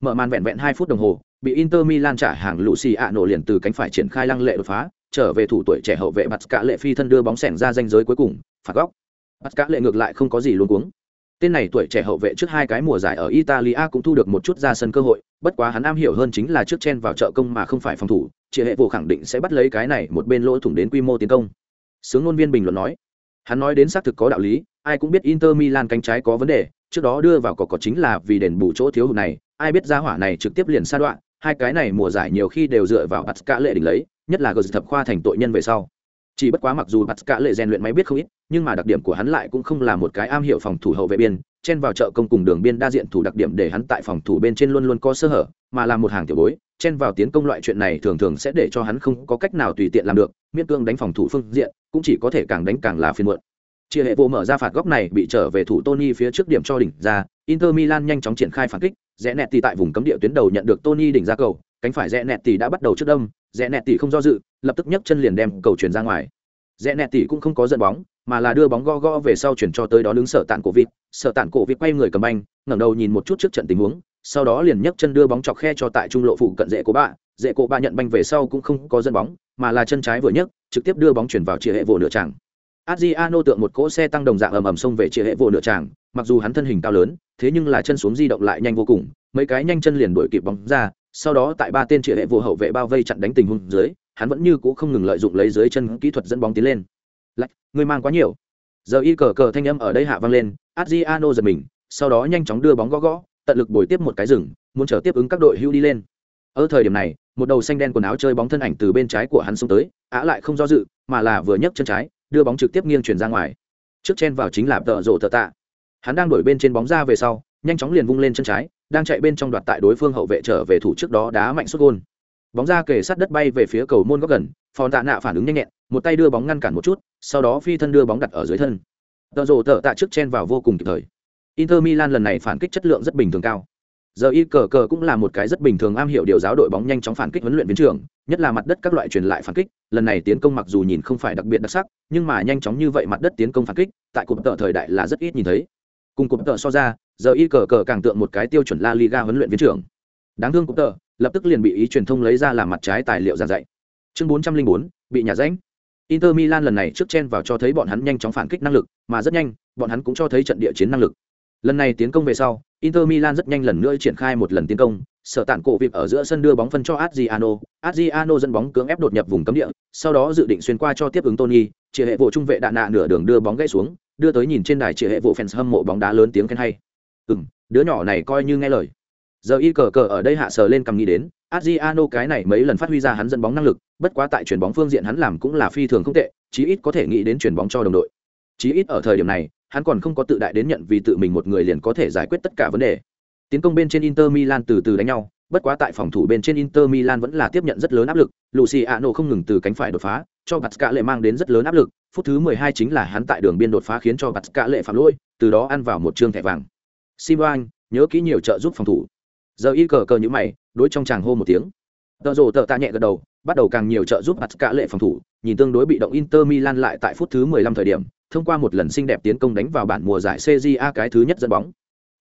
Mở màn vẹn vẹn hai phút đồng hồ, bị Inter Milan trả hàng Luciano liền từ cánh phải triển khai lăng lệ đột phá, trở về thủ tuổi trẻ hậu vệ bắt cả lệ phi thân đưa bóng sẻng ra danh giới cuối cùng, phạt góc. Bắt cả lệ ngược lại không có gì luôn cuống. Tên này tuổi trẻ hậu vệ trước hai cái mùa giải ở italia cũng thu được một chút ra sân cơ hội, bất quá hắn am hiểu hơn chính là trước chen vào trợ công mà không phải phòng thủ chị hệ vụ khẳng định sẽ bắt lấy cái này một bên lỗ thủng đến quy mô tiến công. Sướng ngôn viên bình luận nói, hắn nói đến xác thực có đạo lý, ai cũng biết inter milan cánh trái có vấn đề, trước đó đưa vào cỏ cỏ chính là vì đền bù chỗ thiếu hụt này, ai biết ra hỏa này trực tiếp liền sa đoạn, hai cái này mùa giải nhiều khi đều dựa vào bắt cả lệ đỉnh lấy nhất là gờ thập khoa thành tội nhân về sau. Chỉ bất quá mặc dù bắt cả lệ rèn luyện máy biết không ít, nhưng mà đặc điểm của hắn lại cũng không là một cái am hiểu phòng thủ hậu vệ biên, chen vào chợ công cùng đường biên đa diện thủ đặc điểm để hắn tại phòng thủ bên trên luôn luôn có sơ hở, mà là một hàng tiểu bối, chen vào tiến công loại chuyện này thường thường sẽ để cho hắn không có cách nào tùy tiện làm được, miễn cương đánh phòng thủ phương diện, cũng chỉ có thể càng đánh càng là phiên muộn. Chia hệ vô mở ra phạt góc này bị trở về thủ Tony phía trước điểm cho đỉnh ra, Inter Milan nhanh chóng triển khai phản kích rẽ nẹt thì tại vùng cấm địa tuyến đầu nhận được Tony đỉnh ra cầu cánh phải rẽ nẹt tỷ đã bắt đầu trước đâm, rẽ nẹt tỷ không do dự lập tức nhấc chân liền đem cầu chuyển ra ngoài. Rẽ nẹt tỷ cũng không có dẫn bóng mà là đưa bóng go go về sau chuyển cho tới đó đứng sở tạn cổ vịt. Sở tạn cổ vịt quay người cầm banh ngẩng đầu nhìn một chút trước trận tình huống sau đó liền nhấc chân đưa bóng chọc khe cho tại trung lộ phụ cận rễ của bạ. Rễ cổ bạ nhận banh về sau cũng không có dẫn bóng mà là chân trái vừa nhấc trực tiếp đưa bóng chuyển vào chia hệ vỗ nửa tràng. Adriano tượng một cỗ xe tăng đồng dạng ầm ầm xông về chia hệ vỗ nửa tràng mặc dù hắn thân hình cao lớn thế nhưng là chân xuống di động lại nhanh vô cùng mấy cái nhanh chân liền đuổi kịp bóng ra sau đó tại ba tên triệu hệ vô hậu vệ bao vây chặn đánh tình huống dưới, hắn vẫn như cũ không ngừng lợi dụng lấy dưới chân kỹ thuật dẫn bóng tiến lên. Lạch người mang quá nhiều. Giờ y cờ cờ thanh âm ở đây hạ vang lên, adriano giật mình, sau đó nhanh chóng đưa bóng gõ gõ, tận lực bồi tiếp một cái rừng, muốn chờ tiếp ứng các đội hưu đi lên. Ở thời điểm này, một đầu xanh đen quần áo chơi bóng thân ảnh từ bên trái của hắn xuống tới, á lại không do dự, mà là vừa nhấc chân trái, đưa bóng trực tiếp nghiêng chuyển ra ngoài. Trước chen vào chính là tợ rộ tợ tạ. Hắn đang đổi bên trên bóng ra về sau, nhanh chóng liền vung lên chân trái đang chạy bên trong đoạt tại đối phương hậu vệ trở về thủ trước đó đá mạnh xuất gôn. Bóng ra kề sát đất bay về phía cầu môn góc gần, phòn tạ nạ phản ứng nhanh nhẹn, một tay đưa bóng ngăn cản một chút, sau đó phi thân đưa bóng đặt ở dưới thân. Tợ rộ tợ tạ trước chen vào vô cùng kịp thời. Inter milan lần này phản kích chất lượng rất bình thường cao. Giờ y cờ cờ cũng là một cái rất bình thường am hiểu điều giáo đội bóng nhanh chóng phản kích huấn luyện viên trưởng, nhất là mặt đất các loại truyền lại phản kích, lần này tiến công mặc dù nhìn không phải đặc biệt đặc sắc, nhưng mà nhanh chóng như vậy mặt đất tiến công phản kích, tại cụm tợ thời đại là rất ít nhìn thấy. Cùng cụm tợ so ra giờ y cờ cờ càng tượng một cái tiêu chuẩn la liga huấn luyện viên trưởng. Đáng thương cụm tờ, lập tức liền bị ý truyền thông lấy ra làm mặt trái tài liệu giảng dạy. Chương bốn trăm linh bốn, bị nhà ránh inter milan lần này trước chen vào cho thấy bọn hắn nhanh chóng phản kích năng lực, mà rất nhanh, bọn hắn cũng cho thấy trận địa chiến năng lực. Lần này tiến công về sau, inter milan rất nhanh lần nữa triển khai một lần tiến công, sở tản cổ việc ở giữa sân đưa bóng phân cho adriano. Adriano dẫn bóng cưỡng ép đột nhập vùng cấm địa, sau đó dự định xuyên qua cho tiếp ứng tony chỉ hệ vụ trung vệ đạn nạ nửa đường đưa bóng gãy xuống, đưa tới nhìn trên đài chỉ hệ vụ fans hâm mộ bóng đá lớn tiếng khen hay ừ đứa nhỏ này coi như nghe lời. Giờ y cờ cờ ở đây hạ sờ lên cầm nghĩ đến, adriano cái này mấy lần phát huy ra hắn dẫn bóng năng lực, bất quá tại chuyền bóng phương diện hắn làm cũng là phi thường không tệ, chí ít có thể nghĩ đến chuyền bóng cho đồng đội. Chí ít ở thời điểm này, hắn còn không có tự đại đến nhận vì tự mình một người liền có thể giải quyết tất cả vấn đề. Tiến công bên trên inter milan từ từ đánh nhau, bất quá tại phòng thủ bên trên inter milan vẫn là tiếp nhận rất lớn áp lực, luciano không ngừng từ cánh phải đột phá, cho bạt lệ mang đến rất lớn áp lực, phút thứ 12 chính là hắn tại đường biên đột phá khiến cho bạt lệ phạm lỗi, từ đó ăn vào một trương thẻ vàng. Simon, nhớ kỹ nhiều trợ giúp phòng thủ giờ y cờ cờ như mày đối trong chàng hô một tiếng Tờ rồ tờ tạ nhẹ gật đầu bắt đầu càng nhiều trợ giúp bạt cả lệ phòng thủ nhìn tương đối bị động inter milan lại tại phút thứ 15 thời điểm thông qua một lần xinh đẹp tiến công đánh vào bản mùa giải CJA cái thứ nhất dẫn bóng.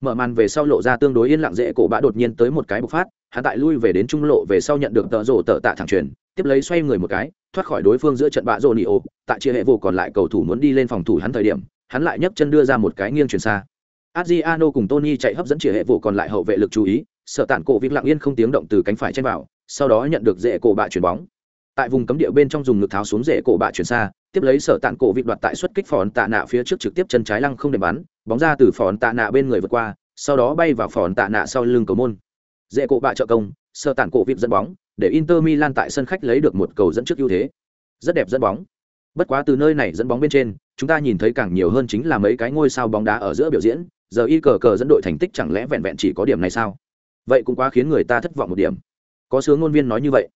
Mở màn về sau lộ ra tương đối yên lặng dễ cổ bã đột nhiên tới một cái bộc phát, hắn tại lui về đến trung lộ về sau nhận được tờ rổ tờ tạ thẳng truyền, tiếp lấy xoay người một cái, thoát khỏi đối phương giữa trận bạ rồ tại chia hệ vô còn lại cầu thủ muốn đi lên phòng thủ hắn thời điểm, hắn lại nhấc chân đưa ra một cái nghiêng chuyển xa. Adriano cùng Tony chạy hấp dẫn chia hệ vụ còn lại hậu vệ lực chú ý, sợ tản cổ việc lặng yên không tiếng động từ cánh phải chen vào, sau đó nhận được rễ cổ bạ chuyển bóng. Tại vùng cấm địa bên trong dùng ngực tháo xuống rễ cổ bạ chuyển xa, tiếp lấy sở tản cổ vịt đoạt tại xuất kích phòn tạ nạ phía trước trực tiếp chân trái lăng không để bắn bóng ra từ phòn tạ nạ bên người vượt qua sau đó bay vào phòn tạ nạ sau lưng cầu môn. Rễ cổ bạ trợ công sở tản cổ vịt dẫn bóng để inter milan tại sân khách lấy được một cầu dẫn trước ưu thế. Rất đẹp dẫn bóng. Bất quá từ nơi này dẫn bóng bên trên chúng ta nhìn thấy càng nhiều hơn chính là mấy cái ngôi sao bóng đá ở giữa biểu diễn giờ y cờ cờ dẫn đội thành tích chẳng lẽ vẹn vẹn chỉ có điểm này sao? Vậy cũng quá khiến người ta thất vọng một điểm. Có sướng ngôn viên nói như vậy.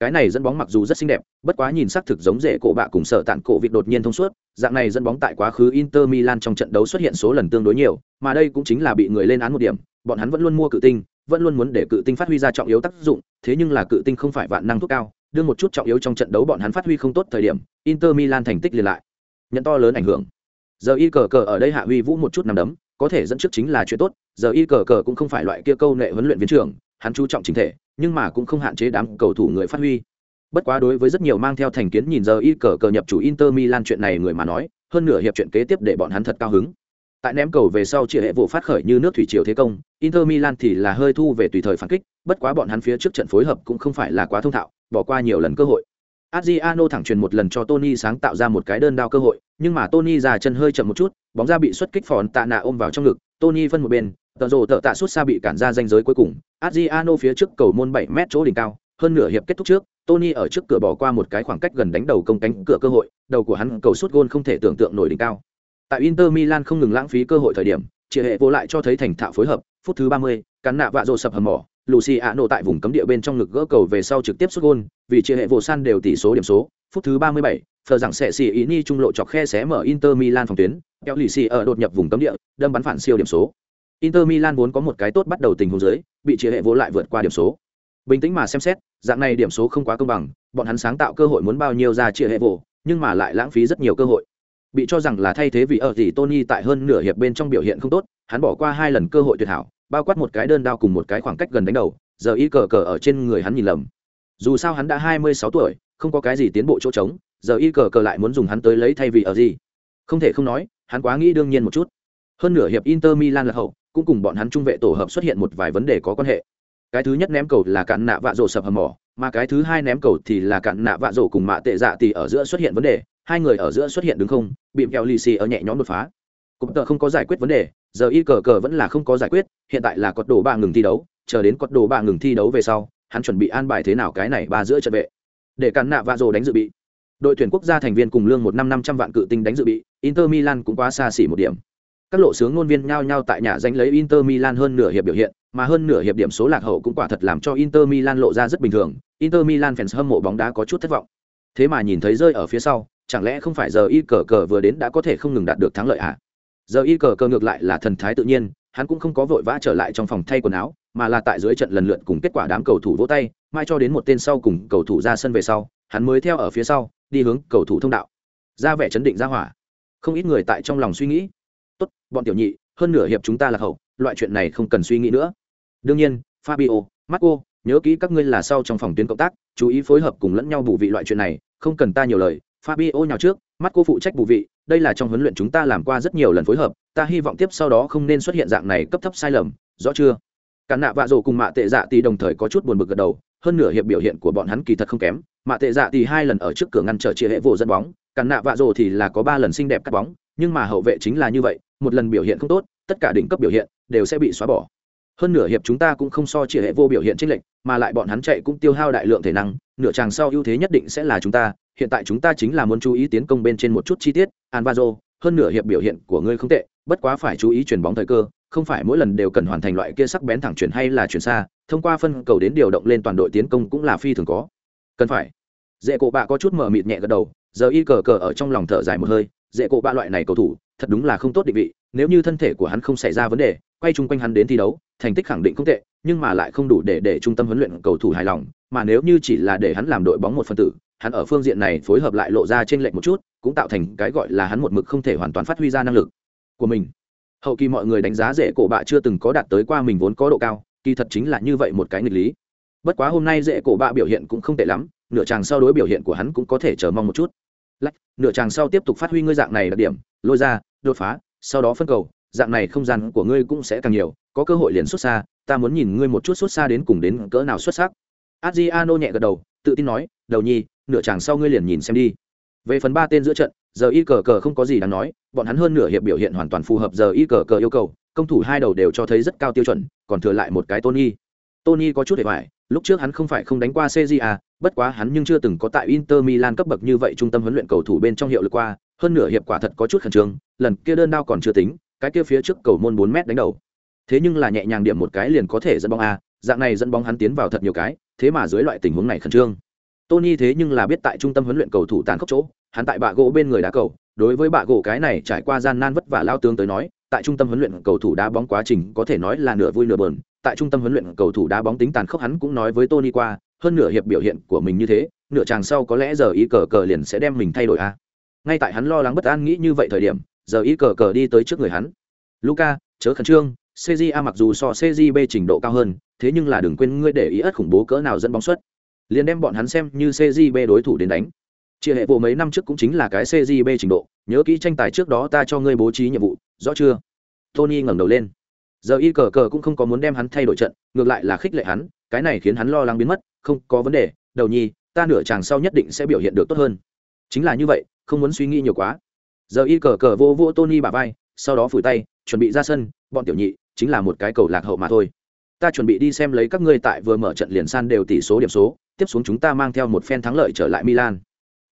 Cái này dẫn bóng mặc dù rất xinh đẹp, bất quá nhìn sắc thực giống rễ cổ bạ cùng sợ tạn cổ vịt đột nhiên thông suốt, dạng này dẫn bóng tại quá khứ inter milan trong trận đấu xuất hiện số lần tương đối nhiều, mà đây cũng chính là bị người lên án một điểm, bọn hắn vẫn luôn mua cự tinh, vẫn luôn muốn để cự tinh phát huy ra trọng yếu tác dụng, thế nhưng là cự tinh không phải vạn năng thuốc cao, đưa một chút trọng yếu trong trận đấu bọn hắn phát huy không tốt thời điểm, inter milan thành tích liền lại nhận to lớn ảnh hưởng. Giờ y cờ cờ ở đây hạ huy vũ một chút nằm đấm có thể dẫn trước chính là chuyện tốt, giờ y cờ cờ cũng không phải loại kia câu nệ huấn luyện viên trưởng, hắn chú trọng chính thể, nhưng mà cũng không hạn chế đám cầu thủ người phát huy. Bất quá đối với rất nhiều mang theo thành kiến nhìn giờ y cờ cờ nhập chủ inter milan chuyện này người mà nói, hơn nửa hiệp chuyện kế tiếp để bọn hắn thật cao hứng. Tại ném cầu về sau chia hệ vụ phát khởi như nước thủy triều thế công, inter milan thì là hơi thu về tùy thời phản kích, bất quá bọn hắn phía trước trận phối hợp cũng không phải là quá thông thạo, bỏ qua nhiều lần cơ hội. Adriano thẳng truyền một lần cho Tony sáng tạo ra một cái đơn đao cơ hội, nhưng mà Tony già chân hơi chậm một chút, bóng ra bị xuất kích phòn tạ nạ ôm vào trong ngực, Tony phân một bên, tờ rồ tờ tạ suốt xa bị cản ra danh giới cuối cùng, Adriano phía trước cầu môn 7 mét chỗ đỉnh cao, hơn nửa hiệp kết thúc trước, Tony ở trước cửa bỏ qua một cái khoảng cách gần đánh đầu công cánh cửa cơ hội, đầu của hắn cầu sút gôn không thể tưởng tượng nổi đỉnh cao. Tại Inter Milan không ngừng lãng phí cơ hội thời điểm, chỉ hệ vô lại cho thấy thành thạo phối hợp, phút thứ 30, cắn nạ vạ rồ sập hầm mỏ, Luciano tại vùng cấm địa bên trong ngực gỡ cầu về sau trực tiếp xuất gôn, vì chia hệ vô san đều tỷ số điểm số, phút thứ 37, phờ rằng sẽ xì ý ni trung lộ chọc khe xé mở Inter Milan phòng tuyến, kéo lì xì ở đột nhập vùng cấm địa, đâm bắn phản siêu điểm số. Inter Milan vốn có một cái tốt bắt đầu tình huống dưới, bị chia hệ vô lại vượt qua điểm số. Bình tĩnh mà xem xét, dạng này điểm số không quá công bằng, bọn hắn sáng tạo cơ hội muốn bao nhiêu ra chia hệ vô, nhưng mà lại lãng phí rất nhiều cơ hội. Bị cho rằng là thay thế vì ở gì Tony tại hơn nửa hiệp bên trong biểu hiện không tốt, hắn bỏ qua hai lần cơ hội tuyệt hảo, bao quát một cái đơn đao cùng một cái khoảng cách gần đánh đầu, giờ y cờ cờ ở trên người hắn nhìn lầm. Dù sao hắn đã 26 tuổi, không có cái gì tiến bộ chỗ trống, giờ y cờ cờ lại muốn dùng hắn tới lấy thay vì ở gì. Không thể không nói, hắn quá nghĩ đương nhiên một chút. Hơn nửa hiệp Inter Milan là hậu, cũng cùng bọn hắn trung vệ tổ hợp xuất hiện một vài vấn đề có quan hệ cái thứ nhất ném cầu là cạn nạ vạ rổ sập hầm mỏ mà cái thứ hai ném cầu thì là cạn nạ vạ rổ cùng mạ tệ dạ thì ở giữa xuất hiện vấn đề hai người ở giữa xuất hiện đứng không bị kẹo lì xì ở nhẹ nhõm đột phá cụm tờ không có giải quyết vấn đề giờ y cờ cờ vẫn là không có giải quyết hiện tại là cọt đồ ba ngừng thi đấu chờ đến cọt đồ ba ngừng thi đấu về sau hắn chuẩn bị an bài thế nào cái này ba giữa trận vệ để cản nạ và rồ đánh dự bị đội tuyển quốc gia thành viên cùng lương một năm năm trăm vạn cự tinh đánh dự bị inter milan cũng quá xa xỉ một điểm các lộ sướng ngôn viên nhao nhao tại nhà danh lấy Inter Milan hơn nửa hiệp biểu hiện, mà hơn nửa hiệp điểm số lạc hậu cũng quả thật làm cho Inter Milan lộ ra rất bình thường, Inter Milan fans hâm mộ bóng đá có chút thất vọng. Thế mà nhìn thấy rơi ở phía sau, chẳng lẽ không phải giờ y cờ cờ vừa đến đã có thể không ngừng đạt được thắng lợi à? Giờ y cờ cờ ngược lại là thần thái tự nhiên, hắn cũng không có vội vã trở lại trong phòng thay quần áo, mà là tại dưới trận lần lượt cùng kết quả đám cầu thủ vỗ tay, mai cho đến một tên sau cùng cầu thủ ra sân về sau, hắn mới theo ở phía sau, đi hướng cầu thủ thông đạo. Ra vẻ chấn định ra hỏa. Không ít người tại trong lòng suy nghĩ, tốt bọn tiểu nhị hơn nửa hiệp chúng ta là hậu loại chuyện này không cần suy nghĩ nữa đương nhiên fabio marco nhớ kỹ các ngươi là sau trong phòng tuyến cộng tác chú ý phối hợp cùng lẫn nhau bù vị loại chuyện này không cần ta nhiều lời fabio nhào trước marco phụ trách bù vị đây là trong huấn luyện chúng ta làm qua rất nhiều lần phối hợp, ta hy vọng tiếp sau đó không nên xuất hiện dạng này cấp thấp sai lầm, rõ chưa? Cả nạ vạ rổ cùng mạ tệ dạ tì đồng thời có chút buồn bực gật đầu, hơn nửa hiệp biểu hiện của bọn hắn kỳ thật không kém, mạ tệ dạ tì hai lần ở trước cửa ngăn trở chia hệ vô dẫn bóng, cả nạ vạ rổ thì là có ba lần xinh đẹp cắt bóng, nhưng mà hậu vệ chính là như vậy, một lần biểu hiện không tốt, tất cả đỉnh cấp biểu hiện đều sẽ bị xóa bỏ hơn nửa hiệp chúng ta cũng không so chỉ hệ vô biểu hiện trích lệnh mà lại bọn hắn chạy cũng tiêu hao đại lượng thể năng nửa chàng sau ưu thế nhất định sẽ là chúng ta hiện tại chúng ta chính là muốn chú ý tiến công bên trên một chút chi tiết Anvazo, hơn nửa hiệp biểu hiện của ngươi không tệ bất quá phải chú ý chuyền bóng thời cơ không phải mỗi lần đều cần hoàn thành loại kia sắc bén thẳng chuyển hay là chuyển xa thông qua phân cầu đến điều động lên toàn đội tiến công cũng là phi thường có. Cần phải. Dễ cổ bạ có chút mờ mịt nhẹ gật đầu giờ y cờ cờ ở trong lòng thở dài một hơi dễ cổ bạ loại này cầu thủ thật đúng là không tốt định vị, nếu như thân thể của hắn không xảy ra vấn đề, quay chung quanh hắn đến thi đấu, thành tích khẳng định không tệ, nhưng mà lại không đủ để để trung tâm huấn luyện cầu thủ hài lòng, mà nếu như chỉ là để hắn làm đội bóng một phần tử, hắn ở phương diện này phối hợp lại lộ ra trên lệnh một chút, cũng tạo thành cái gọi là hắn một mực không thể hoàn toàn phát huy ra năng lực của mình. Hậu kỳ mọi người đánh giá dễ cổ bạ chưa từng có đạt tới qua mình vốn có độ cao, kỳ thật chính là như vậy một cái nghịch lý. Bất quá hôm nay dễ cổ bạ biểu hiện cũng không tệ lắm, nửa chàng sau đối biểu hiện của hắn cũng có thể chờ mong một chút. Lách, nửa chàng sau tiếp tục phát huy ngươi dạng này đặc điểm, lôi ra đột phá, sau đó phân cầu, dạng này không gian của ngươi cũng sẽ càng nhiều, có cơ hội liền xuất xa, ta muốn nhìn ngươi một chút xuất xa đến cùng đến cỡ nào xuất sắc. Adriano nhẹ gật đầu, tự tin nói, đầu nhi, nửa chàng sau ngươi liền nhìn xem đi. Về phần ba tên giữa trận, giờ y cờ cờ không có gì đáng nói, bọn hắn hơn nửa hiệp biểu hiện hoàn toàn phù hợp giờ y cờ cờ yêu cầu, công thủ hai đầu đều cho thấy rất cao tiêu chuẩn, còn thừa lại một cái tony. Tony có chút để phải lúc trước hắn không phải không đánh qua cja bất quá hắn nhưng chưa từng có tại inter milan cấp bậc như vậy trung tâm huấn luyện cầu thủ bên trong hiệu lực qua hơn nửa hiệp quả thật có chút khẩn trương, lần kia đơn đao còn chưa tính, cái kia phía trước cầu môn bốn mét đánh đầu. Thế nhưng là nhẹ nhàng điểm một cái liền có thể dẫn bóng a, dạng này dẫn bóng hắn tiến vào thật nhiều cái, thế mà dưới loại tình huống này khẩn trương. Tony thế nhưng là biết tại trung tâm huấn luyện cầu thủ tàn khốc chỗ, hắn tại bạ gỗ bên người đá cầu, đối với bạ gỗ cái này trải qua gian nan vất vả lao tướng tới nói, tại trung tâm huấn luyện cầu thủ đá bóng quá trình có thể nói là nửa vui nửa bờn tại trung tâm huấn luyện cầu thủ đá bóng tính tàn khốc hắn cũng nói với tony qua, hơn nửa hiệp biểu hiện của mình như thế, nửa chàng sau có lẽ giờ ý cờ cờ liền sẽ đem mình thay đổi a ngay tại hắn lo lắng bất an nghĩ như vậy thời điểm giờ ý cờ cờ đi tới trước người hắn luca chớ khẩn trương CJA mặc dù so CJB trình độ cao hơn, thế nhưng là đừng quên ngươi để ý ất khủng bố cỡ nào dẫn bóng xuất. Liền đem bọn hắn xem như CJB đối thủ đến đánh. Chia hệ bộ mấy năm trước cũng chính là cái CJB trình độ, nhớ kỹ tranh tài trước đó ta cho ngươi bố trí nhiệm vụ, rõ chưa? Tony ngẩng đầu lên. Giờ y cờ cờ cũng không có muốn đem hắn thay đổi trận, ngược lại là khích lệ hắn, cái này khiến hắn lo lắng biến mất, không, có vấn đề, đầu nhi, ta nửa chàng sau nhất định sẽ biểu hiện được tốt hơn. Chính là như vậy, không muốn suy nghĩ nhiều quá. Giờ y cờ cờ vô vô Tony bả vai, sau đó phủi tay, chuẩn bị ra sân, bọn tiểu nhị, chính là một cái cầu lạc hậu mà thôi ta chuẩn bị đi xem lấy các ngươi tại vừa mở trận liền san đều tỷ số điểm số tiếp xuống chúng ta mang theo một phen thắng lợi trở lại milan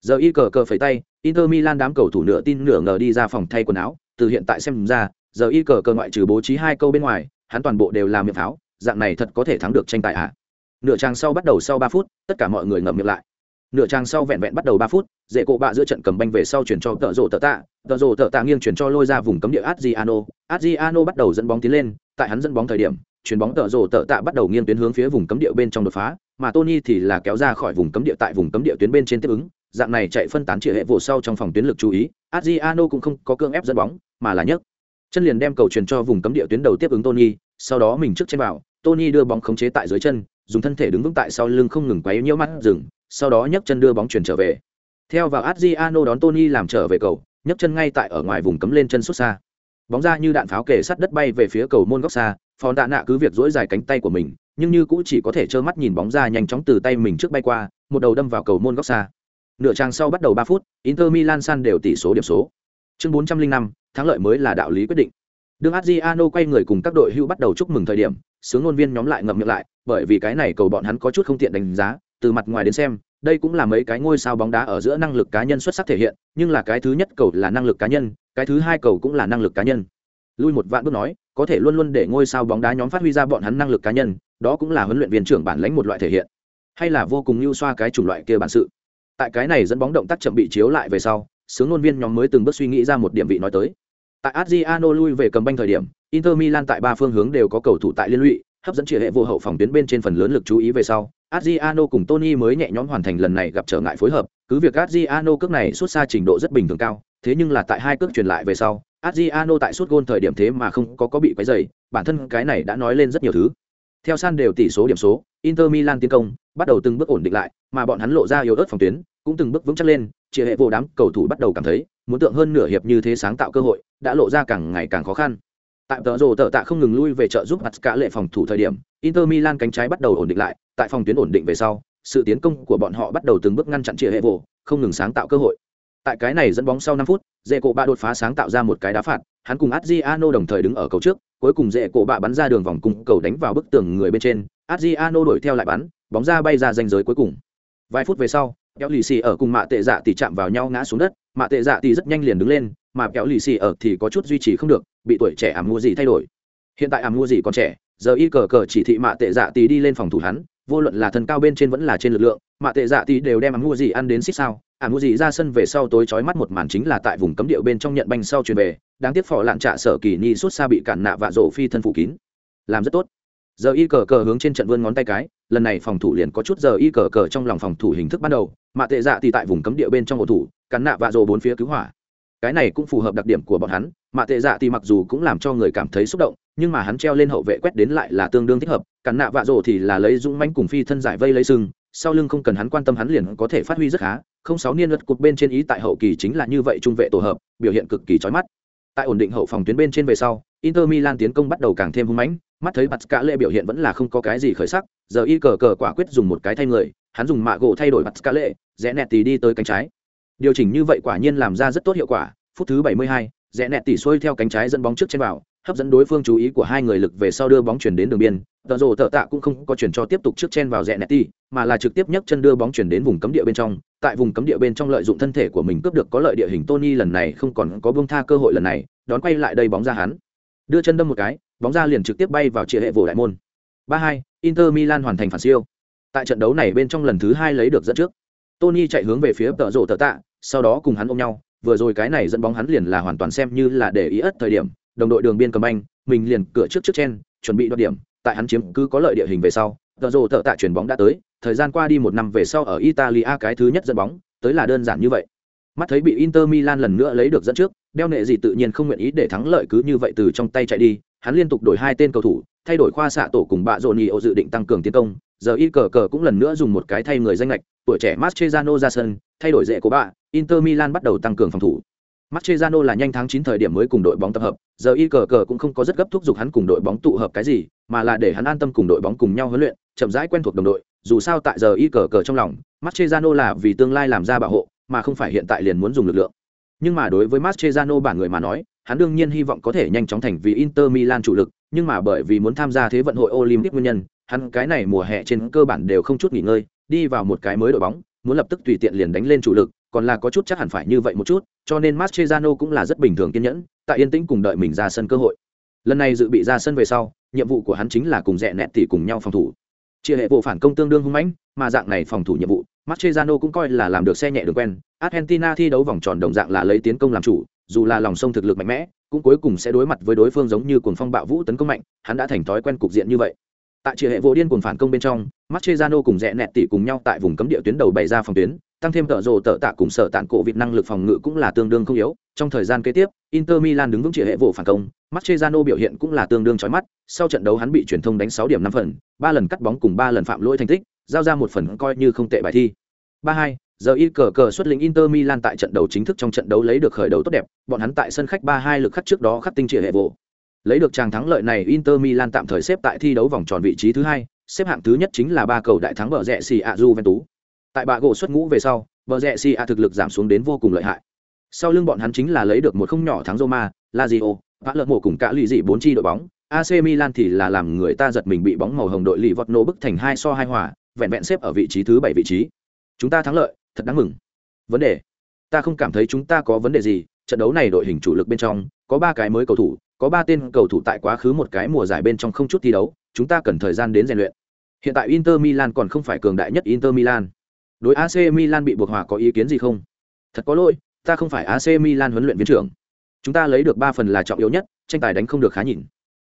giờ y cờ cờ phẩy tay inter milan đám cầu thủ nửa tin nửa ngờ đi ra phòng thay quần áo từ hiện tại xem ra giờ y cờ cờ ngoại trừ bố trí hai câu bên ngoài hắn toàn bộ đều làm miệng pháo dạng này thật có thể thắng được tranh tài ạ à. nửa trang sau bắt đầu sau ba phút tất cả mọi người ngậm miệng lại nửa trang sau vẹn vẹn bắt đầu ba phút dễ cộ bạ giữa trận cầm banh về sau chuyển cho tợ rộ tợ tạ. Tợ rộ tợ tạ nghiêng chuyển cho lôi ra vùng cấm địa adriano. Adriano bắt đầu dẫn bóng tiến lên. Tại hắn dẫn bóng thời điểm chuyền bóng tợ rộ tợ tạ bắt đầu nghiêng tuyến hướng phía vùng cấm địa bên trong đột phá. Mà tony thì là kéo ra khỏi vùng cấm địa tại vùng cấm địa tuyến bên trên tiếp ứng. Dạng này chạy phân tán chia hệ vụ sau trong phòng tuyến lực chú ý, adriano cũng không có cương ép dẫn bóng, mà là nhấc. Chân liền đem cầu truyền cho vùng cấm địa tuyến đầu tiếp ứng tony, sau đó mình trước trên vào. Tony đưa bóng khống chế tại dưới chân, dùng thân thể đứng vững tại sau lưng không ngừng quấy nhiễu mắt dừng sau đó nhấc chân đưa bóng chuyển trở về theo vào adriano đón tony làm trở về cầu, nhấc chân ngay tại ở ngoài vùng cấm lên chân xuất xa. Bóng ra như đạn pháo kề sát đất bay về phía cầu môn góc xa phòn tạ nạ cứ việc dỗi dài cánh tay của mình, nhưng như cũng chỉ có thể trơ mắt nhìn bóng ra nhanh chóng từ tay mình trước bay qua, một đầu đâm vào cầu môn góc xa. Nửa trang sau bắt đầu ba phút, inter milan san đều tỷ số điểm số. Chương bốn trăm linh năm, thắng lợi mới là đạo lý quyết định. Đương adriano quay người cùng các đội hưu bắt đầu chúc mừng thời điểm, sướng ngôn viên nhóm lại ngậm miệng lại, bởi vì cái này cầu bọn hắn có chút không tiện đánh giá, từ mặt ngoài đến xem đây cũng là mấy cái ngôi sao bóng đá ở giữa năng lực cá nhân xuất sắc thể hiện, nhưng là cái thứ nhất cầu là năng lực cá nhân, cái thứ hai cầu cũng là năng lực cá nhân. Lui một vạn bước nói, có thể luôn luôn để ngôi sao bóng đá nhóm phát huy ra bọn hắn năng lực cá nhân, đó cũng là huấn luyện viên trưởng bản lãnh một loại thể hiện. Hay là vô cùng lưu xoa cái chủng loại kia bản sự. Tại cái này dẫn bóng động tác chậm bị chiếu lại về sau, sướng ngôn viên nhóm mới từng bước suy nghĩ ra một điểm vị nói tới. Tại adriano lui về cầm banh thời điểm, inter milan tại ba phương hướng đều có cầu thủ tại liên lụy, hấp dẫn chia hệ vô hậu phòng tuyến bên trên phần lớn lực chú ý về sau Adriano cùng Tony mới nhẹ nhõm hoàn thành lần này gặp trở ngại phối hợp, cứ việc Adriano cước này xuất xa trình độ rất bình thường cao, thế nhưng là tại hai cước truyền lại về sau, Adriano tại suốt gôn thời điểm thế mà không có có bị quấy rầy, bản thân cái này đã nói lên rất nhiều thứ. Theo san đều tỷ số điểm số, Inter Milan tiến công, bắt đầu từng bước ổn định lại, mà bọn hắn lộ ra yếu ớt phòng tuyến, cũng từng bước vững chắc lên, chia hệ vô đám cầu thủ bắt đầu cảm thấy, muốn tượng hơn nửa hiệp như thế sáng tạo cơ hội, đã lộ ra càng ngày càng khó khăn. Tại tờ rồ tờ tạ không ngừng lui về trợ giúp mặt cả lệ phòng thủ thời điểm, Inter Milan cánh trái bắt đầu ổn định lại, tại phòng tuyến ổn định về sau, sự tiến công của bọn họ bắt đầu từng bước ngăn chặn chia hệ vụ, không ngừng sáng tạo cơ hội. Tại cái này dẫn bóng sau năm phút, dễ Cổ Bạ đột phá sáng tạo ra một cái đá phạt, hắn cùng Adriano đồng thời đứng ở cầu trước, cuối cùng dễ Cổ Bạ bắn ra đường vòng cung cầu đánh vào bức tường người bên trên, Adriano đuổi theo lại bắn, bóng ra bay ra ranh giới cuối cùng. Vài phút về sau, kéo lì xì ở cùng mạ tệ dạ tỷ chạm vào nhau ngã xuống đất, mạ tệ dạ tỷ rất nhanh liền đứng lên, mà kéo lì xì ở thì có chút duy trì không được, bị tuổi trẻ ảm mua gì thay đổi. Hiện tại ảm mua gì còn trẻ, giờ y cờ cờ chỉ thị mạ tệ dạ tỷ đi lên phòng thủ hắn, vô luận là thân cao bên trên vẫn là trên lực lượng mạ tệ dạ thì đều đem ăn mua gì ăn đến xích sao. Ảm mua gì ra sân về sau tối chói mắt một màn chính là tại vùng cấm điệu bên trong nhận banh sau truyền về, đáng tiếc phò lạn trạ sở kỳ ni suốt xa bị cản nạ vạ rổ phi thân phủ kín. Làm rất tốt. Giờ y cờ cờ hướng trên trận vươn ngón tay cái, lần này phòng thủ liền có chút giờ y cờ cờ trong lòng phòng thủ hình thức ban đầu mạ tệ dạ thì tại vùng cấm địa bên trong ổ thủ cắn nạ vạ rổ bốn phía cứu hỏa. Cái này cũng phù hợp đặc điểm của bọn hắn mạ tệ dạ thì mặc dù cũng làm cho người cảm thấy xúc động, nhưng mà hắn treo lên hậu vệ quét đến lại là tương đương thích hợp cản nạ vạ rổ thì là lấy dũng mánh cùng phi thân giải vây lấy sưng sau lưng không cần hắn quan tâm hắn liền có thể phát huy rất khá. Không sáu niên luật cột bên trên ý tại hậu kỳ chính là như vậy trung vệ tổ hợp biểu hiện cực kỳ chói mắt. Tại ổn định hậu phòng tuyến bên trên về sau inter milan tiến công bắt đầu càng thêm hung mãnh mắt thấy bắt cả lệ biểu hiện vẫn là không có cái gì khởi sắc giờ y cờ cờ quả quyết dùng một cái thay người hắn dùng mạ gỗ thay đổi bắt cả lệ rẽ nẹt tì đi tới cánh trái. Điều chỉnh như vậy quả nhiên làm ra rất tốt hiệu quả. Phút thứ 72, rẽ nẹt tỉ xuôi theo cánh trái dẫn bóng trước trên vào hấp dẫn đối phương chú ý của hai người lực về sau đưa bóng chuyển đến đường biên tợ rồ tợ tạ cũng không có chuyển cho tiếp tục trước chen vào rẽ nẹt ti, mà là trực tiếp nhấc chân đưa bóng chuyển đến vùng cấm địa bên trong tại vùng cấm địa bên trong lợi dụng thân thể của mình cướp được có lợi địa hình Tony lần này không còn có buông tha cơ hội lần này, đón quay lại đây bóng ra hắn. Đưa chân đâm một cái, bóng ra liền trực tiếp bay vào chia hệ vồ đại môn. 3-2, Inter Milan hoàn thành phản siêu. Tại trận đấu này bên trong lần thứ hai lấy được dẫn trước. Tony chạy hướng về phía tợ rồ tợ tạ, sau đó cùng hắn ôm nhau, vừa rồi cái này dẫn bóng hắn liền là hoàn toàn xem như là để ý ất thời điểm, đồng đội đường biên cầm anh, mình liền cửa trước trước chen, chuẩn bị đoạt điểm, tại hắn chiếm cứ có lợi địa hình về sau, tờ rồ tợ tạ chuyển bóng đã tới, thời gian qua đi một năm về sau ở Italia cái thứ nhất dẫn bóng, tới là đơn giản như vậy. Mắt thấy bị Inter Milan lần nữa lấy được dẫn trước, đeo nệ gì tự nhiên không nguyện ý để thắng lợi cứ như vậy từ trong tay chạy đi, hắn liên tục đổi hai tên cầu thủ, thay đổi khoa xạ tổ cùng bạ rộn ô dự định tăng cường tiến công, giờ y cờ cờ cũng lần nữa dùng một cái thay người danh lệch, tuổi trẻ Mascherano ra sân, thay đổi dễ của bạ, Inter Milan bắt đầu tăng cường phòng thủ. Mascherano là nhanh tháng 9 thời điểm mới cùng đội bóng tập hợp, giờ y cờ cờ cũng không có rất gấp thúc giục hắn cùng đội bóng tụ hợp cái gì, mà là để hắn an tâm cùng đội bóng cùng nhau huấn luyện, chậm rãi quen thuộc đồng đội, dù sao tại giờ y cờ cờ trong lòng, Mascherano là vì tương lai làm ra bảo hộ, mà không phải hiện tại liền muốn dùng lực lượng. Nhưng mà đối với Mascherano bản người mà nói, hắn đương nhiên hy vọng có thể nhanh chóng thành vì Inter Milan chủ lực, nhưng mà bởi vì muốn tham gia thế vận hội Olympic nguyên nhân, hắn cái này mùa hè trên cơ bản đều không chút nghỉ ngơi, đi vào một cái mới đội bóng, muốn lập tức tùy tiện liền đánh lên chủ lực, còn là có chút chắc hẳn phải như vậy một chút, cho nên Mascherano cũng là rất bình thường kiên nhẫn, tại yên tĩnh cùng đợi mình ra sân cơ hội. Lần này dự bị ra sân về sau, nhiệm vụ của hắn chính là cùng rẽ nẹt tỷ cùng nhau phòng thủ. Chia hệ bộ phản công tương đương hung mãnh, mà dạng này phòng thủ nhiệm vụ, Mascherano cũng coi là làm được xe nhẹ đường quen. Argentina thi đấu vòng tròn đồng dạng là lấy tiến công làm chủ, dù là lòng sông thực lực mạnh mẽ, cũng cuối cùng sẽ đối mặt với đối phương giống như cuồng phong bạo vũ tấn công mạnh, hắn đã thành thói quen cục diện như vậy. Tại chia hệ vô điên cuồng phản công bên trong, Mascherano cùng rẽ nẹt tỷ cùng nhau tại vùng cấm địa tuyến đầu bày ra phòng tuyến, tăng thêm tợ rồ tợ tạ cùng sở tạn cổ vịt năng lực phòng ngự cũng là tương đương không yếu. Trong thời gian kế tiếp, Inter Milan đứng vững chỉ hệ vụ phản công, Mascherano biểu hiện cũng là tương đương chói mắt, sau trận đấu hắn bị truyền thông đánh 6 điểm 5 phần, 3 lần cắt bóng cùng 3 lần phạm lỗi thành tích, giao ra một phần coi như không tệ bài thi. 3-2, giờ y cờ cờ xuất lĩnh Inter Milan tại trận đấu chính thức trong trận đấu lấy được khởi đầu tốt đẹp, bọn hắn tại sân khách 3-2 lực khắc trước đó khắc tinh chỉ hệ vụ. Lấy được tràng thắng lợi này Inter Milan tạm thời xếp tại thi đấu vòng tròn vị trí thứ hai, xếp hạng thứ nhất chính là ba cầu đại thắng bờ rẽ xì ạ Juventus. Tại bạ gỗ xuất ngũ về sau, bờ rẽ xì a thực lực giảm xuống đến vô cùng lợi hại. Sau lưng bọn hắn chính là lấy được một không nhỏ thắng Roma, Lazio, vã lợn mổ cùng cả lì dị bốn chi đội bóng. AC Milan thì là làm người ta giật mình bị bóng màu hồng đội lì vọt nổ bức thành hai so hai hòa, vẹn vẹn xếp ở vị trí thứ bảy vị trí. Chúng ta thắng lợi, thật đáng mừng vấn đề ta không cảm thấy chúng ta có vấn đề gì trận đấu này đội hình chủ lực bên trong có ba cái mới cầu thủ có ba tên cầu thủ tại quá khứ một cái mùa giải bên trong không chút thi đấu chúng ta cần thời gian đến rèn luyện hiện tại inter milan còn không phải cường đại nhất inter milan đối ac milan bị buộc hòa có ý kiến gì không? Thật có lỗi, ta không phải ac milan huấn luyện viên trưởng. Chúng ta lấy được ba phần là trọng yếu nhất, tranh tài đánh không được khá nhìn.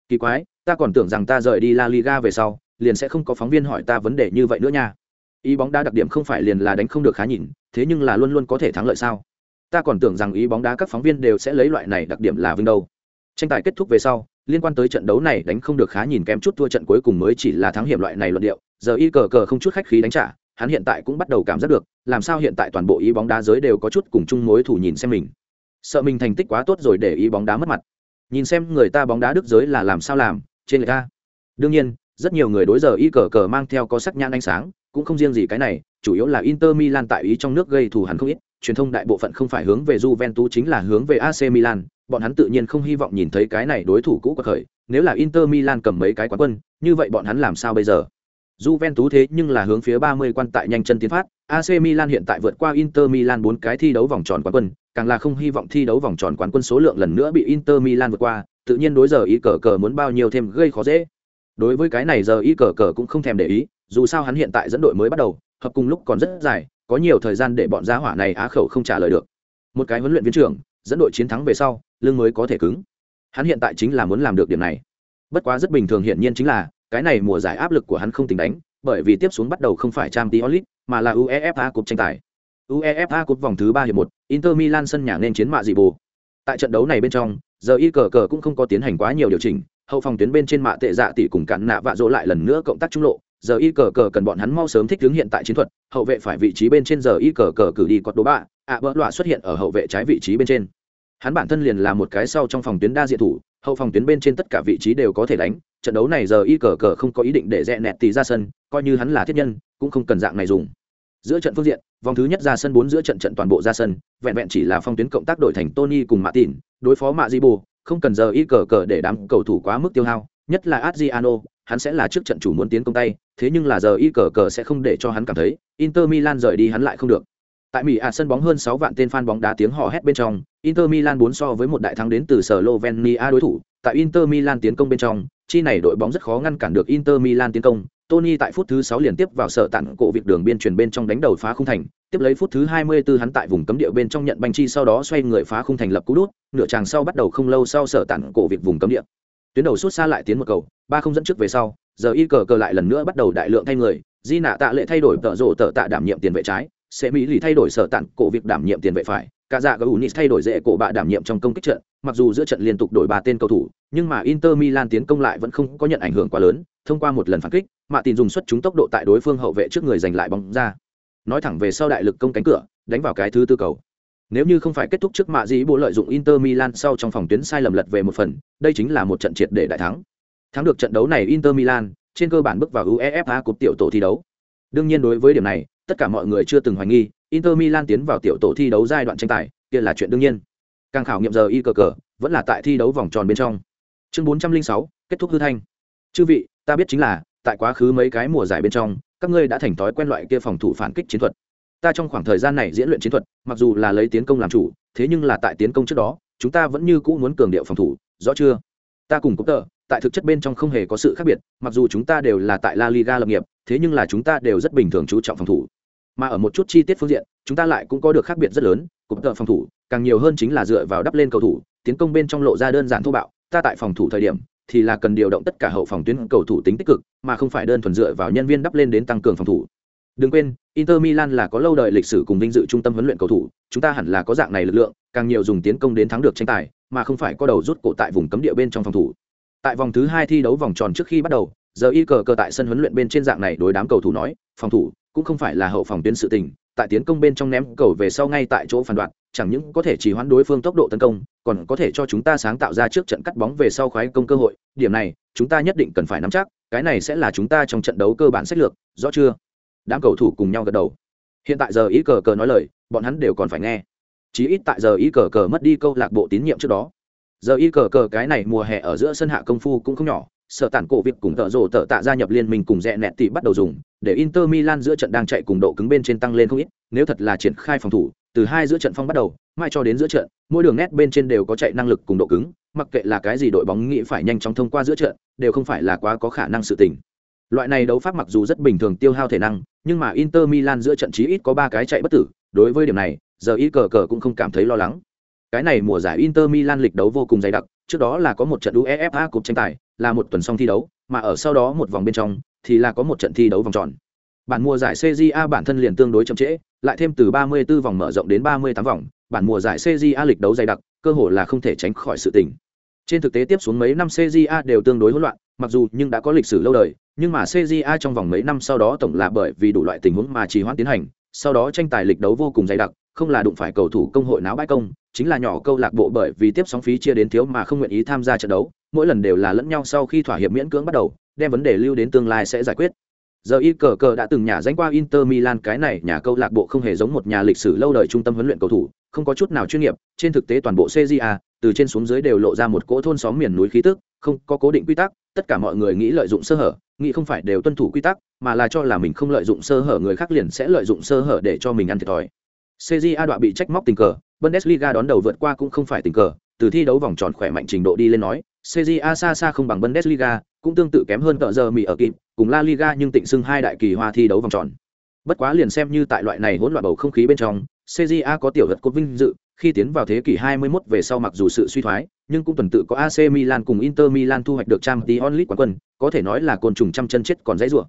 Kỳ quái, ta còn tưởng rằng ta rời đi la liga về sau, liền sẽ không có phóng viên hỏi ta vấn đề như vậy nữa nha. Ý bóng đá đặc điểm không phải liền là đánh không được khá nhìn, thế nhưng là luôn luôn có thể thắng lợi sao? Ta còn tưởng rằng ý bóng đá các phóng viên đều sẽ lấy loại này đặc điểm là vinh đâu. Tranh tài kết thúc về sau, liên quan tới trận đấu này đánh không được khá nhìn kém chút thua trận cuối cùng mới chỉ là thắng hiểm loại này luận điệu, giờ y cờ cờ không chút khách khí đánh trả hắn hiện tại cũng bắt đầu cảm giác được làm sao hiện tại toàn bộ ý bóng đá giới đều có chút cùng chung mối thủ nhìn xem mình. Sợ mình thành tích quá tốt rồi để ý bóng đá mất mặt. Nhìn xem người ta bóng đá đức giới là làm sao làm trên người ta. Đương nhiên rất nhiều người đối giờ y cờ cờ mang theo có sắc nhãn ánh sáng cũng không riêng gì cái này, chủ yếu là Inter Milan tại ý trong nước gây thù hằn không ít, truyền thông đại bộ phận không phải hướng về Juventus chính là hướng về AC Milan, bọn hắn tự nhiên không hy vọng nhìn thấy cái này đối thủ cũ của khởi, nếu là Inter Milan cầm mấy cái quán quân, như vậy bọn hắn làm sao bây giờ? Juventus thế nhưng là hướng phía 30 quan tại nhanh chân tiến phát, AC Milan hiện tại vượt qua Inter Milan 4 cái thi đấu vòng tròn quán quân, càng là không hy vọng thi đấu vòng tròn quán quân số lượng lần nữa bị Inter Milan vượt qua, tự nhiên đối giờ ý cờ cờ muốn bao nhiêu thêm gây khó dễ. Đối với cái này giờ ý cờ cờ cũng không thèm để ý, dù sao hắn hiện tại dẫn đội mới bắt đầu hợp cùng lúc còn rất dài có nhiều thời gian để bọn giá hỏa này á khẩu không trả lời được. Một cái huấn luyện viên trưởng dẫn đội chiến thắng về sau lương mới có thể cứng. Hắn hiện tại chính là muốn làm được điểm này. Bất quá rất bình thường hiển nhiên chính là cái này mùa giải áp lực của hắn không tính đánh bởi vì tiếp xuống bắt đầu không phải trang League, mà là uefa cup tranh tài. Uefa cup vòng thứ ba hiệp một inter milan sân nhà nên chiến mạ dị bồ. Tại trận đấu này bên trong giờ y cờ cờ cũng không có tiến hành quá nhiều điều chỉnh hậu phòng tuyến bên trên mạ tệ dạ tỷ cùng cản nạ vạ dỗ lại lần nữa cộng tác trung lộ. Giờ y cờ cờ cần bọn hắn mau sớm thích ứng hiện tại chiến thuật hậu vệ phải vị trí bên trên giờ y cờ cờ cử đi quật đố bạ ạ bỡ loạ xuất hiện ở hậu vệ trái vị trí bên trên. Hắn bản thân liền là một cái sau trong phòng tuyến đa diện thủ hậu phòng tuyến bên trên tất cả vị trí đều có thể đánh, trận đấu này giờ y cờ cờ không có ý định để rẽ nẹt tì ra sân, coi như hắn là thiết nhân, cũng không cần dạng này dùng. Giữa trận phương diện, vòng thứ nhất ra sân bốn giữa trận trận toàn bộ ra sân, vẹn vẹn chỉ là phong tuyến cộng tác đội thành tony cùng mạ tỉn đối phó mạ di bồ, không cần giờ y cờ cờ để đám cầu thủ quá mức tiêu hao, nhất là adriano, hắn sẽ là trước trận chủ muốn tiến công tay, thế nhưng là giờ y cờ cờ sẽ không để cho hắn cảm thấy, inter milan rời đi hắn lại không được. Tại Mỹ à sân bóng hơn 6 vạn tên fan bóng đá tiếng hò hét bên trong, Inter Milan 4 so với một đại thắng đến từ Slovenia đối thủ, tại Inter Milan tiến công bên trong, chi này đội bóng rất khó ngăn cản được Inter Milan tiến công. Tony tại phút thứ 6 liên tiếp vào sở tặng cổ việc đường biên truyền bên trong đánh đầu phá khung thành, tiếp lấy phút thứ 24 hắn tại vùng cấm địa bên trong nhận banh chi sau đó xoay người phá khung thành lập cú đút, nửa chàng sau bắt đầu không lâu sau sở tặng cổ việc vùng cấm địa. Tuyến đầu sút xa lại tiến một cầu, ba không dẫn trước về sau, giờ y cờ cờ lại lần nữa bắt đầu đại lượng thay người, Di nạ tạ lệ thay đổi tợ rổ tợ tạ đảm nhiệm tiền vệ trái, sẽ mỹ lì thay đổi sở tặng cổ việc đảm nhiệm tiền vệ phải. Cả dạ gaunis thay đổi dễ cổ bạ đảm nhiệm trong công kích trận. Mặc dù giữa trận liên tục đổi ba tên cầu thủ, nhưng mà inter milan tiến công lại vẫn không có nhận ảnh hưởng quá lớn. Thông qua một lần phản kích mạ tin dùng xuất chúng tốc độ tại đối phương hậu vệ trước người giành lại bóng ra. Nói thẳng về sau đại lực công cánh cửa, đánh vào cái thứ tư cầu. Nếu như không phải kết thúc trước mạ dĩ bộ lợi dụng inter milan sau trong phòng tuyến sai lầm lật về một phần, đây chính là một trận triệt để đại thắng. Thắng được trận đấu này inter milan, trên cơ bản bước vào uefa cục tiểu tổ thi đấu. Đương nhiên đối với điểm này tất cả mọi người chưa từng hoài nghi, inter milan tiến vào tiểu tổ thi đấu giai đoạn tranh tài, kia là chuyện đương nhiên. Càng khảo nghiệm giờ y cờ cờ, vẫn là tại thi đấu vòng tròn bên trong. Chương bốn trăm linh sáu, kết thúc hư thanh. Chư vị, ta biết chính là, tại quá khứ mấy cái mùa giải bên trong, các ngươi đã thành thói quen loại kia phòng thủ phản kích chiến thuật. Ta trong khoảng thời gian này diễn luyện chiến thuật, mặc dù là lấy tiến công làm chủ, thế nhưng là tại tiến công trước đó, chúng ta vẫn như cũ muốn cường điệu phòng thủ, rõ chưa? Ta cùng cúp tờ, tại thực chất bên trong không hề có sự khác biệt, mặc dù chúng ta đều là tại la liga lập nghiệp, thế nhưng là chúng ta đều rất bình thường chú trọng phòng thủ mà ở một chút chi tiết phương diện, chúng ta lại cũng có được khác biệt rất lớn, cục tợ phòng thủ, càng nhiều hơn chính là dựa vào đắp lên cầu thủ, tiến công bên trong lộ ra đơn giản thô bạo, ta tại phòng thủ thời điểm thì là cần điều động tất cả hậu phòng tuyến cầu thủ tính tích cực, mà không phải đơn thuần dựa vào nhân viên đắp lên đến tăng cường phòng thủ. Đừng quên, inter milan là có lâu đời lịch sử cùng vinh dự trung tâm huấn luyện cầu thủ, chúng ta hẳn là có dạng này lực lượng, càng nhiều dùng tiến công đến thắng được tranh tài, mà không phải có đầu rút cổ tại vùng cấm địa bên trong phòng thủ. Tại vòng thứ hai thi đấu vòng tròn trước khi bắt đầu giờ y cờ cờ tại sân huấn luyện bên trên dạng này đối đám cầu thủ nói, phòng thủ cũng không phải là hậu phòng tuyến sự tình, tại tiến công bên trong ném cầu về sau ngay tại chỗ phản đoạn chẳng những có thể chỉ hoãn đối phương tốc độ tấn công, còn có thể cho chúng ta sáng tạo ra trước trận cắt bóng về sau khoái công cơ hội. Điểm này, chúng ta nhất định cần phải nắm chắc, cái này sẽ là chúng ta trong trận đấu cơ bản sách lược, rõ chưa? Đám cầu thủ cùng nhau gật đầu. Hiện tại giờ ý cờ cờ nói lời, bọn hắn đều còn phải nghe. Chí ít tại giờ ý cờ cờ mất đi câu lạc bộ tín nhiệm trước đó. Giờ y cờ cờ cái này mùa hè ở giữa sân hạ công phu cũng không nhỏ sở tản cổ việc cùng tợ rồ tợ tạ gia nhập liên minh cùng rẽ nẹt tỷ bắt đầu dùng, để inter milan giữa trận đang chạy cùng độ cứng bên trên tăng lên không ít, nếu thật là triển khai phòng thủ, từ hai giữa trận phong bắt đầu mai cho đến giữa trận, mỗi đường nét bên trên đều có chạy năng lực cùng độ cứng, mặc kệ là cái gì đội bóng nghĩ phải nhanh chóng thông qua giữa trận, đều không phải là quá có khả năng sự tình. Loại này đấu pháp mặc dù rất bình thường tiêu hao thể năng, nhưng mà inter milan giữa trận chí ít có ba cái chạy bất tử, đối với điểm này, giờ y cờ cờ cũng không cảm thấy lo lắng. Cái này mùa giải inter milan lịch đấu vô cùng dày đặc, trước đó là có một trận uefa cục tranh tài là một tuần xong thi đấu, mà ở sau đó một vòng bên trong thì là có một trận thi đấu vòng tròn. Bản mùa giải CJA bản thân liền tương đối chậm trễ, lại thêm từ 34 vòng mở rộng đến 38 vòng, bản mùa giải CJA lịch đấu dày đặc, cơ hội là không thể tránh khỏi sự tình. Trên thực tế tiếp xuống mấy năm CJA đều tương đối hỗn loạn, mặc dù nhưng đã có lịch sử lâu đời, nhưng mà CJA trong vòng mấy năm sau đó tổng là bởi vì đủ loại tình huống mà trì hoãn tiến hành, sau đó tranh tài lịch đấu vô cùng dày đặc không là đụng phải cầu thủ công hội náo bãi công, chính là nhỏ câu lạc bộ bởi vì tiếp sóng phí chia đến thiếu mà không nguyện ý tham gia trận đấu, mỗi lần đều là lẫn nhau sau khi thỏa hiệp miễn cưỡng bắt đầu, đem vấn đề lưu đến tương lai sẽ giải quyết. Giờ y cờ cờ đã từng nhà danh qua inter milan, cái này nhà câu lạc bộ không hề giống một nhà lịch sử lâu đời trung tâm huấn luyện cầu thủ, không có chút nào chuyên nghiệp, trên thực tế toàn bộ cja từ trên xuống dưới đều lộ ra một cỗ thôn xóm miền núi khí tức, không có cố định quy tắc, tất cả mọi người nghĩ lợi dụng sơ hở, nghĩ không phải đều tuân thủ quy tắc, mà là cho là mình không lợi dụng sơ hở, người khác liền sẽ lợi dụng sơ hở để cho mình ăn thiệt thòi cja đoạn bị trách móc tình cờ, bundesliga đón đầu vượt qua cũng không phải tình cờ, từ thi đấu vòng tròn khỏe mạnh trình độ đi lên nói cja xa xa không bằng bundesliga, cũng tương tự kém hơn cỡ giờ mỹ ở kịp, cùng la liga nhưng tịnh xưng hai đại kỳ hoa thi đấu vòng tròn. Bất quá liền xem như tại loại này hỗn loạn bầu không khí bên trong cja có tiểu vật cốt vinh dự, khi tiến vào thế kỷ 21 về sau mặc dù sự suy thoái, nhưng cũng tuần tự có ac milan cùng inter milan thu hoạch được Champions League onlit quán quân, có thể nói là côn trùng trăm chân chết còn dãy rủa.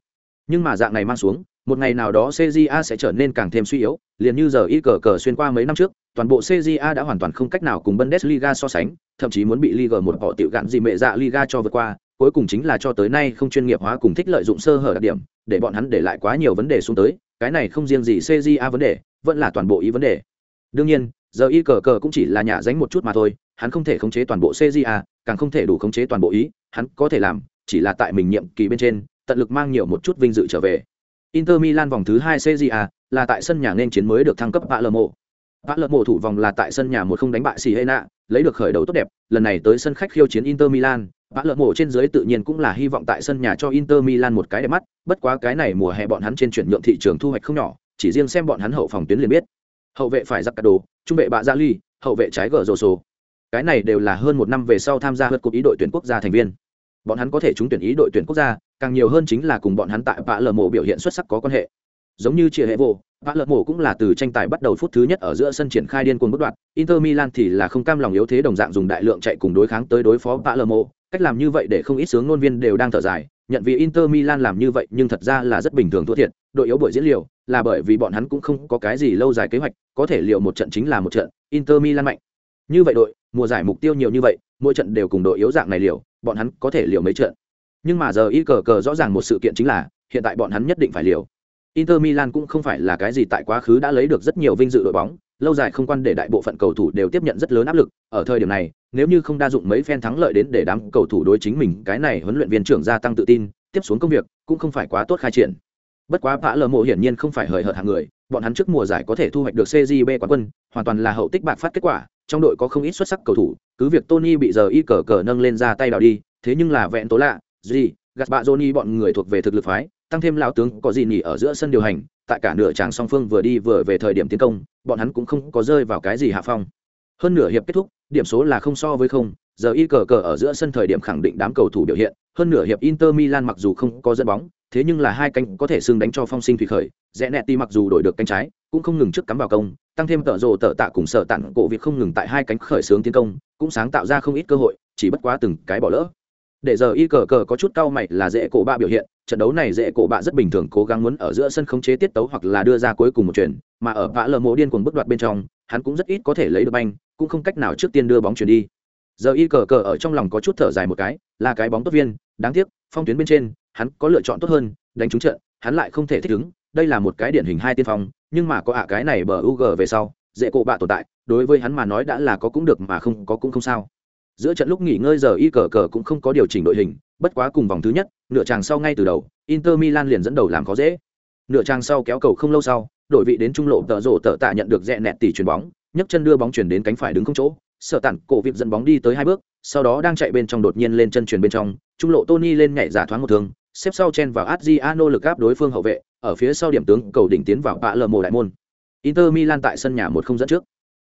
Nhưng mà dạng này mang xuống một ngày nào đó cja sẽ trở nên càng thêm suy yếu, liền như giờ y cờ cờ xuyên qua mấy năm trước, toàn bộ cja đã hoàn toàn không cách nào cùng bundesliga so sánh, thậm chí muốn bị liga một họ tiểu gạn gì mẹ dạ liga cho vượt qua, cuối cùng chính là cho tới nay không chuyên nghiệp hóa cùng thích lợi dụng sơ hở đặc điểm, để bọn hắn để lại quá nhiều vấn đề xuống tới, cái này không riêng gì cja vấn đề, vẫn là toàn bộ ý vấn đề. Đương nhiên, giờ y cờ cờ cũng chỉ là nhà dánh một chút mà thôi, hắn không thể khống chế toàn bộ cja càng không thể đủ khống chế toàn bộ ý, hắn có thể làm, chỉ là tại mình nhiệm kỳ bên trên, tận lực mang nhiều một chút vinh dự trở về inter milan vòng thứ hai A là tại sân nhà nên chiến mới được thăng cấp palermo. Palermo thủ vòng là tại sân nhà một không đánh bại siena lấy được khởi đầu tốt đẹp lần này tới sân khách khiêu chiến inter milan. Palermo trên dưới tự nhiên cũng là hy vọng tại sân nhà cho Inter Milan một cái đẹp mắt, bất quá cái này mùa hè bọn hắn trên chuyển nhượng thị trường thu hoạch không nhỏ, chỉ riêng xem bọn hắn hậu phòng tuyến liền biết. hậu vệ phải giặc cả đồ trung vệ bạ gia ly hậu vệ trái gờ rổ cái này đều là hơn một năm về sau tham gia vượt cúp ý đội tuyển quốc gia thành viên. Bọn hắn có thể trúng tuyển ý đội tuyển quốc gia càng nhiều hơn chính là cùng bọn hắn tại vạ lờ mộ biểu hiện xuất sắc có quan hệ. Giống như chia hệ vô vạ lờ mộ cũng là từ tranh tài bắt đầu phút thứ nhất ở giữa sân triển khai điên cuồng bất đoạn inter milan thì là không cam lòng yếu thế đồng dạng dùng đại lượng chạy cùng đối kháng tới đối phó vạ lờ mộ. Cách làm như vậy để không ít sướng ngôn viên đều đang thở dài, nhận vì inter milan làm như vậy nhưng thật ra là rất bình thường thua thiệt. Đội yếu buổi diễn liều là bởi vì bọn hắn cũng không có cái gì lâu dài kế hoạch, có thể liệu một trận chính là một trận. Inter milan mạnh. Như vậy đội, mùa giải mục tiêu nhiều như vậy, mỗi trận đều cùng đội yếu dạng này liều, bọn hắn có thể liều mấy trận? Nhưng mà giờ y cờ cờ rõ ràng một sự kiện chính là, hiện tại bọn hắn nhất định phải liều. Inter milan cũng không phải là cái gì tại quá khứ đã lấy được rất nhiều vinh dự đội bóng, lâu dài không quan để đại bộ phận cầu thủ đều tiếp nhận rất lớn áp lực. Ở thời điểm này, nếu như không đa dụng mấy phen thắng lợi đến để đám cầu thủ đối chính mình, cái này huấn luyện viên trưởng gia tăng tự tin, tiếp xuống công việc cũng không phải quá tốt khai triển. Bất quá vã lờ mộ hiển nhiên không phải hời hợt hàng người, bọn hắn trước mùa giải có thể thu hoạch được cgb quán quân, hoàn toàn là hậu tích bạc phát kết quả, trong đội có không ít xuất sắc cầu thủ, cứ việc tony bị giờ y cờ cờ nâng lên ra tay đào đi, thế nhưng là vẹn tố lạ gì? Gạt bạ johnny bọn người thuộc về thực lực phái, tăng thêm lão tướng có gì nhỉ ở giữa sân điều hành, tại cả nửa tràng song phương vừa đi vừa về thời điểm tiến công, bọn hắn cũng không có rơi vào cái gì hạ phong. Hơn nửa hiệp kết thúc, điểm số là không so với không, giờ y cờ cờ ở giữa sân thời điểm khẳng định đám cầu thủ biểu hiện, hơn nửa hiệp inter milan mặc dù không có dẫn bóng, thế nhưng là hai cánh có thể xưng đánh cho phong sinh thủy khởi rẽ nẹt ti mặc dù đổi được cánh trái, cũng không ngừng trước cắm vào công, tăng thêm tợ rồ tợ tạ cùng sở tặng cổ việc không ngừng tại hai cánh khởi xướng tiến công, cũng sáng tạo ra không ít cơ hội, chỉ bất quá từng cái bỏ lỡ để giờ y cờ cờ có chút cau mày là dễ cổ bạ biểu hiện, trận đấu này dễ cổ bạ rất bình thường cố gắng muốn ở giữa sân khống chế tiết tấu hoặc là đưa ra cuối cùng một chuyển mà ở vã lờ mộ điên cuồng bước đoạt bên trong, hắn cũng rất ít có thể lấy được banh, cũng không cách nào trước tiên đưa bóng chuyển đi. Giờ y cờ cờ ở trong lòng có chút thở dài một cái, là cái bóng tốt viên, đáng tiếc, phong tuyến bên trên, hắn có lựa chọn tốt hơn, đánh trúng trận, hắn lại không thể thích ứng, đây là một cái điển hình hai tiên phong, nhưng mà có ạ cái này bờ u g về sau, dễ cổ bạ tồn tại, đối với hắn mà nói đã là có cũng được mà không có cũng không sao giữa trận lúc nghỉ ngơi giờ y cờ cờ cũng không có điều chỉnh đội hình, bất quá cùng vòng thứ nhất, nửa tràng sau ngay từ đầu, inter milan liền dẫn đầu làm khó dễ. Nửa tràng sau kéo cầu không lâu sau, đội vị đến trung lộ tợ rổ tợ tạ nhận được rẽ nẹt tỷ chuyền bóng, nhấc chân đưa bóng chuyển đến cánh phải đứng không chỗ. Sợ tản, cổ việc dẫn bóng đi tới hai bước, sau đó đang chạy bên trong đột nhiên lên chân chuyền bên trong, trung lộ tony lên nhảy giả thoáng một thương, xếp sau chen vào adriano lực áp đối phương hậu vệ, ở phía sau điểm tướng cầu đỉnh tiến vào bạ lờ mồ đại môn. Inter milan tại sân nhà một không dẫn trước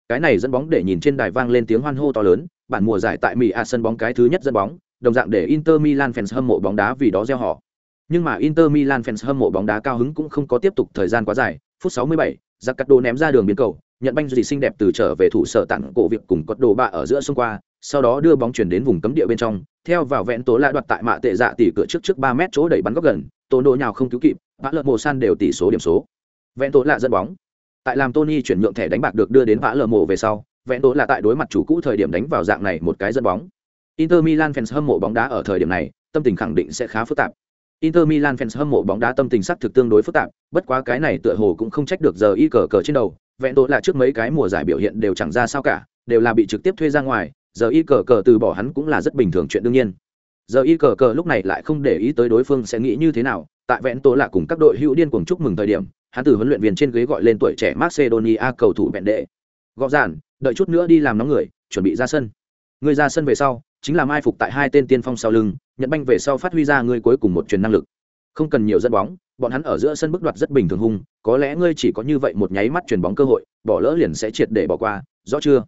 cái này dẫn bóng để nhìn trên đài vang lên tiếng hoan hô to lớn bản mùa giải tại mỹ a sân bóng cái thứ nhất dẫn bóng đồng dạng để inter milan fans hâm mộ bóng đá vì đó gieo họ. Nhưng mà inter milan fans hâm mộ bóng đá cao hứng cũng không có tiếp tục thời gian quá dài. Phút 67, giặc cắt đồ ném ra đường biến cầu nhận banh gì xinh đẹp từ trở về thủ sở tặng cổ việc cùng cốt đồ bạ ở giữa sông qua sau đó đưa bóng chuyển đến vùng cấm địa bên trong theo vào vẹn tố lại đoạt tại mạ tệ dạ tỷ cửa trước trước ba mét chỗ đẩy bắn góc gần tổ đồ nhào không cứu kịp bã lợn mồ san đều tỷ số điểm số. Vẹn tố lạ dẫn bóng tại làm tony chuyển nhượng thẻ đánh bạc được đưa đến vã lờ mộ về sau vẹn tố là tại đối mặt chủ cũ thời điểm đánh vào dạng này một cái dẫn bóng inter milan fans hâm mộ bóng đá ở thời điểm này tâm tình khẳng định sẽ khá phức tạp Inter Milan fans hâm mộ bóng đá tâm tình sắc thực tương đối phức tạp, bất quá cái này tựa hồ cũng không trách được giờ y cờ cờ trên đầu, vẹn tố là trước mấy cái mùa giải biểu hiện đều chẳng ra sao cả, đều là bị trực tiếp thuê ra ngoài, giờ y cờ cờ từ bỏ hắn cũng là rất bình thường chuyện đương nhiên. Giờ y cờ cờ lúc này lại không để ý tới đối phương sẽ nghĩ như thế nào, tại vẹn tố là cùng các đội hữu điên cuồng chúc mừng thời điểm, hắn từ huấn luyện viên trên ghế gọi lên tuổi trẻ Macedonia cầu thủ vẹn đệ. Gõ giản, đợi chút nữa đi làm nóng người, chuẩn bị ra sân. Người ra sân về sau, chính là mai phục tại hai tên tiên phong sau lưng, nhận banh về sau phát huy ra người cuối cùng một truyền năng lực không cần nhiều dẫn bóng bọn hắn ở giữa sân bước đoạt rất bình thường hung có lẽ ngươi chỉ có như vậy một nháy mắt truyền bóng cơ hội bỏ lỡ liền sẽ triệt để bỏ qua rõ chưa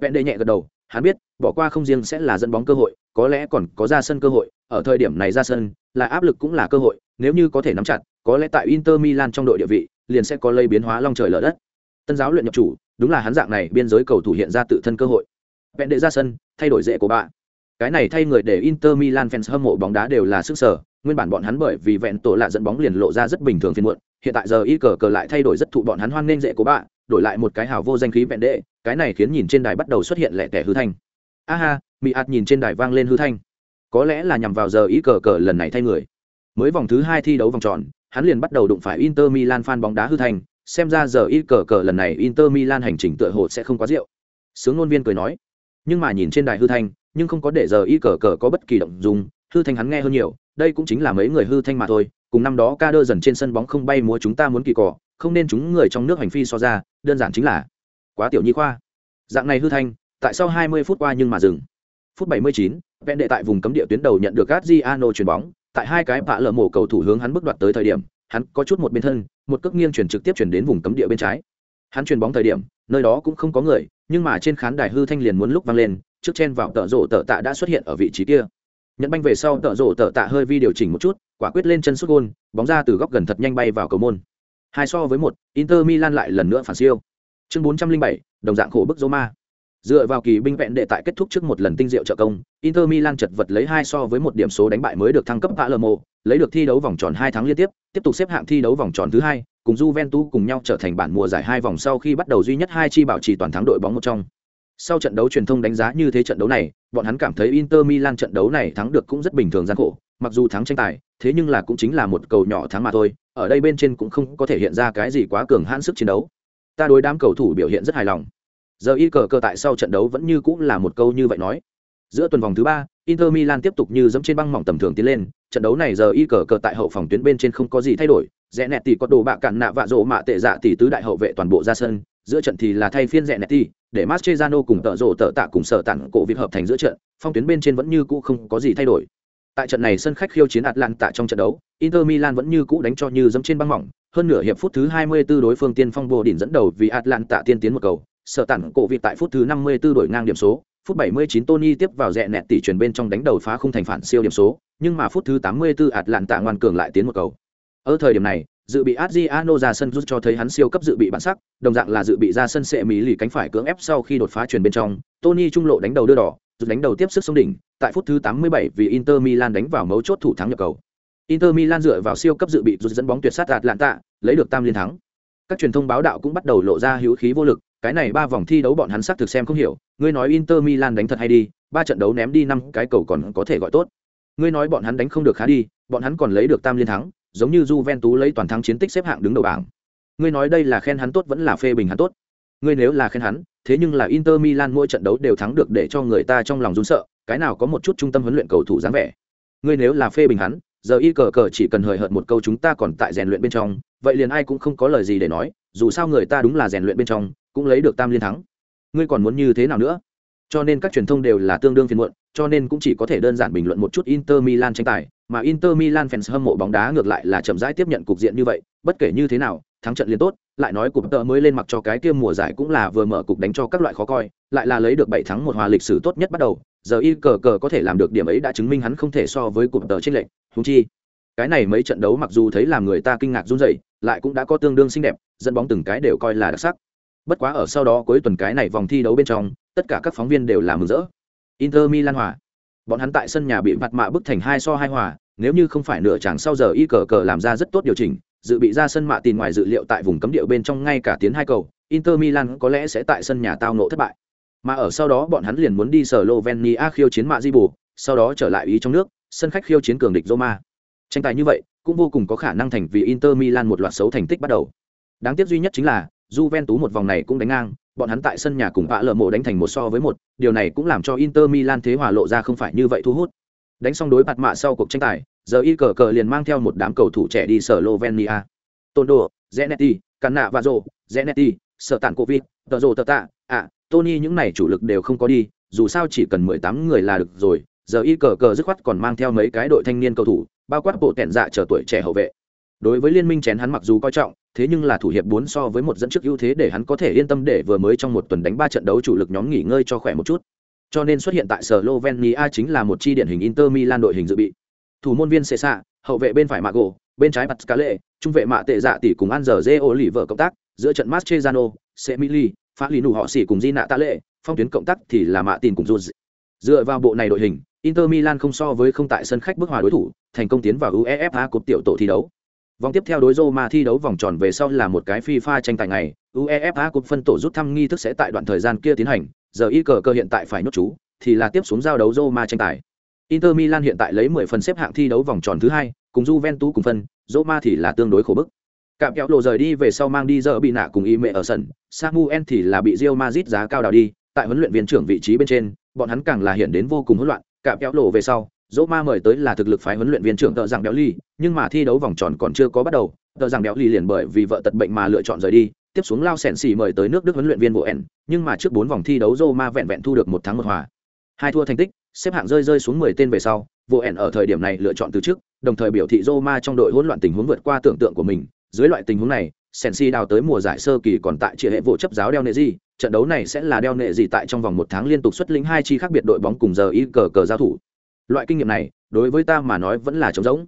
vẹn đệ nhẹ gật đầu hắn biết, bỏ qua không riêng sẽ là dẫn bóng cơ hội, có lẽ còn có ra sân cơ hội, ở thời điểm này ra sân, là áp lực cũng là cơ hội, nếu như có thể nắm chặt, có lẽ tại inter milan trong đội địa vị, liền sẽ có lây biến hóa long trời lở đất. Tân giáo luyện nhập chủ, đúng là hắn dạng này biên giới cầu thủ hiện ra tự thân cơ hội. Vẹn đệ ra sân, thay đổi dễ của bạn. Cái này thay người để inter milan fans hâm mộ bóng đá đều là sức sở, nguyên bản bọn hắn bởi vì vẹn tổ lạ dẫn bóng liền lộ ra rất bình thường phiên muộn, hiện tại giờ y cờ cờ lại thay đổi rất thụ bọn hắn hoan nghênh dễ của bạn đổi lại một cái hào vô danh khí vẹn đệ, cái này khiến nhìn trên đài bắt đầu xuất hiện lẻ tẻ hư thanh. A ha mỹ ạt nhìn trên đài vang lên hư thanh. Có lẽ là nhằm vào giờ ý cờ cờ lần này thay người. Mới vòng thứ hai thi đấu vòng tròn, hắn liền bắt đầu đụng phải inter milan fan bóng đá hư thanh, xem ra giờ ý cờ cờ lần này inter milan hành trình tựa hồ sẽ không quá rượu sướng ngôn viên cười nói, nhưng mà nhìn trên đài hư thanh, nhưng không có để giờ ý cờ cờ có bất kỳ động dùng hư thanh hắn nghe hơn nhiều, đây cũng chính là mấy người hư thanh mà thôi, cùng năm đó ca đơ dần trên sân bóng không bay múa chúng ta muốn kỳ cỏ không nên chúng người trong nước hành phi so ra đơn giản chính là quá tiểu nhi khoa. Dạng này hư thanh tại sau 20 phút qua nhưng mà dừng. Phút 79, vẹn đệ tại vùng cấm địa tuyến đầu nhận được Adriano chuyền bóng tại hai cái bạ lở mổ cầu thủ hướng hắn bước đoạt tới thời điểm hắn có chút một bên thân một cước nghiêng chuyển trực tiếp chuyển đến vùng cấm địa bên trái. Hắn chuyền bóng thời điểm nơi đó cũng không có người nhưng mà trên khán đài hư thanh liền muốn lúc vang lên trước chen vào tợ rổ tợ tạ đã xuất hiện ở vị trí kia. Nhận banh về sau tợ rổ tợ tạ hơi vi điều chỉnh một chút quả quyết lên chân xuất gôn bóng ra từ góc gần thật nhanh bay vào cầu môn hai so với một inter milan lại lần nữa phản siêu chương bốn trăm linh bảy đồng dạng khổ bức roma dựa vào kỳ binh vẹn đệ tại kết thúc trước một lần tinh diệu trợ công inter milan chật vật lấy hai so với một điểm số đánh bại mới được thăng cấp palermo lấy được thi đấu vòng tròn hai tháng liên tiếp tiếp tục xếp hạng thi đấu vòng tròn thứ hai cùng Juventus cùng nhau trở thành bản mùa giải hai vòng sau khi bắt đầu duy nhất hai chi bảo trì toàn thắng đội bóng một trong. Sau trận đấu truyền thông đánh giá như thế trận đấu này, bọn hắn cảm thấy Inter Milan trận đấu này thắng được cũng rất bình thường gian khổ, mặc dù thắng tranh tài, thế nhưng là cũng chính là một cầu nhỏ thắng mà thôi, ở đây bên trên cũng không có thể hiện ra cái gì quá cường hãn sức chiến đấu. Ta đối đám cầu thủ biểu hiện rất hài lòng. Giờ y cờ cờ tại sau trận đấu vẫn như cũng là một câu như vậy nói. Giữa tuần vòng thứ ba, Inter Milan tiếp tục như dẫm trên băng mỏng tầm thường tiến lên, trận đấu này giờ y cờ cờ tại hậu phòng tuyến bên trên không có gì thay đổi, rẽ nẹt thì có đồ bạ cạn nạ vạ rộ mạ tệ dạ thì tứ đại hậu vệ toàn bộ ra sân, giữa trận thì là thay phiên rẽ nẹt thì để mastrezano cùng tợ rộ tợ tạ cùng sở tặng cổ việc hợp thành giữa trận, phong tuyến bên trên vẫn như cũ không có gì thay đổi. Tại trận này sân khách khiêu chiến Atlanta trong trận đấu, Inter Milan vẫn như cũ đánh cho như dẫm trên băng mỏng, hơn nửa hiệp phút thứ 24 đối phương tiên phong bồ đỉnh dẫn đầu vì Atlanta tiên tiến một cầu, sở tản cổ vị tại phút thứ 54 đổi ngang điểm số, phút 79 Tony tiếp vào rẽ nẹt tỷ truyền bên trong đánh đầu phá không thành phản siêu điểm số, nhưng mà phút thứ 84 Atlanta ngoan cường lại tiến một cầu. Ở thời điểm này, dự bị Adriano ra sân rút cho thấy hắn siêu cấp dự bị bản sắc, đồng dạng là dự bị ra sân sẽ mỹ lì cánh phải cưỡng ép sau khi đột phá truyền bên trong, Tony trung lộ đánh đầu đưa đỏ, rút đánh đầu tiếp sức sông đỉnh, tại phút thứ 87 vì Inter Milan đánh vào mấu chốt thủ thắng nhập cầu. Inter Milan dựa vào siêu cấp dự bị rút dẫn bóng tuyệt sát Atlanta, lấy được tam liên thắng. Các truyền thông báo đạo cũng bắt đầu lộ ra hữu khí vô lực, cái này ba vòng thi đấu bọn hắn xác thực xem không hiểu, ngươi nói Inter Milan đánh thật hay đi, ba trận đấu ném đi năm cái cầu còn có thể gọi tốt. Ngươi nói bọn hắn đánh không được khá đi, bọn hắn còn lấy được tam liên thắng, giống như Juventus lấy toàn thắng chiến tích xếp hạng đứng đầu bảng. Ngươi nói đây là khen hắn tốt vẫn là phê bình hắn tốt? Ngươi nếu là khen hắn, thế nhưng là Inter Milan mỗi trận đấu đều thắng được để cho người ta trong lòng run sợ, cái nào có một chút trung tâm huấn luyện cầu thủ dáng vẻ. Ngươi nếu là phê bình hắn, giờ y cờ cờ chỉ cần hời hợt một câu chúng ta còn tại rèn luyện bên trong, vậy liền ai cũng không có lời gì để nói, dù sao người ta đúng là rèn luyện bên trong, cũng lấy được tam liên thắng. Ngươi còn muốn như thế nào nữa? Cho nên các truyền thông đều là tương đương phiền muộn, cho nên cũng chỉ có thể đơn giản bình luận một chút Inter Milan tranh tài, mà Inter Milan fans hâm mộ bóng đá ngược lại là chậm rãi tiếp nhận cục diện như vậy, bất kể như thế nào, thắng trận liên tốt, lại nói cục tợ mới lên mặc cho cái kia mùa giải cũng là vừa mở cục đánh cho các loại khó coi, lại là lấy được bảy thắng một hòa lịch sử tốt nhất bắt đầu, giờ y cờ cờ có thể làm được điểm ấy đã chứng minh hắn không thể so với cục tợ trên lệnh, thú chi. Cái này mấy trận đấu mặc dù thấy làm người ta kinh ngạc run rẩy, lại cũng đã có tương đương xinh đẹp, dẫn bóng từng cái đều coi là đặc sắc. Bất quá ở sau đó cuối tuần cái này vòng thi đấu bên trong, tất cả các phóng viên đều là mừng rỡ. Inter Milan hòa. Bọn hắn tại sân nhà bị mặt mạ bức thành hai so hai hòa, nếu như không phải nửa chàng sau giờ y cờ cờ làm ra rất tốt điều chỉnh, dự bị ra sân mạ tìm ngoài dự liệu tại vùng cấm địa bên trong ngay cả tiến hai cầu, Inter Milan có lẽ sẽ tại sân nhà tao ngộ thất bại. Mà ở sau đó bọn hắn liền muốn đi Slovenia khiêu chiến mạ di bù, sau đó trở lại ý trong nước, sân khách khiêu chiến cường địch Roma. Tranh tài như vậy, cũng vô cùng có khả năng thành vì Inter Milan một loạt xấu thành tích bắt đầu. Đáng tiếc duy nhất chính là Juventus một vòng này cũng đánh ngang, bọn hắn tại sân nhà cùng vạ lở mộ đánh thành một so với một, điều này cũng làm cho Inter Milan thế hòa lộ ra không phải như vậy thu hút. Đánh xong đối bạt mạ sau cuộc tranh tài, giờ y cờ cờ liền mang theo một đám cầu thủ trẻ đi sở Slovenia. Tondo, Zanetti, Canna và Rô, Zanetti, sở tản Covid, Tờ Rô Tờ Tạ, à, Tony những này chủ lực đều không có đi, dù sao chỉ cần 18 người là được rồi, giờ y cờ cờ dứt khoát còn mang theo mấy cái đội thanh niên cầu thủ, bao quát bộ tẹn dạ chờ tuổi trẻ hậu vệ. Đối với liên minh chén hắn mặc dù coi trọng, thế nhưng là thủ hiệp 4 so với một dẫn trước ưu thế để hắn có thể yên tâm để vừa mới trong một tuần đánh ba trận đấu chủ lực nhóm nghỉ ngơi cho khỏe một chút. Cho nên xuất hiện tại Slovenia chính là một chi điển hình Inter Milan đội hình dự bị. Thủ môn viên Cesa, hậu vệ bên phải mạ gỗ bên trái mặt ca lệ trung vệ mạ tệ dạ tỷ cùng An giờ ô lì vợ cộng tác, giữa trận Mascherano, Semili, Phá lì Nụ họ xỉ cùng di nạ Tạ Lệ, phong tuyến cộng tác thì là mạ tin cùng Juz. Dựa vào bộ này đội hình, Inter Milan không so với không tại sân khách bước hòa đối thủ, thành công tiến vào UEFA Cup tiểu tổ thi đấu. Vòng tiếp theo đối Roma thi đấu vòng tròn về sau là một cái FIFA tranh tài ngày, UEFA Cup phân tổ rút thăm nghi thức sẽ tại đoạn thời gian kia tiến hành, giờ y cờ cơ hiện tại phải nốt chú, thì là tiếp xuống giao đấu Roma tranh tài. Inter Milan hiện tại lấy 10 phần xếp hạng thi đấu vòng tròn thứ hai, cùng Juventus cùng phân, Roma thì là tương đối khổ bức. Cạm kéo lộ rời đi về sau mang đi giờ bị nạ cùng y mẹ ở sân, Samuel thì là bị Real Madrid giá cao đào đi, tại huấn luyện viên trưởng vị trí bên trên, bọn hắn càng là hiện đến vô cùng hỗn loạn, cạm kéo lộ về sau, Roma mời tới là thực lực phái huấn luyện viên trưởng tợ rằng béo ly, nhưng mà thi đấu vòng tròn còn chưa có bắt đầu, tợ rằng béo ly liền bởi vì vợ tật bệnh mà lựa chọn rời đi, tiếp xuống lao sẹn xỉ mời tới nước Đức huấn luyện viên Boen, nhưng mà trước 4 vòng thi đấu Roma vẹn vẹn thu được một thắng một hòa. Hai thua thành tích, xếp hạng rơi rơi xuống 10 tên về sau, Boen ở thời điểm này lựa chọn từ trước, đồng thời biểu thị Roma trong đội hỗn loạn tình huống vượt qua tưởng tượng của mình, dưới loại tình huống này, Sensi đào tới mùa giải sơ kỳ còn tại chia hệ vụ chấp giáo đeo nệ gì, trận đấu này sẽ là đeo nệ gì tại trong vòng một tháng liên tục xuất lĩnh hai chi khác biệt đội bóng cùng giờ y cờ cờ giao thủ. Loại kinh nghiệm này, đối với ta mà nói vẫn là trống rỗng.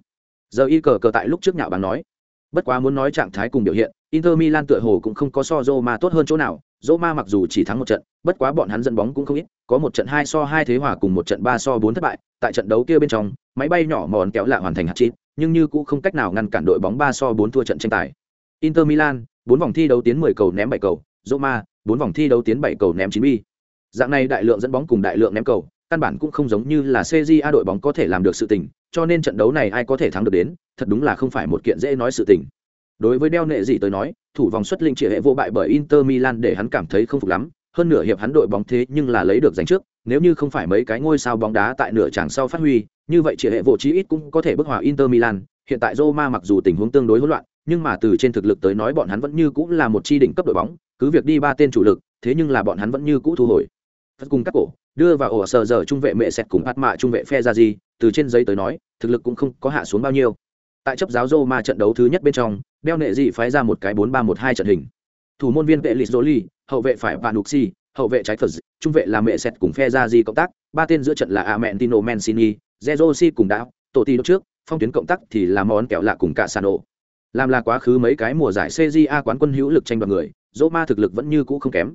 Giờ y cờ cờ tại lúc trước nhạo bằng nói, bất quá muốn nói trạng thái cùng biểu hiện, Inter Milan tựa hồ cũng không có so Roma tốt hơn chỗ nào, Roma mặc dù chỉ thắng một trận, bất quá bọn hắn dẫn bóng cũng không ít, có một trận hai so hai thế hòa cùng một trận ba so bốn thất bại, tại trận đấu kia bên trong, máy bay nhỏ mòn kéo lạ hoàn thành hạt chít nhưng như cũng không cách nào ngăn cản đội bóng ba so bốn thua trận tranh tài. Inter Milan, bốn vòng thi đấu tiến 10 cầu ném bảy cầu, Roma, bốn vòng thi đấu tiến bảy cầu ném chín bi. Dạng này đại lượng dẫn bóng cùng đại lượng ném cầu, căn bản cũng không giống như là A đội bóng có thể làm được sự tình, cho nên trận đấu này ai có thể thắng được đến, thật đúng là không phải một kiện dễ nói sự tình. Đối với đeo nệ gì tới nói, thủ vòng xuất linh chỉ hệ vô bại bởi Inter Milan để hắn cảm thấy không phục lắm, hơn nửa hiệp hắn đội bóng thế nhưng là lấy được giành trước, nếu như không phải mấy cái ngôi sao bóng đá tại nửa tràng sau phát huy, như vậy chỉ hệ vô chí ít cũng có thể bước hòa Inter Milan, hiện tại Roma mặc dù tình huống tương đối hỗn loạn, nhưng mà từ trên thực lực tới nói bọn hắn vẫn như cũng là một chi đỉnh cấp đội bóng, cứ việc đi ba tên chủ lực, thế nhưng là bọn hắn vẫn như cũ thu hồi. Phất cùng các cổ, đưa vào ổ sờ giờ trung vệ mẹ sẹt cùng bắt mạ trung vệ phe ra gì, từ trên giấy tới nói, thực lực cũng không có hạ xuống bao nhiêu. Tại chấp giáo Roma trận đấu thứ nhất bên trong, đeo nệ gì phái ra một cái bốn ba một hai trận hình. Thủ môn viên vệ Lizoli, hậu vệ phải Vanucci, hậu vệ trái Phật, trung vệ là mẹ sẹt cùng phe ra cộng tác, ba tên giữa trận là Amentino Mancini, Zerosi cùng đạo, tổ tỷ trước, phong tuyến cộng tác thì là món kẹo lạ cùng cả Sano. Làm là quá khứ mấy cái mùa giải CJA quán quân hữu lực tranh đoạt người, Roma thực lực vẫn như cũ không kém.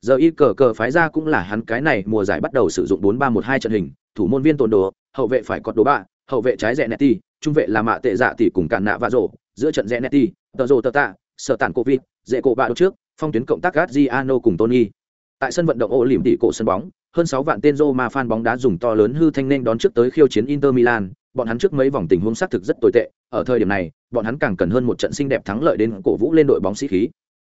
Giờ y cờ cờ phái ra cũng là hắn cái này mùa giải bắt đầu sử dụng 4-3-1-2 trận hình, thủ môn viên tồn đồ, hậu vệ phải cọt đồ bạ, hậu vệ trái rẻ Netti, trung vệ là mạ tệ dạ tỷ cùng cản nạ và rổ, giữa trận rẽ neti tờ rổ tờ tạ, sở tản covid, dễ cổ bạ đốt trước, phong tuyến cộng tác Gaziano cùng Tony. Tại sân vận động ô lỉm tỷ cổ sân bóng, hơn 6 vạn tên Roma fan bóng đá dùng to lớn hư thanh nên đón trước tới khiêu chiến Inter Milan, bọn hắn trước mấy vòng tình huống xác thực rất tồi tệ, ở thời điểm này, bọn hắn càng cần hơn một trận xinh đẹp thắng lợi đến cổ vũ lên đội bóng sĩ khí.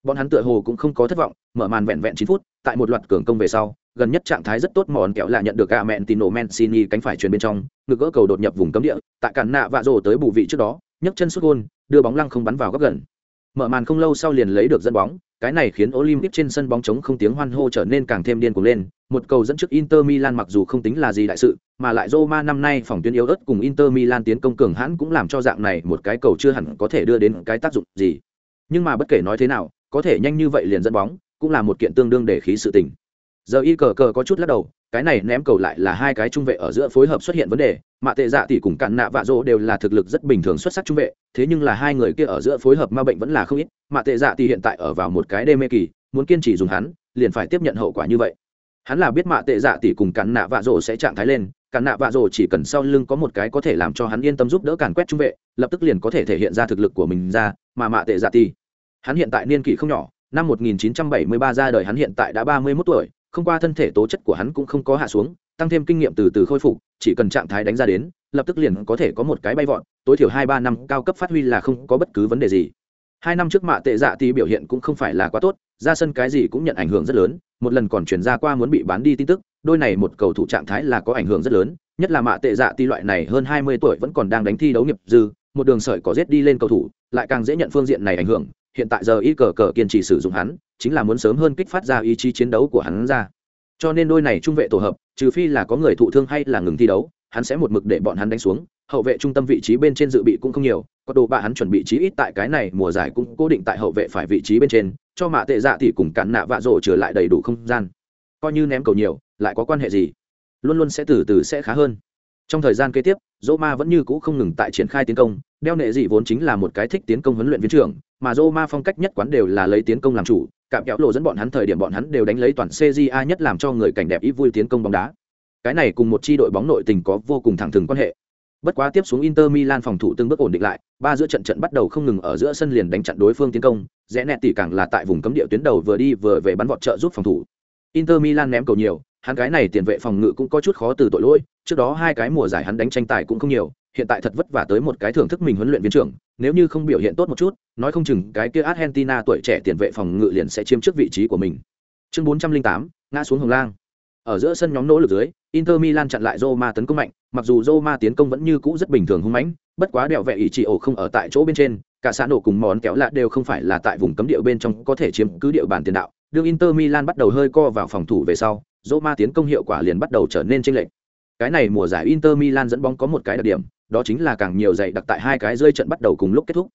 Bọn hắn tựa hồ cũng không có thất vọng, mở màn vẹn vẹn chín phút, tại một loạt cường công về sau, gần nhất trạng thái rất tốt mòn kẹo là nhận được cả mẹn Tino Mancini cánh phải truyền bên trong, ngực gỡ cầu đột nhập vùng cấm địa, tại cản nạ vạ rồ tới bù vị trước đó, nhấc chân xuất gôn, đưa bóng lăng không bắn vào góc gần. Mở màn không lâu sau liền lấy được dẫn bóng, cái này khiến Olympic trên sân bóng trống không tiếng hoan hô trở nên càng thêm điên cuồng lên, một cầu dẫn trước Inter Milan mặc dù không tính là gì đại sự, mà lại Roma năm nay phòng tuyến yếu ớt cùng Inter Milan tiến công cường hãn cũng làm cho dạng này một cái cầu chưa hẳn có thể đưa đến cái tác dụng gì. Nhưng mà bất kể nói thế nào, có thể nhanh như vậy liền dẫn bóng, cũng là một kiện tương đương để khí sự tình. Giờ y cờ cờ có chút lắc đầu, cái này ném cầu lại là hai cái trung vệ ở giữa phối hợp xuất hiện vấn đề, mạ tệ dạ tỷ cùng cạn nạ vạ rỗ đều là thực lực rất bình thường xuất sắc trung vệ, thế nhưng là hai người kia ở giữa phối hợp ma bệnh vẫn là không ít, mạ tệ dạ tỷ hiện tại ở vào một cái đê mê kỳ, muốn kiên trì dùng hắn, liền phải tiếp nhận hậu quả như vậy hắn là biết mạ tệ dạ tỷ cùng cắn nạ vạ rổ sẽ trạng thái lên cắn nạ vạ rổ chỉ cần sau lưng có một cái có thể làm cho hắn yên tâm giúp đỡ càn quét trung vệ lập tức liền có thể thể hiện ra thực lực của mình ra mà mạ tệ dạ tỷ hắn hiện tại niên kỷ không nhỏ, năm 1973 ra đời hắn hiện tại đã 31 tuổi, không qua thân thể tố chất của hắn cũng không có hạ xuống, tăng thêm kinh nghiệm từ từ khôi phục, chỉ cần trạng thái đánh ra đến, lập tức liền có thể có một cái bay vọt, tối thiểu hai ba năm cao cấp phát huy là không có bất cứ vấn đề gì. Hai năm trước mạ tệ dạ thì biểu hiện cũng không phải là quá tốt, ra sân cái gì cũng nhận ảnh hưởng rất lớn, một lần còn chuyển ra qua muốn bị bán đi tin tức, đôi này một cầu thủ trạng thái là có ảnh hưởng rất lớn, nhất là mạ tệ dạ ti loại này hơn hai mươi tuổi vẫn còn đang đánh thi đấu nghiệp dư, một đường sợi có rét đi lên cầu thủ, lại càng dễ nhận phương diện này ảnh hưởng hiện tại giờ y cờ cờ kiên trì sử dụng hắn, chính là muốn sớm hơn kích phát ra ý chí chiến đấu của hắn ra. Cho nên đôi này trung vệ tổ hợp, trừ phi là có người thụ thương hay là ngừng thi đấu, hắn sẽ một mực để bọn hắn đánh xuống, hậu vệ trung tâm vị trí bên trên dự bị cũng không nhiều, có đồ bạ hắn chuẩn bị chí ít tại cái này mùa giải cũng cố định tại hậu vệ phải vị trí bên trên, cho mạ tệ dạ thì cùng cản nạ vạ rộ trở lại đầy đủ không gian. Coi như ném cầu nhiều, lại có quan hệ gì? Luôn luôn sẽ từ từ sẽ khá hơn. Trong thời gian kế tiếp dỗ ma vẫn như cũ không ngừng tại triển khai tiến công, đeo nệ dị vốn chính là một cái thích tiến công huấn luyện viên trưởng mà Roma phong cách nhất quán đều là lấy tiến công làm chủ cạm kéo lộ dẫn bọn hắn thời điểm bọn hắn đều đánh lấy toàn cja nhất làm cho người cảnh đẹp ít vui tiến công bóng đá cái này cùng một chi đội bóng nội tình có vô cùng thẳng thừng quan hệ Bất quá tiếp xuống Inter Milan phòng thủ từng bước ổn định lại, ba giữa trận trận bắt đầu không ngừng ở giữa sân liền đánh chặn đối phương tiến công, rẽ nẹt tỉ càng là tại vùng cấm địa tuyến đầu vừa đi vừa về bắn vọt trợ giúp phòng thủ. Inter Milan ném cầu nhiều, hắn cái này tiền vệ phòng ngự cũng có chút khó từ tội lỗi, trước đó hai cái mùa giải hắn đánh tranh tài cũng không nhiều, hiện tại thật vất vả tới một cái thưởng thức mình huấn luyện viên trưởng, nếu như không biểu hiện tốt một chút, nói không chừng cái kia Argentina tuổi trẻ tiền vệ phòng ngự liền sẽ chiếm trước vị trí của mình. Chương 408, ngã xuống hồng lang. Ở giữa sân nhóm nỗ lực dưới, Inter Milan chặn lại Roma tấn công mạnh, mặc dù Roma tiến công vẫn như cũ rất bình thường hung mãnh, bất quá đèo vẹ ý chị ổ không ở tại chỗ bên trên, cả xã nổ cùng món kéo lạ đều không phải là tại vùng cấm địa bên trong có thể chiếm cứ địa bàn tiền đạo. đương Inter Milan bắt đầu hơi co vào phòng thủ về sau, Roma tiến công hiệu quả liền bắt đầu trở nên chênh lệch. Cái này mùa giải Inter Milan dẫn bóng có một cái đặc điểm, đó chính là càng nhiều dày đặc tại hai cái rơi trận bắt đầu cùng lúc kết thúc.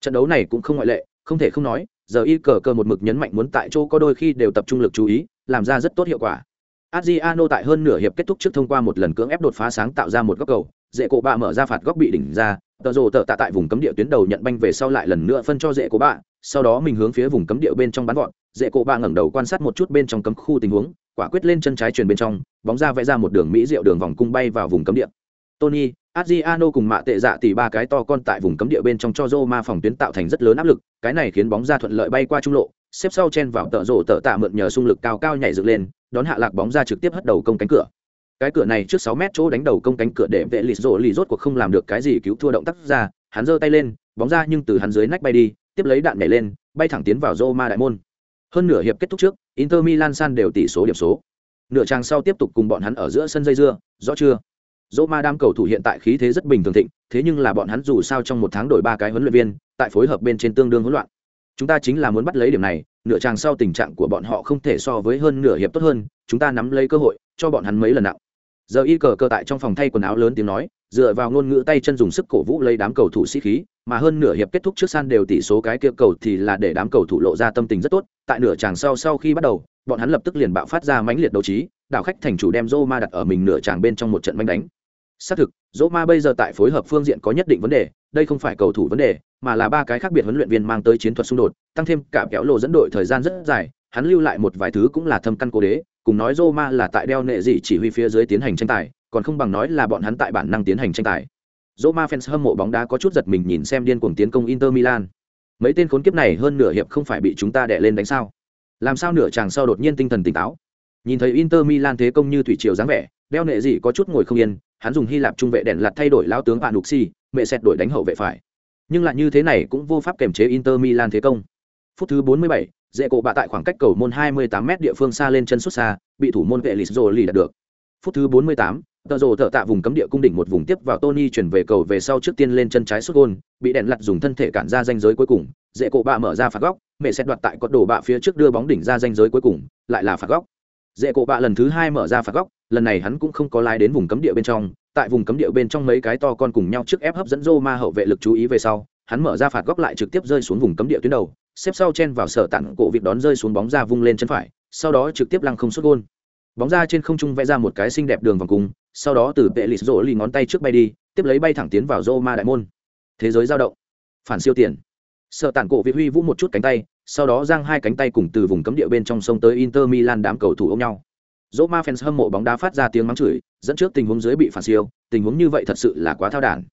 Trận đấu này cũng không ngoại lệ, Không thể không nói, giờ y cờ cờ một mực nhấn mạnh muốn tại chỗ có đôi khi đều tập trung lực chú ý, làm ra rất tốt hiệu quả. Adriano tại hơn nửa hiệp kết thúc trước thông qua một lần cưỡng ép đột phá sáng tạo ra một góc cầu, dễ cổ bạ mở ra phạt góc bị đỉnh ra, tờ rồ tờ tạ tại vùng cấm địa tuyến đầu nhận banh về sau lại lần nữa phân cho dễ cổ bạ, sau đó mình hướng phía vùng cấm địa bên trong bắn gọn dễ cổ bạ ngẩng đầu quan sát một chút bên trong cấm khu tình huống, quả quyết lên chân trái truyền bên trong, bóng ra vẽ ra một đường mỹ diệu đường vòng cung bay vào vùng cấm địa. Tony, Adriano cùng mạ tệ dạ tỷ ba cái to con tại vùng cấm địa bên trong cho Roma phòng tuyến tạo thành rất lớn áp lực, cái này khiến bóng ra thuận lợi bay qua trung lộ, xếp sau chen vào tợ rổ tợ tạ mượn nhờ xung lực cao cao nhảy dựng lên, đón hạ lạc bóng ra trực tiếp hất đầu công cánh cửa. Cái cửa này trước 6 mét chỗ đánh đầu công cánh cửa để vệ lì rổ lì rốt cuộc không làm được cái gì cứu thua động tác ra, hắn giơ tay lên, bóng ra nhưng từ hắn dưới nách bay đi, tiếp lấy đạn nhảy lên, bay thẳng tiến vào Roma đại môn. Hơn nửa hiệp kết thúc trước, Inter Milan san đều tỷ số điểm số. Nửa trang sau tiếp tục cùng bọn hắn ở giữa sân dây dưa, rõ chưa? Dỗ ma đam cầu thủ hiện tại khí thế rất bình thường thịnh, thế nhưng là bọn hắn dù sao trong một tháng đổi ba cái huấn luyện viên, tại phối hợp bên trên tương đương hỗn loạn. Chúng ta chính là muốn bắt lấy điểm này, nửa tràng sau tình trạng của bọn họ không thể so với hơn nửa hiệp tốt hơn, chúng ta nắm lấy cơ hội, cho bọn hắn mấy lần nặng. Giờ y cờ cơ tại trong phòng thay quần áo lớn tiếng nói, dựa vào ngôn ngữ tay chân dùng sức cổ vũ lấy đám cầu thủ sĩ khí, mà hơn nửa hiệp kết thúc trước san đều tỷ số cái kia cầu thì là để đám cầu thủ lộ ra tâm tình rất tốt, tại nửa tràng sau sau khi bắt đầu, bọn hắn lập tức liền bạo phát ra mãnh liệt đấu trí đảo khách thành chủ đem Roma đặt ở mình nửa tràng bên trong một trận manh đánh xác thực, dỗ ma bây giờ tại phối hợp phương diện có nhất định vấn đề, đây không phải cầu thủ vấn đề, mà là ba cái khác biệt huấn luyện viên mang tới chiến thuật xung đột, tăng thêm cả kéo lộ dẫn đội thời gian rất dài, hắn lưu lại một vài thứ cũng là thâm căn cố đế, cùng nói dô ma là tại đeo nệ gì chỉ huy phía dưới tiến hành tranh tài, còn không bằng nói là bọn hắn tại bản năng tiến hành tranh tài. Dô ma fans hâm mộ bóng đá có chút giật mình nhìn xem điên cuồng tiến công inter milan. Mấy tên khốn kiếp này hơn nửa hiệp không phải bị chúng ta đè lên đánh sao? Làm sao nửa chàng sau đột nhiên tinh thần tỉnh táo? Nhìn thấy inter milan thế công như thủy triều dáng vẻ, đeo nệ gì có chút ngồi không yên hắn dùng hy lạp trung vệ đèn lặt thay đổi lao tướng bạn mẹ xét đổi đánh hậu vệ phải. Nhưng lại như thế này cũng vô pháp kềm chế inter milan thế công. Phút thứ 47, dễ cổ bạ tại khoảng cách cầu môn 28 m địa phương xa lên chân xuất xa bị thủ môn vệ lì rồ lì đạt được. Phút thứ 48, tờ rồ thợ tạ vùng cấm địa cung đỉnh một vùng tiếp vào tony chuyển về cầu về sau trước tiên lên chân trái xuất gôn bị đèn lặt dùng thân thể cản ra danh giới cuối cùng. Dễ cổ bạ mở ra phạt góc mẹ xét đoạt tại cột đổ bạ phía trước đưa bóng đỉnh ra danh giới cuối cùng lại là phạt góc. Dễ cổ bạ lần thứ hai mở ra phạt góc lần này hắn cũng không có lái đến vùng cấm địa bên trong, tại vùng cấm địa bên trong mấy cái to con cùng nhau trước ép hấp dẫn rô ma hậu vệ lực chú ý về sau, hắn mở ra phạt góc lại trực tiếp rơi xuống vùng cấm địa tuyến đầu, xếp sau chen vào sở tặng cổ việc đón rơi xuống bóng ra vung lên chân phải, sau đó trực tiếp lăng không xuất gôn. Bóng ra trên không trung vẽ ra một cái xinh đẹp đường vòng cung, sau đó từ vệ lịch rỗ lì ngón tay trước bay đi, tiếp lấy bay thẳng tiến vào rô ma đại môn. Thế giới giao động. Phản siêu tiền. Sợ tản cổ việt huy vũ một chút cánh tay, sau đó giang hai cánh tay cùng từ vùng cấm địa bên trong sông tới inter milan đám cầu thủ ôm nhau dỗ ma fans hâm mộ bóng đá phát ra tiếng mắng chửi dẫn trước tình huống dưới bị phản siêu tình huống như vậy thật sự là quá thao đản.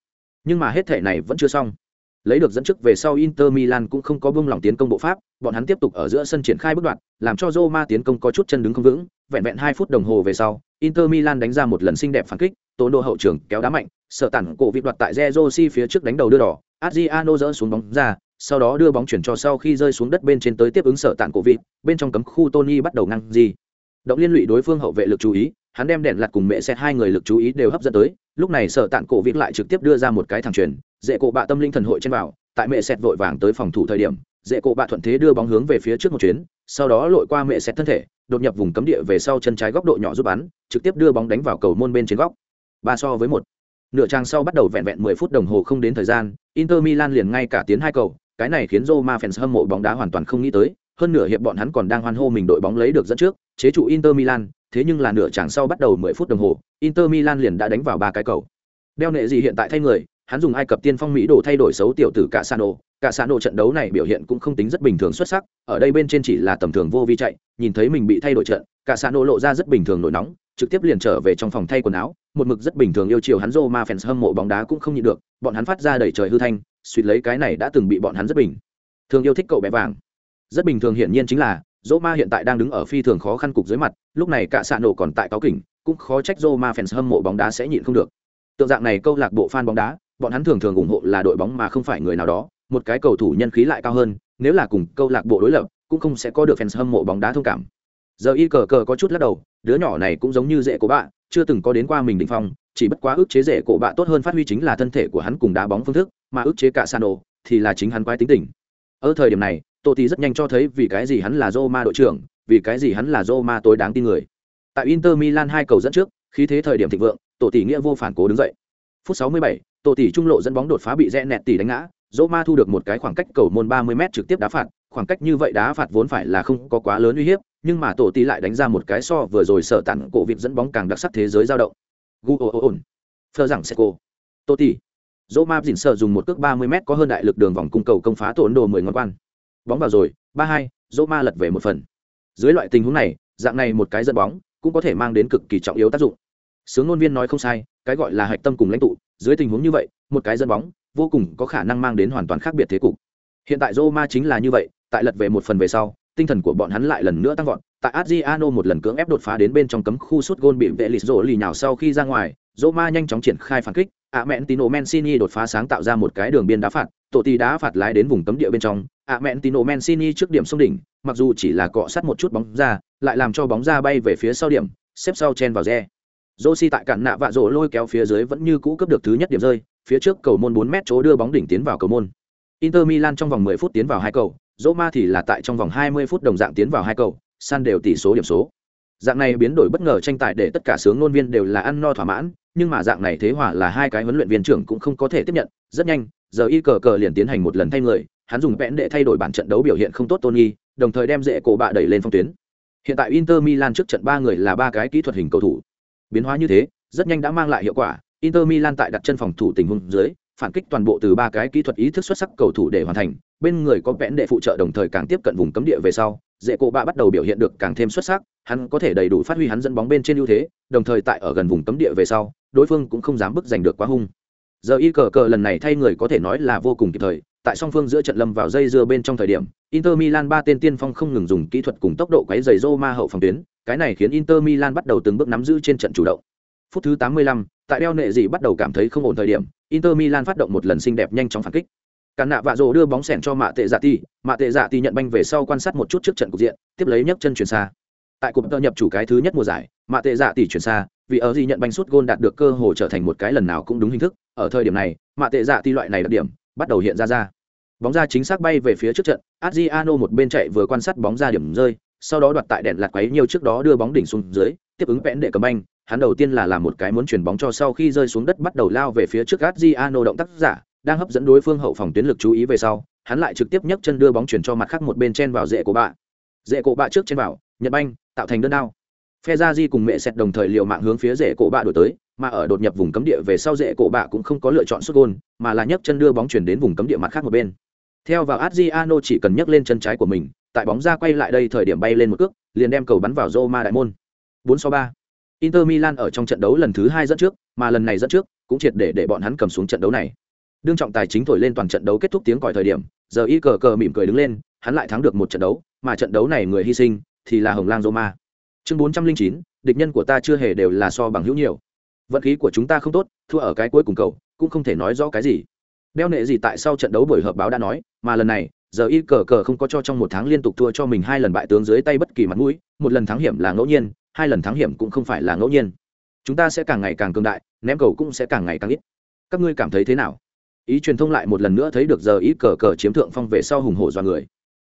Nhưng mà hết thể này vẫn chưa xong. Lấy được dẫn trước về sau Inter Milan cũng không có buông lỏng tiến công bộ pháp, bọn hắn tiếp tục ở giữa sân triển khai bước đoạn, làm cho Roma tiến công có chút chân đứng không vững, vẹn vẹn hai phút đồng hồ về sau, Inter Milan đánh ra một lần xinh đẹp phản kích, tố độ hậu trường kéo đá mạnh, sợ tản cổ vị đoạt tại Zerosi phía trước đánh đầu đưa đỏ, Adriano dỡ xuống bóng ra, sau đó đưa bóng chuyển cho sau khi rơi xuống đất bên trên tới tiếp ứng sợ tản cổ vị. bên trong cấm khu Tony bắt đầu ngăn gì động liên lụy đối phương hậu vệ lực chú ý, hắn đem đèn lặt cùng mẹ xét hai người lực chú ý đều hấp dẫn tới, lúc này sợ tạng cổ vịt lại trực tiếp đưa ra một cái thẳng truyền, dễ cổ bạ tâm linh thần hội trên vào tại mẹ xét vội vàng tới phòng thủ thời điểm, dễ cổ bạ thuận thế đưa bóng hướng về phía trước một chuyến, sau đó lội qua mẹ xét thân thể, đột nhập vùng cấm địa về sau chân trái góc độ nhỏ giúp bắn, trực tiếp đưa bóng đánh vào cầu môn bên trên góc. Ba so với một. Nửa trang sau bắt đầu vẹn vẹn mười phút đồng hồ không đến thời gian, inter milan liền ngay cả tiến hai cầu, cái này khiến roma fans hâm mộ bóng đá hoàn toàn không nghĩ tới hơn nửa hiệp bọn hắn còn đang hoan hô mình đội bóng lấy được dẫn trước, chế trụ Inter Milan, thế nhưng là nửa chẳng sau bắt đầu 10 phút đồng hồ, Inter Milan liền đã đánh vào ba cái cầu. Đeo nệ gì hiện tại thay người, hắn dùng Ai Cập tiên phong Mỹ đồ thay đổi xấu tiểu tử Casano, Casano trận đấu này biểu hiện cũng không tính rất bình thường xuất sắc, ở đây bên trên chỉ là tầm thường vô vi chạy, nhìn thấy mình bị thay đổi trận, Casano lộ ra rất bình thường nổi nóng, trực tiếp liền trở về trong phòng thay quần áo, một mực rất bình thường yêu chiều hắn Roma fans hâm mộ bóng đá cũng không nhịn được, bọn hắn phát ra đầy trời hư thanh, suýt lấy cái này đã từng bị bọn hắn rất bình. Thường yêu thích cậu bé vàng rất bình thường hiển nhiên chính là dỗ ma hiện tại đang đứng ở phi thường khó khăn cục dưới mặt, lúc này cả xạ nổ còn tại cáo kỉnh, cũng khó trách dô ma fans hâm mộ bóng đá sẽ nhịn không được. Tượng dạng này câu lạc bộ fan bóng đá, bọn hắn thường thường ủng hộ là đội bóng mà không phải người nào đó, một cái cầu thủ nhân khí lại cao hơn, nếu là cùng câu lạc bộ đối lập, cũng không sẽ có được fans hâm mộ bóng đá thông cảm. Giờ y cờ cờ có chút lắc đầu, đứa nhỏ này cũng giống như dễ của bạn chưa từng có đến qua mình định phong, chỉ bất quá ức chế dễ cổ bạ tốt hơn phát huy chính là thân thể của hắn cùng đá bóng phương thức, mà ức chế cả Sano thì là chính hắn quái tính tình. Ở thời điểm này Tô Tỷ rất nhanh cho thấy vì cái gì hắn là Roma đội trưởng, vì cái gì hắn là Roma tối đáng tin người. Tại Inter Milan hai cầu dẫn trước, khí thế thời điểm thịnh vượng, Tổ Tỷ nghĩa vô phản cố đứng dậy. Phút 67, Tổ Tỷ trung lộ dẫn bóng đột phá bị rẽ nẹt tỷ đánh ngã, Roma thu được một cái khoảng cách cầu môn 30m trực tiếp đá phạt, khoảng cách như vậy đá phạt vốn phải là không có quá lớn uy hiếp, nhưng mà tổ tỷ lại đánh ra một cái so vừa rồi sở tặng cổ việc dẫn bóng càng đặc sắc thế giới dao động. Gu ồn. Phơ rằng Seco. Tổ tỷ. Roma dỉn sợ dùng một cước 30m có hơn đại lực đường vòng cung cầu công phá tổ Ấn đồ 10 ngón quan. Bóng vào rồi, 3-2, Roma lật về một phần. Dưới loại tình huống này, dạng này một cái dẫn bóng cũng có thể mang đến cực kỳ trọng yếu tác dụng. Sướng ngôn viên nói không sai, cái gọi là hạch tâm cùng lãnh tụ, dưới tình huống như vậy, một cái dẫn bóng vô cùng có khả năng mang đến hoàn toàn khác biệt thế cục. Hiện tại Roma chính là như vậy, tại lật về một phần về sau, tinh thần của bọn hắn lại lần nữa tăng vọt. Tại Adriano một lần cưỡng ép đột phá đến bên trong cấm khu sút gôn bị vệ lịt rổ lì nhào sau khi ra ngoài, Roma nhanh chóng triển khai phản kích, ạ mẹn Tino Mancini đột phá sáng tạo ra một cái đường biên đá phạt, tổ tỷ đá phạt lái đến vùng cấm địa bên trong, À, ạ mẹn Tino Mancini trước điểm sông đỉnh, mặc dù chỉ là cọ sát một chút bóng ra, lại làm cho bóng ra bay về phía sau điểm, xếp sau chen vào re. Rossi tại cản nạ vạ rổ lôi kéo phía dưới vẫn như cũ cấp được thứ nhất điểm rơi, phía trước cầu môn 4 mét chỗ đưa bóng đỉnh tiến vào cầu môn. Inter Milan trong vòng 10 phút tiến vào hai cầu, Roma thì là tại trong vòng 20 phút đồng dạng tiến vào hai cầu, san đều tỷ số điểm số. Dạng này biến đổi bất ngờ tranh tài để tất cả sướng ngôn viên đều là ăn no thỏa mãn, nhưng mà dạng này thế hòa là hai cái huấn luyện viên trưởng cũng không có thể tiếp nhận, rất nhanh, giờ y cờ cờ liền tiến hành một lần thay người, hắn dùng vẽn để thay đổi bản trận đấu biểu hiện không tốt Tony, đồng thời đem dễ cổ bạ đẩy lên phong tuyến. Hiện tại Inter Milan trước trận ba người là ba cái kỹ thuật hình cầu thủ. Biến hóa như thế, rất nhanh đã mang lại hiệu quả, Inter Milan tại đặt chân phòng thủ tình huống dưới, phản kích toàn bộ từ ba cái kỹ thuật ý thức xuất sắc cầu thủ để hoàn thành, bên người có vẽn để phụ trợ đồng thời càng tiếp cận vùng cấm địa về sau, dễ cổ bạ bắt đầu biểu hiện được càng thêm xuất sắc, hắn có thể đầy đủ phát huy hắn dẫn bóng bên trên ưu thế, đồng thời tại ở gần vùng cấm địa về sau, đối phương cũng không dám bức giành được quá hung. Giờ y cờ cờ lần này thay người có thể nói là vô cùng kịp thời, tại song phương giữa trận lâm vào dây dưa bên trong thời điểm, Inter Milan ba tên tiên phong không ngừng dùng kỹ thuật cùng tốc độ quấy rầy Roma hậu phòng tuyến, cái này khiến Inter Milan bắt đầu từng bước nắm giữ trên trận chủ động. Phút thứ 85, tại đeo nệ gì bắt đầu cảm thấy không ổn thời điểm, Inter Milan phát động một lần xinh đẹp nhanh chóng phản kích. Cản nạ vạ rồ đưa bóng sèn cho Mạ Tệ Dạ Tỷ, Mạ Tệ Dạ Tỷ nhận banh về sau quan sát một chút trước trận cục diện, tiếp lấy nhấc chân chuyển xa. Tại cuộc tơ nhập chủ cái thứ nhất mùa giải, Mạ Tệ Dạ Tỷ chuyển xa, vì ở gì nhận banh sút gôn đạt được cơ hội trở thành một cái lần nào cũng đúng hình thức, ở thời điểm này, Mạ Tệ Dạ Tỷ loại này đặc điểm bắt đầu hiện ra ra. Bóng ra chính xác bay về phía trước trận, Adriano một bên chạy vừa quan sát bóng ra điểm rơi, sau đó đoạt tại đèn lạt quấy nhiều trước đó đưa bóng đỉnh xuống dưới, tiếp ứng vẽn để cầm anh hắn đầu tiên là làm một cái muốn chuyển bóng cho sau khi rơi xuống đất bắt đầu lao về phía trước Adriano động tác giả, đang hấp dẫn đối phương hậu phòng tuyến lực chú ý về sau, hắn lại trực tiếp nhấc chân đưa bóng chuyển cho mặt khác một bên chen vào rễ của bạn. Rễ cổ bạ trước trên vào, Nhật banh, tạo thành đơn đao. di cùng mẹ sẹt đồng thời liều mạng hướng phía rễ cổ bạ đổi tới, mà ở đột nhập vùng cấm địa về sau rễ cổ bạ cũng không có lựa chọn xuất gôn, mà là nhấc chân đưa bóng chuyển đến vùng cấm địa mặt khác một bên. Theo vào Adriano chỉ cần nhấc lên chân trái của mình, tại bóng ra quay lại đây thời điểm bay lên một cước, liền đem cầu bắn vào Roma đại môn. 4 so 3. Inter Milan ở trong trận đấu lần thứ hai dẫn trước, mà lần này dẫn trước cũng triệt để để bọn hắn cầm xuống trận đấu này. Đương trọng tài chính thổi lên toàn trận đấu kết thúc tiếng còi thời điểm, giờ y cờ cờ mỉm cười đứng lên, hắn lại thắng được một trận đấu, mà trận đấu này người hy sinh thì là Hồng Lang Roma. Chương 409, địch nhân của ta chưa hề đều là so bằng hữu nhiều. Vận khí của chúng ta không tốt, thua ở cái cuối cùng cầu, cũng không thể nói rõ cái gì. Đeo nệ gì tại sau trận đấu buổi họp báo đã nói, mà lần này, giờ y cờ cờ không có cho trong một tháng liên tục thua cho mình hai lần bại tướng dưới tay bất kỳ mặt mũi, một lần thắng hiểm là ngẫu nhiên, hai lần thắng hiểm cũng không phải là ngẫu nhiên. Chúng ta sẽ càng ngày càng cường đại ném cầu cũng sẽ càng ngày càng ít. Các ngươi cảm thấy thế nào? Ý truyền thông lại một lần nữa thấy được giờ y cờ cờ chiếm thượng phong về sau hùng hổ do người.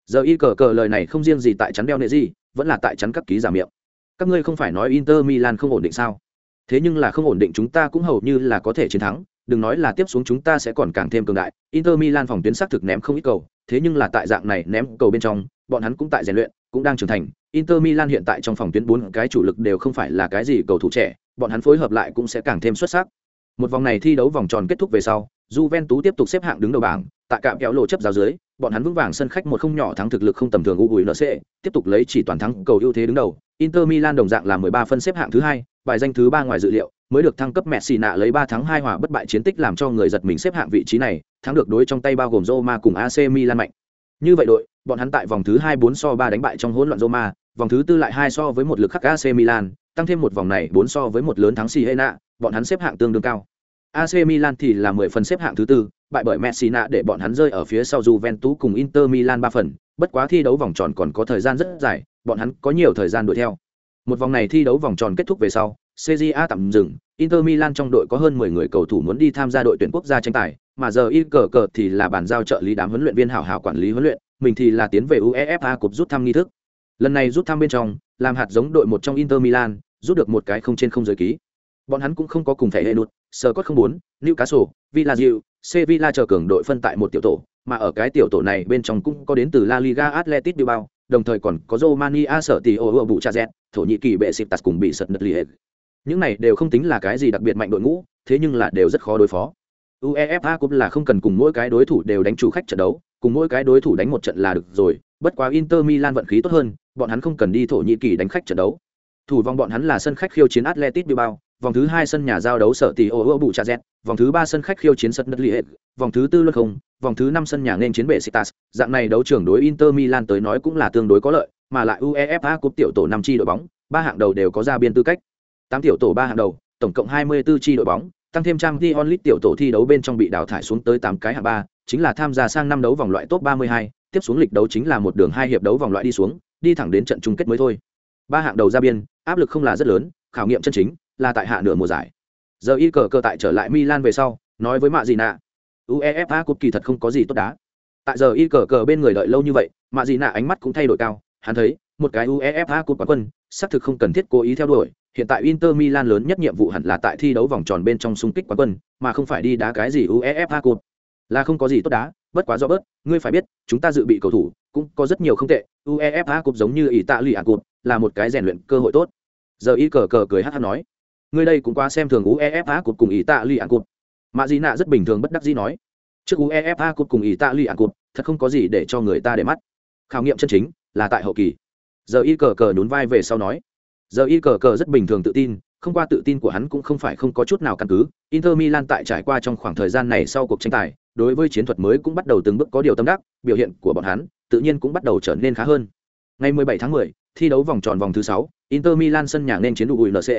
Giờ y cờ cờ lời này không riêng gì tại chắn đeo nệ gì vẫn là tại chắn các ký giả miệng. Các ngươi không phải nói inter milan không ổn định sao? Thế nhưng là không ổn định chúng ta cũng hầu như là có thể chiến thắng đừng nói là tiếp xuống chúng ta sẽ còn càng thêm cường đại inter milan phòng tuyến xác thực ném không ít cầu thế nhưng là tại dạng này ném cầu bên trong bọn hắn cũng tại rèn luyện cũng đang trưởng thành Inter Milan hiện tại trong phòng tuyến bốn cái chủ lực đều không phải là cái gì cầu thủ trẻ, bọn hắn phối hợp lại cũng sẽ càng thêm xuất sắc. Một vòng này thi đấu vòng tròn kết thúc về sau, Juventus tiếp tục xếp hạng đứng đầu bảng, tại cạm kéo lộ chấp giáo dưới, bọn hắn vững vàng sân khách một không nhỏ thắng thực lực không tầm thường UNC, tiếp tục lấy chỉ toàn thắng cầu ưu thế đứng đầu. Inter Milan đồng dạng là 13 phân xếp hạng thứ hai, bài danh thứ ba ngoài dự liệu, mới được thăng cấp Messi nạ lấy 3 thắng 2 hòa bất bại chiến tích làm cho người giật mình xếp hạng vị trí này, thắng được đối trong tay bao gồm Roma cùng AC Milan mạnh. Như vậy đội, bọn hắn tại vòng thứ 2 4 so 3 đánh bại trong hỗn loạn Roma, vòng thứ tư lại hai so với một lực khắc AC Milan, tăng thêm một vòng này bốn so với một lớn thắng Siena, bọn hắn xếp hạng tương đương cao. AC Milan thì là 10 phần xếp hạng thứ tư, bại bởi Messina để bọn hắn rơi ở phía sau Juventus cùng Inter Milan 3 phần, bất quá thi đấu vòng tròn còn có thời gian rất dài, bọn hắn có nhiều thời gian đuổi theo. Một vòng này thi đấu vòng tròn kết thúc về sau, CJA tạm dừng, Inter Milan trong đội có hơn 10 người cầu thủ muốn đi tham gia đội tuyển quốc gia tranh tài, mà giờ y cờ cờ thì là bàn giao trợ lý đám huấn luyện viên hảo hảo quản lý huấn luyện, mình thì là tiến về UEFA cục rút thăm nghi thức. Lần này rút thăm bên trong, làm hạt giống đội một trong Inter Milan, rút được một cái không trên không giới ký. Bọn hắn cũng không có cùng thẻ hệ nụt, Scott không muốn, Newcastle, Villarreal, Sevilla chờ cường đội phân tại một tiểu tổ, mà ở cái tiểu tổ này bên trong cũng có đến từ La Liga Atletico Bilbao, đồng thời còn có Romania sở tỷ ở bụ cha Z, Thổ Nhĩ Kỳ bệ xịp tạt cùng bị sật nứt lì hết. Những này đều không tính là cái gì đặc biệt mạnh đội ngũ, thế nhưng là đều rất khó đối phó. UEFA cũng là không cần cùng mỗi cái đối thủ đều đánh chủ khách trận đấu, cùng mỗi cái đối thủ đánh một trận là được rồi, bất quá Inter Milan vận khí tốt hơn, bọn hắn không cần đi Thổ Nhĩ Kỳ đánh khách trận đấu. Thủ vòng bọn hắn là sân khách khiêu chiến Atletico Bilbao, vòng thứ hai sân nhà giao đấu sở tỷ ô ô bụ cha z vòng thứ ba sân khách khiêu chiến sật nứt lì hết, vòng thứ tư luân không vòng thứ năm sân nhà nên chiến bệ sitas dạng này đấu trưởng đối inter milan tới nói cũng là tương đối có lợi mà lại uefa cúp tiểu tổ năm chi đội bóng ba hạng đầu đều có ra biên tư cách. Tám tiểu tổ ba hạng đầu tổng cộng hai mươi 24 chi đội bóng tăng thêm trang t onlit tiểu tổ thi đấu bên trong bị đào thải xuống tới tám cái hạng ba chính là tham gia sang năm đấu vòng loại top 32, tiếp xuống lịch đấu chính là một đường hai hiệp đấu vòng loại đi xuống đi thẳng đến trận chung kết mới thôi. Ba hạng đầu ra biên áp lực không là rất lớn khảo nghiệm chân chính là tại hạ nửa mùa giải. Giờ y cờ cờ tại trở lại milan về sau nói với mạ gì nạ uefa cúp kỳ thật không có gì tốt đá. Tại giờ y cờ cờ bên người đợi lâu như vậy mạ gì nạ ánh mắt cũng thay đổi cao. Hắn thấy, một cái uefa cúp quán quân, xác thực không cần thiết cố ý theo đuổi. Hiện tại inter milan lớn nhất nhiệm vụ hẳn là tại thi đấu vòng tròn bên trong xung kích quán quân, mà không phải đi đá cái gì uefa cúp là không có gì tốt đá, bất quá do bớt ngươi phải biết, chúng ta dự bị cầu thủ cũng có rất nhiều không tệ. Uefa cúp giống như ỷ tạ lụy ả cúp là một cái rèn luyện cơ hội tốt. Giờ y cờ cờ cười hát hát nói, ngươi đây cũng quá xem thường uefa Cúp cùng ý tạ lụy ả cúp mạ dị nạ rất bình thường bất đắc dĩ nói trước uefa cột cùng ý ta lụy ạn cột thật không có gì để cho người ta để mắt. Khảo nghiệm chân chính là tại hậu kỳ. Giờ y cờ cờ nhún vai về sau nói giờ y cờ cờ rất bình thường tự tin không qua tự tin của hắn cũng không phải không có chút nào căn cứ. Inter milan tại trải qua trong khoảng thời gian này sau cuộc tranh tài đối với chiến thuật mới cũng bắt đầu từng bước có điều tâm đắc biểu hiện của bọn hắn tự nhiên cũng bắt đầu trở nên khá hơn. Ngày 17 tháng 10, thi đấu vòng tròn vòng thứ 6, inter milan sân nhà nên chiến đủ nc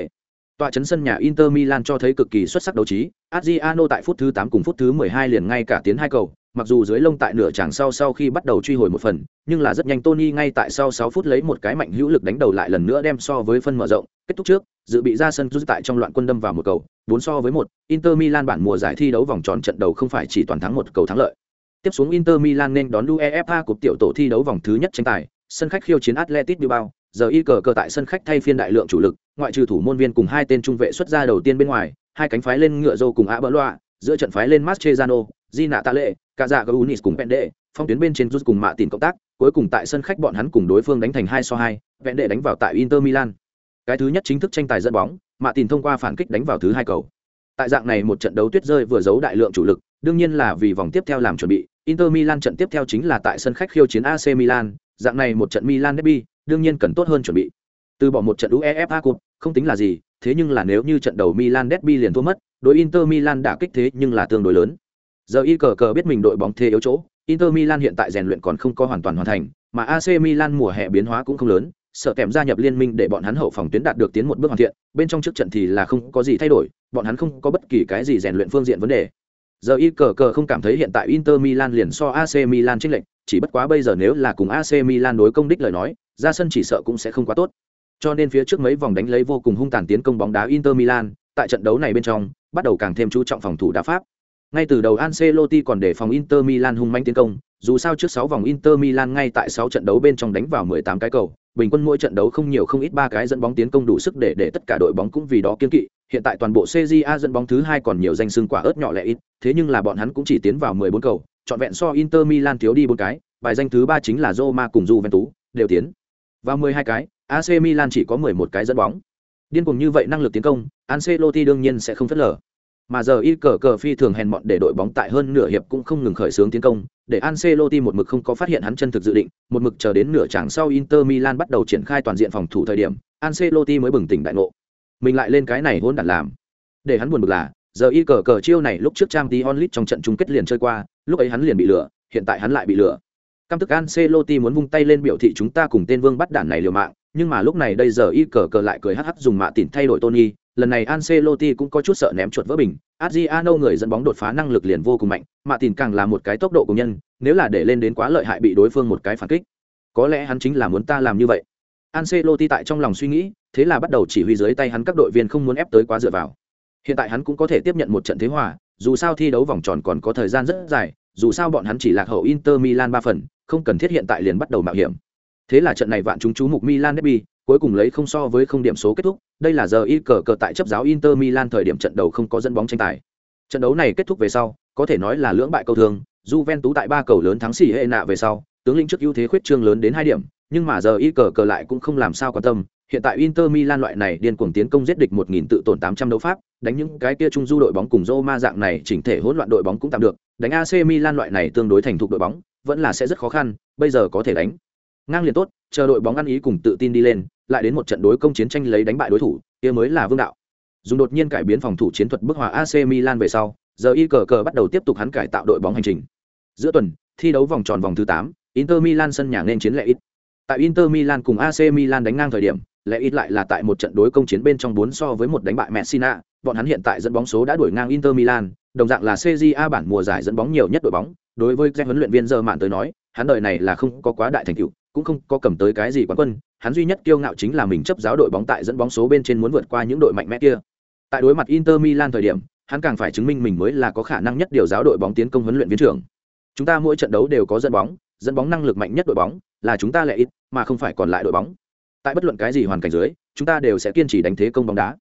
Tọa chấn sân nhà Inter Milan cho thấy cực kỳ xuất sắc đấu trí, Adriano tại phút thứ 8 cùng phút thứ 12 liền ngay cả tiến hai cầu, mặc dù dưới lông tại nửa chàng sau sau khi bắt đầu truy hồi một phần, nhưng là rất nhanh Tony ngay tại sau 6 phút lấy một cái mạnh hữu lực đánh đầu lại lần nữa đem so với phân mở rộng, kết thúc trước, dự bị ra sân rút tại trong loạn quân đâm vào một cầu, 4 so với 1, Inter Milan bản mùa giải thi đấu vòng tròn trận đầu không phải chỉ toàn thắng một cầu thắng lợi. Tiếp xuống Inter Milan nên đón UEFA cúp tiểu tổ thi đấu vòng thứ nhất tranh tài, sân khách khiêu chiến Atletico Bilbao, giờ y cờ cờ tại sân khách thay phiên đại lượng chủ lực ngoại trừ thủ môn viên cùng hai tên trung vệ xuất ra đầu tiên bên ngoài hai cánh phái lên ngựa rô cùng ạ bỡ loa giữa trận phái lên Mascherano, di nạ tạ lệ dạ cùng pende phong tuyến bên trên rút cùng mạ tìm cộng tác cuối cùng tại sân khách bọn hắn cùng đối phương đánh thành hai so hai vẹn đệ đánh vào tại inter milan cái thứ nhất chính thức tranh tài dẫn bóng mạ tìm thông qua phản kích đánh vào thứ hai cầu tại dạng này một trận đấu tuyết rơi vừa giấu đại lượng chủ lực đương nhiên là vì vòng tiếp theo làm chuẩn bị inter milan trận tiếp theo chính là tại sân khách khiêu chiến ac milan dạng này một trận milan derby đương nhiên cần tốt hơn chuẩn bị. Từ bỏ một trận UEFA Cup, không tính là gì, thế nhưng là nếu như trận đầu Milan derby liền thua mất, đối Inter Milan đã kích thế nhưng là tương đối lớn. Giờ y cờ cờ biết mình đội bóng thế yếu chỗ, Inter Milan hiện tại rèn luyện còn không có hoàn toàn hoàn thành, mà AC Milan mùa hè biến hóa cũng không lớn, sợ kèm gia nhập liên minh để bọn hắn hậu phòng tuyến đạt được tiến một bước hoàn thiện, bên trong trước trận thì là không có gì thay đổi, bọn hắn không có bất kỳ cái gì rèn luyện phương diện vấn đề. Giờ y cờ cờ không cảm thấy hiện tại Inter Milan liền so AC Milan chênh lệch, chỉ bất quá bây giờ nếu là cùng AC Milan đối công đích lời nói, ra sân chỉ sợ cũng sẽ không quá tốt. Cho nên phía trước mấy vòng đánh lấy vô cùng hung tàn tiến công bóng đá Inter Milan, tại trận đấu này bên trong, bắt đầu càng thêm chú trọng phòng thủ đá pháp. Ngay từ đầu Ancelotti còn để phòng Inter Milan hung manh tiến công, dù sao trước 6 vòng Inter Milan ngay tại 6 trận đấu bên trong đánh vào 18 cái cầu, bình quân mỗi trận đấu không nhiều không ít ba cái dẫn bóng tiến công đủ sức để để tất cả đội bóng cũng vì đó kiên kỵ. Hiện tại toàn bộ CJA dẫn bóng thứ hai còn nhiều danh xưng quả ớt nhỏ lẻ ít, thế nhưng là bọn hắn cũng chỉ tiến vào 14 cầu, chọn vẹn so Inter Milan thiếu đi bốn cái, bài danh thứ ba chính là Roma cùng Juventus, đều tiến vào 12 cái, AC Milan chỉ có 11 cái dẫn bóng. Điên cuồng như vậy năng lực tiến công, Ancelotti đương nhiên sẽ không phất lờ. Mà giờ y cờ cờ phi thường hèn mọn để đội bóng tại hơn nửa hiệp cũng không ngừng khởi xướng tiến công, để Ancelotti một mực không có phát hiện hắn chân thực dự định, một mực chờ đến nửa chặng sau Inter Milan bắt đầu triển khai toàn diện phòng thủ thời điểm, Ancelotti mới bừng tỉnh đại ngộ. Mình lại lên cái này hỗn đản làm. Để hắn buồn bực là, giờ y cờ cờ chiêu này lúc trước trang tí onlit trong trận chung kết liền chơi qua, lúc ấy hắn liền bị lừa, hiện tại hắn lại bị lừa. Cam tức Ancelotti muốn vung tay lên biểu thị chúng ta cùng tên vương bắt đản này liều mạng, nhưng mà lúc này đây giờ y cờ cờ lại cười hắc hắc dùng mạ tỉn thay đổi Tony, lần này Ancelotti cũng có chút sợ ném chuột vỡ bình. Adriano người dẫn bóng đột phá năng lực liền vô cùng mạnh, mạ tỉn càng là một cái tốc độ của nhân, nếu là để lên đến quá lợi hại bị đối phương một cái phản kích. Có lẽ hắn chính là muốn ta làm như vậy. Ancelotti tại trong lòng suy nghĩ, thế là bắt đầu chỉ huy dưới tay hắn các đội viên không muốn ép tới quá dựa vào. Hiện tại hắn cũng có thể tiếp nhận một trận thế hòa, dù sao thi đấu vòng tròn còn có thời gian rất dài, dù sao bọn hắn chỉ lạc hậu Inter Milan ba phần, không cần thiết hiện tại liền bắt đầu mạo hiểm. Thế là trận này vạn chúng chú mục Milan derby, cuối cùng lấy không so với không điểm số kết thúc, đây là giờ y cờ cờ tại chấp giáo Inter Milan thời điểm trận đầu không có dẫn bóng tranh tài. Trận đấu này kết thúc về sau, có thể nói là lưỡng bại câu thương Juventus tại ba cầu lớn thắng xỉ hệ nạ về sau tướng lĩnh trước ưu thế khuyết trương lớn đến hai điểm nhưng mà giờ y cờ cờ lại cũng không làm sao quan tâm hiện tại Inter Milan loại này điên cuồng tiến công giết địch 1000 tự tổn 800 đấu pháp, đánh những cái kia trung du đội bóng cùng Roma dạng này chỉnh thể hỗn loạn đội bóng cũng tạm được, đánh AC Milan loại này tương đối thành thục đội bóng, vẫn là sẽ rất khó khăn, bây giờ có thể đánh. Ngang liền tốt, chờ đội bóng ăn ý cùng tự tin đi lên, lại đến một trận đối công chiến tranh lấy đánh bại đối thủ, kia mới là vương đạo. Dùng đột nhiên cải biến phòng thủ chiến thuật bức hòa AC Milan về sau, giờ y cờ cờ bắt đầu tiếp tục hắn cải tạo đội bóng hành trình. Giữa tuần, thi đấu vòng tròn vòng thứ tám, Inter Milan sân nhà nên chiến lệ ít. Tại Inter Milan cùng AC Milan đánh ngang thời điểm, lệ ít lại là tại một trận đối công chiến bên trong bốn so với một đánh bại Messina, bọn hắn hiện tại dẫn bóng số đã đuổi ngang Inter Milan, đồng dạng là CJA bản mùa giải dẫn bóng nhiều nhất đội bóng. Đối với các huấn luyện viên giờ mạn tới nói, hắn đời này là không có quá đại thành tựu, cũng không có cầm tới cái gì quán quân, hắn duy nhất kiêu ngạo chính là mình chấp giáo đội bóng tại dẫn bóng số bên trên muốn vượt qua những đội mạnh mẽ kia. Tại đối mặt Inter Milan thời điểm, hắn càng phải chứng minh mình mới là có khả năng nhất điều giáo đội bóng tiến công huấn luyện viên trưởng. Chúng ta mỗi trận đấu đều có dẫn bóng, dẫn bóng năng lực mạnh nhất đội bóng là chúng ta lệ ít, mà không phải còn lại đội bóng. Tại bất luận cái gì hoàn cảnh dưới, chúng ta đều sẽ kiên trì đánh thế công bóng đá.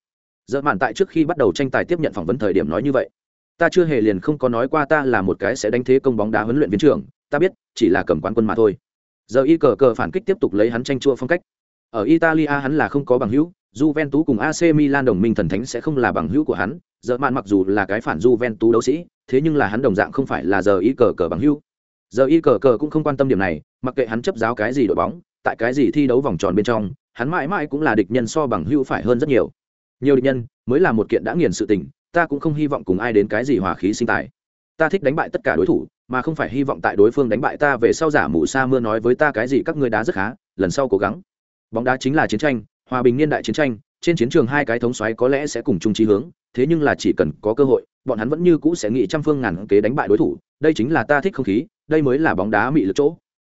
Dỡ mạn tại trước khi bắt đầu tranh tài tiếp nhận phỏng vấn thời điểm nói như vậy. Ta chưa hề liền không có nói qua ta là một cái sẽ đánh thế công bóng đá huấn luyện viên trưởng, ta biết, chỉ là cầm quán quân mà thôi. Giờ y cờ cờ phản kích tiếp tục lấy hắn tranh chua phong cách. Ở Italia hắn là không có bằng hữu, Juventus cùng AC Milan đồng minh thần thánh sẽ không là bằng hữu của hắn, giờ mạn mặc dù là cái phản Juventus đấu sĩ, thế nhưng là hắn đồng dạng không phải là giờ y cờ cờ bằng hữu. Giờ y cờ cờ cũng không quan tâm điểm này, mặc kệ hắn chấp giáo cái gì đội bóng, tại cái gì thi đấu vòng tròn bên trong, hắn mãi mãi cũng là địch nhân so bằng hữu phải hơn rất nhiều. Nhiều địch nhân mới là một kiện đã nghiền sự tình, ta cũng không hy vọng cùng ai đến cái gì hòa khí sinh tài. Ta thích đánh bại tất cả đối thủ, mà không phải hy vọng tại đối phương đánh bại ta về sau giả mù sa mưa nói với ta cái gì các ngươi đá rất khá, lần sau cố gắng. Bóng đá chính là chiến tranh, hòa bình niên đại chiến tranh, trên chiến trường hai cái thống xoáy có lẽ sẽ cùng chung trí hướng, thế nhưng là chỉ cần có cơ hội, bọn hắn vẫn như cũ sẽ nghĩ trăm phương ngàn kế đánh bại đối thủ, đây chính là ta thích không khí, đây mới là bóng đá mị lực chỗ.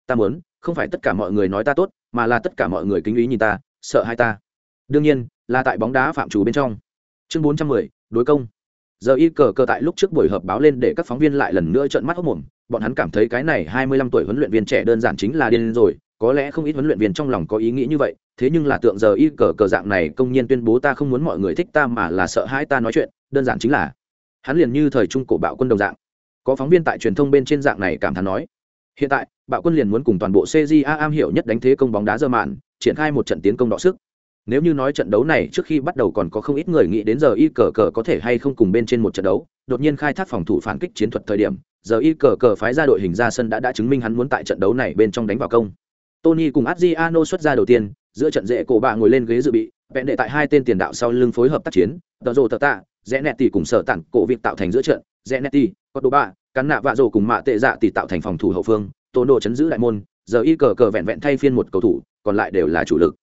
Ta muốn, không phải tất cả mọi người nói ta tốt, mà là tất cả mọi người kính ý nhìn ta, sợ hai ta. Đương nhiên, là tại bóng đá phạm chủ bên trong. Chương 410, đối công. Giờ y cờ cờ tại lúc trước buổi họp báo lên để các phóng viên lại lần nữa trợn mắt hốc mồm, bọn hắn cảm thấy cái này 25 tuổi huấn luyện viên trẻ đơn giản chính là điên rồi, có lẽ không ít huấn luyện viên trong lòng có ý nghĩ như vậy thế nhưng là tượng giờ y cờ cờ dạng này công nhiên tuyên bố ta không muốn mọi người thích ta mà là sợ hãi ta nói chuyện đơn giản chính là hắn liền như thời trung cổ bạo quân đồng dạng. Có phóng viên tại truyền thông bên trên dạng này cảm thán nói hiện tại bạo quân liền muốn cùng toàn bộ cja am hiểu nhất đánh thế công bóng đá dơ mạn triển khai một trận tiến công đọ sức nếu như nói trận đấu này trước khi bắt đầu còn có không ít người nghĩ đến giờ y cờ cờ có thể hay không cùng bên trên một trận đấu đột nhiên khai thác phòng thủ phản kích chiến thuật thời điểm giờ y cờ cờ phái ra đội hình ra sân đã đã chứng minh hắn muốn tại trận đấu này bên trong đánh vào công Tony cùng Adriano xuất ra đầu tiên, giữa trận dễ cổ bạ ngồi lên ghế dự bị, vẹn đệ tại hai tên tiền đạo sau lưng phối hợp tác chiến, tờ rồ tờ tạ, rẽ nẹt tỷ cùng sở tặng cổ việc tạo thành giữa trận, rẽ nẹt tỷ, có đồ bạ, cắn nạ vạ rồ cùng mạ tệ dạ tỷ tạo thành phòng thủ hậu phương, tổ nổ chấn giữ đại môn, giờ y cờ cờ vẹn vẹn thay phiên một cầu thủ, còn lại đều là chủ lực.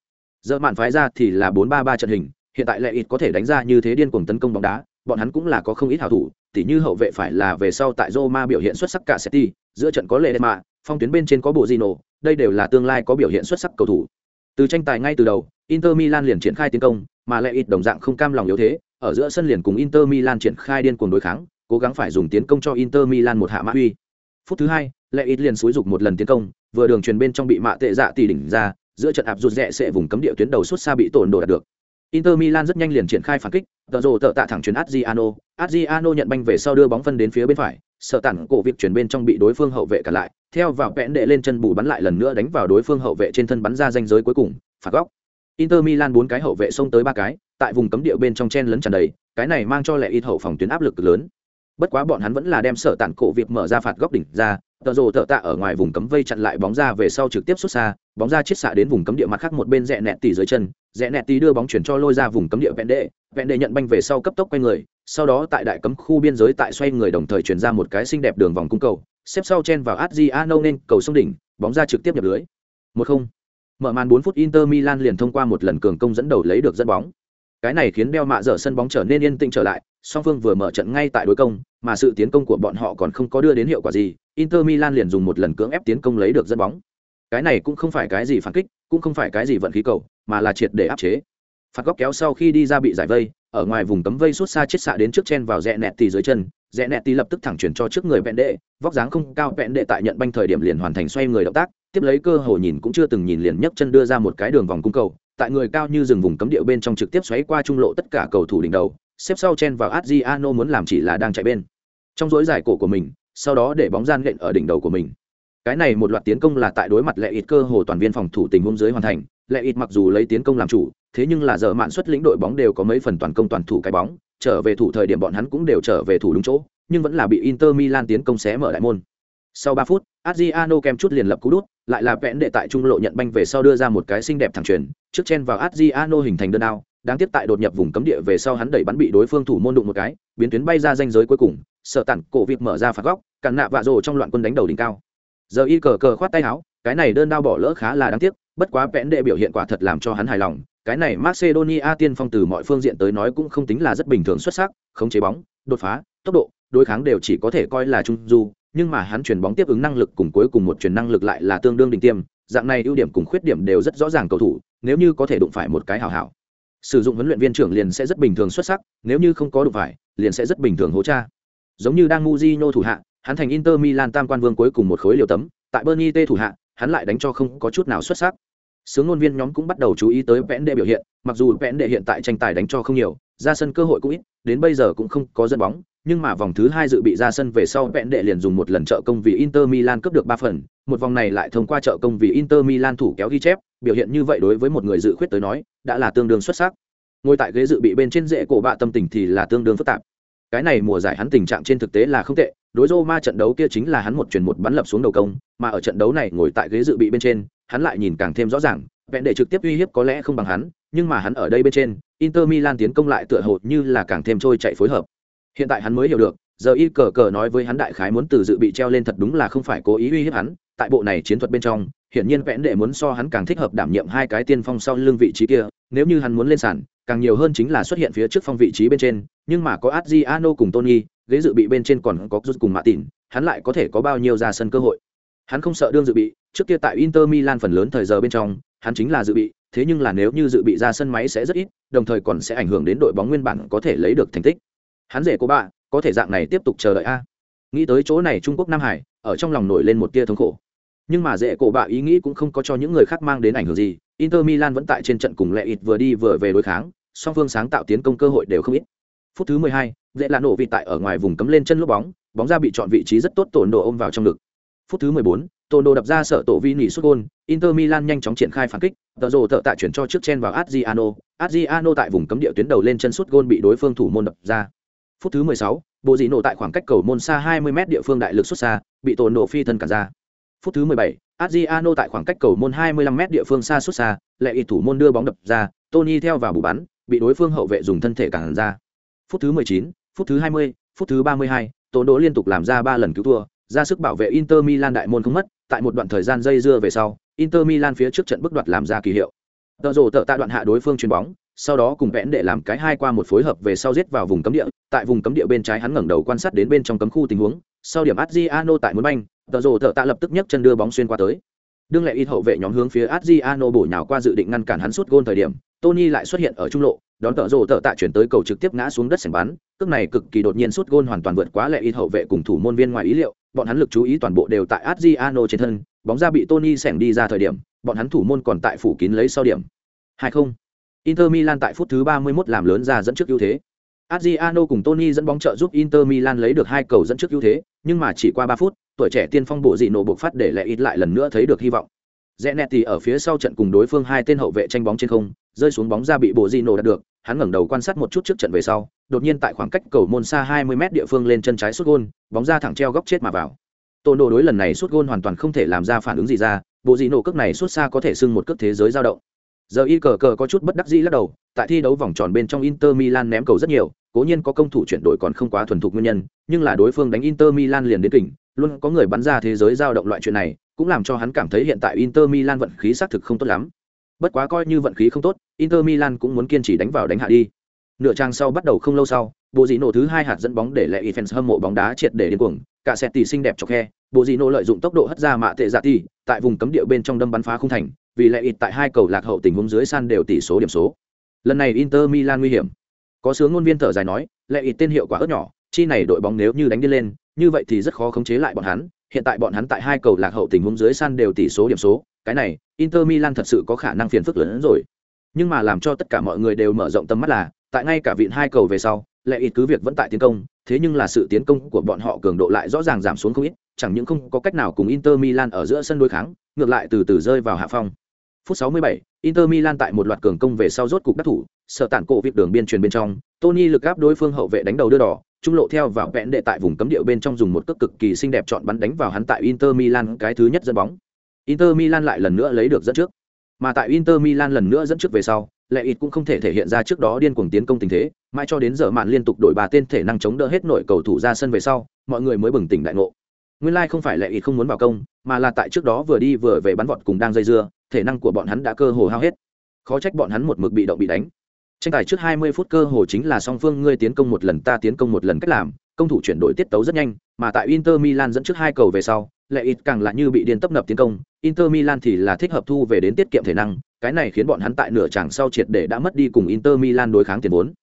Giờ mạn phái ra thì là 4-3-3 trận hình, hiện tại lại ít có thể đánh ra như thế điên cuồng tấn công bóng đá, bọn hắn cũng là có không ít hảo thủ, tỉ như hậu vệ phải là về sau tại Roma biểu hiện xuất sắc cả Seti, giữa trận có lệ mạ, phong tuyến bên trên có bộ Gino, đây đều là tương lai có biểu hiện xuất sắc cầu thủ. Từ tranh tài ngay từ đầu, Inter Milan liền triển khai tiến công, mà lại ít đồng dạng không cam lòng yếu thế, ở giữa sân liền cùng Inter Milan triển khai điên cuồng đối kháng, cố gắng phải dùng tiến công cho Inter Milan một hạ mã uy. Phút thứ hai, lệ ít liền xúi dục một lần tiến công, vừa đường truyền bên trong bị mạ tệ dạ tỷ đỉnh ra, giữa trận áp rụt rẽ sẽ vùng cấm địa tuyến đầu suốt xa bị tổn đồ đạt được. Inter Milan rất nhanh liền triển khai phản kích, tờ rồ tờ tạ thẳng chuyển Adriano, Adriano nhận banh về sau đưa bóng phân đến phía bên phải, sợ tản cổ việc chuyển bên trong bị đối phương hậu vệ cả lại, theo vào vẽn đệ lên chân bù bắn lại lần nữa đánh vào đối phương hậu vệ trên thân bắn ra danh giới cuối cùng, phạt góc. Inter Milan bốn cái hậu vệ xông tới ba cái, tại vùng cấm địa bên trong chen lấn tràn đầy, cái này mang cho lệ ít hậu phòng tuyến áp lực lớn. Bất quá bọn hắn vẫn là đem sở tản cổ việc mở ra phạt góc đỉnh ra, tờ rồ tợ tạ ở ngoài vùng cấm vây chặn lại bóng ra về sau trực tiếp xuất xa, bóng ra chiết xạ đến vùng cấm địa mặt khác một bên rẽ nẹt tỉ dưới chân, rẽ nẹt tỉ đưa bóng chuyển cho lôi ra vùng cấm địa vẹn đệ, vẹn đệ nhận banh về sau cấp tốc quay người, sau đó tại đại cấm khu biên giới tại xoay người đồng thời chuyển ra một cái xinh đẹp đường vòng cung cầu, xếp sau chen vào Adriano nên cầu sông đỉnh, bóng ra trực tiếp nhập lưới. Một không. Mở màn 4 phút Inter Milan liền thông qua một lần cường công dẫn đầu lấy được dẫn bóng. Cái này khiến đeo mạ dở sân bóng trở nên yên tĩnh trở lại, song phương vừa mở trận ngay tại đối công, mà sự tiến công của bọn họ còn không có đưa đến hiệu quả gì, Inter Milan liền dùng một lần cưỡng ép tiến công lấy được dẫn bóng. Cái này cũng không phải cái gì phản kích, cũng không phải cái gì vận khí cầu, mà là triệt để áp chế. Phạt góc kéo sau khi đi ra bị giải vây, ở ngoài vùng cấm vây suốt xa chết xạ đến trước chen vào rẽ nẹt tì dưới chân, rẽ nẹt tì lập tức thẳng chuyển cho trước người vẹn đệ, vóc dáng không cao vẹn đệ tại nhận banh thời điểm liền hoàn thành xoay người động tác, tiếp lấy cơ hội nhìn cũng chưa từng nhìn liền nhấc chân đưa ra một cái đường vòng cung cầu, tại người cao như rừng vùng cấm địa bên trong trực tiếp xoáy qua trung lộ tất cả cầu thủ đỉnh đầu, xếp sau chen vào Adriano muốn làm chỉ là đang chạy bên. trong dối giải cổ của mình, sau đó để bóng gian nện ở đỉnh đầu của mình. Cái này một loạt tiến công là tại đối mặt lệ ít cơ hồ toàn viên phòng thủ tình huống dưới hoàn thành. Lệ ít mặc dù lấy tiến công làm chủ, thế nhưng là giờ mạn xuất lĩnh đội bóng đều có mấy phần toàn công toàn thủ cái bóng, trở về thủ thời điểm bọn hắn cũng đều trở về thủ đúng chỗ, nhưng vẫn là bị inter milan tiến công xé mở đại môn. Sau ba phút, adriano kem chút liền lập cú đút, lại là vẽn đệ tại trung lộ nhận banh về sau đưa ra một cái xinh đẹp thẳng truyền trước chen vào adriano hình thành đơn đao đáng tiếc tại đột nhập vùng cấm địa về sau hắn đẩy bắn bị đối phương thủ môn đụng một cái, biến tuyến bay ra danh giới cuối cùng, sợ tản cổ việc mở ra phạt góc, cản nạ vạ rồ trong loạn quân đánh đầu đỉnh cao. Giờ y cờ cờ khoát tay áo, cái này đơn đao bỏ lỡ khá là đáng tiếc, bất quá vẽn đệ biểu hiện quả thật làm cho hắn hài lòng, cái này macedonia tiên phong từ mọi phương diện tới nói cũng không tính là rất bình thường xuất sắc, khống chế bóng, đột phá, tốc độ, đối kháng đều chỉ có thể coi là trung du, nhưng mà hắn chuyển bóng tiếp ứng năng lực cùng cuối cùng một chuyển năng lực lại là tương đương đỉnh tiêm, dạng này ưu điểm cùng khuyết điểm đều rất rõ ràng cầu thủ, nếu như có thể đụng phải một cái hảo hảo sử dụng huấn luyện viên trưởng liền sẽ rất bình thường xuất sắc, nếu như không có đủ phải, liền sẽ rất bình thường hỗ cha. Giống như đang Mujino thủ hạ, hắn thành Inter Milan tam quan vương cuối cùng một khối liều tấm, tại Bernie T thủ hạ, hắn lại đánh cho không có chút nào xuất sắc. Sướng ngôn viên nhóm cũng bắt đầu chú ý tới vẽn đệ biểu hiện, mặc dù vẽn đệ hiện tại tranh tài đánh cho không nhiều, ra sân cơ hội cũng ít, đến bây giờ cũng không có dẫn bóng, nhưng mà vòng thứ hai dự bị ra sân về sau vẽn đệ liền dùng một lần trợ công vì inter milan cướp được ba phần, một vòng này lại thông qua trợ công vì inter milan thủ kéo ghi chép, biểu hiện như vậy đối với một người dự khuyết tới nói đã là tương đương xuất sắc. Ngồi tại ghế dự bị bên trên rễ cổ bạ tâm tình thì là tương đương phức tạp. Cái này mùa giải hắn tình trạng trên thực tế là không tệ, đối Roma trận đấu kia chính là hắn một chuyển một bắn lập xuống đầu công, mà ở trận đấu này ngồi tại ghế dự bị bên trên, hắn lại nhìn càng thêm rõ ràng, vẹn để trực tiếp uy hiếp có lẽ không bằng hắn, nhưng mà hắn ở đây bên trên, inter milan tiến công lại tựa hồ như là càng thêm trôi chạy phối hợp. Hiện tại hắn mới hiểu được, giờ y cờ cờ nói với hắn đại khái muốn từ dự bị treo lên thật đúng là không phải cố ý uy hiếp hắn, tại bộ này chiến thuật bên trong hiển nhiên vẽn đệ muốn so hắn càng thích hợp đảm nhiệm hai cái tiên phong sau lưng vị trí kia, nếu như hắn muốn lên sàn, càng nhiều hơn chính là xuất hiện phía trước phong vị trí bên trên, nhưng mà có adriano cùng tony, ghế dự bị bên trên còn có rút cùng mạ tỉn hắn lại có thể có bao nhiêu ra sân cơ hội? Hắn không sợ đương dự bị, trước kia tại inter milan phần lớn thời giờ bên trong, hắn chính là dự bị, thế nhưng là nếu như dự bị ra sân máy sẽ rất ít, đồng thời còn sẽ ảnh hưởng đến đội bóng nguyên bản có thể lấy được thành tích. Hắn rể của bạn có thể dạng này tiếp tục chờ đợi a. Nghĩ tới chỗ này trung quốc nam hải, ở trong lòng nổi lên một tia thống khổ nhưng mà dễ cổ bạ ý nghĩ cũng không có cho những người khác mang đến ảnh hưởng gì. Inter milan vẫn tại trên trận cùng lệ ít vừa đi vừa về đối kháng song phương sáng tạo tiến công cơ hội đều không ít. Phút thứ 12, dễ là nổ vị tại ở ngoài vùng cấm lên chân lốp bóng bóng ra bị chọn vị trí rất tốt tổn đồ ôm vào trong lực. phút thứ 14, tổn đồ đập ra sợ tổ vi nỉ xuất gôn inter milan nhanh chóng triển khai phản kích tờ rồ thợ tạ chuyển cho trước chen vào adriano adriano tại vùng cấm địa tuyến đầu lên chân sút gôn bị đối phương thủ môn đập ra. Phút thứ 16, bộ dị nổ tại khoảng cách cầu môn xa 20 m địa phương đại lực xuất xa bị tổn đồ phi thân cản ra phút thứ 17, Adriano tại khoảng cách cầu môn 25 m địa phương xa xuất xa lệ ý thủ môn đưa bóng đập ra Tony theo vào bù bắn bị đối phương hậu vệ dùng thân thể cản ra. Phút thứ 19, phút thứ 20, phút thứ 32, tổn Đỗ liên tục làm ra ba lần cứu thua ra sức bảo vệ Inter Milan đại môn không mất tại một đoạn thời gian dây dưa về sau Inter Milan phía trước trận bức đoạt làm ra kỳ hiệu. Tờ rồ tợ tại đoạn hạ đối phương chuyền bóng sau đó cùng vẽn để làm cái hai qua một phối hợp về sau giết vào vùng cấm địa tại vùng cấm địa bên trái hắn ngẩng đầu quan sát đến bên trong cấm khu tình huống sau điểm adriano tại muốn banh tờ rồ thợ tạ lập tức nhấc chân đưa bóng xuyên qua tới. Đương lệ ít hậu vệ nhóm hướng phía adriano bổ nhào qua dự định ngăn cản hắn sút gôn thời điểm, tony lại xuất hiện ở trung lộ, đón tờ rồ thợ tạ chuyển tới cầu trực tiếp ngã xuống đất sảnh bắn. Cước này cực kỳ đột nhiên sút gôn hoàn toàn vượt quá lệ ít hậu vệ cùng thủ môn viên ngoài ý liệu, bọn hắn lực chú ý toàn bộ đều tại adriano trên thân, bóng ra bị tony sẻng đi ra thời điểm, bọn hắn thủ môn còn tại phủ kín lấy sau điểm. Hai không. Inter Milan tại phút thứ 31 làm lớn ra dẫn trước ưu thế. Adriano cùng Tony dẫn bóng trợ giúp Inter Milan lấy được hai cầu dẫn trước ưu thế, nhưng mà chỉ qua 3 phút, tuổi trẻ tiên phong bộ dị nổ buộc phát để lại ít lại lần nữa thấy được hy vọng. Zanetti ở phía sau trận cùng đối phương hai tên hậu vệ tranh bóng trên không, rơi xuống bóng ra bị bộ dị nổ đạt được, hắn ngẩng đầu quan sát một chút trước trận về sau, đột nhiên tại khoảng cách cầu môn xa 20m địa phương lên chân trái sút gôn, bóng ra thẳng treo góc chết mà vào. Tôn đồ đối lần này sút gôn hoàn toàn không thể làm ra phản ứng gì ra, bộ dị nổ cước này sút xa có thể xưng một cước thế giới dao động giờ y cờ cờ có chút bất đắc dĩ lắc đầu, tại thi đấu vòng tròn bên trong inter milan ném cầu rất nhiều, cố nhiên có công thủ chuyển đổi còn không quá thuần thục nguyên nhân, nhưng là đối phương đánh inter milan liền đến tỉnh luôn có người bắn ra thế giới giao động loại chuyện này, cũng làm cho hắn cảm thấy hiện tại inter milan vận khí xác thực không tốt lắm. Bất quá coi như vận khí không tốt, inter milan cũng muốn kiên trì đánh vào đánh hạ đi. Nửa trang sau bắt đầu không lâu sau bộ dị nổ thứ hai hạt dẫn bóng để lại fans hâm mộ bóng đá triệt để điên cuồng, cả xe tỷ xinh đẹp cho khe bộ dị nổ lợi dụng tốc độ hất ra mạ tệ dạ tỷ tại vùng cấm địa bên trong đâm bắn phá không thành vì lẽ ít tại hai cầu lạc hậu tình huống dưới san đều tỷ số điểm số. Lần này inter milan nguy hiểm. Có sướng ngôn viên thở dài nói lẽ ít tên hiệu quả ớt nhỏ chi này đội bóng nếu như đánh đi lên như vậy thì rất khó khống chế lại bọn hắn. Hiện tại bọn hắn tại hai cầu lạc hậu tình huống dưới san đều tỷ số điểm số. Cái này inter milan thật sự có khả năng phiền phức lớn hơn rồi. Nhưng mà làm cho tất cả mọi người đều mở rộng tầm mắt là tại ngay cả vịn hai cầu về sau lẽ ít cứ việc vẫn tại tiến công thế nhưng là sự tiến công của bọn họ cường độ lại rõ ràng giảm xuống không ít, chẳng những không có cách nào cùng Inter Milan ở giữa sân đối kháng, ngược lại từ từ rơi vào hạ phong. Phút 67, Inter Milan tại một loạt cường công về sau rốt cục đắc thủ, sở tản cổ việc đường biên truyền bên trong, Tony lực áp đối phương hậu vệ đánh đầu đưa đỏ, trung lộ theo vào vẹn đệ tại vùng cấm địa bên trong dùng một cước cực kỳ xinh đẹp chọn bắn đánh vào hắn tại Inter Milan cái thứ nhất dẫn bóng. Inter Milan lại lần nữa lấy được dẫn trước. Mà tại Inter Milan lần nữa dẫn trước về sau, lệ ít cũng không thể thể hiện ra trước đó điên cuồng tiến công tình thế, mãi cho đến giờ màn liên tục đổi ba tên thể năng chống đỡ hết nội cầu thủ ra sân về sau, mọi người mới bừng tỉnh đại ngộ. Nguyên lai like không phải lệ ít không muốn vào công, mà là tại trước đó vừa đi vừa về bắn vọt cùng đang dây dưa, thể năng của bọn hắn đã cơ hồ hao hết. Khó trách bọn hắn một mực bị động bị đánh. Tranh tài trước 20 phút cơ hồ chính là song phương ngươi tiến công một lần ta tiến công một lần cách làm, công thủ chuyển đổi tiết tấu rất nhanh, mà tại Inter Milan dẫn trước hai cầu về sau, lệ ít càng là như bị điên tấp nập tiến công, Inter Milan thì là thích hợp thu về đến tiết kiệm thể năng, cái này khiến bọn hắn tại nửa chặng sau triệt để đã mất đi cùng Inter Milan đối kháng tiền vốn.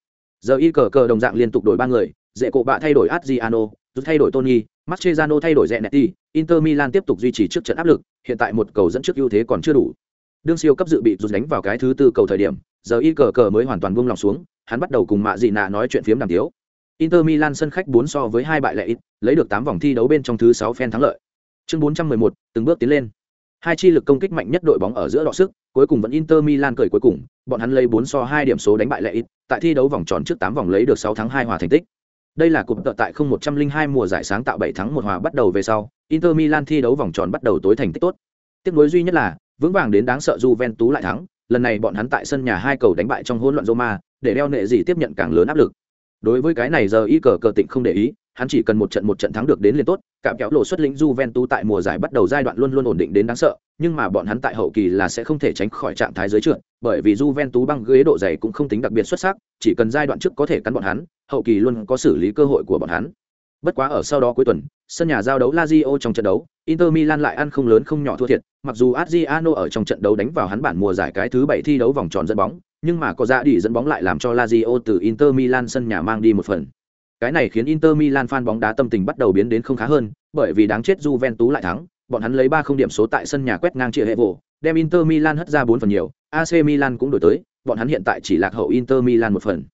Giờ y cờ cờ đồng dạng liên tục đổi ba người, dễ cộ bạ thay đổi Adriano, rút thay đổi Tony, Mascherano thay đổi Zanetti, Inter Milan tiếp tục duy trì trước trận áp lực, hiện tại một cầu dẫn trước ưu thế còn chưa đủ. Đương siêu cấp dự bị rút đánh vào cái thứ tư cầu thời điểm, giờ y cờ cờ mới hoàn toàn buông lòng xuống, hắn bắt đầu cùng mạ dị nạ nói chuyện phiếm đàm tiếu. Inter Milan sân khách 4 so với hai bại lệ ít, lấy được 8 vòng thi đấu bên trong thứ 6 phen thắng lợi. Chương 411, từng bước tiến lên. Hai chi lực công kích mạnh nhất đội bóng ở giữa đọ sức, cuối cùng vẫn Inter Milan cởi cuối cùng, bọn hắn lấy 4 so 2 điểm số đánh bại lệ ít, tại thi đấu vòng tròn trước 8 vòng lấy được 6 thắng 2 hòa thành tích. Đây là cuộc tợ tại 0102 mùa giải sáng tạo 7 thắng 1 hòa bắt đầu về sau, Inter Milan thi đấu vòng tròn bắt đầu tối thành tích tốt. Tiếc nối duy nhất là, vững vàng đến đáng sợ Juventus lại thắng, lần này bọn hắn tại sân nhà hai cầu đánh bại trong hỗn loạn Roma, để đeo nệ gì tiếp nhận càng lớn áp lực. Đối với cái này giờ y cờ cờ tịnh không để ý, hắn chỉ cần một trận một trận thắng được đến liền tốt, cạm kéo lộ xuất lĩnh Juventus tại mùa giải bắt đầu giai đoạn luôn luôn ổn định đến đáng sợ, nhưng mà bọn hắn tại hậu kỳ là sẽ không thể tránh khỏi trạng thái dưới trượt, bởi vì Juventus băng ghế độ dày cũng không tính đặc biệt xuất sắc, chỉ cần giai đoạn trước có thể cắn bọn hắn, hậu kỳ luôn có xử lý cơ hội của bọn hắn. Bất quá ở sau đó cuối tuần, sân nhà giao đấu Lazio trong trận đấu, Inter Milan lại ăn không lớn không nhỏ thua thiệt, mặc dù Adriano ở trong trận đấu đánh vào hắn bản mùa giải cái thứ bảy thi đấu vòng tròn dẫn bóng, nhưng mà có dạ ra đi dẫn bóng lại làm cho Lazio từ Inter Milan sân nhà mang đi một phần. Cái này khiến Inter Milan fan bóng đá tâm tình bắt đầu biến đến không khá hơn, bởi vì đáng chết Juventus lại thắng, bọn hắn lấy 3 không điểm số tại sân nhà quét ngang chia hệ vụ, đem Inter Milan hất ra 4 phần nhiều, AC Milan cũng đổi tới, bọn hắn hiện tại chỉ lạc hậu Inter Milan một phần.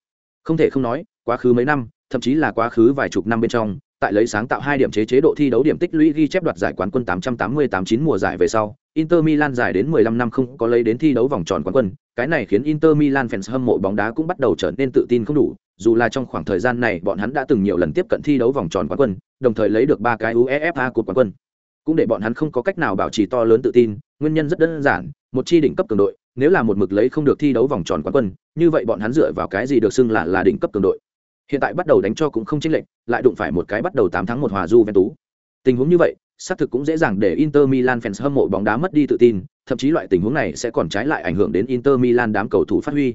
Không thể không nói, quá khứ mấy năm, thậm chí là quá khứ vài chục năm bên trong, tại lấy sáng tạo hai điểm chế chế độ thi đấu điểm tích lũy ghi chép đoạt giải quán quân 888 mùa giải về sau, Inter Milan giải đến 15 năm không có lấy đến thi đấu vòng tròn quán quân, cái này khiến Inter Milan fans hâm mộ bóng đá cũng bắt đầu trở nên tự tin không đủ, dù là trong khoảng thời gian này bọn hắn đã từng nhiều lần tiếp cận thi đấu vòng tròn quán quân, đồng thời lấy được ba cái UEFA cột quán quân. Cũng để bọn hắn không có cách nào bảo trì to lớn tự tin, nguyên nhân rất đơn giản, một chi đỉnh cấp cường đội, nếu là một mực lấy không được thi đấu vòng tròn quán quân, như vậy bọn hắn dựa vào cái gì được xưng là là đỉnh cấp cường đội. Hiện tại bắt đầu đánh cho cũng không chênh lệch, lại đụng phải một cái bắt đầu tám tháng một hòa du ven tú. Tình huống như vậy, xác thực cũng dễ dàng để Inter Milan fans hâm mộ bóng đá mất đi tự tin, thậm chí loại tình huống này sẽ còn trái lại ảnh hưởng đến Inter Milan đám cầu thủ phát huy.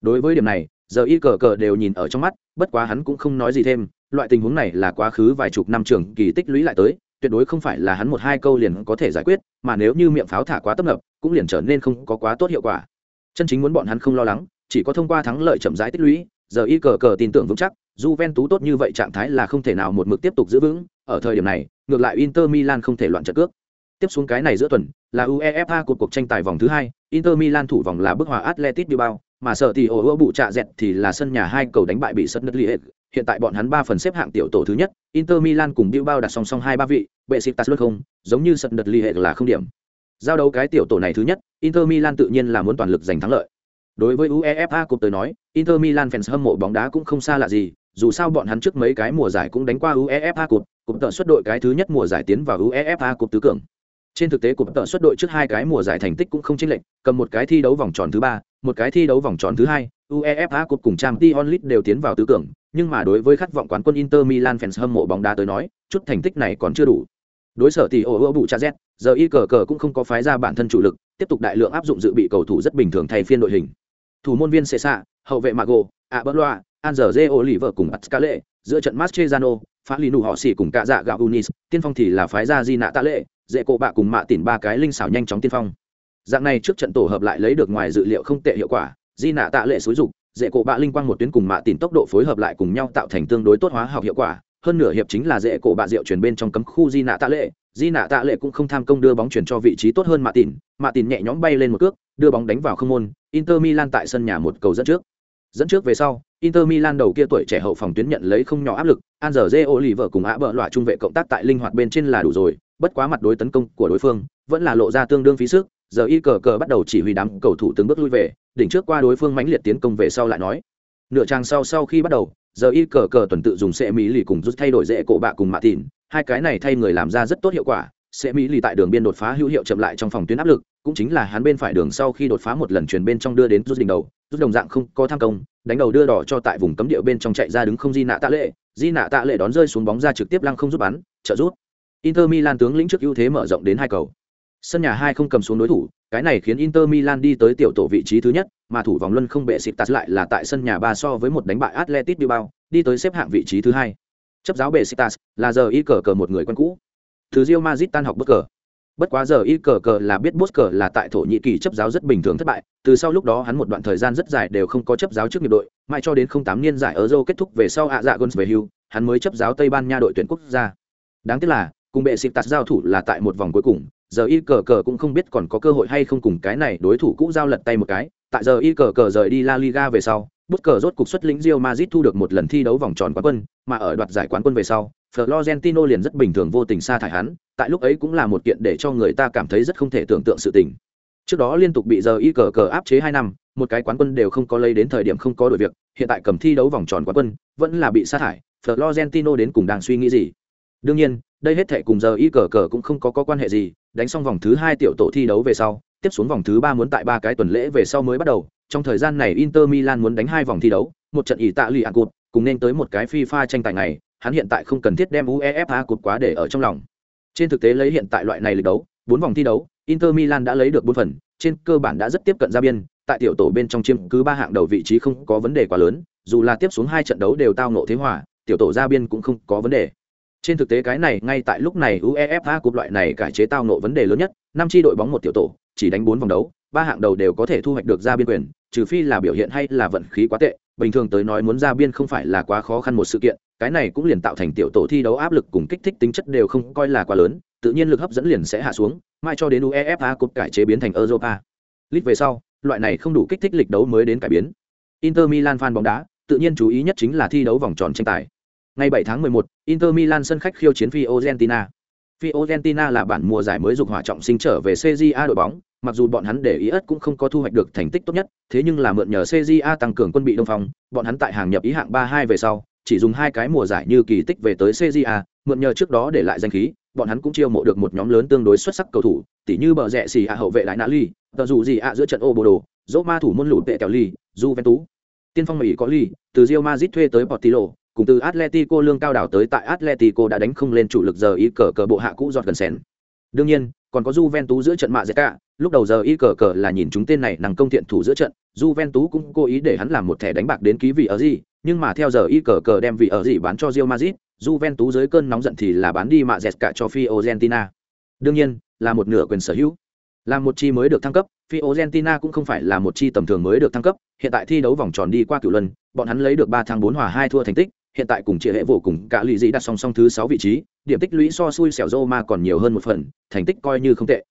Đối với điểm này, giờ y cờ cờ đều nhìn ở trong mắt, bất quá hắn cũng không nói gì thêm, loại tình huống này là quá khứ vài chục năm trường kỳ tích lũy lại tới, tuyệt đối không phải là hắn một hai câu liền có thể giải quyết, mà nếu như miệng pháo thả quá tấp nập, cũng liền trở nên không có quá tốt hiệu quả. Chân chính muốn bọn hắn không lo lắng, chỉ có thông qua thắng lợi chậm rãi tích lũy, giờ y cờ cờ tin tưởng vững chắc, Juventus tốt như vậy trạng thái là không thể nào một mực tiếp tục giữ vững, ở thời điểm này, ngược lại Inter Milan không thể loạn trận cước. Tiếp xuống cái này giữa tuần là UEFA cuộc cuộc tranh tài vòng thứ hai, Inter Milan thủ vòng là bức hòa Atletico Bilbao, mà sợ thì ổ bụ trạ dẹt thì là sân nhà hai cầu đánh bại bị sân đất liệt. Hiện tại bọn hắn ba phần xếp hạng tiểu tổ thứ nhất, Inter Milan cùng Bilbao đặt song song hai ba vị, bệ xịp tạt luôn không, giống như sân đất liệt là không điểm. Giao đấu cái tiểu tổ này thứ nhất, Inter Milan tự nhiên là muốn toàn lực giành thắng lợi. Đối với UEFA Cup tới nói, Inter Milan fans hâm mộ bóng đá cũng không xa lạ gì, dù sao bọn hắn trước mấy cái mùa giải cũng đánh qua UEFA Cup, cũng tợ xuất đội cái thứ nhất mùa giải tiến vào UEFA Cup tứ cường. Trên thực tế cụm tợ xuất đội trước hai cái mùa giải thành tích cũng không chênh lệch, cầm một cái thi đấu vòng tròn thứ ba, một cái thi đấu vòng tròn thứ hai, UEFA Cup cùng Champions League đều tiến vào tứ cường, nhưng mà đối với khát vọng quán quân Inter Milan fans hâm mộ bóng đá tới nói, chút thành tích này còn chưa đủ. Đối sở thì ổ bụ cha Z, giờ y cờ cờ cũng không có phái ra bản thân chủ lực, tiếp tục đại lượng áp dụng dự bị cầu thủ rất bình thường thay phiên đội hình. Thủ môn viên Cesa, hậu vệ Mago, ạ bẩn loa, anh giờ Zeo lì vợ cùng atscale giữa trận Mascherano, phá lì nụ họ xỉ cùng cả dạ gạo Unis, tiên phong thì là phái ra Di Nạ Tạ Lệ, dễ cổ bạ cùng mạ tỉn ba cái linh xảo nhanh chóng tiên phong. Dạng này trước trận tổ hợp lại lấy được ngoài dự liệu không tệ hiệu quả, Di Nạ Tạ Lệ xúi dục, dễ cổ bạ linh quang một tuyến cùng mạ tỉn tốc độ phối hợp lại cùng nhau tạo thành tương đối tốt hóa học hiệu quả. Hơn nửa hiệp chính là dễ cổ bạ rượu chuyển bên trong cấm khu Di Nạ Tạ Lệ, Di Nạ Tạ Lệ cũng không tham công đưa bóng chuyển cho vị trí tốt hơn mạ tỉn, mạ tỉn nhẹ nhõm bay lên một cước, đưa bóng đánh vào không môn, Inter Milan tại sân nhà một cầu dẫn trước. Dẫn trước về sau, Inter Milan đầu kia tuổi trẻ hậu phòng tuyến nhận lấy không nhỏ áp lực, Anzer Oliver cùng ạ bợ loại trung vệ cộng tác tại linh hoạt bên trên là đủ rồi, bất quá mặt đối tấn công của đối phương, vẫn là lộ ra tương đương phí sức, giờ y cờ cờ bắt đầu chỉ huy đám cầu thủ từng bước lui về, đỉnh trước qua đối phương mãnh liệt tiến công về sau lại nói. Nửa trang sau sau khi bắt đầu, giờ y cờ cờ tuần tự dùng xe mỹ lì cùng rút thay đổi dễ cổ bạ cùng mạ tịn, hai cái này thay người làm ra rất tốt hiệu quả, sẽ mỹ lì tại đường biên đột phá hữu hiệu chậm lại trong phòng tuyến áp lực cũng chính là hắn bên phải đường sau khi đột phá một lần chuyển bên trong đưa đến rút đỉnh đầu rút đồng dạng không có tham công đánh đầu đưa đỏ cho tại vùng cấm địa bên trong chạy ra đứng không di nạ tạ lệ di nạ tạ lệ đón rơi xuống bóng ra trực tiếp lăng không rút bắn trợ rút inter milan tướng lĩnh trước ưu thế mở rộng đến hai cầu. Sân nhà hai không cầm xuống đối thủ cái này khiến inter milan đi tới tiểu tổ vị trí thứ nhất mà thủ vòng luân không bệ xịt tạt lại là tại sân nhà ba so với một đánh bại atletic bilbao đi tới xếp hạng vị trí thứ hai chấp giáo bệ sitas là giờ y cờ cờ một người quen cũ từ Real Madrid tan học bất cờ. Bất quá giờ y cờ cờ là biết Bosker là tại Thổ Nhĩ Kỳ chấp giáo rất bình thường thất bại, từ sau lúc đó hắn một đoạn thời gian rất dài đều không có chấp giáo trước nghiệp đội, mãi cho đến 08 niên giải Euro kết thúc về sau ạ dạ Guns về hưu, hắn mới chấp giáo Tây Ban Nha đội tuyển quốc gia. Đáng tiếc là, cùng bệ xịt tạt giao thủ là tại một vòng cuối cùng, giờ y cờ cờ cũng không biết còn có cơ hội hay không cùng cái này đối thủ cũ giao lật tay một cái, tại giờ y cờ cờ rời đi La Liga về sau, bút cờ rốt cục xuất lĩnh Real Madrid thu được một lần thi đấu vòng tròn quán quân, mà ở đoạt giải quán quân về sau, Florentino liền rất bình thường vô tình sa thải hắn, tại lúc ấy cũng là một kiện để cho người ta cảm thấy rất không thể tưởng tượng sự tình. Trước đó liên tục bị giờ y cờ cờ áp chế hai năm, một cái quán quân đều không có lấy đến thời điểm không có đổi việc, hiện tại cầm thi đấu vòng tròn quán quân, vẫn là bị sa thải, Florentino đến cùng đang suy nghĩ gì? Đương nhiên, đây hết thảy cùng giờ y cờ cờ cũng không có, có quan hệ gì, đánh xong vòng thứ hai tiểu tổ thi đấu về sau, tiếp xuống vòng thứ ba muốn tại ba cái tuần lễ về sau mới bắt đầu, trong thời gian này Inter Milan muốn đánh hai vòng thi đấu, một trận ỷ tạ lì cột, cùng nên tới một cái FIFA tranh tài này. hắn hiện tại không cần thiết đem UEFA cột quá để ở trong lòng. Trên thực tế lấy hiện tại loại này lịch đấu, bốn vòng thi đấu, Inter Milan đã lấy được bốn phần, trên cơ bản đã rất tiếp cận ra biên, tại tiểu tổ bên trong chiếm cứ ba hạng đầu vị trí không có vấn đề quá lớn, dù là tiếp xuống hai trận đấu đều tao nộ thế hòa, tiểu tổ ra biên cũng không có vấn đề. Trên thực tế cái này ngay tại lúc này UEFA cột loại này cải chế tao nộ vấn đề lớn nhất, năm chi đội bóng một tiểu tổ, chỉ đánh bốn vòng đấu, ba hạng đầu đều có thể thu hoạch được ra biên quyền, trừ phi là biểu hiện hay là vận khí quá tệ, bình thường tới nói muốn ra biên không phải là quá khó khăn một sự kiện, cái này cũng liền tạo thành tiểu tổ thi đấu áp lực cùng kích thích tính chất đều không coi là quá lớn, tự nhiên lực hấp dẫn liền sẽ hạ xuống, mai cho đến UEFA cột cải chế biến thành Europa. Lít về sau, loại này không đủ kích thích lịch đấu mới đến cải biến. Inter Milan fan bóng đá, tự nhiên chú ý nhất chính là thi đấu vòng tròn tranh tài. Ngày 7 tháng 11, Inter Milan sân khách khiêu chiến Fiorentina. Fiorentina là bản mùa giải mới dục hỏa trọng sinh trở về CJA đội bóng, mặc dù bọn hắn để ý ất cũng không có thu hoạch được thành tích tốt nhất, thế nhưng là mượn nhờ CJA tăng cường quân bị đông phòng, bọn hắn tại hàng nhập ý hạng 32 về sau, chỉ dùng hai cái mùa giải như kỳ tích về tới CJA, mượn nhờ trước đó để lại danh khí, bọn hắn cũng chiêu mộ được một nhóm lớn tương đối xuất sắc cầu thủ, tỉ như bờ rẹ xì ạ hậu vệ lại nã ly, tờ dù gì ạ giữa trận ô bồ đồ, dỗ ma thủ môn lụt vệ kẹo ly, Juventus. Tiên phong Mỹ có ly, từ Real Madrid thuê tới Portillo, cùng từ Atletico lương cao đảo tới tại Atletico đã đánh không lên chủ lực giờ ý cờ cờ bộ hạ cũ giọt gần sen. Đương nhiên, còn có Juventus giữa trận mạ cả, lúc đầu giờ y cờ cờ là nhìn chúng tên này năng công thiện thủ giữa trận, Juventus cũng cố ý để hắn làm một thẻ đánh bạc đến ký vị ở gì, nhưng mà theo giờ y cờ cờ đem vị ở gì bán cho Real Madrid, Juventus dưới cơn nóng giận thì là bán đi mạ cả cho Fiorentina. Đương nhiên, là một nửa quyền sở hữu. Là một chi mới được thăng cấp, Fiorentina cũng không phải là một chi tầm thường mới được thăng cấp, hiện tại thi đấu vòng tròn đi qua cửu lần, bọn hắn lấy được 3 thắng 4 hòa 2 thua thành tích, hiện tại cùng chia hệ vô cùng cả lì dị đặt song song thứ sáu vị trí, điểm tích lũy so xui xẻo Roma còn nhiều hơn một phần, thành tích coi như không tệ.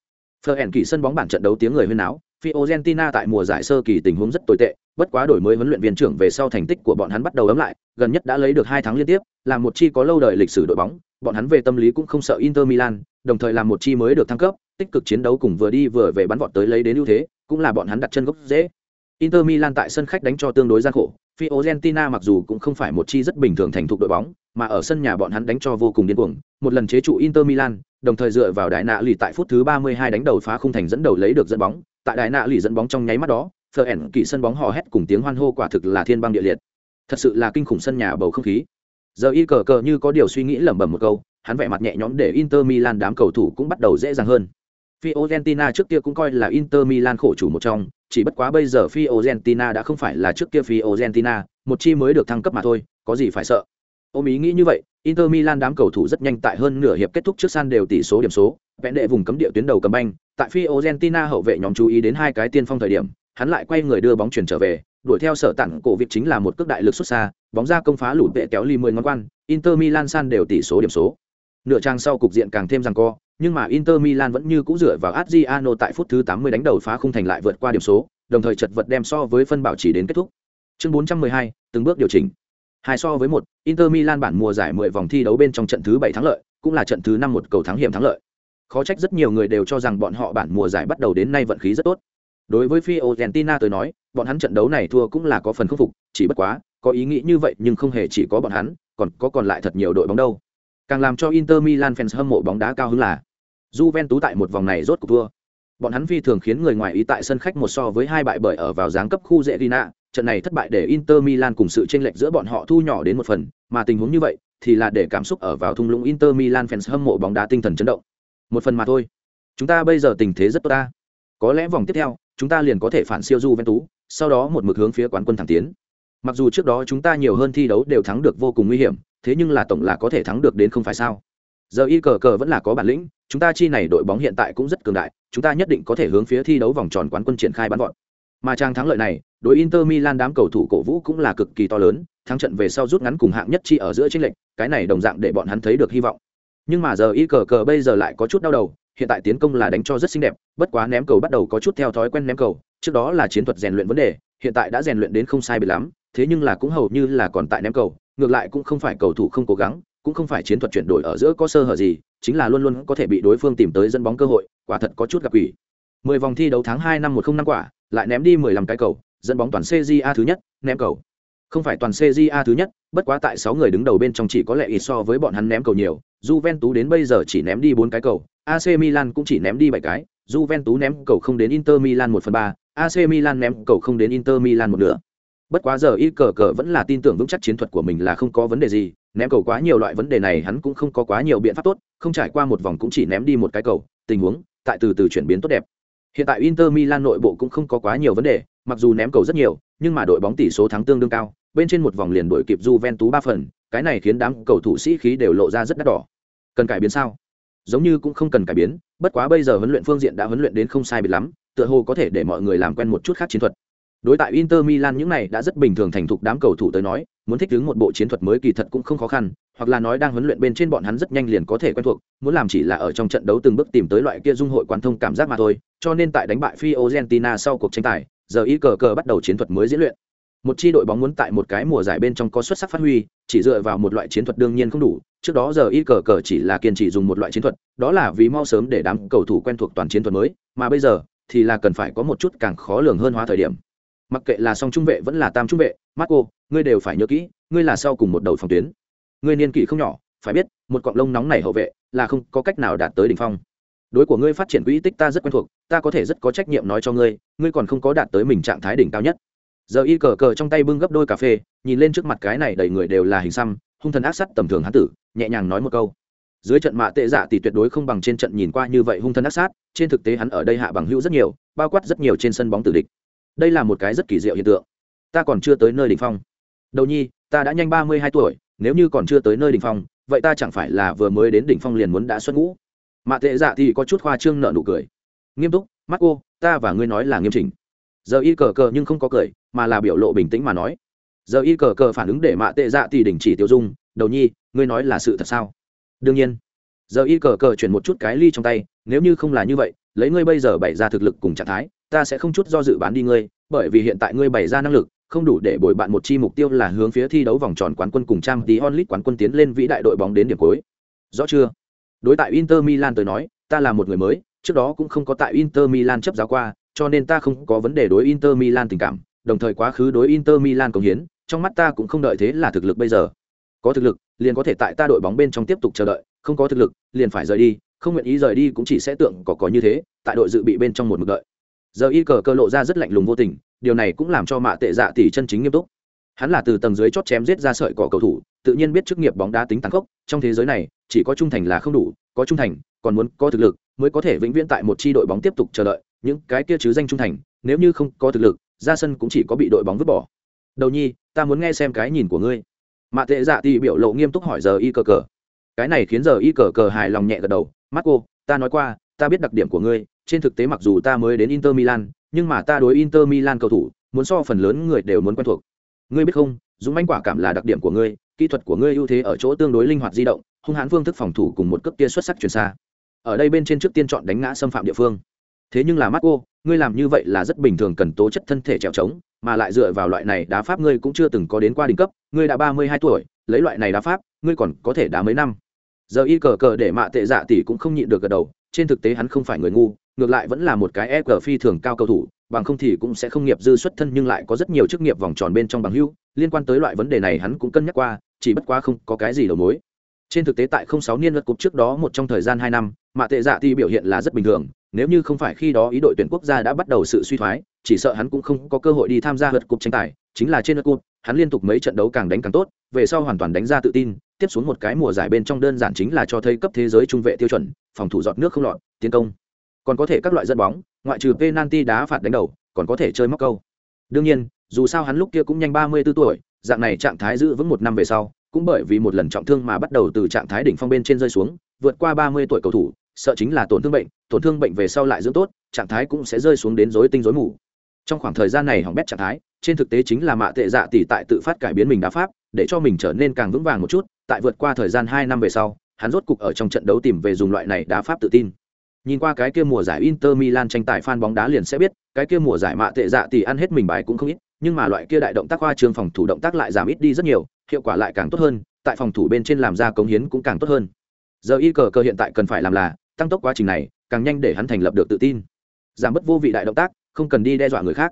Florent kỳ sân bóng bản trận đấu tiếng người huyên náo, Fiorentina tại mùa giải sơ kỳ tình huống rất tồi tệ, bất quá đổi mới huấn luyện viên trưởng về sau thành tích của bọn hắn bắt đầu ấm lại, gần nhất đã lấy được hai tháng liên tiếp, là một chi có lâu đời lịch sử đội bóng, bọn hắn về tâm lý cũng không sợ Inter Milan, đồng thời là một chi mới được thăng cấp, tích cực chiến đấu cùng vừa đi vừa về bắn vọt tới lấy đến ưu thế, cũng là bọn hắn đặt chân gốc dễ. Inter Milan tại sân khách đánh cho tương đối gian khổ, Fiorentina mặc dù cũng không phải một chi rất bình thường thành thục đội bóng, mà ở sân nhà bọn hắn đánh cho vô cùng điên cuồng, một lần chế trụ Inter Milan, đồng thời dựa vào đại nạ lì tại phút thứ 32 đánh đầu phá khung thành dẫn đầu lấy được dẫn bóng, tại đại nạ lì dẫn bóng trong nháy mắt đó, Fern kỳ sân bóng hò hét cùng tiếng hoan hô quả thực là thiên băng địa liệt. Thật sự là kinh khủng sân nhà bầu không khí. Giờ y cờ cờ như có điều suy nghĩ lẩm bẩm một câu, hắn vẻ mặt nhẹ nhõm để Inter Milan đám cầu thủ cũng bắt đầu dễ dàng hơn. Fiorentina trước kia cũng coi là Inter Milan khổ chủ một trong, chỉ bất quá bây giờ Fiorentina đã không phải là trước kia Fiorentina, một chi mới được thăng cấp mà thôi, có gì phải sợ. Ôm ý nghĩ như vậy, Inter Milan đám cầu thủ rất nhanh tại hơn nửa hiệp kết thúc trước san đều tỷ số điểm số, vẹn đệ vùng cấm địa tuyến đầu cầm banh, tại Fiorentina hậu vệ nhóm chú ý đến hai cái tiên phong thời điểm, hắn lại quay người đưa bóng chuyển trở về, đuổi theo sở tặng cổ việc chính là một cước đại lực xuất xa, bóng ra công phá lũ vệ kéo ly 10 ngón quan, Inter Milan san đều tỷ số điểm số. Nửa trang sau cục diện càng thêm giằng co, nhưng mà Inter Milan vẫn như cũ dựa vào Adriano tại phút thứ 80 đánh đầu phá khung thành lại vượt qua điểm số, đồng thời chật vật đem so với phân bảo chỉ đến kết thúc. chương 412, từng bước điều chỉnh. Hai so với một inter milan bản mùa giải 10 vòng thi đấu bên trong trận thứ 7 thắng lợi cũng là trận thứ năm một cầu thắng hiểm thắng lợi. Khó trách rất nhiều người đều cho rằng bọn họ bản mùa giải bắt đầu đến nay vận khí rất tốt. Đối với Fiorentina tôi nói bọn hắn trận đấu này thua cũng là có phần khắc phục chỉ bất quá có ý nghĩ như vậy nhưng không hề chỉ có bọn hắn còn có còn lại thật nhiều đội bóng đâu. Càng làm cho Inter Milan fans hâm mộ bóng đá cao hứng là Juventus tại một vòng này rốt cuộc thua bọn hắn phi thường khiến người ngoài ý tại sân khách một so với hai bại bởi ở vào giáng cấp khu dễ Rina, trận này thất bại để Inter Milan cùng sự chênh lệch giữa bọn họ thu nhỏ đến một phần, mà tình huống như vậy thì là để cảm xúc ở vào thung lũng Inter Milan fans hâm mộ bóng đá tinh thần chấn động. Một phần mà thôi. Chúng ta bây giờ tình thế rất tốt ta. Có lẽ vòng tiếp theo, chúng ta liền có thể phản siêu Juventus, sau đó một mực hướng phía quán quân thẳng tiến. Mặc dù trước đó chúng ta nhiều hơn thi đấu đều thắng được vô cùng nguy hiểm, thế nhưng là tổng là có thể thắng được đến không phải sao? Giờ y cờ cờ vẫn là có bản lĩnh, chúng ta chi này đội bóng hiện tại cũng rất cường đại, chúng ta nhất định có thể hướng phía thi đấu vòng tròn quán quân triển khai bắn gọn Mà trang thắng lợi này, đội Inter Milan đám cầu thủ cổ vũ cũng là cực kỳ to lớn, thắng trận về sau rút ngắn cùng hạng nhất chi ở giữa tranh lệch, cái này đồng dạng để bọn hắn thấy được hy vọng. Nhưng mà giờ y cờ cờ bây giờ lại có chút đau đầu, hiện tại tiến công là đánh cho rất xinh đẹp, bất quá ném cầu bắt đầu có chút theo thói quen ném cầu, trước đó là chiến thuật rèn luyện vấn đề, hiện tại đã rèn luyện đến không sai biệt lắm, thế nhưng là cũng hầu như là còn tại ném cầu, ngược lại cũng không phải cầu thủ không cố gắng, cũng không phải chiến thuật chuyển đổi ở giữa có sơ hở gì, chính là luôn luôn có thể bị đối phương tìm tới dẫn bóng cơ hội, quả thật có chút gặp quỷ. 10 vòng thi đấu tháng 2 năm 10 năm quả, lại ném đi 15 cái cầu, dẫn bóng toàn CJA thứ nhất, ném cầu. Không phải toàn CJA thứ nhất, bất quá tại 6 người đứng đầu bên trong chỉ có lẽ ít so với bọn hắn ném cầu nhiều, Juventus đến bây giờ chỉ ném đi 4 cái cầu, AC Milan cũng chỉ ném đi 7 cái, Juventus ném cầu không đến Inter Milan 1 phần 3, AC Milan ném cầu không đến Inter Milan một nửa. Bất quá giờ ít cờ cờ vẫn là tin tưởng vững chắc chiến thuật của mình là không có vấn đề gì, ném cầu quá nhiều loại vấn đề này hắn cũng không có quá nhiều biện pháp tốt, không trải qua một vòng cũng chỉ ném đi một cái cầu, tình huống tại từ từ chuyển biến tốt đẹp. Hiện tại Inter Milan nội bộ cũng không có quá nhiều vấn đề, mặc dù ném cầu rất nhiều, nhưng mà đội bóng tỷ số thắng tương đương cao, bên trên một vòng liền đuổi kịp Juventus ba phần, cái này khiến đám cầu thủ sĩ khí đều lộ ra rất đắt đỏ. Cần cải biến sao? Giống như cũng không cần cải biến, bất quá bây giờ huấn luyện phương diện đã huấn luyện đến không sai biệt lắm, tựa hồ có thể để mọi người làm quen một chút khác chiến thuật. Đối tại Inter Milan những này đã rất bình thường thành thục đám cầu thủ tới nói, muốn thích ứng một bộ chiến thuật mới kỳ thật cũng không khó khăn, hoặc là nói đang huấn luyện bên trên bọn hắn rất nhanh liền có thể quen thuộc, muốn làm chỉ là ở trong trận đấu từng bước tìm tới loại kia dung hội quán thông cảm giác mà thôi, cho nên tại đánh bại Fiorentina sau cuộc tranh tài, giờ ý cờ cờ bắt đầu chiến thuật mới diễn luyện. Một chi đội bóng muốn tại một cái mùa giải bên trong có xuất sắc phát huy, chỉ dựa vào một loại chiến thuật đương nhiên không đủ, trước đó giờ y cờ cờ chỉ là kiên trì dùng một loại chiến thuật, đó là vì mau sớm để đám cầu thủ quen thuộc toàn chiến thuật mới, mà bây giờ thì là cần phải có một chút càng khó lường hơn hóa thời điểm mặc kệ là song trung vệ vẫn là tam trung vệ, marco, ngươi đều phải nhớ kỹ, ngươi là sau cùng một đầu phòng tuyến. Ngươi niên kỷ không nhỏ, phải biết, một cọng lông nóng này hậu vệ, là không có cách nào đạt tới đỉnh phong. Đối của ngươi phát triển quỹ tích ta rất quen thuộc, ta có thể rất có trách nhiệm nói cho ngươi ngươi còn không có đạt tới mình trạng thái đỉnh cao nhất. Giờ y cờ cờ trong tay bưng gấp đôi cà phê, nhìn lên trước mặt cái này đầy người đều là hình xăm, hung thần ác sắt tầm thường hán tử, nhẹ nhàng nói một câu. Dưới trận mạ tệ dạ thì tuyệt đối không bằng trên trận nhìn qua như vậy hung thần ác sát, trên thực tế hắn ở đây hạ bằng hữu rất nhiều, bao quát rất nhiều trên sân bóng tử địch đây là một cái rất kỳ diệu hiện tượng. Ta còn chưa tới nơi đ ỉ n h phong. Đầu nhi, ta đã nhanh ba mươi hai tuổi, nếu như còn chưa tới nơi đ ỉ n h phong, vậy ta chẳng phải là vừa mới đến đỉnh phong liền muốn đã xuất ngũ? Mạ tệ dạ thì có chút khoa trương nợ nụ cười. Nghiêm túc, mắt cô, ta và ngươi nói là nghiêm chỉnh. Giờ y cờ cờ nhưng không có cười, mà là biểu lộ bình tĩnh mà nói. Giờ y cờ cờ phản ứng để mạ tệ dạ thì đình chỉ tiêu dung, đầu nhi, ngươi nói là sự thật sao? Đương nhiên. Giờ y cờ cờ chuyển một chút cái ly trong tay, nếu như không là như vậy, lấy ngươi bây giờ bày ra thực lực cùng trạng thái ta sẽ không chút do dự bán đi ngươi, bởi vì hiện tại ngươi bày ra năng lực, không đủ để bồi bạn một chi mục tiêu là hướng phía thi đấu vòng tròn quán quân cùng trang tí onlit quán quân tiến lên vĩ đại đội bóng đến điểm cuối. Rõ chưa? Đối tại inter milan tới nói, ta là một người mới, trước đó cũng không có tại inter milan chấp giáo qua, cho nên ta không có vấn đề đối inter milan tình cảm, đồng thời quá khứ đối inter milan công hiến, trong mắt ta cũng không đợi thế là thực lực bây giờ. Có thực lực, liền có thể tại ta đội bóng bên trong tiếp tục chờ đợi, không có thực lực, liền phải rời đi, không nguyện ý rời đi cũng chỉ sẽ tượng có có như thế, tại đội dự bị bên trong một mực đợi giờ y cờ cơ lộ ra rất lạnh lùng vô tình, điều này cũng làm cho mạ tệ dạ tỷ chân chính nghiêm túc. Hắn là từ tầng dưới chót chém giết ra sợi cỏ cầu thủ, tự nhiên biết chức nghiệp bóng đá tính tàn khốc, trong thế giới này, chỉ có trung thành là không đủ, có trung thành, còn muốn có thực lực, mới có thể vĩnh viễn tại một chi đội bóng tiếp tục chờ đợi, những cái kia chứ danh trung thành, nếu như không có thực lực, ra sân cũng chỉ có bị đội bóng vứt bỏ. Đầu nhi, ta muốn nghe xem cái nhìn của ngươi. Mạ tệ dạ tỷ biểu lộ nghiêm túc hỏi giờ y cờ cờ. Cái này khiến giờ y cờ cờ hài lòng nhẹ gật đầu. Mắt cô ta nói qua, ta biết đặc điểm của ngươi trên thực tế mặc dù ta mới đến Inter Milan, nhưng mà ta đối Inter Milan cầu thủ, muốn so phần lớn người đều muốn quen thuộc. Ngươi biết không, dũng mãnh quả cảm là đặc điểm của ngươi, kỹ thuật của ngươi ưu thế ở chỗ tương đối linh hoạt di động, hung hãn phương thức phòng thủ cùng một cấp kia xuất sắc truyền xa. Ở đây bên trên trước tiên chọn đánh ngã xâm phạm địa phương. Thế nhưng là Marco, ngươi làm như vậy là rất bình thường cần tố chất thân thể trèo trống, mà lại dựa vào loại này đá pháp ngươi cũng chưa từng có đến qua đỉnh cấp ngươi đã ba mươi hai tuổi lấy loại này đá pháp ngươi còn có thể đá mấy năm giờ y cờ cờ để mạ tệ dạ tỷ cũng không nhịn được gật đầu, trên thực tế hắn không phải người ngu, ngược lại vẫn là một cái e cờ phi thường cao cầu thủ, bằng không thì cũng sẽ không nghiệp dư xuất thân nhưng lại có rất nhiều chức nghiệp vòng tròn bên trong bằng hưu liên quan tới loại vấn đề này hắn cũng cân nhắc qua, chỉ bất quá không có cái gì đầu mối. Trên thực tế tại 06 niên luật cục trước đó một trong thời gian hai năm, mạ tệ dạ thì biểu hiện là rất bình thường, nếu như không phải khi đó ý đội tuyển quốc gia đã bắt đầu sự suy thoái, chỉ sợ hắn cũng không có cơ hội đi tham gia luật cục tranh tài, chính là trên luật cục hắn liên tục mấy trận đấu càng đánh càng tốt, về sau hoàn toàn đánh ra tự tin tiếp xuống một cái mùa giải bên trong đơn giản chính là cho thấy cấp thế giới trung vệ tiêu chuẩn, phòng thủ giọt nước không lọt, tiến công. Còn có thể các loại dẫn bóng, ngoại trừ penalty đá phạt đánh đầu, còn có thể chơi móc câu. Đương nhiên, dù sao hắn lúc kia cũng nhanh ba mươi 34 tuổi, dạng này trạng thái giữ vững một năm về sau, cũng bởi vì một lần trọng thương mà bắt đầu từ trạng thái đỉnh phong bên trên rơi xuống, vượt qua ba mươi tuổi cầu thủ, sợ chính là tổn thương bệnh, tổn thương bệnh về sau lại dưỡng tốt, trạng thái cũng sẽ rơi xuống đến rối tinh rối mù. Trong khoảng thời gian này hỏng bét trạng thái, trên thực tế chính là mạ tệ dạ tỷ tại tự phát cải biến mình đá pháp để cho mình trở nên càng vững vàng một chút, tại vượt qua thời gian hai năm về sau, hắn rốt cục ở trong trận đấu tìm về dùng loại này đá pháp tự tin. Nhìn qua cái kia mùa giải Inter Milan tranh tài fan bóng đá liền sẽ biết, cái kia mùa giải mạ tệ dạ thì ăn hết mình bài cũng không ít, nhưng mà loại kia đại động tác hoa trường phòng thủ động tác lại giảm ít đi rất nhiều, hiệu quả lại càng tốt hơn, tại phòng thủ bên trên làm ra cống hiến cũng càng tốt hơn. Giờ y cờ cơ hiện tại cần phải làm là, tăng tốc quá trình này, càng nhanh để hắn thành lập được tự tin. Giảm bớt vô vị đại động tác, không cần đi đe dọa người khác.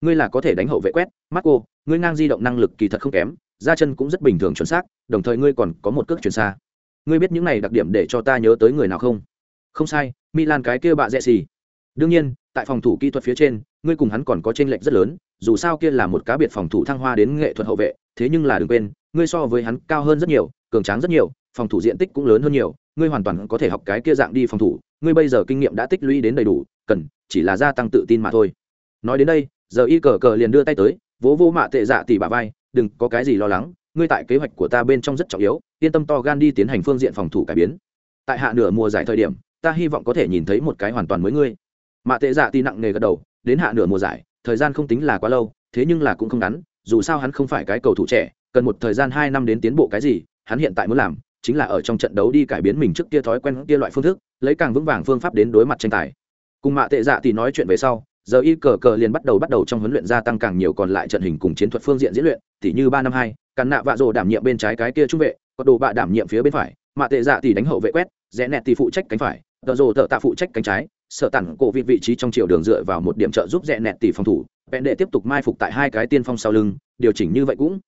Ngươi là có thể đánh hậu vệ quét mắt cô ngươi ngang di động năng lực kỳ thật không kém ra chân cũng rất bình thường chuẩn xác, đồng thời ngươi còn có một cước chuyển xa. Ngươi biết những này đặc điểm để cho ta nhớ tới người nào không? Không sai, milan cái kia bạ dẹ xì. Đương nhiên, tại phòng thủ kỹ thuật phía trên, ngươi cùng hắn còn có tranh lệch rất lớn, dù sao kia là một cá biệt phòng thủ thăng hoa đến nghệ thuật hậu vệ, thế nhưng là đừng quên, ngươi so với hắn cao hơn rất nhiều, cường tráng rất nhiều, phòng thủ diện tích cũng lớn hơn nhiều, ngươi hoàn toàn có thể học cái kia dạng đi phòng thủ, ngươi bây giờ kinh nghiệm đã tích lũy đến đầy đủ, cần chỉ là gia tăng tự tin mà thôi. Nói đến đây, giờ y cờ cờ liền đưa tay tới, vỗ vô mạ tệ dạ tỉ bà vai đừng có cái gì lo lắng, ngươi tại kế hoạch của ta bên trong rất trọng yếu, yên tâm to gan đi tiến hành phương diện phòng thủ cải biến. Tại hạ nửa mùa giải thời điểm, ta hy vọng có thể nhìn thấy một cái hoàn toàn mới ngươi. Mạ tệ dạ tì nặng nề gật đầu, đến hạ nửa mùa giải, thời gian không tính là quá lâu, thế nhưng là cũng không ngắn, dù sao hắn không phải cái cầu thủ trẻ, cần một thời gian hai năm đến tiến bộ cái gì, hắn hiện tại muốn làm chính là ở trong trận đấu đi cải biến mình trước kia thói quen kia loại phương thức, lấy càng vững vàng phương pháp đến đối mặt tranh tài. Cùng mạ tệ dạ thì nói chuyện về sau giờ y cờ cờ liền bắt đầu bắt đầu trong huấn luyện gia tăng càng nhiều còn lại trận hình cùng chiến thuật phương diện diễn luyện, tỉ như ba năm hai cắn nạ vạ rồ đảm nhiệm bên trái cái kia trung vệ, có đồ bạ đảm nhiệm phía bên phải, mạ tệ dạ thì đánh hậu vệ quét, rẽ nẹt thì phụ trách cánh phải, tờ rồ tợ tạ phụ trách cánh trái, sợ tặng cổ vị vị trí trong chiều đường dựa vào một điểm trợ giúp rẽ nẹt tỷ phòng thủ, vẹn đệ tiếp tục mai phục tại hai cái tiên phong sau lưng, điều chỉnh như vậy cũng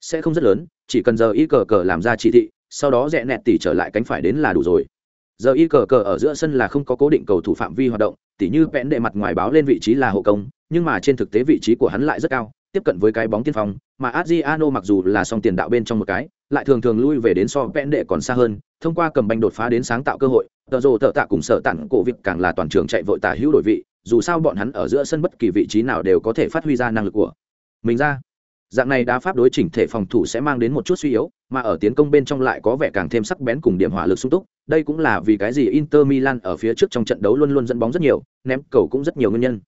sẽ không rất lớn, chỉ cần giờ y cờ cờ làm ra chỉ thị, sau đó rẽ nẹt tỷ trở lại cánh phải đến là đủ rồi. Giờ y cờ cờ ở giữa sân là không có cố định cầu thủ phạm vi hoạt động tỉ như vẽn đệ mặt ngoài báo lên vị trí là hộ công, nhưng mà trên thực tế vị trí của hắn lại rất cao, tiếp cận với cái bóng tiên phong, mà Adriano mặc dù là song tiền đạo bên trong một cái, lại thường thường lui về đến so vẽn đệ còn xa hơn, thông qua cầm banh đột phá đến sáng tạo cơ hội, tờ rồ tợ tạ cùng sợ tặng cổ việc càng là toàn trường chạy vội tả hữu đổi vị, dù sao bọn hắn ở giữa sân bất kỳ vị trí nào đều có thể phát huy ra năng lực của mình ra dạng này đá pháp đối chỉnh thể phòng thủ sẽ mang đến một chút suy yếu, mà ở tiến công bên trong lại có vẻ càng thêm sắc bén cùng điểm hỏa lực sung túc. Đây cũng là vì cái gì inter milan ở phía trước trong trận đấu luôn luôn dẫn bóng rất nhiều, ném cầu cũng rất nhiều nguyên nhân.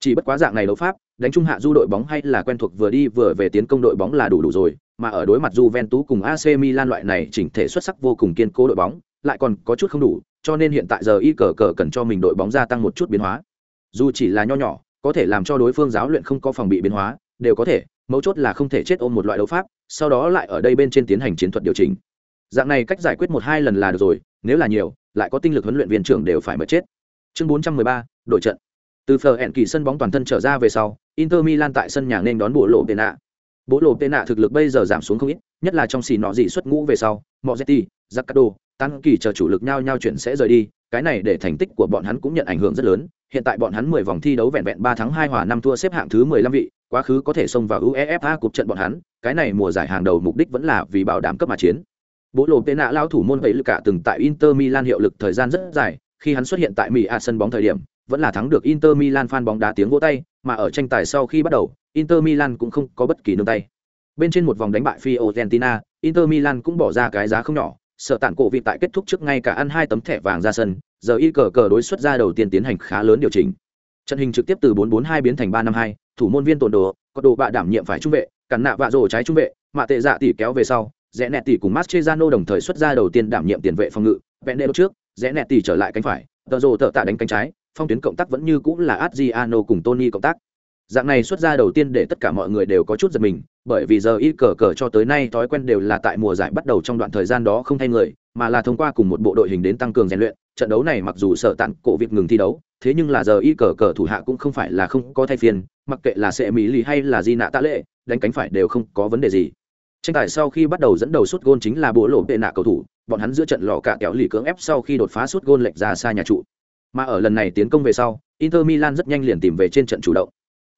Chỉ bất quá dạng này đấu pháp, đánh trung hạ du đội bóng hay là quen thuộc vừa đi vừa về tiến công đội bóng là đủ đủ rồi, mà ở đối mặt Juventus cùng AC Milan loại này chỉnh thể xuất sắc vô cùng kiên cố đội bóng, lại còn có chút không đủ, cho nên hiện tại giờ y cờ cờ cần cho mình đội bóng gia tăng một chút biến hóa. Dù chỉ là nho nhỏ, có thể làm cho đối phương giáo luyện không có phòng bị biến hóa, đều có thể mấu chốt là không thể chết ôm một loại đấu pháp, sau đó lại ở đây bên trên tiến hành chiến thuật điều chỉnh. Dạng này cách giải quyết một hai lần là được rồi, nếu là nhiều, lại có tinh lực huấn luyện viên trưởng đều phải mất chết. Chương bốn trăm mười ba đội trận. Từ phờ hẹn kỳ sân bóng toàn thân trở ra về sau, inter milan tại sân nhà nên đón bộ lộ tệ nạ. Bộ lộ tệ nạ thực lực bây giờ giảm xuống không ít, nhất là trong xì nọ dị xuất ngũ về sau mozetti zacado tăng kỳ chờ chủ lực nhau nhau chuyển sẽ rời đi, cái này để thành tích của bọn hắn cũng nhận ảnh hưởng rất lớn. Hiện tại bọn hắn mười vòng thi đấu vẹn vẹn ba tháng hai hòa năm thua xếp hạng thứ mười lăm vị quá khứ có thể xông vào uefa cuộc trận bọn hắn cái này mùa giải hàng đầu mục đích vẫn là vì bảo đảm cấp mà chiến. Bố lộ tên nạ lao thủ môn vậy lực cả từng tại inter milan hiệu lực thời gian rất dài khi hắn xuất hiện tại mỹ a sân bóng thời điểm vẫn là thắng được inter milan fan bóng đá tiếng vỗ tay mà ở tranh tài sau khi bắt đầu inter milan cũng không có bất kỳ nương tay. Bên trên một vòng đánh bại fiorentina inter milan cũng bỏ ra cái giá không nhỏ sợ tản cổ vị tại kết thúc trước ngay cả ăn hai tấm thẻ vàng ra sân giờ y cờ cờ đối xuất ra đầu tiên tiến hành khá lớn điều chỉnh. Trận hình trực tiếp từ 4-4-2 biến thành 3-5-2, thủ môn viên tổn đồ, có đồ bạ đảm nhiệm phải trung vệ cản nạ vạ rổ trái trung vệ, mạ tệ dạ tỷ kéo về sau, rẽ nẹt tỷ cùng mastrezano đồng thời xuất ra đầu tiên đảm nhiệm tiền vệ phòng ngự, vẹn đê trước, rẽ nẹt tỷ trở lại cánh phải, tờ rồ tợ tạ đánh cánh trái, phong tuyến cộng tác vẫn như cũng là Adriano cùng Tony cộng tác. Dạng này xuất ra đầu tiên để tất cả mọi người đều có chút giật mình, bởi vì giờ y cờ cờ cho tới nay thói quen đều là tại mùa giải bắt đầu trong đoạn thời gian đó không thay người mà là thông qua cùng một bộ đội hình đến tăng cường rèn luyện. Trận đấu này mặc dù sợ tặng cổ việc ngừng thi đấu, thế nhưng là giờ y cờ cờ thủ hạ cũng không phải là không có thay phiên, mặc kệ là sẽ mỹ lì hay là di nạ tạ lệ, đánh cánh phải đều không có vấn đề gì. Tranh tài sau khi bắt đầu dẫn đầu suốt gôn chính là bộ lộ tệ nạ cầu thủ, bọn hắn giữa trận lò cả kéo lì cưỡng ép sau khi đột phá suốt gôn lệch ra xa nhà trụ. Mà ở lần này tiến công về sau, inter milan rất nhanh liền tìm về trên trận chủ động.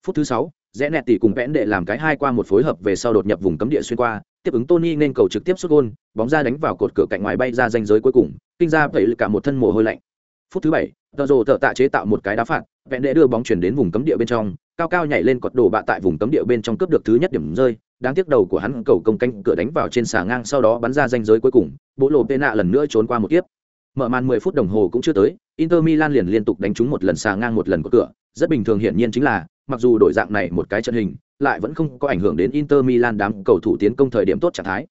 Phút thứ sáu rẽ nẹt tỷ cùng vẽn đệ làm cái hai qua một phối hợp về sau đột nhập vùng cấm địa xuyên qua, tiếp ứng tony nên cầu trực tiếp xuất gôn, bóng ra đánh vào cột cửa cạnh ngoài bay ra danh giới cuối cùng, kinh ra vậy cả một thân mồ hôi lạnh phút thứ bảy, tờ rồ tờ tạ chế tạo một cái đá phạt, vẽn đệ đưa bóng chuyển đến vùng cấm địa bên trong, cao cao nhảy lên cột đổ bạ tại vùng cấm địa bên trong cướp được thứ nhất điểm rơi, đáng tiếc đầu của hắn cầu công canh cửa đánh vào trên xà ngang sau đó bắn ra danh giới cuối cùng bộ lộ tê nạ lần nữa trốn qua một tiếp. mở màn 10 phút đồng hồ cũng chưa tới, inter milan liền liên tục đánh trúng một lần xà ngang một lần của cửa, rất bình thường hiển nhiên chính là mặc dù đổi dạng này một cái trận hình lại vẫn không có ảnh hưởng đến inter milan đám cầu thủ tiến công thời điểm tốt trạng thái.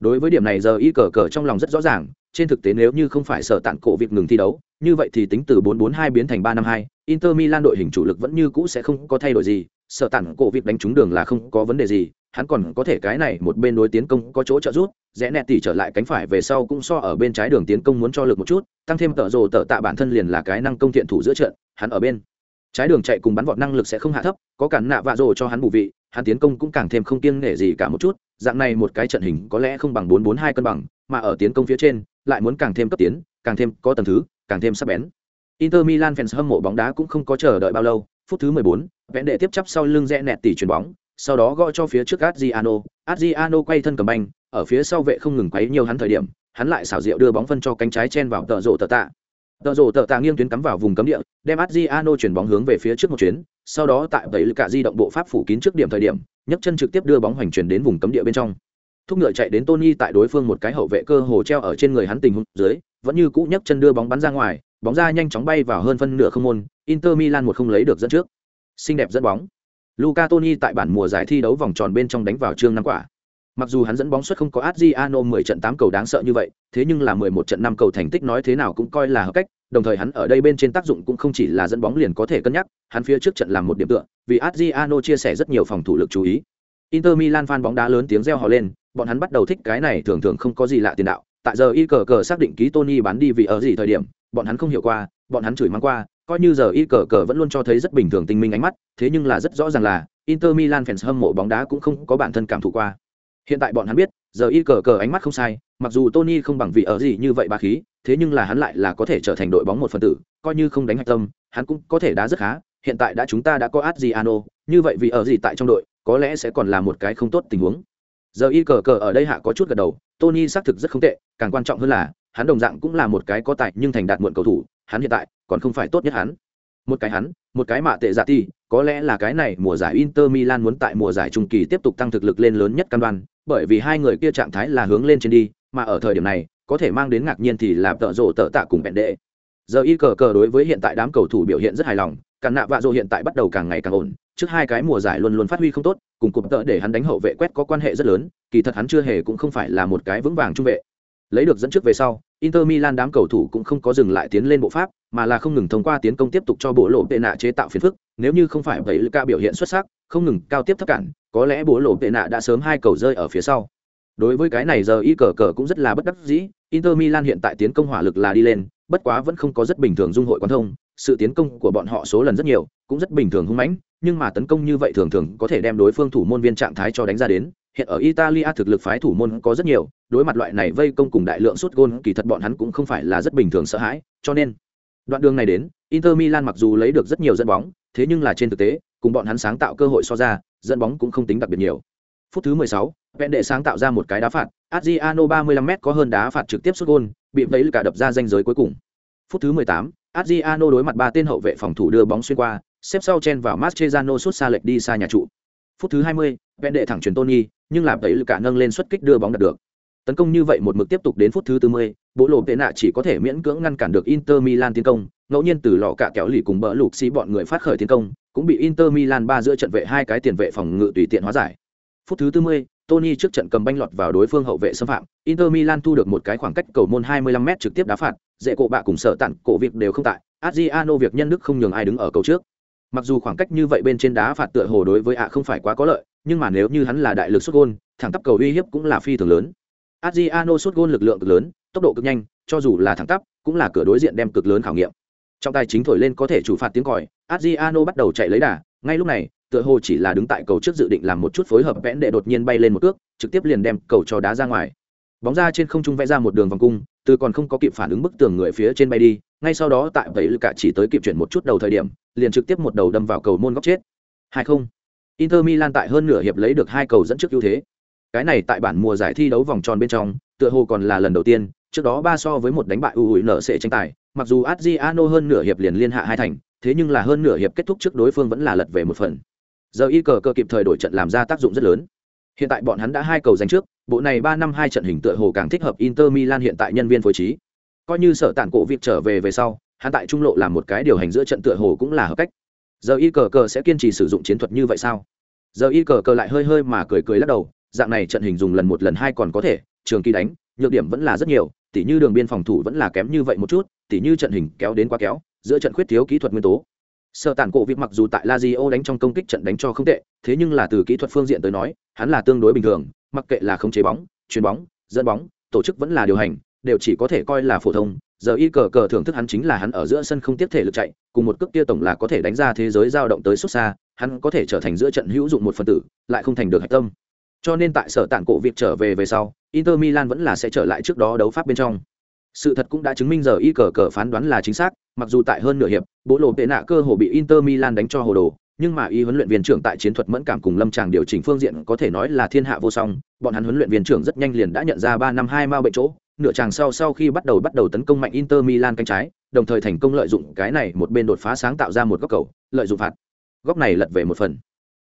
Đối với điểm này giờ y cờ cờ trong lòng rất rõ ràng trên thực tế nếu như không phải sở tạn cổ việc ngừng thi đấu như vậy thì tính từ 442 biến thành 352, Inter Milan đội hình chủ lực vẫn như cũ sẽ không có thay đổi gì, sở tản cổ việc đánh trúng đường là không có vấn đề gì, hắn còn có thể cái này một bên đối tiến công có chỗ trợ giúp, rẽ nẹt tỉ trở lại cánh phải về sau cũng so ở bên trái đường tiến công muốn cho lực một chút, tăng thêm tợ rồ tợ tạ bản thân liền là cái năng công thiện thủ giữa trận, hắn ở bên trái đường chạy cùng bắn vọt năng lực sẽ không hạ thấp, có cản nạ vạ rồ cho hắn bù vị, hắn tiến công cũng càng thêm không kiêng nể gì cả một chút, dạng này một cái trận hình có lẽ không bằng 4-4-2 cân bằng, mà ở tiến công phía trên lại muốn càng thêm cấp tiến, càng thêm có tầng thứ, càng thêm sắc bén. Inter Milan fans hâm mộ bóng đá cũng không có chờ đợi bao lâu, phút thứ 14, vẽ đệ tiếp chấp sau lưng rẽ nẹt tỉ chuyền bóng, sau đó gõ cho phía trước Adriano, Adriano quay thân cầm banh, ở phía sau vệ không ngừng quấy nhiều hắn thời điểm, hắn lại xảo diệu đưa bóng phân cho cánh trái chen vào tợ rộ tợ tạ. Tợ rổ tợ tạ nghiêng tuyến cắm vào vùng cấm địa, đem Adriano chuyển bóng hướng về phía trước một chuyến, sau đó tại bảy cả di động bộ pháp phủ kín trước điểm thời điểm, nhấc chân trực tiếp đưa bóng hoành chuyển đến vùng cấm địa bên trong. Thúc ngựa chạy đến Tony tại đối phương một cái hậu vệ cơ hồ treo ở trên người hắn tình huống dưới, vẫn như cũ nhấc chân đưa bóng bắn ra ngoài, bóng ra nhanh chóng bay vào hơn phân nửa không môn, Inter Milan một không lấy được dẫn trước. Xinh đẹp dẫn bóng. Luca Toni tại bản mùa giải thi đấu vòng tròn bên trong đánh vào chương năm quả. Mặc dù hắn dẫn bóng suất không có Adriano 10 trận 8 cầu đáng sợ như vậy, thế nhưng là 11 trận 5 cầu thành tích nói thế nào cũng coi là hợp cách, đồng thời hắn ở đây bên trên tác dụng cũng không chỉ là dẫn bóng liền có thể cân nhắc, hắn phía trước trận làm một điểm tựa, vì Adriano chia sẻ rất nhiều phòng thủ lực chú ý. Inter Milan fan bóng đá lớn tiếng reo hò lên, bọn hắn bắt đầu thích cái này thường thường không có gì lạ tiền đạo. Tại giờ y cờ cờ xác định ký Tony bán đi vì ở gì thời điểm, bọn hắn không hiểu qua, bọn hắn chửi mắng qua, coi như giờ y cờ cờ vẫn luôn cho thấy rất bình thường tinh minh ánh mắt, thế nhưng là rất rõ ràng là Inter Milan fans hâm mộ bóng đá cũng không có bản thân cảm thụ qua. Hiện tại bọn hắn biết, giờ y cờ cờ ánh mắt không sai, mặc dù Tony không bằng vị ở gì như vậy ba khí, thế nhưng là hắn lại là có thể trở thành đội bóng một phần tử, coi như không đánh hạch tâm, hắn cũng có thể đá rất khá. Hiện tại đã chúng ta đã có Adriano, như vậy vì ở gì tại trong đội, có lẽ sẽ còn là một cái không tốt tình huống. Giờ y cờ cờ ở đây hạ có chút gật đầu, Tony xác thực rất không tệ, càng quan trọng hơn là, hắn đồng dạng cũng là một cái có tài nhưng thành đạt muộn cầu thủ, hắn hiện tại còn không phải tốt nhất hắn một cái hắn một cái mạ tệ dạ giả ti có lẽ là cái này mùa giải inter milan muốn tại mùa giải trung kỳ tiếp tục tăng thực lực lên lớn nhất căn đoan bởi vì hai người kia trạng thái là hướng lên trên đi mà ở thời điểm này có thể mang đến ngạc nhiên thì là tợ rộ tợ tạ cùng bẹn đệ. Giờ y cờ cờ đối với hiện tại đám cầu thủ biểu hiện rất hài lòng cản nạ vạ rộ hiện tại bắt đầu càng ngày càng ổn trước hai cái mùa giải luôn luôn phát huy không tốt cùng cụm tợ để hắn đánh hậu vệ quét có quan hệ rất lớn kỳ thật hắn chưa hề cũng không phải là một cái vững vàng trung vệ. Lấy được dẫn trước về sau Inter Milan đám cầu thủ cũng không có dừng lại tiến lên bộ pháp, mà là không ngừng thông qua tiến công tiếp tục cho bộ lộ tệ nạ chế tạo phiền phức, nếu như không phải vậy Luka biểu hiện xuất sắc, không ngừng cao tiếp thấp cản, có lẽ bố lộ tệ nạ đã sớm hai cầu rơi ở phía sau. Đối với cái này giờ y cờ cờ cũng rất là bất đắc dĩ, Inter Milan hiện tại tiến công hỏa lực là đi lên, bất quá vẫn không có rất bình thường dung hội quan thông, sự tiến công của bọn họ số lần rất nhiều, cũng rất bình thường hung mãnh, nhưng mà tấn công như vậy thường thường có thể đem đối phương thủ môn viên trạng thái cho đánh ra đến, hiện ở Italia thực lực phái thủ môn có rất nhiều, đối mặt loại này vây công cùng đại lượng sút gôn, kỳ thật bọn hắn cũng không phải là rất bình thường sợ hãi, cho nên đoạn đường này đến, Inter Milan mặc dù lấy được rất nhiều dẫn bóng, thế nhưng là trên thực tế, cùng bọn hắn sáng tạo cơ hội so ra, dẫn bóng cũng không tính đặc biệt nhiều. Phút thứ 16, Vẹn đệ sáng tạo ra một cái đá phạt, Adriano 35m có hơn đá phạt trực tiếp sút gôn, bị vấy cả đập ra danh giới cuối cùng. Phút thứ 18, Adriano đối mặt ba tên hậu vệ phòng thủ đưa bóng xuyên qua, xếp sau chen vào Mascherano sút xa lệch đi xa nhà trụ. Phút thứ 20, Vẹn đệ thẳng chuyển Tony, nhưng làm tẩy cả nâng lên xuất kích đưa bóng đạt được. Tấn công như vậy một mực tiếp tục đến phút thứ 40, bộ lộ tệ nạ chỉ có thể miễn cưỡng ngăn cản được Inter Milan tiến công, ngẫu nhiên từ lọ cả kéo lì cùng bỡ lục xì bọn người phát khởi tiến công, cũng bị Inter Milan ba giữa trận vệ hai cái tiền vệ phòng ngự tùy tiện hóa giải. Phút thứ 40, Tony trước trận cầm banh lọt vào đối phương hậu vệ xâm phạm, Inter Milan thu được một cái khoảng cách cầu môn 25m trực tiếp đá phạt, dễ cổ bạ cùng sở tặng cổ việc đều không tại, Adriano việc nhân đức không nhường ai đứng ở cầu trước. Mặc dù khoảng cách như vậy bên trên đá phạt tựa hồ đối với ạ không phải quá có lợi, nhưng mà nếu như hắn là đại lực sút gôn, thẳng tắp cầu uy hiếp cũng là phi thường lớn. Adriano sút gôn lực lượng cực lớn, tốc độ cực nhanh, cho dù là thẳng tắp, cũng là cửa đối diện đem cực lớn khảo nghiệm. Trong tay chính thổi lên có thể chủ phạt tiếng còi, Adriano bắt đầu chạy lấy đà, ngay lúc này, tựa hồ chỉ là đứng tại cầu trước dự định làm một chút phối hợp vẽn để đột nhiên bay lên một cước, trực tiếp liền đem cầu cho đá ra ngoài. Bóng ra trên không trung vẽ ra một đường vòng cung, từ còn không có kịp phản ứng bức tường người phía trên bay đi, ngay sau đó tại vậy cả chỉ tới kịp chuyển một chút đầu thời điểm, liền trực tiếp một đầu đâm vào cầu môn góc chết. Hai không. Inter Milan tại hơn nửa hiệp lấy được hai cầu dẫn trước ưu thế. Cái này tại bản mùa giải thi đấu vòng tròn bên trong, tựa hồ còn là lần đầu tiên, trước đó ba so với một đánh bại u ủi nở sẽ tranh tài, mặc dù Adriano hơn nửa hiệp liền liên hạ hai thành, thế nhưng là hơn nửa hiệp kết thúc trước đối phương vẫn là lật về một phần. Giờ y cờ cơ kịp thời đổi trận làm ra tác dụng rất lớn. Hiện tại bọn hắn đã hai cầu giành trước, bộ này ba năm hai trận hình tựa hồ càng thích hợp Inter Milan hiện tại nhân viên phối trí. Coi như sở tản cổ việc trở về về sau, hắn tại trung lộ làm một cái điều hành giữa trận tựa hồ cũng là hợp cách. Giờ y cờ cờ sẽ kiên trì sử dụng chiến thuật như vậy sao? Giờ y cờ cờ lại hơi hơi mà cười cười lắc đầu, dạng này trận hình dùng lần một lần hai còn có thể, trường kỳ đánh, nhược điểm vẫn là rất nhiều, tỉ như đường biên phòng thủ vẫn là kém như vậy một chút, tỉ như trận hình kéo đến quá kéo, giữa trận khuyết thiếu kỹ thuật nguyên tố. Sở tản cổ việc mặc dù tại Lazio đánh trong công kích trận đánh cho không tệ, thế nhưng là từ kỹ thuật phương diện tới nói, hắn là tương đối bình thường, mặc kệ là khống chế bóng, chuyền bóng, dẫn bóng, tổ chức vẫn là điều hành, đều chỉ có thể coi là phổ thông. Giờ y cờ cờ thưởng thức hắn chính là hắn ở giữa sân không tiếp thể lực chạy, cùng một cước kia tổng là có thể đánh ra thế giới dao động tới xuất xa, hắn có thể trở thành giữa trận hữu dụng một phần tử, lại không thành được hạch tâm. Cho nên tại sở tản cổ việc trở về về sau, Inter Milan vẫn là sẽ trở lại trước đó đấu pháp bên trong. Sự thật cũng đã chứng minh giờ y cờ cờ phán đoán là chính xác, mặc dù tại hơn nửa hiệp, bộ lộ tệ nạ cơ hồ bị Inter Milan đánh cho hồ đồ, nhưng mà y huấn luyện viên trưởng tại chiến thuật mẫn cảm cùng lâm tràng điều chỉnh phương diện có thể nói là thiên hạ vô song, bọn hắn huấn luyện viên trưởng rất nhanh liền đã nhận ra ba năm hai mao bệnh chỗ, nửa chàng sau sau khi bắt đầu bắt đầu tấn công mạnh Inter Milan cánh trái, đồng thời thành công lợi dụng cái này một bên đột phá sáng tạo ra một góc cầu, lợi dụng phạt. Góc này lật về một phần.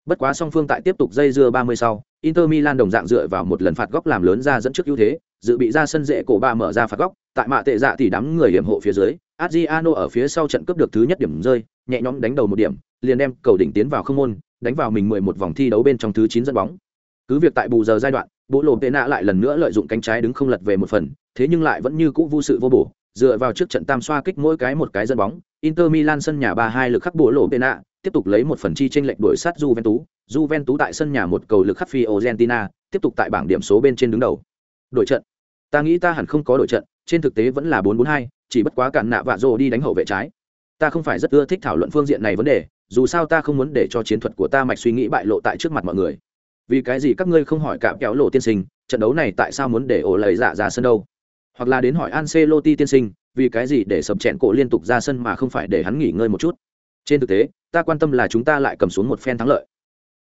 Bất quá song phương tại tiếp tục dây dưa 30 sau, Inter Milan đồng dạng dựa vào một lần phạt góc làm lớn ra dẫn trước ưu thế, dự bị ra sân dễ cổ ba mở ra phạt góc, tại mạ tệ dạ thì đám người hiểm hộ phía dưới, Adriano ở phía sau trận cướp được thứ nhất điểm rơi, nhẹ nhõm đánh đầu một điểm, liền đem cầu đỉnh tiến vào không môn, đánh vào mình 11 vòng thi đấu bên trong thứ 9 dẫn bóng. Cứ việc tại bù giờ giai đoạn, bộ lộp tệ nạ lại lần nữa lợi dụng cánh trái đứng không lật về một phần, thế nhưng lại vẫn như cũ vô sự vô bổ, dựa vào trước trận tam xoa kích mỗi cái một cái dẫn bóng, Inter Milan sân nhà 3-2 lực khắc bộ lộp tệ nạ, tiếp tục lấy một phần chi tranh lệch đuổi sát Juventus, Juventus tại sân nhà một cầu lực khắc Argentina tiếp tục tại bảng điểm số bên trên đứng đầu. Đội trận. Ta nghĩ ta hẳn không có đội trận, trên thực tế vẫn là 4-4-2, chỉ bất quá cản nạ vạ rồ đi đánh hậu vệ trái. Ta không phải rất ưa thích thảo luận phương diện này vấn đề, dù sao ta không muốn để cho chiến thuật của ta mạch suy nghĩ bại lộ tại trước mặt mọi người. Vì cái gì các ngươi không hỏi cả kéo lộ tiên sinh, trận đấu này tại sao muốn để ổ lời dạ ra sân đâu? Hoặc là đến hỏi Ancelotti tiên sinh, vì cái gì để sập chèn cổ liên tục ra sân mà không phải để hắn nghỉ ngơi một chút? Trên thực tế, ta quan tâm là chúng ta lại cầm xuống một phen thắng lợi.